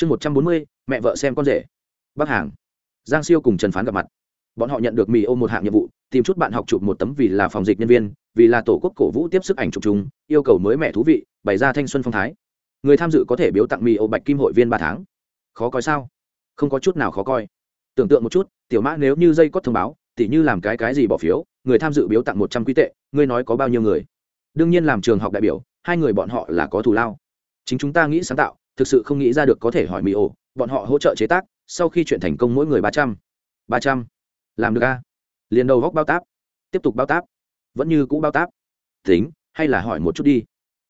chương một trăm bốn mươi, mẹ vợ xem con rể. Bắc hàng. Giang siêu cùng trần phán gặp mặt. Bọn họ nhận được mì ô một hạng nhiệm vụ, tìm chút bạn học chụp một tấm vì là phòng dịch nhân viên, vì là tổ quốc cổ vũ tiếp sức ảnh chụp chúng yêu cầu mới mẹ thú vị, bày ra thanh xuân phong thái. Người tham dự có thể biếu tặng mì ô bạch kim hội viên ba tháng. Khó coi sao? Không có chút nào khó coi. Tưởng tượng một chút, tiểu mã nếu như dây có thông báo, tỉ như làm cái cái gì bỏ phiếu, người tham dự biếu tặng một trăm quý tệ, ngươi nói có bao nhiêu người? Đương nhiên làm trường học đại biểu, hai người bọn họ là có thù lao. Chính chúng ta nghĩ sáng tạo thực sự không nghĩ ra được có thể hỏi mỹ ổ, bọn họ hỗ trợ chế tác, sau khi chuyện thành công mỗi người ba trăm. Ba trăm. Làm được a? Liền đầu góc bao táp. Tiếp tục bao táp. Vẫn như cũ bao táp. Tính, hay là hỏi một chút đi.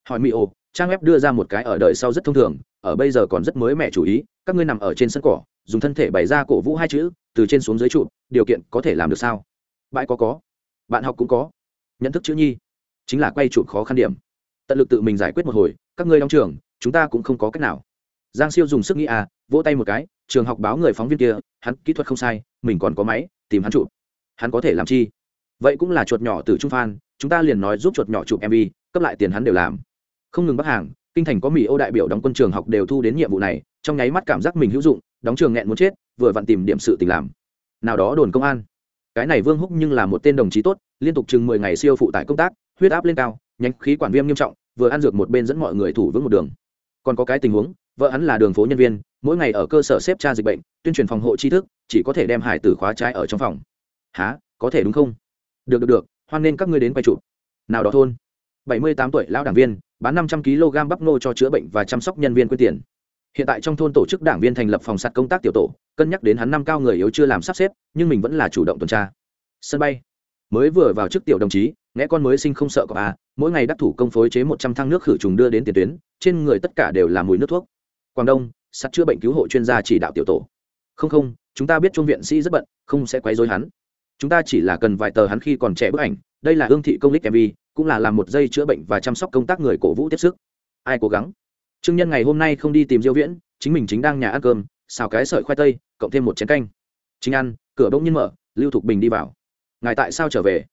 Hỏi mỹ ổ, trang web đưa ra một cái ở đời sau rất thông thường, ở bây giờ còn rất mới mẻ chủ ý, các ngươi nằm ở trên sân cỏ, dùng thân thể bày ra cổ vũ hai chữ, từ trên xuống dưới trụ điều kiện có thể làm được sao? Bãi có có. Bạn học cũng có. Nhận thức chữ nhi. Chính là quay chụp khó khăn điểm. Tận lực tự mình giải quyết một hồi, các ngươi đóng trường chúng ta cũng không có cách nào. Giang siêu dùng sức nghĩ à vỗ tay một cái, trường học báo người phóng viên kia, hắn kỹ thuật không sai, mình còn có máy, tìm hắn chụp. Hắn có thể làm chi? Vậy cũng là chuột nhỏ từ trung phan, chúng ta liền nói giúp chuột nhỏ chụp mv cấp lại tiền hắn đều làm. Không ngừng bắc hàng, kinh thành có mỹ ô đại biểu đóng quân trường học đều thu đến nhiệm vụ này, trong nháy mắt cảm giác mình hữu dụng, đóng trường nghẹn muốn chết, vừa vặn tìm điểm sự tình làm. Nào đó đồn công an. Cái này vương húc nhưng là một tên đồng chí tốt, liên tục chừng mười ngày siêu phụ tải công tác, huyết áp lên cao, nhánh khí quản viêm nghiêm trọng, vừa ăn dược một bên dẫn mọi người thủ vững một đường còn có cái tình huống, vợ hắn là đường phố nhân viên, mỗi ngày ở cơ sở xếp tra dịch bệnh, tuyên truyền phòng hộ tri thức, chỉ có thể đem hải tử khóa trái ở trong phòng. Há có thể đúng không? Được được được, hoan nên các ngươi đến quay trụ nào đó thôn. Bảy mươi tám tuổi lão đảng viên, bán năm trăm kg bắp nô cho chữa bệnh và chăm sóc nhân viên quyên tiền. Hiện tại trong thôn tổ chức đảng viên thành lập phòng sạt công tác tiểu tổ, cân nhắc đến hắn năm cao người yếu chưa làm sắp xếp, nhưng mình vẫn là chủ động tuần tra. Sân bay mới vừa vào trước tiểu đồng chí, nghe con mới sinh không sợ có à mỗi ngày đắc thủ công phối chế một trăm thang nước khử trùng đưa đến tiền tuyến, trên người tất cả đều là mùi nước thuốc. Quảng đông, sắt chữa bệnh cứu hộ chuyên gia chỉ đạo tiểu tổ. Không không, chúng ta biết trung viện sĩ rất bận, không sẽ quấy rối hắn. Chúng ta chỉ là cần vài tờ hắn khi còn trẻ bức ảnh, đây là hương thị công lích mv cũng là làm một dây chữa bệnh và chăm sóc công tác người cổ vũ tiếp sức. Ai cố gắng? Trương nhân ngày hôm nay không đi tìm diêu viễn, chính mình chính đang nhà ăn cơm, xào cái sợi khoai tây, cộng thêm một chén canh. Chính ăn cửa bỗng nhiên mở, lưu thục bình đi vào ngài tại sao trở về?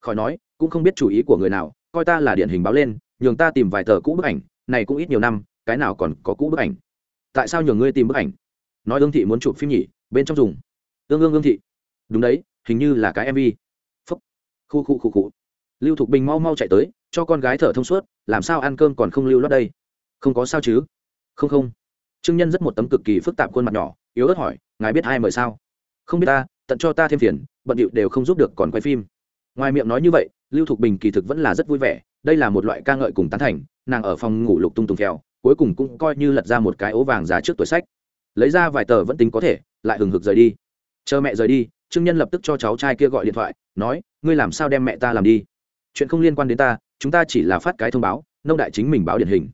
Khỏi nói, cũng không biết chủ ý của người nào, coi ta là điển hình báo lên, nhường ta tìm vài tờ cũ bức ảnh, này cũng ít nhiều năm, cái nào còn có cũ bức ảnh? Tại sao nhường ngươi tìm bức ảnh? Nói ương thị muốn chụp phim nhỉ, bên trong dùng. Ương ương ương thị. Đúng đấy, hình như là cái mv phúc. Khu khu khu khu. Lưu thục bình mau mau chạy tới, cho con gái thở thông suốt, làm sao ăn cơm còn không lưu lót đây? Không có sao chứ? Không không. Trương nhân rất một tấm cực kỳ phức tạp khuôn mặt nhỏ, yếu ớt hỏi, ngài biết ai mời sao? Không biết ta, tận cho ta thêm phiền bận điệu đều không giúp được còn quay phim. Ngoài miệng nói như vậy, lưu thục bình kỳ thực vẫn là rất vui vẻ, đây là một loại ca ngợi cùng tán thành, nàng ở phòng ngủ lục tung tùng kheo cuối cùng cũng coi như lật ra một cái ố vàng giá trước tuổi sách. Lấy ra vài tờ vẫn tính có thể, lại hừng hực rời đi. Chờ mẹ rời đi, trương nhân lập tức cho cháu trai kia gọi điện thoại, nói, ngươi làm sao đem mẹ ta làm đi? Chuyện không liên quan đến ta, chúng ta chỉ là phát cái thông báo, nông đại chính mình báo điển hình.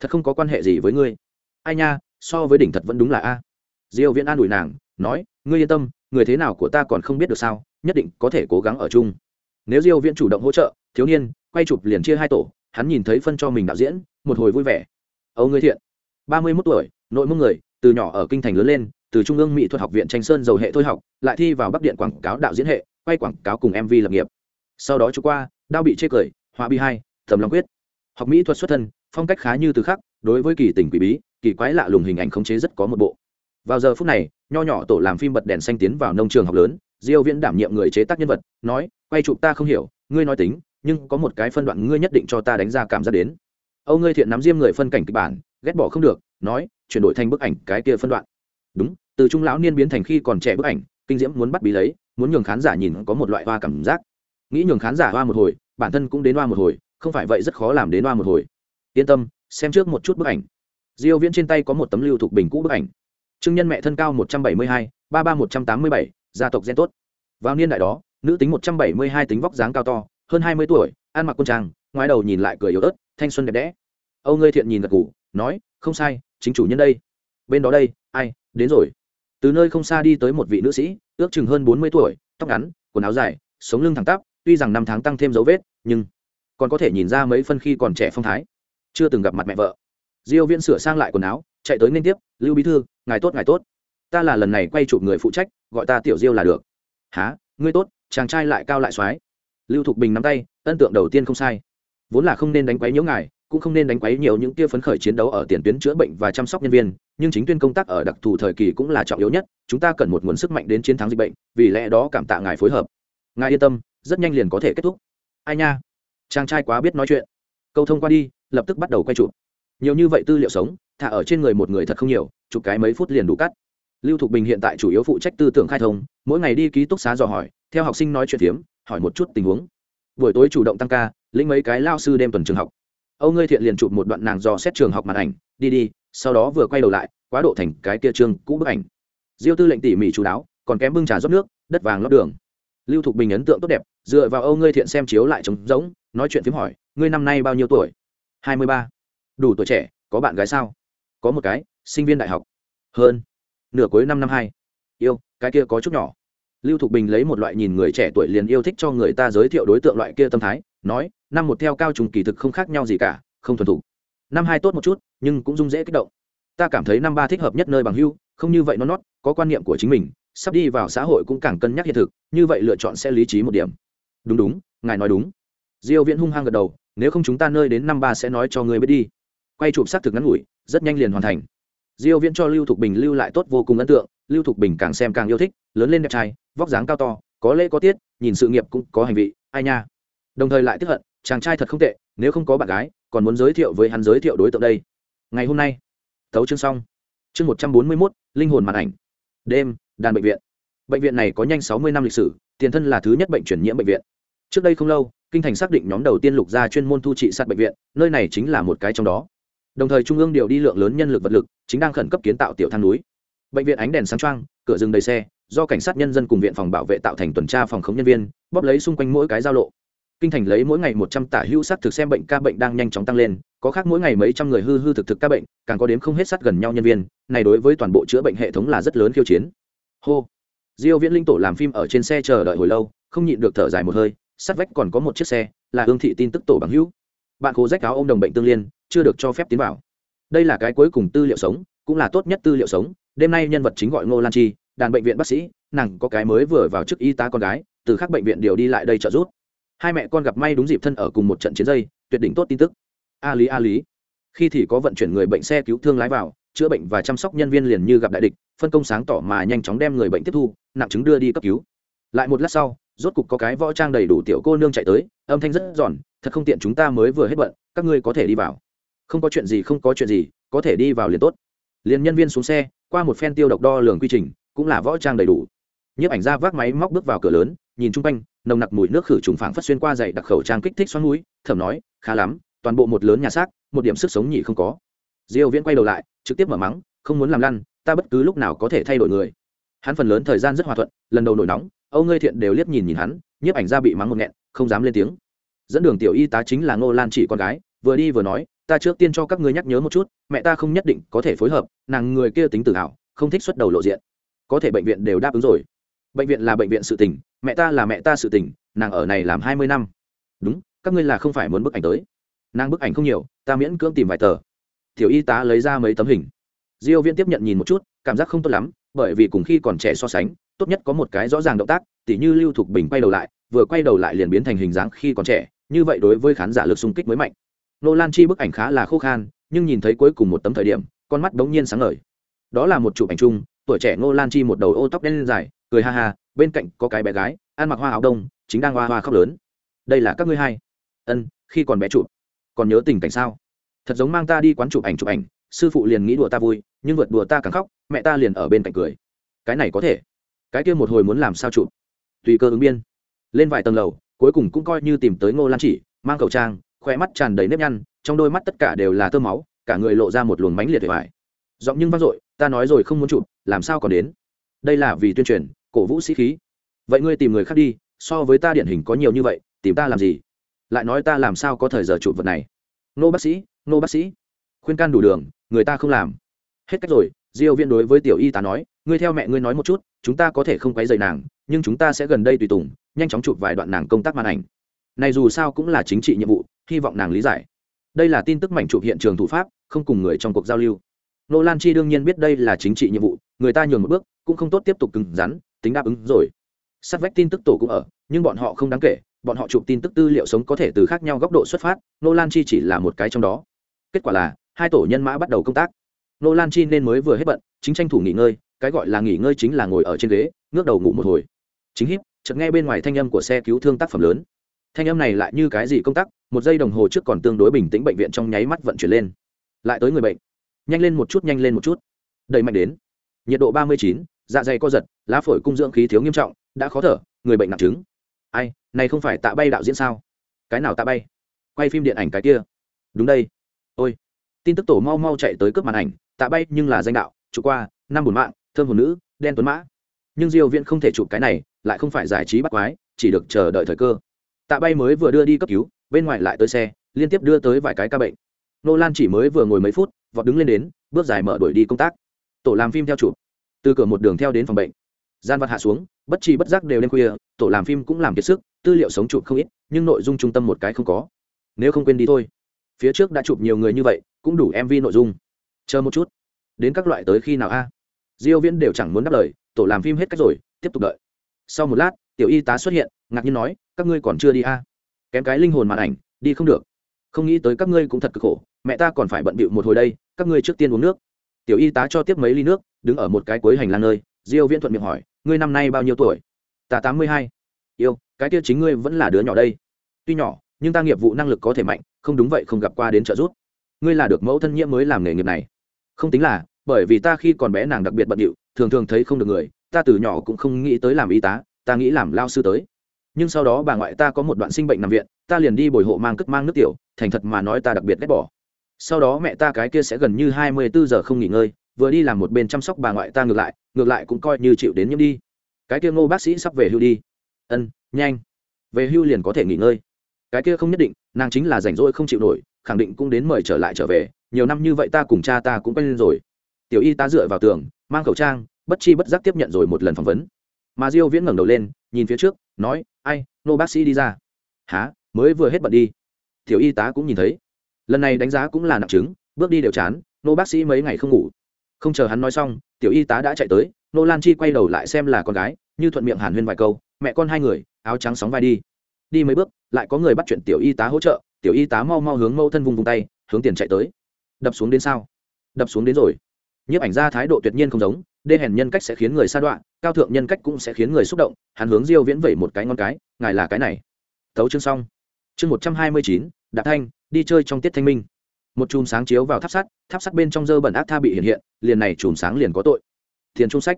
Thật không có quan hệ gì với ngươi. Ai nha, so với đỉnh thật vẫn đúng là a. Diêu viễn an ủi nàng, nói, ngươi yên tâm người thế nào của ta còn không biết được sao, nhất định có thể cố gắng ở chung. Nếu diêu viễn chủ động hỗ trợ, thiếu niên, quay chụp liền chia hai tổ, hắn nhìn thấy phân cho mình đạo diễn, một hồi vui vẻ. Âu người thiện, ba mươi 31 tuổi, nội mông người, từ nhỏ ở kinh thành lớn lên, từ trung ương mỹ thuật học viện tranh sơn dầu hệ thôi học, lại thi vào bắc điện quảng cáo đạo diễn hệ, quay quảng cáo cùng mv lập nghiệp. Sau đó chú qua, đao bị chê cười, họa bi hai thầm long quyết. Học mỹ thuật xuất thân, phong cách khá như từ khắc, đối với kỳ tình quỷ bí, kỳ quái lạ lùng hình ảnh khống chế rất có một bộ. Vào giờ phút này nho nhỏ tổ làm phim bật đèn xanh tiến vào nông trường học lớn, diêu viễn đảm nhiệm người chế tác nhân vật, nói, quay chụp ta không hiểu, ngươi nói tính, nhưng có một cái phân đoạn ngươi nhất định cho ta đánh ra cảm giác đến. Âu ngươi thiện nắm diêm người phân cảnh kịch bản, ghét bỏ không được, nói, chuyển đổi thành bức ảnh cái kia phân đoạn. Đúng, từ trung lão niên biến thành khi còn trẻ bức ảnh, kinh diễm muốn bắt bí lấy, muốn nhường khán giả nhìn có một loại hoa cảm giác. Nghĩ nhường khán giả hoa một hồi, bản thân cũng đến hoa một hồi, không phải vậy rất khó làm đến hoa một hồi. Yên tâm, xem trước một chút bức ảnh. Diêu viễn trên tay có một tấm lưu thuộc bình cũ bức ảnh trương nhân mẹ thân cao 172, ba ba 187, gia tộc gen tốt. Vào niên đại đó nữ tính 172 tính vóc dáng cao to hơn 20 tuổi ăn mặc quân trang ngoái đầu nhìn lại cười yếu ớt thanh xuân đẹp đẽ. Âu ngươi thiện nhìn gật gù nói không sai chính chủ nhân đây. Bên đó đây ai đến rồi. Từ nơi không xa đi tới một vị nữ sĩ ước chừng hơn 40 tuổi tóc ngắn quần áo dài sống lưng thẳng tắp tuy rằng năm tháng tăng thêm dấu vết nhưng còn có thể nhìn ra mấy phân khi còn trẻ phong thái. Chưa từng gặp mặt mẹ vợ. Diêu viễn sửa sang lại quần áo chạy tới nên tiếp lưu bí thư ngài tốt ngài tốt. Ta là lần này quay chụp người phụ trách, gọi ta tiểu diêu là được. Há ngươi tốt, chàng trai lại cao lại soái. lưu thục bình nắm tay ấn tượng đầu tiên không sai. Vốn là không nên đánh quấy nhiễu ngài, cũng không nên đánh quấy nhiều những kia phấn khởi chiến đấu ở tiền tuyến chữa bệnh và chăm sóc nhân viên, nhưng chính tuyên công tác ở đặc thù thời kỳ cũng là trọng yếu nhất, chúng ta cần một nguồn sức mạnh đến chiến thắng dịch bệnh, vì lẽ đó cảm tạ ngài phối hợp. Ngài yên tâm, rất nhanh liền có thể kết thúc. Ai nha? Chàng trai quá biết nói chuyện. Câu thông qua đi, lập tức bắt đầu quay chụp nhiều như vậy tư liệu sống, thả ở trên người một người thật không nhiều, chụp cái mấy phút liền đủ cắt. Lưu thục bình hiện tại chủ yếu phụ trách tư tưởng khai thông, mỗi ngày đi ký túc xá dò hỏi, theo học sinh nói chuyện phiếm, hỏi một chút tình huống. Buổi tối chủ động tăng ca, lĩnh mấy cái lao sư đêm tuần trường học. Âu ngươi thiện liền chụp một đoạn nàng dò xét trường học màn ảnh, đi đi, sau đó vừa quay đầu lại, quá độ thành cái kia trương, cũ bức ảnh. Diêu tư lệnh tỉ mỉ chú đáo, còn kém bưng trà rót nước, đất vàng lót đường. Lưu thục bình ấn tượng tốt đẹp, dựa vào âu ngươi thiện xem chiếu lại trống rỗng, nói chuyện phiếm hỏi, ngươi năm nay bao nhiêu tuổi? Hai mươi ba đủ tuổi trẻ, có bạn gái sao? Có một cái, sinh viên đại học. Hơn. Nửa cuối năm năm hai. Yêu, cái kia có chút nhỏ. Lưu thục bình lấy một loại nhìn người trẻ tuổi liền yêu thích cho người ta giới thiệu đối tượng loại kia tâm thái, nói, năm một theo cao trùng kỳ thực không khác nhau gì cả, không thuần thủ. năm hai tốt một chút, nhưng cũng dung dễ kích động. Ta cảm thấy năm ba thích hợp nhất nơi bằng hưu, không như vậy nó nót, có quan niệm của chính mình, sắp đi vào xã hội cũng càng cân nhắc hiện thực, như vậy lựa chọn sẽ lý trí một điểm. Đúng đúng, ngài nói đúng. Diêu viễn hung hăng gật đầu, nếu không chúng ta nơi đến năm ba sẽ nói cho người biết đi quay chụp xác thực ngắn ngủi, rất nhanh liền hoàn thành. Diêu viễn cho lưu thục bình lưu lại tốt vô cùng ấn tượng, lưu thục bình càng xem càng yêu thích, lớn lên đẹp trai, vóc dáng cao to, có lễ có tiết, nhìn sự nghiệp cũng có hành vị, ai nha. Đồng thời lại tức hận, chàng trai thật không tệ, nếu không có bạn gái, còn muốn giới thiệu với hắn giới thiệu đối tượng đây. Ngày hôm nay, thấu chương xong. Chương một trăm bốn mươi mốt, linh hồn màn ảnh. Đêm, đàn bệnh viện. Bệnh viện này có nhanh sáu mươi năm lịch sử, tiền thân là thứ nhất bệnh truyền nhiễm bệnh viện. Trước đây không lâu, kinh thành xác định nhóm đầu tiên lục gia chuyên môn thu trị sát bệnh viện, nơi này chính là một cái trong đó đồng thời trung ương điều đi lượng lớn nhân lực vật lực, chính đang khẩn cấp kiến tạo tiểu thang núi. Bệnh viện ánh đèn sáng trăng cửa rừng đầy xe, do cảnh sát nhân dân cùng viện phòng bảo vệ tạo thành tuần tra phòng khống nhân viên, bóp lấy xung quanh mỗi cái giao lộ. Kinh thành lấy mỗi ngày một trăm tả hữu sát thực xem bệnh ca bệnh đang nhanh chóng tăng lên, có khác mỗi ngày mấy trăm người hư hư thực thực ca bệnh, càng có đến không hết sát gần nhau nhân viên, này đối với toàn bộ chữa bệnh hệ thống là rất lớn khiêu chiến. Hô. Diêu viễn linh tổ làm phim ở trên xe chờ đợi hồi lâu, không nhịn được thở dài một hơi, sát vách còn có một chiếc xe, là hương thị tin tức tổ bằng hữu bạn cố rách áo ôm đồng bệnh tương liên, chưa được cho phép tiến vào. Đây là cái cuối cùng tư liệu sống, cũng là tốt nhất tư liệu sống. Đêm nay nhân vật chính gọi ngô lan chi, đàn bệnh viện bác sĩ, nàng có cái mới vừa vào chức y tá con gái, từ các bệnh viện điều đi lại đây trợ giúp. Hai mẹ con gặp may đúng dịp thân ở cùng một trận chiến dây, tuyệt đỉnh tốt tin tức. A lý a lý. Khi thì có vận chuyển người bệnh xe cứu thương lái vào, chữa bệnh và chăm sóc nhân viên liền như gặp đại địch, phân công sáng tỏ mà nhanh chóng đem người bệnh tiếp thu, nặng chứng đưa đi cấp cứu. Lại một lát sau rốt cục có cái võ trang đầy đủ tiểu cô nương chạy tới, âm thanh rất giòn, thật không tiện chúng ta mới vừa hết bận, các ngươi có thể đi vào. Không có chuyện gì, không có chuyện gì, có thể đi vào liền tốt. Liền nhân viên xuống xe, qua một phen tiêu độc đo lường quy trình, cũng là võ trang đầy đủ. Nhiếp ảnh ra vác máy móc bước vào cửa lớn, nhìn chung quanh, nồng nặc mùi nước khử trùng phảng phất xuyên qua dày đặc khẩu trang kích thích xoắn mũi thẩm nói, khá lắm, toàn bộ một lớn nhà xác, một điểm sức sống nhỉ không có. Diêu viễn quay đầu lại, trực tiếp mở mắng, không muốn làm lăn, ta bất cứ lúc nào có thể thay đổi người. Hắn phần lớn thời gian rất hòa thuận, lần đầu nổi nóng âu ngươi thiện đều liếc nhìn nhìn hắn, nhiếp ảnh ra bị mắng một nghẹn, không dám lên tiếng. Dẫn đường tiểu y tá chính là ngô lan chỉ con gái, vừa đi vừa nói, ta trước tiên cho các ngươi nhắc nhớ một chút, mẹ ta không nhất định có thể phối hợp, nàng người kia tính tự hào, không thích xuất đầu lộ diện. Có thể bệnh viện đều đáp ứng rồi. Bệnh viện là bệnh viện sự tình, mẹ ta là mẹ ta sự tình, nàng ở này làm hai mươi năm. Đúng, các ngươi là không phải muốn bức ảnh tới. Nàng bức ảnh không nhiều, ta miễn cưỡng tìm vài tờ. Tiểu y tá lấy ra mấy tấm hình. Diêu viên tiếp nhận nhìn một chút, cảm giác không tốt lắm, bởi vì cùng khi còn trẻ so sánh tốt nhất có một cái rõ ràng động tác, tỉ như lưu thục bình quay đầu lại, vừa quay đầu lại liền biến thành hình dáng khi còn trẻ, như vậy đối với khán giả lực xung kích mới mạnh. Nô lan chi bức ảnh khá là khô khan, nhưng nhìn thấy cuối cùng một tấm thời điểm, con mắt đống nhiên sáng ngời. Đó là một chụp ảnh chung, tuổi trẻ ngô lan chi một đầu ô tóc đen dài, cười ha ha, bên cạnh có cái bé gái, ăn mặc hoa áo đông, chính đang hoa hoa khóc lớn. Đây là các ngươi hai. Ân, khi còn bé chụp. Còn nhớ tình cảnh sao? Thật giống mang ta đi quán chụp ảnh chụp ảnh, sư phụ liền nghĩ đùa ta vui, nhưng vượt đùa ta càng khóc, mẹ ta liền ở bên cạnh cười. Cái này có thể cái kia một hồi muốn làm sao chụp? Tùy cơ ứng biên. Lên vài tầng lầu, cuối cùng cũng coi như tìm tới ngô lan chỉ, mang khẩu trang khoe mắt tràn đầy nếp nhăn, trong đôi mắt tất cả đều là tơ máu, cả người lộ ra một luồng mánh liệt vải. Giọng nhưng vang dội, ta nói rồi không muốn chụp, làm sao còn đến? Đây là vì tuyên truyền, cổ vũ sĩ khí. Vậy ngươi tìm người khác đi, so với ta điển hình có nhiều như vậy, tìm ta làm gì? Lại nói ta làm sao có thời giờ chụp vật này? Nô bác sĩ nô bác sĩ, khuyên can đủ đường, người ta không làm. Hết cách rồi, diêu viên đối với tiểu y tá nói ngươi theo mẹ ngươi nói một chút, chúng ta có thể không quấy rầy nàng, nhưng chúng ta sẽ gần đây tùy tùng, nhanh chóng chụp vài đoạn nàng công tác màn ảnh. Này dù sao cũng là chính trị nhiệm vụ, hy vọng nàng lý giải. Đây là tin tức mảnh chụp hiện trường thủ pháp, không cùng người trong cuộc giao lưu. Nô lan chi đương nhiên biết đây là chính trị nhiệm vụ, người ta nhường một bước, cũng không tốt tiếp tục cứng rắn, tính đáp ứng rồi. Sát vách tin tức tổ cũng ở, nhưng bọn họ không đáng kể, bọn họ chụp tin tức tư liệu sống có thể từ khác nhau góc độ xuất phát, nô lan chi chỉ là một cái trong đó. Kết quả là, hai tổ nhân mã bắt đầu công tác. Nô lan chi nên mới vừa hết bận, chính tranh thủ nghỉ ngơi cái gọi là nghỉ ngơi chính là ngồi ở trên ghế, ngước đầu ngủ một hồi. Chính hiếp chợt nghe bên ngoài thanh âm của xe cứu thương tác phẩm lớn. Thanh âm này lại như cái gì công tác, một giây đồng hồ trước còn tương đối bình tĩnh bệnh viện trong nháy mắt vận chuyển lên. Lại tới người bệnh. Nhanh lên một chút, nhanh lên một chút. Đẩy mạnh đến. Nhiệt độ ba mươi chín dạ dày co giật, lá phổi cung dưỡng khí thiếu nghiêm trọng, đã khó thở, người bệnh nặng chứng. Ai, này không phải tạ bay đạo diễn sao? Cái nào tạ bay? Quay phim điện ảnh cái kia. Đúng đây. Ôi. Tin tức tổ mau mau chạy tới cướp màn ảnh, tạ bay nhưng là danh đạo chủ qua, năm bùn mạng thơm hồn nữ, đen tuấn mã. Nhưng diêu viện không thể chụp cái này, lại không phải giải trí bắt quái, chỉ được chờ đợi thời cơ. Tạ bay mới vừa đưa đi cấp cứu, bên ngoài lại tới xe, liên tiếp đưa tới vài cái ca bệnh. Nô lan chỉ mới vừa ngồi mấy phút, vọt đứng lên đến, bước dài mở đuổi đi công tác. Tổ làm phim theo chụp. Từ cửa một đường theo đến phòng bệnh. Gian vật hạ xuống, bất chi bất giác đều đêm khuya, tổ làm phim cũng làm kiệt sức, tư liệu sống chụp không ít, nhưng nội dung trung tâm một cái không có. Nếu không quên đi thôi. Phía trước đã chụp nhiều người như vậy, cũng đủ mv nội dung. Chờ một chút. Đến các loại tới khi nào a? Diêu viễn đều chẳng muốn đáp lời, tổ làm phim hết cách rồi, tiếp tục đợi. Sau một lát, tiểu y tá xuất hiện, ngạc nhiên nói, các ngươi còn chưa đi a kém cái linh hồn màn ảnh, đi không được. Không nghĩ tới các ngươi cũng thật cực khổ, mẹ ta còn phải bận bịu một hồi đây, các ngươi trước tiên uống nước. Tiểu y tá cho tiếp mấy ly nước, đứng ở một cái cuối hành lang nơi, diêu viễn thuận miệng hỏi, ngươi năm nay bao nhiêu tuổi? Ta tám mươi hai. Yêu, cái kia chính ngươi vẫn là đứa nhỏ đây. Tuy nhỏ, nhưng ta nghiệp vụ năng lực có thể mạnh, không đúng vậy không gặp qua đến trợ giúp. Ngươi là được mẫu thân nhiễm mới làm nghề nghiệp này. Không tính là bởi vì ta khi còn bé nàng đặc biệt bận điệu, thường thường thấy không được người, ta từ nhỏ cũng không nghĩ tới làm y tá, ta nghĩ làm lao sư tới. Nhưng sau đó bà ngoại ta có một đoạn sinh bệnh nằm viện, ta liền đi bồi hộ mang cất mang nước tiểu, thành thật mà nói ta đặc biệt ghét bỏ. Sau đó mẹ ta cái kia sẽ gần như hai mươi bốn giờ không nghỉ ngơi, vừa đi làm một bên chăm sóc bà ngoại ta ngược lại ngược lại cũng coi như chịu đến nhiễm đi. Cái kia ngô bác sĩ sắp về hưu đi. Ân, nhanh. Về hưu liền có thể nghỉ ngơi. Cái kia không nhất định, nàng chính là rảnh rỗi không chịu nổi, khẳng định cũng đến mời trở lại trở về, nhiều năm như vậy ta cùng cha ta cũng quen lên rồi tiểu y tá dựa vào tường, mang khẩu trang, bất chi bất giác tiếp nhận rồi một lần phỏng vấn. Mà diêu viễn ngẩng đầu lên, nhìn phía trước, nói, ai, nô bác sĩ đi ra. Há mới vừa hết bận đi. Tiểu y tá cũng nhìn thấy. Lần này đánh giá cũng là nặng chứng bước đi đều chán, nô bác sĩ mấy ngày không ngủ. Không chờ hắn nói xong, tiểu y tá đã chạy tới, nô lan chi quay đầu lại xem là con gái, như thuận miệng hàn huyên vài câu, mẹ con hai người, áo trắng sóng vai đi. Đi mấy bước, lại có người bắt chuyện tiểu y tá hỗ trợ, tiểu y tá mau mau hướng mâu thân vùng vùng tay, hướng tiền chạy tới. Đập xuống đến sao? Đập xuống đến rồi nhiếp ảnh ra thái độ tuyệt nhiên không giống, đê hèn nhân cách sẽ khiến người sa đoạn cao thượng nhân cách cũng sẽ khiến người xúc động, hắn hướng diêu viễn vẩy một cái ngon cái, ngài là cái này. Tấu chương xong. Chương một trăm hai mươi chín, đạp thanh, đi chơi trong tiết thanh minh. Một chùm sáng chiếu vào tháp sắt tháp sắt bên trong dơ bẩn ác tha bị hiện hiện, liền này chùm sáng liền có tội. Thiền trung sách.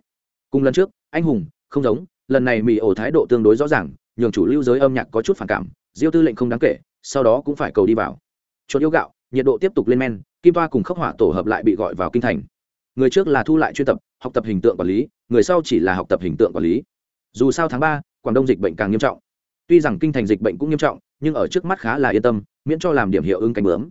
Cùng lần trước, anh hùng, không giống, lần này mỹ ổ thái độ tương đối rõ ràng, nhường chủ lưu giới âm nhạc có chút phản cảm, diêu tư lệnh không đáng kể, sau đó cũng phải cầu đi vào. Chuột yêu gạo, nhiệt độ tiếp tục lên men, kim toa cùng khốc hỏa tổ hợp lại bị gọi vào kinh thành người trước là thu lại chuyên tập, học tập hình tượng quản lý, người sau chỉ là học tập hình tượng quản lý. Dù sao tháng ba, quảng đông dịch bệnh càng nghiêm trọng. Tuy rằng kinh thành dịch bệnh cũng nghiêm trọng, nhưng ở trước mắt khá là yên tâm, miễn cho làm điểm hiệu ứng cánh bướm.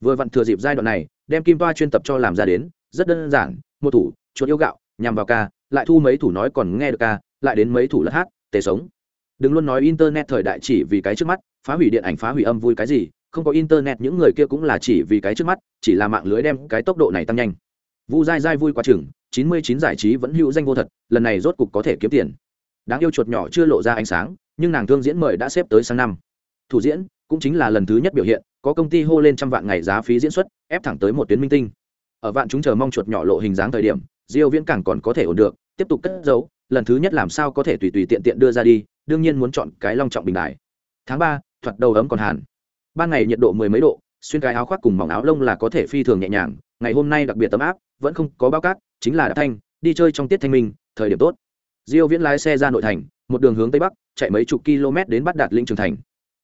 Vừa vặn thừa dịp giai đoạn này, đem kim toa chuyên tập cho làm ra đến, rất đơn giản, một thủ, chuột yêu gạo, nhằm vào ca, lại thu mấy thủ nói còn nghe được ca, lại đến mấy thủ lật hát, tề sống. Đừng luôn nói internet thời đại chỉ vì cái trước mắt, phá hủy điện ảnh phá hủy âm vui cái gì, không có internet những người kia cũng là chỉ vì cái trước mắt, chỉ là mạng lưới đem cái tốc độ này tăng nhanh vu dai dai vui quá chừng, chín mươi chín giải trí vẫn hữu danh vô thật, lần này rốt cục có thể kiếm tiền. Đáng yêu chuột nhỏ chưa lộ ra ánh sáng, nhưng nàng thương diễn mời đã xếp tới sang năm. Thủ diễn cũng chính là lần thứ nhất biểu hiện, có công ty hô lên trăm vạn ngày giá phí diễn xuất, ép thẳng tới một tuyến minh tinh. Ở vạn chúng chờ mong chuột nhỏ lộ hình dáng thời điểm, diêu viễn càng còn có thể ổn được, tiếp tục cất giấu, lần thứ nhất làm sao có thể tùy tùy tiện tiện đưa ra đi, đương nhiên muốn chọn cái long trọng bình đại. Tháng ba, thoạt đầu ấm còn hàn ban ngày nhiệt độ mười mấy độ xuyên cái áo khoác cùng mỏng áo lông là có thể phi thường nhẹ nhàng. Ngày hôm nay đặc biệt tấm áp, vẫn không có bao cát, chính là đạp thanh, đi chơi trong tiết thanh minh, thời điểm tốt. Diêu viễn lái xe ra nội thành, một đường hướng tây bắc, chạy mấy chục km đến bắt đạt linh trường thành.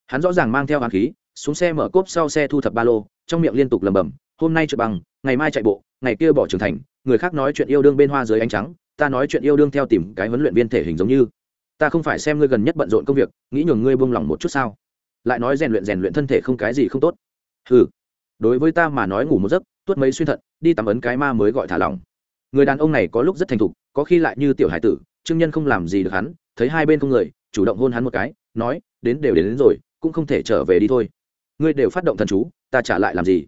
Hắn rõ ràng mang theo hàn khí, xuống xe mở cốp sau xe thu thập ba lô, trong miệng liên tục lẩm bẩm, hôm nay trượt bằng, ngày mai chạy bộ, ngày kia bỏ trường thành, người khác nói chuyện yêu đương bên hoa dưới ánh trắng, ta nói chuyện yêu đương theo tìm cái huấn luyện viên thể hình giống như. Ta không phải xem ngươi gần nhất bận rộn công việc, nghĩ nhường ngươi buông lỏng một chút sao? Lại nói rèn luyện rèn luyện thân thể không cái gì không tốt hừ. Đối với ta mà nói ngủ một giấc tuốt mấy xuyên thận đi tắm ấn cái ma mới gọi thả lỏng. Người đàn ông này có lúc rất thành thục có khi lại như tiểu hải tử trương nhân không làm gì được hắn thấy hai bên không người chủ động hôn hắn một cái nói đến đều đến, đến rồi cũng không thể trở về đi thôi. Ngươi đều phát động thần chú ta trả lại làm gì?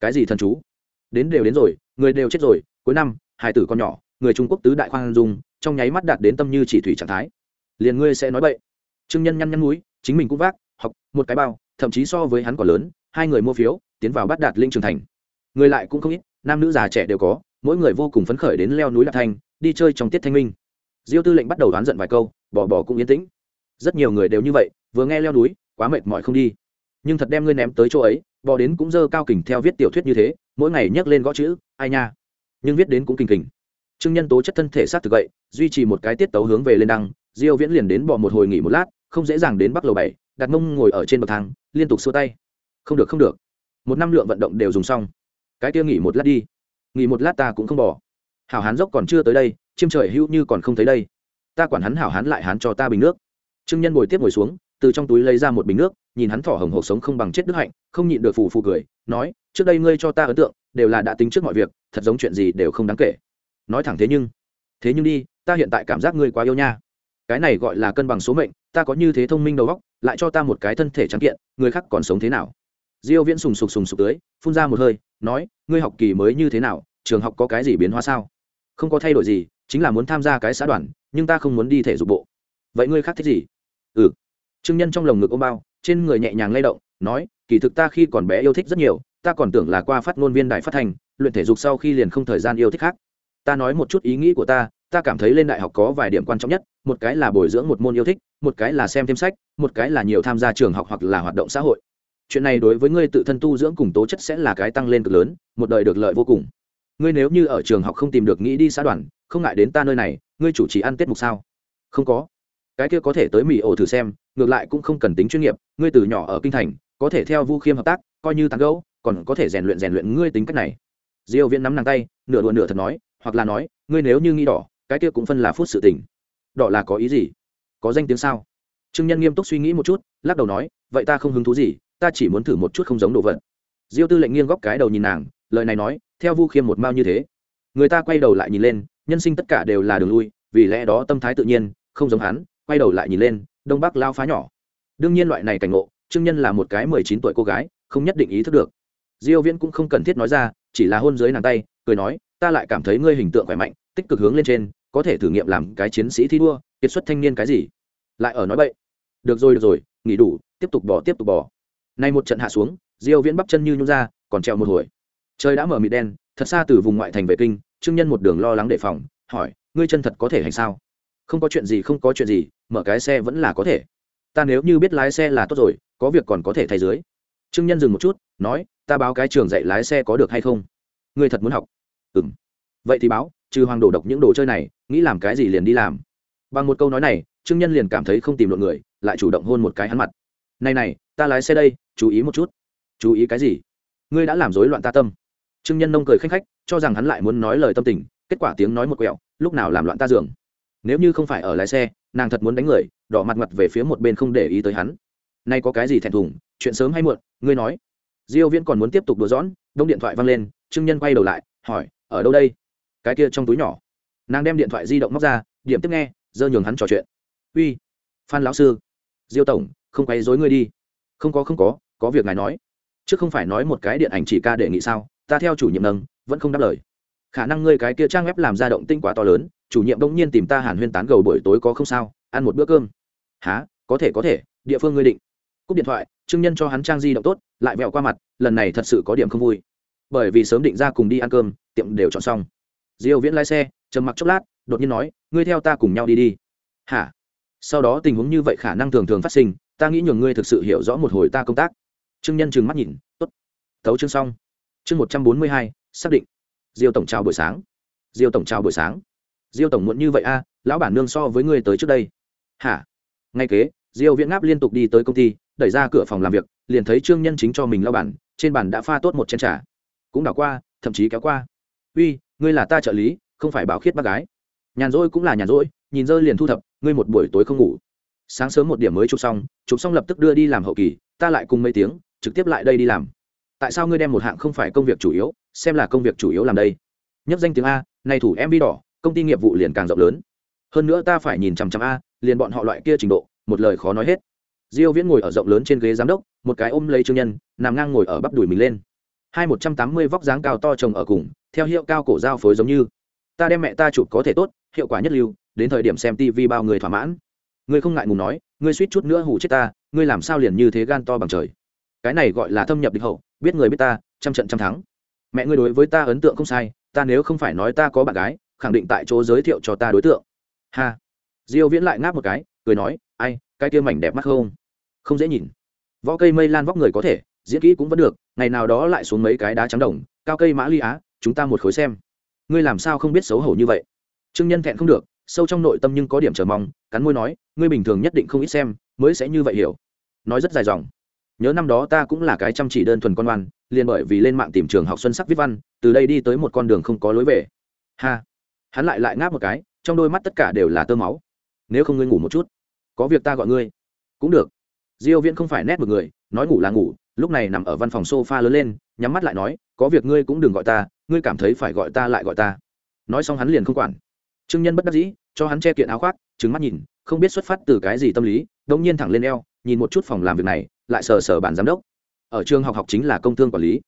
Cái gì thần chú? Đến đều đến rồi người đều chết rồi cuối năm hải tử con nhỏ người trung quốc tứ đại khoan dung trong nháy mắt đạt đến tâm như chỉ thủy trạng thái. Liền ngươi sẽ nói bậy. Trương nhân nhăn nhăn núi chính mình cũng vác học một cái bao thậm chí so với hắn còn lớn hai người mua phiếu, tiến vào bắt đạt linh trường thành. Người lại cũng không ít, nam nữ già trẻ đều có, mỗi người vô cùng phấn khởi đến leo núi lạc thanh đi chơi trong tiết thanh minh. Diêu tư lệnh bắt đầu đoán giận vài câu bỏ bỏ cũng yên tĩnh. Rất nhiều người đều như vậy, vừa nghe leo núi, quá mệt mỏi không đi. Nhưng thật đem ngươi ném tới chỗ ấy bỏ đến cũng dơ cao kình theo viết tiểu thuyết như thế, mỗi ngày nhắc lên gõ chữ, ai nha. Nhưng viết đến cũng kinh kình. Trương nhân tố chất thân thể sát thực vậy, duy trì một cái tiết tấu hướng về lên đăng, diêu viễn liền đến bỏ một hồi nghỉ một lát, không dễ dàng đến bắc lầu bảy, đặt mông ngồi ở trên bậc thang, liên tục xua tay không được không được. Một năm lượng vận động đều dùng xong. Cái kia nghỉ một lát đi. Nghỉ một lát ta cũng không bỏ. Hảo hán dốc còn chưa tới đây, chiêm trời hữu như còn không thấy đây. Ta quản hắn, hảo hán lại hán cho ta bình nước. Trương nhân ngồi tiếp ngồi xuống, từ trong túi lấy ra một bình nước, nhìn hắn thỏ hồng hộp sống không bằng chết đức hạnh, không nhịn được phù phù cười, nói, trước đây ngươi cho ta ấn tượng, đều là đã tính trước mọi việc, thật giống chuyện gì đều không đáng kể. Nói thẳng thế nhưng thế nhưng đi, ta hiện tại cảm giác ngươi quá yêu nha. Cái này gọi là cân bằng số mệnh, ta có như thế thông minh đầu óc, lại cho ta một cái thân thể trắng kiện, người khác còn sống thế nào? Diêu viễn sùng sục sùng sục tới, phun ra một hơi, nói, ngươi học kỳ mới như thế nào, trường học có cái gì biến hóa sao? Không có thay đổi gì, chính là muốn tham gia cái xã đoàn, nhưng ta không muốn đi thể dục bộ. Vậy ngươi khác thích gì? Ừ. Trương nhân trong lồng ngực ôm bao, trên người nhẹ nhàng lay động, nói, kỳ thực ta khi còn bé yêu thích rất nhiều, ta còn tưởng là qua phát ngôn viên đài phát thành, luyện thể dục sau khi liền không thời gian yêu thích khác. Ta nói một chút ý nghĩ của ta ta cảm thấy lên đại học có vài điểm quan trọng nhất, một cái là bồi dưỡng một môn yêu thích, một cái là xem thêm sách, một cái là nhiều tham gia trường học hoặc là hoạt động xã hội chuyện này đối với ngươi tự thân tu dưỡng cùng tố chất sẽ là cái tăng lên cực lớn, một đời được lợi vô cùng. Ngươi nếu như ở trường học không tìm được nghĩ đi xã đoàn, không ngại đến ta nơi này, ngươi chủ trì ăn tết mục sao? Không có. Cái kia có thể tới mỹ ổ thử xem, ngược lại cũng không cần tính chuyên nghiệp, ngươi từ nhỏ ở kinh thành, có thể theo vu khiêm hợp tác, coi như tàn gấu còn có thể rèn luyện rèn luyện ngươi tính cách này. Diêu viễn nắm nàng tay, nửa đùa nửa thật nói, hoặc là nói, ngươi nếu như nghĩ đỏ, cái kia cũng phân là phút sự tình. Đỏ là có ý gì? Có danh tiếng sao? Trương nhân nghiêm túc suy nghĩ một chút, lắc đầu nói, vậy ta không hứng thú gì ta chỉ muốn thử một chút không giống đồ vật. Diêu tư lệnh nghiêng góc cái đầu nhìn nàng, lời này nói, theo vu khiêm một mao như thế. Người ta quay đầu lại nhìn lên, nhân sinh tất cả đều là đường lui, vì lẽ đó tâm thái tự nhiên, không giống hắn, quay đầu lại nhìn lên, đông bắc lao phá nhỏ. Đương nhiên loại này cảnh ngộ, trương nhân là một cái mười chín tuổi cô gái, không nhất định ý thức được. Diêu viễn cũng không cần thiết nói ra, chỉ là hôn dưới nàng tay, cười nói, ta lại cảm thấy ngươi hình tượng khỏe mạnh, tích cực hướng lên trên, có thể thử nghiệm làm cái chiến sĩ thi đua, kiệt xuất thanh niên cái gì? Lại ở nói bậy. Được rồi được rồi, nghỉ đủ, tiếp tục bỏ tiếp tục bỏ nay một trận hạ xuống, diêu viễn bắp chân như nhung ra, còn treo một hồi. Trời đã mở mịt đen, thật xa từ vùng ngoại thành về kinh, trương nhân một đường lo lắng đề phòng, hỏi, ngươi chân thật có thể hành sao? Không có chuyện gì, không có chuyện gì, mở cái xe vẫn là có thể. Ta nếu như biết lái xe là tốt rồi, có việc còn có thể thay dưới. Trương nhân dừng một chút, nói, ta báo cái trường dạy lái xe có được hay không? Ngươi thật muốn học? Ừm. vậy thì báo, trừ hoàng đổ độc những đồ chơi này, nghĩ làm cái gì liền đi làm. Bằng một câu nói này, trương nhân liền cảm thấy không tìm được người, lại chủ động hôn một cái hắn mặt. Này này, ta lái xe đây chú ý một chút. Chú ý cái gì? Ngươi đã làm rối loạn ta tâm. Trương nhân nông cười khanh khách cho rằng hắn lại muốn nói lời tâm tình kết quả tiếng nói một quẹo lúc nào làm loạn ta giường. Nếu như không phải ở lái xe nàng thật muốn đánh người đỏ mặt mặt về phía một bên không để ý tới hắn. Nay có cái gì thẹn thùng chuyện sớm hay muộn ngươi nói. Diêu viễn còn muốn tiếp tục đùa giỡn, đông điện thoại văng lên trương nhân quay đầu lại hỏi ở đâu đây? Cái kia trong túi nhỏ. Nàng đem điện thoại di động móc ra điểm tiếp nghe giơ nhường hắn trò chuyện. Uy phan lão sư diêu tổng không quay dối ngươi đi không có không có có việc ngài nói. Chứ không phải nói một cái điện ảnh chỉ ca đề nghị sao, ta theo chủ nhiệm nâng, vẫn không đáp lời. Khả năng ngươi cái kia trang web làm ra động tinh quá to lớn, chủ nhiệm đông nhiên tìm ta hàn huyên tán gầu buổi tối có không sao, ăn một bữa cơm. Há có thể có thể, địa phương ngươi định. Cúp điện thoại, trương nhân cho hắn trang di động tốt, lại vẹo qua mặt, lần này thật sự có điểm không vui. Bởi vì sớm định ra cùng đi ăn cơm, tiệm đều chọn xong. Diêu viễn lái xe, trầm mặc chốc lát, đột nhiên nói, ngươi theo ta cùng nhau đi đi. Hả? Sau đó tình huống như vậy khả năng thường thường phát sinh ta nghĩ nhường ngươi thực sự hiểu rõ một hồi ta công tác. Trương nhân trừng mắt nhìn, tốt, thấu chương xong. Chương một trăm bốn mươi hai, xác định. Diêu tổng chào buổi sáng. Diêu tổng chào buổi sáng. Diêu tổng muộn như vậy a lão bản nương so với ngươi tới trước đây. Hả? Ngay kế, diêu viễn ngáp liên tục đi tới công ty, đẩy ra cửa phòng làm việc, liền thấy trương nhân chính cho mình lao bản trên bàn đã pha tốt một chén trà. Cũng đảo qua, thậm chí kéo qua. Uy, ngươi là ta trợ lý, không phải bảo khiết bác gái. Nhàn rỗi cũng là nhàn rỗi, nhìn rơi liền thu thập, ngươi một buổi tối không ngủ sáng sớm một điểm mới chụp xong chụp xong lập tức đưa đi làm hậu kỳ, ta lại cùng mấy tiếng, trực tiếp lại đây đi làm. Tại sao ngươi đem một hạng không phải công việc chủ yếu, xem là công việc chủ yếu làm đây? Nhấp danh tiếng a, này thủ mv đỏ, công ty nghiệp vụ liền càng rộng lớn. Hơn nữa ta phải nhìn chằm chằm a, liền bọn họ loại kia trình độ, một lời khó nói hết. Diêu viễn ngồi ở rộng lớn trên ghế giám đốc, một cái ôm lấy trương nhân, nằm ngang ngồi ở bắp đùi mình lên. Hai một trăm tám mươi vóc dáng cao to chồng ở cùng, theo hiệu cao cổ giao phối giống như. Ta đem mẹ ta chụp có thể tốt, hiệu quả nhất lưu, đến thời điểm xem tv bao người thỏa mãn ngươi không ngại ngùng nói, ngươi suýt chút nữa hủ chết ta, ngươi làm sao liền như thế gan to bằng trời? Cái này gọi là thâm nhập địch hậu, biết người biết ta, trăm trận trăm thắng. Mẹ ngươi đối với ta ấn tượng không sai, ta nếu không phải nói ta có bạn gái, khẳng định tại chỗ giới thiệu cho ta đối tượng. Ha. Diêu viễn lại ngáp một cái, cười nói, ai, cái kia mảnh đẹp mắt không? Không dễ nhìn. Võ cây mây lan vóc người có thể, diễn kỹ cũng vẫn được, ngày nào đó lại xuống mấy cái đá trắng đồng, cao cây mã ly á, chúng ta một khối xem. Ngươi làm sao không biết xấu hổ như vậy? Trương nhân thẹn không được sâu trong nội tâm nhưng có điểm chờ mong cắn môi nói ngươi bình thường nhất định không ít xem mới sẽ như vậy hiểu. Nói rất dài dòng. Nhớ năm đó ta cũng là cái chăm chỉ đơn thuần con ngoan, liền bởi vì lên mạng tìm trường học xuân sắc viết văn từ đây đi tới một con đường không có lối về. Ha. Hắn lại lại ngáp một cái trong đôi mắt tất cả đều là tơ máu. Nếu không ngươi ngủ một chút có việc ta gọi ngươi. Cũng được. Diêu viễn không phải nét một người nói ngủ là ngủ lúc này nằm ở văn phòng sofa lớn lên nhắm mắt lại nói có việc ngươi cũng đừng gọi ta ngươi cảm thấy phải gọi ta lại gọi ta. Nói xong hắn liền không quản trương nhân bất đắc dĩ, cho hắn che kiện áo khoác trứng mắt nhìn, không biết xuất phát từ cái gì tâm lý, đống nhiên thẳng lên eo, nhìn một chút phòng làm việc này, lại sờ sờ bản giám đốc. Ở trường học học chính là công thương quản lý.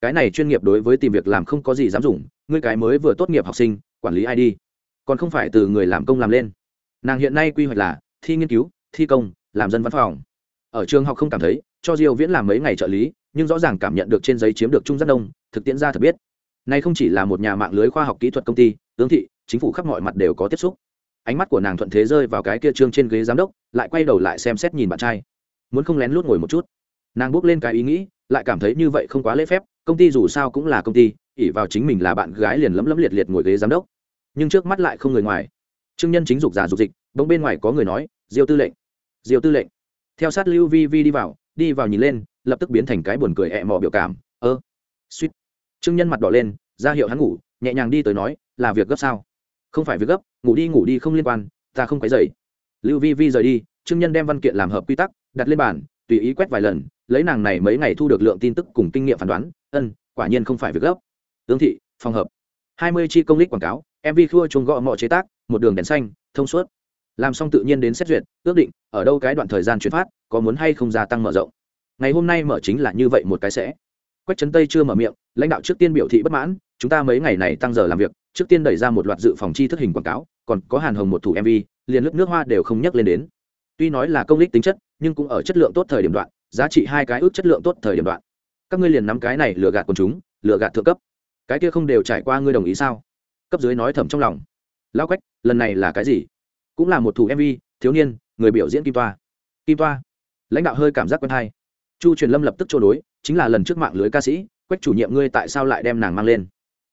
Cái này chuyên nghiệp đối với tìm việc làm không có gì dám dùng, ngươi cái mới vừa tốt nghiệp học sinh, quản lý ai đi? Còn không phải từ người làm công làm lên. Nàng hiện nay quy hoạch là thi nghiên cứu, thi công, làm dân văn phòng. Ở trường học không cảm thấy, cho diêu viễn làm mấy ngày trợ lý, nhưng rõ ràng cảm nhận được trên giấy chiếm được trung rất đông, thực tiễn ra thật biết này không chỉ là một nhà mạng lưới khoa học kỹ thuật công ty, tướng thị, chính phủ khắp mọi mặt đều có tiếp xúc. Ánh mắt của nàng thuận thế rơi vào cái kia trương trên ghế giám đốc, lại quay đầu lại xem xét nhìn bạn trai. Muốn không lén lút ngồi một chút. Nàng bước lên cái ý nghĩ, lại cảm thấy như vậy không quá lễ phép, công ty dù sao cũng là công ty, ỷ vào chính mình là bạn gái liền lấm lấm liệt liệt ngồi ghế giám đốc. Nhưng trước mắt lại không người ngoài. Trương nhân chính dục giả dục dịch, bỗng bên ngoài có người nói, diêu tư lệnh. Diêu tư lệnh. Theo sát lưu vi vi đi vào đi vào nhìn lên, lập tức biến thành cái buồn cười ẹ mò biểu cảm, ơ, suýt trương nhân mặt đỏ lên, ra hiệu hắn ngủ, nhẹ nhàng đi tới nói, là việc gấp sao? Không phải việc gấp, ngủ đi ngủ đi, không liên quan, ta không quấy dậy lưu vi vi rời đi, trương nhân đem văn kiện làm hợp quy tắc, đặt lên bàn, tùy ý quét vài lần, lấy nàng này mấy ngày thu được lượng tin tức cùng kinh nghiệm phán đoán, ân, quả nhiên không phải việc gấp. Tương thị, phòng hợp. Hai mươi chi công lích quảng cáo mv khua chuông gõ mọi chế tác, một đường đèn xanh, thông suốt. Làm xong tự nhiên đến xét duyệt, ước định, ở đâu cái đoạn thời gian chuyển phát, có muốn hay không gia tăng mở rộng. Ngày hôm nay mở chính là như vậy một cái sẽ quách trấn tây chưa mở miệng, lãnh đạo trước tiên biểu thị bất mãn, chúng ta mấy ngày này tăng giờ làm việc, trước tiên đẩy ra một loạt dự phòng chi thức hình quảng cáo, còn có hàn hồng một thủ mv liền lớp nước hoa đều không nhắc lên đến. Tuy nói là công lích tính chất, nhưng cũng ở chất lượng tốt thời điểm đoạn, giá trị hai cái ước chất lượng tốt thời điểm đoạn. Các ngươi liền nắm cái này lừa gạt quần chúng, lừa gạt thượng cấp. Cái kia không đều trải qua ngươi đồng ý sao? Cấp dưới nói thầm trong lòng. Lao quách, lần này là cái gì? Cũng là một thủ mv thiếu niên, người biểu diễn kim toa. Kim toa? Lãnh đạo hơi cảm giác quen hay. Chu truyền lâm lập tức trôi đối chính là lần trước mạng lưới ca sĩ, quách chủ nhiệm ngươi tại sao lại đem nàng mang lên?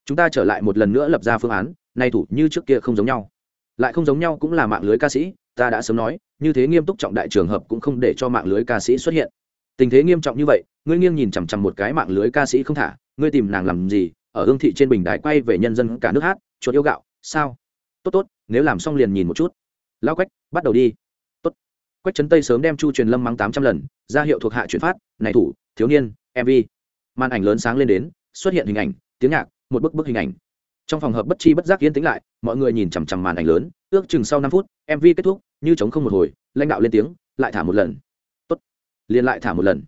Chúng ta trở lại một lần nữa lập ra phương án, nay thủ như trước kia không giống nhau. Lại không giống nhau cũng là mạng lưới ca sĩ, ta đã sớm nói, như thế nghiêm túc trọng đại trường hợp cũng không để cho mạng lưới ca sĩ xuất hiện. Tình thế nghiêm trọng như vậy, ngươi nghiêng nhìn chằm chằm một cái mạng lưới ca sĩ không thả, ngươi tìm nàng làm gì? Ở hương thị trên bình đài quay về nhân dân cả nước hát, chuột yêu gạo, sao? Tốt tốt, nếu làm xong liền nhìn một chút. Lão quách, bắt đầu đi. Tốt. Quách trấn tây sớm đem chu truyền lâm mắng tám trăm lần ra hiệu thuộc hạ chuyển phát, này thủ, thiếu niên mv màn ảnh lớn sáng lên đến, xuất hiện hình ảnh, tiếng nhạc, một bức bức hình ảnh. Trong phòng hợp bất chi bất giác yên tĩnh lại, mọi người nhìn chằm chằm màn ảnh lớn, ước chừng sau năm phút mv kết thúc, như chống không một hồi, lãnh đạo lên tiếng, lại thả một lần. Tốt. Liền lại thả một lần.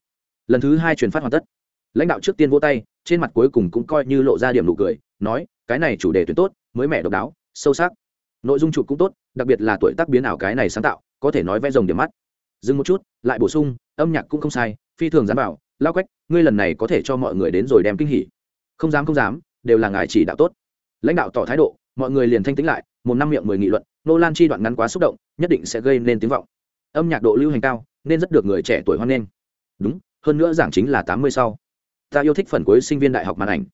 Lần thứ hai truyền phát hoàn tất. Lãnh đạo trước tiên vỗ tay, trên mặt cuối cùng cũng coi như lộ ra điểm nụ cười, nói, cái này chủ đề tuyệt tốt, mới mẻ độc đáo, sâu sắc. Nội dung chụp cũng tốt, đặc biệt là tuổi tác biến ảo cái này sáng tạo, có thể nói vẽ rồng điểm mắt dừng một chút, lại bổ sung, âm nhạc cũng không sai, phi thường dám bảo lao quách, ngươi lần này có thể cho mọi người đến rồi đem kinh hỉ. Không dám không dám, đều là ngài chỉ đạo tốt. Lãnh đạo tỏ thái độ, mọi người liền thanh tĩnh lại, một năm miệng mười nghị luận, nô lan chi đoạn ngắn quá xúc động, nhất định sẽ gây nên tiếng vọng. Âm nhạc độ lưu hành cao, nên rất được người trẻ tuổi hoan nghênh. Đúng, hơn nữa giảng chính là tám mươi sau. Ta yêu thích phần cuối sinh viên đại học màn ảnh.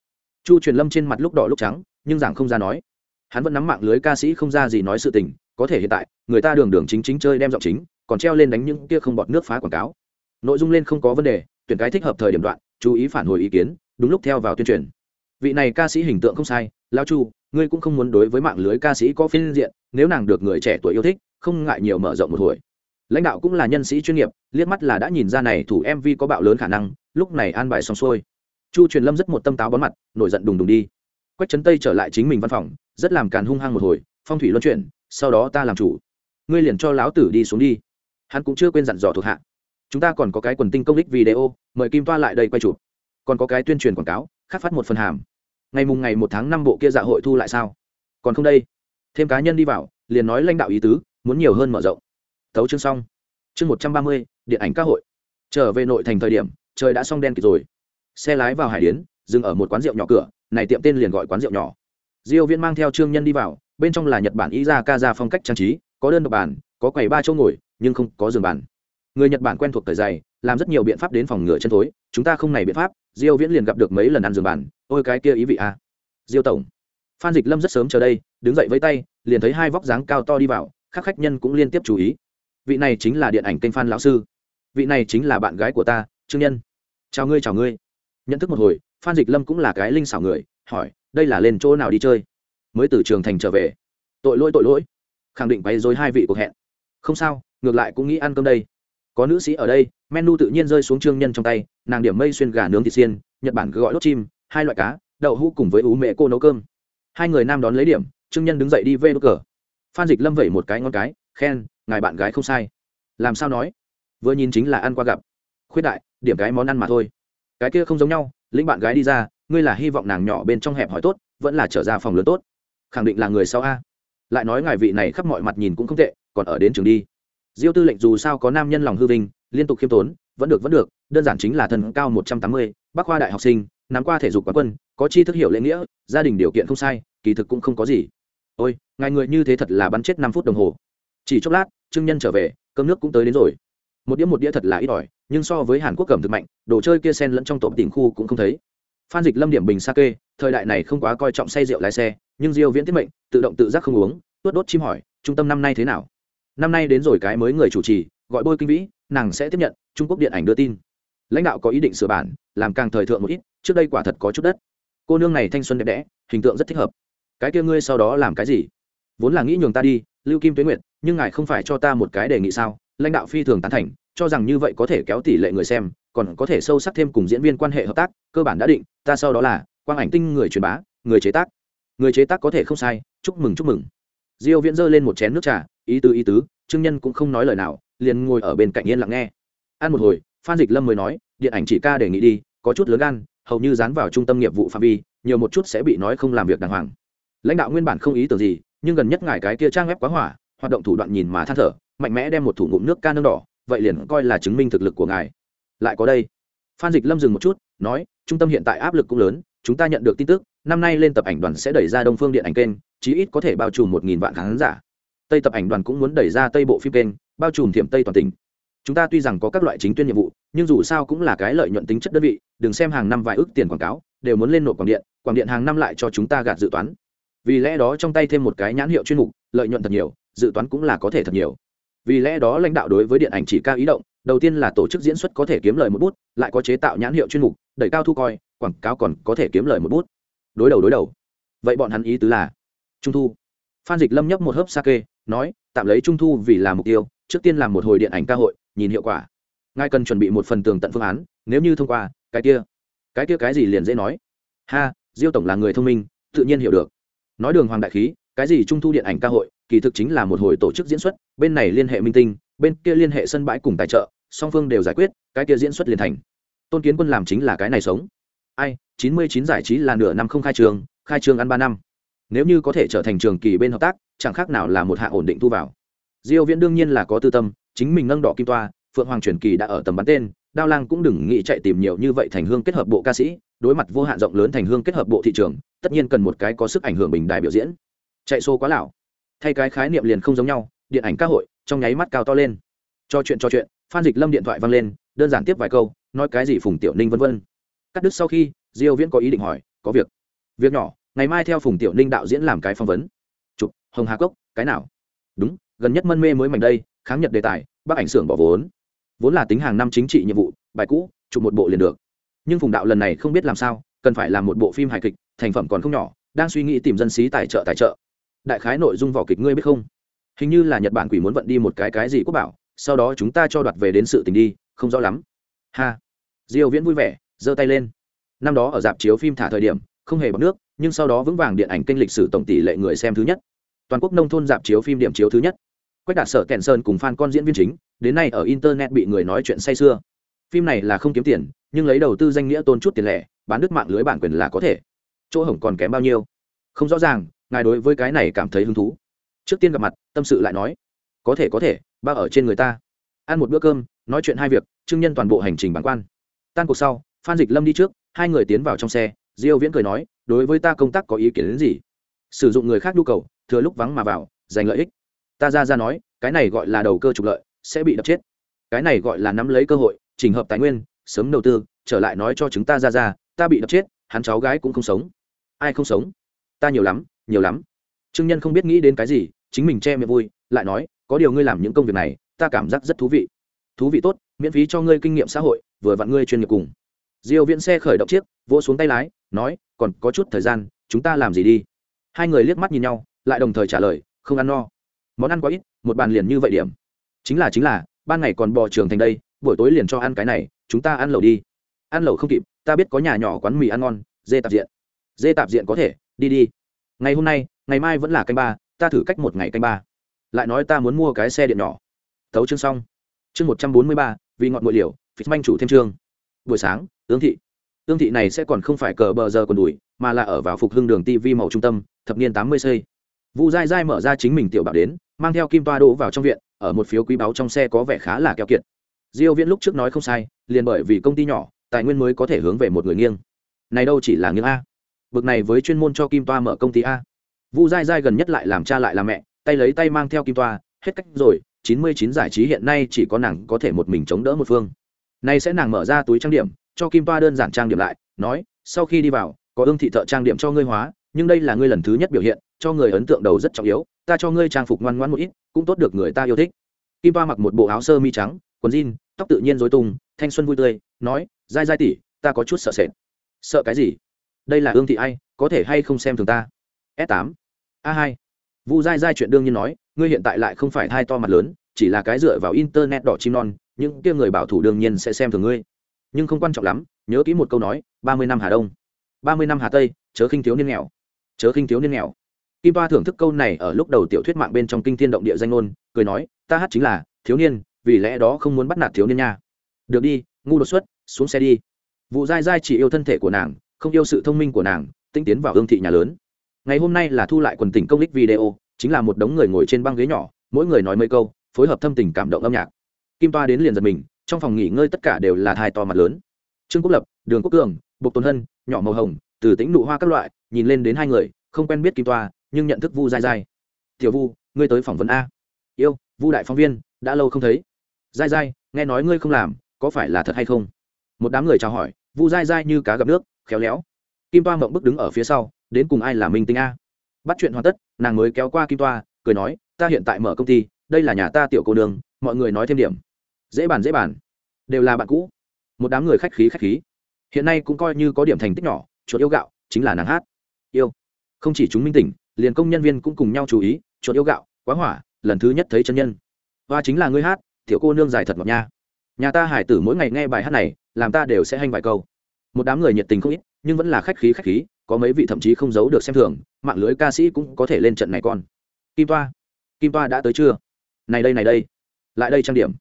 Chu truyền lâm trên mặt lúc đỏ lúc trắng, nhưng giảng không ra nói. Hắn vẫn nắm mạng lưới ca sĩ không ra gì nói sự tình, có thể hiện tại, người ta đường đường chính chính chơi đem giọng chính còn treo lên đánh những kia không bọt nước phá quảng cáo. Nội dung lên không có vấn đề, tuyển cái thích hợp thời điểm đoạn, chú ý phản hồi ý kiến, đúng lúc theo vào tuyên truyền. Vị này ca sĩ hình tượng không sai, lao chu, ngươi cũng không muốn đối với mạng lưới ca sĩ có phiên diện, nếu nàng được người trẻ tuổi yêu thích, không ngại nhiều mở rộng một hồi. Lãnh đạo cũng là nhân sĩ chuyên nghiệp, liếc mắt là đã nhìn ra này thủ mv có bạo lớn khả năng, lúc này an bài xong xuôi. Chu truyền lâm rất một tâm táo bón mặt, nổi giận đùng đùng đi. Quách trấn tây trở lại chính mình văn phòng, rất làm càn hung hăng một hồi, phong thủy luân chuyển, sau đó ta làm chủ. Ngươi liền cho lão tử đi xuống đi hắn cũng chưa quên dặn dò thuộc hạ. Chúng ta còn có cái quần tinh công đích video, mời kim toa lại đây quay chụp. Còn có cái tuyên truyền quảng cáo, khắc phát một phần hàm. Ngày mùng ngày một tháng năm bộ kia dạ hội thu lại sao? Còn không đây. Thêm cá nhân đi vào, liền nói lãnh đạo ý tứ, muốn nhiều hơn mở rộng. Tấu chương xong. Chương một trăm ba mươi, điện ảnh ca hội. Trở về nội thành thời điểm, trời đã xong đen kịt rồi. Xe lái vào hải điến, dừng ở một quán rượu nhỏ cửa, này tiệm tên liền gọi quán rượu nhỏ. Diêu viên mang theo trương nhân đi vào, bên trong là nhật bản ý ra ca ra phong cách trang trí, có đơn độc bàn có quầy ba chỗ ngồi nhưng không có giường bàn. Người nhật bản quen thuộc thời dày, làm rất nhiều biện pháp đến phòng ngừa chân thối. Chúng ta không này biện pháp, diêu viễn liền gặp được mấy lần ăn giường bàn. Ôi, cái kia ý vị à. Diêu tổng. Phan dịch lâm rất sớm chờ đây, đứng dậy với tay, liền thấy hai vóc dáng cao to đi vào các khách nhân cũng liên tiếp chú ý. Vị này chính là điện ảnh kênh phan lão sư. Vị này chính là bạn gái của ta, trương nhân. Chào ngươi chào ngươi. Nhận thức một hồi, phan dịch lâm cũng là cái linh xảo người, hỏi, đây là lên chỗ nào đi chơi? Mới từ trường thành trở về. Tội lỗi tội lỗi. Khẳng định quấy dối hai vị cuộc hẹn. Không sao ngược lại cũng nghĩ ăn cơm đây. Có nữ sĩ ở đây, menu tự nhiên rơi xuống trương nhân trong tay, nàng điểm mây xuyên gà nướng thịt xiên, nhật bản cứ gọi đốt chim, hai loại cá, đậu hũ cùng với ú mẹ cô nấu cơm. Hai người nam đón lấy điểm, trương nhân đứng dậy đi vê đốt cờ. Phan dịch lâm vẩy một cái ngon cái, khen, ngài bạn gái không sai. Làm sao nói? Vừa nhìn chính là ăn qua gặp. Khuyết đại, điểm cái món ăn mà thôi. Cái kia không giống nhau, lĩnh bạn gái đi ra, ngươi là hy vọng nàng nhỏ bên trong hẹp hỏi tốt, vẫn là trở ra phòng lớn tốt. Khẳng định là người sau a. Lại nói ngài vị này khắp mọi mặt nhìn cũng không tệ, còn ở đến trường đi diêu tư lệnh dù sao có nam nhân lòng hư vinh, liên tục khiêm tốn, vẫn được vẫn được, đơn giản chính là thần cao một trăm tám mươi bác khoa đại học sinh, nắm qua thể dục quán quân, có chi thức hiểu lễ nghĩa, gia đình điều kiện không sai, kỳ thực cũng không có gì. Ôi, ngài người như thế thật là bắn chết năm phút đồng hồ. Chỉ chốc lát, trương nhân trở về, cơm nước cũng tới đến rồi. Một đĩa một đĩa thật là ít ỏi, nhưng so với hàn quốc cầm thực mạnh, đồ chơi kia sen lẫn trong tộp tỉnh khu cũng không thấy. Phan dịch lâm điểm bình sake, thời đại này không quá coi trọng say rượu lái xe, nhưng diêu viễn tiết mệnh, tự động tự giác không uống, tuốt đốt chim hỏi, trung tâm năm nay thế nào? Năm nay đến rồi cái mới người chủ trì, gọi bôi kinh vĩ, nàng sẽ tiếp nhận, trung quốc điện ảnh đưa tin. Lãnh đạo có ý định sửa bản, làm càng thời thượng một ít, trước đây quả thật có chút đất. Cô nương này thanh xuân đẹp đẽ, hình tượng rất thích hợp. Cái kia ngươi sau đó làm cái gì? Vốn là nghĩ nhường ta đi, lưu kim tuế nguyệt, nhưng ngài không phải cho ta một cái đề nghị sao? Lãnh đạo phi thường tán thành, cho rằng như vậy có thể kéo tỷ lệ người xem, còn có thể sâu sắc thêm cùng diễn viên quan hệ hợp tác, cơ bản đã định, ta sau đó là, quang ảnh tinh người truyền bá, người chế tác. Người chế tác có thể không sai, chúc mừng chúc mừng diêu viễn dơ lên một chén nước trà, ý tứ ý tứ, trương nhân cũng không nói lời nào, liền ngồi ở bên cạnh yên lặng nghe. Ăn một hồi, phan dịch lâm mới nói, điện ảnh chỉ ca đề nghị đi, có chút lớn gan, hầu như dán vào trung tâm nghiệp vụ phạm vi, nhiều một chút sẽ bị nói không làm việc đàng hoàng. Lãnh đạo nguyên bản không ý tưởng gì, nhưng gần nhất ngài cái kia trang web quá hỏa, hoạt động thủ đoạn nhìn mà than thở, mạnh mẽ đem một thủ ngụm nước ca nương đỏ, vậy liền coi là chứng minh thực lực của ngài. Lại có đây. Phan dịch lâm dừng một chút, nói, trung tâm hiện tại áp lực cũng lớn, chúng ta nhận được tin tức năm nay lên tập ảnh đoàn sẽ đẩy ra đông phương điện ảnh kênh, chí ít có thể bao trùm một nghìn vạn khán giả. Tây tập ảnh đoàn cũng muốn đẩy ra tây bộ phim kênh, bao trùm thiểm tây toàn tỉnh. Chúng ta tuy rằng có các loại chính tuyên nhiệm vụ, nhưng dù sao cũng là cái lợi nhuận tính chất đơn vị, đừng xem hàng năm vài ước tiền quảng cáo, đều muốn lên nộp quảng điện quảng điện hàng năm lại cho chúng ta gạt dự toán. Vì lẽ đó trong tay thêm một cái nhãn hiệu chuyên mục, lợi nhuận thật nhiều, dự toán cũng là có thể thật nhiều. Vì lẽ đó lãnh đạo đối với điện ảnh chỉ cao ý động, đầu tiên là tổ chức diễn xuất có thể kiếm lời một bút, lại có chế tạo nhãn hiệu chuyên mục, đẩy cao thu coi, quảng cáo còn có thể kiếm lời một bút đối đầu đối đầu. Vậy bọn hắn ý tứ là, trung thu. Phan dịch lâm nhấp một hớp sake, nói, tạm lấy trung thu vì là mục tiêu, trước tiên làm một hồi điện ảnh ca hội, nhìn hiệu quả. Ngài cần chuẩn bị một phần tường tận phương án, nếu như thông qua, cái kia. Cái kia cái gì liền dễ nói. Ha, diêu tổng là người thông minh, tự nhiên hiểu được. Nói đường hoàng đại khí, cái gì trung thu điện ảnh ca hội, kỳ thực chính là một hồi tổ chức diễn xuất, bên này liên hệ minh tinh, bên kia liên hệ sân bãi cùng tài trợ, song phương đều giải quyết, cái kia diễn xuất liền thành. Tôn kiến quân làm chính là cái này sống ai, chín mươi chín giải trí là nửa năm không khai trường khai trường ăn ba năm. Nếu như có thể trở thành trường kỳ bên hợp tác, chẳng khác nào là một hạ ổn định thu vào. Diêu viễn đương nhiên là có tư tâm, chính mình nâng đỏ kim toa, phượng hoàng truyền kỳ đã ở tầm bắn tên, đao lang cũng đừng nghĩ chạy tìm nhiều như vậy thành hương kết hợp bộ ca sĩ, đối mặt vô hạn rộng lớn thành hương kết hợp bộ thị trường, tất nhiên cần một cái có sức ảnh hưởng bình đài biểu diễn. Chạy xô quá lão. Thay cái khái niệm liền không giống nhau, điện ảnh các hội, trong nháy mắt cao to lên. Cho chuyện cho chuyện, phan dịch lâm điện thoại văng lên, đơn giản tiếp vài câu, nói cái gì phùng tiểu ninh vân vân cắt đứt sau khi, diêu viễn có ý định hỏi, có việc. Việc nhỏ, ngày mai theo phùng tiểu ninh đạo diễn làm cái phỏng vấn. Chụp, hồng hà cốc, cái nào? Đúng, gần nhất mân mê mới mảnh đây kháng nhật đề tài, bác ảnh xưởng bỏ vốn. Vốn là tính hàng năm chính trị nhiệm vụ, bài cũ, chụp một bộ liền được. Nhưng phùng đạo lần này không biết làm sao, cần phải làm một bộ phim hài kịch, thành phẩm còn không nhỏ, đang suy nghĩ tìm dân sĩ tài trợ tài trợ. Đại khái nội dung vỏ kịch ngươi biết không? Hình như là nhật bản quỷ muốn vận đi một cái cái gì quốc bảo, sau đó chúng ta cho đoạt về đến sự tình đi, không rõ lắm. Ha. Diêu viễn vui vẻ giơ tay lên. Năm đó ở dạp chiếu phim thả thời điểm, không hề bọc nước, nhưng sau đó vững vàng điện ảnh kênh lịch sử tổng tỷ lệ người xem thứ nhất. Toàn quốc nông thôn dạp chiếu phim điểm chiếu thứ nhất. Quách đạt sở kèn sơn cùng fan con diễn viên chính, đến nay ở internet bị người nói chuyện say sưa. Phim này là không kiếm tiền, nhưng lấy đầu tư danh nghĩa tôn chút tiền lẻ, bán đứt mạng lưới bản quyền là có thể. Chỗ hổng còn kém bao nhiêu? Không rõ ràng, ngài đối với cái này cảm thấy hứng thú. Trước tiên gặp mặt, tâm sự lại nói, có thể có thể, ba ở trên người ta. Ăn một bữa cơm, nói chuyện hai việc trương nhân toàn bộ hành trình bản quan. Tan cuộc sau phan dịch lâm đi trước, hai người tiến vào trong xe, diêu viễn cười nói, đối với ta công tác có ý kiến đến gì? Sử dụng người khác nhu cầu, thừa lúc vắng mà vào, giành lợi ích. Ta ra ra nói, cái này gọi là đầu cơ trục lợi, sẽ bị đập chết. Cái này gọi là nắm lấy cơ hội, chỉnh hợp tài nguyên, sớm đầu tư, trở lại nói cho chúng ta ra ra, ta bị đập chết, hắn cháu gái cũng không sống. Ai không sống? Ta nhiều lắm nhiều lắm. Trương nhân không biết nghĩ đến cái gì, chính mình che miệng vui, lại nói, có điều ngươi làm những công việc này, ta cảm giác rất thú vị. Thú vị tốt, miễn phí cho ngươi kinh nghiệm xã hội, vừa vặn ngươi chuyên nghiệp cùng diêu viễn xe khởi động chiếc, vỗ xuống tay lái, nói, còn có chút thời gian, chúng ta làm gì đi? Hai người liếc mắt nhìn nhau, lại đồng thời trả lời, không ăn no. Món ăn quá ít, một bàn liền như vậy điểm. Chính là chính là, ban ngày còn bò trường thành đây, buổi tối liền cho ăn cái này, chúng ta ăn lẩu đi. Ăn lẩu không kịp, ta biết có nhà nhỏ quán mì ăn ngon, dê tạp diện. Dê tạp diện có thể, đi đi. Ngày hôm nay, ngày mai vẫn là canh ba, ta thử cách một ngày canh ba. Lại nói ta muốn mua cái xe điện nhỏ. Tấu chương xong. Chương một trăm bốn mươi ba, vì ngọn ngội liều phí manh chủ thêm chương. Buổi sáng ương thị. Ương thị này sẽ còn không phải cờ bờ giờ còn đùi, mà là ở vào phục hưng đường tv màu trung tâm, thập niên tám mươi xây. Vu dai dai mở ra chính mình tiểu bảo đến, mang theo kim toa đỗ vào trong viện, ở một phiếu quý báu trong xe có vẻ khá là keo kiệt. Diêu viễn lúc trước nói không sai, liền bởi vì công ty nhỏ, tài nguyên mới có thể hướng về một người nghiêng. Này đâu chỉ là nghiêng a. Bực này với chuyên môn cho kim toa mở công ty a. Vu dai dai gần nhất lại làm cha lại làm mẹ, tay lấy tay mang theo kim toa, hết cách rồi, chín mươi chín giải trí hiện nay chỉ có nàng có thể một mình chống đỡ một phương. Nay sẽ nàng mở ra túi trang điểm cho kim toa đơn giản trang điểm lại nói sau khi đi vào có ương thị thợ trang điểm cho ngươi hóa nhưng đây là ngươi lần thứ nhất biểu hiện cho người ấn tượng đầu rất trọng yếu ta cho ngươi trang phục ngoan ngoãn một ít cũng tốt được người ta yêu thích. Kim toa mặc một bộ áo sơ mi trắng quần jean tóc tự nhiên dối tung thanh xuân vui tươi nói dai dai tỉ ta có chút sợ sệt. Sợ cái gì? Đây là ương thị ai có thể hay không xem thường ta? S tám, a hai, vu dai dai chuyện đương nhiên nói ngươi hiện tại lại không phải thai to mặt lớn chỉ là cái dựa vào internet đỏ chim non những kia người bảo thủ đương nhiên sẽ xem thường ngươi nhưng không quan trọng lắm, nhớ kỹ một câu nói, ba mươi năm hà đông, ba mươi năm hà tây, chớ khinh thiếu niên nghèo, chớ khinh thiếu niên nghèo. Kim toa thưởng thức câu này ở lúc đầu tiểu thuyết mạng bên trong kinh thiên động địa danh ngôn, cười nói, ta hát chính là, thiếu niên, vì lẽ đó không muốn bắt nạt thiếu niên nha. Được đi, ngu đột xuất, xuống xe đi. Vụ dai dai chỉ yêu thân thể của nàng, không yêu sự thông minh của nàng tinh tiến vào hương thị nhà lớn. Ngày hôm nay là thu lại quần tỉnh công lích video, chính là một đống người ngồi trên băng ghế nhỏ, mỗi người nói mấy câu, phối hợp thâm tình cảm động âm nhạc. Kim toa đến liền giật mình trong phòng nghỉ ngơi tất cả đều là thai to mặt lớn. Trương quốc lập, đường quốc cường, bộc tôn hân, nhỏ màu hồng, từ tính nụ hoa các loại, nhìn lên đến hai người, không quen biết kim toa, nhưng nhận thức vu dai dai tiểu vu, ngươi tới phỏng vấn a. Yêu, vu đại phóng viên, đã lâu không thấy. Dai dai nghe nói ngươi không làm, có phải là thật hay không? Một đám người chào hỏi, vu dai dai như cá gặp nước, khéo léo. Kim toa mộng bức đứng ở phía sau, đến cùng ai là minh tinh a? Bắt chuyện hoàn tất, nàng mới kéo qua kim toa, cười nói, ta hiện tại mở công ty, đây là nhà ta tiểu cô đường mọi người nói thêm điểm dễ bàn dễ bàn. Đều là bạn cũ. Một đám người khách khí khách khí. Hiện nay cũng coi như có điểm thành tích nhỏ, chuột yêu gạo, chính là nàng hát. Yêu. Không chỉ chúng minh tỉnh, liền công nhân viên cũng cùng nhau chú ý, chuột yêu gạo, quá hỏa, lần thứ nhất thấy chân nhân. Và chính là ngươi hát, tiểu cô nương dài thật ngọt nha. Nhà ta hải tử mỗi ngày nghe bài hát này, làm ta đều sẽ hanh vài câu. Một đám người nhiệt tình không ít, nhưng vẫn là khách khí khách khí, có mấy vị thậm chí không giấu được xem thường, mạng lưới ca sĩ cũng có thể lên trận này con. Kim toa. Kim toa đã tới chưa? Này đây này đây. Lại đây trang điểm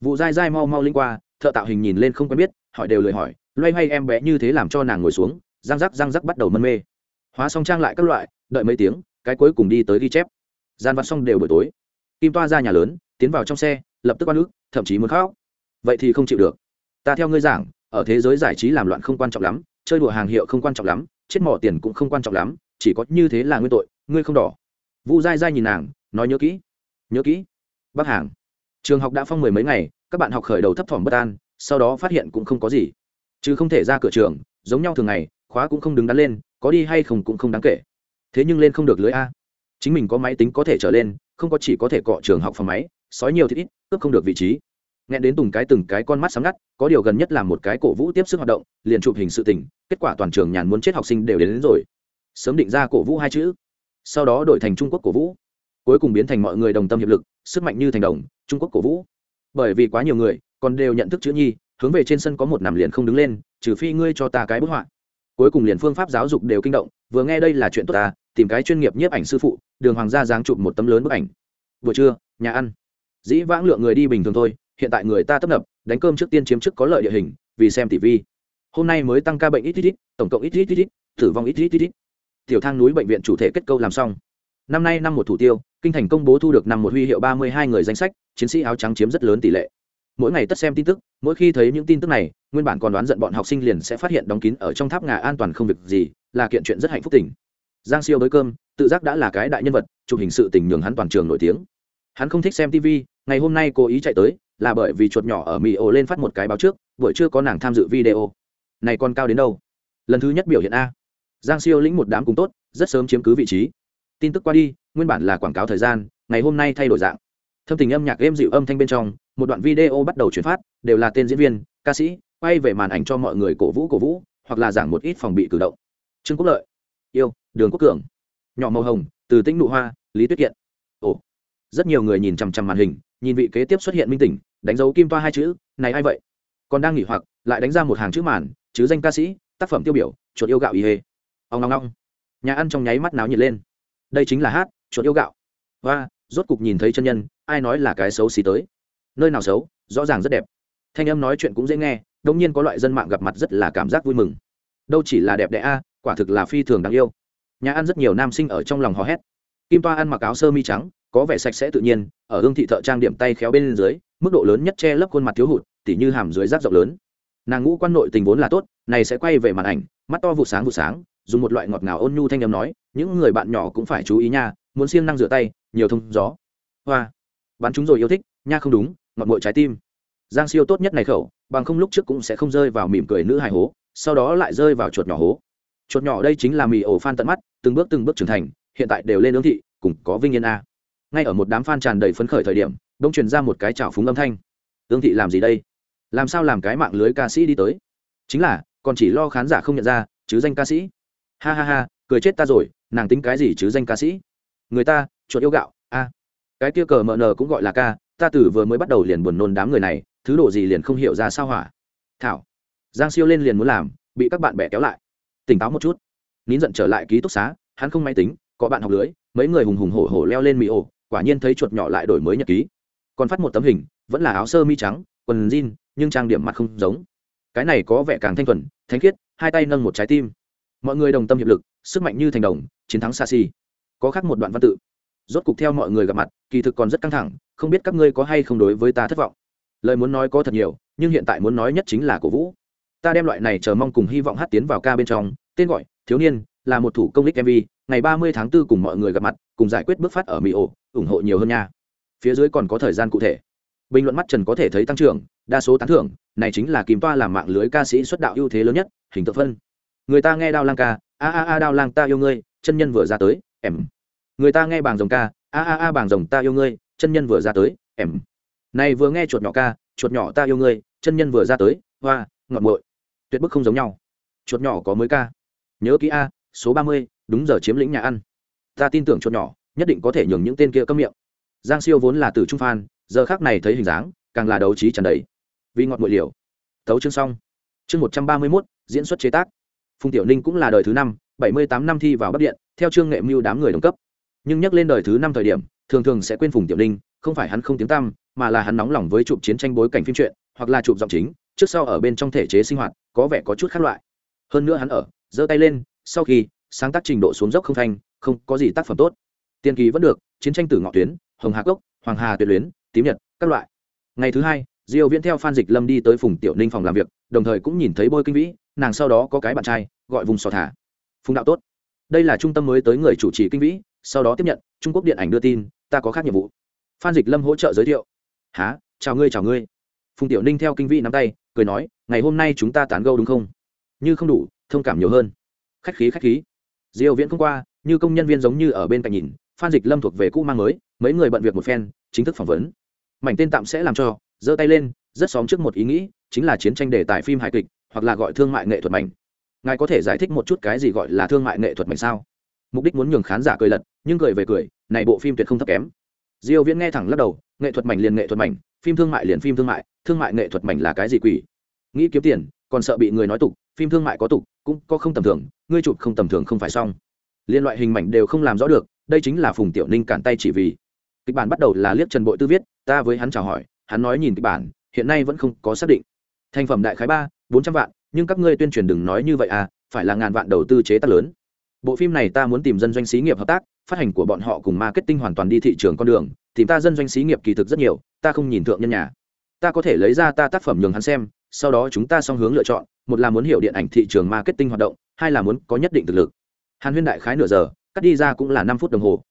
vụ dai dai mau mau linh qua, thợ tạo hình nhìn lên không quen biết, hỏi đều lời hỏi, loay hoay em bé như thế làm cho nàng ngồi xuống, răng rắc răng rắc bắt đầu mân mê. Hóa xong trang lại các loại, đợi mấy tiếng, cái cuối cùng đi tới ghi chép. Gian vặt xong đều buổi tối. Kim toa ra nhà lớn, tiến vào trong xe, lập tức oan ức, thậm chí muốn khóc. Vậy thì không chịu được. Ta theo ngươi giảng, ở thế giới giải trí làm loạn không quan trọng lắm, chơi đùa hàng hiệu không quan trọng lắm, chết mỏ tiền cũng không quan trọng lắm, chỉ có như thế là nguyên tội, ngươi không đỏ. Vu dai dai nhìn nàng, nói nhớ kỹ nhớ kỹ. Bác hàng trường học đã phong mười mấy ngày các bạn học khởi đầu thấp thỏm bất an sau đó phát hiện cũng không có gì. Chứ không thể ra cửa trường giống nhau thường ngày khóa cũng không đứng đắn lên có đi hay không cũng không đáng kể. Thế nhưng lên không được lưới a. Chính mình có máy tính có thể trở lên không có chỉ có thể cọ trường học phòng máy sói nhiều thì ít cướp không được vị trí. Nghe đến từng cái từng cái con mắt sáng ngắt có điều gần nhất là một cái cổ vũ tiếp sức hoạt động liền chụp hình sự tình kết quả toàn trường nhàn muốn chết học sinh đều đến, đến rồi. Sớm định ra cổ vũ hai chữ. Sau đó đổi thành trung quốc cổ vũ. Cuối cùng biến thành mọi người đồng tâm hiệp lực sức mạnh như thành đồng trung quốc cổ vũ. Bởi vì quá nhiều người còn đều nhận thức chữ nhi, hướng về trên sân có một nằm liền không đứng lên, trừ phi ngươi cho ta cái bức họa. Cuối cùng liền phương pháp giáo dục đều kinh động, vừa nghe đây là chuyện tốt ta, tìm cái chuyên nghiệp nhiếp ảnh sư phụ, đường hoàng gia giáng chụp một tấm lớn bức ảnh. Vừa trưa, nhà ăn. Dĩ vãng lượng người đi bình thường thôi, hiện tại người ta tấp nập, đánh cơm trước tiên chiếm chức có lợi địa hình, vì xem tv hôm nay mới tăng ca bệnh ít ít ít, tổng cộng ít ít ít ít, tử vong ít ít ít ít. Tiểu thang núi bệnh viện chủ thể kết câu làm xong. Năm nay năm một thủ tiêu kinh thành công bố thu được năm một huy hiệu ba mươi hai người danh sách, chiến sĩ áo trắng chiếm rất lớn tỷ lệ. Mỗi ngày tất xem tin tức, mỗi khi thấy những tin tức này, nguyên bản còn đoán giận bọn học sinh liền sẽ phát hiện đóng kín ở trong tháp ngà an toàn không việc gì, là kiện chuyện rất hạnh phúc tỉnh. giang siêu bới cơm, tự giác đã là cái đại nhân vật, chụp hình sự tình nhường hắn toàn trường nổi tiếng. Hắn không thích xem tv ngày hôm nay cố ý chạy tới, là bởi vì chuột nhỏ ở mỹ ổ lên phát một cái báo trước, buổi chưa có nàng tham dự video. Này còn cao đến đâu? Lần thứ nhất biểu hiện a. Giang siêu lĩnh một đám cùng tốt, rất sớm chiếm cứ vị trí tin tức qua đi, nguyên bản là quảng cáo thời gian, ngày hôm nay thay đổi dạng. Thâm tình âm nhạc êm dịu âm thanh bên trong, một đoạn video bắt đầu chuyển phát, đều là tên diễn viên, ca sĩ, quay về màn ảnh cho mọi người cổ vũ cổ vũ, hoặc là giảng một ít phòng bị cử động. Trương quốc lợi. Yêu, đường quốc cường. Nhỏ màu hồng, từ tĩnh nụ hoa, lý tuyết kiện. Ồ. Rất nhiều người nhìn chằm chằm màn hình, nhìn vị kế tiếp xuất hiện minh tỉnh, đánh dấu kim toa hai chữ, này ai vậy? Còn đang nghỉ hoặc, lại đánh ra một hàng chữ màn, chứ danh ca sĩ, tác phẩm tiêu biểu, chuột yêu gạo y hê ông long long nhà ăn trong nháy mắt náo nhiệt lên đây chính là hát, chuột yêu gạo. Và rốt cục nhìn thấy chân nhân, ai nói là cái xấu xí tới? Nơi nào xấu, rõ ràng rất đẹp. Thanh âm nói chuyện cũng dễ nghe đông nhiên có loại dân mạng gặp mặt rất là cảm giác vui mừng. Đâu chỉ là đẹp đẽ a, quả thực là phi thường đáng yêu. Nhà ăn rất nhiều nam sinh ở trong lòng hò hét. Kim toa ăn mặc áo sơ mi trắng, có vẻ sạch sẽ tự nhiên, ở hương thị thợ trang điểm tay khéo bên dưới, mức độ lớn nhất che lấp khuôn mặt thiếu hụt, tỉ như hàm dưới rác rộng lớn. Nàng ngũ quan nội tình vốn là tốt, này sẽ quay về màn ảnh, mắt to vụ sáng vụ sáng dùng một loại ngọt ngào ôn nhu thanh âm nói, những người bạn nhỏ cũng phải chú ý nha, muốn siêng năng rửa tay, nhiều thông gió. Hoa. Bắn chúng rồi yêu thích, nha không đúng, ngọt mội trái tim. Giang siêu tốt nhất này khẩu, bằng không lúc trước cũng sẽ không rơi vào mỉm cười nữ hài hố, sau đó lại rơi vào chuột nhỏ hố. Chuột nhỏ đây chính là mì ổ phan tận mắt, từng bước từng bước trưởng thành, hiện tại đều lên ương thị, cùng có vinh yên a. Ngay ở một đám fan tràn đầy phấn khởi thời điểm đông truyền ra một cái chảo phúng âm thanh. Ương thị làm gì đây? Làm sao làm cái mạng lưới ca sĩ đi tới? Chính là, còn chỉ lo khán giả không nhận ra, chứ danh ca sĩ ha ha ha, cười chết ta rồi, nàng tính cái gì chứ danh ca sĩ? Người ta, chuột yêu gạo, a. Cái kia cờ mờ nờ cũng gọi là ca, ta tử vừa mới bắt đầu liền buồn nôn đám người này, thứ đồ gì liền không hiểu ra sao hỏa thảo. Giang siêu lên liền muốn làm, bị các bạn bè kéo lại. Tỉnh táo một chút. Nín giận trở lại ký túc xá, hắn không máy tính, có bạn học lưới, mấy người hùng hùng hổ hổ leo lên mì ổ, quả nhiên thấy chuột nhỏ lại đổi mới nhật ký. Còn phát một tấm hình, vẫn là áo sơ mi trắng, quần jean, nhưng trang điểm mặt không giống. Cái này có vẻ càng thanh thuần, thanh khiết, hai tay nâng một trái tim mọi người đồng tâm hiệp lực, sức mạnh như thành đồng, chiến thắng xa xi có khác một đoạn văn tự. Rốt cục theo mọi người gặp mặt, kỳ thực còn rất căng thẳng, không biết các ngươi có hay không đối với ta thất vọng. Lời muốn nói có thật nhiều, nhưng hiện tại muốn nói nhất chính là cổ vũ. Ta đem loại này chờ mong cùng hy vọng hát tiến vào ca bên trong, tên gọi, thiếu niên, là một thủ công đích mv ngày ba mươi tháng 4 cùng mọi người gặp mặt, cùng giải quyết bước phát ở mỹ ổ, ủng hộ nhiều hơn nha. Phía dưới còn có thời gian cụ thể. Bình luận mắt trần có thể thấy tăng trưởng, đa số tán thưởng, này chính là kìm toa làm mạng lưới ca sĩ xuất đạo ưu thế lớn nhất, hình tượng phân người ta nghe đao lang ca, a a a, đao lang ta yêu ngươi, chân nhân vừa ra tới, em. Người ta nghe bàng rồng ca, a a a bàng rồng ta yêu ngươi, chân nhân vừa ra tới, em. Này vừa nghe chuột nhỏ ca, chuột nhỏ ta yêu ngươi, chân nhân vừa ra tới, hoa, ngọt bội tuyệt bức không giống nhau. Chuột nhỏ có mới ca. Nhớ kỹ a, số ba mươi, đúng giờ chiếm lĩnh nhà ăn. Ta tin tưởng chuột nhỏ, nhất định có thể nhường những tên kia cấm miệng. Giang siêu vốn là từ trung phan, giờ khác này thấy hình dáng, càng là đấu trí tràn đầy. Vì ngọt bội liều. Tấu chương xong. Chương một trăm ba mươi mốt, diễn xuất chế tác phùng tiểu ninh cũng là đời thứ năm, bảy mươi tám năm thi vào bắc điện, theo chương nghệ mưu đám người đồng cấp. Nhưng nhắc lên đời thứ năm thời điểm, thường thường sẽ quên phùng tiểu ninh, không phải hắn không tiếng tăm, mà là hắn nóng lòng với chụp chiến tranh bối cảnh phim truyện, hoặc là chụp giọng chính, trước sau ở bên trong thể chế sinh hoạt, có vẻ có chút khác loại. Hơn nữa hắn ở, giơ tay lên, sau khi, sáng tác trình độ xuống dốc không thanh không có gì tác phẩm tốt. Tiên kỳ vẫn được, chiến tranh tử ngọ tuyến, hồng hà cốc, hoàng hà tuyệt luyến, tím nhật, các loại. Ngày thứ hai diêu viễn theo phan dịch lâm đi tới phùng tiểu ninh phòng làm việc, đồng thời cũng nhìn thấy bôi kinh vĩ, nàng sau đó có cái bạn trai, gọi vùng sò thả. Phùng đạo tốt. Đây là trung tâm mới tới người chủ trì kinh vĩ, sau đó tiếp nhận, trung quốc điện ảnh đưa tin, ta có khác nhiệm vụ. Phan dịch lâm hỗ trợ giới thiệu. Há chào ngươi chào ngươi. Phùng tiểu ninh theo kinh vĩ nắm tay, cười nói, ngày hôm nay chúng ta tán gâu đúng không? Như không đủ, thông cảm nhiều hơn. Khách khí khách khí. Diêu viễn không qua, như công nhân viên giống như ở bên cạnh nhìn, phan dịch lâm thuộc về cũ mang mới, mấy người bận việc một phen, chính thức phỏng vấn. Mảnh tên tạm sẽ làm cho giơ tay lên, rất xóm trước một ý nghĩ, chính là chiến tranh đề tài phim hài kịch, hoặc là gọi thương mại nghệ thuật mảnh. Ngài có thể giải thích một chút cái gì gọi là thương mại nghệ thuật mảnh sao? Mục đích muốn nhường khán giả cười lật, nhưng cười về cười, này bộ phim tuyệt không thấp kém. Diêu viễn nghe thẳng lắc đầu, nghệ thuật mảnh liền nghệ thuật mảnh, phim thương mại liền phim thương mại thương mại nghệ thuật mảnh là cái gì quỷ? Nghĩ kiếm tiền, còn sợ bị người nói tục, phim thương mại có tục, cũng có không tầm thường, ngươi chụp không tầm thường không phải xong. Liên loại hình mảnh đều không làm rõ được, đây chính là phùng tiểu ninh cản tay chỉ vì. Kịch bản bắt đầu là liếc trần bội tư viết, ta với hắn chào hỏi hắn nói nhìn kịch bản, hiện nay vẫn không có xác định. Thành phẩm đại khái ba, bốn trăm vạn, nhưng các ngươi tuyên truyền đừng nói như vậy à phải là ngàn vạn đầu tư chế tác lớn. Bộ phim này ta muốn tìm dân doanh xí nghiệp hợp tác, phát hành của bọn họ cùng marketing hoàn toàn đi thị trường con đường, tìm ta dân doanh xí nghiệp kỳ thực rất nhiều, ta không nhìn thượng nhân nhà. Ta có thể lấy ra ta tác phẩm nhường hắn xem, sau đó chúng ta song hướng lựa chọn, một là muốn hiểu điện ảnh thị trường marketing hoạt động, hai là muốn có nhất định thực lực. Hàn huyên đại khái nửa giờ, cắt đi ra cũng là năm phút đồng hồ.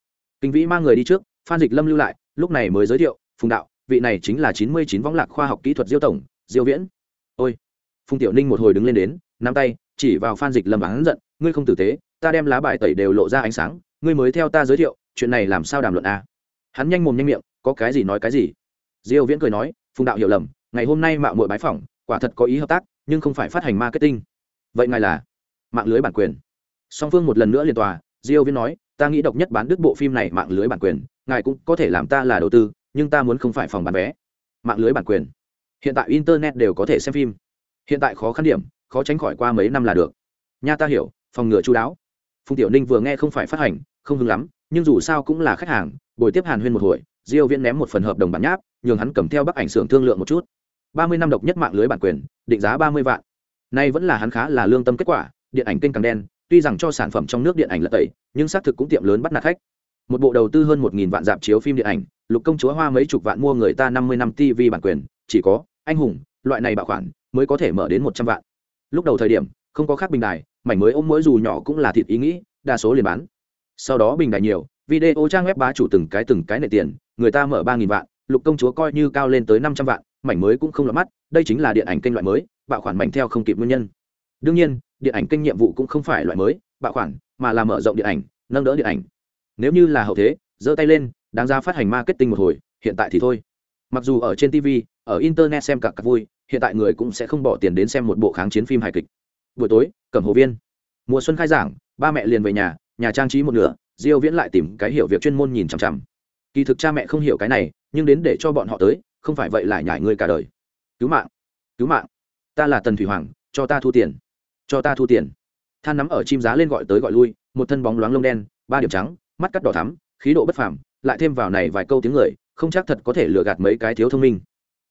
Kinh vĩ mang người đi trước, phan dịch lâm lưu lại, lúc này mới giới thiệu, phùng đạo vị này chính là chín mươi chín võng lạc khoa học kỹ thuật diêu tổng, diêu viễn. Ôi, phùng tiểu ninh một hồi đứng lên đến, nắm tay, chỉ vào phan dịch lâm hắn giận, ngươi không tử tế, ta đem lá bài tẩy đều lộ ra ánh sáng, ngươi mới theo ta giới thiệu, chuyện này làm sao đàm luận a hắn nhanh mồm nhanh miệng, có cái gì nói cái gì? Diêu viễn cười nói, phùng đạo hiểu lầm, ngày hôm nay mạo muội bái phỏng, quả thật có ý hợp tác, nhưng không phải phát hành marketing. Vậy ngài là mạng lưới bản quyền. Song phương một lần nữa liên tòa, diêu viễn nói, ta nghĩ độc nhất bán đứt bộ phim này mạng lưới bản quyền, ngài cũng có thể làm ta là đầu tư nhưng ta muốn không phải phòng bán vé, mạng lưới bản quyền. Hiện tại internet đều có thể xem phim. Hiện tại khó khăn điểm, khó tránh khỏi qua mấy năm là được. Nha, ta hiểu, phòng ngừa chú đáo. Phùng tiểu ninh vừa nghe không phải phát hành, không hứng lắm, nhưng dù sao cũng là khách hàng, buổi tiếp hàn huyên một hồi, diêu viễn ném một phần hợp đồng bản nháp, nhường hắn cầm theo bắc ảnh xưởng thương lượng một chút. Ba mươi năm độc nhất mạng lưới bản quyền, định giá ba mươi vạn. Nay vẫn là hắn khá là lương tâm kết quả, điện ảnh kênh càng đen, tuy rằng cho sản phẩm trong nước điện ảnh là tẩy, nhưng xác thực cũng tiệm lớn bắt nạt khách một bộ đầu tư hơn một nghìn vạn dạp chiếu phim điện ảnh, lục công chúa hoa mấy chục vạn mua người ta năm mươi năm tv bản quyền, chỉ có anh hùng, loại này bảo khoản, mới có thể mở đến một trăm vạn. Lúc đầu thời điểm, không có khác bình đài, mảnh mới ôm mỗi dù nhỏ cũng là thịt ý nghĩ, đa số liền bán. Sau đó bình đài nhiều, video trang web bá chủ từng cái từng cái nệ tiền, người ta mở ba nghìn vạn, lục công chúa coi như cao lên tới năm trăm vạn, mảnh mới cũng không lọt mắt, đây chính là điện ảnh kênh loại mới bạo khoản mảnh theo không kịp nguyên nhân. Đương nhiên, điện ảnh kênh nhiệm vụ cũng không phải loại mới bạo khoản, mà là mở rộng điện ảnh, nâng đỡ điện ảnh nếu như là hậu thế, giơ tay lên, đáng ra phát hành marketing một hồi, hiện tại thì thôi. Mặc dù ở trên tv ở internet xem cả các vui, hiện tại người cũng sẽ không bỏ tiền đến xem một bộ kháng chiến phim hài kịch. Buổi tối, cẩm hồ viên. Mùa xuân khai giảng, ba mẹ liền về nhà nhà trang trí một nửa, diêu viễn lại tìm cái hiểu việc chuyên môn nhìn chằm chằm. Kỳ thực cha mẹ không hiểu cái này, nhưng đến để cho bọn họ tới, không phải vậy lại nhảy người cả đời. Cứu mạng cứu mạng. Ta là tần thủy hoàng, cho ta thu tiền. Cho ta thu tiền. Than nắm ở chim giá lên gọi tới gọi lui, một thân bóng loáng lông đen, ba điểm trắng mắt cắt đỏ thắm, khí độ bất phàm, lại thêm vào này vài câu tiếng người, không chắc thật có thể lừa gạt mấy cái thiếu thông minh.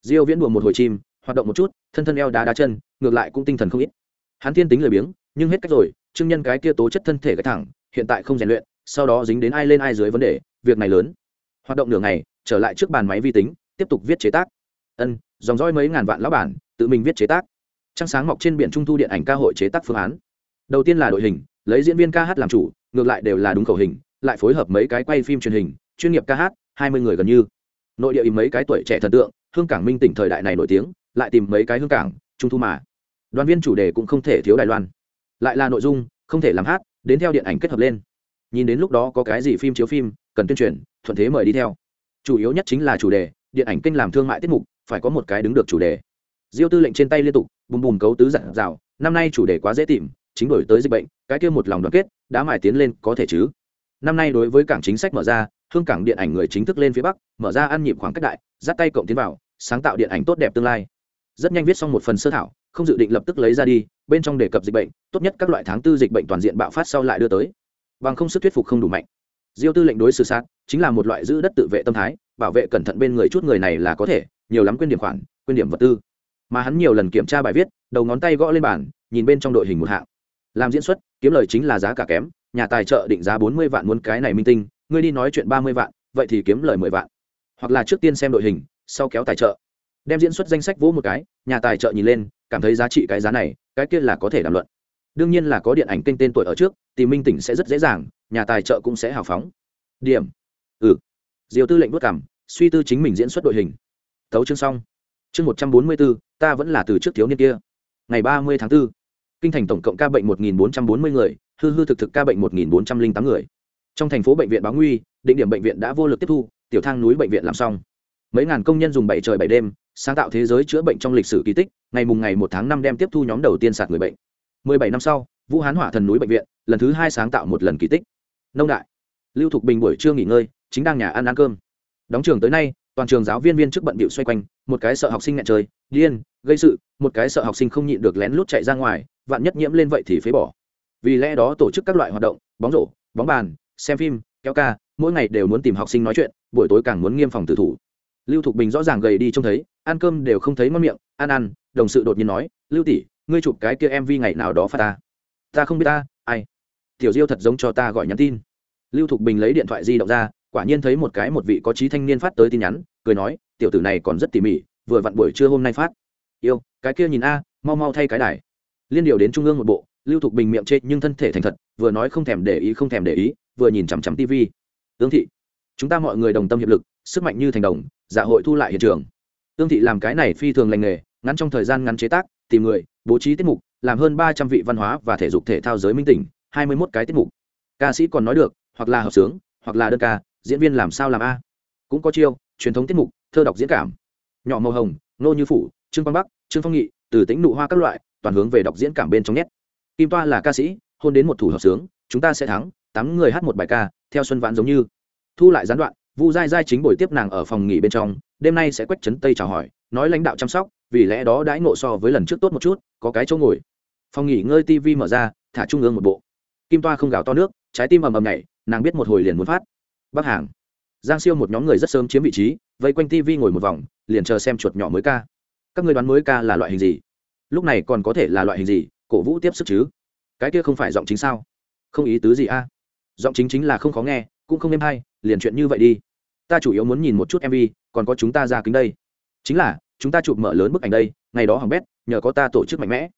Diêu viễn buồn một hồi chim, hoạt động một chút, thân thân eo đá đá chân, ngược lại cũng tinh thần không ít. Hắn thiên tính lười biếng, nhưng hết cách rồi, trương nhân cái kia tố chất thân thể cái thẳng, hiện tại không rèn luyện, sau đó dính đến ai lên ai dưới vấn đề, việc này lớn. Hoạt động nửa ngày, trở lại trước bàn máy vi tính, tiếp tục viết chế tác. Ân, dòng roi mấy ngàn vạn lão bản, tự mình viết chế tác. Trăng sáng mọc trên biển trung thu điện ảnh ca hội chế tác phương án. Đầu tiên là đội hình, lấy diễn viên ca hát làm chủ, ngược lại đều là đúng khẩu hình lại phối hợp mấy cái quay phim truyền hình, chuyên nghiệp ca hát, hai mươi người gần như. Nội địa ý mấy cái tuổi trẻ thần tượng, hương cảng minh tỉnh thời đại này nổi tiếng, lại tìm mấy cái hương cảng, trung thu mà. Đoàn viên chủ đề cũng không thể thiếu đài loan. Lại là nội dung, không thể làm hát, đến theo điện ảnh kết hợp lên. Nhìn đến lúc đó có cái gì phim chiếu phim, cần tuyên truyền, thuận thế mời đi theo. Chủ yếu nhất chính là chủ đề, điện ảnh kênh làm thương mại tiết mục, phải có một cái đứng được chủ đề. Diêu tư lệnh trên tay liên tục, bùm bùm cấu tứ dặn dào năm nay chủ đề quá dễ tìm, chính đổi tới dịch bệnh, cái kia một lòng đoàn kết, đã mải tiến lên có thể chứ? Năm nay đối với cảng chính sách mở ra, hương cảng điện ảnh người chính thức lên phía bắc, mở ra ăn nhịp khoảng cách đại, dắt tay cộng tiến vào, sáng tạo điện ảnh tốt đẹp tương lai. Rất nhanh viết xong một phần sơ thảo, không dự định lập tức lấy ra đi, bên trong đề cập dịch bệnh, tốt nhất các loại tháng tư dịch bệnh toàn diện bạo phát sau lại đưa tới. Bằng không sức thuyết phục không đủ mạnh. Diêu tư lệnh đối xử sát, chính là một loại giữ đất tự vệ tâm thái, bảo vệ cẩn thận bên người chút người này là có thể, nhiều lắm quên điểm khoản, quên điểm vật tư. Mà hắn nhiều lần kiểm tra bài viết, đầu ngón tay gõ lên bàn, nhìn bên trong đội hình một hạng. Làm diễn xuất, kiếm lời chính là giá cả kém nhà tài trợ định giá bốn mươi vạn muốn cái này minh tinh ngươi đi nói chuyện ba mươi vạn vậy thì kiếm lời mười vạn. Hoặc là trước tiên xem đội hình sau kéo tài trợ. Đem diễn xuất danh sách vỗ một cái nhà tài trợ nhìn lên cảm thấy giá trị cái giá này cái kia là có thể đàm luận. Đương nhiên là có điện ảnh kênh tên tuổi ở trước thì minh tỉnh sẽ rất dễ dàng nhà tài trợ cũng sẽ hào phóng. Điểm. Ừ. Diều tư lệnh vất cảm suy tư chính mình diễn xuất đội hình. Thấu chương xong. Chương một trăm bốn mươi bốn ta vẫn là từ trước thiếu niên kia. Ngày ba mươi tháng 4, kinh thành tổng cộng ca bệnh một nghìn bốn trăm bốn mươi người hư hư thực thực ca bệnh một nghìn bốn trăm linh tám người. Trong thành phố bệnh viện báo nguy, định điểm bệnh viện đã vô lực tiếp thu, tiểu thang núi bệnh viện làm xong. Mấy ngàn công nhân dùng bảy trời bảy đêm, sáng tạo thế giới chữa bệnh trong lịch sử kỳ tích, ngày mùng ngày một tháng năm đem tiếp thu nhóm đầu tiên sạt người bệnh. Mười bảy năm sau, vũ hán hỏa thần núi bệnh viện, lần thứ hai sáng tạo một lần kỳ tích. Nông đại, lưu thục bình buổi trưa nghỉ ngơi, chính đang nhà ăn ăn cơm. Đóng trường tới nay, toàn trường giáo viên viên trước bận bịu xoay quanh, một cái sợ học sinh nghẹn chơi điên, gây sự, một cái sợ học sinh không nhịn được lén lút chạy ra ngoài, vạn nhất nhiễm lên vậy thì phế bỏ vì lẽ đó tổ chức các loại hoạt động, bóng rổ, bóng bàn, xem phim, kéo ca, mỗi ngày đều muốn tìm học sinh nói chuyện, buổi tối càng muốn nghiêm phòng tử thủ. Lưu thục bình rõ ràng gầy đi trông thấy, ăn cơm đều không thấy mất miệng, ăn ăn, đồng sự đột nhiên nói, lưu tỷ, ngươi chụp cái kia mv ngày nào đó phát ta. Ta không biết ta, ai? Tiểu diêu thật giống cho ta gọi nhắn tin. Lưu thục bình lấy điện thoại di động ra, quả nhiên thấy một cái một vị có trí thanh niên phát tới tin nhắn, cười nói, tiểu tử này còn rất tỉ mỉ, vừa vặn buổi trưa hôm nay phát. Yêu, cái kia nhìn a, mau mau thay cái đài. Liên điều đến trung ương một bộ lưu thục bình miệng chê nhưng thân thể thành thật, vừa nói không thèm để ý, không thèm để ý, vừa nhìn chằm chằm tv ương thị, chúng ta mọi người đồng tâm hiệp lực, sức mạnh như thành đồng dạ hội thu lại hiện trường. Ương thị làm cái này phi thường lành nghề, ngắn trong thời gian ngắn chế tác, tìm người, bố trí tiết mục, làm hơn ba trăm vị văn hóa và thể dục thể thao giới minh tỉnh, hai mươi mốt cái tiết mục. Ca sĩ còn nói được, hoặc là hợp sướng, hoặc là đơn ca, diễn viên làm sao làm a? Cũng có chiêu, truyền thống tiết mục, thơ đọc diễn cảm. Nhỏ màu hồng, nô như phủ, trương quang bắc, trương phong nghị, từ tính nụ hoa các loại, toàn hướng về đọc diễn cảm bên trong nhét kim toa là ca sĩ, hôn đến một thủ hợp sướng, chúng ta sẽ thắng, tám người hát một bài ca, theo xuân vãn giống như. Thu lại gián đoạn, vu dai dai chính buổi tiếp nàng ở phòng nghỉ bên trong, đêm nay sẽ quách chấn tây chào hỏi, nói lãnh đạo chăm sóc, vì lẽ đó đãi ngộ so với lần trước tốt một chút, có cái chỗ ngồi. Phòng nghỉ ngơi tv mở ra, thả trung ương một bộ. Kim toa không gào to nước, trái tim ầm ầm nhảy, nàng biết một hồi liền muốn phát. Bắc hàng. Giang siêu một nhóm người rất sớm chiếm vị trí, vây quanh tv ngồi một vòng, liền chờ xem chuột nhỏ mới ca. Các người đoán mới ca là loại hình gì? Lúc này còn có thể là loại hình gì? Cổ vũ tiếp sức chứ? Cái kia không phải giọng chính sao? Không ý tứ gì a? Giọng chính chính là không khó nghe, cũng không êm hay, liền chuyện như vậy đi. Ta chủ yếu muốn nhìn một chút mv còn có chúng ta ra kính đây. Chính là, chúng ta chụp mở lớn bức ảnh đây, ngày đó hỏng bét, nhờ có ta tổ chức mạnh mẽ.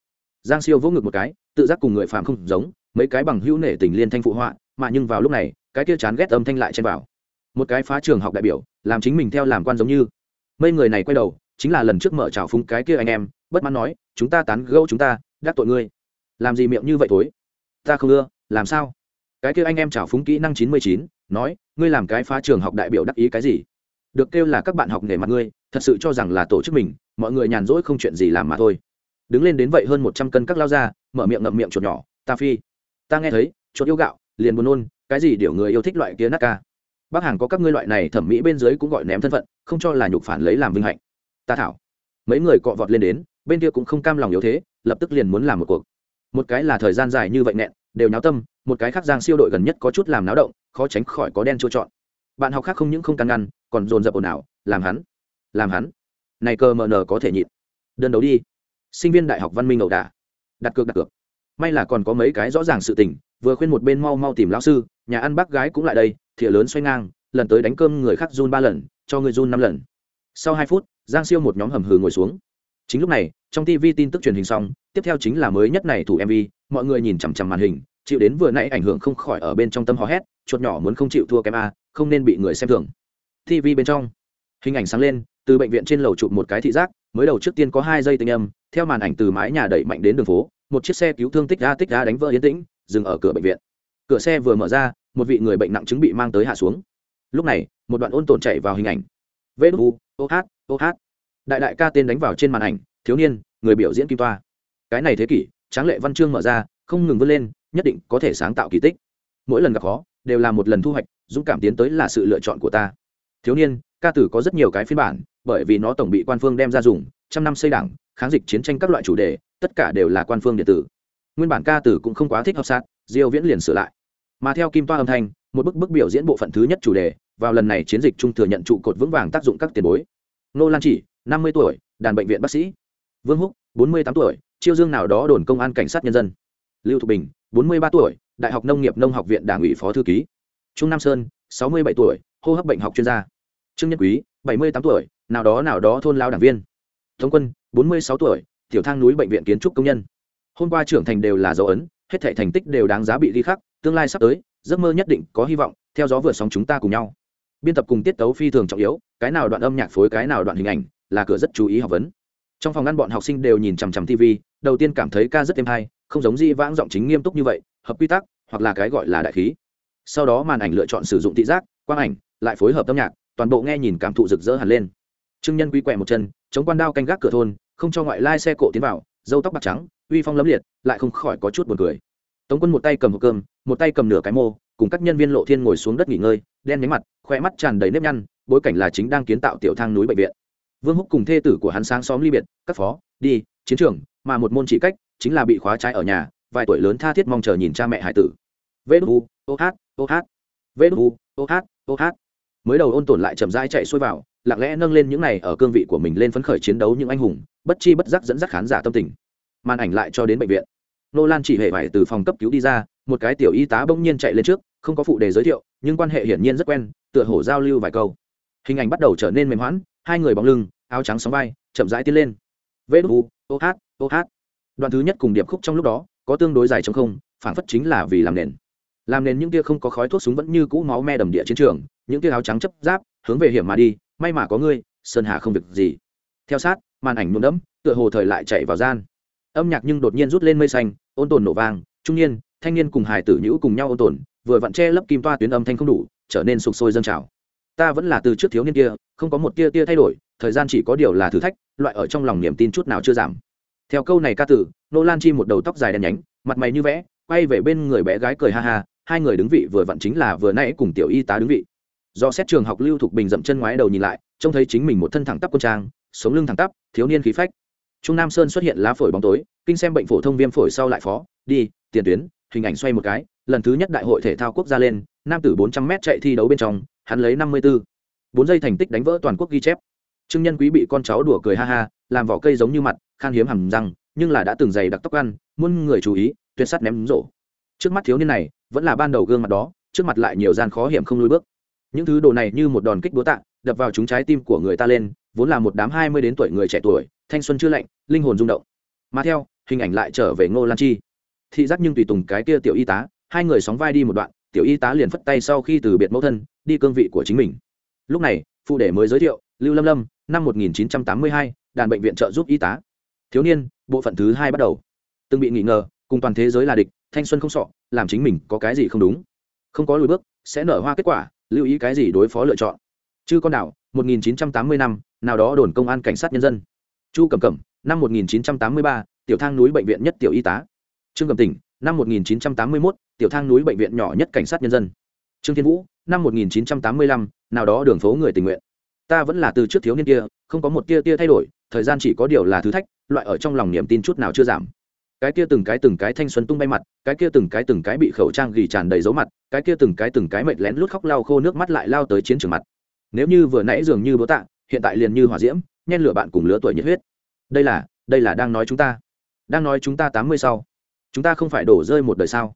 Giang siêu vỗ ngực một cái, tự giác cùng người phạm không giống, mấy cái bằng hữu nể tình liên thanh phụ họa, mà nhưng vào lúc này, cái kia chán ghét âm thanh lại chen vào. Một cái phá trường học đại biểu, làm chính mình theo làm quan giống như. Mấy người này quay đầu, chính là lần trước mở trào phúng cái kia anh em, bất mãn nói, chúng ta tán gẫu chúng ta đắc tội ngươi. Làm gì miệng như vậy thối? Ta không ưa, làm sao? Cái kia anh em trào phúng kỹ năng chín mươi chín, nói, ngươi làm cái phá trường học đại biểu đắc ý cái gì? Được kêu là các bạn học nghề mặt ngươi, thật sự cho rằng là tổ chức mình, mọi người nhàn rỗi không chuyện gì làm mà thôi. Đứng lên đến vậy hơn một trăm cân các lao ra mở miệng ngậm miệng chuột nhỏ, ta phi. Ta nghe thấy, chuột yêu gạo, liền buồn nôn, cái gì điều người yêu thích loại kia nát ca? Bác hàng có các ngươi loại này thẩm mỹ bên dưới cũng gọi ném thân phận, không cho là nhục phản lấy làm vinh hạnh. Ta thảo. Mấy người cọ vọt lên đến, bên kia cũng không cam lòng yếu thế lập tức liền muốn làm một cuộc. Một cái là thời gian dài như vậy nẹn, đều nháo tâm, một cái khác giang siêu đội gần nhất có chút làm náo động, khó tránh khỏi có đen chua chọn. Bạn học khác không những không can ngăn, còn dồn dập ồn ào, làm hắn làm hắn. Này cơ mờ nờ có thể nhịn. Đơn đấu đi. Sinh viên đại học văn minh ẩu đả. Đặt cược đặt cược. May là còn có mấy cái rõ ràng sự tình, vừa khuyên một bên mau mau tìm lão sư, nhà ăn bác gái cũng lại đây, thìa lớn xoay ngang, lần tới đánh cơm người khác run ba lần, cho người run năm lần. Sau hai phút, giang siêu một nhóm hầm hừ ngồi xuống. Chính lúc này trong tv tin tức truyền hình xong, tiếp theo chính là mới nhất này thủ mv mọi người nhìn chằm chằm màn hình, chịu đến vừa nãy ảnh hưởng không khỏi ở bên trong tâm hò hét, chuột nhỏ muốn không chịu thua kém a, không nên bị người xem thường. Tv bên trong, hình ảnh sáng lên, từ bệnh viện trên lầu chụp một cái thị giác, mới đầu trước tiên có hai giây tinh âm, theo màn ảnh từ mái nhà đẩy mạnh đến đường phố, một chiếc xe cứu thương tích ra tích ra đánh vỡ yên tĩnh, dừng ở cửa bệnh viện. Cửa xe vừa mở ra, một vị người bệnh nặng chứng bị mang tới hạ xuống. Lúc này, một đoạn ôn tồn chạy vào hình ảnh. Vê đu ô hát ô hát. Đại đại ca tên đánh vào trên màn ảnh thiếu niên, người biểu diễn kim toa. Cái này thế kỷ, tráng lệ văn chương mở ra, không ngừng vươn lên, nhất định có thể sáng tạo kỳ tích. Mỗi lần gặp khó, đều là một lần thu hoạch, dũng cảm tiến tới là sự lựa chọn của ta. Thiếu niên, ca tử có rất nhiều cái phiên bản, bởi vì nó tổng bị quan phương đem ra dùng, trăm năm xây đảng, kháng dịch chiến tranh các loại chủ đề, tất cả đều là quan phương điện tử. Nguyên bản ca tử cũng không quá thích hợp sát, diêu viễn liền sửa lại. Mà theo kim toa âm thanh, một bức bức biểu diễn bộ phận thứ nhất chủ đề, vào lần này chiến dịch trung thừa nhận trụ cột vững vàng tác dụng các tiền bối. Nô lan chỉ, năm mươi tuổi, đàn bệnh viện bác sĩ vương húc, bốn mươi tám tuổi, chiêu dương nào đó đồn công an cảnh sát nhân dân. Lưu thục bình, bốn mươi ba tuổi, đại học nông nghiệp nông học viện đảng ủy phó thư ký. Trung nam sơn, sáu mươi bảy tuổi, hô hấp bệnh học chuyên gia. Trương nhân quý, bảy mươi tám tuổi, nào đó nào đó thôn lao đảng viên. Thống quân, bốn mươi sáu tuổi, tiểu thang núi bệnh viện kiến trúc công nhân. Hôm qua trưởng thành đều là dấu ấn, hết thể thành tích đều đáng giá bị ghi khắc, tương lai sắp tới, giấc mơ nhất định có hy vọng, theo gió vượt sóng chúng ta cùng nhau. Biên tập cùng tiết tấu phi thường trọng yếu, cái nào đoạn âm nhạc phối cái nào đoạn hình ảnh, là cửa rất chú ý học vấn trong phòng ngăn bọn học sinh đều nhìn chằm chằm tv đầu tiên cảm thấy ca rất êm hay, không giống di vãng giọng chính nghiêm túc như vậy, hợp quy tắc, hoặc là cái gọi là đại khí. Sau đó màn ảnh lựa chọn sử dụng thị giác, quang ảnh, lại phối hợp âm nhạc, toàn bộ nghe nhìn cảm thụ rực rỡ hẳn lên. Trương nhân quy quẹ một chân, chống quan đao canh gác cửa thôn, không cho ngoại lai xe cộ tiến vào dâu tóc bạc trắng, uy phong lấm liệt, lại không khỏi có chút buồn cười. Tống quân một tay cầm hộp cơm, một tay cầm nửa cái mô, cùng các nhân viên lộ thiên ngồi xuống đất nghỉ ngơi, đen nhánh mặt khoe mắt tràn đầy nếp nhăn, bối cảnh là chính đang kiến tạo tiểu thang núi bệnh viện vương húc cùng thê tử của hắn sáng xóm ly biệt, các phó, đi, chiến trường, mà một môn chỉ cách chính là bị khóa trái ở nhà, vài tuổi lớn tha thiết mong chờ nhìn cha mẹ hải tử. Vê đu ô hát ô hát. Vê đu ô hát ô hát. Mới đầu ôn tồn lại chậm rãi chạy xuôi vào, lặng lẽ nâng lên những này ở cương vị của mình lên phấn khởi chiến đấu những anh hùng, bất chi bất giác dẫn dắt khán giả tâm tình. Màn ảnh lại cho đến bệnh viện. Nô lan chỉ hệ vải từ phòng cấp cứu đi ra, một cái tiểu y tá bỗng nhiên chạy lên trước, không có phụ đề giới thiệu, nhưng quan hệ hiển nhiên rất quen, tựa hổ giao lưu vài câu. Hình ảnh bắt đầu trở nên mềm hoãn hai người bóng lưng, áo trắng sóng vai, chậm rãi tiến lên. Vê đu ô hát ô hát. Đoạn thứ nhất cùng điệp khúc trong lúc đó, có tương đối dài trong không phản phất chính là vì làm nền. Làm nền những kia không có khói thuốc súng vẫn như cũ máu me đầm địa chiến trường, những kia áo trắng chấp giáp, hướng về hiểm mà đi, may mà có ngươi, sơn hà không việc gì. Theo sát, màn ảnh nhuộm đẫm, tựa hồ thời lại chạy vào gian. Âm nhạc nhưng đột nhiên rút lên mây xanh, ôn tồn nổ vang, trung niên, thanh niên cùng hài tử nhữ cùng nhau ôn tồn, vừa vặn che lấp kim toa tuyến âm thanh không đủ, trở nên sụp sôi dâng trào ta vẫn là từ trước thiếu niên kia, không có một tia tia thay đổi, thời gian chỉ có điều là thử thách, loại ở trong lòng niềm tin chút nào chưa giảm. Theo câu này ca tử nô lan chi một đầu tóc dài đen nhánh, mặt mày như vẽ, quay về bên người bé gái cười ha ha, hai người đứng vị vừa vặn chính là vừa nãy cùng tiểu y tá đứng vị. Do xét trường học lưu thục bình dậm chân ngoái đầu nhìn lại, trông thấy chính mình một thân thẳng tắp quân trang, sống lưng thẳng tắp, thiếu niên khí phách. Trung nam sơn xuất hiện lá phổi bóng tối, kinh xem bệnh phổ thông viêm phổi sau lại phó, đi, tiền tuyến, hình ảnh xoay một cái, lần thứ nhất đại hội thể thao quốc gia lên, nam tử bốn trăm m chạy thi đấu bên trong hắn lấy năm mươi bốn bốn giây thành tích đánh vỡ toàn quốc ghi chép. Trương nhân quý bị con cháu đùa cười ha ha, làm vỏ cây giống như mặt, khan hiếm hầm răng, nhưng là đã từng dày đặc tóc ăn, muôn người chú ý, tuyệt sắt ném rổ. Trước mắt thiếu niên này, vẫn là ban đầu gương mặt đó, trước mặt lại nhiều gian khó hiểm không lùi bước. Những thứ đồ này như một đòn kích búa tạ, đập vào chúng trái tim của người ta lên, vốn là một đám hai mươi đến tuổi người trẻ tuổi, thanh xuân chưa lạnh, linh hồn rung động. Mà theo, hình ảnh lại trở về ngô lan chi. Thị giác nhưng tùy tùng cái kia tiểu y tá, hai người sóng vai đi một đoạn tiểu y tá liền phất tay sau khi từ biệt mẫu thân đi cương vị của chính mình. Lúc này phụ đề mới giới thiệu lưu lâm lâm năm 1982, đàn bệnh viện trợ giúp y tá. Thiếu niên bộ phận thứ hai bắt đầu. Từng bị nghi ngờ cùng toàn thế giới là địch thanh xuân không sọ làm chính mình có cái gì không đúng? Không có lùi bước sẽ nở hoa kết quả lưu ý cái gì đối phó lựa chọn. Chứ con đảo 1980 năm nào đó đồn công an cảnh sát nhân dân. Chu cẩm cẩm năm 1983, tiểu thang núi bệnh viện nhất tiểu y tá. Trương cẩm tỉnh năm 1981, tiểu thang núi bệnh viện nhỏ nhất cảnh sát nhân dân. Trương thiên vũ năm 1985, nào đó đường phố người tình nguyện. Ta vẫn là từ trước thiếu niên kia không có một tia tia thay đổi thời gian chỉ có điều là thử thách loại ở trong lòng niềm tin chút nào chưa giảm. Cái kia từng cái từng cái thanh xuân tung bay mặt cái kia từng cái từng cái bị khẩu trang gỉ tràn đầy dấu mặt cái kia từng cái từng cái mệt lén lút khóc lau khô nước mắt lại lao tới chiến trường mặt. Nếu như vừa nãy dường như bố tạ hiện tại liền như hỏa diễm nhen lửa bạn cùng lứa tuổi nhiệt huyết. Đây là đây là đang nói chúng ta. Đang nói chúng ta tám mươi sau chúng ta không phải đổ rơi một đời sao?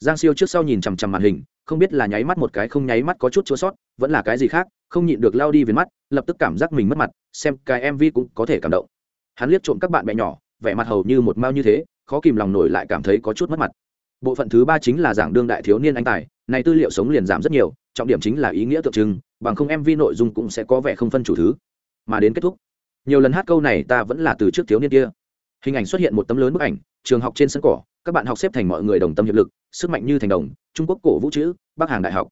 Giang siêu trước sau nhìn chằm chằm màn hình, không biết là nháy mắt một cái không nháy mắt có chút chua sót, vẫn là cái gì khác, không nhịn được lao đi về mắt, lập tức cảm giác mình mất mặt, xem cái mv cũng có thể cảm động. Hắn liếc trộm các bạn bè nhỏ, vẻ mặt hầu như một mao như thế, khó kìm lòng nổi lại cảm thấy có chút mất mặt. Bộ phận thứ ba chính là giảng đương đại thiếu niên anh tài, này tư liệu sống liền giảm rất nhiều, trọng điểm chính là ý nghĩa tượng trưng, bằng không mv nội dung cũng sẽ có vẻ không phân chủ thứ. Mà đến kết thúc, nhiều lần hát câu này ta vẫn là từ trước thiếu niên kia. Hình ảnh xuất hiện một tấm lớn bức ảnh, trường học trên sân cỏ các bạn học xếp thành mọi người đồng tâm hiệp lực, sức mạnh như thành đồng, trung quốc cổ vũ chữ, bắc hàng đại học.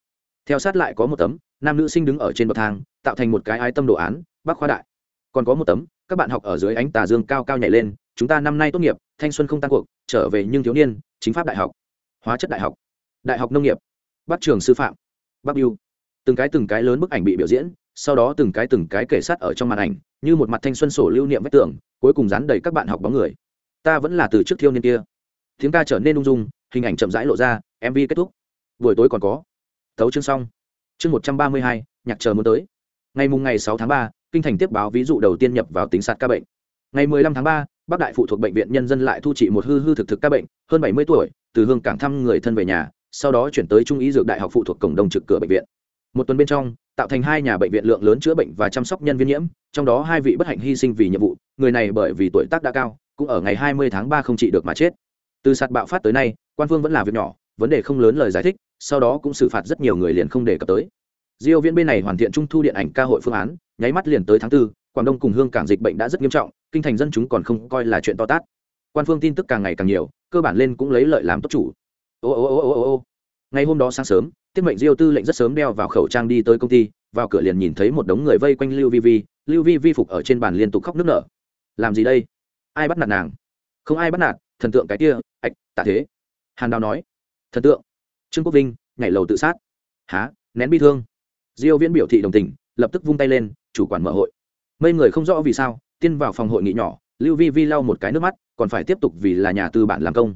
Theo sát lại có một tấm, nam nữ sinh đứng ở trên bậc thang, tạo thành một cái ái tâm đồ án, bắc khoa đại. Còn có một tấm, các bạn học ở dưới ánh tà dương cao cao nhảy lên, chúng ta năm nay tốt nghiệp, thanh xuân không tăng cuộc, trở về nhưng thiếu niên, chính pháp đại học. Hóa chất đại học. Đại học nông nghiệp. Bắc trường sư phạm. Bắc biêu từng cái từng cái lớn bức ảnh bị biểu diễn, sau đó từng cái từng cái kể sát ở trong màn ảnh, như một mặt thanh xuân sổ lưu niệm vách tường, cuối cùng dán đầy các bạn học bóng người. Ta vẫn là từ trước thiếu niên kia tiếng ca trở nên ung dung, hình ảnh chậm rãi lộ ra mv kết thúc. Buổi tối còn có. Thấu chương xong. Chương một trăm ba mươi hai, nhạc chờ muốn tới. Ngày mùng ngày sáu tháng ba, kinh thành tiếp báo ví dụ đầu tiên nhập vào tính sạt ca bệnh. Ngày mười lăm tháng ba bắc đại phụ thuộc bệnh viện nhân dân lại thu trị một hư hư thực thực ca bệnh, hơn bảy mươi tuổi, từ hương cảng thăm người thân về nhà, sau đó chuyển tới trung ý dược đại học phụ thuộc cổng đồng trực cửa bệnh viện. Một tuần bên trong, tạo thành hai nhà bệnh viện lượng lớn chữa bệnh và chăm sóc nhân viên nhiễm, trong đó hai vị bất hạnh hy sinh vì nhiệm vụ, người này bởi vì tuổi tác đã cao, cũng ở ngày hai mươi tháng ba không trị được mà chết từ sạt bạo phát tới nay quan phương vẫn là việc nhỏ vấn đề không lớn lời giải thích sau đó cũng xử phạt rất nhiều người liền không đề cập tới. Diêu viễn bên này hoàn thiện trung thu điện ảnh ca hội phương án nháy mắt liền tới tháng 4, quảng đông cùng hương cảng dịch bệnh đã rất nghiêm trọng kinh thành dân chúng còn không coi là chuyện to tát. Quan phương tin tức càng ngày càng nhiều cơ bản lên cũng lấy lợi làm tốt chủ. Ô ô ô ô ô ô. Ngày hôm đó sáng sớm tiết mệnh diêu tư lệnh rất sớm đeo vào khẩu trang đi tới công ty vào cửa liền nhìn thấy một đống người vây quanh lưu vi vi lưu vi vi phục ở trên bàn liên tục khóc nức nở. Làm gì đây? Ai bắt nạt nàng? Không ai bắt nạt thần tượng cái kia ạch, tạ thế. Hàn đào nói, thần tượng. Trương quốc vinh nhảy lầu tự sát. Há, nén bi thương. Diêu viễn biểu thị đồng tình, lập tức vung tay lên, chủ quản mở hội. Mấy người không rõ vì sao tiên vào phòng hội nghị nhỏ, lưu vi vi lau một cái nước mắt, còn phải tiếp tục vì là nhà tư bản làm công.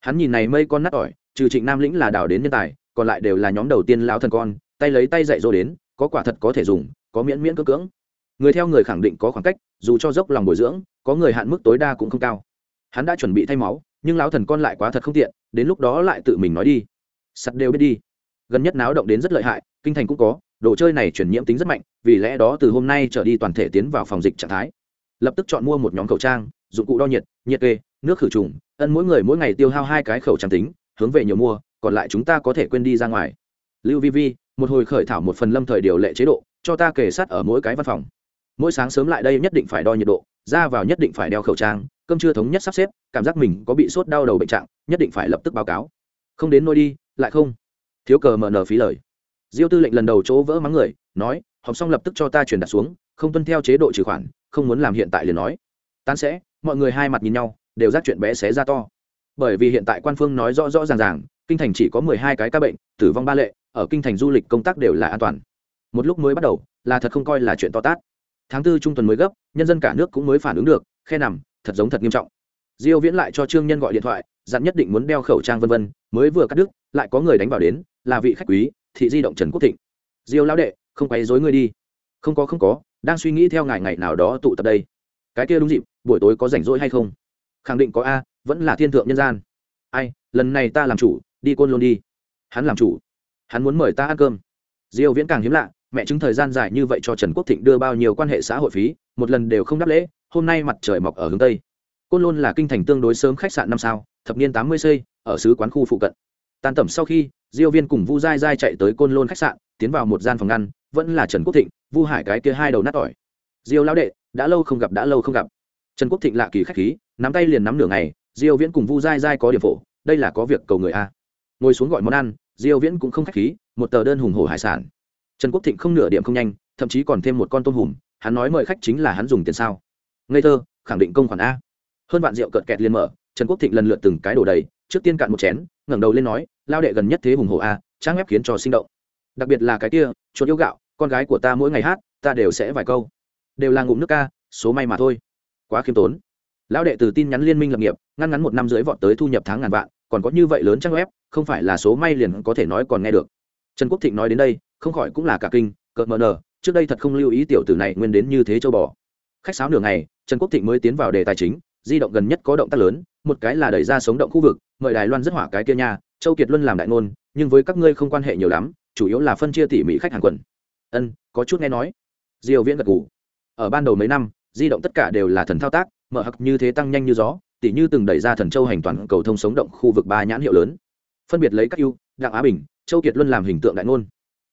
Hắn nhìn này mây con nát ỏi, trừ trịnh nam lĩnh là đào đến nhân tài, còn lại đều là nhóm đầu tiên lão thần con, tay lấy tay dạy dỗ đến, có quả thật có thể dùng, có miễn miễn cưỡng cưỡng. Người theo người khẳng định có khoảng cách, dù cho dốc lòng bồi dưỡng, có người hạn mức tối đa cũng không cao. Hắn đã chuẩn bị thay máu nhưng lão thần con lại quá thật không tiện, đến lúc đó lại tự mình nói đi. Sắt đều biết đi. Gần nhất náo động đến rất lợi hại, kinh thành cũng có, đồ chơi này chuyển nhiễm tính rất mạnh, vì lẽ đó từ hôm nay trở đi toàn thể tiến vào phòng dịch trạng thái. Lập tức chọn mua một nhóm khẩu trang, dụng cụ đo nhiệt nhiệt kê, nước khử trùng, ân mỗi người mỗi ngày tiêu hao hai cái khẩu trang tính, hướng về nhiều mua, còn lại chúng ta có thể quên đi ra ngoài. Lưu vi vi, một hồi khởi thảo một phần lâm thời điều lệ chế độ, cho ta kề sát ở mỗi cái văn phòng. Mỗi sáng sớm lại đây nhất định phải đo nhiệt độ, ra vào nhất định phải đeo khẩu trang cơm chưa thống nhất sắp xếp, cảm giác mình có bị sốt đau đầu bệnh trạng, nhất định phải lập tức báo cáo. Không đến nôi đi, lại không. Thiếu cờ mờ nờ phí lời. Diêu tư lệnh lần đầu chỗ vỡ mắng người, nói, học xong lập tức cho ta truyền đặt xuống, không tuân theo chế độ trừ khoản, không muốn làm hiện tại liền nói. Tán sẽ, mọi người hai mặt nhìn nhau, đều giác chuyện bé xé ra to. Bởi vì hiện tại quan phương nói rõ rõ ràng ràng, kinh thành chỉ có mười hai cái ca bệnh, tử vong ba lệ, ở kinh thành du lịch công tác đều là an toàn. Một lúc mới bắt đầu, là thật không coi là chuyện to tát. Tháng tư trung tuần mới gấp, nhân dân cả nước cũng mới phản ứng được, khe nằm thật giống thật nghiêm trọng. Diêu viễn lại cho trương nhân gọi điện thoại, dặn nhất định muốn đeo khẩu trang vân vân, mới vừa cắt đứt, lại có người đánh vào đến, là vị khách quý, thị di động trần quốc thịnh. Diêu lão đệ, không quấy rối ngươi đi. Không có không có, đang suy nghĩ theo ngày ngày nào đó tụ tập đây. Cái kia đúng dịp, buổi tối có rảnh rỗi hay không? Khẳng định có a, vẫn là thiên thượng nhân gian. Ai, lần này ta làm chủ, đi côn luôn đi. Hắn làm chủ. Hắn muốn mời ta ăn cơm. Diêu viễn càng hiếm lạ, mẹ chứng thời gian dài như vậy cho trần quốc thịnh đưa bao nhiêu quan hệ xã hội phí, một lần đều không đáp lễ hôm nay mặt trời mọc ở hướng tây. Côn lôn là kinh thành tương đối sớm khách sạn năm sao, thập niên tám mươi xây, ở sứ quán khu phụ cận. Tan tầm sau khi, diêu viên cùng vu dai dai chạy tới côn lôn khách sạn, tiến vào một gian phòng ngăn, vẫn là trần quốc thịnh, vu hải cái kia hai đầu nát tỏi. Diêu lão đệ, đã lâu không gặp, đã lâu không gặp. Trần quốc thịnh lạ kỳ khách khí, nắm tay liền nắm nửa ngày, diêu viễn cùng vu dai dai có điểm phổ, đây là có việc cầu người a. Ngồi xuống gọi món ăn, diêu viễn cũng không khách khí, một tờ đơn hùng hổ hải sản. Trần quốc thịnh không nửa điểm không nhanh, thậm chí còn thêm một con tôm hùm, hắn nói mời khách chính là hắn dùng tiền sao ngây thơ, khẳng định công khoản a. Hơn vạn rượu cợt kẹt liền mở, trần quốc thịnh lần lượt từng cái đổ đầy, trước tiên cạn một chén, ngẩng đầu lên nói, lao đệ gần nhất thế hùng hồ a, trang ép khiến cho sinh động. Đặc biệt là cái kia, chuột yêu gạo, con gái của ta mỗi ngày hát, ta đều sẽ vài câu. Đều là ngụm nước ca số may mà thôi. Quá khiêm tốn. Lão đệ từ tin nhắn liên minh lập nghiệp, ngăn ngắn một năm rưỡi vọt tới thu nhập tháng ngàn vạn, còn có như vậy lớn trang web, không phải là số may liền có thể nói còn nghe được. Trần quốc thịnh nói đến đây, không khỏi cũng là cả kinh, cợt mờ nờ trước đây thật không lưu ý tiểu tử này nguyên đến như thế châu bò. Khách sáo nửa ngày trần quốc thịnh mới tiến vào đề tài chính, di động gần nhất có động tác lớn, một cái là đẩy ra sống động khu vực, mời đài loan rất hỏa cái kia nha, châu kiệt luân làm đại ngôn, nhưng với các ngươi không quan hệ nhiều lắm, chủ yếu là phân chia tỉ mỹ khách hàng quần. Ân, có chút nghe nói. Diều viễn gật gù. Ở ban đầu mấy năm, di động tất cả đều là thần thao tác, mở hặc như thế tăng nhanh như gió, tỉ như từng đẩy ra thần châu hành toàn cầu thông sống động khu vực ba nhãn hiệu lớn. Phân biệt lấy các ưu, đặng á bình, châu kiệt luân làm hình tượng đại ngôn.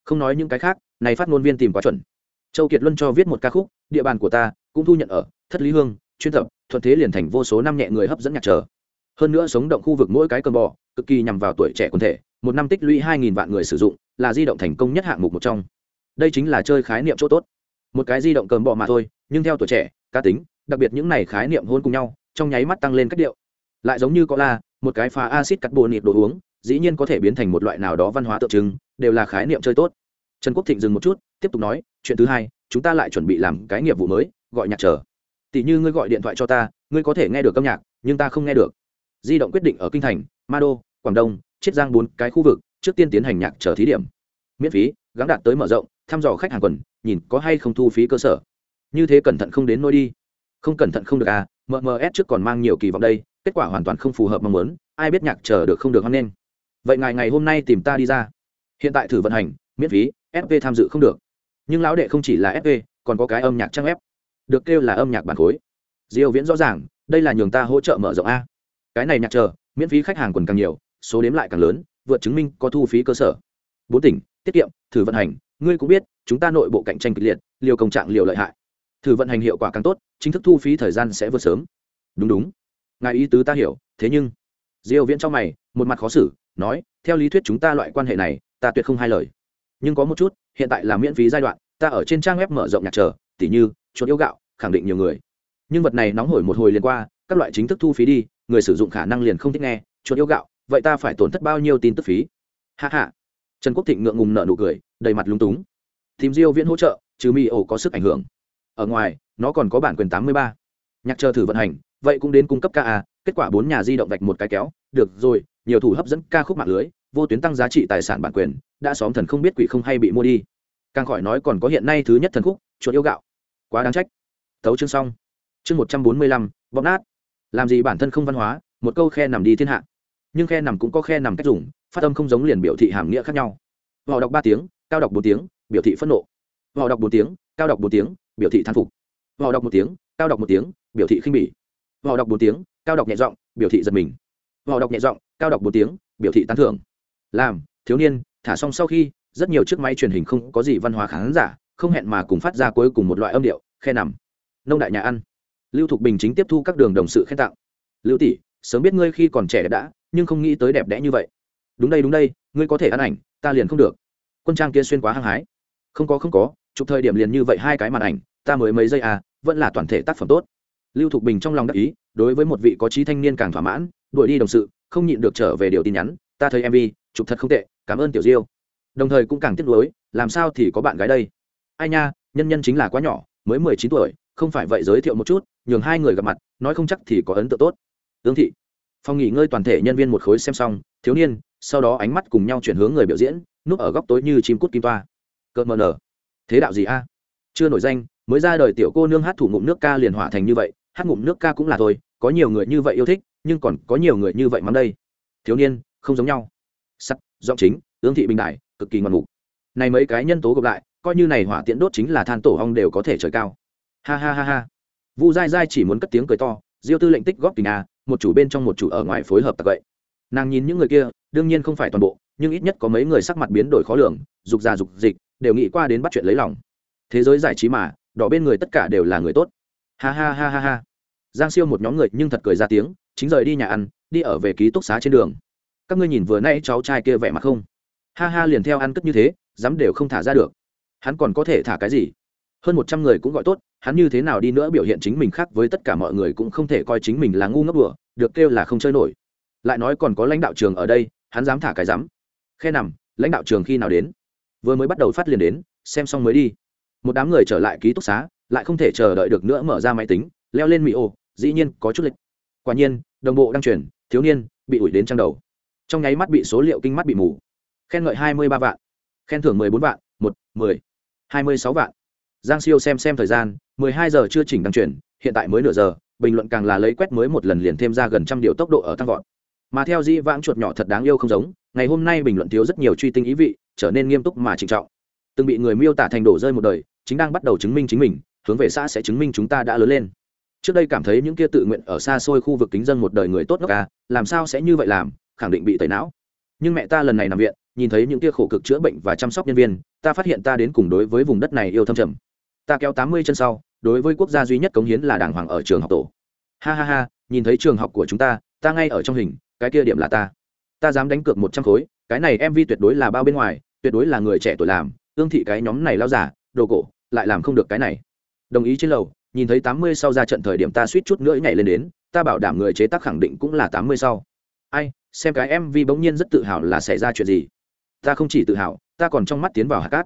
Không nói những cái khác, này phát ngôn viên tìm quá chuẩn. Châu kiệt luân cho viết một ca khúc, địa bàn của ta cũng thu nhận ở thất lý hương, chuyên tập, thuận thế liền thành vô số năm nhẹ người hấp dẫn nhạc trở hơn nữa sống động khu vực mỗi cái cơn bò, cực kỳ nhằm vào tuổi trẻ quần thể, một năm tích lũy hai nghìn vạn người sử dụng, là di động thành công nhất hạng mục một trong. Đây chính là chơi khái niệm chỗ tốt. Một cái di động cơm bò mà thôi, nhưng theo tuổi trẻ, cá tính, đặc biệt những này khái niệm hôn cùng nhau, trong nháy mắt tăng lên cách điệu. Lại giống như có la, một cái pha acid cắt bồ nịt đồ uống, dĩ nhiên có thể biến thành một loại nào đó văn hóa tượng trưng, đều là khái niệm chơi tốt. Trần quốc thịnh dừng một chút, tiếp tục nói, chuyện thứ hai, chúng ta lại chuẩn bị làm cái nghiệp vụ mới, gọi nhạc trở tỷ như ngươi gọi điện thoại cho ta, ngươi có thể nghe được âm nhạc, nhưng ta không nghe được. Di động quyết định ở kinh thành ma đô quảng đông, chiết giang bốn cái khu vực, trước tiên tiến hành nhạc chờ thí điểm. Miễn phí gắn đạt tới mở rộng, thăm dò khách hàng quần, nhìn có hay không thu phí cơ sở. Như thế cẩn thận không đến nôi đi. Không cẩn thận không được à mms trước còn mang nhiều kỳ vọng đây, kết quả hoàn toàn không phù hợp mong muốn, ai biết nhạc chờ được không được hoan nghênh. Vậy ngài ngày hôm nay tìm ta đi ra. Hiện tại thử vận hành, miễn phí fp tham dự không được. Nhưng lão đệ không chỉ là fp còn có cái âm nhạc trang ép được kêu là âm nhạc bản khối. Diêu viễn rõ ràng, đây là nhường ta hỗ trợ mở rộng a. Cái này nhạc chờ, miễn phí khách hàng quần càng nhiều, số đếm lại càng lớn, vượt chứng minh có thu phí cơ sở. Bốn tỉnh, tiết kiệm, thử vận hành, ngươi cũng biết, chúng ta nội bộ cạnh tranh kịch liệt, liều công trạng liều lợi hại. Thử vận hành hiệu quả càng tốt, chính thức thu phí thời gian sẽ vượt sớm. Đúng đúng. Ngài ý tứ ta hiểu, thế nhưng, diêu viễn trong mày, một mặt khó xử, nói, theo lý thuyết chúng ta loại quan hệ này, ta tuyệt không hai lời. Nhưng có một chút, hiện tại là miễn phí giai đoạn, ta ở trên trang web mở rộng nhạc chờ tỉ như chuột yêu gạo khẳng định nhiều người. Nhưng vật này nóng hổi một hồi liền qua các loại chính thức thu phí đi người sử dụng khả năng liền không thích nghe chuột yêu gạo vậy ta phải tổn thất bao nhiêu tin tức phí? Hạ hạ trần quốc thịnh ngượng ngùng nợ nụ cười đầy mặt lúng túng. Tìm diêu viễn hỗ trợ trừ mi ổ có sức ảnh hưởng. Ở ngoài nó còn có bản quyền 83. nhạc chờ thử vận hành vậy cũng đến cung cấp ca à, kết quả bốn nhà di động vạch một cái kéo được rồi nhiều thủ hấp dẫn ca khúc mạng lưới vô tuyến tăng giá trị tài sản bản quyền đã xóm thần không biết quỷ không hay bị mua đi càng khỏi nói còn có hiện nay thứ nhất thần khúc, chuột yêu gạo. Quá đáng trách. Tấu chương xong. Chương một trăm bốn mươi lăm, bóp nát. Làm gì bản thân không văn hóa, một câu khe nằm đi thiên hạ. Nhưng khe nằm cũng có khe nằm cách dùng, phát âm không giống liền biểu thị hàm nghĩa khác nhau. Họ đọc ba tiếng, cao đọc bốn tiếng, biểu thị phẫn nộ. Họ đọc bốn tiếng, cao đọc bốn tiếng, biểu thị thán phục. Họ đọc một tiếng, cao đọc một tiếng, biểu thị khinh bỉ. Họ đọc bốn tiếng, cao đọc nhẹ giọng, biểu thị giật mình. Họ đọc nhẹ giọng, cao đọc bốn tiếng, biểu thị tán thưởng. Làm, thiếu niên, thả xong sau khi rất nhiều chiếc máy truyền hình không có gì văn hóa khán giả, không hẹn mà cùng phát ra cuối cùng một loại âm điệu, khe nằm. Nông đại nhà ăn. Lưu thục bình chính tiếp thu các đường đồng sự khen tặng. Lưu tỷ, sớm biết ngươi khi còn trẻ đã, nhưng không nghĩ tới đẹp đẽ như vậy. Đúng đây đúng đây, ngươi có thể ăn ảnh, ta liền không được. Quân trang kia xuyên quá hăng hái. Không có không có, chụp thời điểm liền như vậy hai cái màn ảnh, ta mới mấy giây à vẫn là toàn thể tác phẩm tốt. Lưu thục bình trong lòng đắc ý, đối với một vị có trí thanh niên càng thỏa mãn, đuổi đi đồng sự, không nhịn được trở về điều tin nhắn, ta thấy mv chụp thật không tệ, cảm ơn tiểu diêu đồng thời cũng càng tiếc nuối, làm sao thì có bạn gái đây? Ai nha, nhân nhân chính là quá nhỏ, mới mười chín tuổi, không phải vậy giới thiệu một chút, nhường hai người gặp mặt, nói không chắc thì có ấn tượng tốt. Ương thị, phòng nghỉ ngơi toàn thể nhân viên một khối xem xong, thiếu niên, sau đó ánh mắt cùng nhau chuyển hướng người biểu diễn, núp ở góc tối như chim cút kim toa. Cợt mờ nở. Thế đạo gì a? Chưa nổi danh, mới ra đời tiểu cô nương hát thủ ngụm nước ca liền hỏa thành như vậy, hát ngụm nước ca cũng là thôi, có nhiều người như vậy yêu thích, nhưng còn có nhiều người như vậy mắng đây. Thiếu niên, không giống nhau. Sắc giọng chính ương thị bình đại cực kỳ ngoạn mục. Này mấy cái nhân tố gộp lại, coi như này hỏa tiễn đốt chính là than tổ hong đều có thể trời cao. Ha ha ha ha. Vu dai dai chỉ muốn cất tiếng cười to, diêu tư lệnh tích góp tình a, một chủ bên trong một chủ ở ngoài phối hợp tặc vậy. Nàng nhìn những người kia, đương nhiên không phải toàn bộ, nhưng ít nhất có mấy người sắc mặt biến đổi khó lường, dục già dục dịch, đều nghĩ qua đến bắt chuyện lấy lòng. Thế giới giải trí mà, đỏ bên người tất cả đều là người tốt. Ha ha ha ha ha. Giang siêu một nhóm người nhưng thật cười ra tiếng, chính rời đi nhà ăn, đi ở về ký túc xá trên đường. Các ngươi nhìn vừa nay cháu trai kia vẻ mặt không? Ha ha liền theo ăn cất như thế, dám đều không thả ra được. Hắn còn có thể thả cái gì? Hơn một trăm người cũng gọi tốt, hắn như thế nào đi nữa biểu hiện chính mình khác với tất cả mọi người cũng không thể coi chính mình là ngu ngốc đùa, được kêu là không chơi nổi. Lại nói còn có lãnh đạo trường ở đây, hắn dám thả cái dám. Khe nằm, lãnh đạo trường khi nào đến? Vừa mới bắt đầu phát liền đến, xem xong mới đi. Một đám người trở lại ký túc xá, lại không thể chờ đợi được nữa mở ra máy tính, leo lên mỹ ô, dĩ nhiên có chút lịch. Quả nhiên, đồng bộ đang truyền thiếu niên bị ủi đến trang đầu. Trong nháy mắt bị số liệu kinh mắt bị mù khen ngợi hai mươi ba vạn. Khen thưởng mười bốn vạn một mười hai mươi sáu vạn. Giang siêu xem xem thời gian mười hai giờ chưa chỉnh đăng chuyển, hiện tại mới nửa giờ bình luận càng là lấy quét mới một lần liền thêm ra gần trăm điều tốc độ ở tăng vọt. Mà theo di vãng chuột nhỏ thật đáng yêu không giống ngày hôm nay bình luận thiếu rất nhiều truy tinh ý vị trở nên nghiêm túc mà trịnh trọng. Từng bị người miêu tả thành đổ rơi một đời chính đang bắt đầu chứng minh chính mình hướng về xã sẽ chứng minh chúng ta đã lớn lên. Trước đây cảm thấy những kia tự nguyện ở xa xôi khu vực kính dân một đời người tốt nước ca à, làm sao sẽ như vậy làm khẳng định bị tẩy não. Nhưng mẹ ta lần này nằm viện nhìn thấy những kia khổ cực chữa bệnh và chăm sóc nhân viên, ta phát hiện ta đến cùng đối với vùng đất này yêu thâm trầm. Ta kéo tám mươi chân sau, đối với quốc gia duy nhất cống hiến là đàng hoàng ở trường học tổ. Ha ha ha, nhìn thấy trường học của chúng ta ta ngay ở trong hình, cái kia điểm là ta. Ta dám đánh cược một trăm khối, cái này mv tuyệt đối là bao bên ngoài, tuyệt đối là người trẻ tuổi làm, ương thị cái nhóm này lao giả, đồ cổ, lại làm không được cái này. Đồng ý trên lầu, nhìn thấy tám mươi sau ra trận thời điểm ta suýt chút nữa nhảy lên đến, ta bảo đảm người chế tác khẳng định cũng là tám mươi sau. Ai, xem cái mv bỗng nhiên rất tự hào là xảy ra chuyện gì ta không chỉ tự hào, ta còn trong mắt tiến vào hạt cát.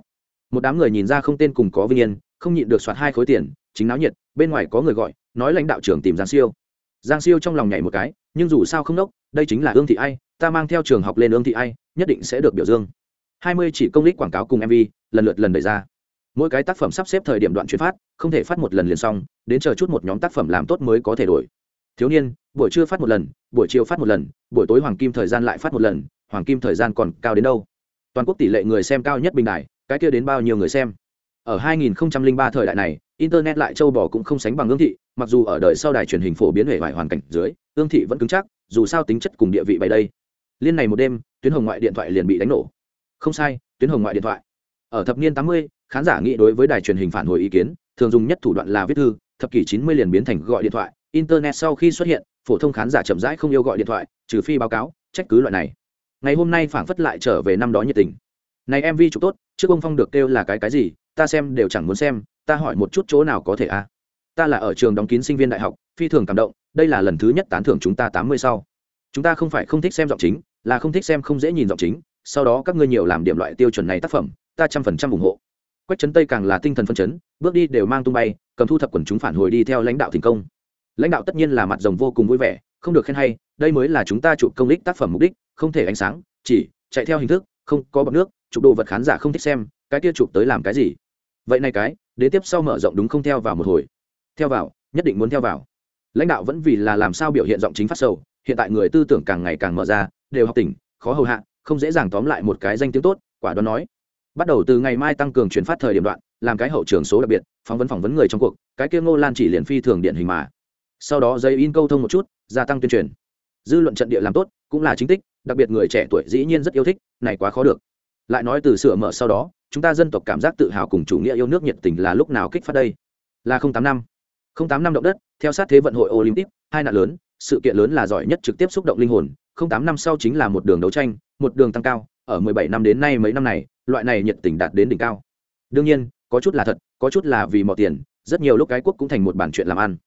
Một đám người nhìn ra không tên cùng có vinh yên, không nhịn được soạt hai khối tiền, chính náo nhiệt, bên ngoài có người gọi, nói lãnh đạo trưởng tìm giang siêu. Giang siêu trong lòng nhảy một cái, nhưng dù sao không đốc, đây chính là ương thị ai, ta mang theo trường học lên ương thị ai, nhất định sẽ được biểu dương. Hai mươi chỉ công lích quảng cáo cùng mv lần lượt lần đẩy ra. Mỗi cái tác phẩm sắp xếp thời điểm đoạn chuyển phát, không thể phát một lần liền xong, đến chờ chút một nhóm tác phẩm làm tốt mới có thể đổi. Thiếu niên, buổi trưa phát một lần, buổi chiều phát một lần, buổi tối hoàng kim thời gian lại phát một lần, hoàng kim thời gian còn cao đến đâu? Toàn quốc tỷ lệ người xem cao nhất bình đại cái kia đến bao nhiêu người xem? Ở 2003 thời đại này internet lại châu bò cũng không sánh bằng ương thị mặc dù ở đời sau đài truyền hình phổ biến hệ hoại hoàn cảnh dưới ương thị vẫn cứng chắc dù sao tính chất cùng địa vị bày đây. Liên này một đêm tuyến hồng ngoại điện thoại liền bị đánh nổ. Không sai tuyến hồng ngoại điện thoại. Ở thập niên 80, khán giả nghĩ đối với đài truyền hình phản hồi ý kiến thường dùng nhất thủ đoạn là viết thư thập kỷ 90 liền biến thành gọi điện thoại. Internet sau khi xuất hiện phổ thông khán giả chậm rãi không yêu gọi điện thoại trừ phi báo cáo trách cứ loại này ngày hôm nay phảng phất lại trở về năm đó nhiệt tình. Này mv chụp tốt, trước ông phong được kêu là cái cái gì, ta xem đều chẳng muốn xem, ta hỏi một chút chỗ nào có thể a à? ta là ở trường đóng kín sinh viên đại học, phi thường cảm động, đây là lần thứ nhất tán thưởng chúng ta tám mươi sau. Chúng ta không phải không thích xem giọng chính, là không thích xem không dễ nhìn giọng chính, sau đó các ngươi nhiều làm điểm loại tiêu chuẩn này tác phẩm, ta trăm phần trăm ủng hộ. Quách trấn tây càng là tinh thần phân chấn, bước đi đều mang tung bay, cầm thu thập quần chúng phản hồi đi theo lãnh đạo thành công. Lãnh đạo tất nhiên là mặt rồng vô cùng vui vẻ, không được khen hay đây mới là chúng ta chụp công đích tác phẩm mục đích, không thể ánh sáng, chỉ chạy theo hình thức, không có bọc nước, chụp đồ vật khán giả không thích xem, cái kia chụp tới làm cái gì? Vậy này cái, đến tiếp sau mở rộng đúng không theo vào một hồi. Theo vào, nhất định muốn theo vào. Lãnh đạo vẫn vì là làm sao biểu hiện giọng chính phát sầu, hiện tại người tư tưởng càng ngày càng mở ra, đều học tỉnh, khó hầu hạ, không dễ dàng tóm lại một cái danh tiếng tốt, quả đoán nói. Bắt đầu từ ngày mai tăng cường chuyển phát thời điểm đoạn, làm cái hậu trường số đặc biệt phỏng vấn phỏng vấn người trong cuộc, cái kia ngô lan chỉ liền phi thường điện hình mà. Sau đó giấy in câu thông một chút, gia tăng tuyên truyền dư luận trận địa làm tốt, cũng là chính tích, đặc biệt người trẻ tuổi dĩ nhiên rất yêu thích, này quá khó được. Lại nói từ sửa mở sau đó, chúng ta dân tộc cảm giác tự hào cùng chủ nghĩa yêu nước nhiệt tình là lúc nào kích phát đây? Là không tám năm. không tám năm động đất, theo sát thế vận hội olympic, hai nạn lớn, sự kiện lớn là giỏi nhất trực tiếp xúc động linh hồn, không tám năm sau chính là một đường đấu tranh, một đường tăng cao, ở mười bảy năm đến nay mấy năm này, loại này nhiệt tình đạt đến đỉnh cao. Đương nhiên, có chút là thật, có chút là vì mọi tiền, rất nhiều lúc cái quốc cũng thành một bản chuyện làm ăn.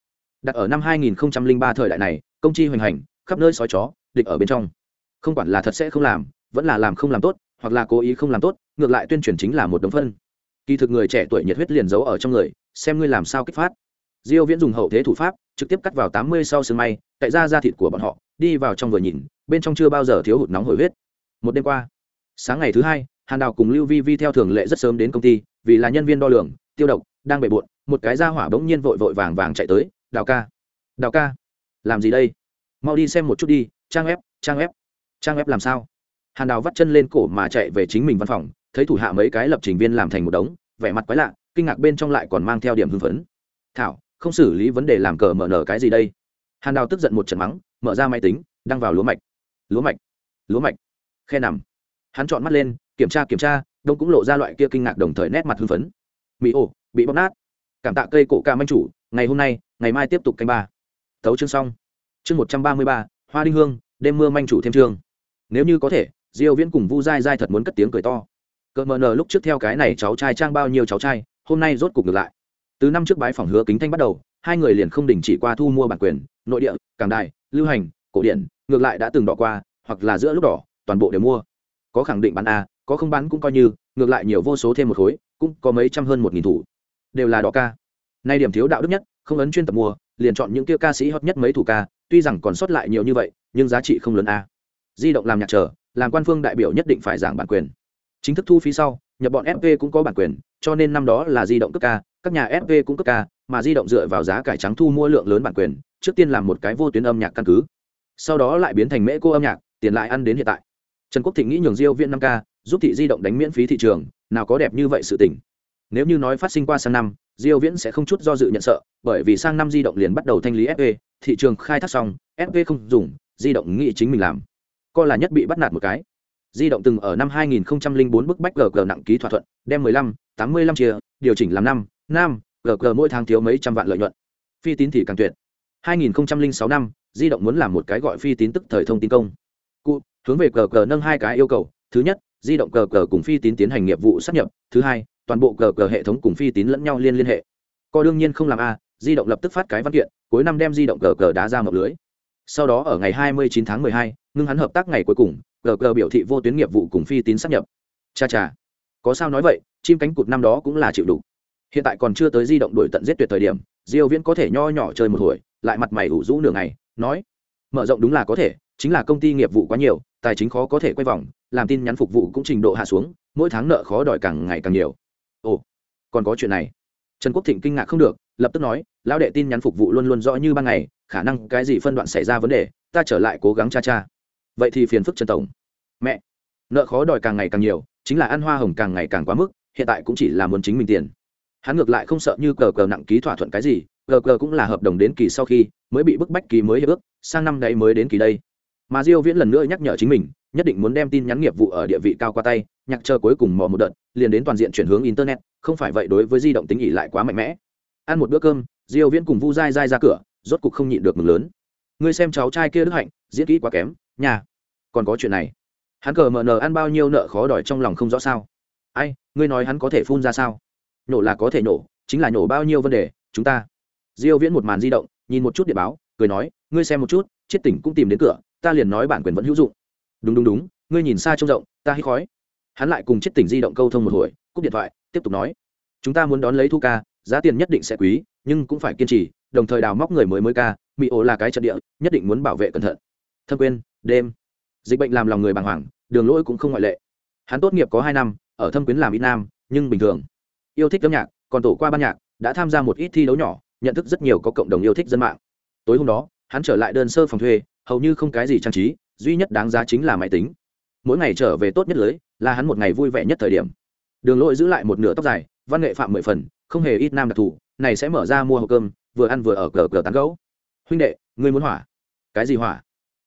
Đặt ở năm 2003 thời đại này, công chi hoành hành khắp nơi sói chó, địch ở bên trong. Không quản là thật sẽ không làm, vẫn là làm không làm tốt, hoặc là cố ý không làm tốt, ngược lại tuyên truyền chính là một đống phân. Kỳ thực người trẻ tuổi nhiệt huyết liền giấu ở trong người, xem ngươi làm sao kích phát. Diêu viễn dùng hậu thế thủ pháp, trực tiếp cắt vào 80 sau sương may tại ra da thịt của bọn họ, đi vào trong vừa nhìn, bên trong chưa bao giờ thiếu hụt nóng hổi huyết. Một đêm qua, sáng ngày thứ hai, hàn đào cùng lưu vi vi theo thường lệ rất sớm đến công ty, vì là nhân viên đo lường, tiêu độc, đang bể bộn, một cái ra hỏa bỗng nhiên vội vội vàng vàng chạy tới, đào ca đào ca, làm gì đây? Mau đi xem một chút đi trang web, trang web, trang web làm sao? Hàn đào vắt chân lên cổ mà chạy về chính mình văn phòng thấy thủ hạ mấy cái lập trình viên làm thành một đống vẻ mặt quái lạ kinh ngạc bên trong lại còn mang theo điểm hưng phấn. Thảo không xử lý vấn đề làm cờ mở nở cái gì đây? Hàn đào tức giận một trận mắng mở ra máy tính đăng vào lúa mạch. Lúa mạch lúa mạch. Khe nằm. Hắn chọn mắt lên kiểm tra kiểm tra đông cũng lộ ra loại kia kinh ngạc đồng thời nét mặt hưng phấn. Mỹ ổ bị bóp nát. Cảm tạ cây cổ ca manh chủ ngày hôm nay ngày mai tiếp tục canh ba. Thấu chương xong chương một trăm ba mươi ba, hoa đinh hương, đêm mưa manh chủ thêm trường. nếu như có thể, diêu viễn cùng vu dai dai thật muốn cất tiếng cười to. Cỡ mờ nờ lúc trước theo cái này cháu trai trang bao nhiêu cháu trai, hôm nay rốt cục ngược lại. Từ năm trước bái phòng hứa kính thanh bắt đầu, hai người liền không đình chỉ qua thu mua bản quyền, nội địa càng đài, lưu hành, cổ điển, ngược lại đã từng đỏ qua, hoặc là giữa lúc đỏ, toàn bộ đều mua. Có khẳng định bán a, có không bán cũng coi như, ngược lại nhiều vô số thêm một khối, cũng có mấy trăm hơn một nghìn thủ. Đều là đỏ ca. Nay điểm thiếu đạo đức nhất, không ấn chuyên tập mua, liền chọn những kia ca sĩ hot nhất mấy thủ ca tuy rằng còn sót lại nhiều như vậy, nhưng giá trị không lớn a. Di động làm nhạc trở làm quan phương đại biểu nhất định phải giảng bản quyền. Chính thức thu phí sau, nhập bọn fp cũng có bản quyền, cho nên năm đó là di động cấp ca, các nhà fp cũng cấp ca, mà di động dựa vào giá cải trắng thu mua lượng lớn bản quyền, trước tiên làm một cái vô tuyến âm nhạc căn cứ. Sau đó lại biến thành mễ cô âm nhạc, tiền lại ăn đến hiện tại. Trần quốc thịnh nghĩ nhường diêu viện năm k giúp thị di động đánh miễn phí thị trường, nào có đẹp như vậy sự tình. Nếu như nói phát sinh qua sang năm, diêu viễn sẽ không chút do dự nhận sợ, bởi vì sang năm di động liền bắt đầu thanh lý fp thị trường khai thác xong fv không dùng di động nghĩ chính mình làm. Coi là nhất bị bắt nạt một cái. Di động từng ở năm 2004 bức bách gg nặng ký thỏa thuận đem 15, 85 chia điều chỉnh làm năm năm gg mỗi tháng thiếu mấy trăm vạn lợi nhuận. Phi tín thì càng tuyệt. 2006 năm di động muốn làm một cái gọi phi tín tức thời thông tin công. Cụ hướng về gg nâng hai cái yêu cầu. Thứ nhất di động gg cùng phi tín tiến hành nghiệp vụ sát nhập. Thứ hai toàn bộ gg hệ thống cùng phi tín lẫn nhau liên liên hệ. Co đương nhiên không làm a di động lập tức phát cái văn kiện cuối năm đem di động gg đá ra mập lưới. Sau đó ở ngày 29 tháng 12, ngưng hắn hợp tác ngày cuối cùng gg biểu thị vô tuyến nghiệp vụ cùng phi tín sắp nhập. Cha cha. Có sao nói vậy chim cánh cụt năm đó cũng là chịu đủ. Hiện tại còn chưa tới di động đổi tận giết tuyệt thời điểm diêu viễn có thể nho nhỏ chơi một hồi lại mặt mày ủ rũ nửa ngày nói mở rộng đúng là có thể chính là công ty nghiệp vụ quá nhiều tài chính khó có thể quay vòng làm tin nhắn phục vụ cũng trình độ hạ xuống mỗi tháng nợ khó đòi càng ngày càng nhiều. Ồ còn có chuyện này trần quốc thịnh kinh ngạc không được, lập tức nói, lão đệ tin nhắn phục vụ luôn luôn rõ như ban ngày, khả năng cái gì phân đoạn xảy ra vấn đề, ta trở lại cố gắng cha cha. Vậy thì phiền phức trần tổng. Mẹ. Nợ khó đòi càng ngày càng nhiều, chính là ăn hoa hồng càng ngày càng quá mức, hiện tại cũng chỉ là muốn chính mình tiền. Hắn ngược lại không sợ như cờ cờ nặng ký thỏa thuận cái gì, cờ cờ cũng là hợp đồng đến kỳ sau khi mới bị bức bách kỳ mới hiệp ước, sang năm đấy mới đến kỳ đây. Mà diêu viễn lần nữa nhắc nhở chính mình nhất định muốn đem tin nhắn nghiệp vụ ở địa vị cao qua tay, nhạc chờ cuối cùng mò một đợt, liền đến toàn diện chuyển hướng internet, không phải vậy đối với di động tính ỉ lại quá mạnh mẽ. Ăn một bữa cơm, diêu viễn cùng vu dai dai ra cửa, rốt cục không nhịn được mừng lớn. Ngươi xem cháu trai kia đức hạnh, diễn kỹ quá kém, nhà. Còn có chuyện này. Hắn cờ mờ nờ ăn bao nhiêu nợ khó đòi trong lòng không rõ sao. Ai, ngươi nói hắn có thể phun ra sao? Nhổ là có thể nhổ chính là nhổ bao nhiêu vấn đề, chúng ta. Diêu viễn một màn di động, nhìn một chút địa báo, cười nói, ngươi xem một chút chết tỉnh cũng tìm đến cửa, ta liền nói bản quyền vẫn hữu dụng đúng đúng đúng, ngươi nhìn xa trông rộng, ta hít khói. Hắn lại cùng chết tỉnh di động câu thông một hồi, cúp điện thoại, tiếp tục nói. Chúng ta muốn đón lấy thu ca, giá tiền nhất định sẽ quý, nhưng cũng phải kiên trì, đồng thời đào móc người mới mới ca mỹ ổ là cái trận địa, nhất định muốn bảo vệ cẩn thận. Thâm quên đêm. Dịch bệnh làm lòng người bàng hoàng, đường lỗi cũng không ngoại lệ. Hắn tốt nghiệp có hai năm, ở thâm quyến làm ít nam, nhưng bình thường. Yêu thích âm nhạc, còn tổ qua ban nhạc, đã tham gia một ít thi đấu nhỏ, nhận thức rất nhiều có cộng đồng yêu thích dân mạng. Tối hôm đó, hắn trở lại đơn sơ phòng thuê, hầu như không cái gì trang trí duy nhất đáng giá chính là máy tính. Mỗi ngày trở về tốt nhất lưới, là hắn một ngày vui vẻ nhất thời điểm. Đường lỗi giữ lại một nửa tóc dài, văn nghệ phạm mười phần, không hề ít nam đặc thù, này sẽ mở ra mua hộp cơm, vừa ăn vừa ở cờ cờ tán gấu huynh đệ, ngươi muốn hỏa? Cái gì hỏa?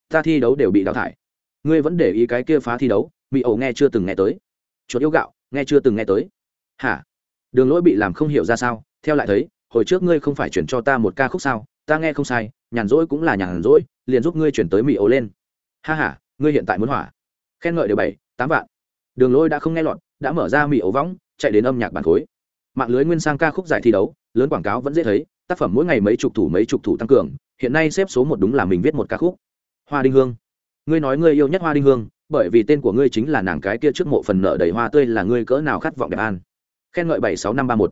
Ta thi đấu đều bị đào thải. Ngươi vẫn để ý cái kia phá thi đấu bị ẩu nghe chưa từng nghe tới. Chuột yêu gạo, nghe chưa từng nghe tới. Hả? Đường lỗi bị làm không hiểu ra sao, theo lại thấy, hồi trước ngươi không phải chuyển cho ta một ca khúc sao, ta nghe không sai, nhàn rỗi cũng là nhàn rỗi, liền giúp ngươi chuyển tới mỹ ấu lên ha ha, ngươi hiện tại muốn hỏa. Khen ngợi đều bảy tám vạn. Đường Lôi đã không nghe lọt đã mở ra mỹ ấu võng chạy đến âm nhạc bản khối. Mạng lưới nguyên sang ca khúc giải thi đấu lớn quảng cáo vẫn dễ thấy tác phẩm mỗi ngày mấy chục thủ mấy chục thủ tăng cường hiện nay xếp số một đúng là mình viết một ca khúc. Hoa đinh hương. Ngươi nói ngươi yêu nhất hoa đinh hương bởi vì tên của ngươi chính là nàng cái kia trước mộ phần nợ đầy hoa tươi là ngươi cỡ nào khát vọng đẹp an. Khen ngợi bảy sáu năm ba một.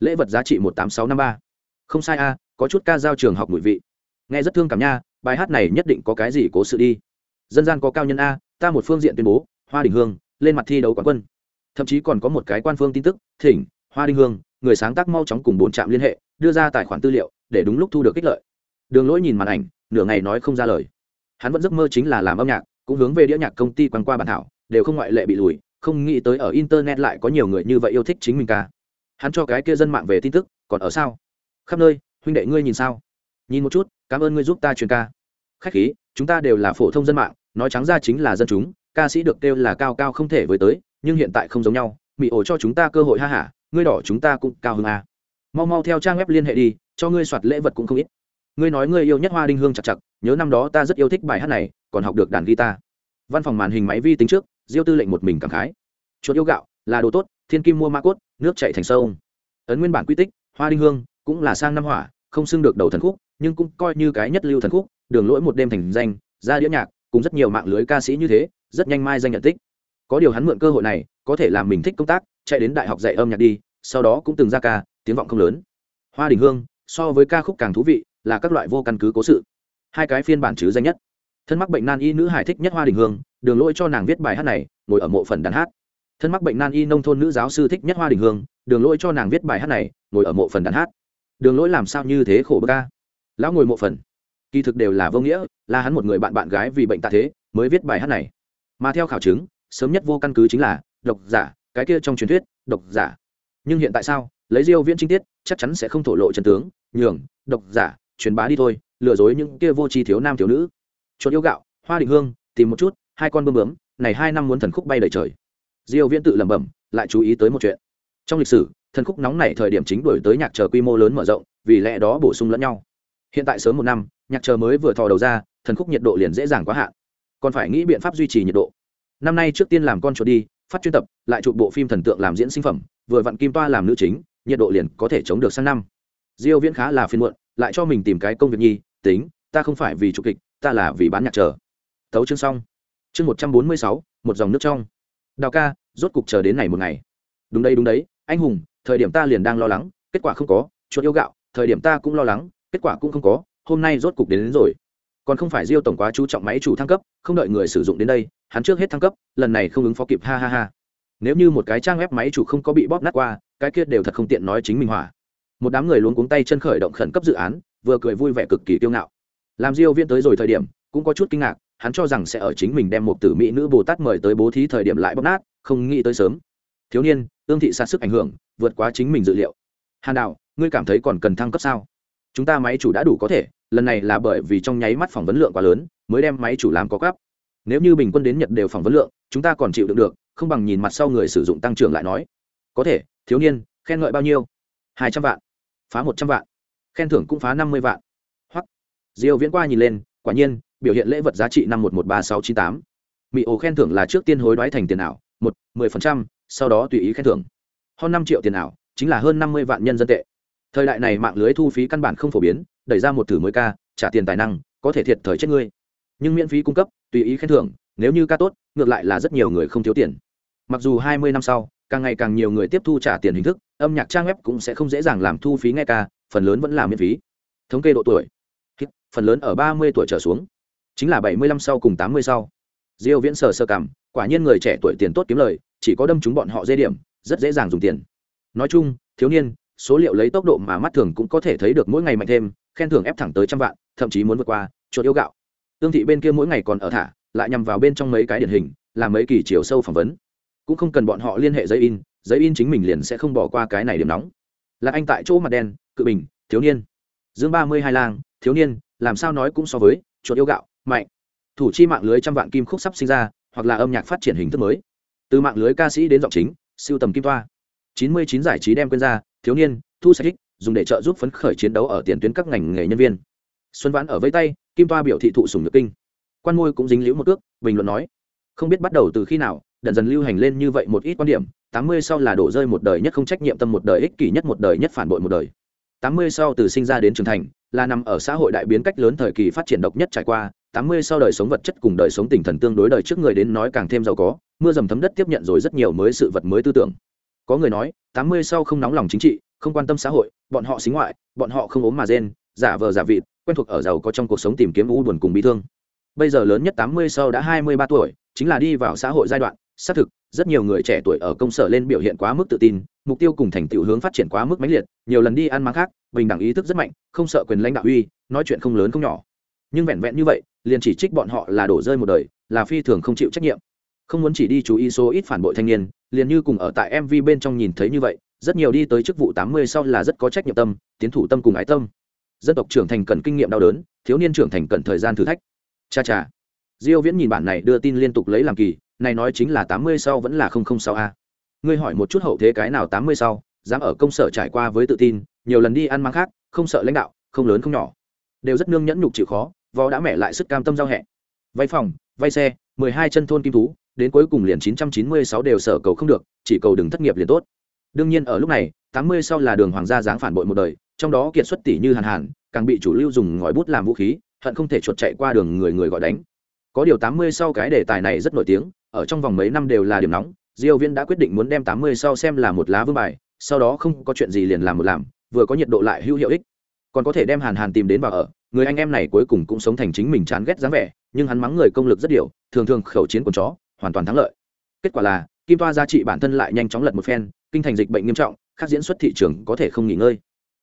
Lễ vật giá trị một tám sáu năm ba. Không sai a có chút ca giao trường học mùi vị. Nghe rất thương cảm nha bài hát này nhất định có cái gì cố sự đi dân gian có cao nhân a, ta một phương diện tuyên bố, hoa đình hương, lên mặt thi đấu quán quân. Thậm chí còn có một cái quan phương tin tức, thỉnh, hoa đình hương, người sáng tác mau chóng cùng bốn trạm liên hệ, đưa ra tài khoản tư liệu, để đúng lúc thu được ích lợi. Đường lỗi nhìn màn ảnh, nửa ngày nói không ra lời. Hắn vẫn giấc mơ chính là làm âm nhạc, cũng hướng về đĩa nhạc công ty quăng qua bản thảo, đều không ngoại lệ bị lùi, không nghĩ tới ở internet lại có nhiều người như vậy yêu thích chính mình ca. Hắn cho cái kia dân mạng về tin tức, còn ở sao? Khắp nơi, huynh đệ ngươi nhìn sao? Nhìn một chút, cảm ơn ngươi giúp ta truyền ca khách khí, chúng ta đều là phổ thông dân mạng, nói trắng ra chính là dân chúng, ca sĩ được kêu là cao cao không thể với tới, nhưng hiện tại không giống nhau mỹ ổ cho chúng ta cơ hội ha hả, ngươi đỏ chúng ta cũng cao hơn à? mau mau theo trang web liên hệ đi, cho ngươi soạt lễ vật cũng không ít ngươi nói ngươi yêu nhất hoa đinh hương chặt chặt, nhớ năm đó ta rất yêu thích bài hát này, còn học được đàn guitar văn phòng màn hình máy vi tính trước, diêu tư lệnh một mình cảm khái chuột yêu gạo, là đồ tốt, thiên kim mua ma cốt, nước chạy thành sông. ấn nguyên bản quy tích, hoa đinh hương, cũng là sang năm hỏa, không xưng được đầu thần khúc, nhưng cũng coi như cái nhất lưu thần khúc đường lỗi một đêm thành danh, ra đĩa nhạc, cùng rất nhiều mạng lưới ca sĩ như thế, rất nhanh mai danh nhận tích. Có điều hắn mượn cơ hội này, có thể làm mình thích công tác, chạy đến đại học dạy âm nhạc đi, sau đó cũng từng ra ca, tiếng vọng không lớn. Hoa đình hương, so với ca khúc càng thú vị, là các loại vô căn cứ cố sự. Hai cái phiên bản chứ danh nhất. Thân mắc bệnh nan y nữ hải thích nhất hoa đình hương, đường lỗi cho nàng viết bài hát này, ngồi ở mộ phần đàn hát. Thân mắc bệnh nan y nông thôn nữ giáo sư thích nhất hoa đình hương, đường lỗi cho nàng viết bài hát này, ngồi ở mộ phần đàn hát. Đường lỗi làm sao như thế khổ bơ ca lão ngồi mộ phần kỳ thực đều là vô nghĩa, là hắn một người bạn bạn gái vì bệnh tạ thế mới viết bài hát này. Mà theo khảo chứng, sớm nhất vô căn cứ chính là độc giả, cái kia trong truyền thuyết, độc giả. Nhưng hiện tại sao, lấy diêu viễn trinh tiết, chắc chắn sẽ không thổ lộ chân tướng, nhường độc giả truyền bá đi thôi, lừa dối những kia vô tri thiếu nam thiếu nữ. Chuột yêu gạo, hoa định hương, tìm một chút, hai con bướm bướm, này hai năm muốn thần khúc bay đầy trời. Diêu viễn tự lẩm bẩm, lại chú ý tới một chuyện. Trong lịch sử, thần khúc nóng này thời điểm chính đổi tới nhạc chờ quy mô lớn mở rộng, vì lẽ đó bổ sung lẫn nhau. Hiện tại sớm một năm nhạc chờ mới vừa thò đầu ra thần khúc nhiệt độ liền dễ dàng quá hạn. Còn phải nghĩ biện pháp duy trì nhiệt độ. Năm nay trước tiên làm con chuột đi phát chuyên tập lại chụp bộ phim thần tượng làm diễn sinh phẩm vừa vặn kim toa làm nữ chính nhiệt độ liền có thể chống được sang năm. Diêu viễn khá là phiền muộn lại cho mình tìm cái công việc nhi tính ta không phải vì chụp kịch ta là vì bán nhạc chờ. Tấu chương xong. Chương 146, một dòng nước trong. Đào ca rốt cục chờ đến này một ngày. Đúng đấy đúng đấy anh hùng thời điểm ta liền đang lo lắng kết quả không có chuột yêu gạo thời điểm ta cũng lo lắng kết quả cũng không có hôm nay rốt cục đến, đến rồi. Còn không phải diêu tổng quá chú trọng máy chủ thăng cấp không đợi người sử dụng đến đây hắn trước hết thăng cấp lần này không ứng phó kịp ha ha ha. Nếu như một cái trang web máy chủ không có bị bóp nát qua cái kia đều thật không tiện nói chính mình hỏa. Một đám người luôn cuống tay chân khởi động khẩn cấp dự án vừa cười vui vẻ cực kỳ kiêu ngạo. Làm diêu viên tới rồi thời điểm cũng có chút kinh ngạc hắn cho rằng sẽ ở chính mình đem một tử mỹ nữ bồ tát mời tới bố thí thời điểm lại bóp nát không nghĩ tới sớm. Thiếu niên ương thị sát sức ảnh hưởng vượt quá chính mình dự liệu. Hàn đạo ngươi cảm thấy còn cần thăng cấp sao? Chúng ta máy chủ đã đủ có thể, lần này là bởi vì trong nháy mắt phỏng vấn lượng quá lớn, mới đem máy chủ làm có cắp. nếu như bình quân đến nhật đều phỏng vấn lượng, chúng ta còn chịu được được, không bằng nhìn mặt sau người sử dụng tăng trưởng lại nói. Có thể, thiếu niên, khen ngợi bao nhiêu? Hai trăm vạn. Phá một trăm vạn. Khen thưởng cũng phá năm mươi vạn. Hoặc diêu viễn qua nhìn lên, quả nhiên, biểu hiện lễ vật giá trị năm một một ba sáu chín tám. Mỹ ổ khen thưởng là trước tiên hối đoái thành tiền ảo, một, mười phần trăm, sau đó tùy ý khen thưởng. Hơn năm triệu tiền ảo, chính là hơn năm mươi vạn nhân dân tệ thời đại này mạng lưới thu phí căn bản không phổ biến, đẩy ra một thử mới ca, trả tiền tài năng, có thể thiệt thời chết ngươi. Nhưng miễn phí cung cấp, tùy ý khen thưởng, nếu như ca tốt, ngược lại là rất nhiều người không thiếu tiền. Mặc dù hai mươi năm sau, càng ngày càng nhiều người tiếp thu trả tiền hình thức, âm nhạc trang web cũng sẽ không dễ dàng làm thu phí nghe ca, phần lớn vẫn là miễn phí. Thống kê độ tuổi. Phần lớn ở ba mươi tuổi trở xuống. Chính là bảy mươi lăm sau cùng tám mươi sau. Diêu viễn sờ sơ cảm, quả nhiên người trẻ tuổi tiền tốt kiếm lời, chỉ có đâm chúng bọn họ dây điểm, rất dễ dàng dùng tiền. Nói chung, thiếu niên số liệu lấy tốc độ mà mắt thường cũng có thể thấy được mỗi ngày mạnh thêm, khen thưởng ép thẳng tới trăm vạn, thậm chí muốn vượt qua, chuột yêu gạo. Tương thị bên kia mỗi ngày còn ở thả, lại nhằm vào bên trong mấy cái điển hình, làm mấy kỳ chiều sâu phỏng vấn. Cũng không cần bọn họ liên hệ giấy in giấy in chính mình liền sẽ không bỏ qua cái này điểm nóng. Là anh tại chỗ mặt đen, cự bình, thiếu niên. Dương ba mươi hai lang, thiếu niên, làm sao nói cũng so với, chuột yêu gạo, mạnh. Thủ chi mạng lưới trăm vạn kim khúc sắp sinh ra, hoặc là âm nhạc phát triển hình thức mới. Từ mạng lưới ca sĩ đến giọng chính, siêu tầm kim toa chín mươi chín giải trí đem quên ra, thiếu niên, thu sạch dùng để trợ giúp phấn khởi chiến đấu ở tiền tuyến các ngành nghề nhân viên. Xuân vãn ở vây tay, kim toa biểu thị thụ sùng nhược kinh. Quan môi cũng dính liễu một ước bình luận nói, không biết bắt đầu từ khi nào đần dần lưu hành lên như vậy một ít quan điểm, tám mươi sau là đổ rơi một đời nhất không trách nhiệm tâm một đời ích kỷ nhất một đời nhất phản bội một đời. tám mươi sau từ sinh ra đến trưởng thành, là nằm ở xã hội đại biến cách lớn thời kỳ phát triển độc nhất trải qua, tám mươi sau đời sống vật chất cùng đời sống tinh thần tương đối đời trước người đến nói càng thêm giàu có, mưa dầm thấm đất tiếp nhận rồi rất nhiều mới sự vật mới tư tưởng có người nói, tám mươi sau không nóng lòng chính trị, không quan tâm xã hội, bọn họ xính ngoại, bọn họ không ốm mà rên, giả vờ giả vịt, quen thuộc ở giàu có trong cuộc sống tìm kiếm u buồn cùng bị thương. Bây giờ lớn nhất tám mươi sau đã hai mươi ba tuổi, chính là đi vào xã hội giai đoạn, xác thực, rất nhiều người trẻ tuổi ở công sở lên biểu hiện quá mức tự tin, mục tiêu cùng thành tựu hướng phát triển quá mức mãnh liệt, nhiều lần đi ăn mắng khác, bình đẳng ý thức rất mạnh, không sợ quyền lãnh đạo uy, nói chuyện không lớn không nhỏ. Nhưng vẹn vẹn như vậy, liền chỉ trích bọn họ là đổ rơi một đời, là phi thường không chịu trách nhiệm. Không muốn chỉ đi chú ý số ít phản bội thanh niên liền như cùng ở tại mv bên trong nhìn thấy như vậy, rất nhiều đi tới chức vụ tám mươi sau là rất có trách nhiệm tâm, tiến thủ tâm cùng ái tâm. Dân tộc trưởng thành cần kinh nghiệm đau đớn, thiếu niên trưởng thành cần thời gian thử thách. Cha cha. Diêu viễn nhìn bản này đưa tin liên tục lấy làm kỳ, này nói chính là tám mươi sau vẫn là không không sáu a. Ngươi hỏi một chút hậu thế cái nào tám mươi sau, dám ở công sở trải qua với tự tin, nhiều lần đi ăn mang khác, không sợ lãnh đạo, không lớn không nhỏ. Đều rất nương nhẫn nhục chịu khó, vó đã mẹ lại sức cam tâm giao hẹ. Vay phòng vay xe, mười hai chân thôn kim thú đến cuối cùng liền chín trăm chín mươi sáu đều sở cầu không được, chỉ cầu đừng thất nghiệp liền tốt. Đương nhiên ở lúc này, tám mươi sau là đường hoàng gia dáng phản bội một đời, trong đó kiệt xuất tỷ như hàn hàn, càng bị chủ lưu dùng ngòi bút làm vũ khí, hận không thể chuột chạy qua đường người người gọi đánh. Có điều tám mươi sau cái đề tài này rất nổi tiếng, ở trong vòng mấy năm đều là điểm nóng, diêu viên đã quyết định muốn đem tám mươi sau xem là một lá vương bài, sau đó không có chuyện gì liền làm một làm, vừa có nhiệt độ lại hữu hiệu ích. Còn có thể đem hàn hàn tìm đến vào ở, người anh em này cuối cùng cũng sống thành chính mình chán ghét dáng vẻ, nhưng hắn mắng người công lực rất điều thường thường khẩu chiến của chó hoàn toàn thắng lợi. Kết quả là, kim toa giá trị bản thân lại nhanh chóng lật một phen, kinh thành dịch bệnh nghiêm trọng các diễn xuất thị trường có thể không nghỉ ngơi.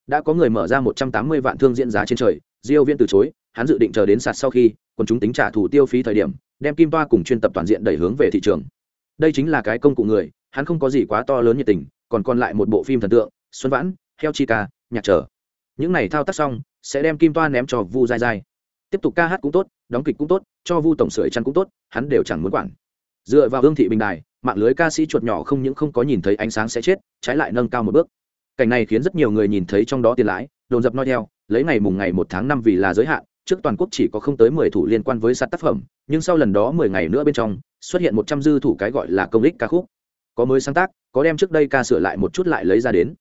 Đã có người mở ra một trăm tám mươi vạn thương diễn giá trên trời, diêu viên từ chối, hắn dự định chờ đến sạt sau khi, còn chúng tính trả thủ tiêu phí thời điểm, đem kim toa cùng chuyên tập toàn diện đẩy hướng về thị trường. Đây chính là cái công cụ người, hắn không có gì quá to lớn nhiệt tình, còn còn lại một bộ phim thần tượng, xuân vãn, heo chi ca, nhạc trở. Những này thao tác xong, sẽ đem kim toa ném cho vu dai dai. Tiếp tục ca hát cũng tốt, đóng kịch cũng tốt, cho vu tổng sưởi chăn cũng tốt, hắn đều chẳng muốn quản dựa vào hương thị bình đài, mạng lưới ca sĩ chuột nhỏ không những không có nhìn thấy ánh sáng sẽ chết, trái lại nâng cao một bước. Cảnh này khiến rất nhiều người nhìn thấy trong đó tiền lãi, đồn dập nói theo, lấy ngày mùng ngày một tháng năm vì là giới hạn, trước toàn quốc chỉ có không tới mười thủ liên quan với sạt tác phẩm, nhưng sau lần đó mười ngày nữa bên trong, xuất hiện một trăm dư thủ cái gọi là công ích ca khúc. Có mới sáng tác, có đem trước đây ca sửa lại một chút lại lấy ra đến.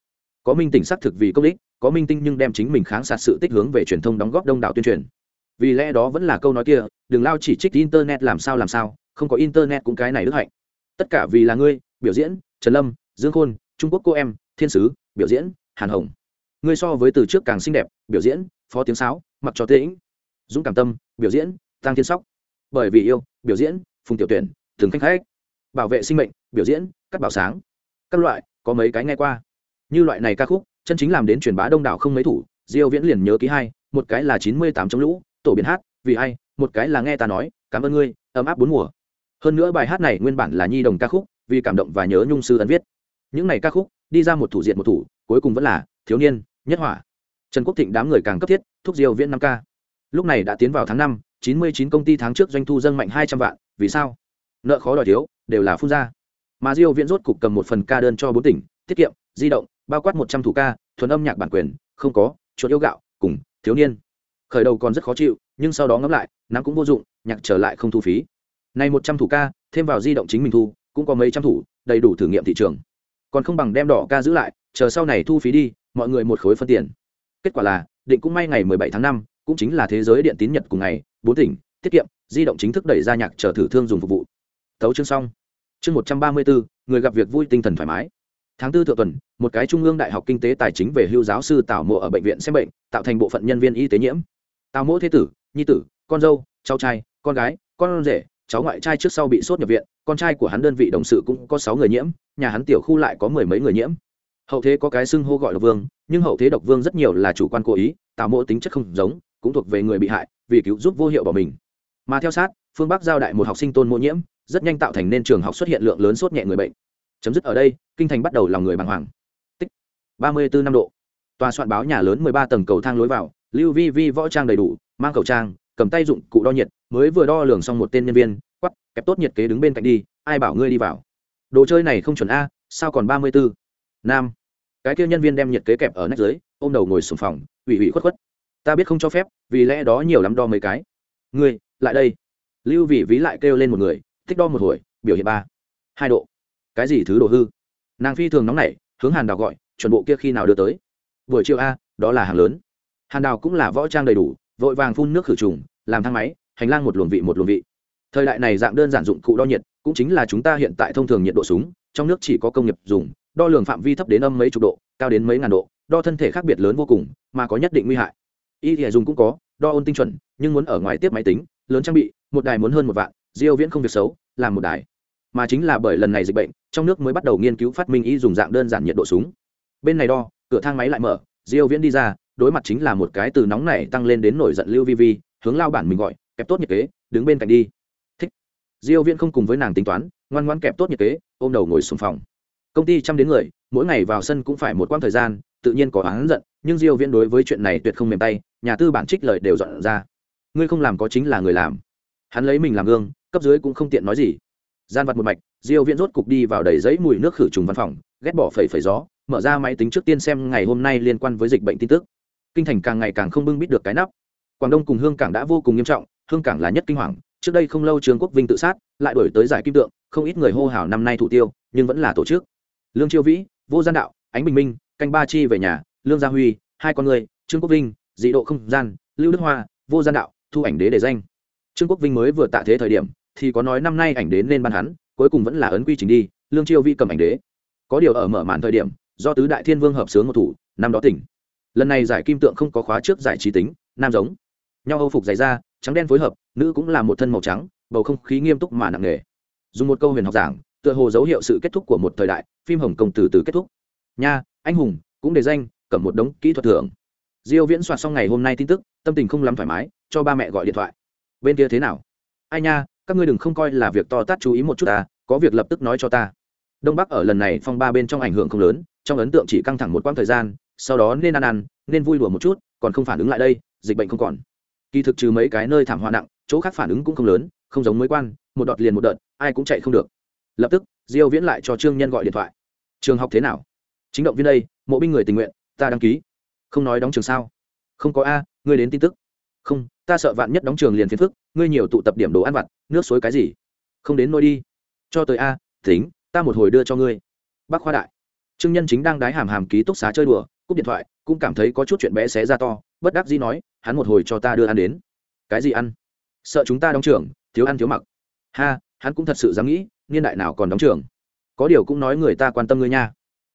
Có minh tỉnh xác thực vì công ích, có minh tinh nhưng đem chính mình kháng sạt sự tích hướng về truyền thông đóng góp đông đảo tuyên truyền. Vì lẽ đó vẫn là câu nói kia, đừng lao chỉ trích internet làm sao làm sao không có internet cũng cái này đức hạnh. Tất cả vì là ngươi, biểu diễn, trần lâm, dương khôn, trung quốc cô em, thiên sứ, biểu diễn, hàn hồng. Ngươi so với từ trước càng xinh đẹp, biểu diễn, phó tiếng sáo, mặc cho tĩnh dũng cảm tâm, biểu diễn tăng thiên sóc. Bởi vì yêu, biểu diễn, phùng tiểu tuyển, thường khanh khách. Bảo vệ sinh mệnh, biểu diễn cắt bảo sáng. Các loại, có mấy cái nghe qua. Như loại này ca khúc, chân chính làm đến truyền bá đông đảo không mấy thủ, diêu viễn liền nhớ ký hai, một cái là chín mươi tám chống lũ, tổ biến hát, vì ai, một cái là nghe ta nói, cảm ơn ngươi, ấm áp bốn mùa hơn nữa bài hát này nguyên bản là nhi đồng ca khúc, vì cảm động và nhớ nhung sư ấn viết. Những này ca khúc, đi ra một thủ diện một thủ, cuối cùng vẫn là thiếu niên, nhất hỏa. Trần quốc thịnh đám người càng cấp thiết, thúc diêu viễn năm ca. Lúc này đã tiến vào tháng năm, chín mươi chín công ty tháng trước doanh thu dâng mạnh hai trăm vạn, vì sao? Nợ khó đòi thiếu, đều là phun ra. Mà diêu viễn rốt cục cầm một phần ca đơn cho bốn tỉnh, tiết kiệm, di động, bao quát một trăm thủ ca, thuần âm nhạc bản quyền, không có, chuột yêu gạo, cùng thiếu niên. Khởi đầu còn rất khó chịu, nhưng sau đó ngẫm lại nắm cũng vô dụng, nhạc trở lại không thu phí này một trăm thủ ca thêm vào di động chính mình thu cũng có mấy trăm thủ đầy đủ thử nghiệm thị trường. Còn không bằng đem đỏ ca giữ lại chờ sau này thu phí đi mọi người một khối phân tiền. Kết quả là định cũng may ngày 17 tháng 5, cũng chính là thế giới điện tín nhật cùng ngày bốn tỉnh tiết kiệm di động chính thức đẩy ra nhạc chờ thử thương dùng phục vụ. Tấu chương xong. Chương 134, người gặp việc vui tinh thần thoải mái. Tháng tư thượng tuần một cái trung ương đại học kinh tế tài chính về hưu giáo sư tào mộ ở bệnh viện xem bệnh tạo thành bộ phận nhân viên y tế nhiễm. Tào mộ thế tử nhi tử con dâu cháu trai con gái con rể cháu ngoại trai trước sau bị sốt nhập viện, con trai của hắn đơn vị đồng sự cũng có sáu người nhiễm, nhà hắn tiểu khu lại có mười mấy người nhiễm. Hậu thế có cái xưng hô gọi độc vương, nhưng hậu thế độc vương rất nhiều là chủ quan cố ý, tạo mộ tính chất không giống, cũng thuộc về người bị hại, vì cứu giúp vô hiệu bỏ mình. Mà theo sát, phương bắc giao đại một học sinh tôn mộ nhiễm, rất nhanh tạo thành nên trường học xuất hiện lượng lớn sốt nhẹ người bệnh. Chấm dứt ở đây, kinh thành bắt đầu lòng người bàng hoàng. Tích. ba mươi bốn năm độ. Tòa soạn báo nhà lớn mười ba tầng cầu thang lối vào, lưu vi vi võ trang đầy đủ, mang khẩu trang cầm tay dụng cụ đo nhiệt, mới vừa đo lường xong một tên nhân viên quắp kẹp tốt nhiệt kế đứng bên cạnh đi, ai bảo ngươi đi vào. Đồ chơi này không chuẩn a, sao còn ba mươi bốn nam. Cái kia nhân viên đem nhiệt kế kẹp ở nách dưới, ôm đầu ngồi sùng phòng, ủy ủy khuất khuất. Ta biết không cho phép, vì lẽ đó nhiều lắm đo mấy cái. Ngươi, lại đây. Lưu vị ví lại kêu lên một người, thích đo một hồi, biểu hiện ba. Hai độ. Cái gì thứ đồ hư? Nàng phi thường nóng nảy, hướng hàn đào gọi, chuẩn bộ kia khi nào đưa tới? Buổi chiều a, đó là hàng lớn. Hàn đào cũng là võ trang đầy đủ vội vàng phun nước khử trùng, làm thang máy, hành lang một luồng vị một luồng vị. Thời đại này dạng đơn giản dụng cụ đo nhiệt, cũng chính là chúng ta hiện tại thông thường nhiệt độ súng, trong nước chỉ có công nghiệp dùng, đo lường phạm vi thấp đến âm mấy chục độ, cao đến mấy ngàn độ, đo thân thể khác biệt lớn vô cùng, mà có nhất định nguy hại. Y thì dùng cũng có, đo ôn tinh chuẩn, nhưng muốn ở ngoài tiếp máy tính, lớn trang bị, một đài muốn hơn một vạn, diêu viễn không việc xấu, làm một đài. Mà chính là bởi lần này dịch bệnh, trong nước mới bắt đầu nghiên cứu phát minh y dùng dạng đơn giản nhiệt độ súng. Bên này đo, cửa thang máy lại mở, diêu viễn đi ra đối mặt chính là một cái từ nóng này tăng lên đến nổi giận lưu vi vi, hướng lao bản mình gọi, kẹp tốt nhiệt kế, đứng bên cạnh đi. Thích. Diêu viễn không cùng với nàng tính toán, ngoan ngoãn kẹp tốt nhiệt kế, ôm đầu ngồi xuống phòng. Công ty chăm đến người, mỗi ngày vào sân cũng phải một quãng thời gian, tự nhiên có án giận, nhưng diêu viễn đối với chuyện này tuyệt không mềm tay, nhà tư bản trích lời đều dọn ra. Ngươi không làm có chính là người làm. Hắn lấy mình làm gương, cấp dưới cũng không tiện nói gì. Gian vặt một mạch, diêu viễn rốt cục đi vào đầy giấy mùi nước khử trùng văn phòng, ghét bỏ phẩy phẩy gió, mở ra máy tính trước tiên xem ngày hôm nay liên quan với dịch bệnh tin tức kinh thành càng ngày càng không bưng bít được cái nắp. Quảng đông cùng hương cảng đã vô cùng nghiêm trọng, hương cảng là nhất kinh hoàng, trước đây không lâu trường quốc vinh tự sát, lại đổi tới giải kim tượng, không ít người hô hào năm nay thủ tiêu, nhưng vẫn là tổ chức. Lương chiêu vĩ, vô gian đạo, ánh bình minh, canh ba chi về nhà, lương gia huy, hai con người, trương quốc vinh, dị độ không gian, lưu đức hoa, vô gian đạo, thu ảnh đế để danh. Trương quốc vinh mới vừa tạ thế thời điểm, thì có nói năm nay ảnh đế nên ban hắn, cuối cùng vẫn là ấn quy trình đi, lương chiêu vi cầm ảnh đế. Có điều ở mở màn thời điểm, do tứ đại thiên vương hợp sướng một thủ, năm đó tỉnh lần này giải kim tượng không có khóa trước giải trí tính, nam giống. Nhau âu phục dày da, trắng đen phối hợp, nữ cũng là một thân màu trắng, bầu không khí nghiêm túc mà nặng nề. Dùng một câu huyền học giảng, tựa hồ dấu hiệu sự kết thúc của một thời đại, phim hồng kông từ từ kết thúc. Nha, anh hùng, cũng để danh, cầm một đống kỹ thuật thưởng. Diêu viễn soạt xong ngày hôm nay tin tức, tâm tình không lắm thoải mái, cho ba mẹ gọi điện thoại. Bên kia thế nào? Ai nha, các ngươi đừng không coi là việc to tát chú ý một chút ta, có việc lập tức nói cho ta. Đông bắc ở lần này phong ba bên trong ảnh hưởng không lớn, trong ấn tượng chỉ căng thẳng một quãng thời gian sau đó nên ăn ăn, nên vui đùa một chút, còn không phản ứng lại đây, dịch bệnh không còn. Kỳ thực trừ mấy cái nơi thảm họa nặng, chỗ khác phản ứng cũng không lớn, không giống mới quan, một đợt liền một đợt, ai cũng chạy không được. Lập tức, diêu viễn lại cho trương nhân gọi điện thoại. Trường học thế nào? Chính động viên đây, mộ binh người tình nguyện, ta đăng ký. Không nói đóng trường sao? Không có a, ngươi đến tin tức. Không, ta sợ vạn nhất đóng trường liền phiền phức, ngươi nhiều tụ tập điểm đồ ăn vặt, nước suối cái gì? Không đến nôi đi. Cho tới a, tính, ta một hồi đưa cho ngươi. Bác khoa đại. Trương nhân chính đang đái hàm hàm ký túc xá chơi đùa cúp điện thoại, cũng cảm thấy có chút chuyện bé xé ra to, bất đắc dĩ nói, hắn một hồi cho ta đưa ăn đến. Cái gì ăn? Sợ chúng ta đóng trường thiếu ăn thiếu mặc. Ha, hắn cũng thật sự dám nghĩ, niên đại nào còn đóng trường có điều cũng nói người ta quan tâm ngươi nha.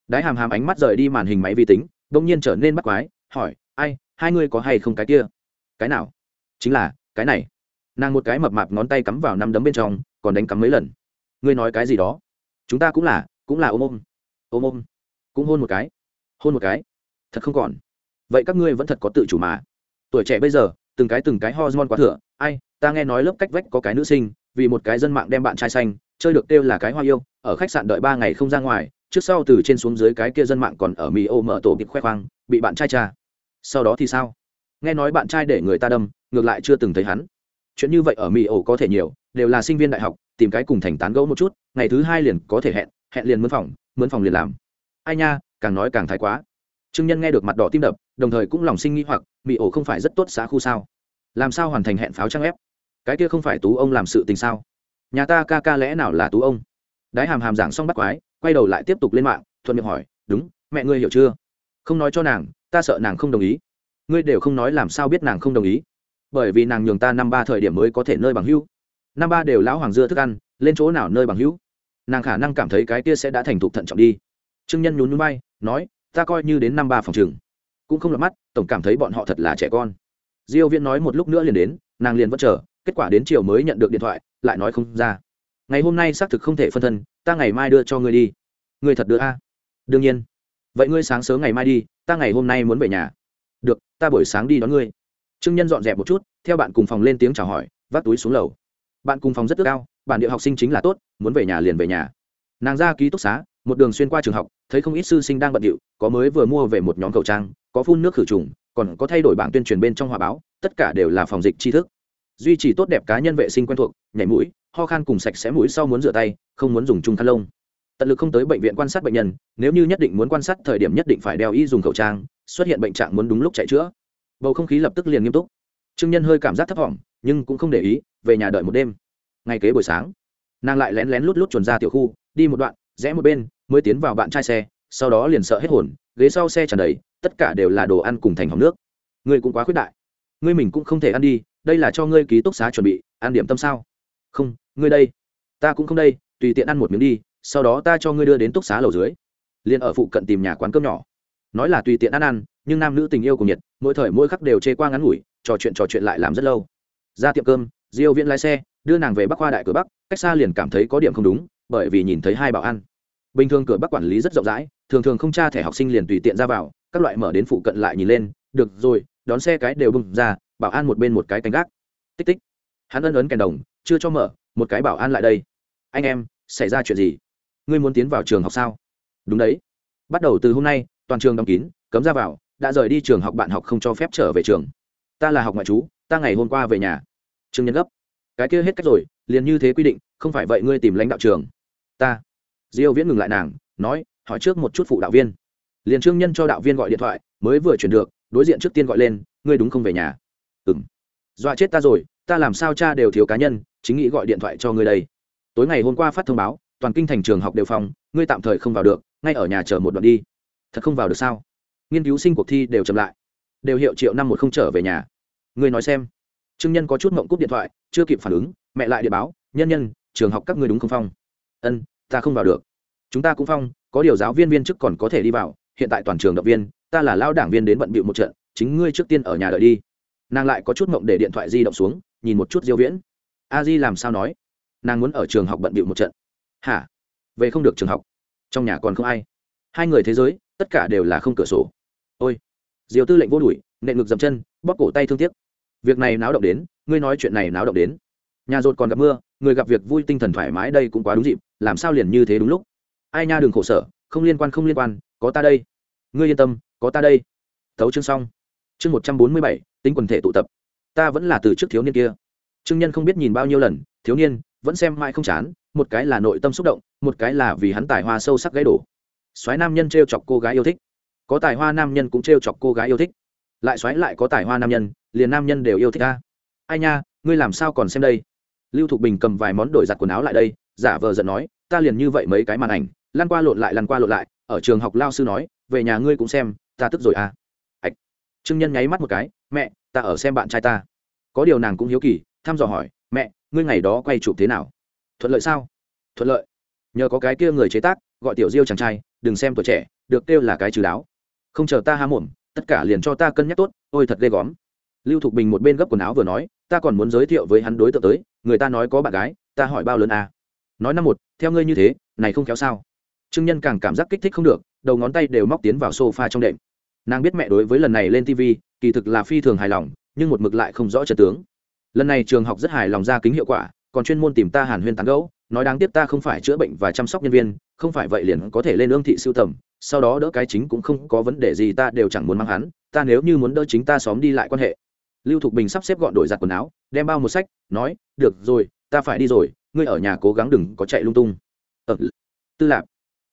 Đái hàm hàm ánh mắt rời đi màn hình máy vi tính bỗng nhiên trở nên bắt quái, hỏi, ai, hai ngươi có hay không cái kia? Cái nào? Chính là, cái này. Nàng một cái mập mạp ngón tay cắm vào năm đấm bên trong, còn đánh cắm mấy lần. Ngươi nói cái gì đó? Chúng ta cũng là cũng là ôm ôm. Ôm ôm. Cũng hôn một cái. Hôn một cái? Thật không còn. Vậy các ngươi vẫn thật có tự chủ mà. Tuổi trẻ bây giờ, từng cái từng cái hormone quá thừa. Ai, ta nghe nói lớp cách vách có cái nữ sinh, vì một cái dân mạng đem bạn trai xanh, chơi được kêu là cái hoa yêu, ở khách sạn đợi ba ngày không ra ngoài, trước sau từ trên xuống dưới cái kia dân mạng còn ở mỹ ô mở tổ kịp khoe khoang, bị bạn trai cha sau đó thì sao? Nghe nói bạn trai để người ta đâm, ngược lại chưa từng thấy hắn. Chuyện như vậy ở mỹ ổ có thể nhiều, đều là sinh viên đại học, tìm cái cùng thành tán gẫu một chút, ngày thứ hai liền có thể hẹn hẹn liền mướn phòng mướn phòng liền làm. Ai nha, càng nói càng thái quá trương nhân nghe được mặt đỏ tim đập, đồng thời cũng lòng sinh nghi hoặc mỹ ổ không phải rất tốt xã khu sao? Làm sao hoàn thành hẹn pháo trang ép? Cái kia không phải tú ông làm sự tình sao? Nhà ta ca ca lẽ nào là tú ông? Đái hàm hàm giảng xong bắt quái, quay đầu lại tiếp tục lên mạng, thuận miệng hỏi, đúng, mẹ ngươi hiểu chưa? Không nói cho nàng, ta sợ nàng không đồng ý. Ngươi đều không nói làm sao biết nàng không đồng ý. Bởi vì nàng nhường ta năm ba thời điểm mới có thể nơi bằng hữu. Năm ba đều lão hoàng dưa thức ăn, lên chỗ nào nơi bằng hữu? Nàng khả năng cảm thấy cái kia sẽ đã thành thục thận trọng đi. Trương nhân nhún núi bay nói ta coi như đến năm ba phòng trường. Cũng không lọt mắt, tổng cảm thấy bọn họ thật là trẻ con. Diêu viễn nói một lúc nữa liền đến, nàng liền vẫn chờ, kết quả đến chiều mới nhận được điện thoại, lại nói không ra. Ngày hôm nay xác thực không thể phân thân, ta ngày mai đưa cho ngươi đi. Ngươi thật đưa a? Đương nhiên. Vậy ngươi sáng sớm ngày mai đi, ta ngày hôm nay muốn về nhà. Được, ta buổi sáng đi đón ngươi. Trương nhân dọn dẹp một chút, theo bạn cùng phòng lên tiếng chào hỏi, vác túi xuống lầu. Bạn cùng phòng rất ước cao bản địa học sinh chính là tốt, muốn về nhà liền về nhà. Nàng ra ký túc xá một đường xuyên qua trường học, thấy không ít sư sinh đang bận điệu, có mới vừa mua về một nhóm khẩu trang, có phun nước khử trùng, còn có thay đổi bảng tuyên truyền bên trong hòa báo, tất cả đều là phòng dịch tri thức. Duy trì tốt đẹp cá nhân vệ sinh quen thuộc, nhảy mũi, ho khan cùng sạch sẽ mũi sau muốn rửa tay, không muốn dùng chung khăn lông. Tận lực không tới bệnh viện quan sát bệnh nhân, nếu như nhất định muốn quan sát thời điểm nhất định phải đeo y dùng khẩu trang, xuất hiện bệnh trạng muốn đúng lúc chạy chữa. Bầu không khí lập tức liền nghiêm túc. Trương nhân hơi cảm giác thấp t nhưng cũng không để ý, về nhà đợi một đêm. Ngay kế buổi sáng, nàng lại lén lén lút lút chuồn ra tiểu khu, đi một đoạn, rẽ một bên mới tiến vào bạn trai xe, sau đó liền sợ hết hồn, ghế sau xe tràn đầy, tất cả đều là đồ ăn cùng thành hỏng nước. Ngươi cũng quá khuyết đại. Ngươi mình cũng không thể ăn đi, đây là cho ngươi ký túc xá chuẩn bị, ăn điểm tâm sao? Không, ngươi đây. Ta cũng không đây, tùy tiện ăn một miếng đi, sau đó ta cho ngươi đưa đến túc xá lầu dưới. Liền ở phụ cận tìm nhà quán cơm nhỏ. Nói là tùy tiện ăn ăn, nhưng nam nữ tình yêu cùng nhiệt, mỗi thời mỗi khắc đều chê qua ngắn ngủi, trò chuyện trò chuyện lại làm rất lâu. Ra tiệm cơm, diêu viễn lái xe, đưa nàng về bắc Hoa đại cửa bắc, cách xa liền cảm thấy có điểm không đúng, bởi vì nhìn thấy hai bảo ăn bình thường cửa bắc quản lý rất rộng rãi, thường thường không tra thẻ học sinh liền tùy tiện ra vào, các loại mở đến phụ cận lại nhìn lên, được rồi, đón xe cái đều bưng ra, bảo an một bên một cái canh gác. Tích tích. Hắn ân ấn kèn đồng, chưa cho mở, một cái bảo an lại đây. Anh em, xảy ra chuyện gì? Ngươi muốn tiến vào trường học sao? Đúng đấy. Bắt đầu từ hôm nay, toàn trường đóng kín, cấm ra vào, đã rời đi trường học bạn học không cho phép trở về trường. Ta là học ngoại trú, ta ngày hôm qua về nhà. Trương nhân gấp. Cái kia hết cách rồi, liền như thế quy định, không phải vậy ngươi tìm lãnh đạo trường. Ta diêu viễn ngừng lại nàng, nói, hỏi trước một chút phụ đạo viên. Liền trương nhân cho đạo viên gọi điện thoại, mới vừa chuyển được, đối diện trước tiên gọi lên, ngươi đúng không về nhà? Ừm. Dọa chết ta rồi, ta làm sao cha đều thiếu cá nhân, chính nghĩ gọi điện thoại cho ngươi đây. Tối ngày hôm qua phát thông báo, toàn kinh thành trường học đều phòng, ngươi tạm thời không vào được, ngay ở nhà chờ một đoạn đi. Thật không vào được sao? Nghiên cứu sinh cuộc thi đều chậm lại. Đều hiệu triệu năm một không trở về nhà. Ngươi nói xem. Trương nhân có chút mộng cúp điện thoại, chưa kịp phản ứng, mẹ lại điện báo, nhân nhân, trường học các ngươi đúng không phong? Ân ta không vào được. Chúng ta cũng phong, có điều giáo viên viên chức còn có thể đi vào, hiện tại toàn trường động viên, ta là lao đảng viên đến bận bịu một trận, chính ngươi trước tiên ở nhà đợi đi. Nàng lại có chút mộng để điện thoại di động xuống, nhìn một chút diêu viễn. A di làm sao nói? Nàng muốn ở trường học bận bịu một trận. Hả? Về không được trường học. Trong nhà còn không ai. Hai người thế giới, tất cả đều là không cửa sổ. Ôi. Diều tư lệnh vô đuổi, nện ngực dầm chân, bóp cổ tay thương tiếc. Việc này náo động đến, ngươi nói chuyện này náo động đến nhà rột còn gặp mưa, người gặp việc vui tinh thần thoải mái đây cũng quá đúng dịp, làm sao liền như thế đúng lúc? Ai nha đừng khổ sở, không liên quan không liên quan, có ta đây. Ngươi yên tâm, có ta đây. Thấu chương xong. Chương một trăm bốn mươi bảy, tính quần thể tụ tập. Ta vẫn là từ trước thiếu niên kia. Trương nhân không biết nhìn bao nhiêu lần, thiếu niên, vẫn xem mãi không chán, một cái là nội tâm xúc động, một cái là vì hắn tài hoa sâu sắc gãy đổ. Soái nam nhân t r e o chọc cô gái yêu thích. Có tài hoa nam nhân cũng t r e o chọc cô gái yêu thích. Lại soái lại có tài hoa nam nhân, liền nam nhân đều yêu thích ta. Ai nha, ngươi làm sao còn xem đây? Lưu thục bình cầm vài món đổi giặt quần áo lại đây, giả vờ giận nói, ta liền như vậy mấy cái màn ảnh lan qua lộn lại lan qua lộn lại, ở trường học lao sư nói, về nhà ngươi cũng xem, ta tức rồi à. Ạch. Trương nhân nháy mắt một cái, mẹ, ta ở xem bạn trai ta. Có điều nàng cũng hiếu kỳ, thăm dò hỏi, mẹ, ngươi ngày đó quay chụp thế nào? Thuận lợi sao? Thuận lợi. Nhờ có cái kia người chế tác, gọi tiểu diêu chàng trai, đừng xem tuổi trẻ, được kêu là cái trừ đáo. Không chờ ta há mồm, tất cả liền cho ta cân nhắc tốt, ôi thật ghê góm lưu thục bình một bên gấp quần áo vừa nói, ta còn muốn giới thiệu với hắn đối tượng tới người ta nói có bạn gái, ta hỏi bao lớn à. nói năm một, theo ngươi như thế, này không kéo sao? Trương nhân càng cảm giác kích thích không được, đầu ngón tay đều móc tiến vào sofa trong đệm. Nàng biết mẹ đối với lần này lên tv kỳ thực là phi thường hài lòng, nhưng một mực lại không rõ trật tướng. Lần này trường học rất hài lòng ra kính hiệu quả, còn chuyên môn tìm ta hàn huyên tán gẫu, nói đáng tiếc ta không phải chữa bệnh và chăm sóc nhân viên, không phải vậy liền có thể lên ương thị siêu tầm, sau đó đỡ cái chính cũng không có vấn đề gì ta đều chẳng muốn mang hắn, ta nếu như muốn đỡ chính ta xóm đi lại quan hệ lưu thục bình sắp xếp gọn đổi giặt quần áo đem bao một sách nói được rồi ta phải đi rồi ngươi ở nhà cố gắng đừng có chạy lung tung. Ở ờ, tư lạc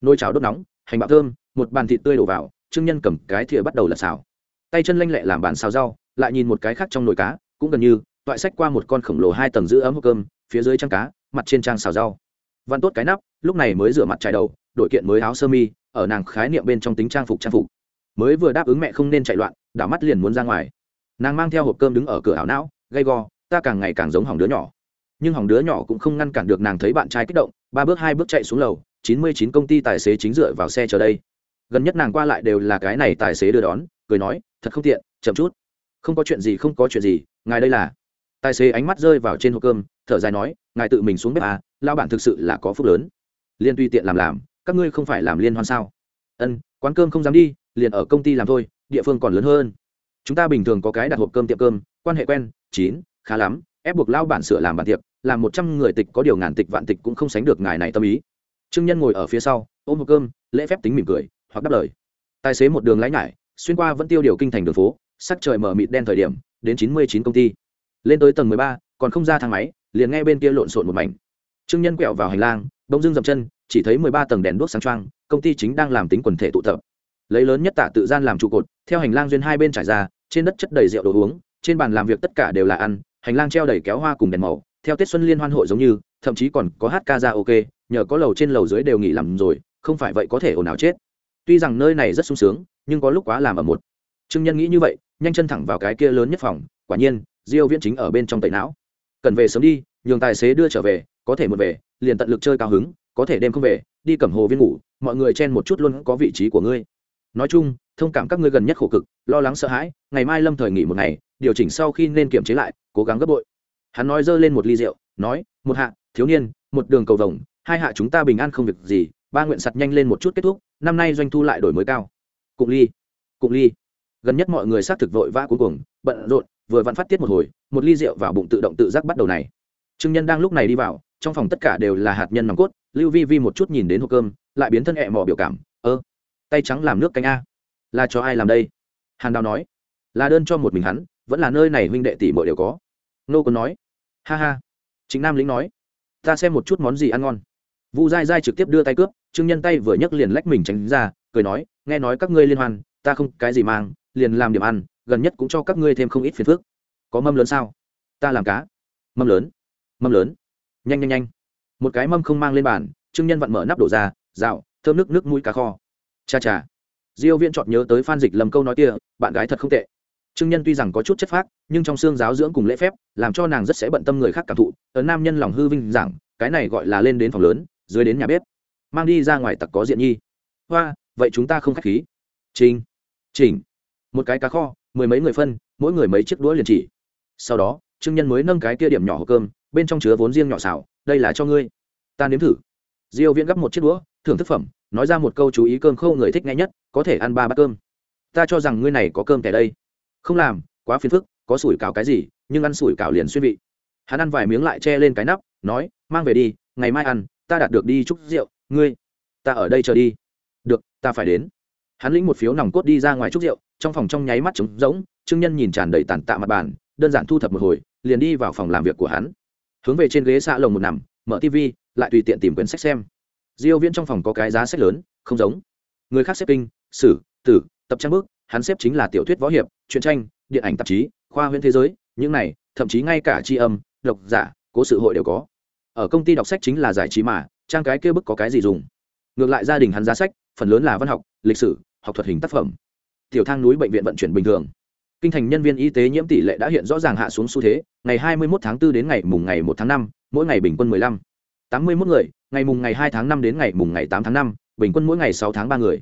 nồi cháo đốt nóng hành bạo thơm một bàn thịt tươi đổ vào trương nhân cầm cái thìa bắt đầu là xào. Tay chân lanh lẹ làm bàn xào rau lại nhìn một cái khác trong nồi cá cũng gần như toại sách qua một con khổng lồ hai tầng giữ ấm hộp cơm phía dưới trang cá mặt trên trang xào rau. Văn tốt cái nắp lúc này mới rửa mặt trải đầu đội kiện mới áo sơ mi ở nàng khái niệm bên trong tính trang phục trang phục. Mới vừa đáp ứng mẹ không nên chạy loạn đảo mắt liền muốn ra ngoài nàng mang theo hộp cơm đứng ở cửa ảo não, gay go, ta càng ngày càng giống hỏng đứa nhỏ. Nhưng hỏng đứa nhỏ cũng không ngăn cản được nàng thấy bạn trai kích động, ba bước hai bước chạy xuống lầu, chín mươi chín công ty tài xế chính dựa vào xe chờ đây. Gần nhất nàng qua lại đều là cái này tài xế đưa đón, cười nói, thật không tiện, chậm chút. Không có chuyện gì, không có chuyện gì, ngài đây là. Tài xế ánh mắt rơi vào trên hộp cơm, thở dài nói, ngài tự mình xuống bếp à lao bản thực sự là có phúc lớn. Liên tuy tiện làm làm, các ngươi không phải làm liên hoan sao? Ân, quán cơm không dám đi, liền ở công ty làm thôi, địa phương còn lớn hơn chúng ta bình thường có cái đặt hộp cơm tiệm cơm, quan hệ quen, chín, khá lắm, ép buộc lao bản sửa làm bàn tiệc, làm một trăm người tịch có điều ngàn tịch vạn tịch cũng không sánh được ngài này tâm ý. Trương nhân ngồi ở phía sau, ôm hộp cơm, lễ phép tính mỉm cười, hoặc đáp lời. Tài xế một đường lái nhải, xuyên qua vẫn tiêu điều kinh thành đường phố, sắc trời mở mịt đen thời điểm, đến chín mươi chín công ty. Lên tới tầng mười ba, còn không ra thang máy, liền nghe bên kia lộn xộn một mảnh. Trương nhân quẹo vào hành lang, bỗng dưng dậm chân, chỉ thấy mười ba tầng đèn đuốc sáng trăng công ty chính đang làm tính quần thể tụ tập. Lấy lớn nhất tạ tự gian làm trụ cột, theo hành lang duyên hai bên trải ra trên đất chất đầy rượu đồ uống, trên bàn làm việc tất cả đều là ăn, hành lang treo đầy kéo hoa cùng đèn màu, theo tết xuân liên hoan hội giống như, thậm chí còn có hát ca ra ok, nhờ có lầu trên lầu dưới đều nghỉ làm rồi, không phải vậy có thể ồn ào chết. Tuy rằng nơi này rất sung sướng, nhưng có lúc quá làm ở một. Trương nhân nghĩ như vậy, nhanh chân thẳng vào cái kia lớn nhất phòng, quả nhiên, diêu viễn chính ở bên trong tẩy não. Cần về sớm đi, nhường tài xế đưa trở về, có thể một về, liền tận lực chơi cao hứng, có thể đêm không về, đi cẩm hồ viên ngủ, mọi người chen một chút luôn có vị trí của ngươi. Nói chung, thông cảm các ngươi gần nhất khổ cực lo lắng sợ hãi, ngày mai lâm thời nghỉ một ngày, điều chỉnh sau khi nên kiểm chế lại, cố gắng gấp bội. Hắn nói dơ lên một ly rượu, nói, một hạ, thiếu niên, một đường cầu vồng, hai hạ chúng ta bình an không việc gì, ba nguyện sặt nhanh lên một chút kết thúc, năm nay doanh thu lại đổi mới cao. Cụng ly cụng ly. Gần nhất mọi người xác thực vội vã cuối cùng bận rộn, vừa vặn phát tiết một hồi, một ly rượu vào bụng tự động tự giác bắt đầu này. Trương nhân đang lúc này đi vào, trong phòng tất cả đều là hạt nhân nòng cốt, lưu vi vi một chút nhìn đến hộp cơm, lại biến thân hẹ mò biểu cảm, ơ, tay trắng làm nước canh a, là cho ai làm đây? Hàn đào nói, là đơn cho một mình hắn, vẫn là nơi này huynh đệ tỷ mọi đều có. Nô có nói, ha ha. Chính nam lĩnh nói, ta xem một chút món gì ăn ngon. Vu dai dai trực tiếp đưa tay cướp, trương nhân tay vừa nhấc liền lách mình tránh ra, cười nói, nghe nói các ngươi liên hoan, ta không cái gì mang, liền làm điểm ăn, gần nhất cũng cho các ngươi thêm không ít phiền phức. Có mâm lớn sao? Ta làm cá. Mâm lớn. Mâm lớn. Nhanh nhanh nhanh. Một cái mâm không mang lên bàn, trương nhân vặn mở nắp đổ ra, dạo, thơm nước nước mũi cá kho. Cha cha diêu viễn chọn nhớ tới phan dịch lầm câu nói kia, bạn gái thật không tệ. Trương nhân tuy rằng có chút chất phác, nhưng trong xương giáo dưỡng cùng lễ phép, làm cho nàng rất sẽ bận tâm người khác cảm thụ, ở nam nhân lòng hư vinh rằng, cái này gọi là lên đến phòng lớn, dưới đến nhà bếp, mang đi ra ngoài tặc có diện nhi. Hoa, vậy chúng ta không khách khí. Trình chỉnh một cái cá kho, mười mấy người phân, mỗi người mấy chiếc đũa liền chỉ. Sau đó, trương nhân mới nâng cái kia điểm nhỏ hộp cơm, bên trong chứa vốn riêng nhỏ xào, đây là cho ngươi, ta nếm thử. Diêu viễn gấp một chiếc đũa, thưởng thức phẩm nói ra một câu chú ý cơm khô người thích nghe nhất, có thể ăn ba bát cơm. Ta cho rằng ngươi này có cơm tẻ đây. Không làm, quá phiền phức, có sủi cảo cái gì, nhưng ăn sủi cảo liền xuyên vị. Hắn ăn vài miếng lại che lên cái nắp, nói, mang về đi, ngày mai ăn, ta đạt được đi chúc rượu, ngươi, ta ở đây chờ đi. Được, ta phải đến. Hắn lĩnh một phiếu nòng cốt đi ra ngoài chúc rượu, trong phòng trong nháy mắt trống rỗng, trương nhân nhìn tràn đầy tàn tạ mặt bàn, đơn giản thu thập một hồi, liền đi vào phòng làm việc của hắn. Hướng về trên ghế xạ lồng một nằm, mở tv lại tùy tiện tìm quyển sách xem diêu viễn trong phòng có cái giá sách lớn không giống. Người khác xếp kinh sử tử tập trang bước hắn xếp chính là tiểu thuyết võ hiệp truyện tranh điện ảnh tạp chí khoa huyễn thế giới những này thậm chí ngay cả tri âm độc giả cố sự hội đều có. Ở công ty đọc sách chính là giải trí mà trang cái kia bức có cái gì dùng? Ngược lại gia đình hắn giá sách phần lớn là văn học lịch sử học thuật hình tác phẩm. Tiểu thang núi bệnh viện vận chuyển bình thường. Kinh thành nhân viên y tế nhiễm tỷ lệ đã hiện rõ ràng hạ xuống xu thế ngày 21 tháng 4 đến ngày mùng ngày 1 tháng 5, mỗi ngày bình quân 15. 81 người ngày mùng ngày 2 tháng 5 đến ngày mùng ngày 8 tháng 5, bình quân mỗi ngày 6 tháng 3 người.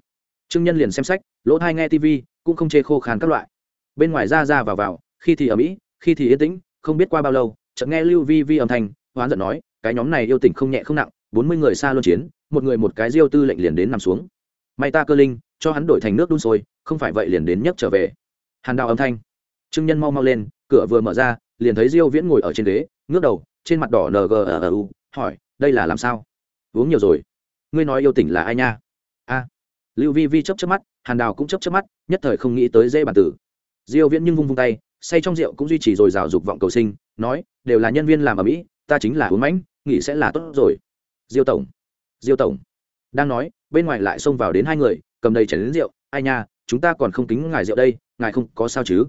Trương nhân liền xem sách lỗ thai nghe tv cũng không chê khô khan các loại. Bên ngoài ra ra vào vào khi thì ở mỹ khi thì yên tĩnh không biết qua bao lâu chợt nghe lưu vi vi âm thanh hoán giận nói cái nhóm này yêu tỉnh không nhẹ không nặng bốn mươi người xa luân chiến một người một cái diêu tư lệnh liền đến nằm xuống. May ta cơ linh cho hắn đổi thành nước đun sôi không phải vậy liền đến nhấc trở về. Hàn đào âm thanh. Trương nhân mau mau lên cửa vừa mở ra liền thấy diêu viễn ngồi ở trên ghế ngước đầu trên mặt đỏ ngờ hỏi đây là làm sao? Uống nhiều rồi. Ngươi nói yêu tỉnh là ai nha? A. Lưu vi vi chấp chấp mắt, hàn đào cũng chấp chấp mắt, nhất thời không nghĩ tới dễ bản tử. Diêu viễn nhưng vung vung tay, say trong rượu cũng duy trì rồi rào dục vọng cầu sinh, nói, đều là nhân viên làm ở mỹ, ta chính là uống mãnh nghĩ sẽ là tốt rồi. Diêu tổng. Diêu tổng. Đang nói, bên ngoài lại xông vào đến hai người, cầm đầy chén đến rượu, ai nha, chúng ta còn không kính ngài rượu đây, ngài không có sao chứ?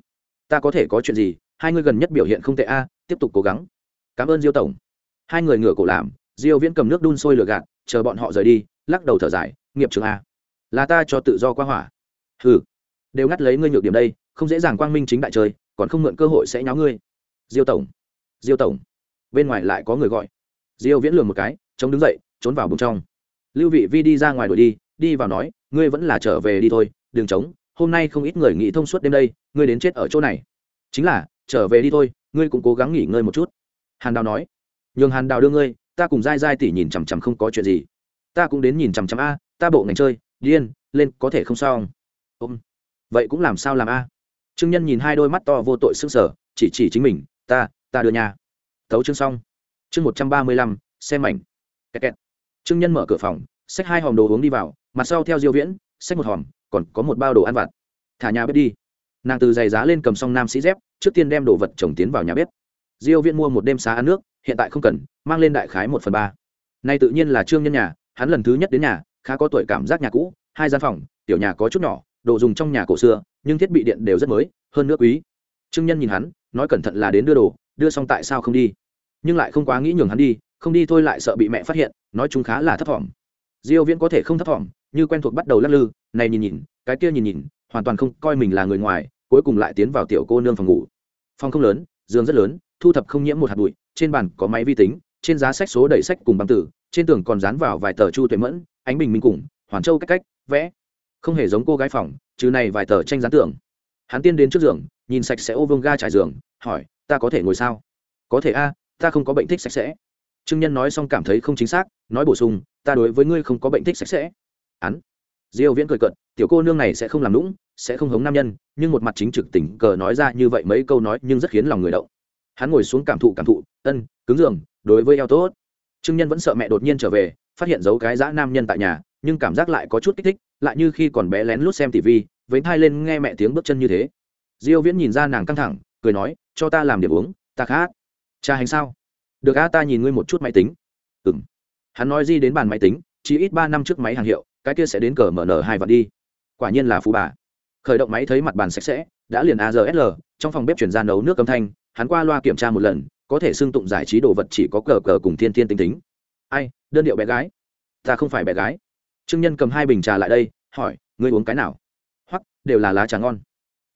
Ta có thể có chuyện gì, hai người gần nhất biểu hiện không tệ a, tiếp tục cố gắng. Cảm ơn diêu tổng. Hai người ngửa cổ làm diêu viễn cầm nước đun sôi lửa gạt chờ bọn họ rời đi lắc đầu thở dài nghiệp trường a là ta cho tự do qua hỏa. Hừ đều ngắt lấy ngươi nhược điểm đây không dễ dàng quang minh chính đại trời, còn không mượn cơ hội sẽ nháo ngươi. Diêu tổng diêu tổng. Bên ngoài lại có người gọi. Diêu viễn lường một cái chống đứng dậy trốn vào bụng trong. Lưu vị vi đi ra ngoài đuổi đi đi vào nói ngươi vẫn là trở về đi thôi đừng chống hôm nay không ít người nghĩ thông suốt đêm đây ngươi đến chết ở chỗ này. Chính là trở về đi thôi ngươi cũng cố gắng nghỉ ngơi một chút. Hàn đào nói. Nhường hàn đào đưa ngươi ta cùng dai dai tỉ nhìn chằm chằm không có chuyện gì. Ta cũng đến nhìn chằm chằm a, ta bộ ngành chơi, điên, lên, có thể không sao ôm. Vậy cũng làm sao làm a? Trương nhân nhìn hai đôi mắt to vô tội s ư n g sở chỉ chỉ chính mình, ta ta đưa nhà. Tấu chương xong. Chương một trăm ba mươi lăm, xem mảnh. Kẹt kẹt. Trương nhân mở cửa phòng, xách hai hòm đồ uống đi vào, mặt sau theo diêu viễn, xách một hòm, còn có một bao đồ ăn vặt. Thả nhà bếp đi. Nàng từ giày giá lên cầm xong nam sĩ dép, trước tiên đem đồ vật chồng tiến vào nhà bếp. Diêu viễn mua một đêm xá ăn nước hiện tại không cần, mang lên đại khái một phần ba. Nay tự nhiên là trương nhân nhà, hắn lần thứ nhất đến nhà, khá có tuổi cảm giác nhà cũ, hai gian phòng, tiểu nhà có chút nhỏ, đồ dùng trong nhà cổ xưa, nhưng thiết bị điện đều rất mới, hơn nữa quý. Trương nhân nhìn hắn, nói cẩn thận là đến đưa đồ, đưa xong tại sao không đi? Nhưng lại không quá nghĩ nhường hắn đi, không đi thôi lại sợ bị mẹ phát hiện, nói chúng khá là thấp thỏm. Diêu viễn có thể không thấp thỏm, như quen thuộc bắt đầu lắc lư, này nhìn nhìn, cái kia nhìn nhìn, hoàn toàn không coi mình là người ngoài, cuối cùng lại tiến vào tiểu cô nương phòng ngủ. Phòng không lớn, giường rất lớn, thu thập không nhiễm một hạt bụi trên bàn có máy vi tính, trên giá sách số đẩy sách cùng băng tử, trên tường còn dán vào vài tờ chu tuệ mẫn, ánh bình minh cùng, hoàn châu cách cách, vẽ. Không hề giống cô gái phòng chứ này vài tờ tranh dán tường. Hắn tiên đến trước giường, nhìn sạch sẽ ô vương ga trải giường, hỏi, ta có thể ngồi sao? Có thể a, ta không có bệnh thích sạch sẽ. Trương nhân nói xong cảm thấy không chính xác, nói bổ sung, ta đối với ngươi không có bệnh thích sạch sẽ. Hắn, diêu viễn cười cợt, tiểu cô nương này sẽ không làm lũng sẽ không hống nam nhân, nhưng một mặt chính trực tỉnh cờ nói ra như vậy mấy câu nói nhưng rất khiến lòng người động hắn ngồi xuống cảm thụ cảm thụ ân cứng giường đối với eo tốt. Trương nhân vẫn sợ mẹ đột nhiên trở về phát hiện dấu cái dã nam nhân tại nhà nhưng cảm giác lại có chút kích thích lại như khi còn bé lén lút xem tv với thai lên nghe mẹ tiếng bước chân như thế. Diêu viễn nhìn ra nàng căng thẳng cười nói cho ta làm điểm uống ta khát cha hành sao? Được a ta nhìn ngươi một chút máy tính. Ừm. Hắn nói gì đến bàn máy tính chỉ ít ba năm trước máy hàng hiệu cái kia sẽ đến cờ mở nở hai vạn đi. Quả nhiên là phú bà. Khởi động máy thấy mặt bàn sạch sẽ đã liền ARSL, trong phòng bếp chuyển ra nấu nước âm thanh, hắn qua loa kiểm tra một lần, có thể xưng tụng giải trí đồ vật chỉ có cờ cờ cùng thiên thiên tinh tính. Ai, đơn điệu bé gái? Ta không phải bé gái. Trương Nhân cầm hai bình trà lại đây, hỏi, ngươi uống cái nào? Hoặc, đều là lá trà ngon.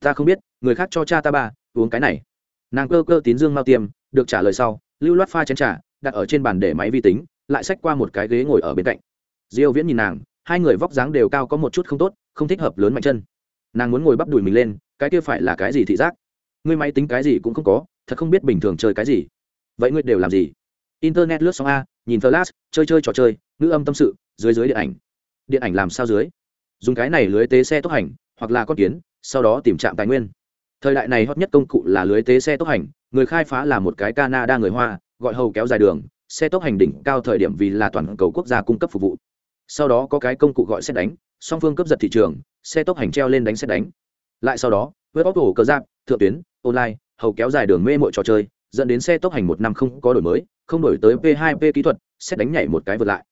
Ta không biết, người khác cho cha ta ba, uống cái này. Nàng cơ cơ tín dương mau tiêm, được trả lời sau, lưu loát pha chén trà, đặt ở trên bàn để máy vi tính, lại xách qua một cái ghế ngồi ở bên cạnh. Diêu Viễn nhìn nàng, hai người vóc dáng đều cao có một chút không tốt, không thích hợp lớn mạnh chân nàng muốn ngồi bắp đùi mình lên cái kia phải là cái gì thị giác ngươi máy tính cái gì cũng không có, thật không biết bình thường chơi cái gì. Vậy ngươi đều làm gì? Internet lướt xong a, nhìn flash, chơi chơi trò chơi, ngữ âm tâm sự, dưới dưới điện ảnh. Điện ảnh làm sao dưới? Dùng cái này lưới tế xe tốc hành, hoặc là con kiến, sau đó tìm trạm tài nguyên. Thời đại này hot nhất công cụ là lưới tế xe tốc hành, người khai phá là một cái canada người hoa, gọi hầu kéo dài đường, xe tốc hành đỉnh cao thời điểm vì là toàn cầu quốc gia cung cấp phục vụ. Sau đó có cái công cụ gọi xét đánh, song phương cấp giật thị trường, xe tốc hành treo lên đánh xét đánh. Lại sau đó với bóc tổ cờ giáp, thượng tuyến, online, hầu kéo dài đường mê mọi trò chơi, dẫn đến xe tốc hành một năm không có đổi mới, không đổi tới p 2 p kỹ thuật, xét đánh nhảy một cái vượt lại.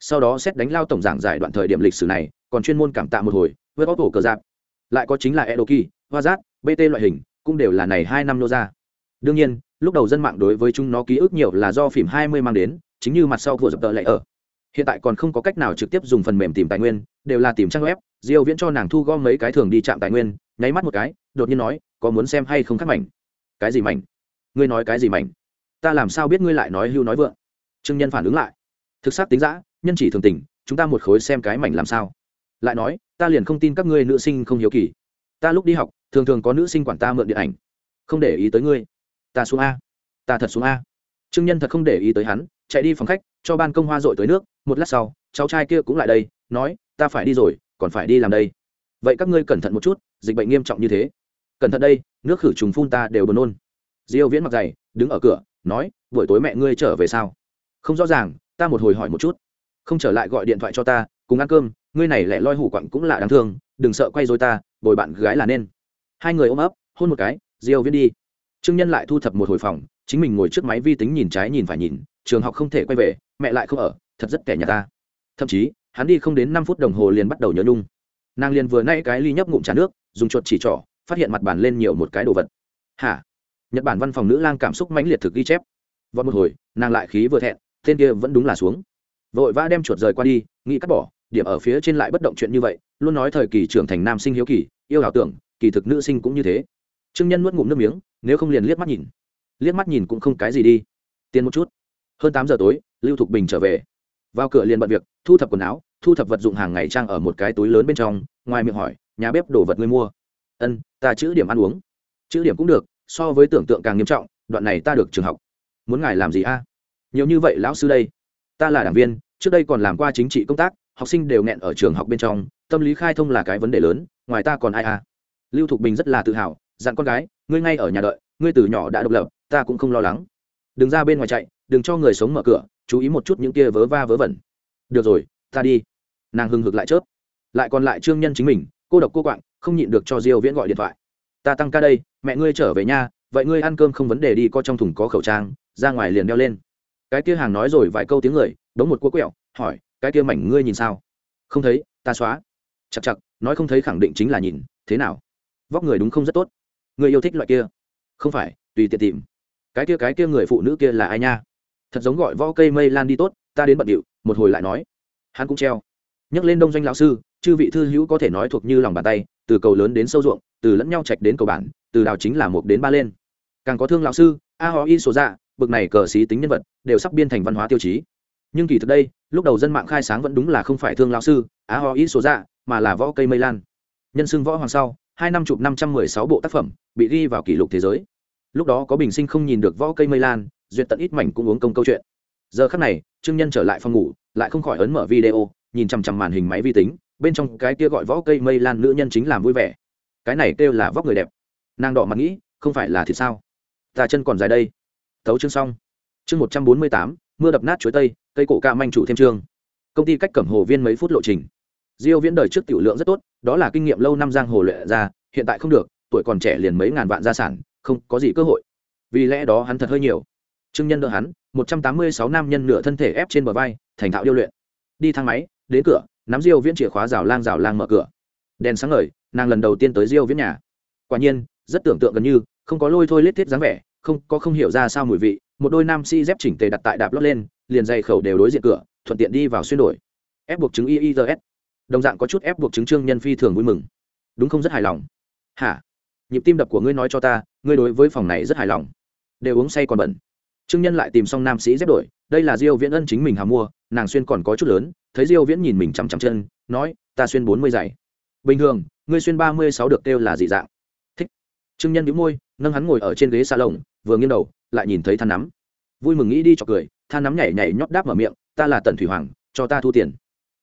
Sau đó xét đánh lao tổng giảng giải đoạn thời điểm lịch sử này, còn chuyên môn cảm tạ một hồi, với bóc tổ cờ giáp. Lại có chính là edoki hoa giác bt loại hình, cũng đều là này hai năm nô ra. Đương nhiên, lúc đầu dân mạng đối với chúng nó ký ức nhiều là do phim 20 mang đến, chính như mặt sau của dập tờ lại ở. Hiện tại còn không có cách nào trực tiếp dùng phần mềm tìm tài nguyên, đều là tìm trang web, diêu viễn cho nàng thu gom mấy cái thường đi chạm tài nguyên nháy mắt một cái, đột nhiên nói, có muốn xem hay không khắc mảnh? Cái gì mảnh? Ngươi nói cái gì mảnh? Ta làm sao biết ngươi lại nói hưu nói vượng? Trương nhân phản ứng lại. Thực xác tính giã nhân chỉ thường tình, chúng ta một khối xem cái mảnh làm sao? Lại nói, ta liền không tin các ngươi nữ sinh không hiếu kỳ. Ta lúc đi học, thường thường có nữ sinh quản ta mượn điện ảnh. Không để ý tới ngươi. Ta xuống a. Ta thật xuống a. Trương nhân thật không để ý tới hắn, chạy đi phòng khách, cho ban công hoa dội tới nước. Một lát sau, cháu trai kia cũng lại đây, nói, ta phải đi rồi, còn phải đi làm đây vậy các ngươi cẩn thận một chút, dịch bệnh nghiêm trọng như thế. Cẩn thận đây, nước khử trùng phun ta đều buồn nôn. Diêu viễn mặc giày đứng ở cửa, nói, buổi tối mẹ ngươi trở về sao? Không rõ ràng, ta một hồi hỏi một chút. Không trở lại gọi điện thoại cho ta, cùng ăn cơm, ngươi này lẻ loi hủ quặng cũng là đáng thương, đừng sợ quay rồi ta, bồi bạn gái là nên. Hai người ôm ấp, hôn một cái, diêu viễn đi. Trương nhân lại thu thập một hồi phòng, chính mình ngồi trước máy vi tính nhìn trái nhìn phải nhìn, trường học không thể quay về, mẹ lại không ở, thật rất kẻ nhà ta. Thậm chí, hắn đi không đến năm phút đồng hồ liền bắt đầu nhớ nhung nàng liền vừa nay cái ly nhấp ngụm trà nước, dùng chuột chỉ trỏ, phát hiện mặt bàn lên nhiều một cái đồ vật. Hả? Nhật bản văn phòng nữ lang cảm xúc mãnh liệt thực ghi chép. Vọt một hồi, nàng lại khí vừa thẹn, tên kia vẫn đúng là xuống. Vội vã đem chuột rời qua đi, nghĩ cắt bỏ, điểm ở phía trên lại bất động chuyện như vậy, luôn nói thời kỳ trưởng thành nam sinh hiếu kỳ, yêu ảo tưởng, kỳ thực nữ sinh cũng như thế. Trương nhân nuốt ngụm nước miếng, nếu không liền liếc mắt nhìn. Liếc mắt nhìn cũng không cái gì đi. Tiền một chút. Hơn tám giờ tối, lưu thục bình trở về. Vào cửa liền bận việc, thu thập quần áo thu thập vật dụng hàng ngày trang ở một cái túi lớn bên trong, ngoài miệng hỏi, nhà bếp đồ vật ngươi mua? Ân, ta chữ điểm ăn uống. Chữ điểm cũng được, so với tưởng tượng càng nghiêm trọng, đoạn này ta được trường học. Muốn ngài làm gì a? Nhiều như vậy lão sư đây. Ta là đảng viên, trước đây còn làm qua chính trị công tác, học sinh đều nghẹn ở trường học bên trong, tâm lý khai thông là cái vấn đề lớn, ngoài ta còn ai a? Lưu thục bình rất là tự hào, dặn con gái, ngươi ngay ở nhà đợi, ngươi từ nhỏ đã độc lập, ta cũng không lo lắng. Đừng ra bên ngoài chạy, đừng cho người sống mở cửa, chú ý một chút những kia vớ va vớ vẩn. Được rồi, ta đi nàng hưng hực lại chớp. Lại còn lại trương nhân chính mình, cô độc cô quạng, không nhịn được cho diêu viễn gọi điện thoại. Ta tăng ca đây, mẹ ngươi trở về nhà vậy ngươi ăn cơm không vấn đề đi, có trong thùng có khẩu trang, ra ngoài liền đeo lên. Cái kia hàng nói rồi vài câu tiếng người, đống một cua quẹo, hỏi, cái kia mảnh ngươi nhìn sao? Không thấy, ta xóa. Chặt chặt nói không thấy khẳng định chính là nhìn, thế nào? Vóc người đúng không rất tốt. Người yêu thích loại kia. Không phải, tùy tiện tìm. Cái kia cái kia người phụ nữ kia là ai nha? Thật giống gọi võ cây mây lan đi tốt, ta đến bận điệu, một hồi lại nói. Hắn cũng treo nhắc lên đông doanh lão sư, chư vị thư hữu có thể nói thuộc như lòng bàn tay, từ cầu lớn đến sâu ruộng, từ lẫn nhau trạch đến cầu bản, từ đào chính là một đến ba lên. Càng có thương lão sư, a ho y số dạ bực này cờ xí tính nhân vật, đều sắp biên thành văn hóa tiêu chí. Nhưng kỳ thực đây, lúc đầu dân mạng khai sáng vẫn đúng là không phải thương lão sư, a ho y số dạ mà là võ cây mây lan. Nhân xưng võ hoàng sau, hai năm chụp năm trăm mười sáu bộ tác phẩm, bị ghi vào kỷ lục thế giới. Lúc đó có bình sinh không nhìn được võ cây mây lan, duyệt tận ít mảnh cũng uống công câu chuyện. Giờ khắc này, trương nhân trở lại phòng ngủ, lại không khỏi ấn mở video nhìn chằm chằm màn hình máy vi tính, bên trong cái kia gọi võ cây mây lan nữ nhân chính làm vui vẻ. Cái này kêu là vóc người đẹp. Nàng đỏ mặt nghĩ, không phải là thì sao? Ta chân còn dài đây. Thấu chương xong. Chương một trăm bốn mươi tám, mưa đập nát chuối tây, cây cổ ca manh chủ thêm chương công ty cách cẩm hồ viên mấy phút lộ trình. Diêu viễn đời trước tiểu lượng rất tốt, đó là kinh nghiệm lâu năm giang hồ luyện ra, hiện tại không được, tuổi còn trẻ liền mấy ngàn vạn gia sản, không có gì cơ hội. Vì lẽ đó hắn thật hơi nhiều. Trương nhân đỡ hắn, một trăm tám mươi sáu nam nhân nửa thân thể ép trên bờ vai, thành thạo điêu luyện. Đi thang máy đến cửa, nắm diêu viễn chìa khóa rào lang rào lang mở cửa. Đèn sáng ngời, nàng lần đầu tiên tới diêu viễn nhà. Quả nhiên, rất tưởng tượng gần như, không có lôi thôi lết thiết dáng vẻ, không, có không hiểu ra sao mùi vị, một đôi nam si dép chỉnh tề đặt tại đạp lót lên, liền dày khẩu đều đối diện cửa, thuận tiện đi vào xuyên đổi. Ép buộc chứng iis đồng dạng có chút ép buộc chứng trương nhân phi thường vui mừng. Đúng không, rất hài lòng. Hả? Nhịp tim đập của ngươi nói cho ta, ngươi đối với phòng này rất hài lòng. Đều uống say còn bẩn trương nhân lại tìm xong nam sĩ dép đổi, đây là diêu viễn ân chính mình hà mua nàng xuyên còn có chút lớn, thấy diêu viễn nhìn mình chằm chằm chân, nói, ta xuyên 40 giày bình thường, ngươi xuyên 36 được kêu là dị dạng. Thích. Trương nhân nhíu môi, nâng hắn ngồi ở trên ghế salon, vừa nghiêng đầu, lại nhìn thấy than nắm. Vui mừng nghĩ đi cho cười, than nắm nhảy nhảy nhót đáp mở miệng, ta là tần thủy hoàng, cho ta thu tiền.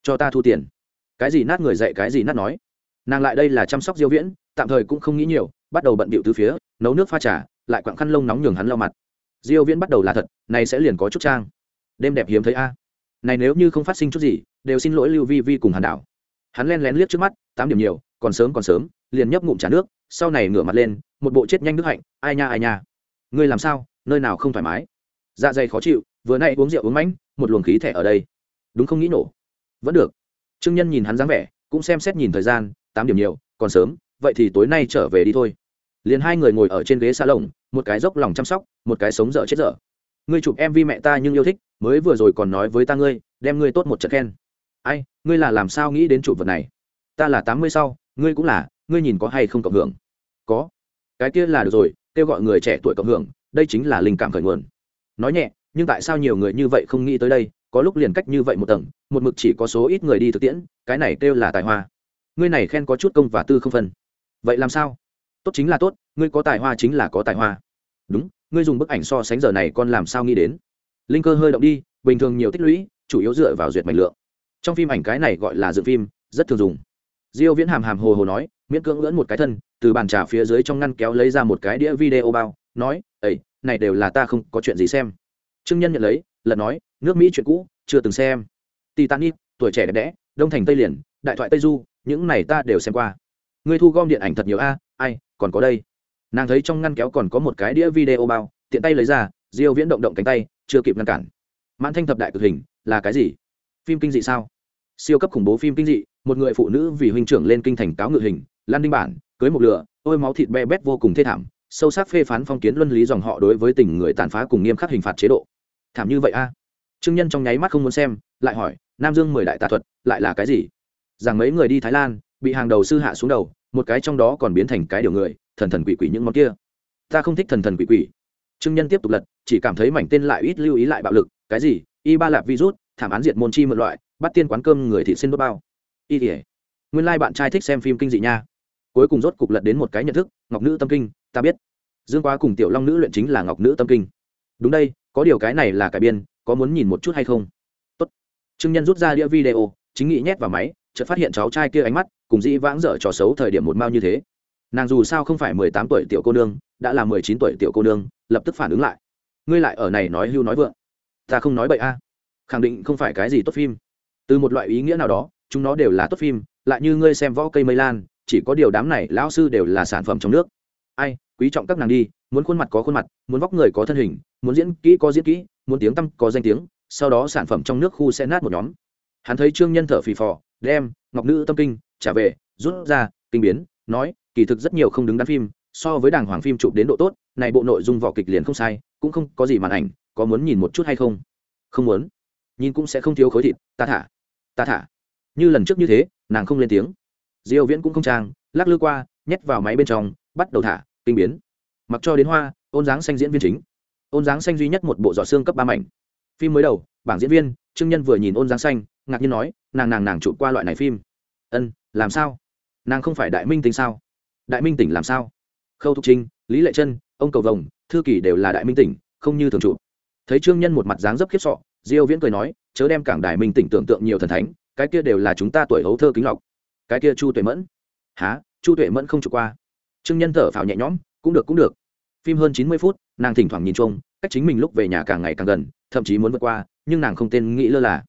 Cho ta thu tiền. Cái gì nát người dạy, cái gì nát nói. Nàng lại đây là chăm sóc diêu viễn, tạm thời cũng không nghĩ nhiều, bắt đầu bận bịu từ phía, nấu nước pha trà, lại quặng khăn lông nóng nhường hắn lau mặt. Diêu viễn bắt đầu là thật, này sẽ liền có chút trang. Đêm đẹp hiếm thấy a này nếu như không phát sinh chút gì, đều xin lỗi lưu vi vi cùng hàn đảo. Hắn len lén liếc trước mắt, tám điểm nhiều, còn sớm còn sớm, liền nhấp ngụm trà nước, sau này ngửa mặt lên, một bộ chết nhanh nước hạnh, ai nha ai nha. Ngươi làm sao, nơi nào không thoải mái? Dạ dày khó chịu, vừa nay uống rượu uống mánh một luồng khí thẻ ở đây. Đúng không nghĩ nổ? Vẫn được. Trương nhân nhìn hắn dáng vẻ, cũng xem xét nhìn thời gian, tám điểm nhiều, còn sớm, vậy thì tối nay trở về đi thôi. Liền hai người ngồi ở trên ghế xa lồng một cái dốc lòng chăm sóc, một cái sống dở chết dở ngươi chụp em mẹ ta nhưng yêu thích, mới vừa rồi còn nói với ta ngươi, đem ngươi tốt một trận khen. Ai, ngươi là làm sao nghĩ đến chụp vật này? Ta là tám mươi sau, ngươi cũng là, ngươi nhìn có hay không cộng hưởng? Có. Cái kia là được rồi, kêu gọi người trẻ tuổi cộng hưởng, đây chính là linh cảm khởi nguồn. Nói nhẹ, nhưng tại sao nhiều người như vậy không nghĩ tới đây, có lúc liền cách như vậy một tầng, một mực chỉ có số ít người đi thực tiễn, cái này kêu là tài hoa. Ngươi này khen có chút công và tư không phân. Vậy làm sao? Tốt chính là tốt, ngươi có tài hoa chính là có tài hoa. Đúng ngươi dùng bức ảnh so sánh giờ này con làm sao nghĩ đến? Linh cơ hơi động đi, bình thường nhiều tích lũy, chủ yếu dựa vào duyệt mạch lượng. Trong phim ảnh cái này gọi là dựng phim, rất thường dùng. Diêu viễn hàm hàm hồ hồ nói, miễn cưỡng lưỡn một cái thân, từ bàn trà phía dưới trong ngăn kéo lấy ra một cái đĩa video bao, nói ấy này đều là ta không có chuyện gì xem. Trương nhân nhận lấy lần nói, nước mỹ chuyện cũ, chưa từng xem. Titanic, tuổi trẻ đẹp đẽ, đông thành tây liền, đại thoại tây du, những này ta đều xem qua. Ngươi thu gom điện ảnh thật nhiều a, ai, còn có đây nàng thấy trong ngăn kéo còn có một cái đĩa video bao, tiện tay lấy ra, diêu viễn động động cánh tay, chưa kịp ngăn cản. Mãn thanh thập đại cực hình, là cái gì? Phim kinh dị sao? Siêu cấp khủng bố phim kinh dị, một người phụ nữ vì huynh trưởng lên kinh thành cáo ngự hình, lan đinh bản, cưới một lửa, ôi máu thịt be bét vô cùng thê thảm, sâu sắc phê phán phong kiến luân lý dòng họ đối với tình người tàn phá cùng nghiêm khắc hình phạt chế độ. Thảm như vậy a? Trương nhân trong nháy mắt không muốn xem, lại hỏi, nam dương mười đại tà thuật, lại là cái gì? Rằng mấy người đi thái lan, bị hàng đầu sư hạ xuống đầu, một cái trong đó còn biến thành cái điều người thần thần quỷ quỷ những món kia. Ta không thích thần thần quỷ quỷ. Trương nhân tiếp tục lật, chỉ cảm thấy mảnh tên lại ít lưu ý lại bạo lực. Cái gì? Y ba lạp virus, thảm án diệt môn chi một loại, bắt tiên quán cơm người thị xin đốt bao. Y tỉa nguyên lai、like、bạn trai thích xem phim kinh dị nha. Cuối cùng rốt cục lật đến một cái nhận thức, ngọc nữ tâm kinh, ta biết. Dương quá cùng tiểu long nữ luyện chính là ngọc nữ tâm kinh. Đúng đây, có điều cái này là cải biên, có muốn nhìn một chút hay không? Tốt. Trương nhân rút ra đĩa video, chính nghĩ nhét vào máy, chợt phát hiện cháu trai kia ánh mắt, cùng dĩ vãng dở trò xấu thời điểm một mao như thế nàng dù sao không phải mười tám tuổi tiểu cô nương, đã là mười chín tuổi tiểu cô nương, lập tức phản ứng lại. Ngươi lại ở này nói hưu nói vượng. Ta không nói bậy a. Khẳng định không phải cái gì tốt phim. Từ một loại ý nghĩa nào đó, chúng nó đều là tốt phim, lại như ngươi xem võ cây mây lan, chỉ có điều đám này lão sư đều là sản phẩm trong nước. Ai, quý trọng các nàng đi, muốn khuôn mặt có khuôn mặt, muốn vóc người có thân hình, muốn diễn kỹ có diễn kỹ, muốn tiếng tăm có danh tiếng, sau đó sản phẩm trong nước khu sẽ nát một nhóm. Hắn thấy trương nhân thở phì phò, đem ngọc nữ tâm kinh, trả về, rút ra, kinh biến nói, kỳ thực rất nhiều không đứng đắn phim, so với đàng hoàng phim chụp đến độ tốt, này bộ nội dung vỏ kịch liền không sai, cũng không có gì màn ảnh, có muốn nhìn một chút hay không? Không muốn. Nhìn cũng sẽ không thiếu khối thịt, ta thả. Ta thả. Như lần trước như thế, nàng không lên tiếng. Diêu viễn cũng không trang, lắc lư qua, nhét vào máy bên trong, bắt đầu thả, kinh biến. Mặc cho đến hoa, ôn dáng xanh diễn viên chính. Ôn dáng xanh duy nhất một bộ giỏ xương cấp ba mảnh. Phim mới đầu, bảng diễn viên, trương nhân vừa nhìn ôn dáng xanh, ngạc nhiên nói, nàng nàng nàng chụp qua loại này phim. Ân, làm sao? Nàng không phải đại minh tỉnh sao? Đại minh tỉnh làm sao? Khâu thục trinh, lý lệ chân ông cầu vồng, thư kỳ đều là đại minh tỉnh, không như thường trụ. thấy trương nhân một mặt dáng dấp khiếp sọ, diêu viễn cười nói, chớ đem cảng đại minh tỉnh tưởng tượng nhiều thần thánh, cái kia đều là chúng ta tuổi hấu thơ kính lọc. Cái kia chu tuệ mẫn. Há chu tuệ mẫn không trụ qua. Trương nhân thở phào nhẹ nhõm, cũng được cũng được. Phim hơn chín mươi phút, nàng thỉnh thoảng nhìn chung, cách chính mình lúc về nhà càng ngày càng gần, thậm chí muốn vượt qua, nhưng nàng không tên nghĩ lơ là.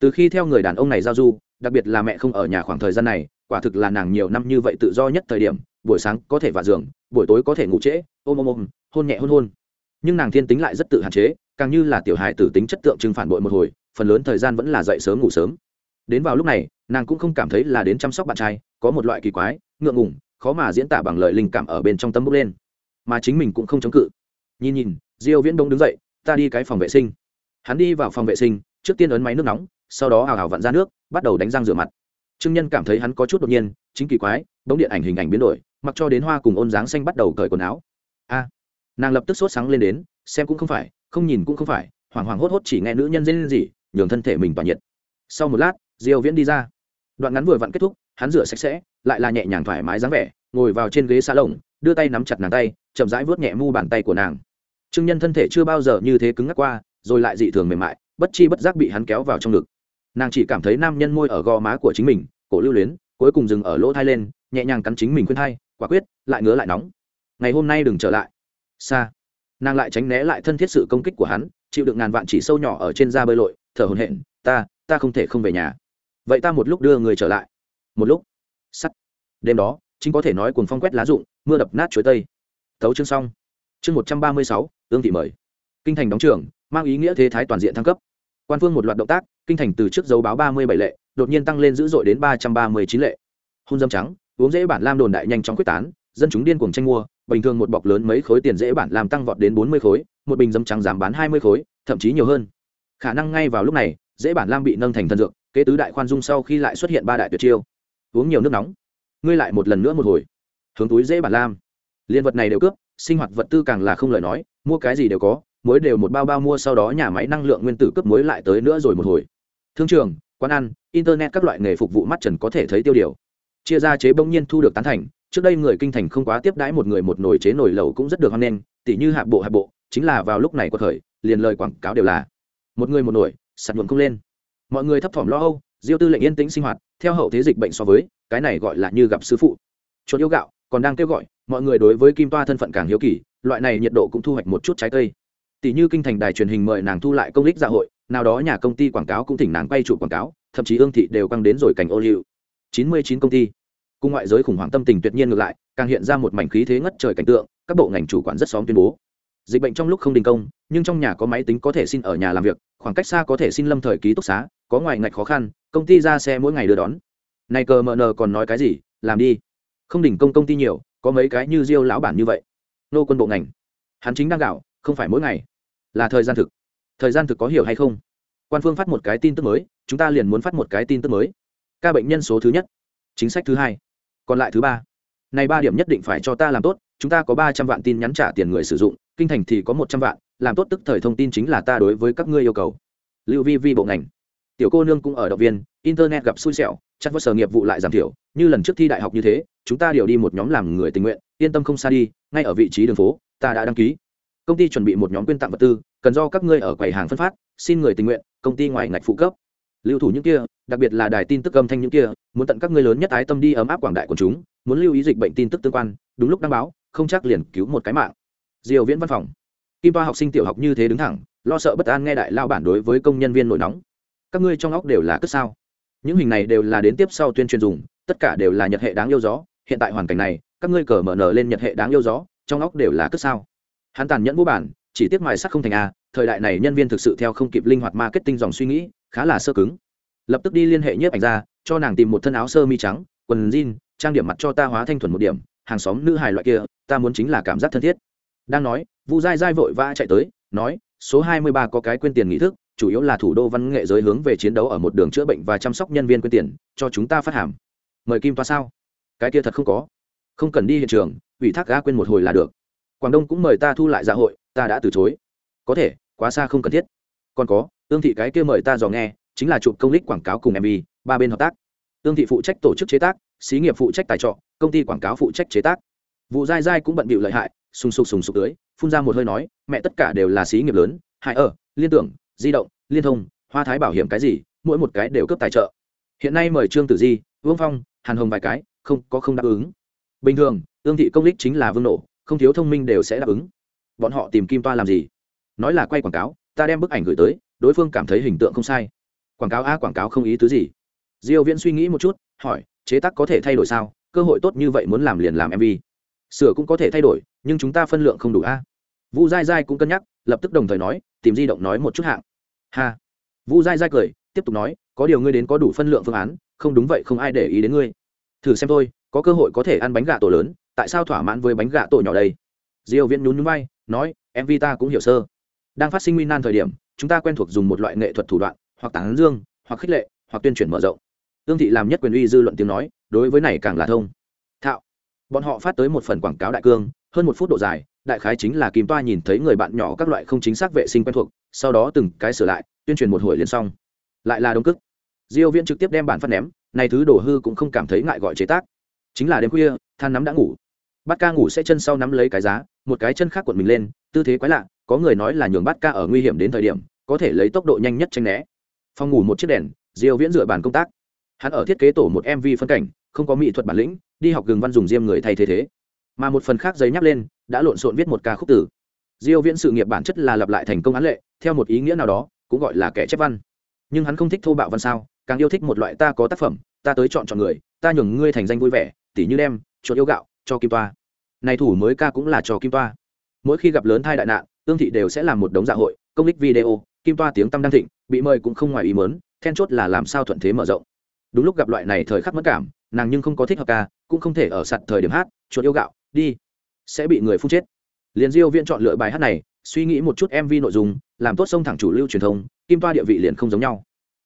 Từ khi theo người đàn ông này giao du, đặc biệt là mẹ không ở nhà khoảng thời gian này quả thực là nàng nhiều năm như vậy tự do nhất thời điểm, buổi sáng có thể vào giường, buổi tối có thể ngủ trễ, ôm ôm ôm, hôn nhẹ hôn hôn. Nhưng nàng thiên tính lại rất tự hạn chế, càng như là tiểu hài tử tính chất tượng trưng phản bội một hồi, phần lớn thời gian vẫn là dậy sớm ngủ sớm. Đến vào lúc này, nàng cũng không cảm thấy là đến chăm sóc bạn trai, có một loại kỳ quái, ngượng ngủng khó mà diễn tả bằng lời linh cảm ở bên trong tâm bốc lên. Mà chính mình cũng không chống cự. Nhìn nhìn, diêu viễn đông đứng dậy, ta đi cái phòng vệ sinh. Hắn đi vào phòng vệ sinh, trước tiên ấn máy nước nóng, sau đó hào hào vặn ra nước, bắt đầu đánh răng rửa mặt trương nhân cảm thấy hắn có chút đột nhiên, chính kỳ quái bóng điện ảnh hình ảnh biến đổi, mặc cho đến hoa cùng ôn dáng xanh bắt đầu cởi quần áo. A, nàng lập tức sốt sáng lên đến, xem cũng không phải, không nhìn cũng không phải, hoảng hoảng hốt hốt chỉ nghe nữ nhân dên gì nhường thân thể mình tỏa nhiệt. Sau một lát, diêu viễn đi ra. Đoạn ngắn vừa vặn kết thúc, hắn rửa sạch sẽ, lại là nhẹ nhàng thoải mái dáng vẻ, ngồi vào trên ghế xa lồng, đưa tay nắm chặt nàng tay, chậm rãi vuốt nhẹ mu bàn tay của nàng. Trương nhân thân thể chưa bao giờ như thế cứng ngắc qua, rồi lại dị thường mềm mại, bất chi bất giác bị hắn kéo vào trong ngực nàng chỉ cảm thấy nam nhân môi ở gò má của chính mình, cổ lưu luyến, cuối cùng dừng ở lỗ thai lên, nhẹ nhàng cắn chính mình khuyên thai, quả quyết, lại ngứa lại nóng. Ngày hôm nay đừng trở lại. Xa nàng lại tránh né lại thân thiết sự công kích của hắn, chịu đựng ngàn vạn chỉ sâu nhỏ ở trên da bơi lội, thở hồn hện ta ta không thể không về nhà. Vậy ta một lúc đưa người trở lại. Một lúc? Sắt. Đêm đó, chính có thể nói cuồng phong quét lá rụng, mưa đập nát chuối tây. Thấu chương xong. Chương một trăm ba mươi sáu, ương thị mời. Kinh thành đóng trường, mang ý nghĩa thế thái toàn diện thăng cấp quan phương một loạt động tác, kinh thành từ trước dấu báo ba mươi bảy lệ, đột nhiên tăng lên dữ dội đến ba trăm ba mươi chín lệ. Hôn dâm trắng, uống dễ bản lam đồn đại nhanh chóng quyết tán, dân chúng điên cuồng tranh mua, bình thường một bọc lớn mấy khối tiền dễ bản làm tăng vọt đến bốn mươi khối, một bình dâm trắng giảm bán hai mươi khối, thậm chí nhiều hơn. Khả năng ngay vào lúc này, dễ bản lam bị nâng thành thần dược, kế tứ đại khoan dung sau khi lại xuất hiện ba đại tuyệt chiêu. Uống nhiều nước nóng. Ngươi lại một lần nữa một hồi. Hướng túi dễ bản lam. Liên vật này đều cướp, sinh hoạt vật tư càng là không lời nói, mua cái gì đều có muối đều một bao bao mua sau đó nhà máy năng lượng nguyên tử cướp muối lại tới nữa rồi một hồi. Thương trường, quán ăn, internet các loại nghề phục vụ mắt trần có thể thấy tiêu điều. Chia ra chế bỗng nhiên thu được tán thành, trước đây người kinh thành không quá tiếp đãi một người một nồi chế nồi lẩu cũng rất được hoan nghênh, tỉ như hạ bộ hạ bộ, chính là vào lúc này của thời liền lời quảng cáo đều là, một người một nồi, sạt nhuộm không lên. Mọi người thấp thỏm lo âu, diêu tư lệnh yên tĩnh sinh hoạt, theo hậu thế dịch bệnh so với, cái này gọi là như gặp sư phụ. Chuột yêu gạo, còn đang kêu gọi, mọi người đối với kim toa thân phận càng hiếu kỳ, loại này nhiệt độ cũng thu hoạch một chút trái cây tỷ như kinh thành đài truyền hình mời nàng thu lại công lích dạ hội, nào đó nhà công ty quảng cáo cũng thỉnh nàng quay trụ quảng cáo, thậm chí ương thị đều căng đến rồi cảnh ô liu. Chín mươi chín công ty. Cùng ngoại giới khủng hoảng tâm tình tuyệt nhiên ngược lại, càng hiện ra một mảnh khí thế ngất trời cảnh tượng, các bộ ngành chủ quản rất xóm tuyên bố. Dịch bệnh trong lúc không đình công, nhưng trong nhà có máy tính có thể xin ở nhà làm việc, khoảng cách xa có thể xin lâm thời ký túc xá, có ngoài ngạch khó khăn, công ty ra xe mỗi ngày đưa đón. Này cờ mờ nờ còn nói cái gì? Làm đi. Không đình công công ty nhiều, có mấy cái như diêu lão bản như vậy. Nô quân bộ ngành. Hắn chính đang gạo không phải mỗi ngày, là thời gian thực. Thời gian thực có hiểu hay không? Quan phương phát một cái tin tức mới, chúng ta liền muốn phát một cái tin tức mới. Ca bệnh nhân số thứ nhất, chính sách thứ hai, còn lại thứ ba. Này ba điểm nhất định phải cho ta làm tốt, chúng ta có ba trăm vạn tin nhắn trả tiền người sử dụng, kinh thành thì có một trăm vạn, làm tốt tức thời thông tin chính là ta đối với các ngươi yêu cầu. Lưu vi vi bộ ngành. Tiểu cô nương cũng ở động viên, internet gặp xui xẻo, chắc vất sở nghiệp vụ lại giảm thiểu, như lần trước thi đại học như thế, chúng ta điều đi một nhóm làm người tình nguyện, yên tâm không xa đi, ngay ở vị trí đường phố, ta đã đăng ký công ty chuẩn bị một nhóm quyên tặng vật tư, cần do các ngươi ở quầy hàng phân phát, xin người tình nguyện, công ty ngoài ngạch phụ cấp. Lưu thủ những kia, đặc biệt là đài tin tức âm thanh những kia, muốn tận các ngươi lớn nhất ái tâm đi ấm áp quảng đại của chúng, muốn lưu ý dịch bệnh tin tức tương quan, đúng lúc đăng báo, không chắc liền cứu một cái mạng. Diều viễn văn phòng. Kim ba học sinh tiểu học như thế đứng thẳng, lo sợ bất an nghe đại lao bản đối với công nhân viên nổi nóng. Các ngươi trong óc đều là cất sao? Những hình này đều là đến tiếp sau tuyên truyền dùng, tất cả đều là nhật hệ đáng yêu gió, hiện tại hoàn cảnh này, các ngươi cờ mở nở lên nhật hệ đáng yêu gió, trong óc đều là cất sao? Hắn tàn nhẫn vô bản, chỉ tiếc mài sắc không thành a, thời đại này nhân viên thực sự theo không kịp linh hoạt marketing dòng suy nghĩ, khá là sơ cứng. Lập tức đi liên hệ nhiếp ảnh ra, cho nàng tìm một thân áo sơ mi trắng, quần jean, trang điểm mặt cho ta hóa thanh thuần một điểm, hàng xóm nữ hài loại kia, ta muốn chính là cảm giác thân thiết. Đang nói, vu dai dai vội vã chạy tới, nói, số hai mươi ba có cái quyên tiền nghị thức, chủ yếu là thủ đô văn nghệ giới hướng về chiến đấu ở một đường chữa bệnh và chăm sóc nhân viên quyên tiền, cho chúng ta phát hàm. Mời kim toa sao? Cái kia thật không có. Không cần đi hiện trường, ủy thác ga quên một hồi là được quảng đông cũng mời ta thu lại dạ hội, ta đã từ chối. Có thể, quá xa không cần thiết. Còn có ương thị cái kia mời ta dò nghe, chính là chụp công lích quảng cáo cùng mv ba bên hợp tác. Ương thị phụ trách tổ chức chế tác, xí nghiệp phụ trách tài trợ công ty quảng cáo phụ trách chế tác. Vụ dai dai cũng bận bịu lợi hại, sùng sục sùng sục tưới phun ra một hơi nói, mẹ tất cả đều là xí nghiệp lớn, hại ở, liên tưởng, di động, liên thông, hoa thái bảo hiểm cái gì, mỗi một cái đều cấp tài trợ. Hiện nay mời trương tử di, vương phong, hàn hồng vài cái, không, có không đáp ứng. Bình thường ương thị công lích chính là vương nổ không thiếu thông minh đều sẽ đáp ứng. Bọn họ tìm kim toa làm gì? Nói là quay quảng cáo, ta đem bức ảnh gửi tới, đối phương cảm thấy hình tượng không sai. Quảng cáo a, quảng cáo không ý tứ gì. Diêu viễn suy nghĩ một chút, hỏi, chế tác có thể thay đổi sao? Cơ hội tốt như vậy muốn làm liền làm mv sửa cũng có thể thay đổi, nhưng chúng ta phân lượng không đủ a. Vu dai dai cũng cân nhắc, lập tức đồng thời nói, tìm di động nói một chút hạng. Ha. Vu dai dai cười, tiếp tục nói, có điều ngươi đến có đủ phân lượng phương án, không đúng vậy không ai để ý đến ngươi. Thử xem thôi, có cơ hội có thể ăn bánh gà tổ lớn tại sao thỏa mãn với bánh gà tổ nhỏ đây? Diêu viễn nhún nhún vai, nói mv ta cũng hiểu sơ. Đang phát sinh nguy nan thời điểm, chúng ta quen thuộc dùng một loại nghệ thuật thủ đoạn, hoặc tán dương, hoặc khích lệ, hoặc tuyên truyền mở rộng. Tương thị làm nhất quyền uy dư luận tiếng nói, đối với này càng là thông. Thạo. Bọn họ phát tới một phần quảng cáo đại cương, hơn một phút độ dài, đại khái chính là kim toa nhìn thấy người bạn nhỏ các loại không chính xác vệ sinh quen thuộc, sau đó từng cái sửa lại, tuyên truyền một hồi liền xong. Lại là đông cức. Diêu viễn trực tiếp đem bản phát ném, này thứ đổ hư cũng không cảm thấy ngại gọi chế tác. Chính là đêm khuya, than nắm đã ngủ bát ca ngủ sẽ chân sau nắm lấy cái giá, một cái chân khác cuộn mình lên, tư thế quái lạ, có người nói là nhường bát ca ở nguy hiểm đến thời điểm, có thể lấy tốc độ nhanh nhất tranh né. Phòng ngủ một chiếc đèn, diêu viễn dựa bàn công tác. Hắn ở thiết kế tổ một mv phân cảnh, không có mỹ thuật bản lĩnh, đi học gừng văn dùng diêm người thay thế thế. Mà một phần khác giấy nhắc lên, đã lộn xộn viết một ca khúc tử. Diêu viễn sự nghiệp bản chất là lặp lại thành công án lệ, theo một ý nghĩa nào đó, cũng gọi là kẻ chép văn. Nhưng hắn không thích thô bạo văn sao, càng yêu thích một loại ta có tác phẩm, ta tới chọn chọn người, ta nhường ngươi thành danh vui vẻ, tỉ như đem, chuột yêu gạo, cho kim toa này thủ mới ca cũng là trò kim toa. Mỗi khi gặp lớn thai đại nạn, tương thị đều sẽ làm một đống dạ hội, công đích video, kim toa tiếng tâm đăng thịnh, bị mời cũng không ngoài ý mớn then chốt là làm sao thuận thế mở rộng. Đúng lúc gặp loại này thời khắc mất cảm, nàng nhưng không có thích hợp ca, cũng không thể ở sặt thời điểm hát, chuột yêu gạo, đi. Sẽ bị người phun chết. Liền diêu viên chọn lựa bài hát này, suy nghĩ một chút mv nội dung, làm tốt sông thẳng chủ lưu truyền thông, kim toa địa vị liền không giống nhau.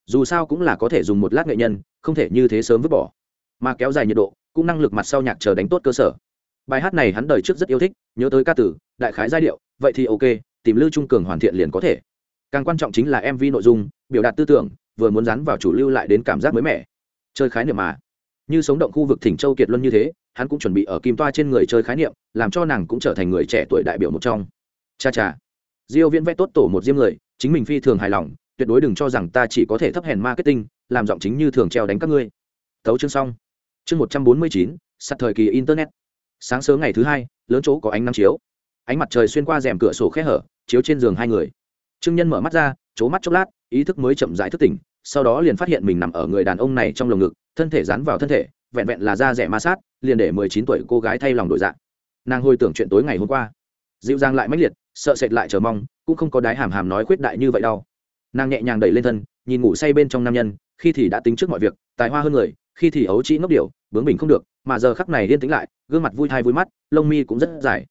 Dù sao cũng là có thể dùng một lát nghệ nhân, không thể như thế sớm vứt bỏ. Mà kéo dài nhiệt độ, cũng năng lực mặt sau nhạc chờ đánh tốt cơ sở bài hát này hắn đời trước rất yêu thích nhớ tới ca tử đại khái giai điệu vậy thì ok tìm lưu trung cường hoàn thiện liền có thể. Càng quan trọng chính là mv nội dung biểu đạt tư tưởng vừa muốn dán vào chủ lưu lại đến cảm giác mới mẻ. Chơi khái niệm mà. Như sống động khu vực thỉnh châu kiệt luân như thế hắn cũng chuẩn bị ở kim toa trên người chơi khái niệm làm cho nàng cũng trở thành người trẻ tuổi đại biểu một trong. Cha cha. Diêu viễn vẽ tốt tổ một diêm người chính mình phi thường hài lòng tuyệt đối đừng cho rằng ta chỉ có thể thấp hèn marketing làm giọng chính như thường treo đánh các ngươi. Thấu chương xong. Chương 149, sạt thời kỳ internet sáng sớm ngày thứ hai, lớn chỗ có ánh nắng chiếu. Ánh mặt trời xuyên qua rèm cửa sổ khe hở, chiếu trên giường hai người. Trương nhân mở mắt ra c mắt chốc lát, ý thức mới chậm rãi thức tỉnh, sau đó liền phát hiện mình nằm ở người đàn ông này trong lồng ngực, thân thể dán vào thân thể, vẹn vẹn là da rẻ ma sát, liền để mười chín tuổi cô gái thay lòng đổi dạng. Nàng hồi tưởng chuyện tối ngày hôm qua. Dịu dàng lại mãnh liệt, sợ sệt lại chờ mong, cũng không có đái hàm hàm nói khuyết đại như vậy đâu nàng nhẹ nhàng đẩy lên thân, nhìn ngủ say bên trong nam nhân, khi thì đã tính trước mọi việc, tài hoa hơn người, khi thì ấu trĩ ngốc điều bướng bình không được mà giờ khắc này liên tính lại, gương mặt vui thai vui mắt, lông mi cũng rất dài.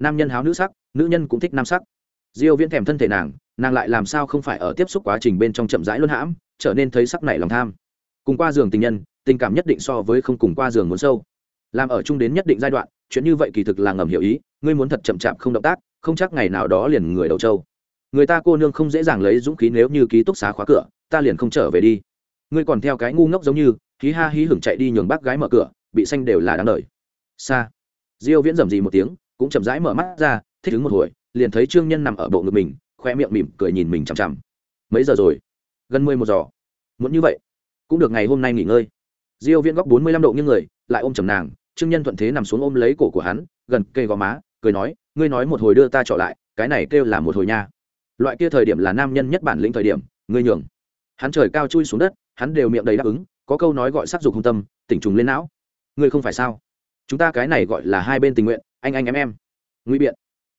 Nam nhân háo nữ sắc, nữ nhân cũng thích nam sắc. Diêu viễn thèm thân thể nàng nàng lại làm sao không phải ở tiếp xúc quá trình bên trong chậm rãi luân hãm, trở nên thấy sắc này lòng tham. Cùng qua giường tình nhân, tình cảm nhất định so với không cùng qua giường muốn sâu. Làm ở chung đến nhất định giai đoạn, chuyện như vậy kỳ thực là ngầm hiểu ý, ngươi muốn thật chậm chạp không động tác, không chắc ngày nào đó liền người đầu trâu. Người ta cô nương không dễ dàng lấy dũng khí nếu như ký túc xá khóa cửa, ta liền không trở về đi. Ngươi còn theo cái ngu ngốc giống như khí ha hí hửng chạy đi nhường bác gái mở cửa bị xanh đều là đáng đời xa diêu viễn rầm rì một tiếng, cũng chậm rãi mở mắt ra, thích ứng một hồi, liền thấy trương nhân nằm ở bộ ngực mình, khoe miệng mỉm cười nhìn mình chằm chằm. Mấy giờ rồi? Gần mười một giờ. Muốn như vậy. Cũng được ngày hôm nay nghỉ ngơi. Diêu viễn góc bốn mươi lăm độ nghiêng người, lại ôm chầm nàng, trương nhân thuận thế nằm xuống ôm lấy cổ của hắn, gần kề gò má, cười nói, ngươi nói một hồi đưa ta trở lại, cái này kêu là một hồi nha. Loại kia thời điểm là nam nhân nhất bản lĩnh thời điểm, ngươi nhường. Hắn trời cao chui xuống đất, hắn đều miệng đầy đáp ứng, có câu nói gọi sắc dục hung tâm, tỉnh trùng lên não ngươi không phải sao? Chúng ta cái này gọi là hai bên tình nguyện, anh anh, em em. Nguy biện.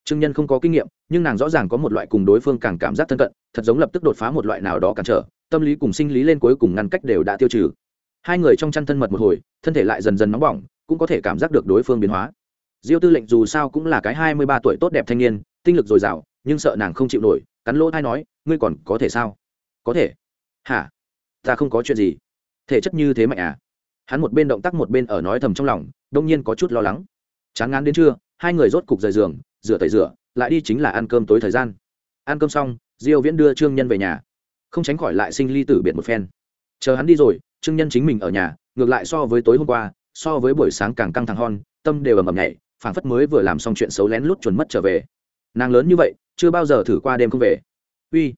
Trương nhân không có kinh nghiệm, nhưng nàng rõ ràng có một loại cùng đối phương càng cảm giác thân cận, thật giống lập tức đột phá một loại nào đó cản trở, tâm lý cùng sinh lý lên cuối cùng ngăn cách đều đã tiêu trừ. Hai người trong chăn thân mật một hồi, thân thể lại dần dần nóng bỏng, cũng có thể cảm giác được đối phương biến hóa. Diêu tư lệnh dù sao cũng là cái hai mươi ba tuổi tốt đẹp thanh niên, tinh lực dồi dào, nhưng sợ nàng không chịu nổi, cắn lỗ thai nói, ngươi còn có thể sao? Có thể. Hả? Ta không có chuyện gì. Thể chất như thế mạnh à? Hắn một bên động tác một bên ở nói thầm trong lòng, đông nhiên có chút lo lắng. Chán ngán đến trưa, hai người rốt cục rời giường, rửa tẩy rửa, lại đi chính là ăn cơm tối thời gian. Ăn cơm xong, diêu viễn đưa trương nhân về nhà. Không tránh khỏi lại sinh ly tử biệt một phen. Chờ hắn đi rồi, trương nhân chính mình ở nhà, ngược lại so với tối hôm qua, so với buổi sáng càng căng thẳng hon tâm đều ầm ầm nhảy, phảng phất mới vừa làm xong chuyện xấu lén lút chuẩn mất trở về. Nàng lớn như vậy, chưa bao giờ thử qua đêm không về. Uy,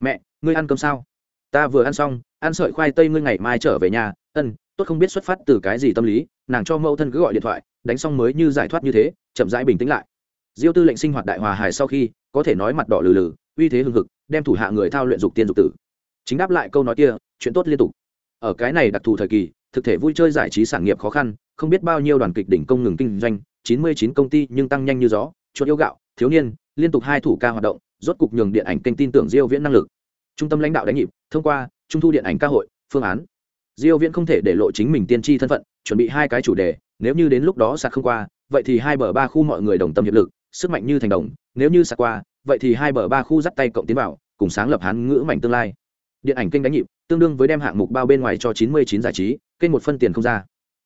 mẹ, ngươi ăn cơm sao? Ta vừa ăn xong, ăn sợi khoai tây ngươi ngày mai trở về nhà, ân tốt không biết xuất phát từ cái gì tâm lý, nàng cho mẫu thân cứ gọi điện thoại, đánh xong mới như giải thoát như thế, chậm rãi bình tĩnh lại. Diêu tư lệnh sinh hoạt đại hòa hài sau khi, có thể nói mặt đỏ lừ lừ, uy thế hưng hực, đem thủ hạ người thao luyện dục tiên dục tử. Chính đáp lại câu nói kia, chuyện tốt liên tục. Ở cái này đặc thù thời kỳ, thực thể vui chơi giải trí sản nghiệp khó khăn, không biết bao nhiêu đoàn kịch đỉnh công ngừng kinh doanh, chín mươi chín công ty nhưng tăng nhanh như gió, chuột yêu gạo, thiếu niên, liên tục hai thủ ca hoạt động, rốt cục nhường điện ảnh kênh tin tưởng diêu viễn năng lực. Trung tâm lãnh đạo đánh nhịp, thông qua, trung thu điện ảnh ca hội, phương án diêu viễn không thể để lộ chính mình tiên tri thân phận, chuẩn bị hai cái chủ đề, nếu như đến lúc đó sạc không qua, vậy thì hai bờ ba khu mọi người đồng tâm hiệp lực, sức mạnh như thành đồng, nếu như sạc qua, vậy thì hai bờ ba khu dắt tay cộng tiến vào, cùng sáng lập hán ngữ mảnh tương lai. Điện ảnh kênh đánh nhịp, tương đương với đem hạng mục bao bên ngoài cho 99 giải trí, kênh một phân tiền không ra.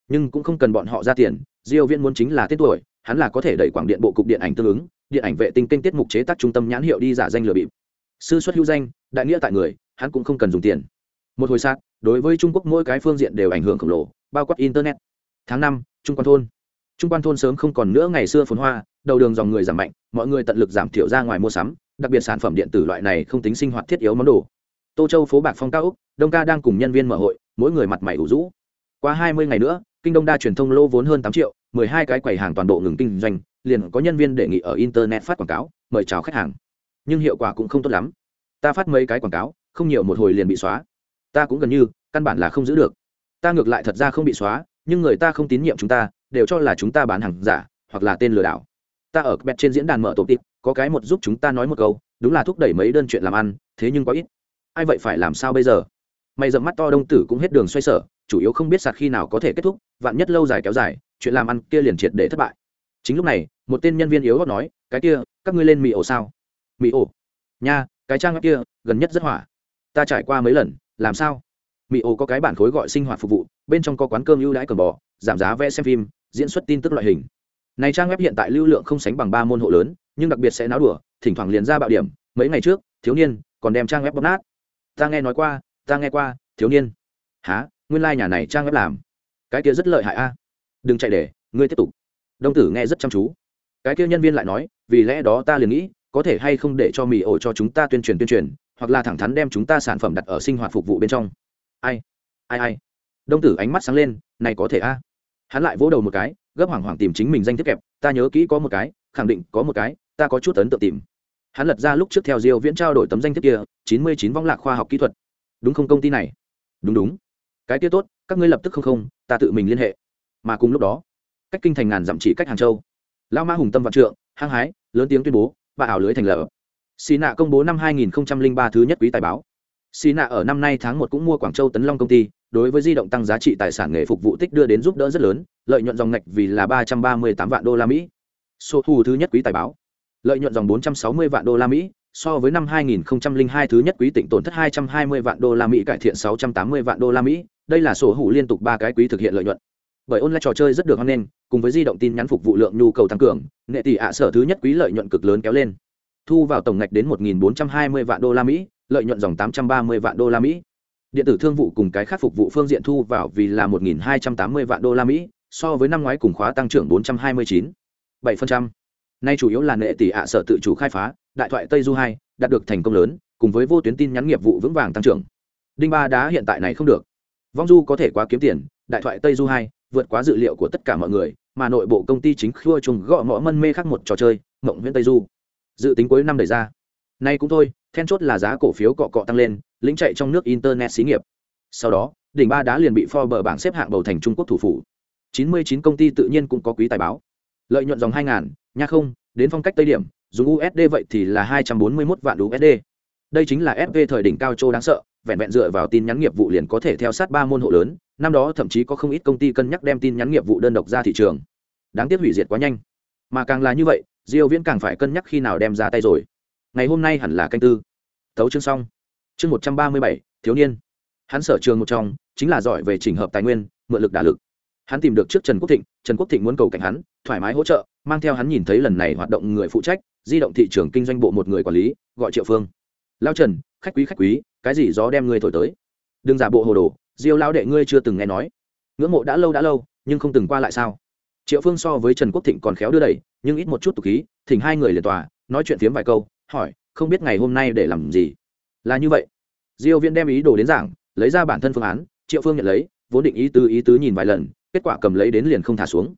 Nhưng cũng không cần bọn họ ra tiền, diêu viễn muốn chính là tiết tuổi, hắn là có thể đẩy quảng điện bộ cục điện ảnh tương ứng, điện ảnh vệ tinh kênh tiết mục chế tác trung tâm nhãn hiệu đi giả danh lừa bịp. Sư xuất hữu danh, đại nghĩa tại người, hắn cũng không cần dùng tiền. Một hồi sát đối với trung quốc mỗi cái phương diện đều ảnh hưởng khổng lồ, bao quát internet. Tháng năm, trung quan thôn. Trung quan thôn sớm không còn nữa ngày xưa phồn hoa, đầu đường dòng người giảm mạnh, mọi người tận lực giảm thiểu ra ngoài mua sắm, đặc biệt sản phẩm điện tử loại này không tính sinh hoạt thiết yếu món đồ. Tô châu phố bạc phong cao úc, đông ca đang cùng nhân viên mở hội, mỗi người mặt mày ủ rũ. Qua hai mươi ngày nữa, kinh đông đa truyền thông lô vốn hơn tám triệu, mười hai cái quầy hàng toàn bộ ngừng kinh doanh, liền có nhân viên đề nghị ở internet phát quảng cáo, mời chào khách hàng. Nhưng hiệu quả cũng không tốt lắm. Ta phát mấy cái quảng cáo, không nhiều một hồi liền bị xóa ta cũng gần như, căn bản là không giữ được. Ta ngược lại thật ra không bị xóa, nhưng người ta không tín nhiệm chúng ta, đều cho là chúng ta bán hàng giả, hoặc là tên lừa đảo. Ta ở bẹt trên diễn đàn mở tổ tịp có cái một giúp chúng ta nói một câu, đúng là thúc đẩy mấy đơn chuyện làm ăn, thế nhưng có ít. Ai vậy phải làm sao bây giờ? Mày dậm mắt to đông tử cũng hết đường xoay sở, chủ yếu không biết sạt khi nào có thể kết thúc, vạn nhất lâu dài kéo dài, chuyện làm ăn kia liền triệt để thất bại. Chính lúc này, một tên nhân viên yếu gót nói, cái kia, các ngươi lên mì ổ sao? Mì ổ? Nha, cái trang kia, gần nhất rất hỏa. Ta trải qua mấy lần làm sao? Mỹ ô có cái bản khối gọi sinh hoạt phục vụ, bên trong có quán cơm ưu đãi cờ bò, giảm giá vé xem phim, diễn xuất tin tức loại hình. Này trang web hiện tại lưu lượng không sánh bằng ba môn hộ lớn, nhưng đặc biệt sẽ náo đùa, thỉnh thoảng liền ra bạo điểm, mấy ngày trước, thiếu niên còn đem trang web bóp nát. Ta nghe nói qua, ta nghe qua, thiếu niên. Há nguyên lai、like、nhà này trang web làm. Cái kia rất lợi hại a. Đừng chạy để, ngươi tiếp tục. Đông tử nghe rất chăm chú. Cái kia nhân viên lại nói, vì lẽ đó ta liền nghĩ, có thể hay không để cho mỹ ổ cho chúng ta tuyên truyền tuyên truyền hoặc là thẳng thắn đem chúng ta sản phẩm đặt ở sinh hoạt phục vụ bên trong. Ai ai ai? Đông tử ánh mắt sáng lên, này có thể a? Hắn lại vỗ đầu một cái, gấp hoảng hoảng tìm chính mình danh thiết kẹp, ta nhớ kỹ có một cái, khẳng định có một cái, ta có chút ấn tượng tìm. Hắn lật ra lúc trước theo diêu viễn trao đổi tấm danh thiếp kia, chín mươi chín vong lạc khoa học kỹ thuật. Đúng không công ty này? Đúng đúng. Cái kia tốt, các ngươi lập tức không không, ta tự mình liên hệ. Mà cùng lúc đó, cách kinh thành ngàn dặm chỉ cách hàng châu. Lao ma hùng tâm vạn trượng, hăng hái, lớn tiếng tuyên bố và ảo lưới thành lập xì nạ công bố năm 2003 thứ nhất quý tài báo xì nạ ở năm nay tháng một cũng mua quảng châu tấn long công ty đối với di động tăng giá trị tài sản nghề phục vụ tích đưa đến giúp đỡ rất lớn lợi nhuận dòng ngạch vì là ba trăm ba mươi tám vạn đô la mỹ số thu thứ nhất quý tài báo lợi nhuận dòng bốn trăm sáu mươi vạn đô la mỹ so với năm 2002 thứ nhất quý tỉnh tổn thất 220 vạn đô la Mỹ cải thiện 680 vạn đô la Mỹ, đây là sổ hủ liên tục ba cái quý thực hiện lợi nhuận. Bởi online trò chơi rất được hoan nghênh, cùng với di động tin nhắn phục vụ lượng nhu cầu tăng cường, nghệ tỷ ạ sở thứ nhất quý lợi nhuận cực lớn kéo lên. Thu vào tổng ngạch đến 1420 vạn đô la Mỹ, lợi nhuận dòng 830 vạn đô la Mỹ. Điện tử thương vụ cùng cái khác phục vụ phương diện thu vào vì là 1280 vạn đô la Mỹ, so với năm ngoái cùng khóa tăng trưởng 429. 7%. Nay chủ yếu là nệ tỷ ạ sở tự chủ khai phá, đại thoại Tây Du 2 đạt được thành công lớn, cùng với vô tuyến tin nhắn nghiệp vụ vững vàng tăng trưởng. Đinh ba đá hiện tại này không được. Vong Du có thể quá kiếm tiền, đại thoại Tây Du 2 vượt quá dự liệu của tất cả mọi người, mà nội bộ công ty chính khua trùng gõ mõ mân mê khác một trò chơi, Mộng Viễn Tây Du. Dự tính cuối năm đẩy ra. Nay cũng thôi, then chốt là giá cổ phiếu cọ cọ tăng lên lĩnh chạy trong nước internet xí nghiệp sau đó đỉnh ba đá liền bị Forbes bảng xếp hạng bầu thành Trung Quốc thủ phủ. 99 công ty tự nhiên cũng có quý tài báo. Lợi nhuận dòng 2000, nha không, đến phong cách Tây điểm, dùng USD vậy thì là 241 vạn USD. Đây chính là FV thời đỉnh cao châu đáng sợ, vẹn vẹn dựa vào tin nhắn nghiệp vụ liền có thể theo sát ba môn hộ lớn, năm đó thậm chí có không ít công ty cân nhắc đem tin nhắn nghiệp vụ đơn độc ra thị trường. Đáng tiếc hủy diệt quá nhanh. Mà càng là như vậy, Diêu Viễn càng phải cân nhắc khi nào đem ra tay rồi. Ngày hôm nay hẳn là canh tư. Tấu chương xong. Chương 137, thiếu niên. Hắn sở trường một trong, chính là giỏi về chỉnh hợp tài nguyên, mượn lực đả lực. Hắn tìm được trước Trần Quốc Thịnh, Trần Quốc Thịnh muốn cầu cảnh hắn, thoải mái hỗ trợ, mang theo hắn nhìn thấy lần này hoạt động người phụ trách, di động thị trường kinh doanh bộ một người quản lý, gọi Triệu Phương. Lão Trần, khách quý khách quý, cái gì gió đem ngươi thổi tới? Đừng giả bộ hồ đồ, Diêu lão đệ ngươi chưa từng nghe nói. Ngưỡng mộ đã lâu đã lâu, nhưng không từng qua lại sao? Triệu Phương so với Trần Quốc Thịnh còn khéo đưa đẩy, nhưng ít một chút tục khí, thỉnh hai người liền tòa, nói chuyện phiếm vài câu, hỏi, không biết ngày hôm nay để làm gì? Là như vậy. Diêu Viễn đem ý đồ đến giảng, lấy ra bản thân phương án, Triệu Phương nhận lấy, vốn định ý tứ ý tứ nhìn vài lần, kết quả cầm lấy đến liền không thả xuống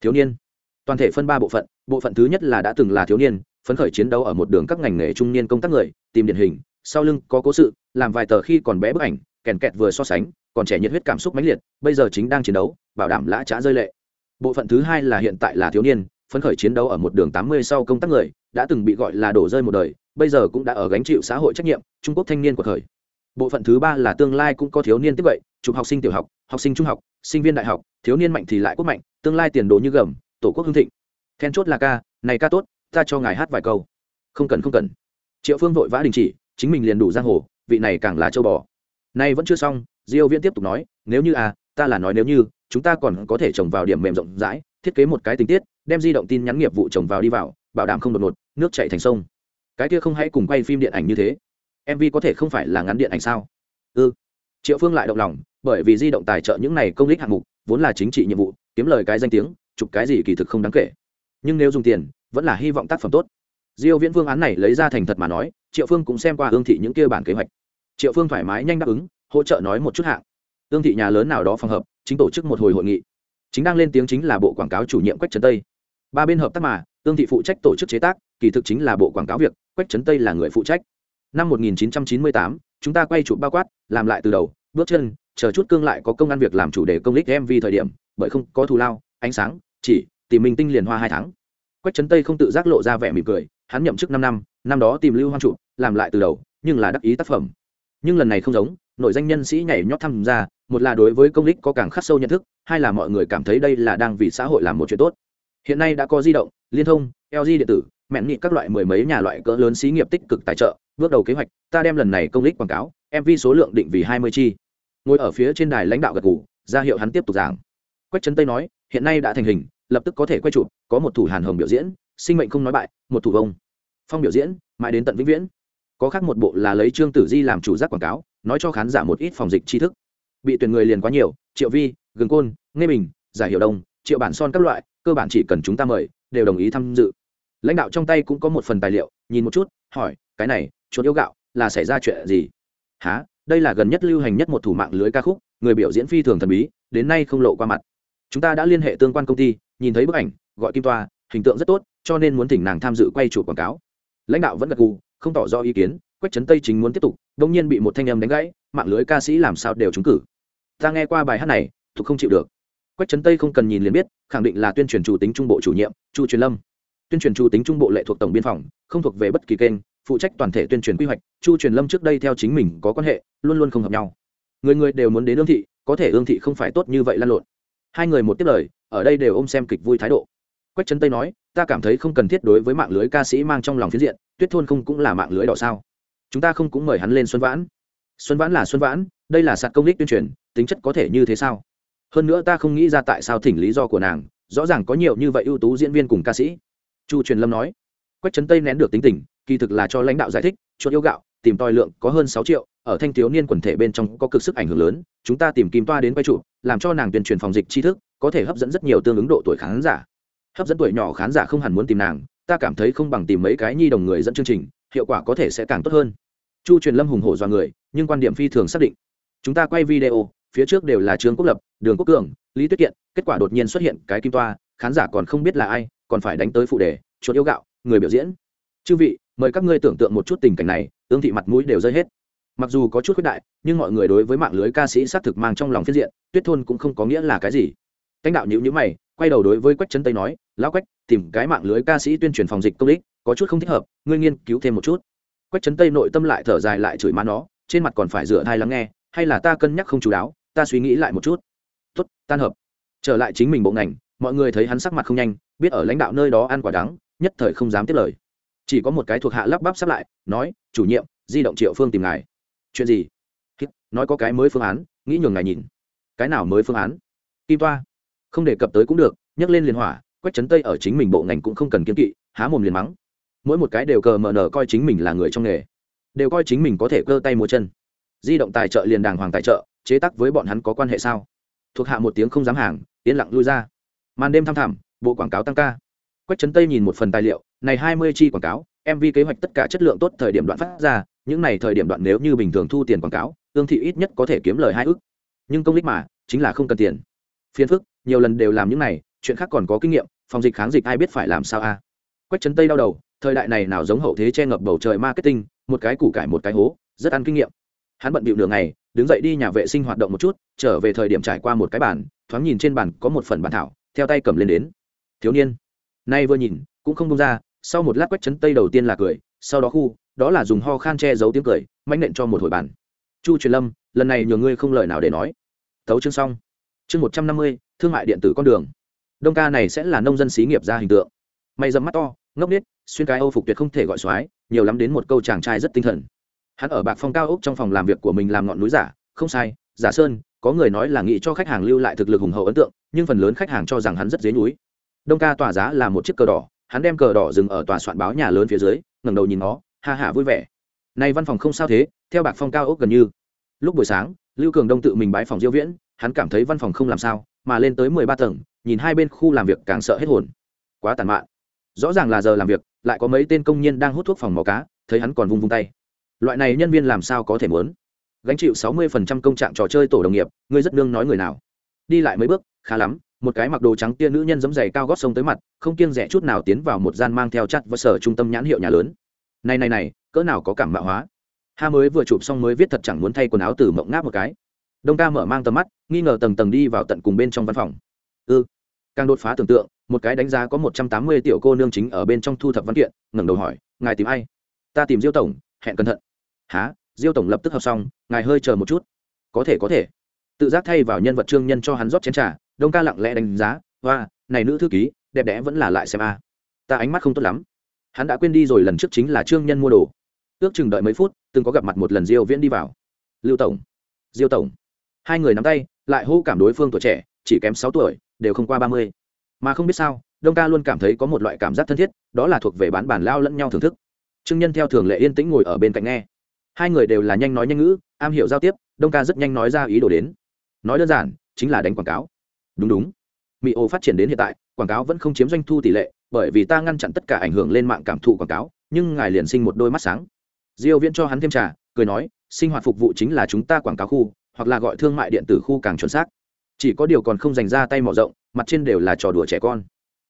thiếu niên toàn thể phân ba bộ phận bộ phận thứ nhất là đã từng là thiếu niên phấn khởi chiến đấu ở một đường các ngành nghề trung niên công tác người tìm điển hình sau lưng có cố sự làm vài tờ khi còn bé bức ảnh kèn kẹt vừa so sánh còn trẻ nhiệt huyết cảm xúc mãnh liệt bây giờ chính đang chiến đấu bảo đảm lã trá rơi lệ bộ phận thứ hai là hiện tại là thiếu niên phấn khởi chiến đấu ở một đường tám mươi sau công tác người, đã từng bị gọi là đổ rơi một đời, bây giờ cũng đã ở gánh chịu xã hội trách nhiệm, trung quốc thanh niên của thời bộ phận thứ ba là tương lai cũng có thiếu niên tiếp vậy, chụp học sinh tiểu học học sinh trung học, sinh viên đại học, thiếu niên mạnh thì lại quốc mạnh, tương lai tiền đồ như gầm, tổ quốc hưng thịnh. Then chốt là ca, này ca tốt, ta cho ngài hát vài câu. Không cần không cần. Triệu phương vội vã đình chỉ, chính mình liền đủ giang hồ, vị này càng là châu bò. Nay vẫn chưa xong, diêu viễn tiếp tục nói, nếu như à ta là nói nếu như, chúng ta còn có thể trồng vào điểm mềm rộng rãi, thiết kế một cái tình tiết đem di động tin nhắn nghiệp vụ chồng vào đi vào, bảo đảm không đột ngột, nước chảy thành sông. Cái kia không hãy cùng quay phim điện ảnh như thế. Mv có thể không phải là ngắn điện ảnh sao? Ư ừ. triệu phương lại động lòng, bởi vì di động tài trợ những này công lý hạng mục, vốn là chính trị nhiệm vụ, kiếm lời cái danh tiếng, chụp cái gì kỳ thực không đáng kể. Nhưng nếu dùng tiền, vẫn là hy vọng tác phẩm tốt. Diêu viễn phương án này lấy ra thành thật mà nói, triệu phương cũng xem qua ương thị những kia bản kế hoạch. Triệu phương thoải mái nhanh đáp ứng, hỗ trợ nói một chút hạng. Ương thị nhà lớn nào đó phòng hợp chính tổ chức một hồi hội nghị. Chính đang lên tiếng chính là bộ quảng cáo chủ nhiệm quách trấn tây ba bên hợp tác mà Tương thị phụ trách tổ chức chế tác kỳ thực chính là bộ quảng cáo việc quách trấn tây là người phụ trách. Năm 1998, chúng ta quay chụp bao quát làm lại từ đầu bước chân chờ chút cương lại có công ăn việc làm chủ đề công lích mv thời điểm bởi không có thù lao ánh sáng chỉ tìm minh tinh liền hoa hai tháng. Quách trấn tây không tự giác lộ ra vẻ mỉm cười hắn nhậm chức năm năm năm đó tìm lưu hoang trụ làm lại từ đầu nhưng là đắc ý tác phẩm. Nhưng lần này không giống nội danh nhân sĩ nhảy nhót tham gia một là đối với công lích có càng khắc sâu nhận thức hai là mọi người cảm thấy đây là đang vì xã hội làm một chuyện tốt hiện nay đã có di động, liên thông lg điện tử, mẹn nghị các loại mười mấy nhà loại cỡ lớn xí nghiệp tích cực tài trợ, bước đầu kế hoạch, ta đem lần này công lích quảng cáo mv số lượng định vì hai mươi chi. Ngồi ở phía trên đài lãnh đạo gật ngủ ra hiệu hắn tiếp tục giảng. Quách trấn tây nói, hiện nay đã thành hình, lập tức có thể quay chụp, có một thủ hàn hồng biểu diễn, sinh mệnh không nói bại, một thủ vông. Phong biểu diễn, mãi đến tận vĩnh viễn. Có khác một bộ là lấy trương tử di làm chủ giác quảng cáo, nói cho khán giả một ít phòng dịch tri thức. Bị tuyển người liền quá nhiều, triệu vi, gừng côn nghe bình, giải hiệu đông, triệu bản son các loại cơ bản chỉ cần chúng ta mời, đều đồng ý tham dự. Lãnh đạo trong tay cũng có một phần tài liệu, nhìn một chút, hỏi, cái này, chuột yêu gạo, là xảy ra chuyện gì? Há đây là gần nhất lưu hành nhất một thủ mạng lưới ca khúc, người biểu diễn phi thường thần bí, đến nay không lộ qua mặt. Chúng ta đã liên hệ tương quan công ty, nhìn thấy bức ảnh, gọi kim toa, hình tượng rất tốt, cho nên muốn thỉnh nàng tham dự quay chủ quảng cáo. Lãnh đạo vẫn gật gù, không tỏ rõ ý kiến, quách trấn tây chính muốn tiếp tục đông nhiên bị một thanh âm đánh gãy, mạng lưới ca sĩ làm sao đều trúng cử? Ta nghe qua bài hát này, thuộc không chịu được quách trấn tây không cần nhìn liền biết, khẳng định là tuyên truyền chủ tính trung bộ chủ nhiệm, chu truyền lâm. Tuyên truyền chủ tính trung bộ lệ thuộc tổng biên phòng, không thuộc về bất kỳ kênh, phụ trách toàn thể tuyên truyền quy hoạch, chu truyền lâm trước đây theo chính mình có quan hệ, luôn luôn không hợp nhau. Người người đều muốn đến ương thị, có thể ương thị không phải tốt như vậy lan lộn. Hai người một tiếp lời, ở đây đều ôm xem kịch vui thái độ. Quách trấn tây nói, ta cảm thấy không cần thiết đối với mạng lưới ca sĩ mang trong lòng phiến diện, tuyết thôn không cũng là mạng lưới đỏ sao. Chúng ta không cũng mời hắn lên xuân vãn. Xuân vãn là xuân vãn, đây là sạt công đích tuyên truyền, tính chất có thể như thế sao? Hơn nữa ta không nghĩ ra tại sao thỉnh lý do của nàng, rõ ràng có nhiều như vậy ưu tú diễn viên cùng ca sĩ. Chu truyền lâm nói, quách trấn tây nén được tính tình, kỳ thực là cho lãnh đạo giải thích, chuột yêu gạo, tìm tòi lượng có hơn sáu triệu, ở thanh thiếu niên quần thể bên trong có cực sức ảnh hưởng lớn, chúng ta tìm kim toa đến quay trụ, làm cho nàng tuyên truyền phòng dịch tri thức, có thể hấp dẫn rất nhiều tương ứng độ tuổi khán giả. Hấp dẫn tuổi nhỏ khán giả không hẳn muốn tìm nàng, ta cảm thấy không bằng tìm mấy cái nhi đồng người dẫn chương trình, hiệu quả có thể sẽ càng tốt hơn. Chu truyền lâm hùng hổ do người, nhưng quan điểm phi thường xác định. Chúng ta quay video phía trước đều là trương quốc lập, đường quốc cường, lý tuyết kiện, kết quả đột nhiên xuất hiện cái kim toa, khán giả còn không biết là ai, còn phải đánh tới phụ đề, chuột yêu gạo, người biểu diễn. Chư vị, mời các ngươi tưởng tượng một chút tình cảnh này, ương thị mặt mũi đều rơi hết. Mặc dù có chút khuyết đại, nhưng mọi người đối với mạng lưới ca sĩ xác thực mang trong lòng phiên diện, tuyết thôn cũng không có nghĩa là cái gì. Lãnh đạo nhữ nhữ mày, quay đầu đối với quách trấn tây nói, lão quách, tìm cái mạng lưới ca sĩ tuyên truyền phòng dịch công đích có chút không thích hợp, ngươi nghiên cứu thêm một chút. Quách trấn tây nội tâm lại thở dài lại chửi má nó, trên mặt còn phải rửa thai lắng nghe, hay là ta cân nhắc không chú đáo ta suy nghĩ lại một chút. Tốt, tan hợp. Trở lại chính mình bộ ngành, mọi người thấy hắn sắc mặt không nhanh, biết ở lãnh đạo nơi đó ăn quả đắng, nhất thời không dám tiếp lời. Chỉ có một cái thuộc hạ lắp bắp sắp lại, nói, chủ nhiệm, di động triệu phương tìm ngài. Chuyện gì? Nói có cái mới phương án, nghĩ nhường ngài nhìn. Cái nào mới phương án? Kim toa. Không đề cập tới cũng được, nhắc lên liên hỏa, quách trấn tây ở chính mình bộ ngành cũng không cần kiên kỵ, há mồm liền mắng. Mỗi một cái đều cờ mờ nở coi chính mình là người trong nghề, đều coi chính mình có thể cơ tay múa chân. Di động tài trợ liền đàng hoàng tài trợ chế tác với bọn hắn có quan hệ sao? Thuộc hạ một tiếng không dám hàng, yên lặng lui ra. Màn đêm thăm thẳm, bộ quảng cáo tăng ca. Quách trấn tây nhìn một phần tài liệu, này hai mươi chi quảng cáo mv kế hoạch tất cả chất lượng tốt thời điểm đoạn phát ra, những này thời điểm đoạn nếu như bình thường thu tiền quảng cáo ương thị ít nhất có thể kiếm lời hai ước nhưng công đích mà, chính là không cần tiền. Phiền phức, nhiều lần đều làm những này, chuyện khác còn có kinh nghiệm, phòng dịch kháng dịch ai biết phải làm sao a? Quách trấn tây đau đầu, thời đại này nào giống hậu thế che ngập bầu trời marketing, một cái củ cải một cái hố, rất ăn kinh nghiệm. Hắn bận bịu nửa ngày đứng dậy đi nhà vệ sinh hoạt động một chút, trở về thời điểm trải qua một cái bàn, thoáng nhìn trên bàn có một phần bản thảo, theo tay cầm lên đến. Thiếu niên. Nay vừa nhìn, cũng không bông ra, sau một lát quách chấn tây đầu tiên là cười, sau đó khu, đó là dùng ho khan che giấu tiếng cười manh nện cho một hồi bàn. Chu truyền lâm, lần này nhờ ngươi không lời nào để nói. Thấu chương xong. Chương một trăm năm mươi, thương mại điện tử con đường. Đông ca này sẽ là nông dân xí nghiệp ra hình tượng. Mày dầm mắt to, ngốc nít xuyên cái âu phục tuyệt không thể gọi soái nhiều lắm đến một câu chàng trai rất tinh thần hắn ở bạc phong cao ốc trong phòng làm việc của mình làm ngọn núi giả, không sai, giả sơn, có người nói là nghĩ cho khách hàng lưu lại thực lực hùng hậu ấn tượng, nhưng phần lớn khách hàng cho rằng hắn rất dế núi đông ca tỏa giá là một chiếc cờ đỏ, hắn đem cờ đỏ dừng ở tòa soạn báo nhà lớn phía dưới, ngẩng đầu nhìn nó, ha hả vui vẻ. Nay văn phòng không sao thế, theo bạc phong cao ốc gần như. Lúc buổi sáng, lưu cường đông tự mình bái phòng diêu viễn, hắn cảm thấy văn phòng không làm sao, mà lên tới mười ba tầng, nhìn hai bên khu làm việc càng sợ hết hồn. Quá tàn mạn. Rõ ràng là giờ làm việc, lại có mấy tên công nhân đang hút thuốc phòng mò cá, thấy hắn còn vung vung tay loại này nhân viên làm sao có thể muốn? Gánh chịu sáu mươi phần trăm công trạng trò chơi tổ đồng nghiệp, ngươi rất nương nói người nào? Đi lại mấy bước, khá lắm, một cái mặc đồ trắng tia nữ nhân giấm giày cao gót sông tới mặt, không kiêng rẻ chút nào tiến vào một gian mang theo chặt và sở trung tâm nhãn hiệu nhà lớn. Này này này, cỡ nào có cảm mạo hóa? Ha mới vừa chụp xong mới viết thật chẳng muốn thay quần áo từ mộng ngáp một cái. Đông ca mở mang tầm mắt, nghi ngờ tầng tầng đi vào tận cùng bên trong văn phòng. Ư ừ. càng đột phá tưởng tượng, một cái đánh giá có một trăm tám mươi tiểu cô nương chính ở bên trong thu thập văn kiện, ngẩng đầu hỏi, ngài tìm ai? Ta tìm diêu tổng, hẹn cẩn thận há diêu tổng lập tức học xong, ngài hơi chờ một chút. Có thể có thể. Tự giác thay vào nhân vật trương nhân cho hắn rót chén trà, đông ca lặng lẽ đánh giá và này nữ thư ký, đẹp đẽ vẫn là lại xem a. Ta ánh mắt không tốt lắm. Hắn đã quên đi rồi, lần trước chính là trương nhân mua đồ. Ước chừng đợi mấy phút, từng có gặp mặt một lần diêu viễn đi vào. Lưu tổng. Diêu tổng. Hai người nắm tay, lại hô cảm đối phương tuổi trẻ, chỉ kém sáu tuổi, đều không qua ba mươi. Mà không biết sao, đông ca luôn cảm thấy có một loại cảm giác thân thiết, đó là thuộc về bán bản lao lẫn nhau thưởng thức. Trương nhân theo thường lệ yên tĩnh ngồi ở bên cạnh nghe hai người đều là nhanh nói nhanh ngữ, am hiểu giao tiếp, đông ca rất nhanh nói ra ý đồ đến. Nói đơn giản, chính là đánh quảng cáo. Đúng đúng. Mỹ ô phát triển đến hiện tại, quảng cáo vẫn không chiếm doanh thu tỷ lệ, bởi vì ta ngăn chặn tất cả ảnh hưởng lên mạng cảm thụ quảng cáo, nhưng ngài liền sinh một đôi mắt sáng. Diêu viễn cho hắn thêm trà, cười nói, sinh hoạt phục vụ chính là chúng ta quảng cáo khu, hoặc là gọi thương mại điện tử khu càng chuẩn xác. Chỉ có điều còn không dành ra tay mở rộng, mặt trên đều là trò đùa trẻ con.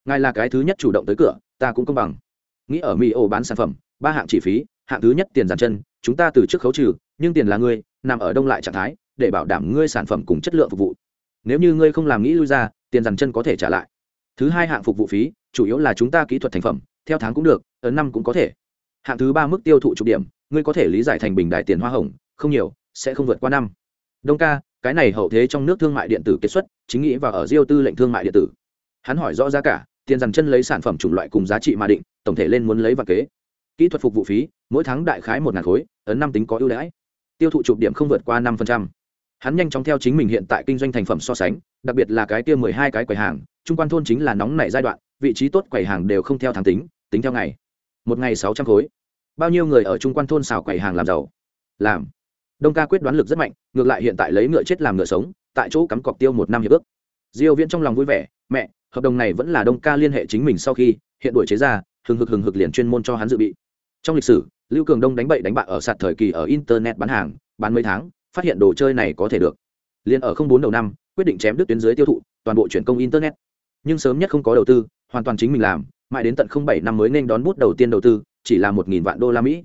Ngài là cái thứ nhất chủ động tới cửa, ta cũng công bằng. Nghĩ ở mỹ ô bán sản phẩm, ba hạng chi phí, hạng thứ nhất tiền giàn chân chúng ta từ trước khấu trừ, nhưng tiền là ngươi, nằm ở đông lại trạng thái, để bảo đảm ngươi sản phẩm cùng chất lượng phục vụ. Nếu như ngươi không làm nghĩ lui ra, tiền giàn chân có thể trả lại. Thứ hai hạng phục vụ phí, chủ yếu là chúng ta kỹ thuật thành phẩm, theo tháng cũng được ấn năm cũng có thể. Hạng thứ ba mức tiêu thụ trục điểm, ngươi có thể lý giải thành bình đại tiền hoa hồng, không nhiều, sẽ không vượt qua năm. Đông ca, cái này hậu thế trong nước thương mại điện tử kết xuất, chính nghĩ và ở diêu tư lệnh thương mại điện tử. Hắn hỏi rõ giá cả, tiền dằn chân lấy sản phẩm chủng loại cùng giá trị mà định, tổng thể lên muốn lấy và kế kỹ thuật phục vụ phí, mỗi tháng đại khái một ngàn khối, ấn năm tính có ưu đãi. Tiêu thụ chụp điểm không vượt qua năm hắn nhanh chóng theo chính mình hiện tại kinh doanh thành phẩm so sánh, đặc biệt là cái kia mười hai cái quầy hàng, trung quan thôn chính là nóng nảy giai đoạn, vị trí tốt quầy hàng đều không theo tháng tính tính theo ngày. Một ngày sáu trăm khối. Bao nhiêu người ở trung quan thôn xào quầy hàng làm giàu? Làm. Đông ca quyết đoán lực rất mạnh, ngược lại hiện tại lấy ngựa chết làm ngựa sống, tại chỗ cắm cọc tiêu một năm hiệp ước. Diêu viễn trong lòng vui vẻ, mẹ, hợp đồng này vẫn là đông ca liên hệ chính mình sau khi hiện đuổi chế ra, hừng hực hừng hực liền chuyên môn cho hắn dự bị trong lịch sử, lưu cường đông đánh bậy đánh bạ ở sạt thời kỳ ở internet bán hàng, bán mấy tháng, phát hiện đồ chơi này có thể được. Liền ở không bốn đầu năm, quyết định chém đứt tuyến dưới tiêu thụ, toàn bộ chuyển công internet. Nhưng sớm nhất không có đầu tư, hoàn toàn chính mình làm, mãi đến tận không bảy năm mới nên đón bút đầu tiên đầu tư, chỉ là một nghìn vạn đô la mỹ.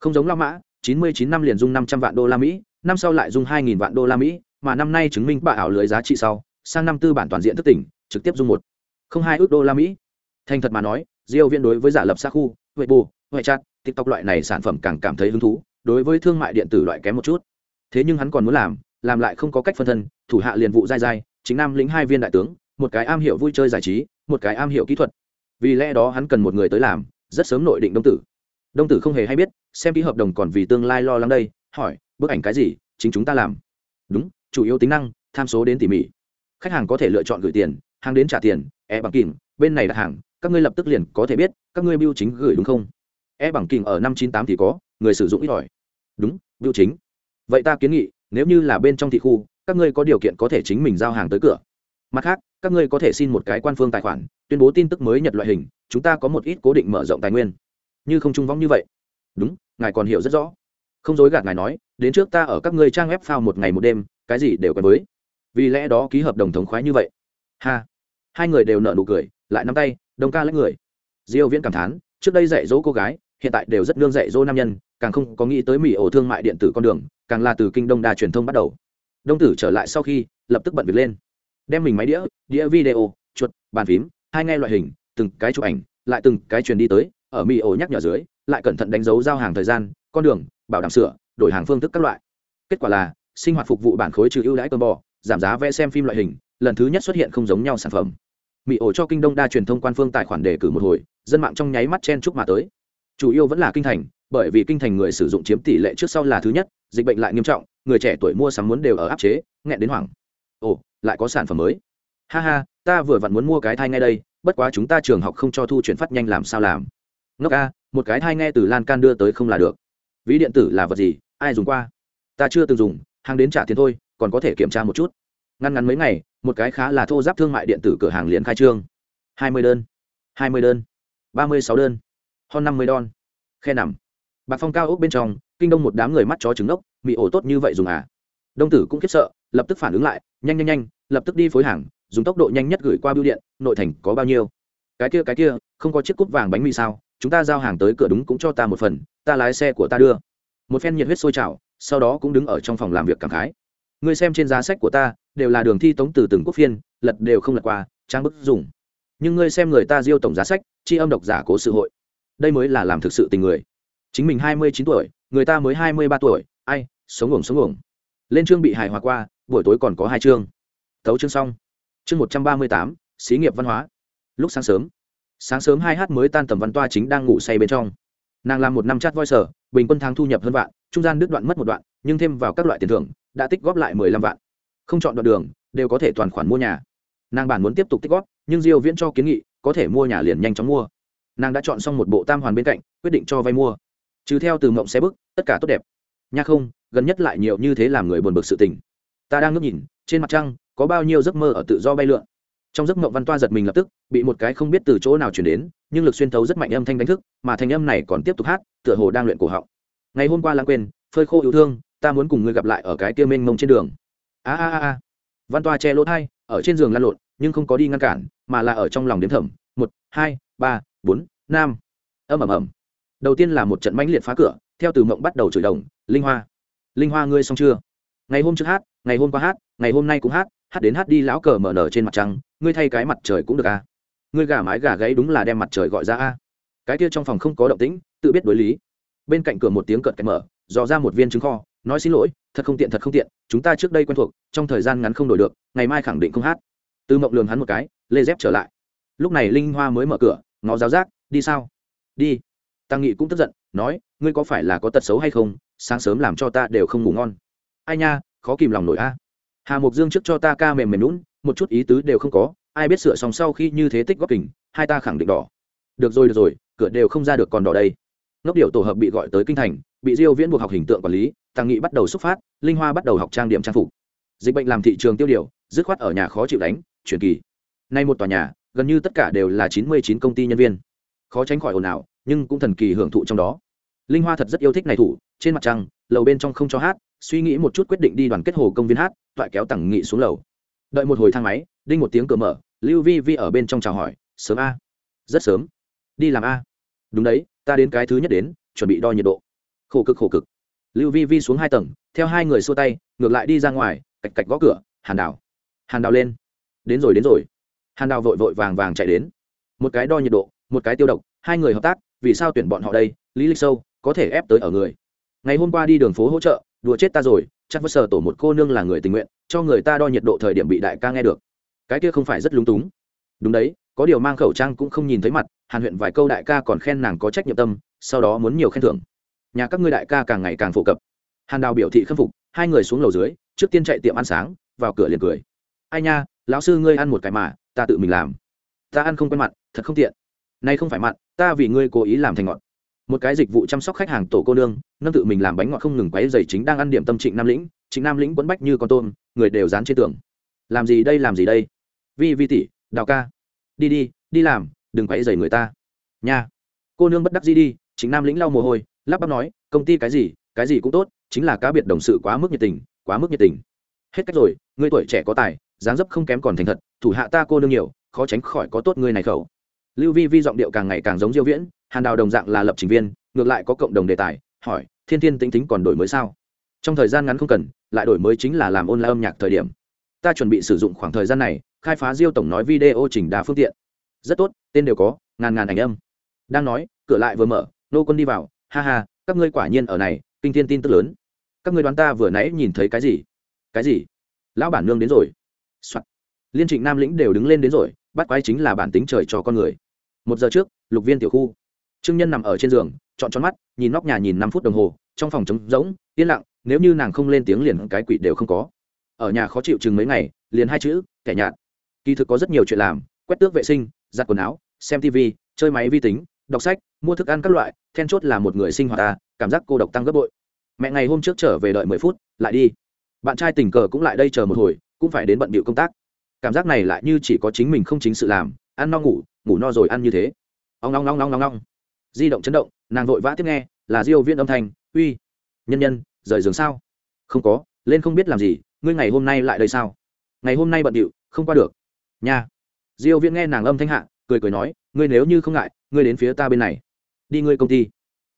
Không giống la mã, chín mươi chín năm liền dung năm trăm vạn đô la mỹ, năm sau lại dung hai nghìn vạn đô la mỹ, mà năm nay chứng minh bạ ảo lưới giá trị sau, sang năm tư bản toàn diện thức tỉnh, trực tiếp dung một không hai ước đô la mỹ. Thành thật mà nói, diêu viên đối với giả lập xa khu, huệ bù, huệ chặt tiktok loại này sản phẩm càng cảm thấy hứng thú, đối với thương mại điện tử loại kém một chút. Thế nhưng hắn còn muốn làm làm lại không có cách phân thân, thủ hạ liền vụ dai dai, chính nam lĩnh hai viên đại tướng, một cái am hiểu vui chơi giải trí, một cái am hiểu kỹ thuật. Vì lẽ đó hắn cần một người tới làm, rất sớm nội định đông tử. Đông tử không hề hay biết, xem ký hợp đồng còn vì tương lai lo lắng đây, hỏi, bức ảnh cái gì, chính chúng ta làm? Đúng, chủ yếu tính năng, tham số đến tỉ mỉ. Khách hàng có thể lựa chọn gửi tiền, hàng đến trả tiền e bằng kìm bên này đặt hàng, các ngươi lập tức liền có thể biết, các ngươi biêu chính gửi đúng không? E bằng kìm ở năm chín tám thì có, người sử dụng ít ỏi. Đúng biêu chính. Vậy ta kiến nghị, nếu như là bên trong thị khu, các ngươi có điều kiện có thể chính mình giao hàng tới cửa. Mặt khác, các ngươi có thể xin một cái quan phương tài khoản, tuyên bố tin tức mới nhật loại hình, chúng ta có một ít cố định mở rộng tài nguyên. Như không trung vong như vậy. Đúng, ngài còn hiểu rất rõ. Không dối gạt ngài nói, đến trước ta ở các ngươi trang web phao một ngày một đêm, cái gì đều quen với. Vì lẽ đó ký hợp đồng thống khoái như vậy. Ha. Hai người đều nợ nụ cười, lại nắm tay, đông ca lấy người. Diêu viễn cảm thán, trước đây dạy dỗ cô gái hiện tại đều rất nương dạy dỗ nam nhân, càng không có nghĩ tới mỹ ổ thương mại điện tử con đường, càng là từ kinh đông đa truyền thông bắt đầu. Đông tử trở lại sau khi, lập tức bận việc lên. Đem mình máy đĩa đĩa video, chuột, bàn phím, hai nghe loại hình, từng cái chụp ảnh, lại từng cái truyền đi tới, ở mỹ ổ nhắc nhở dưới, lại cẩn thận đánh dấu giao hàng thời gian, con đường, bảo đảm sửa, đổi hàng phương thức các loại. Kết quả là, sinh hoạt phục vụ bản khối trừ ưu đãi cơm bò giảm giá vé xem phim loại hình, lần thứ nhất xuất hiện không giống nhau sản phẩm. Mỹ ổ cho kinh đông đa truyền thông quan phương tài khoản đề cử một hồi, dân mạng trong nháy mắt chen chúc mà tới chủ yếu vẫn là kinh thành, bởi vì kinh thành người sử dụng chiếm tỷ lệ trước sau là thứ nhất, dịch bệnh lại nghiêm trọng, người trẻ tuổi mua sắm muốn đều ở áp chế, nghẹn đến hoảng. Ồ, lại có sản phẩm mới. Ha ha, ta vừa vặn muốn mua cái thai ngay đây, bất quá chúng ta trường học không cho thu chuyển phát nhanh làm sao làm. Ngốc a, một cái thai nghe từ lan can đưa tới không là được. Ví điện tử là vật gì, ai dùng qua? Ta chưa từng dùng, hàng đến trả tiền thôi, còn có thể kiểm tra một chút. Ngăn ngắn mấy ngày, một cái khá là thô giáp thương mại điện tử cửa hàng liền khai trương. Hai mươi đơn, hai mươi đơn, ba mươi sáu đơn hơn năm mươi đon. Khe nằm. Bạc phong cao ốc bên trong, kinh đông một đám người mắt chó trứng ốc bị ổ tốt như vậy dùng à? Đông tử cũng khiếp sợ, lập tức phản ứng lại, nhanh nhanh nhanh, lập tức đi phối hàng, dùng tốc độ nhanh nhất gửi qua bưu điện, nội thành có bao nhiêu? Cái kia cái kia, không có chiếc cúp vàng bánh mì sao? Chúng ta giao hàng tới cửa đúng cũng cho ta một phần, ta lái xe của ta đưa. Một phen nhiệt huyết sôi trào, sau đó cũng đứng ở trong phòng làm việc cảm khái. Ngươi xem trên giá sách của ta, đều là đường thi tống từ từng quốc phiên, lật đều không lật qua, trang bức dùng. Nhưng ngươi xem người ta diêu tổng giá sách chi âm độc giả cố sự hội đây mới là làm thực sự tình người. Chính mình hai mươi chín tuổi, người ta mới hai mươi ba tuổi, ai, sống ngủng sống ngủng lên chương bị hài hòa qua, buổi tối còn có hai chương. Tấu chương xong. Chương một trăm ba mươi tám, xí nghiệp văn hóa. Lúc sáng sớm sáng sớm hai h mới tan tầm văn toa chính đang ngủ say bên trong. Nàng làm một năm chát voi sở bình quân tháng thu nhập hơn vạn, trung gian đứt đoạn mất một đoạn, nhưng thêm vào các loại tiền thưởng, đã tích góp lại mười lăm vạn. Không chọn đoạn đường, đều có thể toàn khoản mua nhà. Nàng bản muốn tiếp tục tích góp, nhưng diêu viễn cho kiến nghị, có thể mua nhà liền nhanh chóng mua nàng đã chọn xong một bộ tam hoàn bên cạnh, quyết định cho vay mua. Trừ theo từ mộng xe bức, tất cả tốt đẹp. Nha không, gần nhất lại nhiều như thế làm người buồn bực sự tình. Ta đang ngước nhìn, trên mặt trăng, có bao nhiêu giấc mơ ở tự do bay lượn. Trong giấc mộng văn toa giật mình lập tức, bị một cái không biết từ chỗ nào chuyển đến, nhưng lực xuyên thấu rất mạnh âm thanh đánh thức, mà thanh âm này còn tiếp tục hát, tựa hồ đang luyện cổ họng. Ngày hôm qua lãng quên, phơi khô yêu thương, ta muốn cùng ngươi gặp lại ở cái kia mênh mông trên đường. A a a văn toa che lỗ thai ở trên giường lăn lộn, nhưng không có đi ngăn cản, mà là ở trong lòng đếm thẩm một, hai, ba bốn nam, âm ầm ầm. đầu tiên là một trận mãnh liệt phá cửa theo từ mộng bắt đầu chửi đồng linh hoa! Linh hoa ngươi xong chưa? Ngày hôm trước hát ngày hôm qua hát ngày hôm nay cũng hát hát đến hát đi lão cờ mở nở trên mặt trăng ngươi thay cái mặt trời cũng được à? Ngươi gà mái gà gáy đúng là đem mặt trời gọi ra a. Cái kia trong phòng không có động tĩnh tự biết đối lý. Bên cạnh cửa một tiếng cợt cạnh mở dò ra một viên trứng kho nói xin lỗi thật không tiện thật không tiện chúng ta trước đây quen thuộc trong thời gian ngắn không đổi được ngày mai khẳng định không hát. Từ mộng lường hắn một cái lê dép trở lại. Lúc này linh hoa mới mở cửa ngó giáo giác, đi sao? Đi. Tăng nghị cũng tức giận, nói, ngươi có phải là có tật xấu hay không? Sáng sớm làm cho ta đều không ngủ ngon. Ai nha, khó kìm lòng nổi a. Hà mục dương trước cho ta ca mềm mềm lún một chút ý tứ đều không có, ai biết sửa xong sau khi như thế tích góp kình, hai ta khẳng định đỏ. Được rồi được rồi, cửa đều không ra được còn đỏ đây. Ngốc điệu tổ hợp bị gọi tới kinh thành, bị diêu viễn buộc học hình tượng quản lý, tăng nghị bắt đầu xuất phát, linh hoa bắt đầu học trang điểm trang phục. Dịch bệnh làm thị trường tiêu điều, dứt khoát ở nhà khó chịu đánh, chuyển kỳ. Nay một tòa nhà gần như tất cả đều là 99 công ty nhân viên. Khó tránh khỏi ồn ào, nhưng cũng thần kỳ hưởng thụ trong đó. Linh hoa thật rất yêu thích này thủ, trên mặt trăng, lầu bên trong không cho hát, suy nghĩ một chút quyết định đi đoàn kết hồ công viên hát, toại kéo tầng nghị xuống lầu. Đợi một hồi thang máy, đinh một tiếng cửa mở, lưu vi vi ở bên trong chào hỏi, sớm a. Rất sớm. Đi làm a. Đúng đấy, ta đến cái thứ nhất đến, chuẩn bị đo nhiệt độ. Khổ cực khổ cực. Lưu vi vi xuống hai tầng, theo hai người xua tay, ngược lại đi ra ngoài, cạch cạch gõ cửa, hàn đào. Hàn đào lên. Đến rồi đến rồi hàn đào vội vội vàng vàng chạy đến. Một cái đo nhiệt độ, một cái tiêu độc, hai người hợp tác, vì sao tuyển bọn họ đây? Lý lịch sâu, có thể ép tới ở người. Ngày hôm qua đi đường phố hỗ trợ, đùa chết ta rồi, chắc vất sở tổ một cô nương là người tình nguyện, cho người ta đo nhiệt độ thời điểm bị đại ca nghe được. Cái kia không phải rất lúng túng. Đúng đấy, có điều mang khẩu trang cũng không nhìn thấy mặt, hàn huyện vài câu đại ca còn khen nàng có trách nhiệm tâm, sau đó muốn nhiều khen thưởng. Nhà các ngươi đại ca càng ngày càng phổ cập. Hàn đào biểu thị khâm phục, hai người xuống lầu dưới, trước tiên chạy tiệm ăn sáng, vào cửa liền cười. Ai nha lão sư ngươi ăn một cái mà ta tự mình làm. Ta ăn không quen mặn, thật không tiện. Nay không phải mặn ta vì ngươi cố ý làm thành ngọt. Một cái dịch vụ chăm sóc khách hàng tổ cô nương nâng tự mình làm bánh ngọt không ngừng quấy dày chính đang ăn điểm tâm trịnh nam lĩnh. Trịnh nam lĩnh quấn bách như con tôm người đều dán trên tường. Làm gì đây làm gì đây? Vi vi tỷ đào ca. Đi đi đi làm đừng quấy dày người ta. Nha. Cô nương bất đắc gì đi chính nam lĩnh lau mồ hôi lắp bắp nói công ty cái gì cái gì cũng tốt chính là cá biệt đồng sự quá mức nhiệt tình quá mức nhiệt tình. Hết cách rồi ngươi tuổi trẻ có tài dáng dấp không kém còn thành thật, thủ hạ ta cô nương nhiều, khó tránh khỏi có tốt ngươi này khẩu. Lưu vi vi giọng điệu càng ngày càng giống diêu viễn, hàn đào đồng dạng là lập trình viên, ngược lại có cộng đồng đề tài, hỏi, thiên thiên tính tính còn đổi mới sao? Trong thời gian ngắn không cần, lại đổi mới chính là làm ôn lại âm nhạc thời điểm. Ta chuẩn bị sử dụng khoảng thời gian này, khai phá diêu tổng nói video chỉnh đa phương tiện. Rất tốt, tên đều có, ngàn ngàn ảnh âm. Đang nói, cửa lại vừa mở, nô quân đi vào, ha ha, các ngươi quả nhiên ở này, kinh thiên tin tức lớn. Các ngươi đoán ta vừa nãy nhìn thấy cái gì? Cái gì? Lão bản nương đến rồi、Soạn. liên trịnh nam lĩnh đều đứng lên đến rồi, bắt quái chính là bản tính trời cho con người. Một giờ trước, lục viên tiểu khu. Trương nhân nằm ở trên giường chọn tròn mắt, nhìn nóc nhà nhìn năm phút đồng hồ, trong phòng trống rỗng, yên lặng, nếu như nàng không lên tiếng liền cái quỷ đều không có. Ở nhà khó chịu chừng mấy ngày, liền hai chữ, kẻ nhạt. Kỳ thực có rất nhiều chuyện làm, quét tước vệ sinh, giặt quần áo, xem tv chơi máy vi tính, đọc sách, mua thức ăn các loại, then chốt là một người sinh hoạt ta, cảm giác cô độc tăng gấp bội. Mẹ ngày hôm trước trở về đợi mười phút, lại đi. Bạn trai tình cờ cũng lại đây chờ một hồi cũng phải đến bận bịu công tác. Cảm giác này lại như chỉ có chính mình không chính sự làm, ăn no ngủ ngủ no rồi ăn như thế. Ông long long long long long di động chấn động, nàng vội vã tiếp nghe, là diêu viên âm thanh, uy, nhân nhân, rời giường sao? Không có, lên không biết làm gì, ngươi ngày hôm nay lại đây sao? Ngày hôm nay bận điệu không qua được. Nha. Diêu viên nghe nàng âm thanh hạ, cười cười nói, ngươi nếu như không ngại, ngươi đến phía ta bên này. Đi ngươi công ty.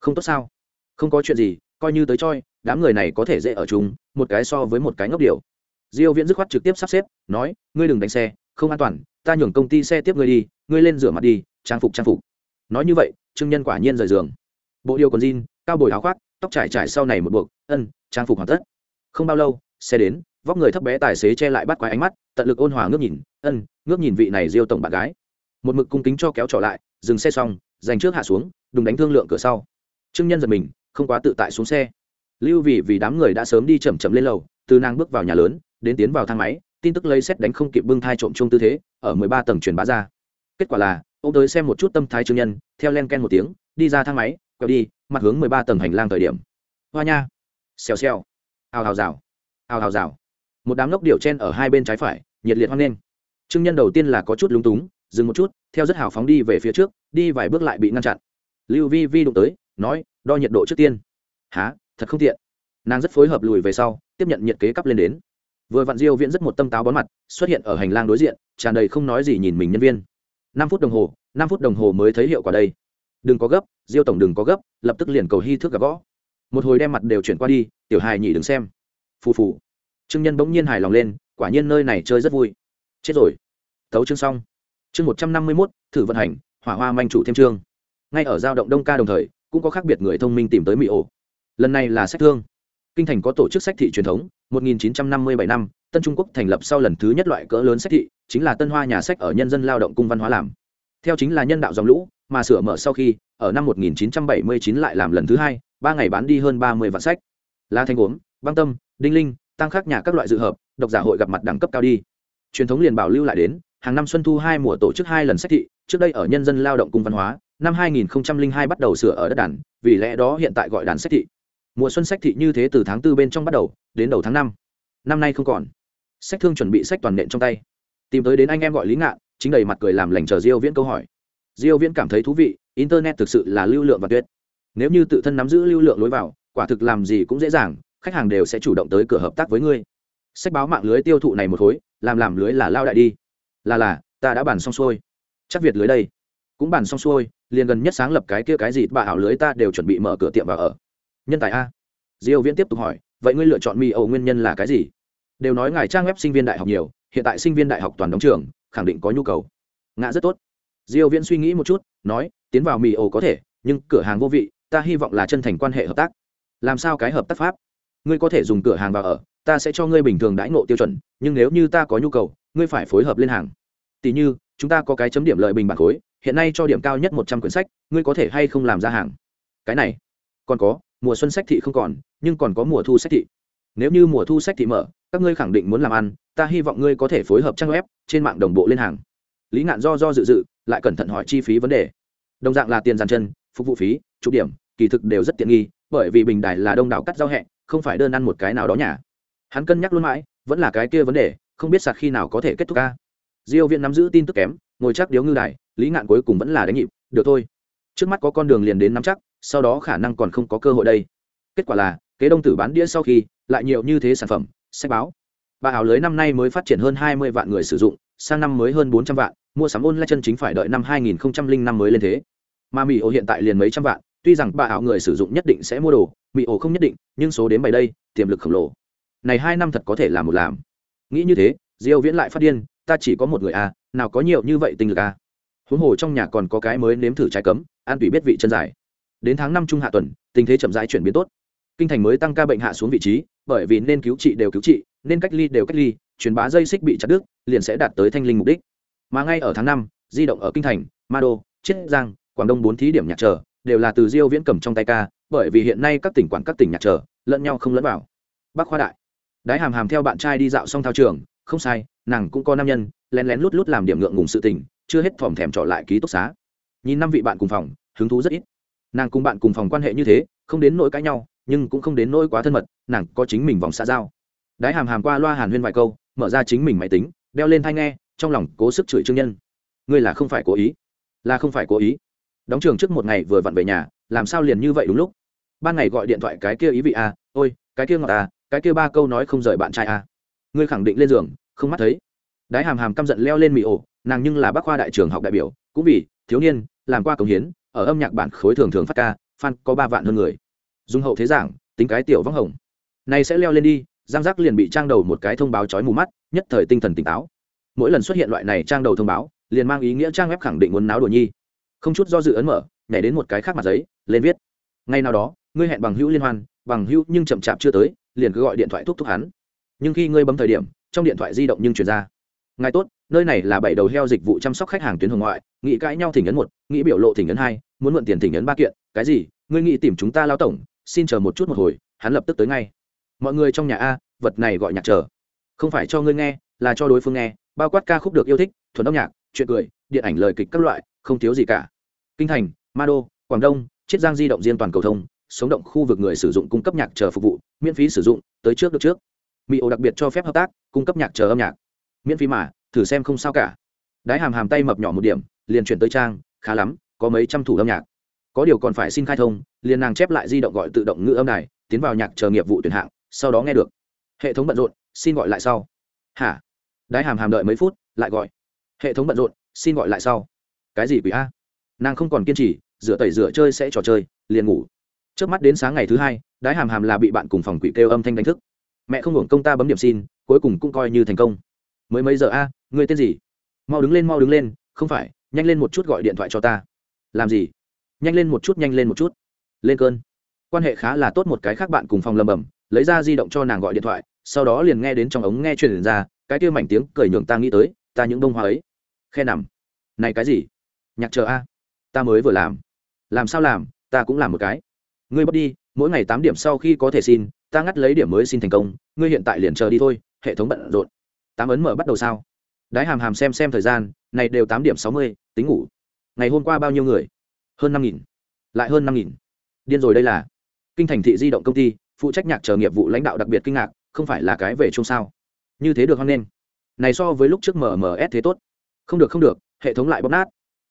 Không tốt sao? Không có chuyện gì, coi như tới choi, đám người này có thể dễ ở chung, một cái so với một cái ngốc điều diêu viễn dứt khoát trực tiếp sắp xếp, nói, ngươi đừng đánh xe, không an toàn, ta nhường công ty xe tiếp ngươi đi, ngươi lên rửa mặt đi, trang phục trang phục. Nói như vậy, trương nhân quả nhiên rời giường. Bộ điều còn jean, cao bồi áo khoác, tóc trải trải sau này một buộc, ân, trang phục hoàn tất. Không bao lâu, xe đến, vóc người thấp bé tài xế che lại bắt quái ánh mắt, tận lực ôn hòa ngước nhìn, ân, ngước nhìn vị này diêu tổng bạn gái. Một mực cung kính cho kéo trở lại, dừng xe xong dành trước hạ xuống đùng đánh thương lượng cửa sau. Trương nhân giật mình, không quá tự tại xuống xe. Lưu vì vì đám người đã sớm đi chậm chậm lên lầu, từ nàng bước vào nhà lớn đến tiến vào thang máy, tin tức lấy xét đánh không kịp bưng thai trộm chung tư thế, ở mười ba tầng truyền bá ra. Kết quả là ô tới xem một chút tâm thái trương nhân, theo len ken một tiếng, đi ra thang máy, quẹo đi, mặt hướng mười ba tầng hành lang thời điểm. Hoa nha. Xèo xèo. Hào hào rào. Hào hào rào. Một đám lốc điệu chen ở hai bên trái phải, nhiệt liệt hoan nghênh. Trương nhân đầu tiên là có chút lúng túng, dừng một chút, theo rất hào phóng đi về phía trước, đi vài bước lại bị ngăn chặn. Lưu vi vi đụng tới, nói, đo nhiệt độ trước tiên. Há thật không tiện. Nàng rất phối hợp lùi về sau, tiếp nhận nhiệt kế cắp lên đến vừa vặn diêu viễn rất một tâm táo bón mặt, xuất hiện ở hành lang đối diện, tràn đầy không nói gì nhìn mình nhân viên. Năm phút đồng hồ, năm phút đồng hồ mới thấy hiệu quả đây. Đừng có gấp, diêu tổng đừng có gấp, lập tức liền cầu hy thước gặp gõ. Một hồi đem mặt đều chuyển qua đi, tiểu hài nhỉ đừng xem. Phù phù. Trương nhân bỗng nhiên hài lòng lên, quả nhiên nơi này chơi rất vui. Chết rồi. Thấu chương xong. Chương một trăm năm mươi mốt, thử vận hành, hỏa hoa manh chủ thêm chương. Ngay ở giao động đông ca đồng thời, cũng có khác biệt người thông minh tìm tới mỹ ổ. Lần này là sách thương kinh thành có tổ chức sách thị truyền thống 1957 năm tân trung quốc thành lập sau lần thứ nhất loại cỡ lớn sách thị, chính là tân hoa nhà sách ở nhân dân lao động cung văn hóa làm. Theo chính là nhân đạo dòng lũ, mà sửa mở sau khi, ở năm 1979 lại làm lần thứ hai, ba ngày bán đi hơn 30 vạn sách. La thanh gốm băng tâm, đinh linh, tăng khắc nhà các loại dự hợp, độc giả hội gặp mặt đẳng cấp cao đi. Truyền thống liền bảo lưu lại đến, hàng năm xuân thu hai mùa tổ chức hai lần sách thị, trước đây ở nhân dân lao động cung văn hóa, năm 2002 bắt đầu sửa ở đất đàn, vì lẽ đó hiện tại gọi đàn sách thị mùa xuân sách thị như thế từ tháng tư bên trong bắt đầu, đến đầu tháng năm. Năm nay không còn. Sách thương chuẩn bị sách toàn nện trong tay. Tìm tới đến anh em gọi lý ngạn, chính đầy mặt cười làm lành chờ diêu viễn câu hỏi. Diêu viễn cảm thấy thú vị, internet thực sự là lưu lượng và tuyệt. Nếu như tự thân nắm giữ lưu lượng lối vào, quả thực làm gì cũng dễ dàng, khách hàng đều sẽ chủ động tới cửa hợp tác với ngươi. Sách báo mạng lưới tiêu thụ này một khối, làm làm lưới là lao đại đi. Là là, ta đã bàn xong xuôi. Chắc việt lưới đây. Cũng bàn xong xuôi, liền gần nhất sáng lập cái kia cái gì bà ảo lưới ta đều chuẩn bị mở cửa tiệm vào ở nhân tài a. Diêu viễn tiếp tục hỏi, vậy ngươi lựa chọn mi ổ nguyên nhân là cái gì? Đều nói ngài trang web sinh viên đại học nhiều, hiện tại sinh viên đại học toàn đóng trường, khẳng định có nhu cầu. Ngã rất tốt. Diêu viễn suy nghĩ một chút, nói, tiến vào mì ổ có thể, nhưng cửa hàng vô vị, ta hy vọng là chân thành quan hệ hợp tác. Làm sao cái hợp tác pháp? Ngươi có thể dùng cửa hàng vào ở, ta sẽ cho ngươi bình thường đãi ngộ tiêu chuẩn, nhưng nếu như ta có nhu cầu, ngươi phải phối hợp lên hàng. Tỷ như, chúng ta có cái chấm điểm lợi bình bản khối, hiện nay cho điểm cao nhất một trăm quyển sách, ngươi có thể hay không làm ra hàng? Cái này, còn có mùa xuân sách thị không còn, nhưng còn có mùa thu sách thị. Nếu như mùa thu sách thị mở, các ngươi khẳng định muốn làm ăn, ta hy vọng ngươi có thể phối hợp trang web, trên mạng đồng bộ lên hàng. Lý ngạn do do dự dự, lại cẩn thận hỏi chi phí vấn đề. Đồng dạng là tiền dàn chân, phục vụ phí chụp điểm, kỳ thực đều rất tiện nghi, bởi vì bình đài là đông đảo cắt giao hẹ, không phải đơn ăn một cái nào đó nhà. Hắn cân nhắc luôn mãi, vẫn là cái kia vấn đề, không biết sạt khi nào có thể kết thúc ca. Diêu viện nắm giữ tin tức kém, ngồi chắc điếu ngư đài, lý ngạn cuối cùng vẫn là đánh nhịp, được thôi. Trước mắt có con đường liền đến nắm chắc sau đó khả năng còn không có cơ hội đây. Kết quả là, kế đông tử bán đĩa sau khi, lại nhiều như thế sản phẩm, sách báo. Bà ảo lưới năm nay mới phát triển hơn hai mươi vạn người sử dụng, sang năm mới hơn bốn trăm vạn, mua sắm ôn lại chân chính phải đợi năm hai nghìn năm mới lên thế. Mà mỹ ổ hiện tại liền mấy trăm vạn, tuy rằng bà ảo người sử dụng nhất định sẽ mua đồ mỹ ổ không nhất định, nhưng số đến bày đây, tiềm lực khổng lồ. Này hai năm thật có thể là một làm. Nghĩ như thế, diêu viễn lại phát điên, ta chỉ có một người à nào có nhiều như vậy tinh lực à. Huống hồ trong nhà còn có cái mới nếm thử trái cấm an tùy biết vị chân dài đến tháng năm trung hạ tuần, tình thế chậm rãi chuyển biến tốt. Kinh thành mới tăng ca bệnh hạ xuống vị trí, bởi vì nên cứu trị đều cứu trị, nên cách ly đều cách ly, truyền bá dây xích bị chặt đứt, liền sẽ đạt tới thanh linh mục đích. Mà ngay ở tháng năm, di động ở kinh thành, ma đô, chiết giang, quảng đông bốn thí điểm nhạc trở đều là từ diêu viễn cầm trong tay ca, bởi vì hiện nay các tỉnh quản các tỉnh nhạc trở lẫn nhau không lẫn vào. Bắc khoa đại, đái hàm hàm theo bạn trai đi dạo xong thao trường, không sai, nàng cũng có nam nhân, lén lén lút lút làm điểm ngượng ngùng sự tình, chưa hết thòm thèm trọ lại ký túc xá. Nhìn năm vị bạn cùng phòng, hứng thú rất ít nàng cùng bạn cùng phòng quan hệ như thế không đến nỗi cãi nhau nhưng cũng không đến nỗi quá thân mật nàng có chính mình vòng xã giao. Đái hàm hàm qua loa hàn huyên vài câu mở ra chính mình máy tính đeo lên thai nghe trong lòng cố sức chửi trương nhân. Ngươi là không phải cố ý. Là không phải cố ý. Đóng trường trước một ngày vừa vặn về nhà làm sao liền như vậy đúng lúc? Ban ngày gọi điện thoại cái kia ý vị a à, ôi cái kia ngọt à cái kia ba câu nói không rời bạn trai à. ngươi khẳng định lên giường không mắt thấy. Đái hàm hàm căm giận leo lên mì ổ nàng nhưng là bác khoa đại trường học đại biểu cũng vì thiếu niên làm qua cống hiến ở âm nhạc bản khối thường thường phát ca, fan có ba vạn hơn người. Dung hậu thế giảng, tính cái tiểu vắng hồng. Này sẽ leo lên đi, giang giác liền bị trang đầu một cái thông báo chói mù mắt, nhất thời tinh thần tỉnh táo. Mỗi lần xuất hiện loại này trang đầu thông báo, liền mang ý nghĩa trang web khẳng định muốn náo đồ nhi. Không chút do dự ấn mở, nhảy đến một cái khác mặt giấy, lên viết. Ngay nào đó, ngươi hẹn bằng hữu liên hoan, bằng hữu nhưng chậm chạp chưa tới, liền cứ gọi điện thoại thúc thúc hắn. Nhưng khi ngươi bấm thời điểm, trong điện thoại di động nhưng chuyển ra. Ngài tốt nơi này là bảy đầu heo dịch vụ chăm sóc khách hàng tuyến hồng ngoại, nghĩ cãi nhau thỉnh ấn một, nghĩ biểu lộ thỉnh ấn hai, muốn mượn tiền thỉnh ấn ba kiện, cái gì? Ngươi nghĩ tìm chúng ta lao tổng, xin chờ một chút một hồi, hắn lập tức tới ngay. Mọi người trong nhà a, vật này gọi nhạc chờ. Không phải cho ngươi nghe, là cho đối phương nghe, bao quát ca khúc được yêu thích, thuần âm nhạc, chuyện cười, điện ảnh lời kịch các loại, không thiếu gì cả. Kinh thành ma đô quảng đông, chiết giang di động riêng toàn cầu thông, sống động khu vực người sử dụng cung cấp nhạc chờ phục vụ, miễn phí sử dụng, tới trước được trước. Mỹ ô đặc biệt cho phép hợp tác, cung cấp nhạc chờ âm nhạc. Miễn phí mà thử xem không sao cả. Đái hàm hàm tay mập nhỏ một điểm liền chuyển tới trang khá lắm có mấy trăm thủ âm nhạc. Có điều còn phải xin khai thông liền nàng chép lại di động gọi tự động ngữ âm này, tiến vào nhạc chờ nghiệp vụ tuyển hạng sau đó nghe được. Hệ thống bận rộn xin gọi lại sau. Hả? Đái hàm hàm đợi mấy phút lại gọi. Hệ thống bận rộn xin gọi lại sau. Cái gì quỷ a? Nàng không còn kiên trì rửa tẩy rửa chơi sẽ trò chơi liền ngủ. Trước mắt đến sáng ngày thứ hai đái hàm hàm là bị bạn cùng phòng quỷ kêu âm thanh đánh thức. Mẹ không hưởng công ta bấm điểm xin cuối cùng cũng coi như thành công mới mấy giờ a người tên gì? Mau đứng lên, mau đứng lên, không phải, nhanh lên một chút gọi điện thoại cho ta. Làm gì? Nhanh lên một chút, nhanh lên một chút. Lên cơn. Quan hệ khá là tốt, một cái khác bạn cùng phòng lầm bầm lấy ra di động cho nàng gọi điện thoại, sau đó liền nghe đến trong ống nghe truyền ra, cái kia mảnh tiếng cười nhường ta nghĩ tới, ta những bông hoa ấy. Khe nằm. Này cái gì? Nhạc chờ a. Ta mới vừa làm. Làm sao làm? Ta cũng làm một cái. Ngươi bắt đi, mỗi ngày tám điểm sau khi có thể xin, ta ngắt lấy điểm mới xin thành công, ngươi hiện tại liền chờ đi thôi, hệ thống bận rộn tám ấn mở bắt đầu sao? Đái hàm hàm xem xem thời gian, này đều tám điểm sáu mươi, tính ngủ. Ngày hôm qua bao nhiêu người? Hơn năm nghìn. Lại hơn năm nghìn. Điên rồi đây là. Kinh thành thị di động công ty, phụ trách nhạc chờ nghiệp vụ lãnh đạo đặc biệt kinh ngạc, không phải là cái về chung sao? Như thế được hoan nghênh. Này so với lúc trước mms thế tốt. Không được không được, hệ thống lại bóp nát.